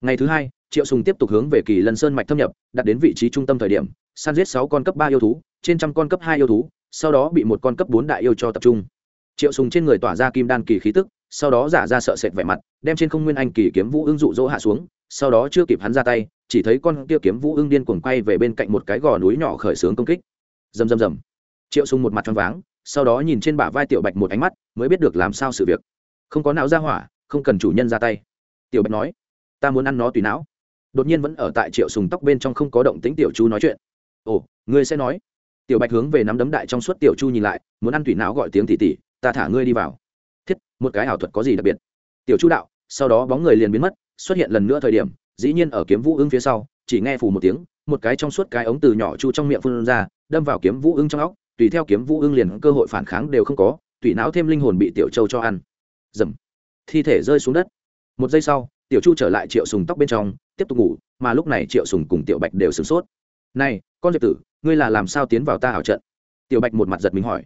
Ngày thứ hai, triệu sùng tiếp tục hướng về kỳ lân sơn mạch thâm nhập, đặt đến vị trí trung tâm thời điểm, săn giết sáu con cấp ba yêu thú, trên trăm con cấp hai yêu thú, sau đó bị một con cấp bốn đại yêu cho tập trung. Triệu sùng trên người tỏa ra kim đan kỳ khí tức, sau đó giả ra sợ sệt vẻ mặt, đem trên không nguyên anh kỳ kiếm vũ ưng dụ dỗ hạ xuống, sau đó chưa kịp hắn ra tay, chỉ thấy con kia kiếm vũ ưng điên cuồng quay về bên cạnh một cái gò núi nhỏ khởi sướng công kích. Rầm rầm rầm triệu sùng một mặt tròn váng, sau đó nhìn trên bả vai tiểu bạch một ánh mắt, mới biết được làm sao sự việc. Không có não ra hỏa, không cần chủ nhân ra tay. Tiểu bạch nói, ta muốn ăn nó tùy não. Đột nhiên vẫn ở tại triệu sùng tóc bên trong không có động tĩnh tiểu chu nói chuyện. Ồ, ngươi sẽ nói. Tiểu bạch hướng về nắm đấm đại trong suốt tiểu chu nhìn lại, muốn ăn tùy não gọi tiếng tỉ tỉ, ta thả ngươi đi vào. Thiết, một cái ảo thuật có gì đặc biệt? Tiểu chu đạo, sau đó bóng người liền biến mất, xuất hiện lần nữa thời điểm, dĩ nhiên ở kiếm vũ ưng phía sau, chỉ nghe phù một tiếng, một cái trong suốt cái ống từ nhỏ chu trong miệng phun ra, đâm vào kiếm vũ ưng trong óc tùy theo kiếm vũ ưng liền cơ hội phản kháng đều không có, tùy não thêm linh hồn bị tiểu châu cho ăn. Dầm. Thi thể rơi xuống đất. Một giây sau, tiểu chu trở lại triệu sùng tóc bên trong, tiếp tục ngủ, mà lúc này triệu sùng cùng tiểu bạch đều sửng sốt. Này, con diệp tử, ngươi là làm sao tiến vào ta ảo trận? Tiểu bạch một mặt giật mình hỏi.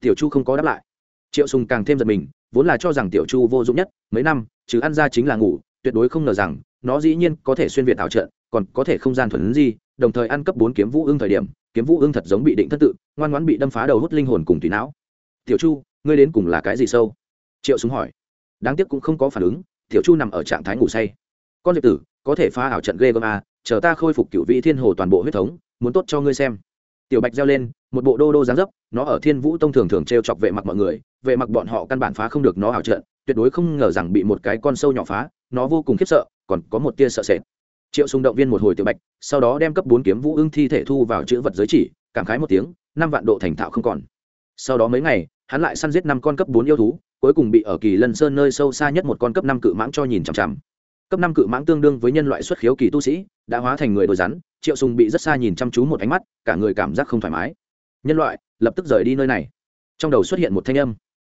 Tiểu chu không có đáp lại. Triệu sùng càng thêm giật mình, vốn là cho rằng tiểu chu vô dụng nhất, mấy năm chứ ăn ra chính là ngủ, tuyệt đối không ngờ rằng, nó dĩ nhiên có thể xuyên việt ảo trận, còn có thể không gian thuần gì đồng thời ăn cấp bốn kiếm vũ ương thời điểm kiếm vũ ương thật giống bị định thất tự ngoan ngoãn bị đâm phá đầu hút linh hồn cùng tùy não. Tiểu chu ngươi đến cùng là cái gì sâu? Triệu súng hỏi. Đáng tiếc cũng không có phản ứng tiểu chu nằm ở trạng thái ngủ say. Con diệp tử có thể phá ảo trận ghê gớm à, chờ ta khôi phục cựu vị thiên hồ toàn bộ huyết thống muốn tốt cho ngươi xem. Tiểu bạch reo lên một bộ đô đô dáng dấp nó ở thiên vũ tông thường thường t r e o chọc vệ mặc mọi người vệ mặc bọn họ căn bản phá không được nó ảo trận tuyệt đối không ngờ rằng bị một cái con sâu nhỏ phá nó vô cùng khiếp sợ còn có một tia sợ sệt triệu sùng động viên một hồi tiểu bạch, sau đó đem cấp bốn kiếm vũ ưng thi thể thu vào chữ vật giới chỉ, cảm khái một tiếng, năm vạn độ thành thạo không còn. Sau đó mấy ngày, hắn lại săn giết năm con cấp bốn yêu thú, cuối cùng bị ở kỳ lân sơn nơi sâu xa nhất một con cấp năm cự mãng cho nhìn chằm chằm. Cấp năm cự mãng tương đương với nhân loại xuất khiếu kỳ tu sĩ, đã hóa thành người đồi rắn, triệu sùng bị rất xa nhìn chăm chú một ánh mắt, cả người cảm giác không thoải mái. Nhân loại, lập tức rời đi nơi này. Trong đầu xuất hiện một thanh âm.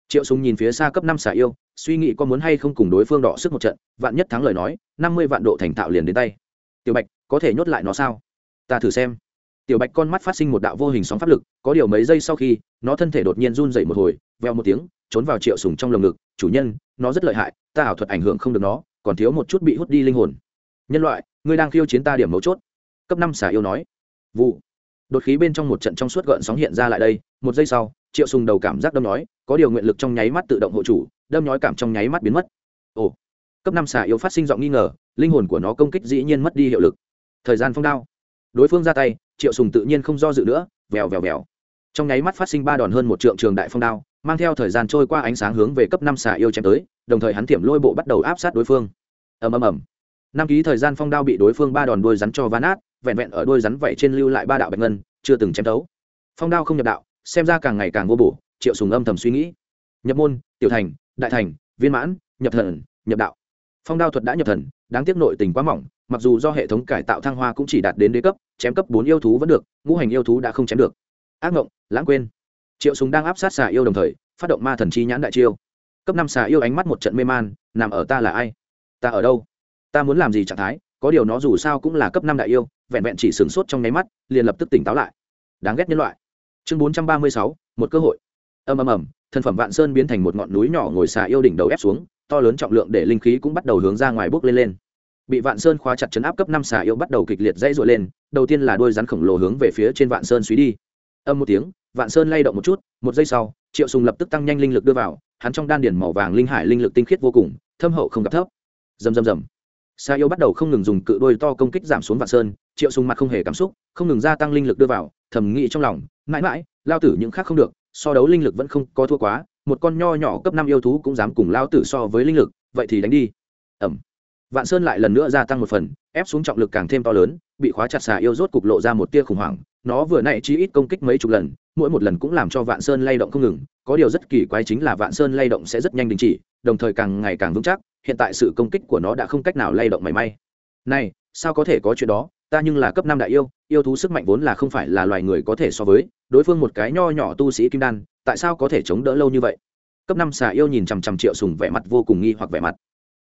Triệu sùng nhìn phía xa cấp năm xà yêu, suy nghĩ có muốn hay không cùng đối phương đọ sức một trận, vạn nhất thắng lời nói, năm mươi vạn độ thành thạo liền đến tay tiểu bạch, có thể nhốt lại nó sao? Ta thử xem. Tiểu bạch con mắt phát sinh một đạo vô hình sóng pháp lực, có điều mấy giây sau khi, nó thân thể đột nhiên run dậy một hồi, veo một tiếng, trốn vào triệu sùng trong lồng ngực. Chủ nhân, nó rất lợi hại, ta ảo thuật ảnh hưởng không được nó, còn thiếu một chút bị hút đi linh hồn. Nhân loại, ngươi đang khiêu chiến ta điểm mấu chốt. Cấp năm xả yêu nói. Vụ. Đột khí bên trong một trận trong suốt gợn sóng hiện ra lại đây, một giây sau, triệu sùng đầu cảm giác đâm nói có điều nguyện lực trong nháy mắt tự động hộ chủ, đâm nhói cảm trong nháy mắt biến mất. Ồ cấp năm xà yêu phát sinh giọng nghi ngờ, linh hồn của nó công kích dĩ nhiên mất đi hiệu lực. Thời gian phong đao. Đối phương ra tay, triệu sùng tự nhiên không do dự nữa, vèo vèo vèo. Trong nháy mắt phát sinh ba đòn hơn một trượng trường đại phong đao, mang theo thời gian trôi qua ánh sáng hướng về cấp năm xà yêu chém tới, đồng thời hắn thiểm lôi bộ bắt đầu áp sát đối phương. Ầm ầm ầm. Năm ký thời gian phong đao bị đối phương ba đòn đuôi rắn cho ván át vẹn vẹn ở đuôi rắn vậy trên lưu lại ba đạo bạch ngân, chưa từng chém tấu phong đao không nhập đạo, xem ra càng ngày càng vô bổ, triệu sùng âm thầm suy nghĩ. Nhập môn, tiểu thành, đại thành, viên mãn, nhập thần, nhập đạo phong đao thuật đã nhập thần, đáng tiếc nội tình quá mỏng, mặc dù do hệ thống cải tạo thăng hoa cũng chỉ đạt đến đế cấp, chém cấp bốn yêu thú vẫn được, ngũ hành yêu thú đã không chém được. Ác mộng lãng quên. Triệu súng đang áp sát xà yêu đồng thời, phát động ma thần chi nhãn đại chiêu. Cấp năm xà yêu ánh mắt một trận mê man, nằm ở ta là ai? Ta ở đâu? Ta muốn làm gì trạng thái? Có điều nó dù sao cũng là cấp năm đại yêu, vẹn vẹn chỉ sửng sốt trong nháy mắt, liền lập tức tỉnh táo lại. Đáng ghét nhân loại. Chương bốn trăm ba mươi sáu, một cơ hội. Ầm ầm ầm thân phẩm vạn sơn biến thành một ngọn núi nhỏ ngồi xà yêu đỉnh đầu ép xuống to lớn trọng lượng để linh khí cũng bắt đầu hướng ra ngoài bước lên lên. Bị vạn sơn khóa chặt chấn áp cấp năm xà yêu bắt đầu kịch liệt dãy dội lên, đầu tiên là đôi rắn khổng lồ hướng về phía trên vạn sơn suy đi. Âm một tiếng, vạn sơn lay động một chút, một giây sau, triệu sùng lập tức tăng nhanh linh lực đưa vào, hắn trong đan điển màu vàng linh hải linh lực tinh khiết vô cùng, thâm hậu không gặp thấp. Rầm rầm rầm. Xà yêu bắt đầu không ngừng dùng cự đôi to công kích giảm xuống vạn sơn, triệu sùng mặt không hề cảm xúc, không ngừng gia tăng linh lực đưa vào, thầm nghĩ trong lòng, mãi mãi, lao tử những khác không được, so đấu linh lực vẫn không có thua quá một con nho nhỏ cấp năm yêu thú cũng dám cùng lao tử so với linh lực, vậy thì đánh đi. Ẩm. Vạn sơn lại lần nữa gia tăng một phần, ép xuống trọng lực càng thêm to lớn, bị khóa chặt xà yêu rốt cục lộ ra một tia khủng hoảng. Nó vừa nãy chỉ ít công kích mấy chục lần, mỗi một lần cũng làm cho vạn sơn lay động không ngừng. Có điều rất kỳ quái chính là vạn sơn lay động sẽ rất nhanh đình chỉ, đồng thời càng ngày càng vững chắc. Hiện tại sự công kích của nó đã không cách nào lay động mảy may. Này, sao có thể có chuyện đó? Ta nhưng là cấp năm đại yêu yêu thú sức mạnh vốn là không phải là loài người có thể so với. Đối phương một cái nho nhỏ tu sĩ kim đan tại sao có thể chống đỡ lâu như vậy? Cấp năm xà yêu nhìn chằm chằm triệu sùng vẻ mặt vô cùng nghi hoặc vẻ mặt.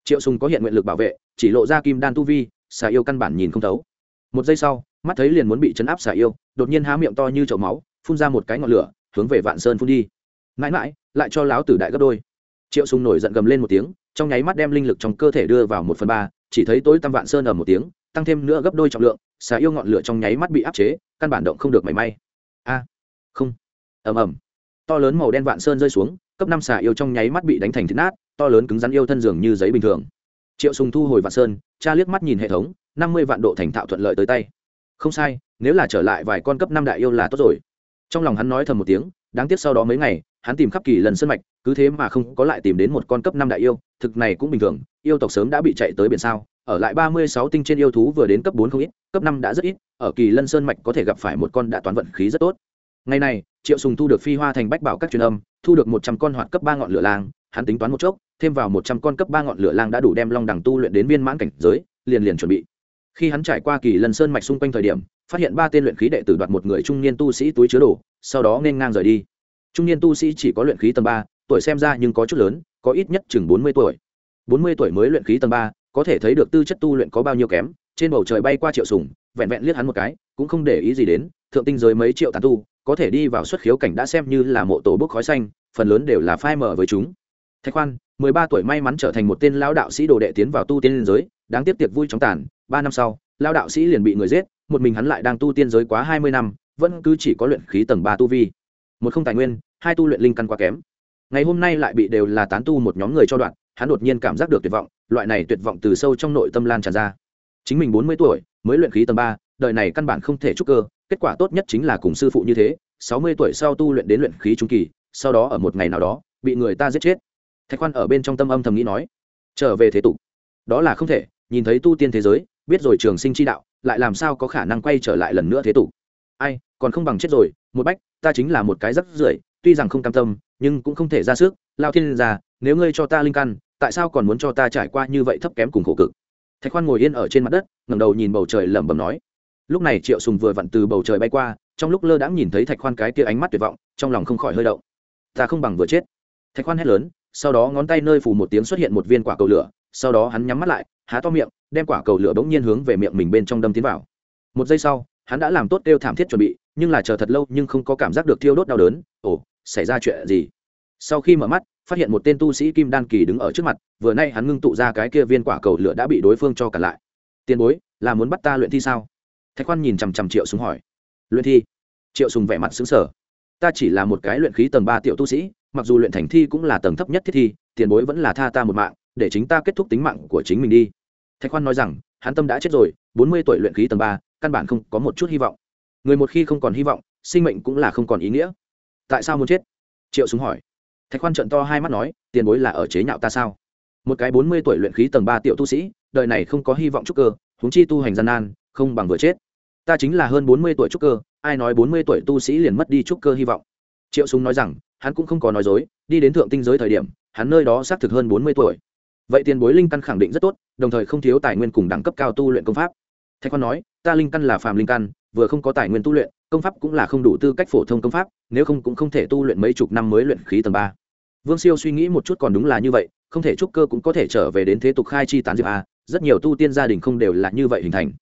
Triệu sùng có hiện nguyện lực bảo vệ, chỉ lộ ra kim đan tu vi, xà yêu căn bản nhìn không thấu. Một giây sau, mắt thấy liền muốn bị chấn áp xà yêu, đột nhiên há miệng to như chậu máu, phun ra một cái ngọn lửa, hướng về vạn sơn phun đi. Mãi mãi, lại cho láo tử đại gấp đôi. Triệu sùng nổi giận gầm lên một tiếng, trong nháy mắt đem linh lực trong cơ thể đưa vào một phần ba, chỉ thấy tối tăm vạn sơn ở một tiếng, tăng thêm nữa gấp đôi trọng lượng, xà yêu ngọn lửa trong nháy mắt bị áp chế, căn bản động không được mảy may. A, không. Ầm ầm to lớn màu đen vạn sơn rơi xuống, cấp năm xà yêu trong nháy mắt bị đánh thành thịt nát, to lớn cứng rắn yêu thân dường như giấy bình thường. Triệu sùng thu hồi vạn sơn, cha liếc mắt nhìn hệ thống, năm mươi vạn độ thành thạo thuận lợi tới tay. Không sai, nếu là trở lại vài con cấp năm đại yêu là tốt rồi. Trong lòng hắn nói thầm một tiếng, đáng tiếc sau đó mấy ngày, hắn tìm khắp kỳ lần sân mạch, cứ thế mà không có lại tìm đến một con cấp năm đại yêu, thực này cũng bình thường, yêu tộc sớm đã bị chạy tới biển sao. Ở lại ba mươi sáu tinh trên yêu thú vừa đến cấp bốn không ít, cấp năm đã rất ít, ở kỳ lân sơn mạch có thể gặp phải một con đã toán vận khí rất tốt ngày này, triệu sùng thu được phi hoa thành bách bảo các truyền âm, thu được một trăm con hoạt cấp ba ngọn lửa lang, hắn tính toán một chốc, thêm vào một trăm con cấp ba ngọn lửa lang đã đủ đem long đẳng tu luyện đến viên mãn cảnh giới, liền liền chuẩn bị. Khi hắn trải qua kỳ lần sơn mạch xung quanh thời điểm, phát hiện ba tên luyện khí đệ tử đoạt một người trung niên tu sĩ túi chứa đồ, sau đó nên ngang rời đi. Trung niên tu sĩ chỉ có luyện khí tầng ba, tuổi xem ra nhưng có chút lớn, có ít nhất chừng bốn mươi tuổi. Bốn mươi tuổi mới luyện khí tầng ba, có thể thấy được tư chất tu luyện có bao nhiêu kém, trên bầu trời bay qua triệu sùng, vẹn vẹn liếc hắn một cái, cũng không để ý gì đến, thượng tinh giới mấy triệu tán tu có thể đi vào xuất khiếu cảnh đã xem như là mộ tổ bốc khói xanh, phần lớn đều là phai mở với chúng. Thạch khoan, mười ba tuổi may mắn trở thành một tên lão đạo sĩ đồ đệ tiến vào tu tiên liên giới, đáng tiếc tiệc vui chóng tàn, ba năm sau, lão đạo sĩ liền bị người giết, một mình hắn lại đang tu tiên giới quá hai mươi năm, vẫn cứ chỉ có luyện khí tầng ba tu vi. Một không tài nguyên, hai tu luyện linh căn quá kém. Ngày hôm nay lại bị đều là tán tu một nhóm người cho đoạn, hắn đột nhiên cảm giác được tuyệt vọng, loại này tuyệt vọng từ sâu trong nội tâm lan tràn ra. Chính mình bốn mươi tuổi, mới luyện khí tầng ba, đời này căn bản không thể trúc cơ kết quả tốt nhất chính là cùng sư phụ như thế sáu mươi tuổi sau tu luyện đến luyện khí trung kỳ sau đó ở một ngày nào đó bị người ta giết chết. Thạch khoan ở bên trong tâm âm thầm nghĩ nói trở về thế tục. Đó là không thể nhìn thấy tu tiên thế giới biết rồi trường sinh chi đạo lại làm sao có khả năng quay trở lại lần nữa thế tục. Ai còn không bằng chết rồi một bách ta chính là một cái rắc rưởi tuy rằng không cam tâm nhưng cũng không thể ra sức. Lao thiên gia, nếu ngươi cho ta linh căn tại sao còn muốn cho ta trải qua như vậy thấp kém cùng khổ cực? Thạch khoan ngồi yên ở trên mặt đất ngẩng đầu nhìn bầu trời lẩm bẩm nói lúc này triệu sùng vừa vặn từ bầu trời bay qua, trong lúc lơ đãng nhìn thấy thạch khoan cái kia ánh mắt tuyệt vọng, trong lòng không khỏi hơi động. Ta không bằng vừa chết. Thạch khoan hét lớn, sau đó ngón tay nơi phủ một tiếng xuất hiện một viên quả cầu lửa, sau đó hắn nhắm mắt lại, há to miệng, đem quả cầu lửa bỗng nhiên hướng về miệng mình bên trong đâm tiến vào. Một giây sau, hắn đã làm tốt kêu thảm thiết chuẩn bị, nhưng là chờ thật lâu nhưng không có cảm giác được thiêu đốt đau đớn, ồ, xảy ra chuyện gì? Sau khi mở mắt, phát hiện một tên tu sĩ kim đan kỳ đứng ở trước mặt, vừa nay hắn ngưng tụ ra cái kia viên quả cầu lửa đã bị đối phương cho cả lại. Tiền bối, là muốn bắt ta luyện thi sao? Thạch khoan nhìn chằm chằm triệu súng hỏi. Luyện thi? Triệu sùng vẻ mặt xứng sở ta chỉ là một cái luyện khí tầng ba tiểu tu sĩ, mặc dù luyện thành thi cũng là tầng thấp nhất thiết thi, tiền bối vẫn là tha ta một mạng, để chính ta kết thúc tính mạng của chính mình đi. Thạch khoan nói rằng, hắn tâm đã chết rồi, bốn mươi tuổi luyện khí tầng ba, căn bản không có một chút hy vọng. Người một khi không còn hy vọng, sinh mệnh cũng là không còn ý nghĩa. Tại sao muốn chết? Triệu súng hỏi. Thạch khoan trận to hai mắt nói, tiền bối là ở chế nhạo ta sao? Một cái bốn mươi tuổi luyện khí tầng ba tiểu tu sĩ, đời này không có hy vọng trúc cơ, huống chi tu hành gian nan, không bằng vừa chết ta chính là hơn bốn mươi tuổi trúc cơ, ai nói bốn mươi tuổi tu sĩ liền mất đi trúc cơ hy vọng? Triệu súng nói rằng, hắn cũng không có nói dối, đi đến thượng tinh giới thời điểm, hắn nơi đó xác thực hơn bốn mươi tuổi. Vậy tiền bối linh căn khẳng định rất tốt, đồng thời không thiếu tài nguyên cùng đẳng cấp cao tu luyện công pháp. Thạch khoan nói, ta linh căn là phàm linh căn, vừa không có tài nguyên tu luyện, công pháp cũng là không đủ tư cách phổ thông công pháp, nếu không cũng không thể tu luyện mấy chục năm mới luyện khí tầng ba. Vương siêu suy nghĩ một chút còn đúng là như vậy, không thể trúc cơ cũng có thể trở về đến thế tục khai chi tán diệp a, rất nhiều tu tiên gia đình không đều là như vậy hình thành.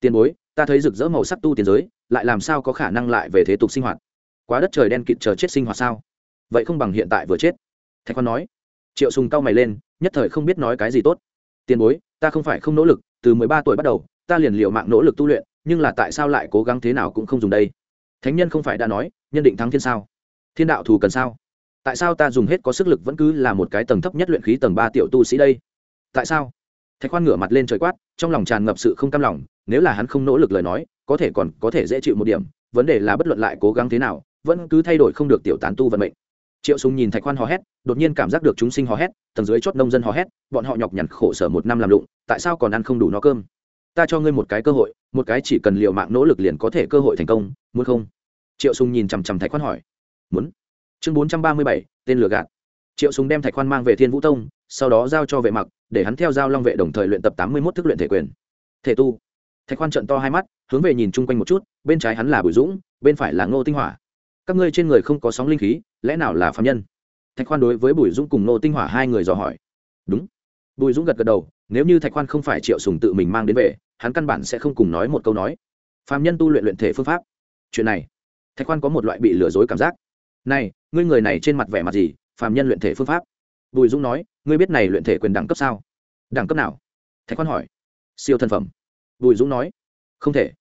Tiền bối ta thấy rực rỡ màu sắc tu tiên giới, lại làm sao có khả năng lại về thế tục sinh hoạt? Quá đất trời đen kịt chờ chết sinh hoạt sao? Vậy không bằng hiện tại vừa chết. Thạch khoan nói. Triệu sùng cau mày lên, nhất thời không biết nói cái gì tốt. Tiền bối, ta không phải không nỗ lực, từ mười ba tuổi bắt đầu, ta liền liều mạng nỗ lực tu luyện, nhưng là tại sao lại cố gắng thế nào cũng không dùng đây? Thánh nhân không phải đã nói, nhân định thắng thiên sao? Thiên đạo thù cần sao? Tại sao ta dùng hết có sức lực vẫn cứ là một cái tầng thấp nhất luyện khí tầng ba tiểu tu sĩ đây? Tại sao? Thạch khoan ngửa mặt lên trời quát trong lòng tràn ngập sự không cam lòng, nếu là hắn không nỗ lực lời nói, có thể còn có thể dễ chịu một điểm, vấn đề là bất luận lại cố gắng thế nào, vẫn cứ thay đổi không được tiểu tán tu vận mệnh. Triệu súng nhìn thạch khoan hò hét, đột nhiên cảm giác được chúng sinh hò hét, tầng dưới chót nông dân hò hét, bọn họ nhọc nhằn khổ sở một năm làm lụng, tại sao còn ăn không đủ no cơm? Ta cho ngươi một cái cơ hội, một cái chỉ cần liều mạng nỗ lực liền có thể cơ hội thành công, muốn không? Triệu sùng nhìn chằm chằm thạch khoan hỏi. Muốn. Chương bốn trăm ba mươi bảy, tên lừa gạt. Triệu sùng đem thạch khoan mang về thiên vũ tông sau đó giao cho vệ mặc, để hắn theo giao long vệ đồng thời luyện tập tám mươi mốt thức luyện thể quyền. Thể tu. Thạch khoan trận to hai mắt, hướng về nhìn chung quanh một chút, bên trái hắn là bùi dũng, bên phải là ngô tinh hỏa. Các ngươi trên người không có sóng linh khí, lẽ nào là phạm nhân? Thạch khoan đối với bùi dũng cùng ngô tinh hỏa hai người dò hỏi. Đúng. Bùi dũng gật gật đầu, nếu như thạch khoan không phải triệu sùng tự mình mang đến về, hắn căn bản sẽ không cùng nói một câu nói. Phạm nhân tu luyện luyện thể phương pháp. Chuyện này. Thạch khoan có một loại bị lừa dối cảm giác. Này, ngươi người này trên mặt vẻ mặt gì phạm nhân luyện thể phương pháp? Bùi dũng nói, ngươi biết này luyện thể quyền đẳng cấp sao? Đẳng cấp nào? Thạch khoan hỏi. Siêu thân phẩm. Bùi dũng nói. Không thể.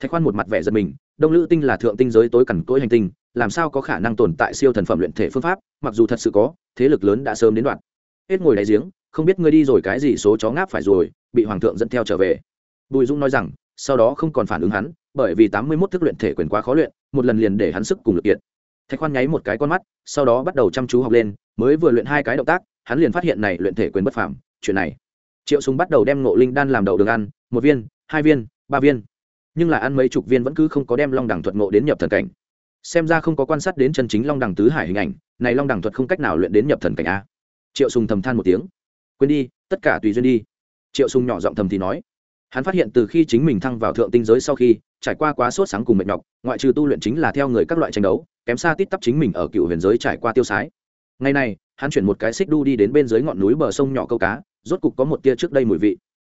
Thạch khoan một mặt vẻ giật mình, đông lữ tinh là thượng tinh giới tối cằn cỗi hành tinh, làm sao có khả năng tồn tại siêu thần phẩm luyện thể phương pháp, mặc dù thật sự có, thế lực lớn đã sớm đến đoạn. Hết ngồi đáy giếng, không biết ngươi đi rồi cái gì số chó ngáp phải rồi, bị hoàng thượng dẫn theo trở về. Bùi dũng nói rằng, sau đó không còn phản ứng hắn, bởi vì tám mươi mốt thức luyện thể quyền quá khó luyện, một lần liền để hắn sức cùng lực kiện thạch khoan nháy một cái con mắt, sau đó bắt đầu chăm chú học lên, mới vừa luyện hai cái động tác, hắn liền phát hiện này luyện thể quyền bất phàm, chuyện này. Triệu súng bắt đầu đem ngộ linh đan làm đầu đường ăn, một viên, hai viên, ba viên. Nhưng là ăn mấy chục viên vẫn cứ không có đem long đẳng thuật ngộ đến nhập thần cảnh. Xem ra không có quan sát đến chân chính long đẳng tứ hải hình ảnh, này long đẳng thuật không cách nào luyện đến nhập thần cảnh a. Triệu sùng thầm than một tiếng. Quên đi, tất cả tùy duyên đi. Triệu sùng nhỏ giọng thầm thì nói. Hắn phát hiện từ khi chính mình thăng vào thượng tinh giới sau khi trải qua quá sốt sáng cùng mệt nhọc, ngoại trừ tu luyện chính là theo người các loại tranh đấu, kém xa tít tắp chính mình ở cựu huyền giới trải qua tiêu sái. Ngày này, hắn chuyển một cái xích đu đi đến bên dưới ngọn núi bờ sông nhỏ câu cá, rốt cục có một tia trước đây mùi vị.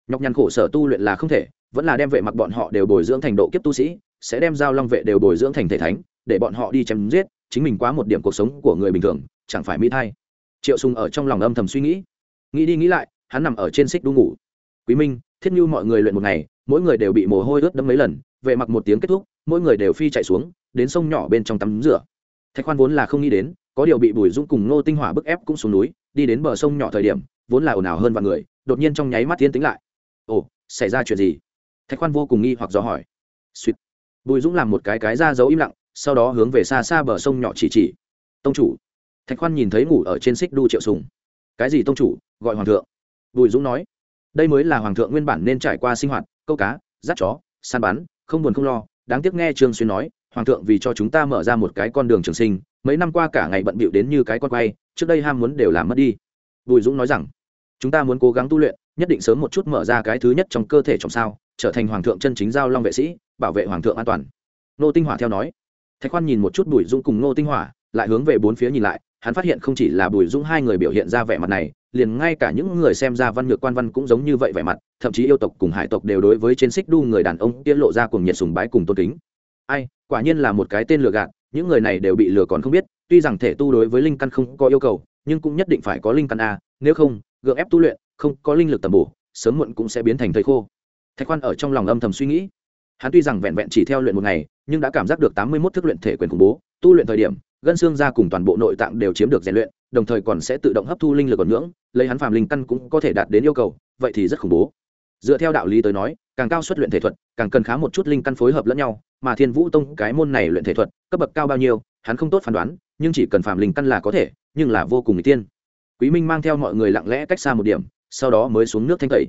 Nhọc nhằn khổ sở tu luyện là không thể, vẫn là đem vệ mặc bọn họ đều bồi dưỡng thành độ kiếp tu sĩ, sẽ đem giao long vệ đều bồi dưỡng thành thể thánh, để bọn họ đi chém giết, chính mình quá một điểm cuộc sống của người bình thường, chẳng phải mỹ thay triệu sùng ở trong lòng âm thầm suy nghĩ. Nghĩ đi nghĩ lại, hắn nằm ở trên xích đu ngủ. Quý minh, thiết như mọi người luyện một ngày, mỗi người đều bị mồ hôi ướt đẫm mấy lần vệ mặc một tiếng kết thúc, mỗi người đều phi chạy xuống, đến sông nhỏ bên trong tắm rửa. Thạch khoan vốn là không nghĩ đến, có điều bị bùi dũng cùng ngô tinh hỏa bức ép cũng xuống núi, đi đến bờ sông nhỏ thời điểm, vốn là ồn ào hơn vài người, đột nhiên trong nháy mắt tiến tính lại. Ồ, xảy ra chuyện gì? Thạch khoan vô cùng nghi hoặc dò hỏi. Suýt bùi dũng làm một cái cái ra dấu im lặng, sau đó hướng về xa xa bờ sông nhỏ chỉ chỉ. Tông chủ. Thạch khoan nhìn thấy ngủ ở trên xích đu triệu sùng. Cái gì tông chủ? Gọi hoàng thượng. Bùi dũng nói. Đây mới là hoàng thượng nguyên bản nên trải qua sinh hoạt, câu cá dắt chó, săn bắn không buồn không lo, đáng tiếc nghe trương xuyên nói, hoàng thượng vì cho chúng ta mở ra một cái con đường trường sinh, mấy năm qua cả ngày bận bịu đến như cái con quay, trước đây ham muốn đều làm mất đi. Bùi dũng nói rằng, chúng ta muốn cố gắng tu luyện, nhất định sớm một chút mở ra cái thứ nhất trong cơ thể trong sao, trở thành hoàng thượng chân chính giao long vệ sĩ, bảo vệ hoàng thượng an toàn. Nô tinh hỏa theo nói. Thạch khoan nhìn một chút bùi dũng cùng nô tinh hỏa, lại hướng về bốn phía nhìn lại hắn phát hiện không chỉ là bùi dũng hai người biểu hiện ra vẻ mặt này, liền ngay cả những người xem ra văn nhược quan văn cũng giống như vậy vẻ mặt, thậm chí yêu tộc cùng hải tộc đều đối với trên xích đu người đàn ông tiết lộ ra cùng nhiệt sùng bái cùng tôn kính. Ai, quả nhiên là một cái tên lừa gạt, những người này đều bị lừa còn không biết, tuy rằng thể tu đối với linh căn không có yêu cầu, nhưng cũng nhất định phải có linh căn a, nếu không, gượng ép tu luyện, không có linh lực tầm bổ, sớm muộn cũng sẽ biến thành thầy khô. Thạch khoan ở trong lòng âm thầm suy nghĩ. Hắn tuy rằng vẹn vẹn chỉ theo luyện một ngày, nhưng đã cảm giác được tám mươi mốt thức luyện thể quyền khủng bố, tu luyện thời điểm gân xương ra cùng toàn bộ nội tạng đều chiếm được rèn luyện, đồng thời còn sẽ tự động hấp thu linh lực còn ngưỡng, lấy hắn phàm linh căn cũng có thể đạt đến yêu cầu, vậy thì rất khủng bố. Dựa theo đạo lý tới nói, càng cao suất luyện thể thuật, càng cần khá một chút linh căn phối hợp lẫn nhau, mà thiên vũ tông cái môn này luyện thể thuật, cấp bậc cao bao nhiêu, hắn không tốt phán đoán, nhưng chỉ cần phàm linh căn là có thể, nhưng là vô cùng ý tiên. Quý minh mang theo mọi người lặng lẽ cách xa một điểm, sau đó mới xuống nước thanh tẩy.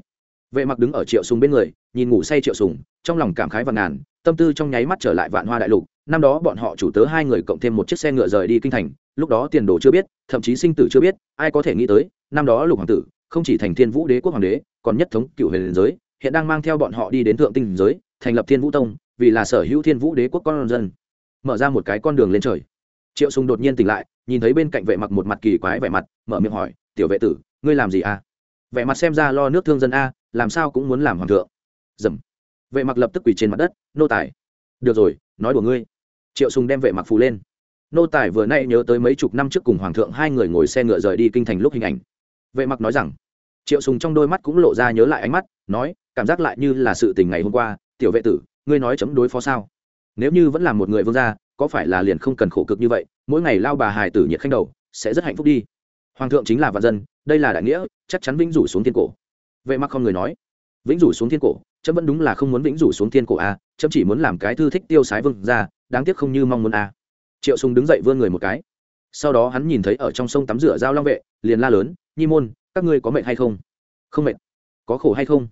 Vệ mặc đứng ở triệu sùng bên người, nhìn ngủ say triệu sùng, trong lòng cảm khái và ngàn, tâm tư trong nháy mắt trở lại vạn hoa đại lục năm đó bọn họ chủ tớ hai người cộng thêm một chiếc xe ngựa rời đi kinh thành, lúc đó tiền đồ chưa biết, thậm chí sinh tử chưa biết, ai có thể nghĩ tới, năm đó lục hoàng tử, không chỉ thành thiên vũ đế quốc hoàng đế, còn nhất thống cựu huyền giới, hiện đang mang theo bọn họ đi đến thượng tinh giới, thành lập thiên vũ tông, vì là sở hữu thiên vũ đế quốc con dân. Mở ra một cái con đường lên trời. Triệu sùng đột nhiên tỉnh lại, nhìn thấy bên cạnh vệ mặc một mặt kỳ quái vẻ mặt, mở miệng hỏi, tiểu vệ tử, ngươi làm gì à? Vẻ mặt xem ra lo nước thương dân a, làm sao cũng muốn làm hoàng thượng. Dầm. Vệ mặc lập tức quỳ trên mặt đất, nô tài. Được rồi, nói đùa ngươi triệu sùng đem vệ mặc phù lên. Nô tài vừa nay nhớ tới mấy chục năm trước cùng hoàng thượng hai người ngồi xe ngựa rời đi kinh thành lúc hình ảnh. Vệ mặc nói rằng, triệu sùng trong đôi mắt cũng lộ ra nhớ lại ánh mắt, nói, cảm giác lại như là sự tình ngày hôm qua, tiểu vệ tử, ngươi nói chấm đối phó sao? Nếu như vẫn là một người vương gia, có phải là liền không cần khổ cực như vậy, mỗi ngày lao bà hài tử nhiệt khanh đầu, sẽ rất hạnh phúc đi. Hoàng thượng chính là vạn dân, đây là đại nghĩa, chắc chắn vĩnh rủ xuống thiên cổ. Vệ mặc không người nói, vĩnh rủ xuống thiên cổ, chấm vẫn đúng là không muốn vĩnh rủ xuống thiên cổ a chấm chỉ muốn làm cái thư thích tiêu sái vương gia đáng tiếc không như mong muốn a triệu sùng đứng dậy vươn người một cái. Sau đó hắn nhìn thấy ở trong sông tắm rửa giao long vệ, liền la lớn, nhi môn, các ngươi có mệt hay không? Không mệt. Có khổ hay không?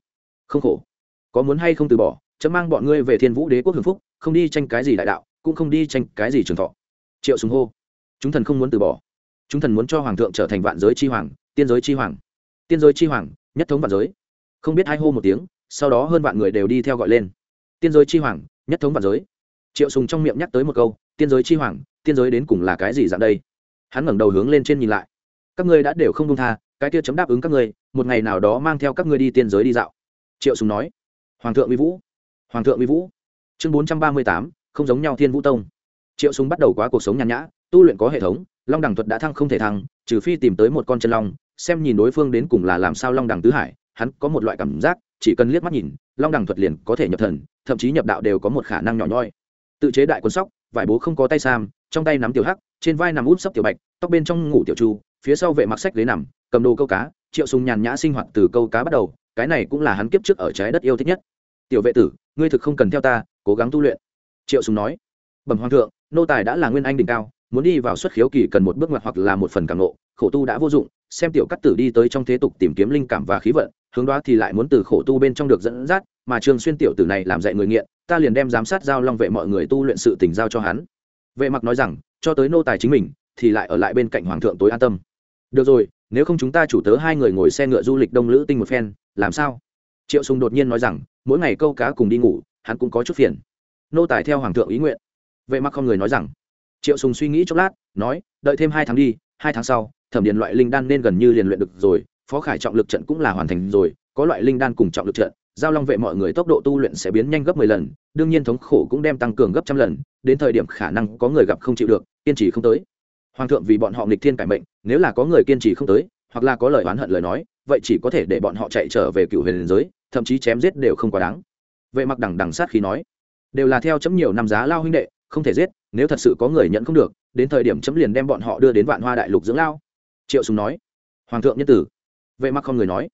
Không khổ. Có muốn hay không từ bỏ chấm mang bọn ngươi về thiên vũ đế quốc hưởng phúc, không đi tranh cái gì đại đạo, cũng không đi tranh cái gì trường thọ. Triệu sùng hô, chúng thần không muốn từ bỏ. Chúng thần muốn cho hoàng thượng trở thành vạn giới chi hoàng, tiên giới chi hoàng. Tiên giới chi hoàng, nhất thống vạn giới. Không biết hai hô một tiếng, sau đó hơn vạn người đều đi theo gọi lên. Tiên giới chi hoàng, nhất thống vạn giới triệu sùng trong miệng nhắc tới một câu, tiên giới chi hoàng, tiên giới đến cùng là cái gì dạng đây? Hắn ngẩng đầu hướng lên trên nhìn lại. Các ngươi đã đều không công tha, cái kia chấm đáp ứng các ngươi, một ngày nào đó mang theo các ngươi đi tiên giới đi dạo. Triệu sùng nói. Hoàng thượng uy vũ, hoàng thượng uy vũ. Chương bốn trăm ba mươi tám, không giống nhau thiên vũ tông. Triệu sùng bắt đầu quá cuộc sống nhàn nhã, tu luyện có hệ thống, long đẳng thuật đã thăng không thể thăng, trừ phi tìm tới một con chân long, xem nhìn đối phương đến cùng là làm sao long đẳng tứ hải, hắn có một loại cảm giác, chỉ cần liếc mắt nhìn, long đẳng thuật liền có thể nhập thần, thậm chí nhập đạo đều có một khả năng nhỏ nhoi tự chế đại quân sóc, vải bố không có tay sam, trong tay nắm tiểu hắc, trên vai nằm út sấp tiểu bạch, tóc bên trong ngủ tiểu chu, phía sau vệ mặc sách ghế nằm, cầm đồ câu cá, triệu sùng nhàn nhã sinh hoạt từ câu cá bắt đầu, cái này cũng là hắn kiếp trước ở trái đất yêu thích nhất. Tiểu vệ tử, ngươi thực không cần theo ta, cố gắng tu luyện. Triệu sùng nói. Bẩm hoàng thượng, nô tài đã là nguyên anh đỉnh cao, muốn đi vào xuất khiếu kỳ cần một bước ngoặt hoặc là một phần càng nộ khổ tu đã vô dụng, xem tiểu cắt tử đi tới trong thế tục tìm kiếm linh cảm và khí vận hướng đó thì lại muốn từ khổ tu bên trong được dẫn dắt, mà trường xuyên tiểu tử này làm dạy người nghiện, ta liền đem giám sát giao long vệ mọi người tu luyện sự tình giao cho hắn. Vệ mặc nói rằng, cho tới nô tài chính mình, thì lại ở lại bên cạnh hoàng thượng tối an tâm. Được rồi, nếu không chúng ta chủ tớ hai người ngồi xe ngựa du lịch đông lữ tinh một phen, làm sao? Triệu sùng đột nhiên nói rằng, mỗi ngày câu cá cùng đi ngủ, hắn cũng có chút phiền. Nô tài theo hoàng thượng ý nguyện. Vệ mặc không người nói rằng. Triệu sùng suy nghĩ chốc lát, nói, đợi thêm hai tháng đi, hai tháng sau, thẩm điền loại linh đan nên gần như liền luyện được rồi phó khải trọng lực trận cũng là hoàn thành rồi, có loại linh đan cùng trọng lực trận, giao long vệ mọi người tốc độ tu luyện sẽ biến nhanh gấp mười lần, đương nhiên thống khổ cũng đem tăng cường gấp trăm lần, đến thời điểm khả năng có người gặp không chịu được, kiên trì không tới. Hoàng thượng vì bọn họ nghịch thiên cải mệnh, nếu là có người kiên trì không tới, hoặc là có lời oán hận lời nói, vậy chỉ có thể để bọn họ chạy trở về cựu huyền giới, thậm chí chém giết đều không quá đáng. Vệ mặc đằng đằng sát khi nói, đều là theo chấm nhiều năm giá lao huynh đệ, không thể giết, nếu thật sự có người nhận không được, đến thời điểm chấm liền đem bọn họ đưa đến vạn hoa đại lục dưỡng lao. Triệu sùng nói, hoàng thượng nhân tử vệ mặc không người nói.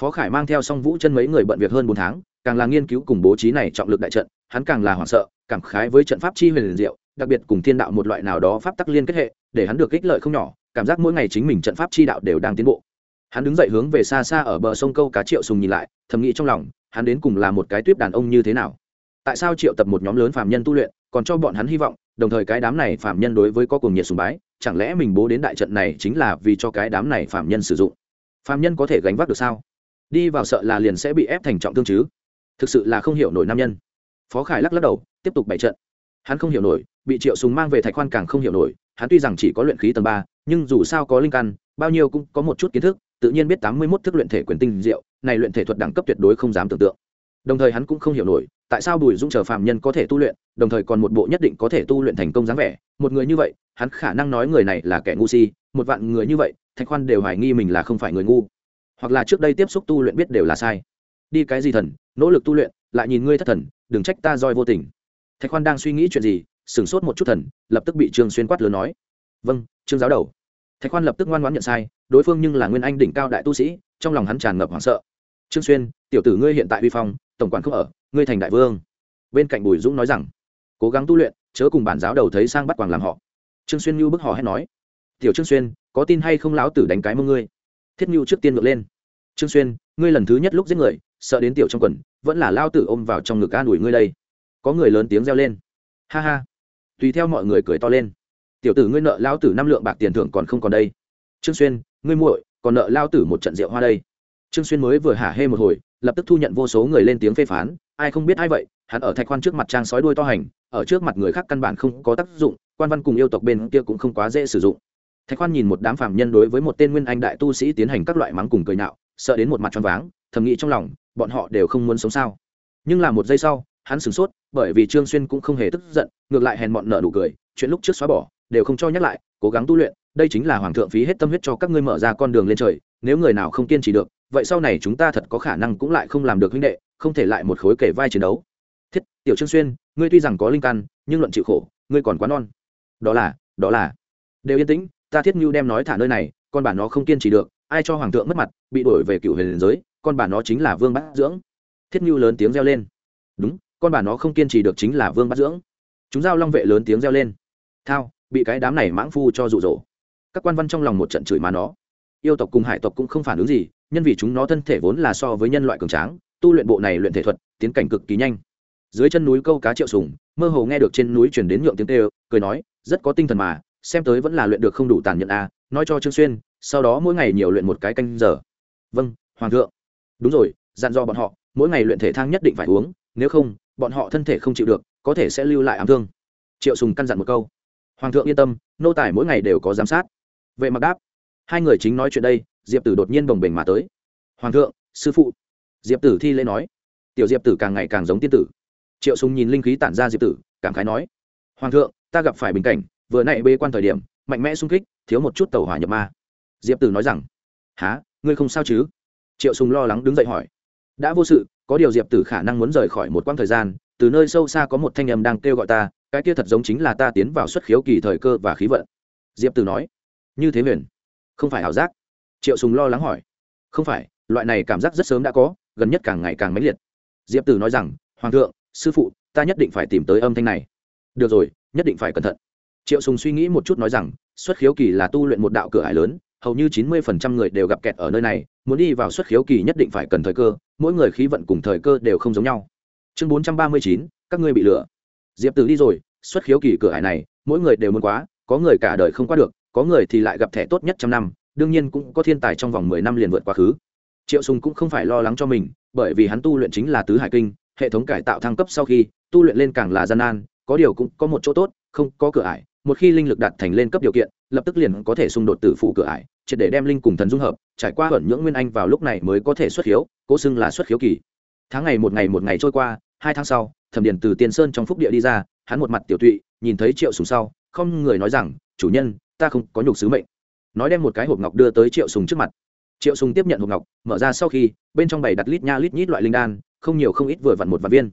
Phó khải mang theo song vũ chân mấy người bận việc hơn bốn tháng, càng là nghiên cứu cùng bố trí này trọng lực đại trận, hắn càng là hoảng sợ, cảm khái với trận pháp chi huyền diệu, đặc biệt cùng thiên đạo một loại nào đó pháp tắc liên kết hệ, để hắn được ích lợi không nhỏ, cảm giác mỗi ngày chính mình trận pháp chi đạo đều đang tiến bộ. Hắn đứng dậy hướng về xa xa ở bờ sông câu cá triệu sùng nhìn lại, thầm nghĩ trong lòng, hắn đến cùng là một cái tuyếp đàn ông như thế nào? Tại sao triệu tập một nhóm lớn phạm nhân tu luyện, còn cho bọn hắn hy vọng, đồng thời cái đám này phạm nhân đối với có cùng nhiệt sùng bái, chẳng lẽ mình bố đến đại trận này chính là vì cho cái đám này phạm nhân sử dụng? Phàm nhân có thể gánh vác được sao? Đi vào sợ là liền sẽ bị ép thành trọng thương chứ. Thực sự là không hiểu nổi nam nhân. Phó khải lắc lắc đầu, tiếp tục bày trận. Hắn không hiểu nổi, bị triệu súng mang về thạch khoan càng không hiểu nổi, hắn tuy rằng chỉ có luyện khí tầng ba, nhưng dù sao có linh căn, bao nhiêu cũng có một chút kiến thức, tự nhiên biết tám mươi mốt thức luyện thể quyền tinh diệu, này luyện thể thuật đẳng cấp tuyệt đối không dám tưởng tượng. Đồng thời hắn cũng không hiểu nổi, tại sao bùi dũng chờ phàm nhân có thể tu luyện, đồng thời còn một bộ nhất định có thể tu luyện thành công dáng vẻ. Một người như vậy, hắn khả năng nói người này là kẻ ngu si, một vạn người như vậy thạch khoan đều hoài nghi mình là không phải người ngu. Hoặc là trước đây tiếp xúc tu luyện biết đều là sai. Đi cái gì thần, nỗ lực tu luyện, lại nhìn ngươi thất thần, đừng trách ta roi vô tình. Thạch khoan đang suy nghĩ chuyện gì, sửng sốt một chút thần, lập tức bị trương xuyên quát lớn nói. Vâng trương giáo đầu. Thạch khoan lập tức ngoan ngoãn nhận sai, đối phương nhưng là nguyên anh đỉnh cao đại tu sĩ, trong lòng hắn tràn ngập hoảng sợ. Trương xuyên, tiểu tử ngươi hiện tại uy phong, tổng quản không ở, ngươi thành đại vương. Bên cạnh bùi dũng nói rằng, cố gắng tu luyện, chớ cùng bản giáo đầu thấy sang bắt quàng làm họ. Trương xuyên như bức họ hay nói. Tiểu trương xuyên có tin hay không lão tử đánh cái mông ngươi? Thiết nhu trước tiên ngược lên. Trương xuyên, ngươi lần thứ nhất lúc giết người, sợ đến tiểu trong quần, vẫn là lao tử ôm vào trong ngực an ủi ngươi đây. Có người lớn tiếng reo lên. Ha ha. Tùy theo mọi người cười to lên. Tiểu tử ngươi nợ lao tử năm lượng bạc tiền thưởng còn không còn đây. Trương xuyên, ngươi muội, còn nợ lao tử một trận rượu hoa đây. Trương xuyên mới vừa hả hê một hồi, lập tức thu nhận vô số người lên tiếng phê phán. Ai không biết ai vậy, hắn ở thạch khoan trước mặt trang sói đuôi to hành, ở trước mặt người khác căn bản không có tác dụng, quan văn cùng yêu tộc bên kia cũng không quá dễ sử dụng thạch khoan nhìn một đám phạm nhân đối với một tên nguyên anh đại tu sĩ tiến hành các loại mắng cùng cười nhạo, sợ đến một mặt choáng váng, thầm nghĩ trong lòng, bọn họ đều không muốn sống sao. Nhưng là một giây sau, hắn sửng sốt, bởi vì trương xuyên cũng không hề tức giận, ngược lại hèn bọn nợ đủ cười, chuyện lúc trước xóa bỏ, đều không cho nhắc lại, cố gắng tu luyện, đây chính là hoàng thượng phí hết tâm huyết cho các ngươi mở ra con đường lên trời, nếu người nào không kiên trì được, vậy sau này chúng ta thật có khả năng cũng lại không làm được huynh đệ, không thể lại một khối kể vai chiến đấu. Thiết, tiểu trương xuyên, ngươi tuy rằng có linh căn, nhưng luận chịu khổ, ngươi còn quá non. Đó là đó là. Đều yên tĩnh ta thiết nhu đem nói thả nơi này, con bà nó không kiên trì được, ai cho hoàng thượng mất mặt, bị đổi về cựu huyền giới, con bà nó chính là vương bát dưỡng. Thiết nhu lớn tiếng reo lên. Đúng, con bà nó không kiên trì được chính là vương bát dưỡng. Chúng giao long vệ lớn tiếng reo lên. Thao, bị cái đám này mãng phu cho rụ rỗ các quan văn trong lòng một trận chửi mà nó. Yêu tộc cùng hải tộc cũng không phản ứng gì, nhân vì chúng nó thân thể vốn là so với nhân loại cường tráng, tu luyện bộ này luyện thể thuật, tiến cảnh cực kỳ nhanh. Dưới chân núi câu cá triệu sùng, mơ hồ nghe được trên núi chuyển đến nhượng tiếng tê cười nói, rất có tinh thần mà xem tới vẫn là luyện được không đủ tàn nhẫn à nói cho trương xuyên, sau đó mỗi ngày nhiều luyện một cái canh giờ. Vâng hoàng thượng. Đúng rồi, dặn dò bọn họ, mỗi ngày luyện thể thang nhất định phải uống, nếu không, bọn họ thân thể không chịu được, có thể sẽ lưu lại ám thương. Triệu sùng căn dặn một câu. Hoàng thượng yên tâm, nô tài mỗi ngày đều có giám sát. Vệ mặc đáp. Hai người chính nói chuyện đây, diệp tử đột nhiên bồng bềnh mà tới. Hoàng thượng, sư phụ. Diệp tử thi lễ nói. Tiểu diệp tử càng ngày càng giống tiên tử. Triệu sùng nhìn linh khí tản ra diệp tử, cảm khái nói. Hoàng thượng, ta gặp phải bình cảnh vừa nãy bê quan thời điểm, mạnh mẽ sung kích, thiếu một chút tàu hỏa nhập ma. Diệp tử nói rằng há ngươi không sao chứ? Triệu sùng lo lắng đứng dậy hỏi. Đã vô sự, có điều diệp tử khả năng muốn rời khỏi một quãng thời gian, từ nơi sâu xa có một thanh âm đang kêu gọi ta, cái kia thật giống chính là ta tiến vào xuất khiếu kỳ thời cơ và khí vận. Diệp tử nói. Như thế huyền, không phải ảo giác. Triệu sùng lo lắng hỏi. Không phải, loại này cảm giác rất sớm đã có, gần nhất càng ngày càng mãnh liệt. Diệp tử nói rằng, hoàng thượng, sư phụ, ta nhất định phải tìm tới âm thanh này. Được rồi, nhất định phải cẩn thận triệu sùng suy nghĩ một chút nói rằng, xuất khiếu kỳ là tu luyện một đạo cửa hải lớn, hầu như chín mươi phần trăm người đều gặp kẹt ở nơi này, muốn đi vào xuất khiếu kỳ nhất định phải cần thời cơ, mỗi người khí vận cùng thời cơ đều không giống nhau. Chương bốn trăm ba mươi chín, các ngươi bị lừa. Diệp tử đi rồi, xuất khiếu kỳ cửa hải này, mỗi người đều muốn quá, có người cả đời không qua được, có người thì lại gặp thẻ tốt nhất trăm năm, đương nhiên cũng có thiên tài trong vòng mười năm liền vượt quá khứ. Triệu sùng cũng không phải lo lắng cho mình, bởi vì hắn tu luyện chính là tứ hải kinh, hệ thống cải tạo thăng cấp sau khi, tu luyện lên càng là gian nan, có điều cũng có một chỗ tốt, không có cửa ải một khi linh lực đạt thành lên cấp điều kiện, lập tức liền có thể xung đột tử phụ cửa ải, triệt để đem linh cùng thần dung hợp, trải qua hận nhưỡng nguyên anh vào lúc này mới có thể xuất hiếu cố xưng là xuất hiếu kỳ. Tháng ngày một ngày một ngày trôi qua, hai tháng sau, thẩm điền từ tiền sơn trong phúc địa đi ra, hắn một mặt tiểu tụy, nhìn thấy triệu sùng sau, không người nói rằng, chủ nhân, ta không có nhục sứ mệnh. Nói đem một cái hộp ngọc đưa tới triệu sùng trước mặt. Triệu sùng tiếp nhận hộp ngọc, mở ra sau khi, bên trong bày đặt lít nha lít nhít loại linh đan, không nhiều không ít vừa vặn một vạn viên.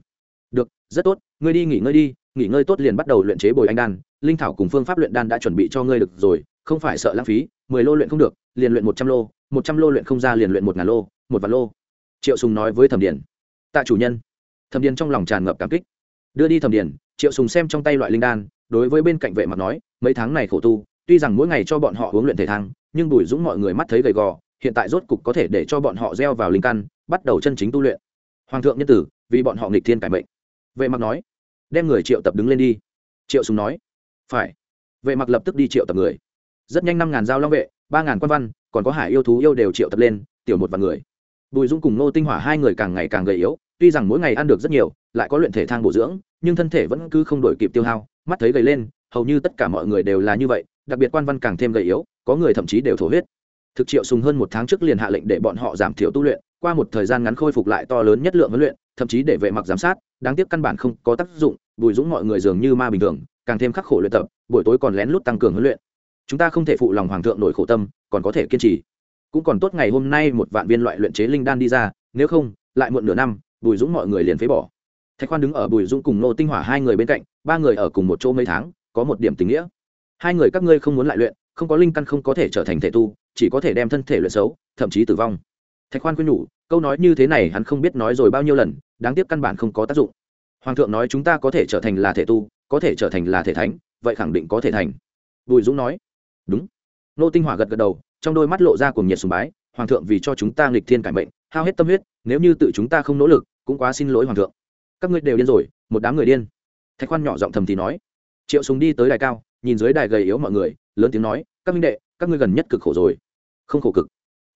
Được, rất tốt, ngươi đi nghỉ ngơi đi nghỉ ngơi tốt liền bắt đầu luyện chế bồi anh đan, linh thảo cùng phương pháp luyện đan đã chuẩn bị cho ngươi được rồi, không phải sợ lãng phí, mười lô luyện không được, liền luyện một trăm lô, một trăm lô luyện không ra liền luyện một ngàn lô, một vạn lô. Triệu sùng nói với thẩm điền. Tạ chủ nhân. Thẩm điền trong lòng tràn ngập cảm kích. Đưa đi thẩm điền, triệu sùng xem trong tay loại linh đan, đối với bên cạnh vệ mặt nói, mấy tháng này khổ tu, tuy rằng mỗi ngày cho bọn họ uống luyện thể thang nhưng bùi dũng mọi người mắt thấy gầy gò, hiện tại rốt cục có thể để cho bọn họ gieo vào linh căn, bắt đầu chân chính tu luyện. Hoàng thượng nhân tử, vì bọn họ nghịch thiên cải mệnh. Vệ mặc nói đem người triệu tập đứng lên đi. Triệu sùng nói, phải. Vệ mặc lập tức đi triệu tập người. Rất nhanh năm ngàn giao long vệ, ba ngàn quan văn, còn có hải yêu thú yêu đều triệu tập lên, tiểu một vạn người. Bùi dung cùng nô tinh hỏa hai người càng ngày càng gầy yếu, tuy rằng mỗi ngày ăn được rất nhiều, lại có luyện thể thang bổ dưỡng, nhưng thân thể vẫn cứ không đổi kịp tiêu hao, mắt thấy gầy lên, hầu như tất cả mọi người đều là như vậy, đặc biệt quan văn càng thêm gầy yếu, có người thậm chí đều thổ huyết. Thực triệu sùng hơn một tháng trước liền hạ lệnh để bọn họ giảm thiểu tu luyện qua một thời gian ngắn khôi phục lại to lớn nhất lượng huấn luyện, thậm chí để vệ mặc giám sát, đáng tiếc căn bản không có tác dụng, bùi dũng mọi người dường như ma bình thường, càng thêm khắc khổ luyện tập, buổi tối còn lén lút tăng cường huấn luyện. Chúng ta không thể phụ lòng hoàng thượng nổi khổ tâm, còn có thể kiên trì. Cũng còn tốt ngày hôm nay một vạn viên loại luyện chế linh đan đi ra, nếu không, lại muộn nửa năm, bùi dũng mọi người liền phế bỏ. Thạch khoan đứng ở bùi dũng cùng nô tinh hỏa hai người bên cạnh, ba người ở cùng một chỗ mấy tháng, có một điểm tình nghĩa. Hai người các ngươi không muốn lại luyện, không có linh căn không có thể trở thành thể tu, chỉ có thể đem thân thể luyện xấu, thậm chí tử vong thạch khoan khuyên nhủ, câu nói như thế này hắn không biết nói rồi bao nhiêu lần, đáng tiếc căn bản không có tác dụng. Hoàng thượng nói chúng ta có thể trở thành là thể tu, có thể trở thành là thể thánh, vậy khẳng định có thể thành. Bùi dũng nói, đúng. Nô tinh hỏa gật gật đầu, trong đôi mắt lộ ra cùng nhiệt sùng bái, hoàng thượng vì cho chúng ta nghịch thiên cải mệnh, hao hết tâm huyết, nếu như tự chúng ta không nỗ lực, cũng quá xin lỗi hoàng thượng. Các ngươi đều điên rồi, một đám người điên. Thạch khoan nhỏ giọng thầm thì nói. Triệu súng đi tới đài cao, nhìn dưới đài gầy yếu mọi người, lớn tiếng nói, các minh đệ, các ngươi gần nhất cực khổ rồi. Không khổ cực.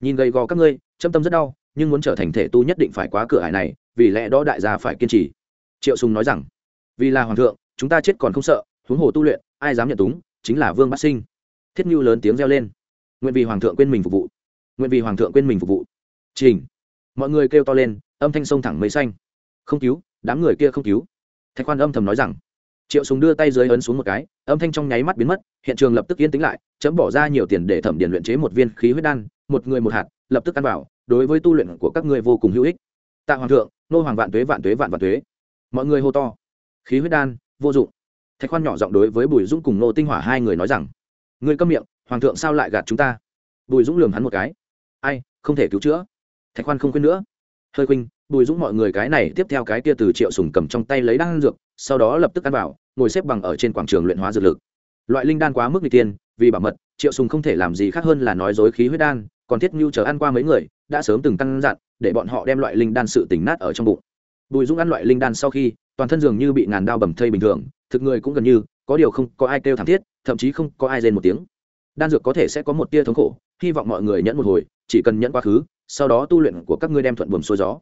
Nhìn gầy gò các ngươi châm tâm rất đau, nhưng muốn trở thành thể tu nhất định phải quá cửa hải này, vì lẽ đó đại gia phải kiên trì. Triệu sùng nói rằng, vì là hoàng thượng, chúng ta chết còn không sợ, huống hồ tu luyện, ai dám nhận túng, chính là vương bát sinh. Thiết nhu lớn tiếng reo lên, nguyện vì hoàng thượng quên mình phục vụ, nguyện vì hoàng thượng quên mình phục vụ. Trình, mọi người kêu to lên, âm thanh sông thẳng mây xanh. Không cứu, đám người kia không cứu. Thạch quan âm thầm nói rằng. Triệu sùng đưa tay dưới ấn xuống một cái, âm thanh trong nháy mắt biến mất, hiện trường lập tức yên tĩnh lại, chấm bỏ ra nhiều tiền để thẩm điền luyện chế một viên khí huyết đan một người một hạt, lập tức ăn vào, đối với tu luyện của các ngươi vô cùng hữu ích. Tạ hoàng thượng, nô hoàng vạn tuế vạn tuế, vạn vạn tuế. Mọi người hô to. Khí huyết đan, vô dụng. Thạch khoan nhỏ giọng đối với bùi dũng cùng nô tinh hỏa hai người nói rằng, ngươi câm miệng, hoàng thượng sao lại gạt chúng ta? Bùi dũng lường hắn một cái. Ai, không thể cứu chữa. Thạch khoan không khuyên nữa. Hơi khuynh, bùi dũng mọi người cái này tiếp theo cái kia từ triệu sùng cầm trong tay lấy đan dược, sau đó lập tức ăn vào, ngồi xếp bằng ở trên quảng trường luyện hóa dược lực. Loại linh đan quá mức n tiên, vì bảo mật, triệu sùng không thể làm gì khác hơn là nói dối khí huyết đan còn thiết nhu chờ ăn qua mấy người, đã sớm từng căn dặn, để bọn họ đem loại linh đan sự tỉnh nát ở trong bụng. Bùi dũng ăn loại linh đan sau khi, toàn thân dường như bị ngàn đao bầm thây bình thường, thực người cũng gần như, có điều không có ai kêu thảm thiết, thậm chí không có ai rên một tiếng. Đan dược có thể sẽ có một tia thống khổ, hy vọng mọi người nhẫn một hồi, chỉ cần nhẫn quá khứ, sau đó tu luyện của các ngươi đem thuận buồm xuôi gió.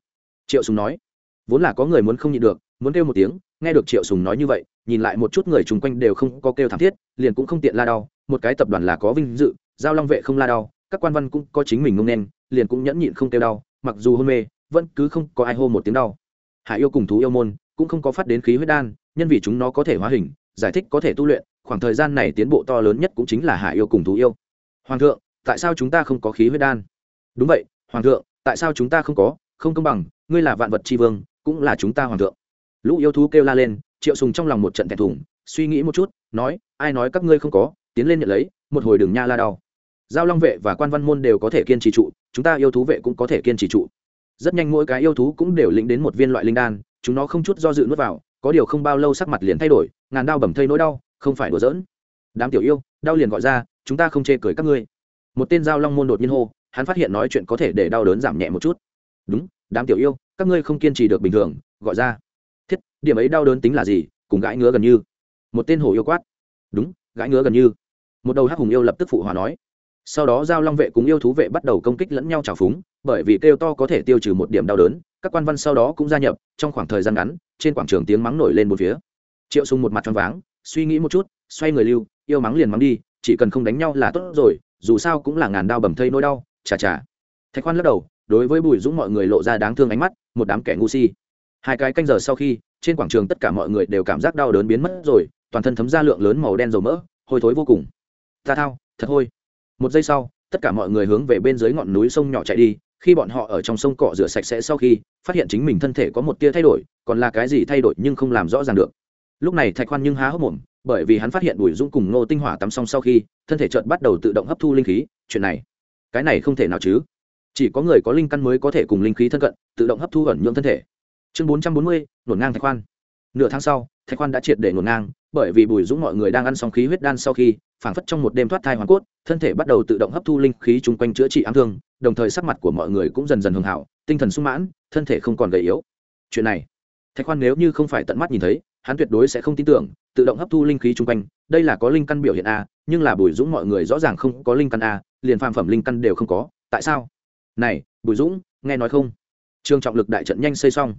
Triệu sùng nói, vốn là có người muốn không nhịn được, muốn kêu một tiếng, nghe được triệu sùng nói như vậy, nhìn lại một chút người chung quanh đều không có kêu thảm thiết, liền cũng không tiện la đau, một cái tập đoàn là có vinh dự, giao long vệ không la đau các quan văn cũng có chính mình ngông nên, liền cũng nhẫn nhịn không kêu đau, mặc dù hôn mê, vẫn cứ không có ai hô một tiếng đau. Hải yêu cùng thú yêu môn cũng không có phát đến khí huyết đan, nhân vì chúng nó có thể hóa hình, giải thích có thể tu luyện, khoảng thời gian này tiến bộ to lớn nhất cũng chính là hải yêu cùng thú yêu. Hoàng thượng, tại sao chúng ta không có khí huyết đan? Đúng vậy, hoàng thượng, tại sao chúng ta không có? Không công bằng, ngươi là vạn vật tri vương, cũng là chúng ta hoàng thượng. Lũ yêu thú kêu la lên, triệu sùng trong lòng một trận thẹn thùng, suy nghĩ một chút, nói, ai nói các ngươi không có? Tiến lên nhận lấy, một hồi đường nha la đau giao long vệ và quan văn môn đều có thể kiên trì trụ, chúng ta yêu thú vệ cũng có thể kiên trì trụ. Rất nhanh mỗi cái yêu thú cũng đều lĩnh đến một viên loại linh đan, chúng nó không chút do dự nuốt vào, có điều không bao lâu sắc mặt liền thay đổi, ngàn đau bầm thây nỗi đau, không phải đùa giỡn. Đám tiểu yêu, đau liền gọi ra, chúng ta không chê cười các ngươi. Một tên giao long môn đột nhiên hô, hắn phát hiện nói chuyện có thể để đau đớn giảm nhẹ một chút. Đúng, đám tiểu yêu, các ngươi không kiên trì được bình thường, gọi ra. Thiết, điểm ấy đau đớn tính là gì, cùng gãi ngứa gần như. Một tên hổ yêu quát. Đúng, gãi ngứa gần như. Một đầu hắc hùng yêu lập tức phụ hòa nói sau đó giao long vệ cùng yêu thú vệ bắt đầu công kích lẫn nhau trào phúng, bởi vì kêu to có thể tiêu trừ một điểm đau đớn, các quan văn sau đó cũng gia nhập, trong khoảng thời gian ngắn, trên quảng trường tiếng mắng nổi lên một phía. Triệu sùng một mặt tròn váng, suy nghĩ một chút, xoay người lưu, yêu mắng liền mắng đi, chỉ cần không đánh nhau là tốt rồi, dù sao cũng là ngàn đau bầm thây nỗi đau, chà chà. Thạch khoan lắc đầu, đối với bùi dũng mọi người lộ ra đáng thương ánh mắt, một đám kẻ ngu si. Hai cái canh giờ sau khi, trên quảng trường tất cả mọi người đều cảm giác đau đớn biến mất rồi, toàn thân thấm ra lượng lớn màu đen dầu mỡ, hôi thối vô cùng. Ta thao, thật hôi một giây sau, tất cả mọi người hướng về bên dưới ngọn núi sông nhỏ chạy đi, khi bọn họ ở trong sông cọ rửa sạch sẽ sau khi, phát hiện chính mình thân thể có một tia thay đổi, còn là cái gì thay đổi nhưng không làm rõ ràng được. Lúc này thạch khoan nhưng há hốc mồm, bởi vì hắn phát hiện bùi dũng cùng ngô tinh hỏa tắm xong sau khi, thân thể trợt bắt đầu tự động hấp thu linh khí, chuyện này, cái này không thể nào chứ. Chỉ có người có linh căn mới có thể cùng linh khí thân cận, tự động hấp thu ẩn nhượng thân thể. Chương bốn trăm bốn mươi, nổn ngang thạch khoan. Nửa tháng sau, thạch khoan đã triệt để nổn ngang bởi vì bùi dũng mọi người đang ăn xong khí huyết đan sau khi phảng phất trong một đêm thoát thai hoàn cốt, thân thể bắt đầu tự động hấp thu linh khí chung quanh chữa trị ám thương, đồng thời sắc mặt của mọi người cũng dần dần hưởng hảo, tinh thần sung mãn, thân thể không còn gầy yếu. Chuyện này, thạch khoan nếu như không phải tận mắt nhìn thấy, hắn tuyệt đối sẽ không tin tưởng, tự động hấp thu linh khí chung quanh, đây là có linh căn biểu hiện a, nhưng là bùi dũng mọi người rõ ràng không có linh căn a, liền phàm phẩm linh căn đều không có, tại sao? Này, bùi dũng, nghe nói không? Trường trọng lực đại trận nhanh xây xong.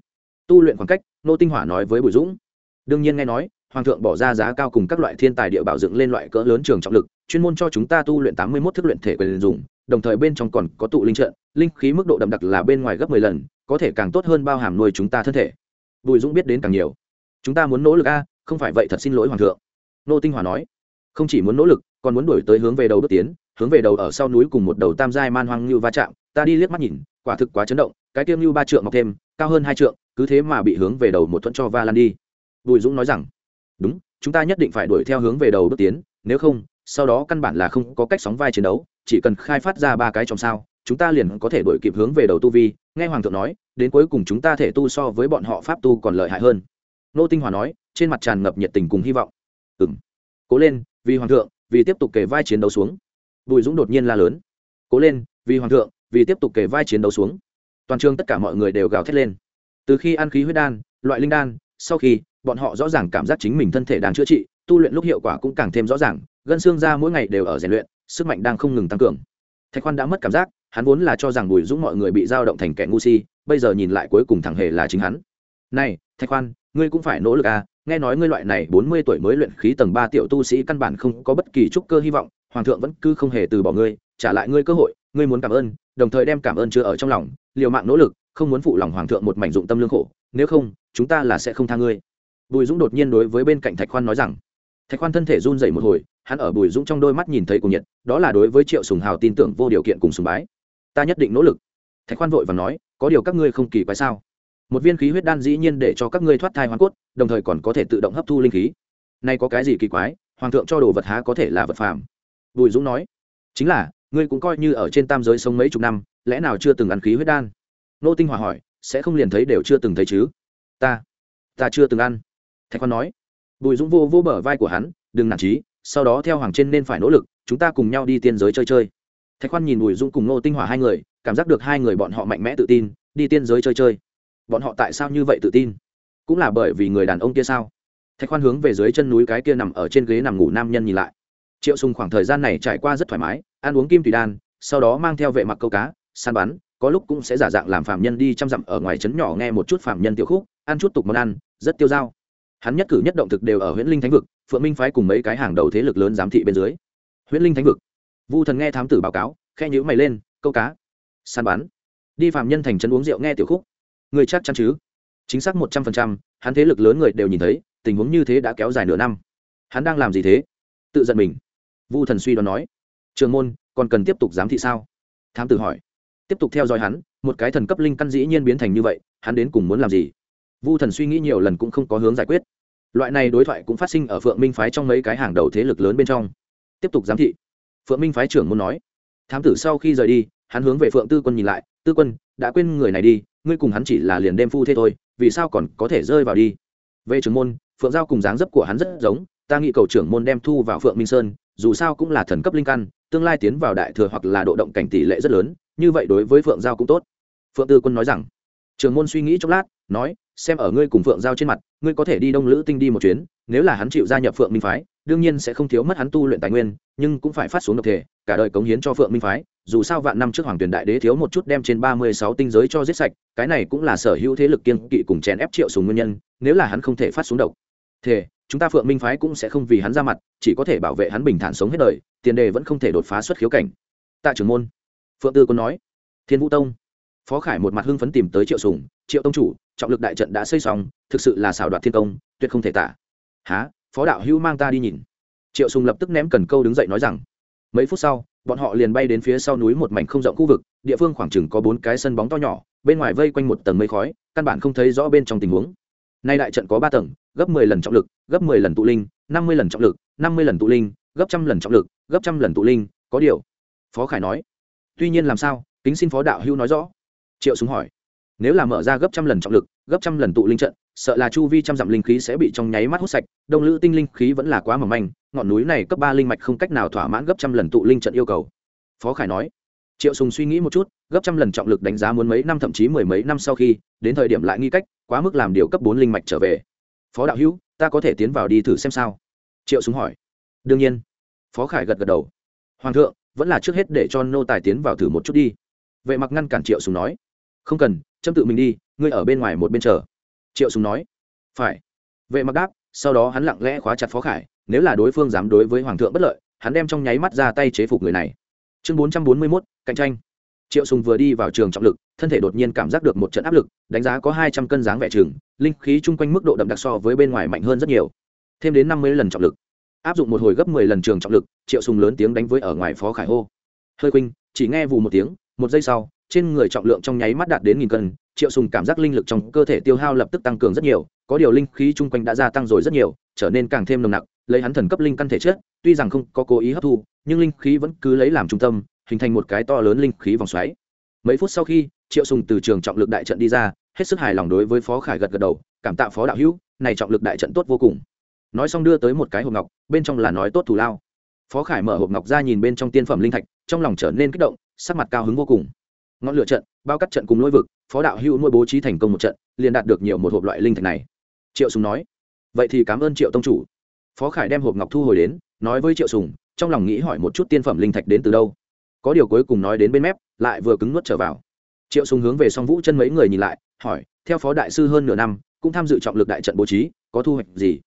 Tu luyện khoảng cách, nô tinh hỏa nói với bùi dũng. Đương nhiên nghe nói hoàng thượng bỏ ra giá cao cùng các loại thiên tài địa bảo dựng lên loại cỡ lớn trường trọng lực, chuyên môn cho chúng ta tu luyện tám mươi mốt thức luyện thể quyền dùng, đồng thời bên trong còn có tụ linh trận, linh khí mức độ đậm đặc là bên ngoài gấp mười lần, có thể càng tốt hơn bao hàm nuôi chúng ta thân thể. Bùi dũng biết đến càng nhiều. Chúng ta muốn nỗ lực a, không phải vậy thật xin lỗi hoàng thượng. Nô tinh hòa nói. Không chỉ muốn nỗ lực, còn muốn đổi tới hướng về đầu bước tiến, hướng về đầu ở sau núi cùng một đầu tam giai man hoang như va chạm, ta đi liếc mắt nhìn, quả thực quá chấn động, cái tiêm như ba trượng mọc thêm, cao hơn hai trượng, cứ thế mà bị hướng về đầu một thuận cho va lan đi. Bùi dũng nói rằng đúng, chúng ta nhất định phải đuổi theo hướng về đầu bước tiến, nếu không, sau đó căn bản là không có cách sóng vai chiến đấu, chỉ cần khai phát ra ba cái trong sao, chúng ta liền có thể đuổi kịp hướng về đầu tu vi. Nghe hoàng thượng nói, đến cuối cùng chúng ta thể tu so với bọn họ pháp tu còn lợi hại hơn. Nô tinh hòa nói, trên mặt tràn ngập nhiệt tình cùng hy vọng. Ừ m cố lên, vì hoàng thượng, vì tiếp tục kể vai chiến đấu xuống. Bùi dũng đột nhiên la lớn. Cố lên, vì hoàng thượng, vì tiếp tục kể vai chiến đấu xuống. Toàn trường tất cả mọi người đều gào thét lên. Từ khi ăn khí huyết đan, loại linh đan, sau khi bọn họ rõ ràng cảm giác chính mình thân thể đang chữa trị, tu luyện lúc hiệu quả cũng càng thêm rõ ràng, gân xương ra mỗi ngày đều ở rèn luyện, sức mạnh đang không ngừng tăng cường. Thạch khoan đã mất cảm giác, hắn vốn là cho rằng bùi dũng mọi người bị dao động thành kẻ ngu si, bây giờ nhìn lại cuối cùng thẳng hề là chính hắn. Này, thạch khoan, ngươi cũng phải nỗ lực à nghe nói ngươi loại này bốn mươi tuổi mới luyện khí tầng ba tiểu tu sĩ căn bản không có bất kỳ trúc cơ hy vọng, hoàng thượng vẫn cứ không hề từ bỏ ngươi, trả lại ngươi cơ hội, ngươi muốn cảm ơn, đồng thời đem cảm ơn chưa ở trong lòng, liều mạng nỗ lực, không muốn phụ lòng hoàng thượng một mảnh dụng tâm lương khổ, nếu không, chúng ta là sẽ không tha ngươi bùi dũng đột nhiên đối với bên cạnh thạch khoan nói rằng, thạch khoan thân thể run dậy một hồi, hắn ở bùi dũng trong đôi mắt nhìn thấy cùng nhiệt, đó là đối với triệu sùng hào tin tưởng vô điều kiện cùng sùng bái. Ta nhất định nỗ lực. Thạch khoan vội và nói, có điều các ngươi không kỳ quái sao? Một viên khí huyết đan dĩ nhiên để cho các ngươi thoát thai hoàn cốt, đồng thời còn có thể tự động hấp thu linh khí. Nay có cái gì kỳ quái, hoàng thượng cho đồ vật há có thể là vật phàm? Bùi dũng nói, chính là, ngươi cũng coi như ở trên tam giới sống mấy chục năm, lẽ nào chưa từng ăn khí huyết đan? Nô tinh hòa hỏi, sẽ không liền thấy đều chưa từng thấy chứ? Ta ta chưa từng ăn thạch khoan nói, bùi dũng vô vô bờ vai của hắn, đừng nản trí sau đó theo hoàng trên nên phải nỗ lực, chúng ta cùng nhau đi tiên giới chơi chơi. Thạch khoan nhìn bùi dũng cùng nô tinh hỏa hai người, cảm giác được hai người bọn họ mạnh mẽ tự tin, đi tiên giới chơi chơi. Bọn họ tại sao như vậy tự tin? Cũng là bởi vì người đàn ông kia sao? Thạch khoan hướng về dưới chân núi cái kia nằm ở trên ghế nằm ngủ nam nhân nhìn lại. Triệu sùng khoảng thời gian này trải qua rất thoải mái, ăn uống kim tùy đan, sau đó mang theo vệ mặc câu cá, săn bắn, có lúc cũng sẽ giả dạng làm phạm nhân đi chăm dặm ở ngoài trấn nhỏ nghe một chút phạm nhân tiểu khúc, ăn chút tục món ăn, rất tiêu dao hắn nhất cử nhất động thực đều ở Huyễn linh thánh vực, phượng minh phái cùng mấy cái hàng đầu thế lực lớn giám thị bên dưới. Huyễn linh thánh vực. Vu thần nghe thám tử báo cáo khe nhữ mày lên, câu cá, săn bắn. Đi phạm nhân thành trấn uống rượu nghe tiểu khúc. Người chắc chắn chứ? Chính xác một trăm phần trăm, hắn thế lực lớn người đều nhìn thấy, tình huống như thế đã kéo dài nửa năm. Hắn đang làm gì thế? Tự giận mình. Vu thần suy đoán nói. Trường môn, còn cần tiếp tục giám thị sao? Thám tử hỏi. Tiếp tục theo dõi hắn, một cái thần cấp linh căn dĩ nhiên biến thành như vậy, hắn đến cùng muốn làm gì? Vu thần suy nghĩ nhiều lần cũng không có hướng giải quyết loại này đối thoại cũng phát sinh ở phượng minh phái trong mấy cái hàng đầu thế lực lớn bên trong. Tiếp tục giám thị. Phượng minh phái trưởng muốn nói. Thám tử sau khi rời đi, hắn hướng về phượng tư quân nhìn lại. Tư quân, đã quên người này đi, ngươi cùng hắn chỉ là liền đêm phu thế thôi, vì sao còn có thể rơi vào đi? Về trưởng môn, phượng giao cùng dáng dấp của hắn rất giống, ta nghĩ cầu trưởng môn đem thu vào phượng minh sơn, dù sao cũng là thần cấp linh căn, tương lai tiến vào đại thừa hoặc là độ động cảnh tỷ lệ rất lớn, như vậy đối với phượng giao cũng tốt. Phượng tư quân nói rằng. Trưởng môn suy nghĩ chốc lát, nói xem ở ngươi cùng phượng giao trên mặt, ngươi có thể đi đông lữ tinh đi một chuyến, nếu là hắn chịu gia nhập phượng minh phái, đương nhiên sẽ không thiếu mất hắn tu luyện tài nguyên, nhưng cũng phải phát xuống độc thể, cả đời cống hiến cho phượng minh phái, dù sao vạn năm trước hoàng tuyển đại đế thiếu một chút đem trên ba mươi sáu tinh giới cho giết sạch, cái này cũng là sở hữu thế lực kiên kỵ cùng chèn ép triệu sùng nguyên nhân, nếu là hắn không thể phát xuống độc thể, chúng ta phượng minh phái cũng sẽ không vì hắn ra mặt, chỉ có thể bảo vệ hắn bình thản sống hết đời, tiền đề vẫn không thể đột phá xuất khiếu cảnh. Tạ trưởng môn, phượng tư có nói, thiên vũ tông. Phó khải một mặt hưng phấn tìm tới triệu sùng, triệu tông chủ trọng lực đại trận đã xây xong, thực sự là xảo đoạt thiên công, tuyệt không thể tả. Há phó đạo hữu mang ta đi nhìn. Triệu sùng lập tức ném cần câu đứng dậy nói rằng, mấy phút sau, bọn họ liền bay đến phía sau núi một mảnh không rộng khu vực, địa phương khoảng chừng có bốn cái sân bóng to nhỏ, bên ngoài vây quanh một tầng mây khói, căn bản không thấy rõ bên trong tình huống. Nay đại trận có ba tầng, gấp mười lần trọng lực, gấp mười lần tụ linh, năm mươi lần trọng lực, năm mươi lần tụ linh, gấp trăm lần trọng lực, gấp trăm lần tụ linh, có điều. Phó khải nói, tuy nhiên làm sao, kính xin phó đạo hữu nói rõ. Triệu súng hỏi nếu là mở ra gấp trăm lần trọng lực, gấp trăm lần tụ linh trận, sợ là chu vi trăm dặm linh khí sẽ bị trong nháy mắt hút sạch, đông lữ tinh linh khí vẫn là quá mỏng manh, ngọn núi này cấp ba linh mạch không cách nào thỏa mãn gấp trăm lần tụ linh trận yêu cầu. Phó khải nói, triệu sùng suy nghĩ một chút, gấp trăm lần trọng lực đánh giá muốn mấy năm thậm chí mười mấy năm sau khi, đến thời điểm lại nghi cách, quá mức làm điều cấp bốn linh mạch trở về. Phó đạo hữu, ta có thể tiến vào đi thử xem sao? Triệu sùng hỏi. Đương nhiên. Phó khải gật gật đầu. Hoàng thượng, vẫn là trước hết để cho nô tài tiến vào thử một chút đi. Vệ mặc ngăn cản triệu sùng nói. Không cần châm tự mình đi ngươi ở bên ngoài một bên chờ. Triệu sùng nói. Phải. Vệ mặc đáp sau đó hắn lặng lẽ khóa chặt phó khải nếu là đối phương dám đối với hoàng thượng bất lợi hắn đem trong nháy mắt ra tay chế phục người này. Chương bốn trăm bốn mươi mốt cạnh tranh. Triệu sùng vừa đi vào trường trọng lực thân thể đột nhiên cảm giác được một trận áp lực đánh giá có hai trăm cân dáng vẻ trường linh khí chung quanh mức độ đậm đặc so với bên ngoài mạnh hơn rất nhiều. Thêm đến năm mươi lần trọng lực. Áp dụng một hồi gấp mười lần trường trọng lực triệu sùng lớn tiếng đánh với ở ngoài phó khải hô. Hơi quỳnh, chỉ nghe vù một tiếng một giây sau trên người trọng lượng trong nháy mắt đạt đến nghìn cân, triệu sùng cảm giác linh lực trong cơ thể tiêu hao lập tức tăng cường rất nhiều, có điều linh khí chung quanh đã gia tăng rồi rất nhiều, trở nên càng thêm nồng nặc, lấy hắn thần cấp linh căn thể chất, tuy rằng không có cố ý hấp thu, nhưng linh khí vẫn cứ lấy làm trung tâm, hình thành một cái to lớn linh khí vòng xoáy. Mấy phút sau khi, triệu sùng từ trường trọng lực đại trận đi ra, hết sức hài lòng đối với phó khải gật gật đầu, cảm tạ phó đạo hữu, này trọng lực đại trận tốt vô cùng. Nói xong đưa tới một cái hộp ngọc, bên trong là nói tốt thủ lao. Phó khải mở hộp ngọc ra nhìn bên trong tiên phẩm linh thạch, trong lòng trở nên kích động, sắc mặt cao hứng vô cùng ngọn lửa trận, bao cắt trận cùng lôi vực, phó đạo hữu nuôi bố trí thành công một trận, liền đạt được nhiều một hộp loại linh thạch này. Triệu sùng nói. Vậy thì cảm ơn triệu tông chủ. Phó khải đem hộp ngọc thu hồi đến, nói với triệu sùng, trong lòng nghĩ hỏi một chút tiên phẩm linh thạch đến từ đâu. Có điều cuối cùng nói đến bên mép, lại vừa cứng nuốt trở vào. Triệu sùng hướng về song vũ chân mấy người nhìn lại, hỏi, theo phó đại sư hơn nửa năm, cũng tham dự trọng lực đại trận bố trí, có thu hoạch gì?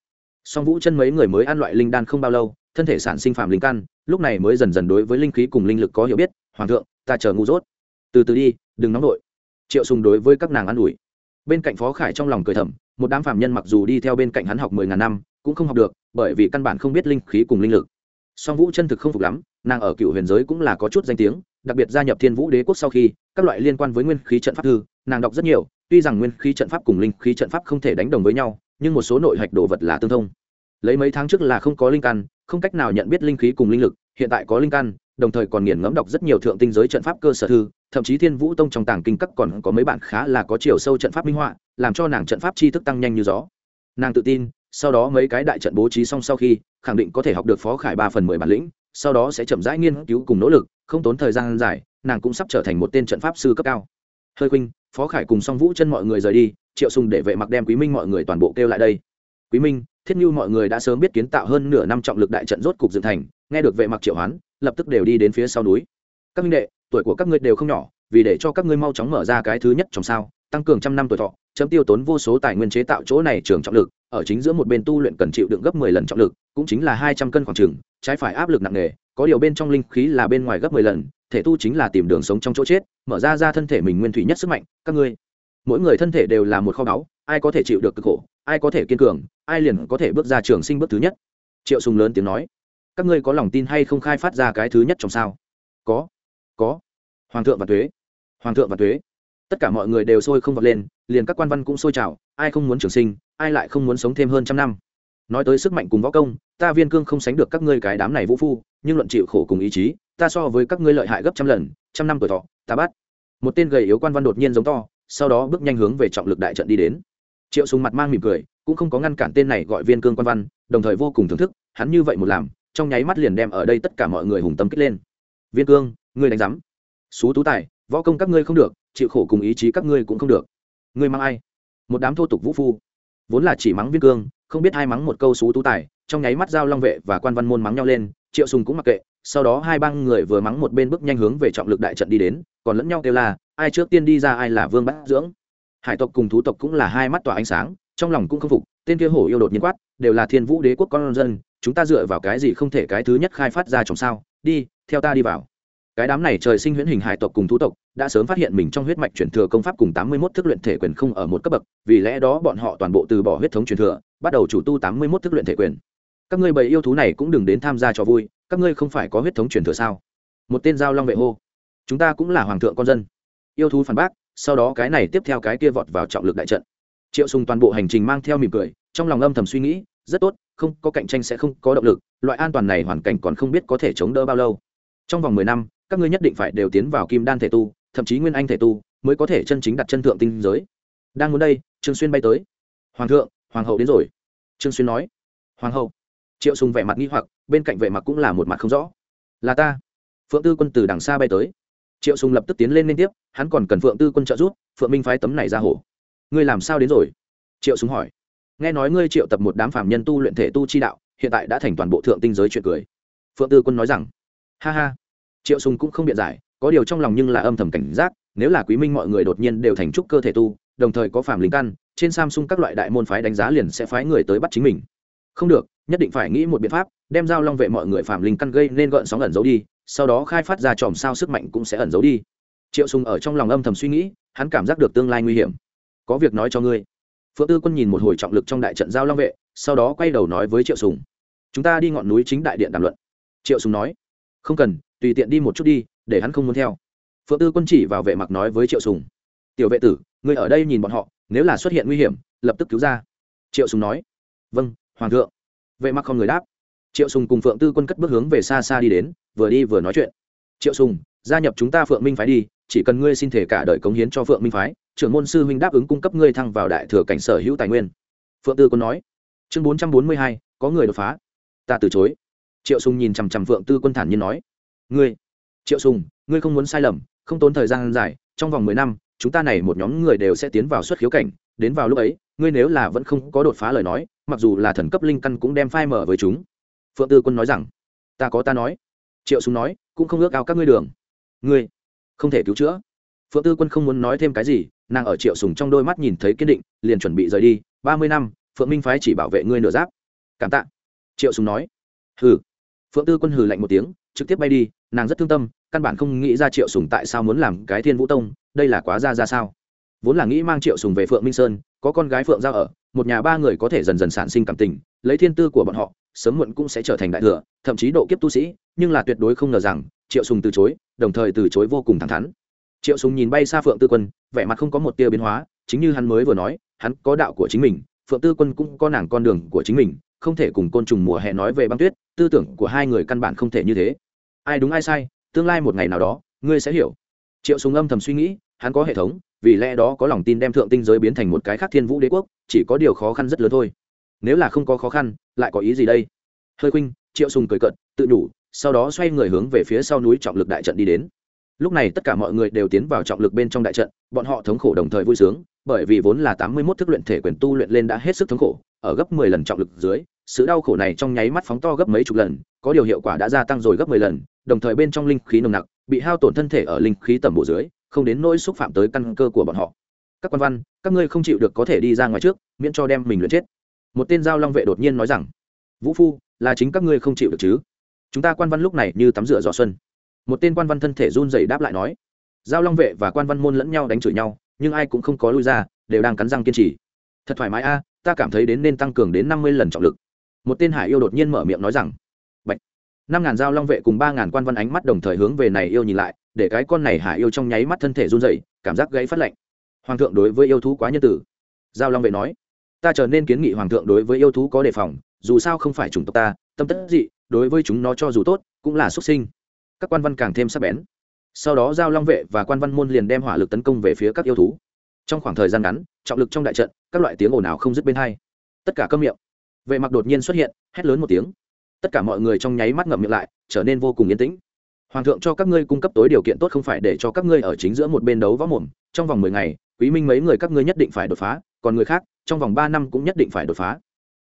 Song vũ chân mấy người mới ăn loại linh đan không bao lâu, thân thể sản sinh phạm linh căn, lúc này mới dần dần đối với linh khí cùng linh lực có hiểu biết, hoàng thượng, ta chờ ngu dốt từ từ đi, đừng nóng vội. Triệu sùng đối với các nàng ăn ủi. Bên cạnh phó khải trong lòng cười thầm, một đám phạm nhân mặc dù đi theo bên cạnh hắn học mười ngàn năm, cũng không học được, bởi vì căn bản không biết linh khí cùng linh lực. Song vũ chân thực không phục lắm, nàng ở cựu huyền giới cũng là có chút danh tiếng, đặc biệt gia nhập thiên vũ đế quốc sau khi, các loại liên quan với nguyên khí trận pháp thư, nàng đọc rất nhiều, tuy rằng nguyên khí trận pháp cùng linh khí trận pháp không thể đánh đồng với nhau, nhưng một số nội hạch đồ vật là tương thông. Lấy mấy tháng trước là không có linh căn, không cách nào nhận biết linh khí cùng linh lực, hiện tại có linh căn đồng thời còn nghiền ngẫm đọc rất nhiều thượng tinh giới trận pháp cơ sở thư, thậm chí thiên vũ tông trong tàng kinh các còn có mấy bạn khá là có chiều sâu trận pháp minh họa, làm cho nàng trận pháp tri thức tăng nhanh như gió. Nàng tự tin, sau đó mấy cái đại trận bố trí xong sau khi, khẳng định có thể học được phó khải ba phần mười bản lĩnh, sau đó sẽ chậm rãi nghiên cứu cùng nỗ lực, không tốn thời gian dài, nàng cũng sắp trở thành một tên trận pháp sư cấp cao. Hơi khuynh, phó khải cùng song vũ chân mọi người rời đi, triệu sùng để vệ mặc đem quý minh mọi người toàn bộ kêu lại đây. Quý minh, thiết như mọi người đã sớm biết kiến tạo hơn nửa năm trọng lực đại trận rốt cục dựng thành nghe được vệ mặc triệu hoán, lập tức đều đi đến phía sau núi. Các minh đệ, tuổi của các ngươi đều không nhỏ, vì để cho các ngươi mau chóng mở ra cái thứ nhất trong sao, tăng cường trăm năm tuổi thọ, chấm tiêu tốn vô số tài nguyên chế tạo chỗ này trường trọng lực, ở chính giữa một bên tu luyện cần chịu đựng gấp mười lần trọng lực, cũng chính là hai trăm cân khoảng trường trái phải áp lực nặng nề, có điều bên trong linh khí là bên ngoài gấp mười lần, thể tu chính là tìm đường sống trong chỗ chết, mở ra ra thân thể mình nguyên thủy nhất sức mạnh, các ngươi. Mỗi người thân thể đều là một kho báu, ai có thể chịu được cực khổ, ai có thể kiên cường, ai liền có thể bước ra trường sinh bước thứ nhất. Triệu sùng lớn tiếng nói các ngươi có lòng tin hay không khai phát ra cái thứ nhất trong sao? Có. Có. Hoàng thượng và thuế. Hoàng thượng và thuế. Tất cả mọi người đều sôi không vọt lên, liền các quan văn cũng sôi trào, ai không muốn trường sinh, ai lại không muốn sống thêm hơn trăm năm. Nói tới sức mạnh cùng võ công, ta viên cương không sánh được các ngươi cái đám này vũ phu, nhưng luận chịu khổ cùng ý chí, ta so với các ngươi lợi hại gấp trăm lần, trăm năm tuổi thọ, ta bắt. Một tên gầy yếu quan văn đột nhiên giống to, sau đó bước nhanh hướng về trọng lực đại trận đi đến. Triệu súng mặt mang mỉm cười, cũng không có ngăn cản tên này gọi viên cương quan văn, đồng thời vô cùng thưởng thức, hắn như vậy một làm trong nháy mắt liền đem ở đây tất cả mọi người hùng tâm kích lên. Viên cương, ngươi đánh giám. Xú tú tài, võ công các ngươi không được, chịu khổ cùng ý chí các ngươi cũng không được. Ngươi mang ai? Một đám thô tục vũ phu. Vốn là chỉ mắng viên cương, không biết hai mắng một câu xú tú tài, trong nháy mắt giao long vệ và quan văn môn mắng nhau lên, triệu sùng cũng mặc kệ, sau đó hai băng người vừa mắng một bên bước nhanh hướng về trọng lực đại trận đi đến, còn lẫn nhau kêu là ai trước tiên đi ra ai là vương bát dưỡng. Hải tộc cùng thú tộc cũng là hai mắt tỏa ánh sáng, trong lòng cũng không phục, tên kia hổ yêu đột nhiên quát, đều là thiên vũ đế quốc con dân chúng ta dựa vào cái gì không thể cái thứ nhất khai phát ra trồng sao? Đi, theo ta đi vào. Cái đám này trời sinh huyễn hình hải tộc cùng thú tộc đã sớm phát hiện mình trong huyết mạch truyền thừa công pháp cùng tám mươi 81 thức luyện thể quyền không ở một cấp bậc, vì lẽ đó bọn họ toàn bộ từ bỏ huyết thống truyền thừa, bắt đầu chủ tu tám mươi 81 thức luyện thể quyền. Các ngươi bầy yêu thú này cũng đừng đến tham gia trò vui, các ngươi không phải có huyết thống truyền thừa sao? Một tên giao long vệ hô. Chúng ta cũng là hoàng thượng con dân. Yêu thú phản bác, sau đó cái này tiếp theo cái kia vọt vào trọng lực đại trận. Triệu sùng toàn bộ hành trình mang theo mỉm cười, trong lòng âm thầm suy nghĩ, rất tốt không có cạnh tranh sẽ không có động lực, loại an toàn này hoàn cảnh còn không biết có thể chống đỡ bao lâu. Trong vòng mười năm, các ngươi nhất định phải đều tiến vào kim đan thể tu, thậm chí nguyên anh thể tu mới có thể chân chính đặt chân thượng tinh giới. Đang muốn đây, trương xuyên bay tới. Hoàng thượng, hoàng hậu đến rồi. Trương xuyên nói. Hoàng hậu. Triệu sùng vẻ mặt nghi hoặc, bên cạnh vẻ mặt cũng là một mặt không rõ. Là ta. Phượng tư quân từ đằng xa bay tới. Triệu sùng lập tức tiến lên liên tiếp, hắn còn cần phượng tư quân trợ giúp, phượng minh phái tấm này ra hổ. Ngươi làm sao đến rồi? Triệu sùng hỏi nghe nói ngươi triệu tập một đám phạm nhân tu luyện thể tu chi đạo, hiện tại đã thành toàn bộ thượng tinh giới chuyện cười. Phượng tư quân nói rằng, ha ha. Triệu sùng cũng không biện giải, có điều trong lòng nhưng là âm thầm cảnh giác, nếu là quý minh mọi người đột nhiên đều thành trúc cơ thể tu, đồng thời có phàm linh căn, trên samsung các loại đại môn phái đánh giá liền sẽ phái người tới bắt chính mình. Không được, nhất định phải nghĩ một biện pháp, đem giao long vệ mọi người phàm linh căn gây nên gợn sóng ẩn giấu đi, sau đó khai phát ra chòm sao sức mạnh cũng sẽ ẩn giấu đi. Triệu sùng ở trong lòng âm thầm suy nghĩ, hắn cảm giác được tương lai nguy hiểm. Có việc nói cho ngươi phượng tư quân nhìn một hồi trọng lực trong đại trận giao long vệ, sau đó quay đầu nói với triệu sùng, chúng ta đi ngọn núi chính đại điện đàm luận. Triệu sùng nói, không cần, tùy tiện đi một chút đi, để hắn không muốn theo. Phượng tư quân chỉ vào vệ mặc nói với triệu sùng, tiểu vệ tử, ngươi ở đây nhìn bọn họ, nếu là xuất hiện nguy hiểm, lập tức cứu ra. Triệu sùng nói vâng hoàng thượng. Vệ mặc không người đáp. Triệu sùng cùng phượng tư quân cất bước hướng về xa xa đi đến, vừa đi vừa nói chuyện. Triệu sùng, gia nhập chúng ta phượng minh phái đi, chỉ cần ngươi xin thể cả đời cống hiến cho phượng minh phái trưởng môn sư huynh đáp ứng cung cấp ngươi thăng vào đại thừa cảnh sở hữu tài nguyên. Phượng tư quân nói. Chương bốn trăm bốn mươi hai, có người đột phá. Ta từ chối. Triệu sùng nhìn chằm chằm phượng tư quân thản nhiên nói. Ngươi, triệu sùng, ngươi không muốn sai lầm, không tốn thời gian dài, trong vòng mười năm, chúng ta này một nhóm người đều sẽ tiến vào xuất khiếu cảnh, đến vào lúc ấy, ngươi nếu là vẫn không có đột phá lời nói, mặc dù là thần cấp linh căn cũng đem phai mở với chúng. Phượng tư quân nói rằng. Ta có ta nói. Triệu sùng nói, cũng không ước ao các ngươi đường. Ngươi, không thể cứu chữa. Phượng tư quân không muốn nói thêm cái gì nàng ở triệu sùng trong đôi mắt nhìn thấy kiên định, liền chuẩn bị rời đi. Ba mươi năm, phượng minh phái chỉ bảo vệ ngươi nửa giáp. Cảm tạ. Triệu sùng nói. Hừ. Phượng tư quân hừ lạnh một tiếng, trực tiếp bay đi. Nàng rất thương tâm, căn bản không nghĩ ra triệu sùng tại sao muốn làm cái thiên vũ tông, đây là quá ra ra sao. Vốn là nghĩ mang triệu sùng về phượng minh sơn, có con gái phượng giao ở, một nhà ba người có thể dần dần sản sinh cảm tình, lấy thiên tư của bọn họ, sớm muộn cũng sẽ trở thành đại thừa, thậm chí độ kiếp tu sĩ, nhưng là tuyệt đối không ngờ rằng, triệu sùng từ chối, đồng thời từ chối vô cùng thẳng thắn triệu Súng nhìn bay xa phượng tư quân, vẻ mặt không có một tia biến hóa, chính như hắn mới vừa nói, hắn có đạo của chính mình, phượng tư quân cũng có nàng con đường của chính mình, không thể cùng côn trùng mùa hè nói về băng tuyết, tư tưởng của hai người căn bản không thể như thế. Ai đúng ai sai, tương lai một ngày nào đó, ngươi sẽ hiểu. Triệu Súng âm thầm suy nghĩ, hắn có hệ thống, vì lẽ đó có lòng tin đem thượng tinh giới biến thành một cái khác thiên vũ đế quốc, chỉ có điều khó khăn rất lớn thôi. Nếu là không có khó khăn, lại có ý gì đây? Hơi khuynh, triệu sùng cười cợt, tự đủ, sau đó xoay người hướng về phía sau núi trọng lực đại trận đi đến lúc này tất cả mọi người đều tiến vào trọng lực bên trong đại trận, bọn họ thống khổ đồng thời vui sướng, bởi vì vốn là tám mươi mốt thức luyện thể quyền tu luyện lên đã hết sức thống khổ, ở gấp mười lần trọng lực dưới, sự đau khổ này trong nháy mắt phóng to gấp mấy chục lần, có điều hiệu quả đã gia tăng rồi gấp mười lần, đồng thời bên trong linh khí nồng nặc, bị hao tổn thân thể ở linh khí tầm bộ dưới, không đến nỗi xúc phạm tới căn cơ của bọn họ. Các quan văn, các ngươi không chịu được có thể đi ra ngoài trước, miễn cho đem mình luyện chết. Một tên giao long vệ đột nhiên nói rằng, vũ phu, là chính các ngươi không chịu được chứ? Chúng ta quan văn lúc này như tắm rửa gió xuân một tên quan văn thân thể run rẩy đáp lại nói, giao long vệ và quan văn môn lẫn nhau đánh chửi nhau, nhưng ai cũng không có lui ra, đều đang cắn răng kiên trì. Thật thoải mái a, ta cảm thấy đến nên tăng cường đến năm mươi lần trọng lực. Một tên hải yêu đột nhiên mở miệng nói rằng, Bạch. năm ngàn giao long vệ cùng ba ngàn quan văn ánh mắt đồng thời hướng về này yêu nhìn lại, để cái con này hải yêu trong nháy mắt thân thể run rẩy, cảm giác gãy phát lạnh. Hoàng thượng đối với yêu thú quá nhân tử. Giao long vệ nói, ta trở nên kiến nghị hoàng thượng đối với yêu thú có đề phòng, dù sao không phải chủng tộc ta, tâm tất dị, đối với chúng nó cho dù tốt, cũng là xuất sinh các quan văn càng thêm sắc bén. Sau đó giao long vệ và quan văn môn liền đem hỏa lực tấn công về phía các yêu thú. Trong khoảng thời gian ngắn, trọng lực trong đại trận, các loại tiếng ồn ào không dứt bên hai. Tất cả câm miệng. Vệ mặc đột nhiên xuất hiện, hét lớn một tiếng. Tất cả mọi người trong nháy mắt ngậm miệng lại, trở nên vô cùng yên tĩnh. Hoàng thượng cho các ngươi cung cấp tối điều kiện tốt không phải để cho các ngươi ở chính giữa một bên đấu võ mồm. Trong vòng mười ngày, quý minh mấy người các ngươi nhất định phải đột phá, còn người khác, trong vòng ba năm cũng nhất định phải đột phá.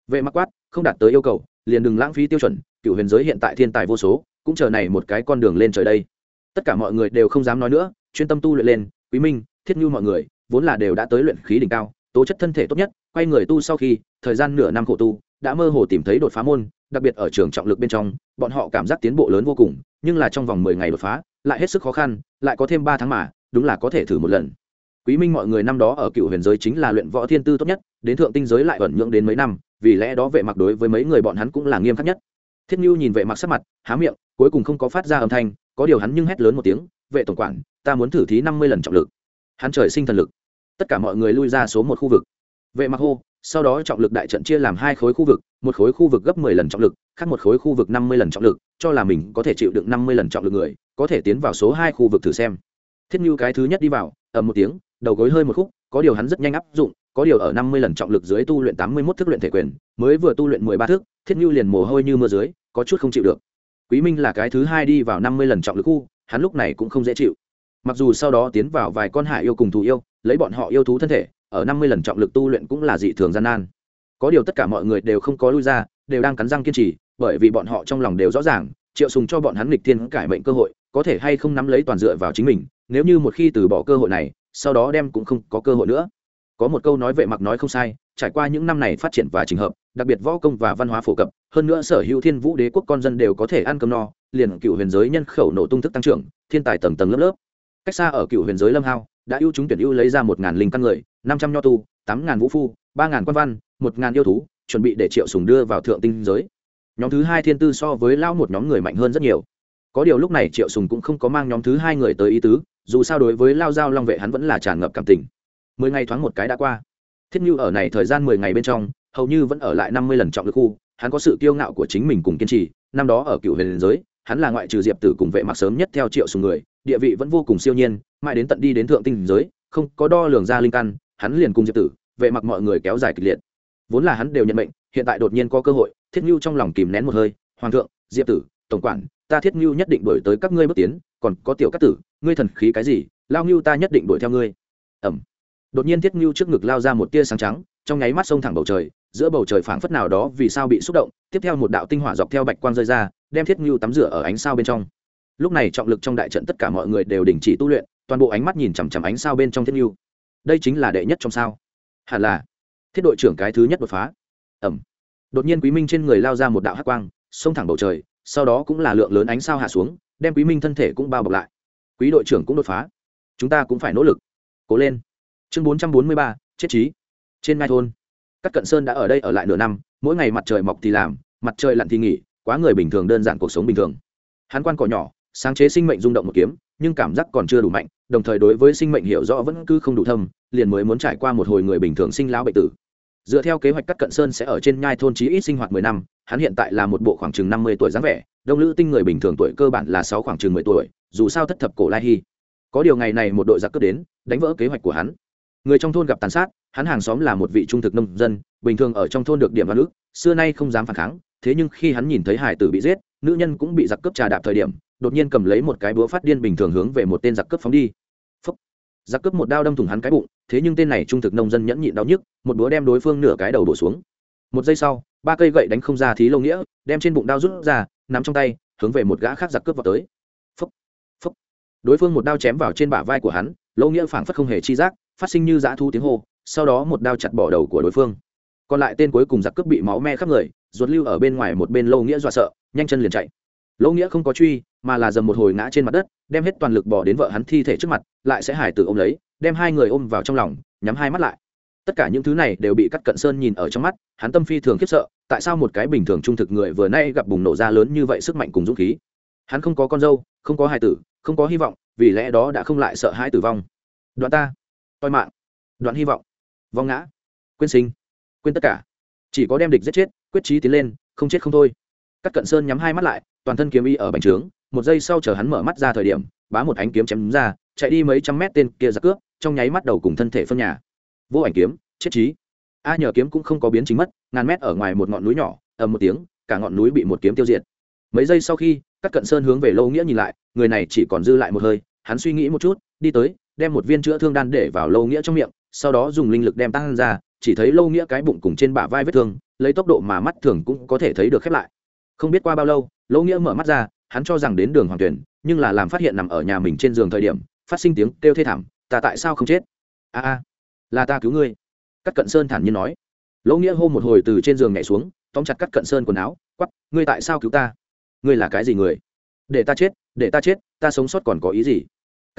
Vệ mặc quát, không đạt tới yêu cầu, liền đừng lãng phí tiêu chuẩn, cựu huyền giới hiện tại thiên tài vô số cũng chờ này một cái con đường lên trời đây. Tất cả mọi người đều không dám nói nữa, chuyên tâm tu luyện lên, quý minh, thiết như mọi người, vốn là đều đã tới luyện khí đỉnh cao, tố chất thân thể tốt nhất, quay người tu sau khi, thời gian nửa năm khổ tu, đã mơ hồ tìm thấy đột phá môn, đặc biệt ở trường trọng lực bên trong, bọn họ cảm giác tiến bộ lớn vô cùng, nhưng là trong vòng mười ngày đột phá, lại hết sức khó khăn, lại có thêm ba tháng mà, đúng là có thể thử một lần. Quý minh mọi người năm đó ở cựu huyền giới chính là luyện võ thiên tư tốt nhất, đến thượng tinh giới lại ẩn nhượng đến mấy năm, vì lẽ đó vệ mặc đối với mấy người bọn hắn cũng là nghiêm khắc nhất thiết như nhìn vệ mặc sắc mặt, há miệng, cuối cùng không có phát ra âm thanh, có điều hắn nhưng hét lớn một tiếng, vệ tổng quản, ta muốn thử thí năm mươi lần trọng lực. Hắn trời sinh thần lực. Tất cả mọi người lui ra số một khu vực. Vệ mặc hô, sau đó trọng lực đại trận chia làm hai khối khu vực, một khối khu vực gấp mười lần trọng lực, khác một khối khu vực năm mươi lần trọng lực, cho là mình có thể chịu đựng năm mươi lần trọng lực người, có thể tiến vào số hai khu vực thử xem. Thiết như cái thứ nhất đi vào, ầm một tiếng, đầu gối hơi một khúc, có điều hắn rất nhanh áp dụng, có điều ở năm mươi lần trọng lực dưới tu luyện tám mươi 81 thức luyện thể quyền, mới vừa tu luyện mười ba thức, thiết như liền mồ hôi như mưa dưới có chút không chịu được. Quý minh là cái thứ hai đi vào năm mươi lần trọng lực khu, hắn lúc này cũng không dễ chịu. Mặc dù sau đó tiến vào vài con hải yêu cùng thù yêu, lấy bọn họ yêu thú thân thể, ở năm mươi lần trọng lực tu luyện cũng là dị thường gian nan. Có điều tất cả mọi người đều không có lui ra, đều đang cắn răng kiên trì, bởi vì bọn họ trong lòng đều rõ ràng, triệu sùng cho bọn hắn nghịch thiên cải mệnh cơ hội, có thể hay không nắm lấy toàn dựa vào chính mình, nếu như một khi từ bỏ cơ hội này, sau đó đem cũng không có cơ hội nữa. Có một câu nói vệ mặc nói không sai, trải qua những năm này phát triển và trình hợp đặc biệt võ công và văn hóa phổ cập, hơn nữa sở hữu thiên vũ đế quốc con dân đều có thể ăn cơm no, liền cựu huyền giới nhân khẩu nổ tung thức tăng trưởng, thiên tài tầng tầng lớp lớp. Cách xa ở cựu huyền giới lâm hao, đã ưu chúng tuyển ưu lấy ra một ngàn linh căn người, năm trăm nho tu, tám ngàn vũ phu, ba ngàn quan văn, một ngàn yêu thú, chuẩn bị để triệu sùng đưa vào thượng tinh giới. Nhóm thứ hai thiên tư so với lao một nhóm người mạnh hơn rất nhiều. Có điều lúc này triệu sùng cũng không có mang nhóm thứ hai người tới ý tứ, dù sao đối với lao giao long vệ hắn vẫn là tràn ngập cảm tình. Mười ngày thoáng một cái đã qua. Thiết như ở này thời gian mười ngày bên trong hầu như vẫn ở lại năm mươi lần trọng lực khu, hắn có sự kiêu ngạo của chính mình cùng kiên trì, năm đó ở cựu huyền giới, hắn là ngoại trừ diệp tử cùng vệ mặc sớm nhất theo triệu sùng người, địa vị vẫn vô cùng siêu nhiên, mãi đến tận đi đến thượng tinh giới, không có đo lường ra linh căn, hắn liền cùng diệp tử, vệ mặc mọi người kéo dài kịch liệt. Vốn là hắn đều nhận mệnh, hiện tại đột nhiên có cơ hội, thiết nhu trong lòng kìm nén một hơi, hoàng thượng, diệp tử, tổng quản, ta thiết nhu nhất định đuổi tới các ngươi bước tiến, còn có tiểu cát tử, ngươi thần khí cái gì, lao nhu ta nhất định đuổi theo ngươi. Ẩm. Đột nhiên thiết nhu trước ngực lao ra một tia sáng trắng, trong nháy mắt sông thẳng bầu trời giữa bầu trời phảng phất nào đó vì sao bị xúc động, tiếp theo một đạo tinh hỏa dọc theo bạch quang rơi ra, đem thiết nhu tắm rửa ở ánh sao bên trong. Lúc này trọng lực trong đại trận tất cả mọi người đều đình chỉ tu luyện, toàn bộ ánh mắt nhìn chằm chằm ánh sao bên trong thiết nhu đây chính là đệ nhất trong sao. Hẳn là thiết đội trưởng cái thứ nhất đột phá. Ẩm đột nhiên quý minh trên người lao ra một đạo hắc quang, xông thẳng bầu trời, sau đó cũng là lượng lớn ánh sao hạ xuống, đem quý minh thân thể cũng bao bọc lại. Quý đội trưởng cũng đột phá. Chúng ta cũng phải nỗ lực. Cố lên. Chương bốn trăm bốn mươi ba, chết trí. Trên ngai thôn các cận sơn đã ở đây ở lại nửa năm, mỗi ngày mặt trời mọc thì làm, mặt trời lặn thì nghỉ, quá người bình thường đơn giản cuộc sống bình thường. Hắn quan cỏ nhỏ, sáng chế sinh mệnh rung động một kiếm, nhưng cảm giác còn chưa đủ mạnh, đồng thời đối với sinh mệnh hiểu rõ vẫn cứ không đủ thâm, liền mới muốn trải qua một hồi người bình thường sinh lão bệnh tử. Dựa theo kế hoạch cắt cận sơn sẽ ở trên nhai thôn chí ít sinh hoạt mười năm, hắn hiện tại là một bộ khoảng chừng năm mươi tuổi dáng vẻ, đông lữ tinh người bình thường tuổi cơ bản là sáu khoảng chừng mười tuổi, dù sao thất thập cổ lai hy. Có điều ngày này một đội giặc cướp đến, đánh vỡ kế hoạch của hắn người trong thôn gặp tàn sát, hắn hàng xóm là một vị trung thực nông dân, bình thường ở trong thôn được điểm văn ước, xưa nay không dám phản kháng, thế nhưng khi hắn nhìn thấy hải tử bị giết, nữ nhân cũng bị giặc cướp trà đạp thời điểm, đột nhiên cầm lấy một cái búa phát điên bình thường hướng về một tên giặc cướp phóng đi Phúc. giặc cướp một đao đâm thủng hắn cái bụng, thế nhưng tên này trung thực nông dân nhẫn nhịn đau nhức, một búa đem đối phương nửa cái đầu đổ xuống một giây sau, ba cây gậy đánh không ra thí lâu nghĩa, đem trên bụng đao rút ra, nắm trong tay, hướng về một gã khác giặc cướp vào tới Phúc. Phúc. đối phương một đao chém vào trên bả vai của hắn lâu nghĩa phảng phất không hề chi giác phát sinh như dã thu tiếng hô, sau đó một đao chặt bỏ đầu của đối phương. Còn lại tên cuối cùng giặc cướp bị máu me khắp người, ruột lưu ở bên ngoài một bên lâu nghĩa dọa sợ, nhanh chân liền chạy. Lâu nghĩa không có truy, mà là dầm một hồi ngã trên mặt đất, đem hết toàn lực bỏ đến vợ hắn thi thể trước mặt, lại sẽ hải tử ôm lấy, đem hai người ôm vào trong lòng, nhắm hai mắt lại. Tất cả những thứ này đều bị cắt cận sơn nhìn ở trong mắt, hắn tâm phi thường khiếp sợ, tại sao một cái bình thường trung thực người vừa nay gặp bùng nổ ra lớn như vậy sức mạnh cùng dũng khí? Hắn không có con dâu, không có hài tử, không có hy vọng, vì lẽ đó đã không lại sợ hãi tử vong. Đoạn ta toi mạng. Đoạn hy vọng. Vong ngã. Quên sinh. Quên tất cả. Chỉ có đem địch giết chết, quyết trí tiến lên, không chết không thôi. Các cận sơn nhắm hai mắt lại, toàn thân kiếm y ở bành trướng, một giây sau chờ hắn mở mắt ra thời điểm, bá một ánh kiếm chém ra, chạy đi mấy trăm mét tên kia ra cướp, trong nháy mắt đầu cùng thân thể phân nhà. Vô ảnh kiếm, chết trí a nhờ kiếm cũng không có biến chính mất, ngàn mét ở ngoài một ngọn núi nhỏ, ầm một tiếng, cả ngọn núi bị một kiếm tiêu diệt. Mấy giây sau khi các cận sơn hướng về lâu nghĩa nhìn lại, người này chỉ còn dư lại một hơi, hắn suy nghĩ một chút, đi tới đem một viên chữa thương đan để vào lâu nghĩa trong miệng, sau đó dùng linh lực đem tăng ra, chỉ thấy lâu nghĩa cái bụng cùng trên bả vai vết thương, lấy tốc độ mà mắt thường cũng có thể thấy được khép lại. Không biết qua bao lâu lâu nghĩa mở mắt ra, hắn cho rằng đến đường hoàng tuyển, nhưng là làm phát hiện nằm ở nhà mình trên giường thời điểm, phát sinh tiếng kêu thê thảm, ta tại sao không chết? A a, là ta cứu ngươi. Cắt cận sơn thản nhiên nói. Lỗ nghĩa hô một hồi từ trên giường nhảy xuống, tóm chặt cắt cận sơn quần áo quắp ngươi tại sao cứu ta? Ngươi là cái gì người? Để ta chết, để ta chết, ta sống sót còn có ý gì?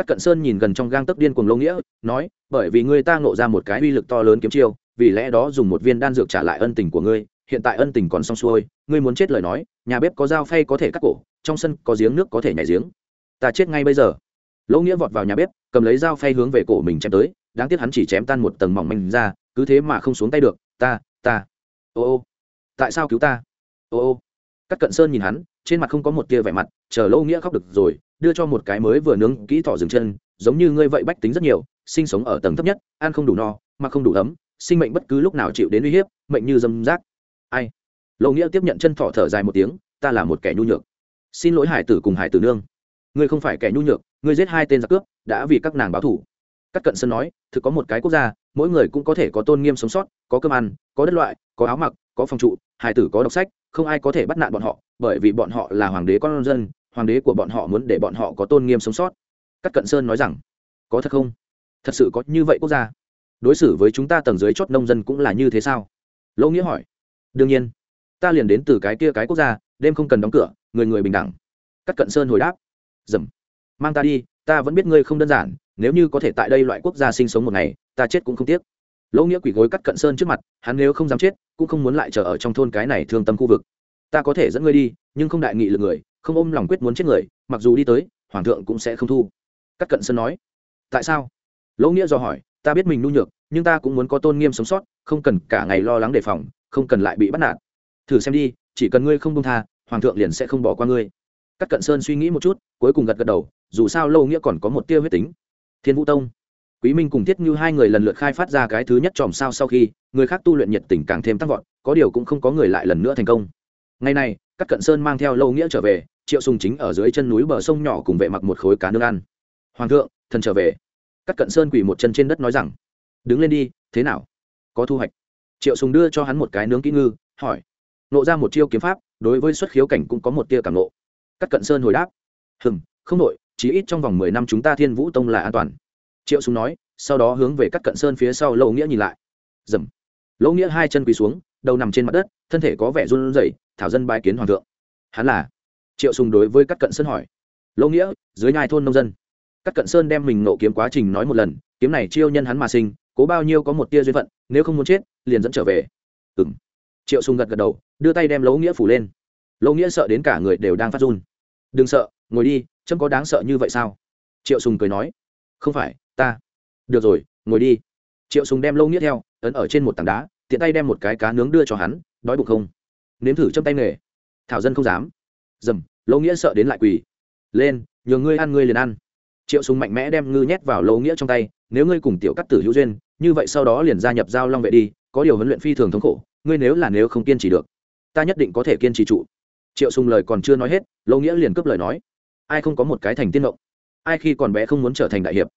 Các cận sơn nhìn gần trong gang tấc điên cuồng lâu nghĩa, nói, bởi vì ngươi ta ngộ ra một cái uy lực to lớn kiếm chiêu, vì lẽ đó dùng một viên đan dược trả lại ân tình của ngươi, hiện tại ân tình còn xong xuôi, ngươi muốn chết lời nói, nhà bếp có dao phay có thể cắt cổ, trong sân có giếng nước có thể nhảy giếng. Ta chết ngay bây giờ. Lỗ nghĩa vọt vào nhà bếp, cầm lấy dao phay hướng về cổ mình chém tới, đáng tiếc hắn chỉ chém tan một tầng mỏng manh ra, cứ thế mà không xuống tay được, ta ta, ô ô, tại sao cứu ta? Ô ô. Các cận sơn nhìn hắn, trên mặt không có một tia vẻ mặt, chờ lỗ nghĩa khóc được rồi đưa cho một cái mới vừa nướng kỹ thỏ dừng chân, giống như ngươi vậy bách tính rất nhiều, sinh sống ở tầng thấp nhất, ăn không đủ no, mà không đủ ấm, sinh mệnh bất cứ lúc nào chịu đến uy hiếp, mệnh như dâm rác. Ai? Lộ nghĩa tiếp nhận chân thỏ thở dài một tiếng, ta là một kẻ nhu nhược. Xin lỗi hải tử cùng hải tử nương. Ngươi không phải kẻ nhu nhược, ngươi giết hai tên giặc cướp, đã vì các nàng báo thủ các cận sơn nói, thực có một cái quốc gia, mỗi người cũng có thể có tôn nghiêm sống sót, có cơm ăn, có đất loại, có áo mặc, có phòng trụ, hải tử có đọc sách, không ai có thể bắt nạn bọn họ, bởi vì bọn họ là hoàng đế con dân hoàng đế của bọn họ muốn để bọn họ có tôn nghiêm sống sót. Các cận sơn nói rằng, có thật không? Thật sự có như vậy quốc gia? Đối xử với chúng ta tầng dưới chót nông dân cũng là như thế sao? Lỗ nghĩa hỏi. Đương nhiên. Ta liền đến từ cái kia cái quốc gia, đêm không cần đóng cửa, người người bình đẳng. Các cận sơn hồi đáp. Dầm. Mang ta đi, ta vẫn biết ngươi không đơn giản, nếu như có thể tại đây loại quốc gia sinh sống một ngày, ta chết cũng không tiếc. Lỗ nghĩa quỷ gối cắt cận sơn trước mặt, hắn nếu không dám chết, cũng không muốn lại chờ ở trong thôn cái này thương tâm khu vực ta có thể dẫn ngươi đi, nhưng không đại nghị lực người, không ôm lòng quyết muốn chết người, mặc dù đi tới, hoàng thượng cũng sẽ không thu. Các cận sơn nói. Tại sao? Lỗ nghĩa do hỏi. Ta biết mình nhu nhược, nhưng ta cũng muốn có tôn nghiêm sống sót, không cần cả ngày lo lắng đề phòng, không cần lại bị bắt nạt. Thử xem đi, chỉ cần ngươi không công tha, hoàng thượng liền sẽ không bỏ qua ngươi. Các cận sơn suy nghĩ một chút, cuối cùng gật gật đầu, dù sao lâu nghĩa còn có một tia huyết tính. Thiên vũ tông. Quý minh cùng thiết như hai người lần lượt khai phát ra cái thứ nhất tròm sao sau khi, người khác tu luyện nhiệt tình càng thêm tăng vọt, có điều cũng không có người lại lần nữa thành công ngày này các cận sơn mang theo lâu nghĩa trở về, triệu sùng chính ở dưới chân núi bờ sông nhỏ cùng vệ mặc một khối cá nương ăn. Hoàng thượng, thần trở về. Các cận sơn quỳ một chân trên đất nói rằng, đứng lên đi, thế nào? Có thu hoạch. Triệu sùng đưa cho hắn một cái nướng kỹ ngư, hỏi, nộ ra một chiêu kiếm pháp, đối với xuất khiếu cảnh cũng có một tia cảm nộ các cận sơn hồi đáp, hừm, không nội chỉ ít trong vòng mười năm chúng ta thiên vũ tông là an toàn. Triệu sùng nói, sau đó hướng về các cận sơn phía sau lâu nghĩa nhìn lại. Dầm. Lâu nghĩa hai chân quỳ xuống đầu nằm trên mặt đất, thân thể có vẻ run rẩy, thảo dân bái kiến hoàng thượng. Hắn là? Triệu sùng đối với các cận sơn hỏi. Lâu nghĩa, dưới nhai thôn nông dân. Các cận sơn đem mình nộ kiếm quá trình nói một lần, kiếm này chiêu nhân hắn mà sinh, cố bao nhiêu có một tia duyên phận, nếu không muốn chết, liền dẫn trở về. Ừm. Triệu sùng gật gật đầu, đưa tay đem lỗ nghĩa phủ lên. Lỗ nghĩa sợ đến cả người đều đang phát run. Đừng sợ, ngồi đi chấm có đáng sợ như vậy sao? Triệu sùng cười nói. Không phải, ta. Được rồi, ngồi đi. Triệu sùng đem lỗ nghĩa theo, ấn ở trên một tảng đá tiện tay đem một cái cá nướng đưa cho hắn, đói bụng không? Nếm thử trong tay nghề. Thảo dân không dám. Dầm lỗ nghĩa sợ đến lại quỳ. Lên, nhường ngươi ăn ngươi liền ăn. Triệu Súng mạnh mẽ đem ngư nhét vào lỗ nghĩa trong tay, nếu ngươi cùng tiểu cắt tử hữu duyên, như vậy sau đó liền gia nhập giao long vệ đi, có điều huấn luyện phi thường thống khổ, ngươi nếu là nếu không kiên trì được, ta nhất định có thể kiên trì trụ. Triệu sùng lời còn chưa nói hết lỗ nghĩa liền cướp lời nói. Ai không có một cái thành tiên động ai khi còn bé không muốn trở thành đại hiệp?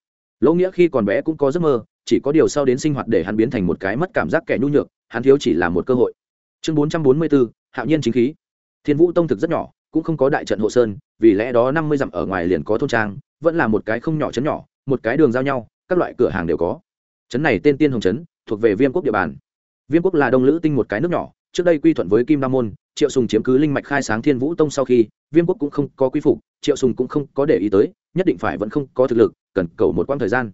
Lỗ nghĩa khi còn bé cũng có giấc mơ chỉ có điều sau đến sinh hoạt để hắn biến thành một cái mất cảm giác kẻ nhu nhược hắn thiếu chỉ là một cơ hội. Chương 444, hạo nhiên chính khí. Thiên vũ tông thực rất nhỏ cũng không có đại trận hộ sơn vì lẽ đó năm mươi dặm ở ngoài liền có thôn trang vẫn là một cái không nhỏ chấn nhỏ một cái đường giao nhau các loại cửa hàng đều có. Trấn này tên tiên hồng trấn thuộc về viêm quốc địa bàn. Viêm quốc là đông lữ tinh một cái nước nhỏ trước đây quy thuận với kim đa môn triệu sùng chiếm cứ linh mạch khai sáng thiên vũ tông sau khi viêm quốc cũng không có quy phục triệu sùng cũng không có để ý tới nhất định phải vẫn không có thực lực cần cầu một quãng thời gian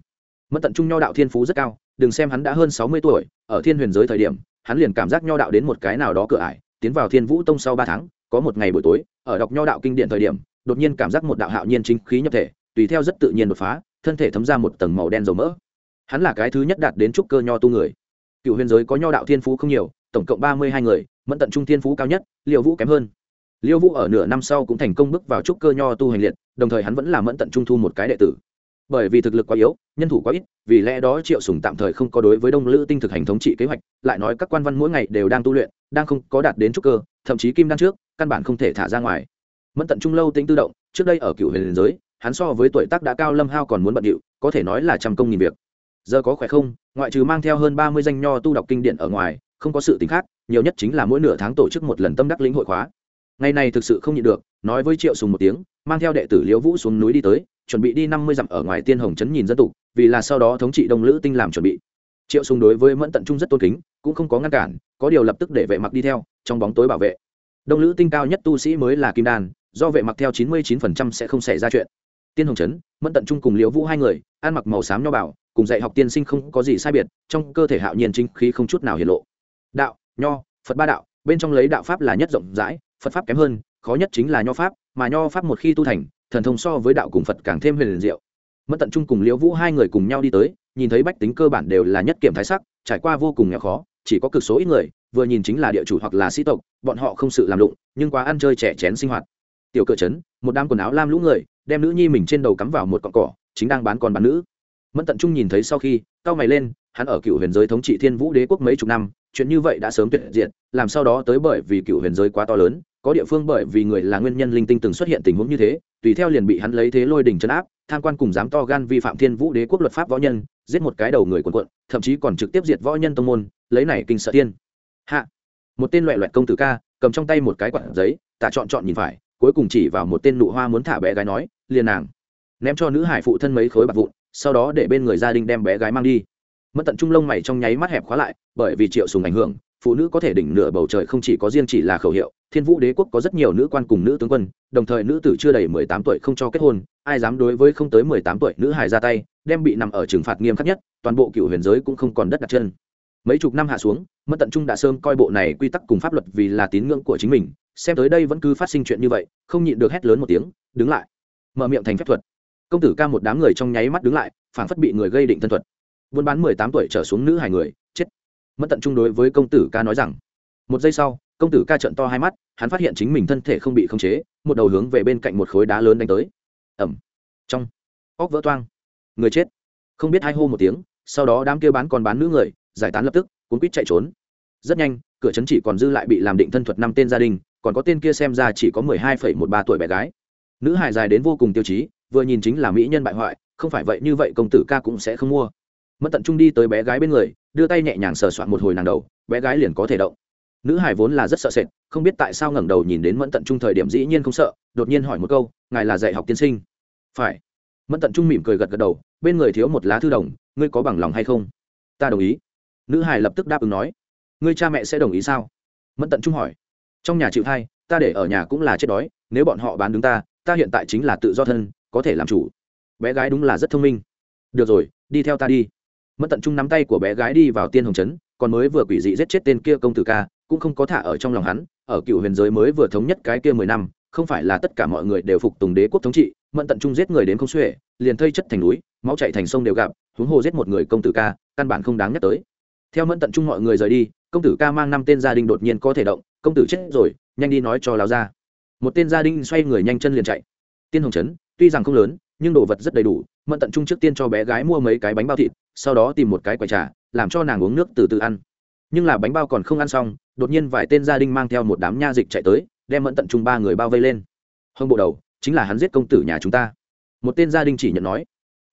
mất tận trung nho đạo thiên phú rất cao, đừng xem hắn đã hơn sáu mươi tuổi, ở thiên huyền giới thời điểm, hắn liền cảm giác nho đạo đến một cái nào đó cửa ải, tiến vào thiên vũ tông sau ba tháng, có một ngày buổi tối, ở đọc nho đạo kinh điển thời điểm, đột nhiên cảm giác một đạo hạo nhiên chính khí nhập thể, tùy theo rất tự nhiên đột phá, thân thể thấm ra một tầng màu đen dầu mỡ. Hắn là cái thứ nhất đạt đến trúc cơ nho tu người. Cựu huyền giới có nho đạo thiên phú không nhiều, tổng cộng ba mươi hai người, mẫn tận trung thiên phú cao nhất, liêu vũ kém hơn. Liêu vũ ở nửa năm sau cũng thành công bước vào trúc cơ nho tu hành liệt, đồng thời hắn vẫn là mẫn tận trung thu một cái đệ tử bởi vì thực lực quá yếu, nhân thủ quá ít, vì lẽ đó triệu sùng tạm thời không có đối với đông lữ tinh thực hành thống trị kế hoạch, lại nói các quan văn mỗi ngày đều đang tu luyện, đang không có đạt đến trúc cơ, thậm chí kim đan trước, căn bản không thể thả ra ngoài. Mẫn tận trung lâu tính tự động, trước đây ở cựu huyền giới, hắn so với tuổi tác đã cao lâm hao còn muốn bận điệu, có thể nói là trăm công nghìn việc. Giờ có khỏe không? Ngoại trừ mang theo hơn ba mươi danh nho tu đọc kinh điển ở ngoài, không có sự tính khác, nhiều nhất chính là mỗi nửa tháng tổ chức một lần tâm đắc lĩnh hội khóa. Ngày này thực sự không nhịn được, nói với triệu sùng một tiếng, mang theo đệ tử liễu vũ xuống núi đi tới chuẩn bị đi năm mươi dặm ở ngoài tiên hồng trấn nhìn dân tục, vì là sau đó thống trị đông lữ tinh làm chuẩn bị. Triệu sùng đối với mẫn tận trung rất tôn kính, cũng không có ngăn cản, có điều lập tức để vệ mặc đi theo, trong bóng tối bảo vệ. Đông lữ tinh cao nhất tu sĩ mới là kim đan, do vệ mặc theo chín mươi 99% sẽ không xảy ra chuyện. Tiên hồng trấn, mẫn tận trung cùng liễu vũ hai người, ăn mặc màu xám nho bảo cùng dạy học tiên sinh không có gì sai biệt, trong cơ thể hạo nhiên chính khí không chút nào hiện lộ. Đạo, nho, phật ba đạo, bên trong lấy đạo pháp là nhất rộng rãi, phật pháp kém hơn, khó nhất chính là nho pháp mà nho pháp một khi tu thành, thần thông so với đạo cùng phật càng thêm huyền liền diệu. Mất tận trung cùng liễu vũ hai người cùng nhau đi tới, nhìn thấy bách tính cơ bản đều là nhất kiểm thái sắc, trải qua vô cùng nghèo khó, chỉ có cực số ít người, vừa nhìn chính là địa chủ hoặc là sĩ tộc, bọn họ không sự làm lụng, nhưng quá ăn chơi trẻ chén sinh hoạt. Tiểu cửa trấn, một đám quần áo lam lũ người, đem nữ nhi mình trên đầu cắm vào một cọn cỏ, chính đang bán con bán nữ. Mẫn tận trung nhìn thấy sau khi cao mày lên, hắn ở cựu huyền giới thống trị thiên vũ đế quốc mấy chục năm, chuyện như vậy đã sớm tuyệt diệt, làm sau đó tới bởi vì cựu huyền giới quá to lớn có địa phương bởi vì người là nguyên nhân linh tinh từng xuất hiện tình huống như thế, tùy theo liền bị hắn lấy thế lôi đình chấn áp, tham quan cùng dám to gan vi phạm thiên vũ đế quốc luật pháp võ nhân, giết một cái đầu người quần quận thậm chí còn trực tiếp diệt võ nhân tông môn, lấy này kinh sợ tiên. Hạ. Một tên loại loại công tử ca, cầm trong tay một cái quạt giấy tạ chọn chọn nhìn phải, cuối cùng chỉ vào một tên nụ hoa muốn thả bé gái nói, liền nàng. Ném cho nữ hải phụ thân mấy khối bạc vụn, sau đó để bên người gia đình đem bé gái mang đi. Mất tận trung lông mày trong nháy mắt hẹp khóa lại, bởi vì triệu sùng ảnh hưởng phụ nữ có thể đỉnh nửa bầu trời không chỉ có riêng chỉ là khẩu hiệu, thiên vũ đế quốc có rất nhiều nữ quan cùng nữ tướng quân, đồng thời nữ tử chưa đầy mười tám tuổi không cho kết hôn, ai dám đối với không tới mười tám tuổi nữ hài ra tay, đem bị nằm ở trừng phạt nghiêm khắc nhất, toàn bộ cựu huyền giới cũng không còn đất đặt chân. Mấy chục năm hạ xuống mất tận trung đã sớm coi bộ này quy tắc cùng pháp luật vì là tín ngưỡng của chính mình, xem tới đây vẫn cứ phát sinh chuyện như vậy, không nhịn được hét lớn một tiếng, đứng lại. Mở miệng thành phép thuật. Công tử ca một đám người trong nháy mắt đứng lại, phảng phất bị người gây định thân thuật. Buôn bán mười tám tuổi trở xuống nữ hài người mẫn mất tận trung đối với công tử ca nói rằng. Một giây sau, công tử ca trận to hai mắt, hắn phát hiện chính mình thân thể không bị khống chế, một đầu hướng về bên cạnh một khối đá lớn đánh tới. Ẩm trong. Óc vỡ toang. Người chết. Không biết hai hô một tiếng, sau đó đám kia bán còn bán nữ người, giải tán lập tức, cuốn quýt chạy trốn. Rất nhanh, cửa trấn chỉ còn dư lại bị làm định thân thuật năm tên gia đình, còn có tên kia xem ra chỉ có mười hai phẩy một ba tuổi bé gái. Nữ hài dài đến vô cùng tiêu chí, vừa nhìn chính là mỹ nhân bại hoại, không phải vậy như vậy công tử ca cũng sẽ không mua mất tận trung đi tới bé gái bên người, đưa tay nhẹ nhàng sờ soạn một hồi nàng đầu, bé gái liền có thể động. Nữ hải vốn là rất sợ sệt, không biết tại sao ngẩng đầu nhìn đến mẫn tận trung thời điểm dĩ nhiên không sợ, đột nhiên hỏi một câu, ngài là dạy học tiên sinh? Phải. Mẫn tận trung mỉm cười gật gật đầu, bên người thiếu một lá thư đồng, ngươi có bằng lòng hay không? Ta đồng ý. Nữ hải lập tức đáp ứng nói, ngươi cha mẹ sẽ đồng ý sao? Mẫn tận trung hỏi, trong nhà chịu thai, ta để ở nhà cũng là chết đói, nếu bọn họ bán đứng ta ta hiện tại chính là tự do thân, có thể làm chủ. Bé gái đúng là rất thông minh. Được rồi, đi theo ta đi mẫn tận trung nắm tay của bé gái đi vào tiên hồng trấn, còn mới vừa quỷ dị giết chết tên kia công tử ca, cũng không có thả ở trong lòng hắn, ở cựu huyền giới mới vừa thống nhất cái kia mười năm, không phải là tất cả mọi người đều phục tùng đế quốc thống trị, mẫn tận trung giết người đến không xuể, liền thây chất thành núi, máu chạy thành sông đều gặp, huống hồ giết một người công tử ca, căn bản không đáng nhắc tới. Theo mẫn tận trung mọi người rời đi, công tử ca mang năm tên gia đình đột nhiên có thể động, công tử chết rồi, nhanh đi nói cho láo ra một tên gia đình xoay người nhanh chân liền chạy. Tiên hồng trấn, tuy rằng không lớn nhưng đồ vật rất đầy đủ mẫn tận trung trước tiên cho bé gái mua mấy cái bánh bao thịt, sau đó tìm một cái quầy trà, làm cho nàng uống nước từ từ ăn. Nhưng là bánh bao còn không ăn xong, đột nhiên vài tên gia đình mang theo một đám nha dịch chạy tới, đem mẫn tận trung ba người bao vây lên. Hông bộ đầu, chính là hắn giết công tử nhà chúng ta. Một tên gia đình chỉ nhận nói.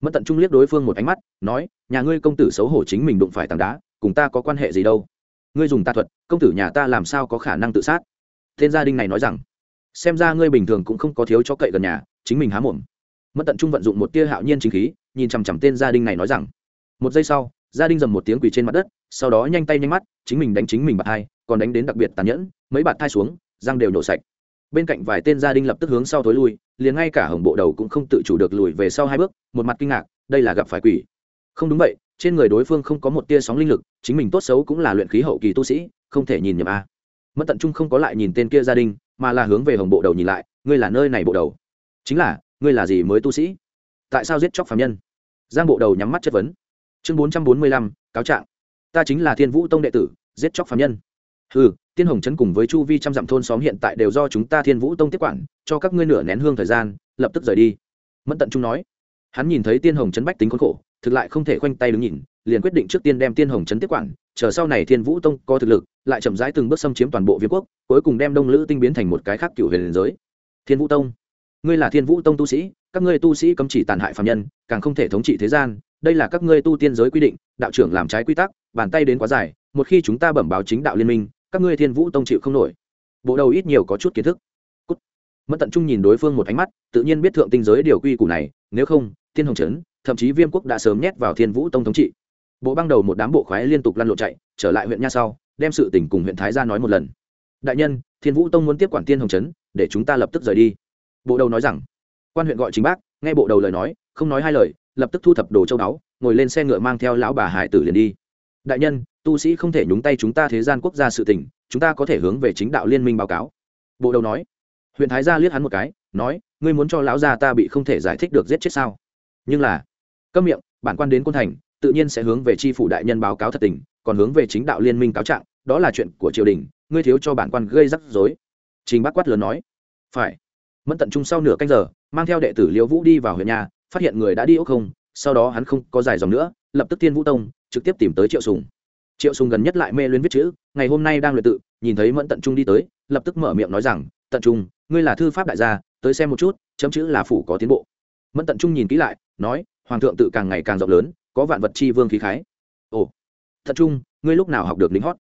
Mẫn tận trung liếc đối phương một ánh mắt, nói, nhà ngươi công tử xấu hổ chính mình đụng phải tảng đá, cùng ta có quan hệ gì đâu? Ngươi dùng tà thuật, công tử nhà ta làm sao có khả năng tự sát? Tên gia đình này nói rằng, xem ra ngươi bình thường cũng không có thiếu cho cậy gần nhà, chính mình há mồm mẫn tận trung vận dụng một tia hạo nhiên chính khí, nhìn chằm chằm tên gia đình này nói rằng, một giây sau, gia đình dầm một tiếng quỳ trên mặt đất, sau đó nhanh tay nhanh mắt, chính mình đánh chính mình bạt thai còn đánh đến đặc biệt tàn nhẫn, mấy bạt thai xuống, răng đều nổ sạch. Bên cạnh vài tên gia đình lập tức hướng sau thối lui, liền ngay cả hồng bộ đầu cũng không tự chủ được lùi về sau hai bước, một mặt kinh ngạc, đây là gặp phải quỷ. Không đúng vậy, trên người đối phương không có một tia sóng linh lực, chính mình tốt xấu cũng là luyện khí hậu kỳ tu sĩ, không thể nhìn nhầm a. Mất tận trung không có lại nhìn tên kia gia đình, mà là hướng về hồng bộ đầu nhìn lại, ngươi là nơi này bộ đầu? Chính là ngươi là gì mới tu sĩ? Tại sao giết chóc phạm nhân? Giang bộ đầu nhắm mắt chất vấn. Chương bốn trăm bốn mươi lăm, cáo trạng. Ta chính là thiên vũ tông đệ tử, giết chóc phạm nhân. Ừ tiên hồng trấn cùng với chu vi trăm dặm thôn xóm hiện tại đều do chúng ta thiên vũ tông tiếp quản, cho các ngươi nửa nén hương thời gian, lập tức rời đi. Mẫn tận trung nói. Hắn nhìn thấy tiên hồng trấn bách tính khốn khổ, thực lại không thể khoanh tay đứng nhìn, liền quyết định trước tiên đem tiên hồng trấn tiếp quản, chờ sau này thiên vũ tông có thực lực, lại chậm rãi từng bước xâm chiếm toàn bộ việt quốc, cuối cùng đem đông lữ tinh biến thành một cái khác cựu huyền giới. Thiên vũ tông ngươi là thiên vũ tông tu sĩ, các ngươi tu sĩ cấm chỉ tàn hại phạm nhân, càng không thể thống trị thế gian, đây là các ngươi tu tiên giới quy định, đạo trưởng làm trái quy tắc, bàn tay đến quá dài, một khi chúng ta bẩm báo chính đạo liên minh, các ngươi thiên vũ tông chịu không nổi. Bộ đầu ít nhiều có chút kiến thức. Cút. mất tận trung nhìn đối phương một ánh mắt, tự nhiên biết thượng tinh giới điều quy củ này, nếu không, thiên hồng trấn, thậm chí viêm quốc đã sớm nhét vào thiên vũ tông thống trị. Bộ băng đầu một đám bộ khoái liên tục lăn lộn chạy, trở lại huyện nha sau, đem sự tình cùng huyện thái ra nói một lần. Đại nhân, thiên vũ tông muốn tiếp quản tiên hồng trấn, để chúng ta lập tức rời đi bộ đầu nói rằng, quan huyện gọi chính bác, nghe bộ đầu lời nói, không nói hai lời, lập tức thu thập đồ châu báu ngồi lên xe ngựa mang theo lão bà hải tử liền đi. Đại nhân, tu sĩ không thể nhúng tay chúng ta thế gian quốc gia sự tình, chúng ta có thể hướng về chính đạo liên minh báo cáo. Bộ đầu nói. Huyện thái gia liếc hắn một cái, nói, ngươi muốn cho lão gia ta bị không thể giải thích được giết chết sao? Nhưng là, câm miệng, bản quan đến quân thành, tự nhiên sẽ hướng về tri phủ đại nhân báo cáo thật tình, còn hướng về chính đạo liên minh cáo trạng, đó là chuyện của triều đình, ngươi thiếu cho bản quan gây rắc rối. Trình bác quát lớn nói. Phải mẫn tận trung sau nửa canh giờ, mang theo đệ tử liễu vũ đi vào huyện nhà, phát hiện người đã đi ốc không, sau đó hắn không có dài dòng nữa, lập tức tiên vũ tông, trực tiếp tìm tới triệu sùng. Triệu sùng gần nhất lại mê luyến viết chữ, ngày hôm nay đang luyện tự, nhìn thấy mẫn tận trung đi tới, lập tức mở miệng nói rằng, tận trung ngươi là thư pháp đại gia, tới xem một chút, chấm chữ là phủ có tiến bộ. Mẫn tận trung nhìn kỹ lại, nói, hoàng thượng tự càng ngày càng rộng lớn, có vạn vật chi vương khí khái. Ồ, tận trung ngươi lúc nào học được lính hót?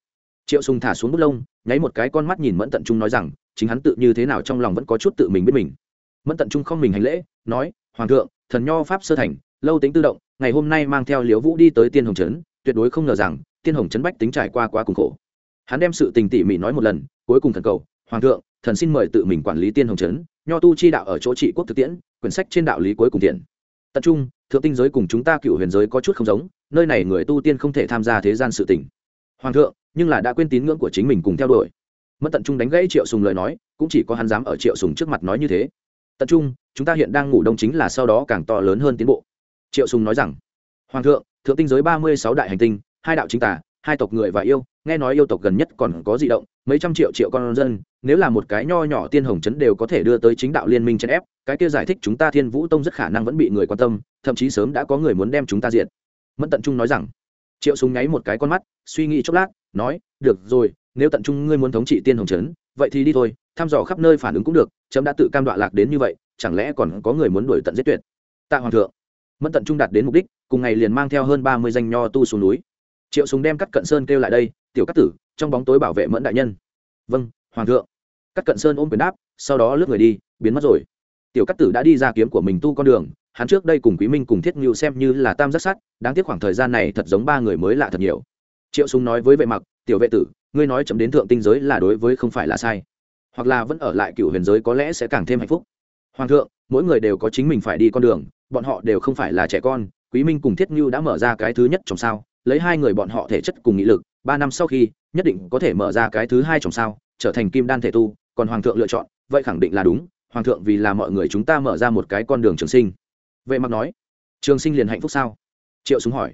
Triệu sùng thả xuống bút lông nháy một cái con mắt nhìn mẫn tận trung nói rằng, chính hắn tự như thế nào trong lòng vẫn có chút tự mình biết mình. Mẫn tận trung không mình hành lễ, nói, hoàng thượng, thần nho pháp sơ thành, lâu tính tự động, ngày hôm nay mang theo liễu vũ đi tới tiên hồng trấn, tuyệt đối không ngờ rằng, tiên hồng trấn bách tính trải qua quá cùng khổ. Hắn đem sự tình tỉ mỉ nói một lần, cuối cùng thần cầu, hoàng thượng, thần xin mời tự mình quản lý tiên hồng trấn, nho tu chi đạo ở chỗ trị quốc thực tiễn, quyển sách trên đạo lý cuối cùng tiện. Tận trung, thượng tinh giới cùng chúng ta cựu huyền giới có chút không giống, nơi này người tu tiên không thể tham gia thế gian sự tình hoàng thượng, nhưng là đã quên tín ngưỡng của chính mình cùng theo đuổi. Mất tận trung đánh gãy triệu sùng lời nói, cũng chỉ có hắn dám ở triệu sùng trước mặt nói như thế. Tận trung, chúng ta hiện đang ngủ đông chính là sau đó càng to lớn hơn tiến bộ. Triệu sùng nói rằng, hoàng thượng thượng tinh giới ba mươi sáu đại hành tinh, hai đạo chính tả hai tộc người và yêu, nghe nói yêu tộc gần nhất còn có di động, mấy trăm triệu triệu con dân, nếu là một cái nho nhỏ tiên hồng chấn đều có thể đưa tới chính đạo liên minh chấn ép, cái kia giải thích chúng ta thiên vũ tông rất khả năng vẫn bị người quan tâm, thậm chí sớm đã có người muốn đem chúng ta diệt. Mẫn tận trung nói rằng, triệu súng nháy một cái con mắt suy nghĩ chốc lát, nói, được rồi, nếu tận trung ngươi muốn thống trị tiên hồng trấn, vậy thì đi thôi, thăm dò khắp nơi phản ứng cũng được, chấm đã tự cam đoạ lạc đến như vậy, chẳng lẽ còn có người muốn đuổi tận giết tuyệt? Tạ hoàng thượng, mẫn tận trung đạt đến mục đích, cùng ngày liền mang theo hơn ba mươi danh nho tu xuống núi. Triệu súng đem cắt cận sơn kêu lại đây, tiểu cắt tử, trong bóng tối bảo vệ mẫn đại nhân. Vâng hoàng thượng. Cắt cận sơn ôm quyền đáp, sau đó lướt người đi, biến mất rồi. Tiểu cắt tử đã đi ra kiếm của mình tu con đường, hắn trước đây cùng quý minh cùng thiết ngưu xem như là tam giác sát, đáng tiếc khoảng thời gian này thật giống ba người mới lạ thật nhiều triệu súng nói với vệ mặc, tiểu vệ tử, ngươi nói chấm đến thượng tinh giới là đối với không phải là sai. Hoặc là vẫn ở lại cựu huyền giới có lẽ sẽ càng thêm hạnh phúc. Hoàng thượng, mỗi người đều có chính mình phải đi con đường, bọn họ đều không phải là trẻ con, quý minh cùng thiết như đã mở ra cái thứ nhất trong sao, lấy hai người bọn họ thể chất cùng nghị lực, ba năm sau khi, nhất định có thể mở ra cái thứ hai trong sao, trở thành kim đan thể tu, còn hoàng thượng lựa chọn, vậy khẳng định là đúng, hoàng thượng vì là mọi người chúng ta mở ra một cái con đường trường sinh. Vệ mặc nói. Trường sinh liền hạnh phúc sao? Triệu súng hỏi.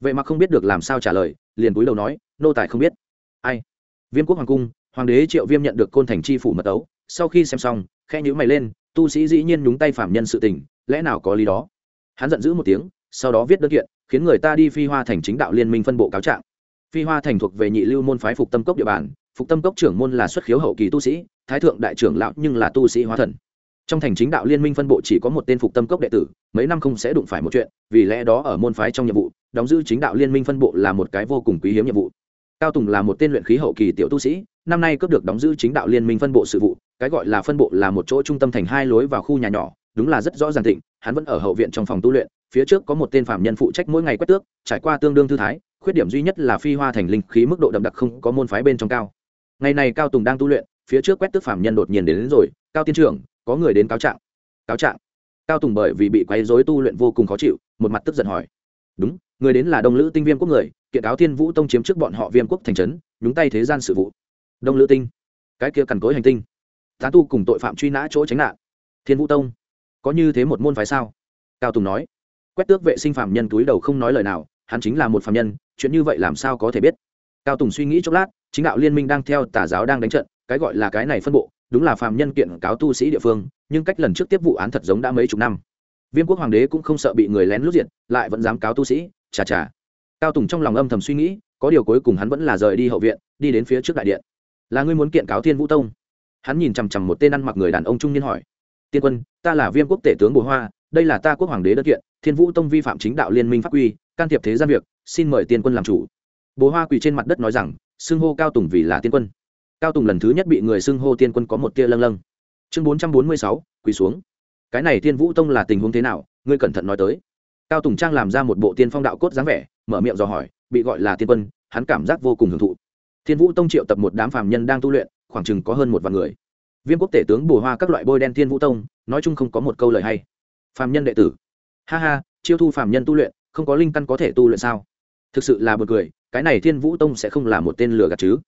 Vệ mặc không biết được làm sao trả lời liền cúi đầu nói, nô tài không biết. Ai? Viêm quốc hoàng cung, hoàng đế triệu viêm nhận được côn thành chi phủ mật ấu, sau khi xem xong khe nhữ mày lên, tu sĩ dĩ nhiên nhúng tay phạm nhân sự tình, lẽ nào có lý đó? Hắn giận dữ một tiếng, sau đó viết đơn kiện, khiến người ta đi phi hoa thành chính đạo liên minh phân bộ cáo trạng. Phi hoa thành thuộc về nhị lưu môn phái phục tâm cốc địa bàn, phục tâm cốc trưởng môn là xuất khiếu hậu kỳ tu sĩ, thái thượng đại trưởng lão nhưng là tu sĩ hóa thần trong thành chính đạo liên minh phân bộ chỉ có một tên phục tâm cốc đệ tử mấy năm không sẽ đụng phải một chuyện vì lẽ đó ở môn phái trong nhiệm vụ đóng giữ chính đạo liên minh phân bộ là một cái vô cùng quý hiếm nhiệm vụ. Cao tùng là một tên luyện khí hậu kỳ tiểu tu sĩ năm nay cướp được đóng giữ chính đạo liên minh phân bộ sự vụ cái gọi là phân bộ là một chỗ trung tâm thành hai lối vào khu nhà nhỏ đúng là rất rõ ràng thịnh hắn vẫn ở hậu viện trong phòng tu luyện phía trước có một tên phạm nhân phụ trách mỗi ngày quét tước trải qua tương đương thư thái khuyết điểm duy nhất là phi hoa thành linh khí mức độ đậm đặc không có môn phái bên trong cao. Ngày này cao tùng đang tu luyện phía trước quét tước phạm nhân đột nhiên đến, đến rồi cao tiên trưởng có người đến cáo trạng. Cáo trạng? Cao tùng bởi vì bị quấy dối tu luyện vô cùng khó chịu, một mặt tức giận hỏi. Đúng, người đến là đông lữ tinh viêm quốc người, kiện cáo thiên vũ tông chiếm trước bọn họ viêm quốc thành trấn, nhúng tay thế gian sự vụ. Đông lữ tinh, cái kia cằn cối hành tinh. Tán tu cùng tội phạm truy nã chỗ tránh nạn. Thiên vũ tông, có như thế một môn phái sao? Cao tùng nói. Quét tước vệ sinh phạm nhân túi đầu không nói lời nào, hắn chính là một phạm nhân, chuyện như vậy làm sao có thể biết? Cao tùng suy nghĩ chốc lát, chính đạo liên minh đang theo tà giáo đang đánh trận, cái gọi là cái này phân bộ đúng là phạm nhân kiện cáo tu sĩ địa phương, nhưng cách lần trước tiếp vụ án thật giống đã mấy chục năm. Viêm quốc hoàng đế cũng không sợ bị người lén lút diện lại vẫn dám cáo tu sĩ, chà chà. Cao tùng trong lòng âm thầm suy nghĩ, có điều cuối cùng hắn vẫn là rời đi hậu viện, đi đến phía trước đại điện. Là ngươi muốn kiện cáo thiên vũ tông? Hắn nhìn chằm chằm một tên ăn mặc người đàn ông trung niên hỏi. Tiên quân, ta là viêm quốc tể tướng bồ hoa, đây là ta quốc hoàng đế đất kiện, thiên vũ tông vi phạm chính đạo liên minh pháp quy, can thiệp thế gian việc, xin mời tiên quân làm chủ. Bồ hoa quỳ trên mặt đất nói rằng, xưng hô cao tùng vì là tiên quân cao tùng lần thứ nhất bị người xưng hô tiên quân có một tia lâng lâng. Chương bốn trăm bốn mươi sáu, quỳ xuống. Cái này tiên vũ tông là tình huống thế nào? Ngươi cẩn thận nói tới. Cao tùng trang làm ra một bộ tiên phong đạo cốt dáng vẻ, mở miệng dò hỏi, bị gọi là tiên quân, hắn cảm giác vô cùng hưởng thụ. Thiên vũ tông triệu tập một đám phàm nhân đang tu luyện, khoảng chừng có hơn một vạn người. Viêm quốc tể tướng bùa hoa các loại bôi đen thiên vũ tông, nói chung không có một câu lời hay. Phàm nhân đệ tử. Ha ha, chiêu thu phàm nhân tu luyện, không có linh căn có thể tu luyện sao? Thực sự là b u ồ n cười, cái này thiên vũ tông sẽ không là một tên lừa gạt chứ?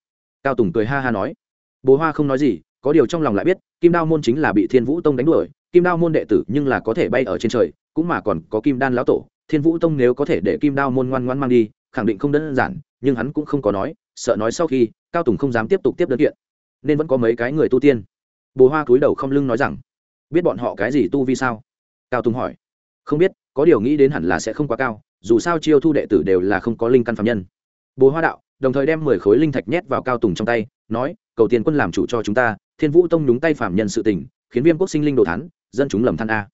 Cao tùng cười ha ha nói bố hoa không nói gì, có điều trong lòng lại biết, kim đao môn chính là bị thiên vũ tông đánh đuổi, kim đao môn đệ tử nhưng là có thể bay ở trên trời, cũng mà còn có kim đan lão tổ, thiên vũ tông nếu có thể để kim đao môn ngoan ngoan mang đi, khẳng định không đơn giản, nhưng hắn cũng không có nói, sợ nói sau khi, cao tùng không dám tiếp tục tiếp đơn kiện, nên vẫn có mấy cái người tu tiên. Bồ hoa cúi đầu không lưng nói rằng, biết bọn họ cái gì tu vi sao? Cao tùng hỏi, không biết, có điều nghĩ đến hẳn là sẽ không quá cao, dù sao chiêu thu đệ tử đều là không có linh căn phạm nhân. Bồ hoa đạo đồng thời đem mười khối linh thạch nhét vào cao tùng trong tay, nói, cầu tiền quân làm chủ cho chúng ta, thiên vũ tông nhúng tay phạm nhân sự tình, khiến viêm quốc sinh linh đồ thán, dân chúng lầm than a.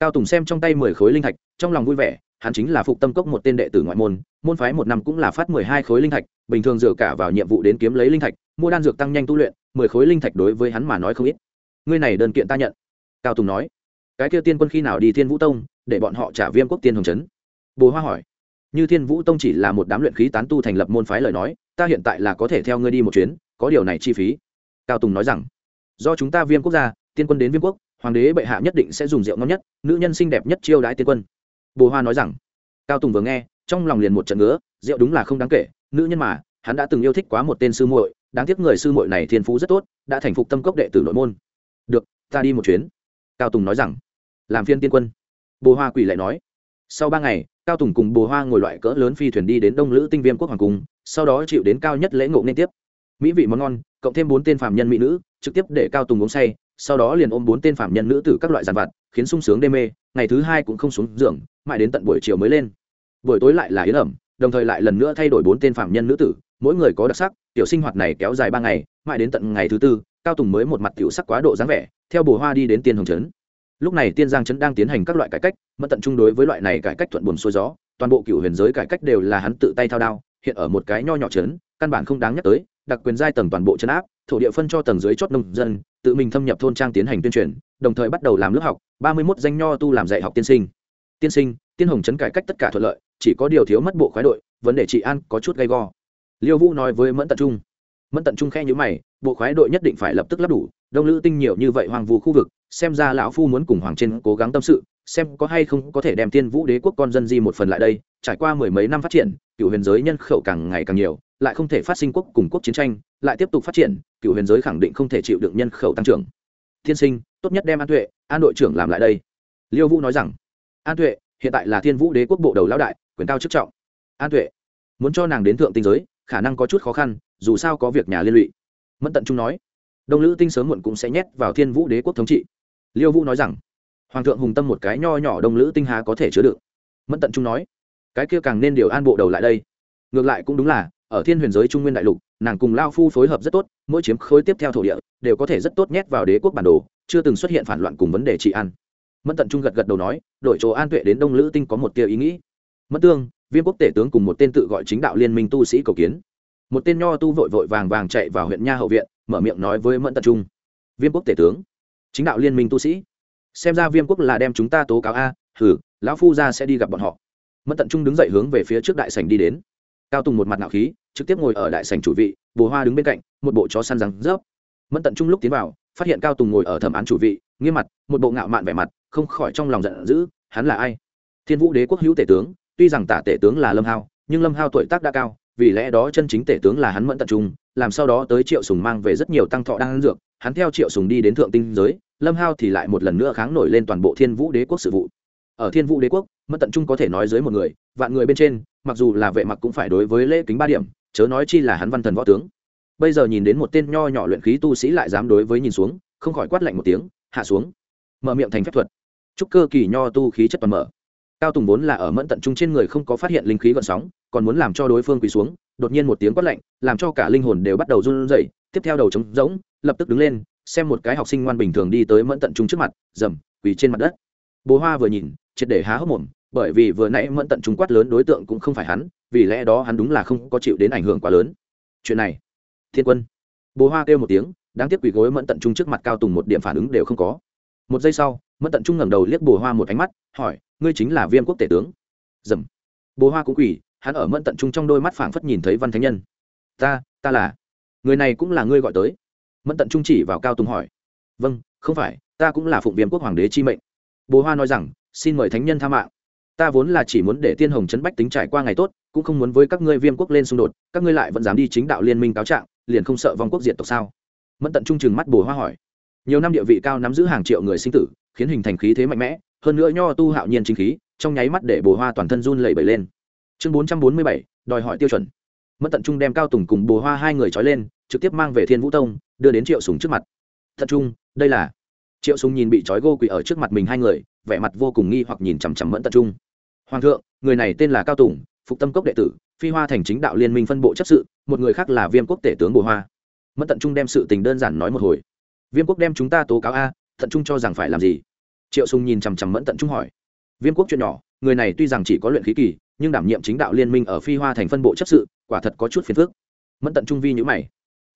Cao tùng xem trong tay mười khối linh thạch, trong lòng vui vẻ, hắn chính là phục tâm cốc một tên đệ tử ngoại môn môn phái một năm cũng là phát mười hai khối linh thạch, bình thường dựa cả vào nhiệm vụ đến kiếm lấy linh thạch, mua đan dược tăng nhanh tu luyện, mười khối linh thạch đối với hắn mà nói không ít. Ngươi này đơn kiện ta nhận. Cao tùng nói, cái kia tiên quân khi nào đi thiên vũ tông, để bọn họ trả viêm quốc tiên hồng trấn bồ hoa hỏi như thiên vũ tông chỉ là một đám luyện khí tán tu thành lập môn phái lời nói, ta hiện tại là có thể theo ngươi đi một chuyến, có điều này chi phí. Cao tùng nói rằng, do chúng ta viêm quốc gia, tiên quân đến viêm quốc, hoàng đế bệ hạ nhất định sẽ dùng rượu ngon nhất, nữ nhân xinh đẹp nhất chiêu đãi tiên quân. Bồ hoa nói rằng, cao tùng vừa nghe, trong lòng liền một trận ngứa, rượu đúng là không đáng kể, nữ nhân mà, hắn đã từng yêu thích quá một tên sư muội, đáng tiếc người sư muội này thiên phú rất tốt, đã thành phục tâm cốc đệ tử nội môn. Được, ta đi một chuyến. Cao tùng nói rằng, làm phiên tiên quân. Bồ hoa quỷ lại nói, sau ba ngày cao tùng cùng bồ hoa ngồi loại cỡ lớn phi thuyền đi đến đông lữ tinh viêm quốc hoàng cung, sau đó chịu đến cao nhất lễ ngộ nên tiếp. Mỹ vị món ngon, cộng thêm bốn tên phạm nhân mỹ nữ, trực tiếp để cao tùng uống say, sau đó liền ôm bốn tên phạm nhân nữ tử các loại giàn vặt, khiến sung sướng đê mê, ngày thứ hai cũng không xuống giường, mãi đến tận buổi chiều mới lên. Buổi tối lại là yến ẩm, đồng thời lại lần nữa thay đổi bốn tên phạm nhân nữ tử, mỗi người có đặc sắc, tiểu sinh hoạt này kéo dài ba ngày, mãi đến tận ngày thứ tư, cao tùng mới một mặt tiểu sắc quá độ dáng vẻ, theo bồ hoa đi đến tiên hồng trấn lúc này tiên giang trấn đang tiến hành các loại cải cách, mẫn tận chung đối với loại này cải cách thuận buồn xuôi gió, toàn bộ cựu huyền giới cải cách đều là hắn tự tay thao đao, hiện ở một cái nho nhỏ trấn, căn bản không đáng nhắc tới, đặc quyền giai tầng toàn bộ trấn áp, thổ địa phân cho tầng dưới chót nông dân, tự mình thâm nhập thôn trang tiến hành tuyên truyền, đồng thời bắt đầu làm lớp học, ba mươi mốt danh nho tu làm dạy học tiên sinh. Tiên sinh, tiên hồng trấn cải cách tất cả thuận lợi, chỉ có điều thiếu mất bộ khoái đội, vấn đề trị an có chút gay go. Liêu vũ nói với mẫn tận trung mẫn tận trung khe nhữ mày, bộ khoái đội nhất định phải lập tức lắp đủ, đông lữ tinh nhiều như vậy hoàng vu khu vực xem ra lão phu muốn cùng hoàng trên cố gắng tâm sự, xem có hay không có thể đem tiên vũ đế quốc con dân di một phần lại đây, trải qua mười mấy năm phát triển, cựu huyền giới nhân khẩu càng ngày càng nhiều, lại không thể phát sinh quốc cùng quốc chiến tranh, lại tiếp tục phát triển, cựu huyền giới khẳng định không thể chịu được nhân khẩu tăng trưởng. Thiên sinh, tốt nhất đem an tuệ, an đội trưởng làm lại đây. Liêu vũ nói rằng, an tuệ, hiện tại là thiên vũ đế quốc bộ đầu lão đại, quyền cao chức trọng. An tuệ, muốn cho nàng đến thượng tinh giới, khả năng có chút khó khăn, dù sao có việc nhà liên lụy. Mẫn tận trung nói, đông lữ tinh sớm muộn cũng sẽ nhét vào thiên vũ đế quốc thống trị liêu vũ nói rằng, hoàng thượng hùng tâm một cái nho nhỏ đông lữ tinh Hà có thể chứa đựng. Mẫn tận trung nói, cái kia càng nên điều an bộ đầu lại đây. Ngược lại cũng đúng là, ở thiên huyền giới trung nguyên đại lục, nàng cùng lao phu phối hợp rất tốt, mỗi chiếm khối tiếp theo thổ địa, đều có thể rất tốt nhét vào đế quốc bản đồ, chưa từng xuất hiện phản loạn cùng vấn đề trị an. Mẫn tận trung gật gật đầu nói, đổi chỗ an tuệ đến đông lữ tinh có một tia ý nghĩ. Mất tương, viêm quốc tể tướng cùng một tên tự gọi chính đạo liên minh tu sĩ cầu kiến. Một tên nho tu vội vội vàng vàng chạy vào huyện nha hậu viện, mở miệng nói với mẫn tận trung, viêm quốc tể tướng chính đạo liên minh tu sĩ. Xem ra viêm quốc là đem chúng ta tố cáo a hử lão phu ra sẽ đi gặp bọn họ. Mẫn tận trung đứng dậy hướng về phía trước đại sảnh đi đến. Cao tùng một mặt nạo khí, trực tiếp ngồi ở đại sảnh chủ vị, bồ hoa đứng bên cạnh, một bộ chó săn rắn rớp. Mẫn tận trung lúc tiến vào, phát hiện cao tùng ngồi ở thẩm án chủ vị, nghiêm mặt, một bộ ngạo mạn vẻ mặt, không khỏi trong lòng giận dữ, hắn là ai? Thiên vũ đế quốc hữu tể tướng, tuy rằng tả tể tướng là lâm hao, nhưng lâm hao tuổi tác đã cao, vì lẽ đó chân chính tể tướng là hắn mẫn tận trung làm sau đó tới triệu sùng mang về rất nhiều tăng thọ đang dược, hắn theo triệu sùng đi đến thượng tinh giới, lâm hao thì lại một lần nữa kháng nổi lên toàn bộ thiên vũ đế quốc sự vụ. Ở thiên vũ đế quốc, mẫn tận trung có thể nói dưới một người, vạn người bên trên, mặc dù là vệ mặc cũng phải đối với lễ kính ba điểm, chớ nói chi là hắn văn thần võ tướng. Bây giờ nhìn đến một tên nho nhỏ luyện khí tu sĩ lại dám đối với nhìn xuống, không khỏi quát lạnh một tiếng, hạ xuống. Mở miệng thành phép thuật. Chúc cơ kỳ nho tu khí chất toàn mở. Cao tùng vốn là ở mẫn tận trung trên người không có phát hiện linh khí gợn sóng, còn muốn làm cho đối phương quỳ xuống đột nhiên một tiếng quát lạnh, làm cho cả linh hồn đều bắt đầu run rẩy, tiếp theo đầu trống rỗng, lập tức đứng lên, xem một cái học sinh ngoan bình thường đi tới mẫn tận trung trước mặt, dầm, quỳ trên mặt đất. Bố hoa vừa nhìn, triệt để há hốc mồm, bởi vì vừa nãy mẫn tận trung quát lớn đối tượng cũng không phải hắn, vì lẽ đó hắn đúng là không có chịu đến ảnh hưởng quá lớn. Chuyện này, thiên quân. Bố hoa kêu một tiếng, đáng tiếc quỳ gối mẫn tận trung trước mặt cao tùng một điểm phản ứng đều không có. Một giây sau, mẫn tận trung ngẩng đầu liếc bồ hoa một ánh mắt, hỏi, ngươi chính là viêm quốc tể tướng? Dầm. Bồ hoa cũng quỳ hắn ở mẫn tận trung trong đôi mắt phảng phất nhìn thấy văn thánh nhân. Ta ta là. Người này cũng là ngươi gọi tới. Mẫn tận trung chỉ vào cao tùng hỏi. Vâng không phải, ta cũng là phụng viêm quốc hoàng đế chi mệnh. Bồ hoa nói rằng, xin mời thánh nhân tha mạng. Ta vốn là chỉ muốn để tiên hồng trấn bách tính trải qua ngày tốt, cũng không muốn với các ngươi viêm quốc lên xung đột, các ngươi lại vẫn dám đi chính đạo liên minh cáo trạng, liền không sợ vong quốc diệt tộc sao? Mẫn tận trung chừng mắt bồ hoa hỏi. Nhiều năm địa vị cao nắm giữ hàng triệu người sinh tử, khiến hình thành khí thế mạnh mẽ, hơn nữa nho tu hạo nhiên chính khí, trong nháy mắt để bồ hoa toàn thân run lẩy bẩy lên chương bốn trăm bốn mươi bảy, đòi hỏi tiêu chuẩn. Mất tận trung đem cao tùng cùng bồ hoa hai người trói lên, trực tiếp mang về thiên vũ tông, đưa đến triệu sùng trước mặt. Thật trung, đây là triệu sùng nhìn bị trói gô quỳ ở trước mặt mình hai người, vẻ mặt vô cùng nghi hoặc nhìn chằm chằm mẫn tận trung. Hoàng thượng, người này tên là cao tùng, phục tâm cốc đệ tử, phi hoa thành chính đạo liên minh phân bộ chấp sự, một người khác là viêm quốc tể tướng bồ hoa. Mẫn tận trung đem sự tình đơn giản nói một hồi. Viêm quốc đem chúng ta tố cáo a thận trung cho rằng phải làm gì? Triệu sùng nhìn chằm chằm mẫn tận trung hỏi viêm quốc chuyện nhỏ, người này tuy rằng chỉ có luyện khí kỳ, nhưng đảm nhiệm chính đạo liên minh ở phi hoa thành phân bộ chấp sự, quả thật có chút phiền phức. Mẫn tận trung vi nhữ mày.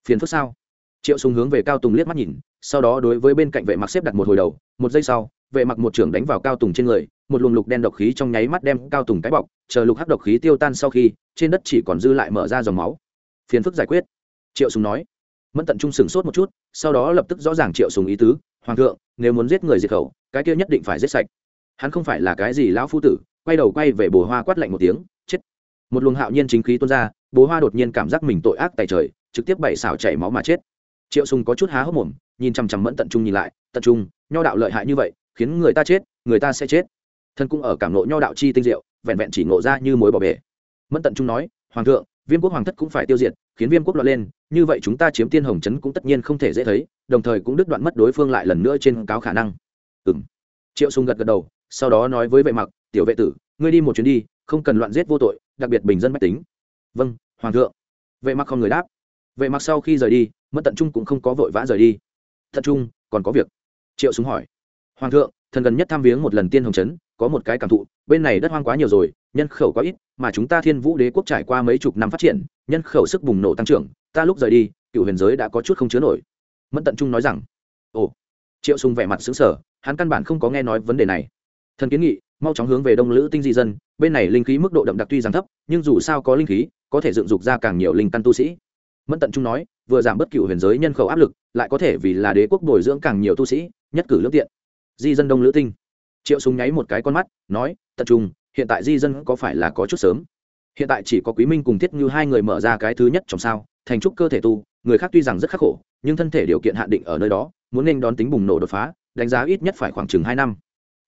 Phiền phức sao? Triệu sùng hướng về cao tùng liếc mắt nhìn, sau đó đối với bên cạnh vệ mặc xếp đặt một hồi đầu, một giây sau, vệ mặc một trưởng đánh vào cao tùng trên người, một luồng lục đen độc khí trong nháy mắt đem cao tùng cái bọc, chờ lục hắc độc khí tiêu tan sau khi, trên đất chỉ còn dư lại mở ra dòng máu. Phiền phức giải quyết. Triệu sùng nói. Mẫn tận trung sừng sốt một chút, sau đó lập tức rõ ràng triệu sùng ý tứ, hoàng thượng, nếu muốn giết người diệt khẩu, cái kia nhất định phải giết sạch hắn không phải là cái gì lão phu tử, quay đầu quay về bồ hoa quát lạnh một tiếng, chết. Một luồng hạo nhiên chính khí tuôn ra, bồ hoa đột nhiên cảm giác mình tội ác tại trời, trực tiếp bảy xảo chảy máu mà chết. Triệu sùng có chút há hốc mồm, nhìn chăm chăm mẫn tận trung nhìn lại, tận trung, nho đạo lợi hại như vậy, khiến người ta chết, người ta sẽ chết. Thân cũng ở cảm nộ nho đạo chi tinh diệu, vẹn vẹn chỉ ngộ ra như mối bỏ bể. Mẫn tận trung nói, hoàng thượng, viêm quốc hoàng thất cũng phải tiêu diệt, khiến viêm quốc loạn lên, như vậy chúng ta chiếm tiên hồng trấn cũng tất nhiên không thể dễ thấy, đồng thời cũng đứt đoạn mất đối phương lại lần nữa trên cáo khả năng. Ừm. Triệu sùng gật gật đầu sau đó nói với vệ mặc, tiểu vệ tử, ngươi đi một chuyến đi, không cần loạn giết vô tội, đặc biệt bình dân mách tính. Vâng hoàng thượng. Vệ mặc không người đáp. Vệ mặc sau khi rời đi mất tận trung cũng không có vội vã rời đi. Tận trung, còn có việc. Triệu súng hỏi. Hoàng thượng, thần gần nhất tham viếng một lần tiên hồng trấn, có một cái cảm thụ, bên này đất hoang quá nhiều rồi, nhân khẩu quá ít, mà chúng ta thiên vũ đế quốc trải qua mấy chục năm phát triển, nhân khẩu sức bùng nổ tăng trưởng, ta lúc rời đi, cựu huyền giới đã có chút không chứa nổi. Mẫn tận trung nói rằng. Ồ. Triệu sùng vẻ mặt xứng sở hắn căn bản không có nghe nói vấn đề này thần kiến nghị, mau chóng hướng về đông lữ tinh di dân, bên này linh khí mức độ đậm đặc tuy rằng thấp, nhưng dù sao có linh khí, có thể dựng dục ra càng nhiều linh căn tu sĩ. Mẫn tận trung nói, vừa giảm bất cựu huyền giới nhân khẩu áp lực, lại có thể vì là đế quốc bồi dưỡng càng nhiều tu sĩ, nhất cử lương tiện. Di dân đông lữ tinh. Triệu súng nháy một cái con mắt, nói, tận trung, hiện tại di dân có phải là có chút sớm? Hiện tại chỉ có quý minh cùng thiết như hai người mở ra cái thứ nhất trong sao, thành trúc cơ thể tu, người khác tuy rằng rất khắc khổ, nhưng thân thể điều kiện hạn định ở nơi đó, muốn nên đón tính bùng nổ đột phá, đánh giá ít nhất phải khoảng chừng hai năm.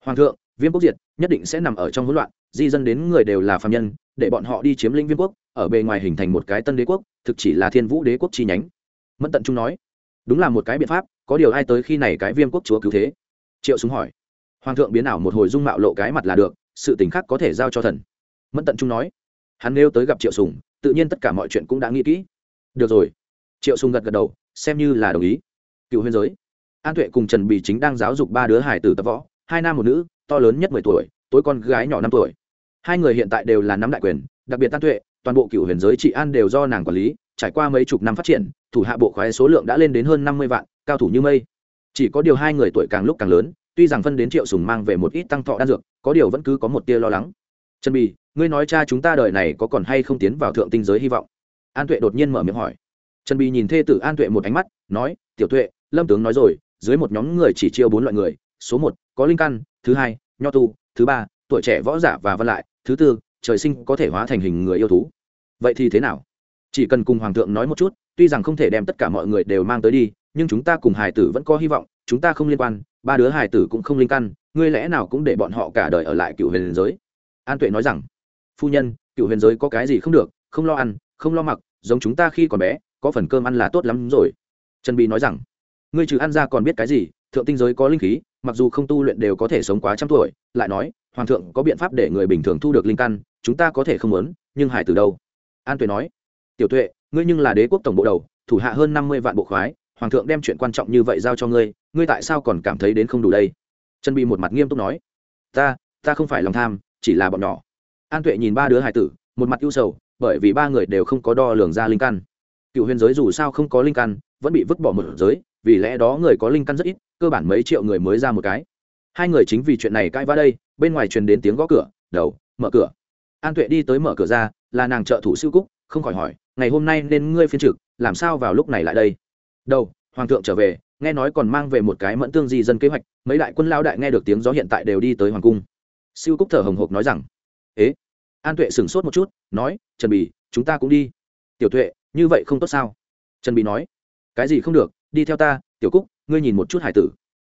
Hoàng thượng viêm quốc diệt, nhất định sẽ nằm ở trong hỗn loạn, di dân đến người đều là phạm nhân, để bọn họ đi chiếm lĩnh viêm quốc, ở bề ngoài hình thành một cái tân đế quốc, thực chỉ là thiên vũ đế quốc chi nhánh. Mẫn tận trung nói, đúng là một cái biện pháp, có điều ai tới khi này cái viêm quốc chúa cứu thế? Triệu súng hỏi. Hoàng thượng biến ảo một hồi dung mạo lộ cái mặt là được, sự tình khác có thể giao cho thần. Mẫn tận trung nói, hắn nêu tới gặp triệu sùng, tự nhiên tất cả mọi chuyện cũng đã nghĩ kỹ. Được rồi. Triệu sùng gật gật đầu, xem như là đồng ý. Cựu huyên giới. An tuệ cùng trần bì chính đang giáo dục ba đứa hải tử tập võ, hai nam một nữ to lớn nhất mười tuổi, tối con gái nhỏ năm tuổi. Hai người hiện tại đều là nắm đại quyền, đặc biệt an tuệ, toàn bộ cựu huyền giới trị an đều do nàng quản lý, trải qua mấy chục năm phát triển, thủ hạ bộ khoái số lượng đã lên đến hơn năm mươi vạn, cao thủ như mây. Chỉ có điều hai người tuổi càng lúc càng lớn, tuy rằng phân đến triệu sùng mang về một ít tăng thọ đan dược, có điều vẫn cứ có một tia lo lắng. Trần bì, ngươi nói cha chúng ta đời này có còn hay không tiến vào thượng tinh giới hy vọng? An tuệ đột nhiên mở miệng hỏi. Trần bì nhìn thê tử an tuệ một ánh mắt, nói, tiểu tuệ, lâm tướng nói rồi, dưới một nhóm người chỉ chiêu bốn loại người, số một có linh căn thứ hai, nho tu, thứ ba, tuổi trẻ võ giả và văn lại, thứ tư, trời sinh có thể hóa thành hình người yêu thú. Vậy thì thế nào? Chỉ cần cùng hoàng thượng nói một chút, tuy rằng không thể đem tất cả mọi người đều mang tới đi, nhưng chúng ta cùng hải tử vẫn có hy vọng, chúng ta không liên quan, ba đứa hải tử cũng không linh căn, ngươi lẽ nào cũng để bọn họ cả đời ở lại cựu huyền giới? An tuệ nói rằng, phu nhân, cựu huyền giới có cái gì không được, không lo ăn, không lo mặc, giống chúng ta khi còn bé, có phần cơm ăn là tốt lắm rồi. Trần bị nói rằng, ngươi trừ ăn ra còn biết cái gì, thượng tinh giới có linh khí mặc dù không tu luyện đều có thể sống quá trăm tuổi, lại nói, hoàng thượng có biện pháp để người bình thường thu được linh căn, chúng ta có thể không muốn, nhưng hải từ đâu? An tuệ nói, tiểu tuệ, ngươi nhưng là đế quốc tổng bộ đầu, thủ hạ hơn năm mươi vạn bộ khoái, hoàng thượng đem chuyện quan trọng như vậy giao cho ngươi ngươi tại sao còn cảm thấy đến không đủ đây? Trần bị một mặt nghiêm túc nói, ta ta không phải lòng tham, chỉ là bọn nhỏ. An tuệ nhìn ba đứa hải tử, một mặt ưu sầu, bởi vì ba người đều không có đo lường ra linh căn. Cựu huyền giới dù sao không có linh căn, vẫn bị vứt bỏ một giới, vì lẽ đó người có linh căn rất ít cơ bản mấy triệu người mới ra một cái. Hai người chính vì chuyện này cãi vã đây, bên ngoài truyền đến tiếng gõ cửa, đầu, mở cửa. An tuệ đi tới mở cửa ra, là nàng trợ thủ sư cúc, không khỏi hỏi, ngày hôm nay nên ngươi phiên trực, làm sao vào lúc này lại đây? Đâu hoàng thượng trở về, nghe nói còn mang về một cái mẫn tương di dân kế hoạch, mấy đại quân lao đại nghe được tiếng gió hiện tại đều đi tới hoàng cung. Siêu cúc thở hồng hộc nói rằng, ế? An tuệ sửng sốt một chút, nói, trần bì, chúng ta cũng đi. Tiểu tuệ, như vậy không tốt sao? Trần bì nói, cái gì không được, đi theo ta, tiểu cúc ngươi nhìn một chút hải tử.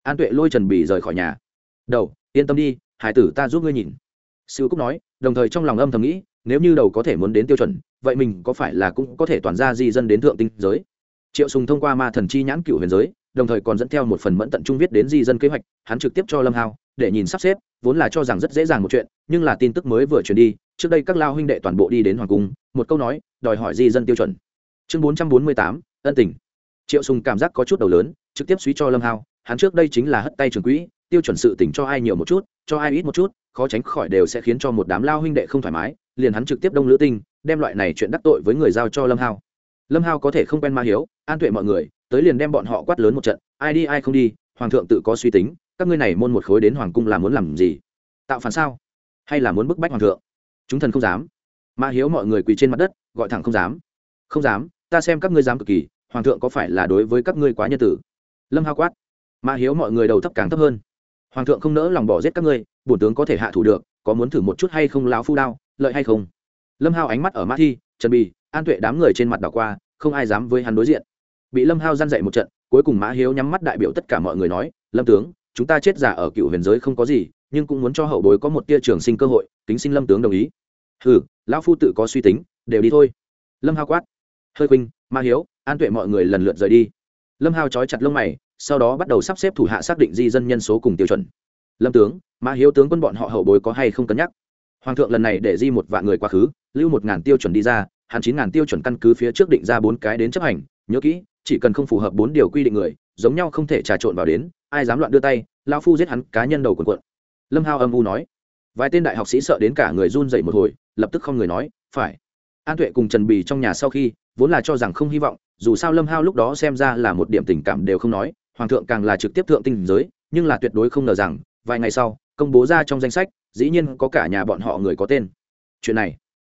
An tuệ lôi trần bì rời khỏi nhà. Đầu, yên tâm đi, hải tử ta giúp ngươi nhìn. Sưu cúc nói, đồng thời trong lòng âm thầm nghĩ, nếu như đầu có thể muốn đến tiêu chuẩn, vậy mình có phải là cũng có thể toàn ra di dân đến thượng tinh giới? Triệu sùng thông qua ma thần chi nhãn cựu huyền giới, đồng thời còn dẫn theo một phần mẫn tận trung viết đến di dân kế hoạch, hắn trực tiếp cho lâm hao để nhìn sắp xếp, vốn là cho rằng rất dễ dàng một chuyện, nhưng là tin tức mới vừa truyền đi, trước đây các lao huynh đệ toàn bộ đi đến hoàng cung, một câu nói, đòi hỏi di dân tiêu chuẩn. Chương bốn trăm bốn mươi tám, ân tình triệu sùng cảm giác có chút đầu lớn trực tiếp suy cho lâm hao hắn trước đây chính là hất tay trường quỹ tiêu chuẩn sự tỉnh cho ai nhiều một chút cho ai ít một chút khó tránh khỏi đều sẽ khiến cho một đám lao huynh đệ không thoải mái liền hắn trực tiếp đông lữ tinh đem loại này chuyện đắc tội với người giao cho lâm hao lâm hao có thể không quen ma hiếu an tuệ mọi người tới liền đem bọn họ quát lớn một trận ai đi ai không đi hoàng thượng tự có suy tính các ngươi này môn một khối đến hoàng cung là muốn làm gì tạo phản sao hay là muốn bức bách hoàng thượng chúng thần không dám Ma hiếu mọi người quỳ trên mặt đất gọi thẳng không dám không dám ta xem các ngươi dám cực kỳ hoàng thượng có phải là đối với các ngươi quá nhân tử? Lâm hao quát. Mã hiếu mọi người đầu thấp càng thấp hơn. Hoàng thượng không nỡ lòng bỏ giết các ngươi, bổn tướng có thể hạ thủ được, có muốn thử một chút hay không láo phu đao, lợi hay không? Lâm hao ánh mắt ở mã thi, trần bì, an tuệ đám người trên mặt đảo qua, không ai dám với hắn đối diện. Bị lâm hao gian dậy một trận, cuối cùng mã hiếu nhắm mắt đại biểu tất cả mọi người nói, lâm tướng, chúng ta chết giả ở cựu huyền giới không có gì, nhưng cũng muốn cho hậu bối có một tia trường sinh cơ hội, kính xin lâm tướng đồng ý. Ừ lão phu tự có suy tính, đều đi thôi. Lâm hao quát. Hơi khuynh ma hiếu, an tuệ mọi người lần lượt rời đi. Lâm hao trói chặt lông mày, sau đó bắt đầu sắp xếp thủ hạ xác định di dân nhân số cùng tiêu chuẩn. Lâm tướng, ma hiếu tướng quân bọn họ hậu bối có hay không cân nhắc? Hoàng thượng lần này để di một vạn người quá khứ, lưu một ngàn tiêu chuẩn đi ra hàn chín ngàn tiêu chuẩn căn cứ phía trước định ra bốn cái đến chấp hành. Nhớ kỹ, chỉ cần không phù hợp bốn điều quy định người, giống nhau không thể trà trộn vào đến, ai dám loạn đưa tay lao phu giết hắn cá nhân đầu quần quận lâm hao âm u nói. Vài tên đại học sĩ sợ đến cả người run dậy một hồi, lập tức không người nói, phải. An tuệ cùng trần bì trong nhà sau khi vốn là cho rằng không hy vọng, dù sao lâm hao lúc đó xem ra là một điểm tình cảm đều không nói, hoàng thượng càng là trực tiếp thượng tinh giới, nhưng là tuyệt đối không ngờ rằng, vài ngày sau, công bố ra trong danh sách, dĩ nhiên có cả nhà bọn họ người có tên. Chuyện này,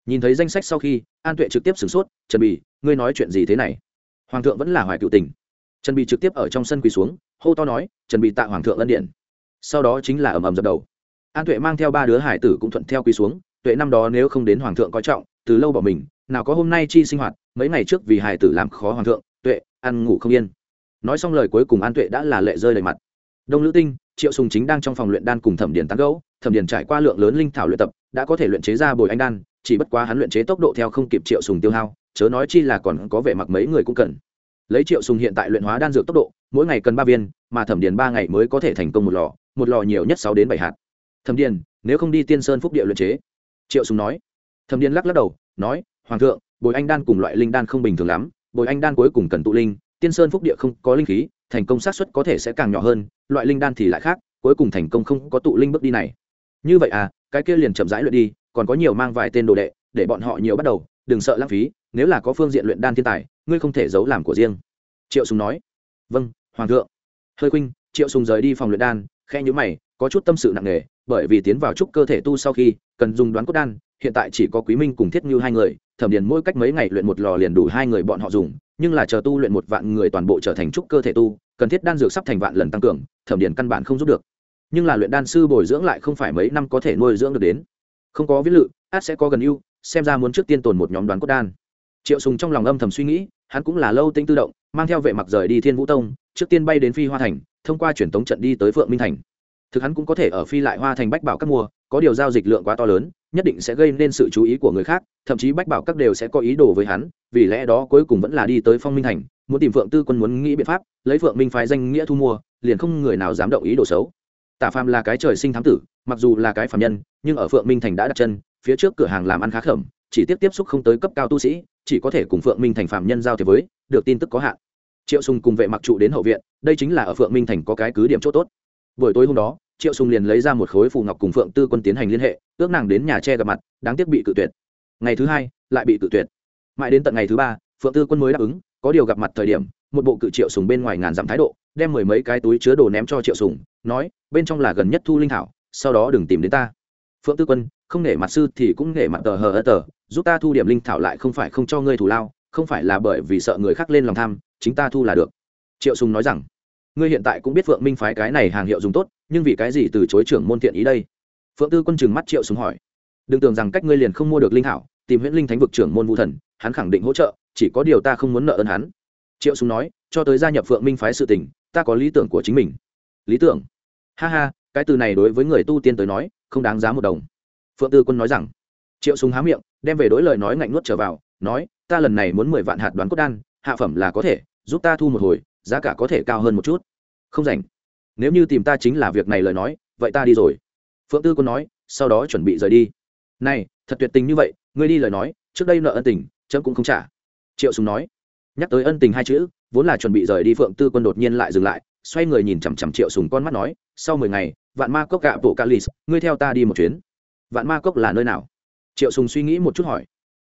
nhìn thấy danh sách sau khi, an tuệ trực tiếp sửng sốt, trần bì, ngươi nói chuyện gì thế này? Hoàng thượng vẫn là hoài cựu tình. Trần bì trực tiếp ở trong sân quỳ xuống, hô to nói, trần bì tạ hoàng thượng ân điện. Sau đó chính là ầm ầm dập đầu. An tuệ mang theo ba đứa hải tử cũng thuận theo quỳ xuống, tuệ năm đó nếu không đến hoàng thượng coi trọng, từ lâu bỏ mình nào có hôm nay chi sinh hoạt, mấy ngày trước vì hải tử làm khó hoàng thượng, tuệ, ăn ngủ không yên. Nói xong lời cuối cùng an tuệ đã là lệ rơi đầy mặt. Đông lữ tinh, triệu sùng chính đang trong phòng luyện đan cùng thẩm điền tán gẫu, thẩm điền trải qua lượng lớn linh thảo luyện tập, đã có thể luyện chế ra bồi anh đan, chỉ bất quá hắn luyện chế tốc độ theo không kịp triệu sùng tiêu hao, chớ nói chi là còn có vẻ mặc mấy người cũng cần. Lấy triệu sùng hiện tại luyện hóa đan dược tốc độ, mỗi ngày cần ba viên, mà thẩm điền ba ngày mới có thể thành công một lò một lò nhiều nhất sáu đến bảy hạt. Thẩm điền, nếu không đi tiên sơn phúc địa luyện chế. Triệu sùng nói. Thẩm điền lắc lắc đầu, nói hoàng thượng, bồi anh đan cùng loại linh đan không bình thường lắm, bồi anh đan cuối cùng cần tụ linh, tiên sơn phúc địa không có linh khí, thành công xác suất có thể sẽ càng nhỏ hơn, loại linh đan thì lại khác, cuối cùng thành công không có tụ linh bước đi này. Như vậy à cái kia liền chậm rãi luyện đi, còn có nhiều mang vài tên đồ đệ, để bọn họ nhiều bắt đầu, đừng sợ lãng phí, nếu là có phương diện luyện đan thiên tài, ngươi không thể giấu làm của riêng. Triệu sùng nói. Vâng hoàng thượng. Hơi khuynh triệu sùng rời đi phòng luyện đan khe nhíu mày, có chút tâm sự nặng nề, bởi vì tiến vào trúc cơ thể tu sau khi, cần dùng đoán cốt đan, hiện tại chỉ có quý minh cùng thiết như hai người thẩm điền mỗi cách mấy ngày luyện một lò liền đủ hai người bọn họ dùng, nhưng là chờ tu luyện một vạn người toàn bộ trở thành trúc cơ thể tu, cần thiết đan dược sắp thành vạn lần tăng cường, thẩm điền căn bản không giúp được. Nhưng là luyện đan sư bồi dưỡng lại không phải mấy năm có thể nuôi dưỡng được đến. Không có viết lự, át sẽ có gần ưu, xem ra muốn trước tiên tồn một nhóm đoán cốt đan. Triệu sùng trong lòng âm thầm suy nghĩ, hắn cũng là lâu tinh tự động, mang theo vệ mặc rời đi thiên vũ tông, trước tiên bay đến phi hoa thành, thông qua truyền tống trận đi tới phượng minh thành thực hắn cũng có thể ở phi lại hoa thành bách bảo các mua có điều giao dịch lượng quá to lớn, nhất định sẽ gây nên sự chú ý của người khác, thậm chí bách bảo các đều sẽ có ý đồ với hắn, vì lẽ đó cuối cùng vẫn là đi tới phong minh thành, muốn tìm phượng tư quân muốn nghĩ biện pháp, lấy phượng minh phái danh nghĩa thu mua, liền không người nào dám động ý đồ xấu. Tả phàm là cái trời sinh thám tử, mặc dù là cái phàm nhân, nhưng ở phượng minh thành đã đặt chân, phía trước cửa hàng làm ăn khá khẩm chỉ tiếp tiếp xúc không tới cấp cao tu sĩ, chỉ có thể cùng phượng minh thành phạm nhân giao thế với, được tin tức có hạn. Triệu sùng cùng vệ mặc trụ đến hậu viện, đây chính là ở phượng minh thành có cái cứ điểm chỗ tốt buổi tối hôm đó, triệu sùng liền lấy ra một khối phù ngọc cùng phượng tư quân tiến hành liên hệ, ước nàng đến nhà che gặp mặt, đáng tiếc bị cự tuyệt. Ngày thứ hai, lại bị cự tuyệt. Mãi đến tận ngày thứ ba, phượng tư quân mới đáp ứng, có điều gặp mặt thời điểm, một bộ cự triệu sùng bên ngoài ngàn dặm thái độ, đem mười mấy cái túi chứa đồ ném cho triệu sùng, nói, bên trong là gần nhất thu linh thảo, sau đó đừng tìm đến ta. Phượng tư quân, không nể mặt sư thì cũng nể mặt tờ hờ tờ, giúp ta thu điểm linh thảo lại không phải không cho ngươi thủ lao, không phải là bởi vì sợ người khác lên lòng tham, chính ta thu là được. Triệu sùng nói rằng ngươi hiện tại cũng biết phượng minh phái cái này hàng hiệu dùng tốt, nhưng vì cái gì từ chối trưởng môn thiện ý đây? Phượng tư quân chừng mắt triệu xuống hỏi. Đừng tưởng rằng cách ngươi liền không mua được linh thảo tìm huyễn linh thánh vực trưởng môn vũ thần, hắn khẳng định hỗ trợ, chỉ có điều ta không muốn nợ ơn hắn. Triệu Súng nói, cho tới gia nhập phượng minh phái sự tình, ta có lý tưởng của chính mình. Lý tưởng? Ha ha, cái từ này đối với người tu tiên tới nói, không đáng giá một đồng. Phượng tư quân nói rằng. Triệu Súng há miệng, đem về đối lời nói ngạnh nuốt trở vào, nói, ta lần này muốn mười vạn hạt đoán cốt đan, hạ phẩm là có thể, giúp ta thu một hồi giá cả có thể cao hơn một chút. Không rảnh. Nếu như tìm ta chính là việc này lời nói, vậy ta đi rồi. Phượng tư quân nói, sau đó chuẩn bị rời đi. Này, thật tuyệt tình như vậy, ngươi đi lời nói, trước đây nợ ân tình, chấm cũng không trả. Triệu sùng nói, nhắc tới ân tình hai chữ, vốn là chuẩn bị rời đi, phượng tư quân đột nhiên lại dừng lại, xoay người nhìn chằm chằm triệu sùng con mắt nói, sau mười ngày, vạn ma cốc gạ bộ calis ngươi theo ta đi một chuyến. Vạn ma cốc là nơi nào? Triệu sùng suy nghĩ một chút hỏi.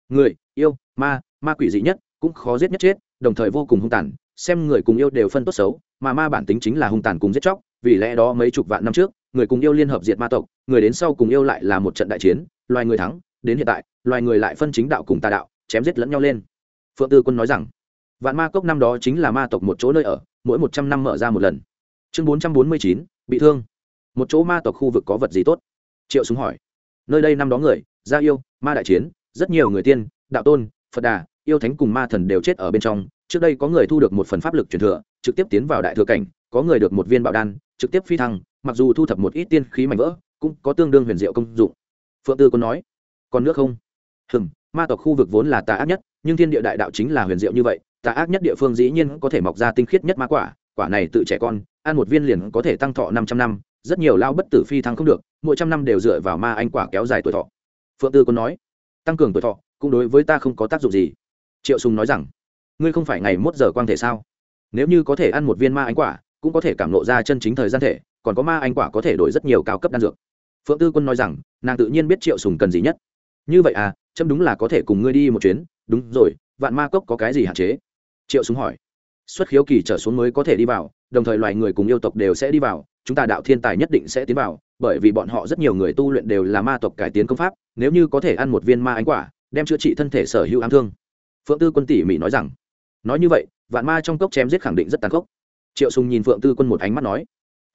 Người, yêu, ma ma quỷ dị nhất, cũng khó giết nhất chết, đồng thời vô cùng hung tàn xem người cùng yêu đều phân tốt xấu, mà ma bản tính chính là hung tàn cùng giết chóc, vì lẽ đó mấy chục vạn năm trước, người cùng yêu liên hợp diệt ma tộc, người đến sau cùng yêu lại là một trận đại chiến, loài người thắng, đến hiện tại, loài người lại phân chính đạo cùng tà đạo, chém giết lẫn nhau lên. Phượng tư quân nói rằng, vạn ma cốc năm đó chính là ma tộc một chỗ nơi ở, mỗi một trăm năm mở ra một lần. Chương bốn trăm bốn mươi chín, bị thương. Một chỗ ma tộc khu vực có vật gì tốt? Triệu súng hỏi. Nơi đây năm đó người, gia yêu, ma đại chiến, rất nhiều người tiên, đạo tôn, phật đà, yêu thánh cùng ma thần đều chết ở bên trong trước đây có người thu được một phần pháp lực truyền thừa, trực tiếp tiến vào đại thừa cảnh, có người được một viên bạo đan, trực tiếp phi thăng, mặc dù thu thập một ít tiên khí mảnh vỡ, cũng có tương đương huyền diệu công dụng. Phượng tư còn nói, còn nước không? Hừm, ma tộc khu vực vốn là tà ác nhất, nhưng thiên địa đại đạo chính là huyền diệu như vậy, tà ác nhất địa phương dĩ nhiên có thể mọc ra tinh khiết nhất ma quả quả này tự trẻ con, ăn một viên liền có thể tăng thọ năm trăm năm, rất nhiều lao bất tử phi thăng không được, mỗi trăm năm đều dựa vào ma anh quả kéo dài tuổi thọ. Phượng tư còn nói, tăng cường tuổi thọ cũng đối với ta không có tác dụng gì. Triệu sùng nói rằng ngươi không phải ngày mốt giờ quang thể sao? Nếu như có thể ăn một viên ma anh quả, cũng có thể cảm lộ ra chân chính thời gian thể, còn có ma anh quả có thể đổi rất nhiều cao cấp đan dược. Phượng tư quân nói rằng, nàng tự nhiên biết triệu sùng cần gì nhất. Như vậy à chấm đúng là có thể cùng ngươi đi một chuyến. Đúng rồi, vạn ma cốc có cái gì hạn chế? Triệu sùng hỏi. Xuất khiếu kỳ trở xuống mới có thể đi vào, đồng thời loài người cùng yêu tộc đều sẽ đi vào, chúng ta đạo thiên tài nhất định sẽ tiến vào, bởi vì bọn họ rất nhiều người tu luyện đều là ma tộc cải tiến công pháp, nếu như có thể ăn một viên ma anh quả, đem chữa trị thân thể sở hữu ám thương. Phượng tư quân tỉ mỉ nói rằng nói như vậy, vạn ma trong cốc chém giết khẳng định rất tàn khốc. Triệu sùng nhìn phượng tư quân một ánh mắt nói,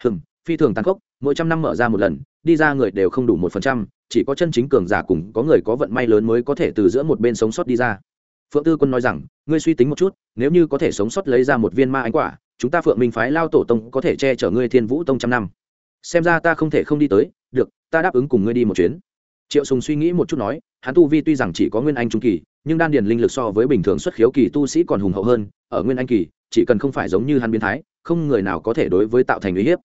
hừm, phi thường tàn khốc, mỗi trăm năm mở ra một lần, đi ra người đều không đủ một phần trăm, chỉ có chân chính cường giả cùng có người có vận may lớn mới có thể từ giữa một bên sống sót đi ra. Phượng tư quân nói rằng, ngươi suy tính một chút, nếu như có thể sống sót lấy ra một viên ma ánh quả, chúng ta phượng minh phái lao tổ tông có thể che chở ngươi thiên vũ tông trăm năm. Xem ra ta không thể không đi tới, được, ta đáp ứng cùng ngươi đi một chuyến. Triệu sùng suy nghĩ một chút nói, hắn tu vi tuy rằng chỉ có nguyên anh trung kỳ nhưng đan điền linh lực so với bình thường xuất khiếu kỳ tu sĩ còn hùng hậu hơn, ở nguyên anh kỳ, chỉ cần không phải giống như hắn biến thái, không người nào có thể đối với tạo thành uy hiếp.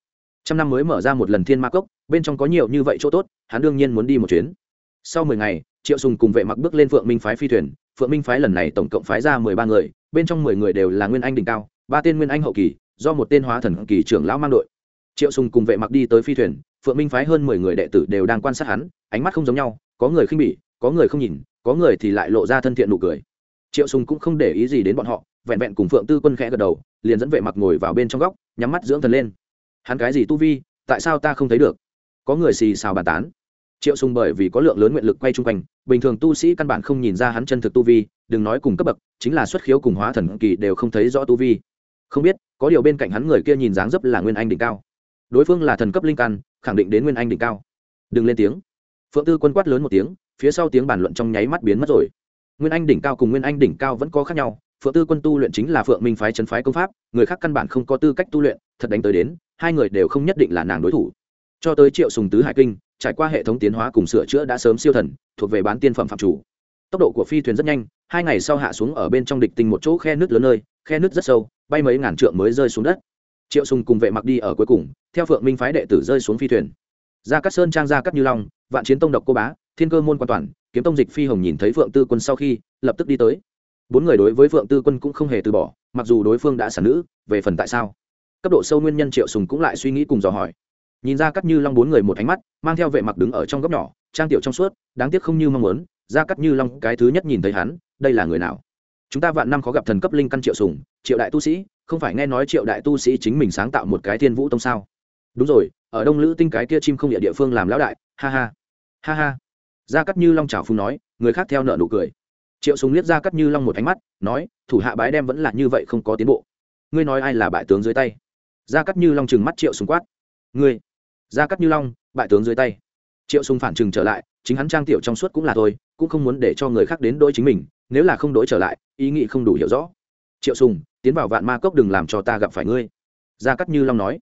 Trăm năm mới mở ra một lần thiên ma cốc, bên trong có nhiều như vậy chỗ tốt, hắn đương nhiên muốn đi một chuyến. Sau mười ngày, triệu sùng cùng vệ mặc bước lên phượng minh phái phi thuyền, phượng minh phái lần này tổng cộng phái ra mười ba người, bên trong mười người đều là nguyên anh đỉnh cao, ba tên nguyên anh hậu kỳ, do một tên hóa thần kỳ trưởng lão mang đội. Triệu sùng cùng vệ mặc đi tới phi thuyền, phượng minh phái hơn mười người đệ tử đều đang quan sát hắn, ánh mắt không giống nhau, có người khinh bỉ, có người không nhìn có người thì lại lộ ra thân thiện nụ cười. Triệu sùng cũng không để ý gì đến bọn họ, vẹn vẹn cùng phượng tư quân khẽ gật đầu, liền dẫn vệ mặc ngồi vào bên trong góc, nhắm mắt dưỡng thần lên. Hắn cái gì tu vi, tại sao ta không thấy được? Có người xì xào bàn tán. Triệu sùng bởi vì có lượng lớn nguyện lực quay chung quanh, bình thường tu sĩ căn bản không nhìn ra hắn chân thực tu vi, đừng nói cùng cấp bậc, chính là xuất khiếu cùng hóa thần kỳ đều không thấy rõ tu vi. Không biết, có điều bên cạnh hắn người kia nhìn dáng dấp là nguyên anh đỉnh cao. Đối phương là thần cấp linh căn, khẳng định đến nguyên anh đỉnh cao. Đừng lên tiếng phượng tư quân quát lớn một tiếng, phía sau tiếng bàn luận trong nháy mắt biến mất rồi. Nguyên anh đỉnh cao cùng nguyên anh đỉnh cao vẫn có khác nhau, phượng tư quân tu luyện chính là phượng minh phái trấn phái công pháp, người khác căn bản không có tư cách tu luyện, thật đánh tới đến, hai người đều không nhất định là nàng đối thủ. Cho tới triệu sùng tứ hải kinh, trải qua hệ thống tiến hóa cùng sửa chữa đã sớm siêu thần, thuộc về bán tiên phẩm phạm chủ. Tốc độ của phi thuyền rất nhanh, hai ngày sau hạ xuống ở bên trong địch tình một chỗ khe nước lớn nơi, khe nước rất sâu, bay mấy ngàn trượng mới rơi xuống đất. Triệu sùng cùng vệ mặc đi ở cuối cùng, theo phượng minh phái đệ tử rơi xuống phi thuyền gia cát sơn trang gia cát như long, vạn chiến tông độc cô bá, thiên cơ môn quan toàn, kiếm tông dịch phi hồng nhìn thấy phượng tư quân sau khi, lập tức đi tới. Bốn người đối với phượng tư quân cũng không hề từ bỏ, mặc dù đối phương đã sản nữ, về phần tại sao? Cấp độ sâu nguyên nhân triệu sùng cũng lại suy nghĩ cùng dò hỏi. Nhìn ra cắt như long bốn người một ánh mắt, mang theo vệ mặc đứng ở trong góc nhỏ, trang tiểu trong suốt, đáng tiếc không như mong muốn, ra cắt như long cái thứ nhất nhìn thấy hắn, đây là người nào? Chúng ta vạn năm khó gặp thần cấp linh căn triệu sùng, triệu đại tu sĩ, không phải nghe nói triệu đại tu sĩ chính mình sáng tạo một cái thiên vũ tông sao? Đúng rồi ở đông lữ tinh cái kia chim không địa địa phương làm lão đại, ha ha ha ha. Gia cắt như long trào phung nói, người khác theo nợ nụ cười. Triệu súng liếc gia cắt như long một ánh mắt, nói, thủ hạ bái đem vẫn là như vậy không có tiến bộ. Ngươi nói ai là bại tướng dưới tay? Gia cắt như long chừng mắt triệu súng quát. Ngươi, gia cắt như long, bại tướng dưới tay. Triệu súng phản chừng trở lại, chính hắn trang tiểu trong suốt cũng là thôi, cũng không muốn để cho người khác đến đôi chính mình, nếu là không đối trở lại, ý nghĩ không đủ hiểu rõ. Triệu sùng, tiến vào vạn ma cốc đừng làm cho ta gặp phải ngươi. Gia cắt như long nói,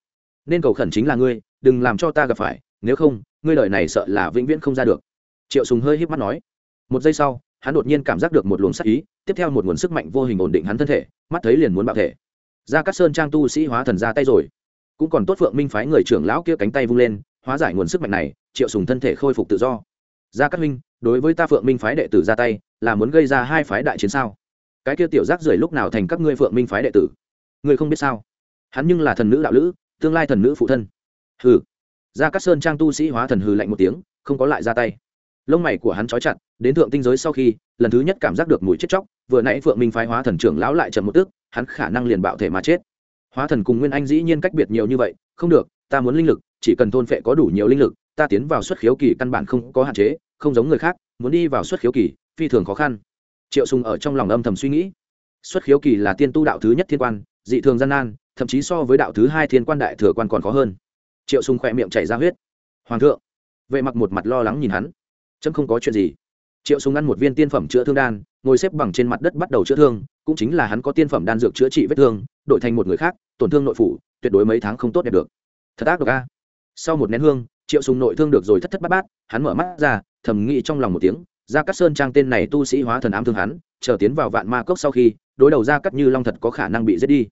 nên cầu khẩn chính là ngươi đừng làm cho ta gặp phải, nếu không, ngươi lời này sợ là vĩnh viễn không ra được. Triệu sùng hơi híp mắt nói. Một giây sau, hắn đột nhiên cảm giác được một luồng sắc ý, tiếp theo một nguồn sức mạnh vô hình ổn định hắn thân thể, mắt thấy liền muốn bạo thể. Gia cát sơn trang tu sĩ hóa thần ra tay rồi. Cũng còn tốt phượng minh phái người trưởng lão kia cánh tay vung lên, hóa giải nguồn sức mạnh này, triệu sùng thân thể khôi phục tự do. Gia cát minh đối với ta phượng minh phái đệ tử ra tay, là muốn gây ra hai phái đại chiến sao? Cái kia tiểu giác rời lúc nào thành các ngươi phượng minh phái đệ tử? Ngươi không biết sao? Hắn nhưng là thần nữ đạo lữ, tương lai thần nữ phụ thân hừ. Gia cát sơn trang tu sĩ hóa thần hừ lạnh một tiếng, không có lại ra tay. Lông mày của hắn trói chặt, đến thượng tinh giới sau khi, lần thứ nhất cảm giác được mùi chết chóc, vừa nãy phượng minh phái hóa thần trưởng lão lại chậm một tức, hắn khả năng liền bạo thể mà chết. Hóa thần cùng nguyên anh dĩ nhiên cách biệt nhiều như vậy, không được, ta muốn linh lực, chỉ cần thôn phệ có đủ nhiều linh lực, ta tiến vào xuất khiếu kỳ căn bản không có hạn chế, không giống người khác, muốn đi vào xuất khiếu kỳ, phi thường khó khăn. Triệu sùng ở trong lòng âm thầm suy nghĩ. Xuất khiếu kỳ là tiên tu đạo thứ nhất thiên quan, dị thường gian nan, thậm chí so với đạo thứ hai thiên quan đại thừa quan còn khó hơn triệu sùng khỏe miệng chảy ra huyết. Hoàng thượng. Vệ mặc một mặt lo lắng nhìn hắn. Chấm không có chuyện gì. Triệu sùng ăn một viên tiên phẩm chữa thương đan, ngồi xếp bằng trên mặt đất bắt đầu chữa thương, cũng chính là hắn có tiên phẩm đan dược chữa trị vết thương, đổi thành một người khác, tổn thương nội phủ, tuyệt đối mấy tháng không tốt đẹp được. Thật ác độc a. Sau một nén hương, triệu sùng nội thương được rồi thất thất bát bát, hắn mở mắt ra, thầm nghĩ trong lòng một tiếng, gia cát sơn trang tên này tu sĩ hóa thần ám thương hắn, chờ tiến vào vạn ma cốc sau khi, đối đầu gia cát như long thật có khả năng bị giết đi.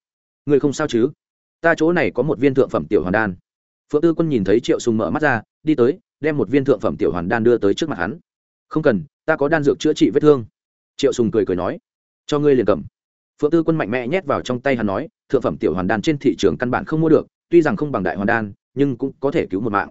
Người không sao chứ? Ta chỗ này có một viên thượng phẩm tiểu hoàn đan phượng tư quân nhìn thấy triệu sùng mở mắt ra, đi tới, đem một viên thượng phẩm tiểu hoàn đan đưa tới trước mặt hắn. Không cần, ta có đan dược chữa trị vết thương. Triệu sùng cười cười nói. Cho ngươi liền cầm. Phượng tư quân mạnh mẽ nhét vào trong tay hắn nói, thượng phẩm tiểu hoàn đan trên thị trường căn bản không mua được, tuy rằng không bằng đại hoàn đan, nhưng cũng có thể cứu một mạng.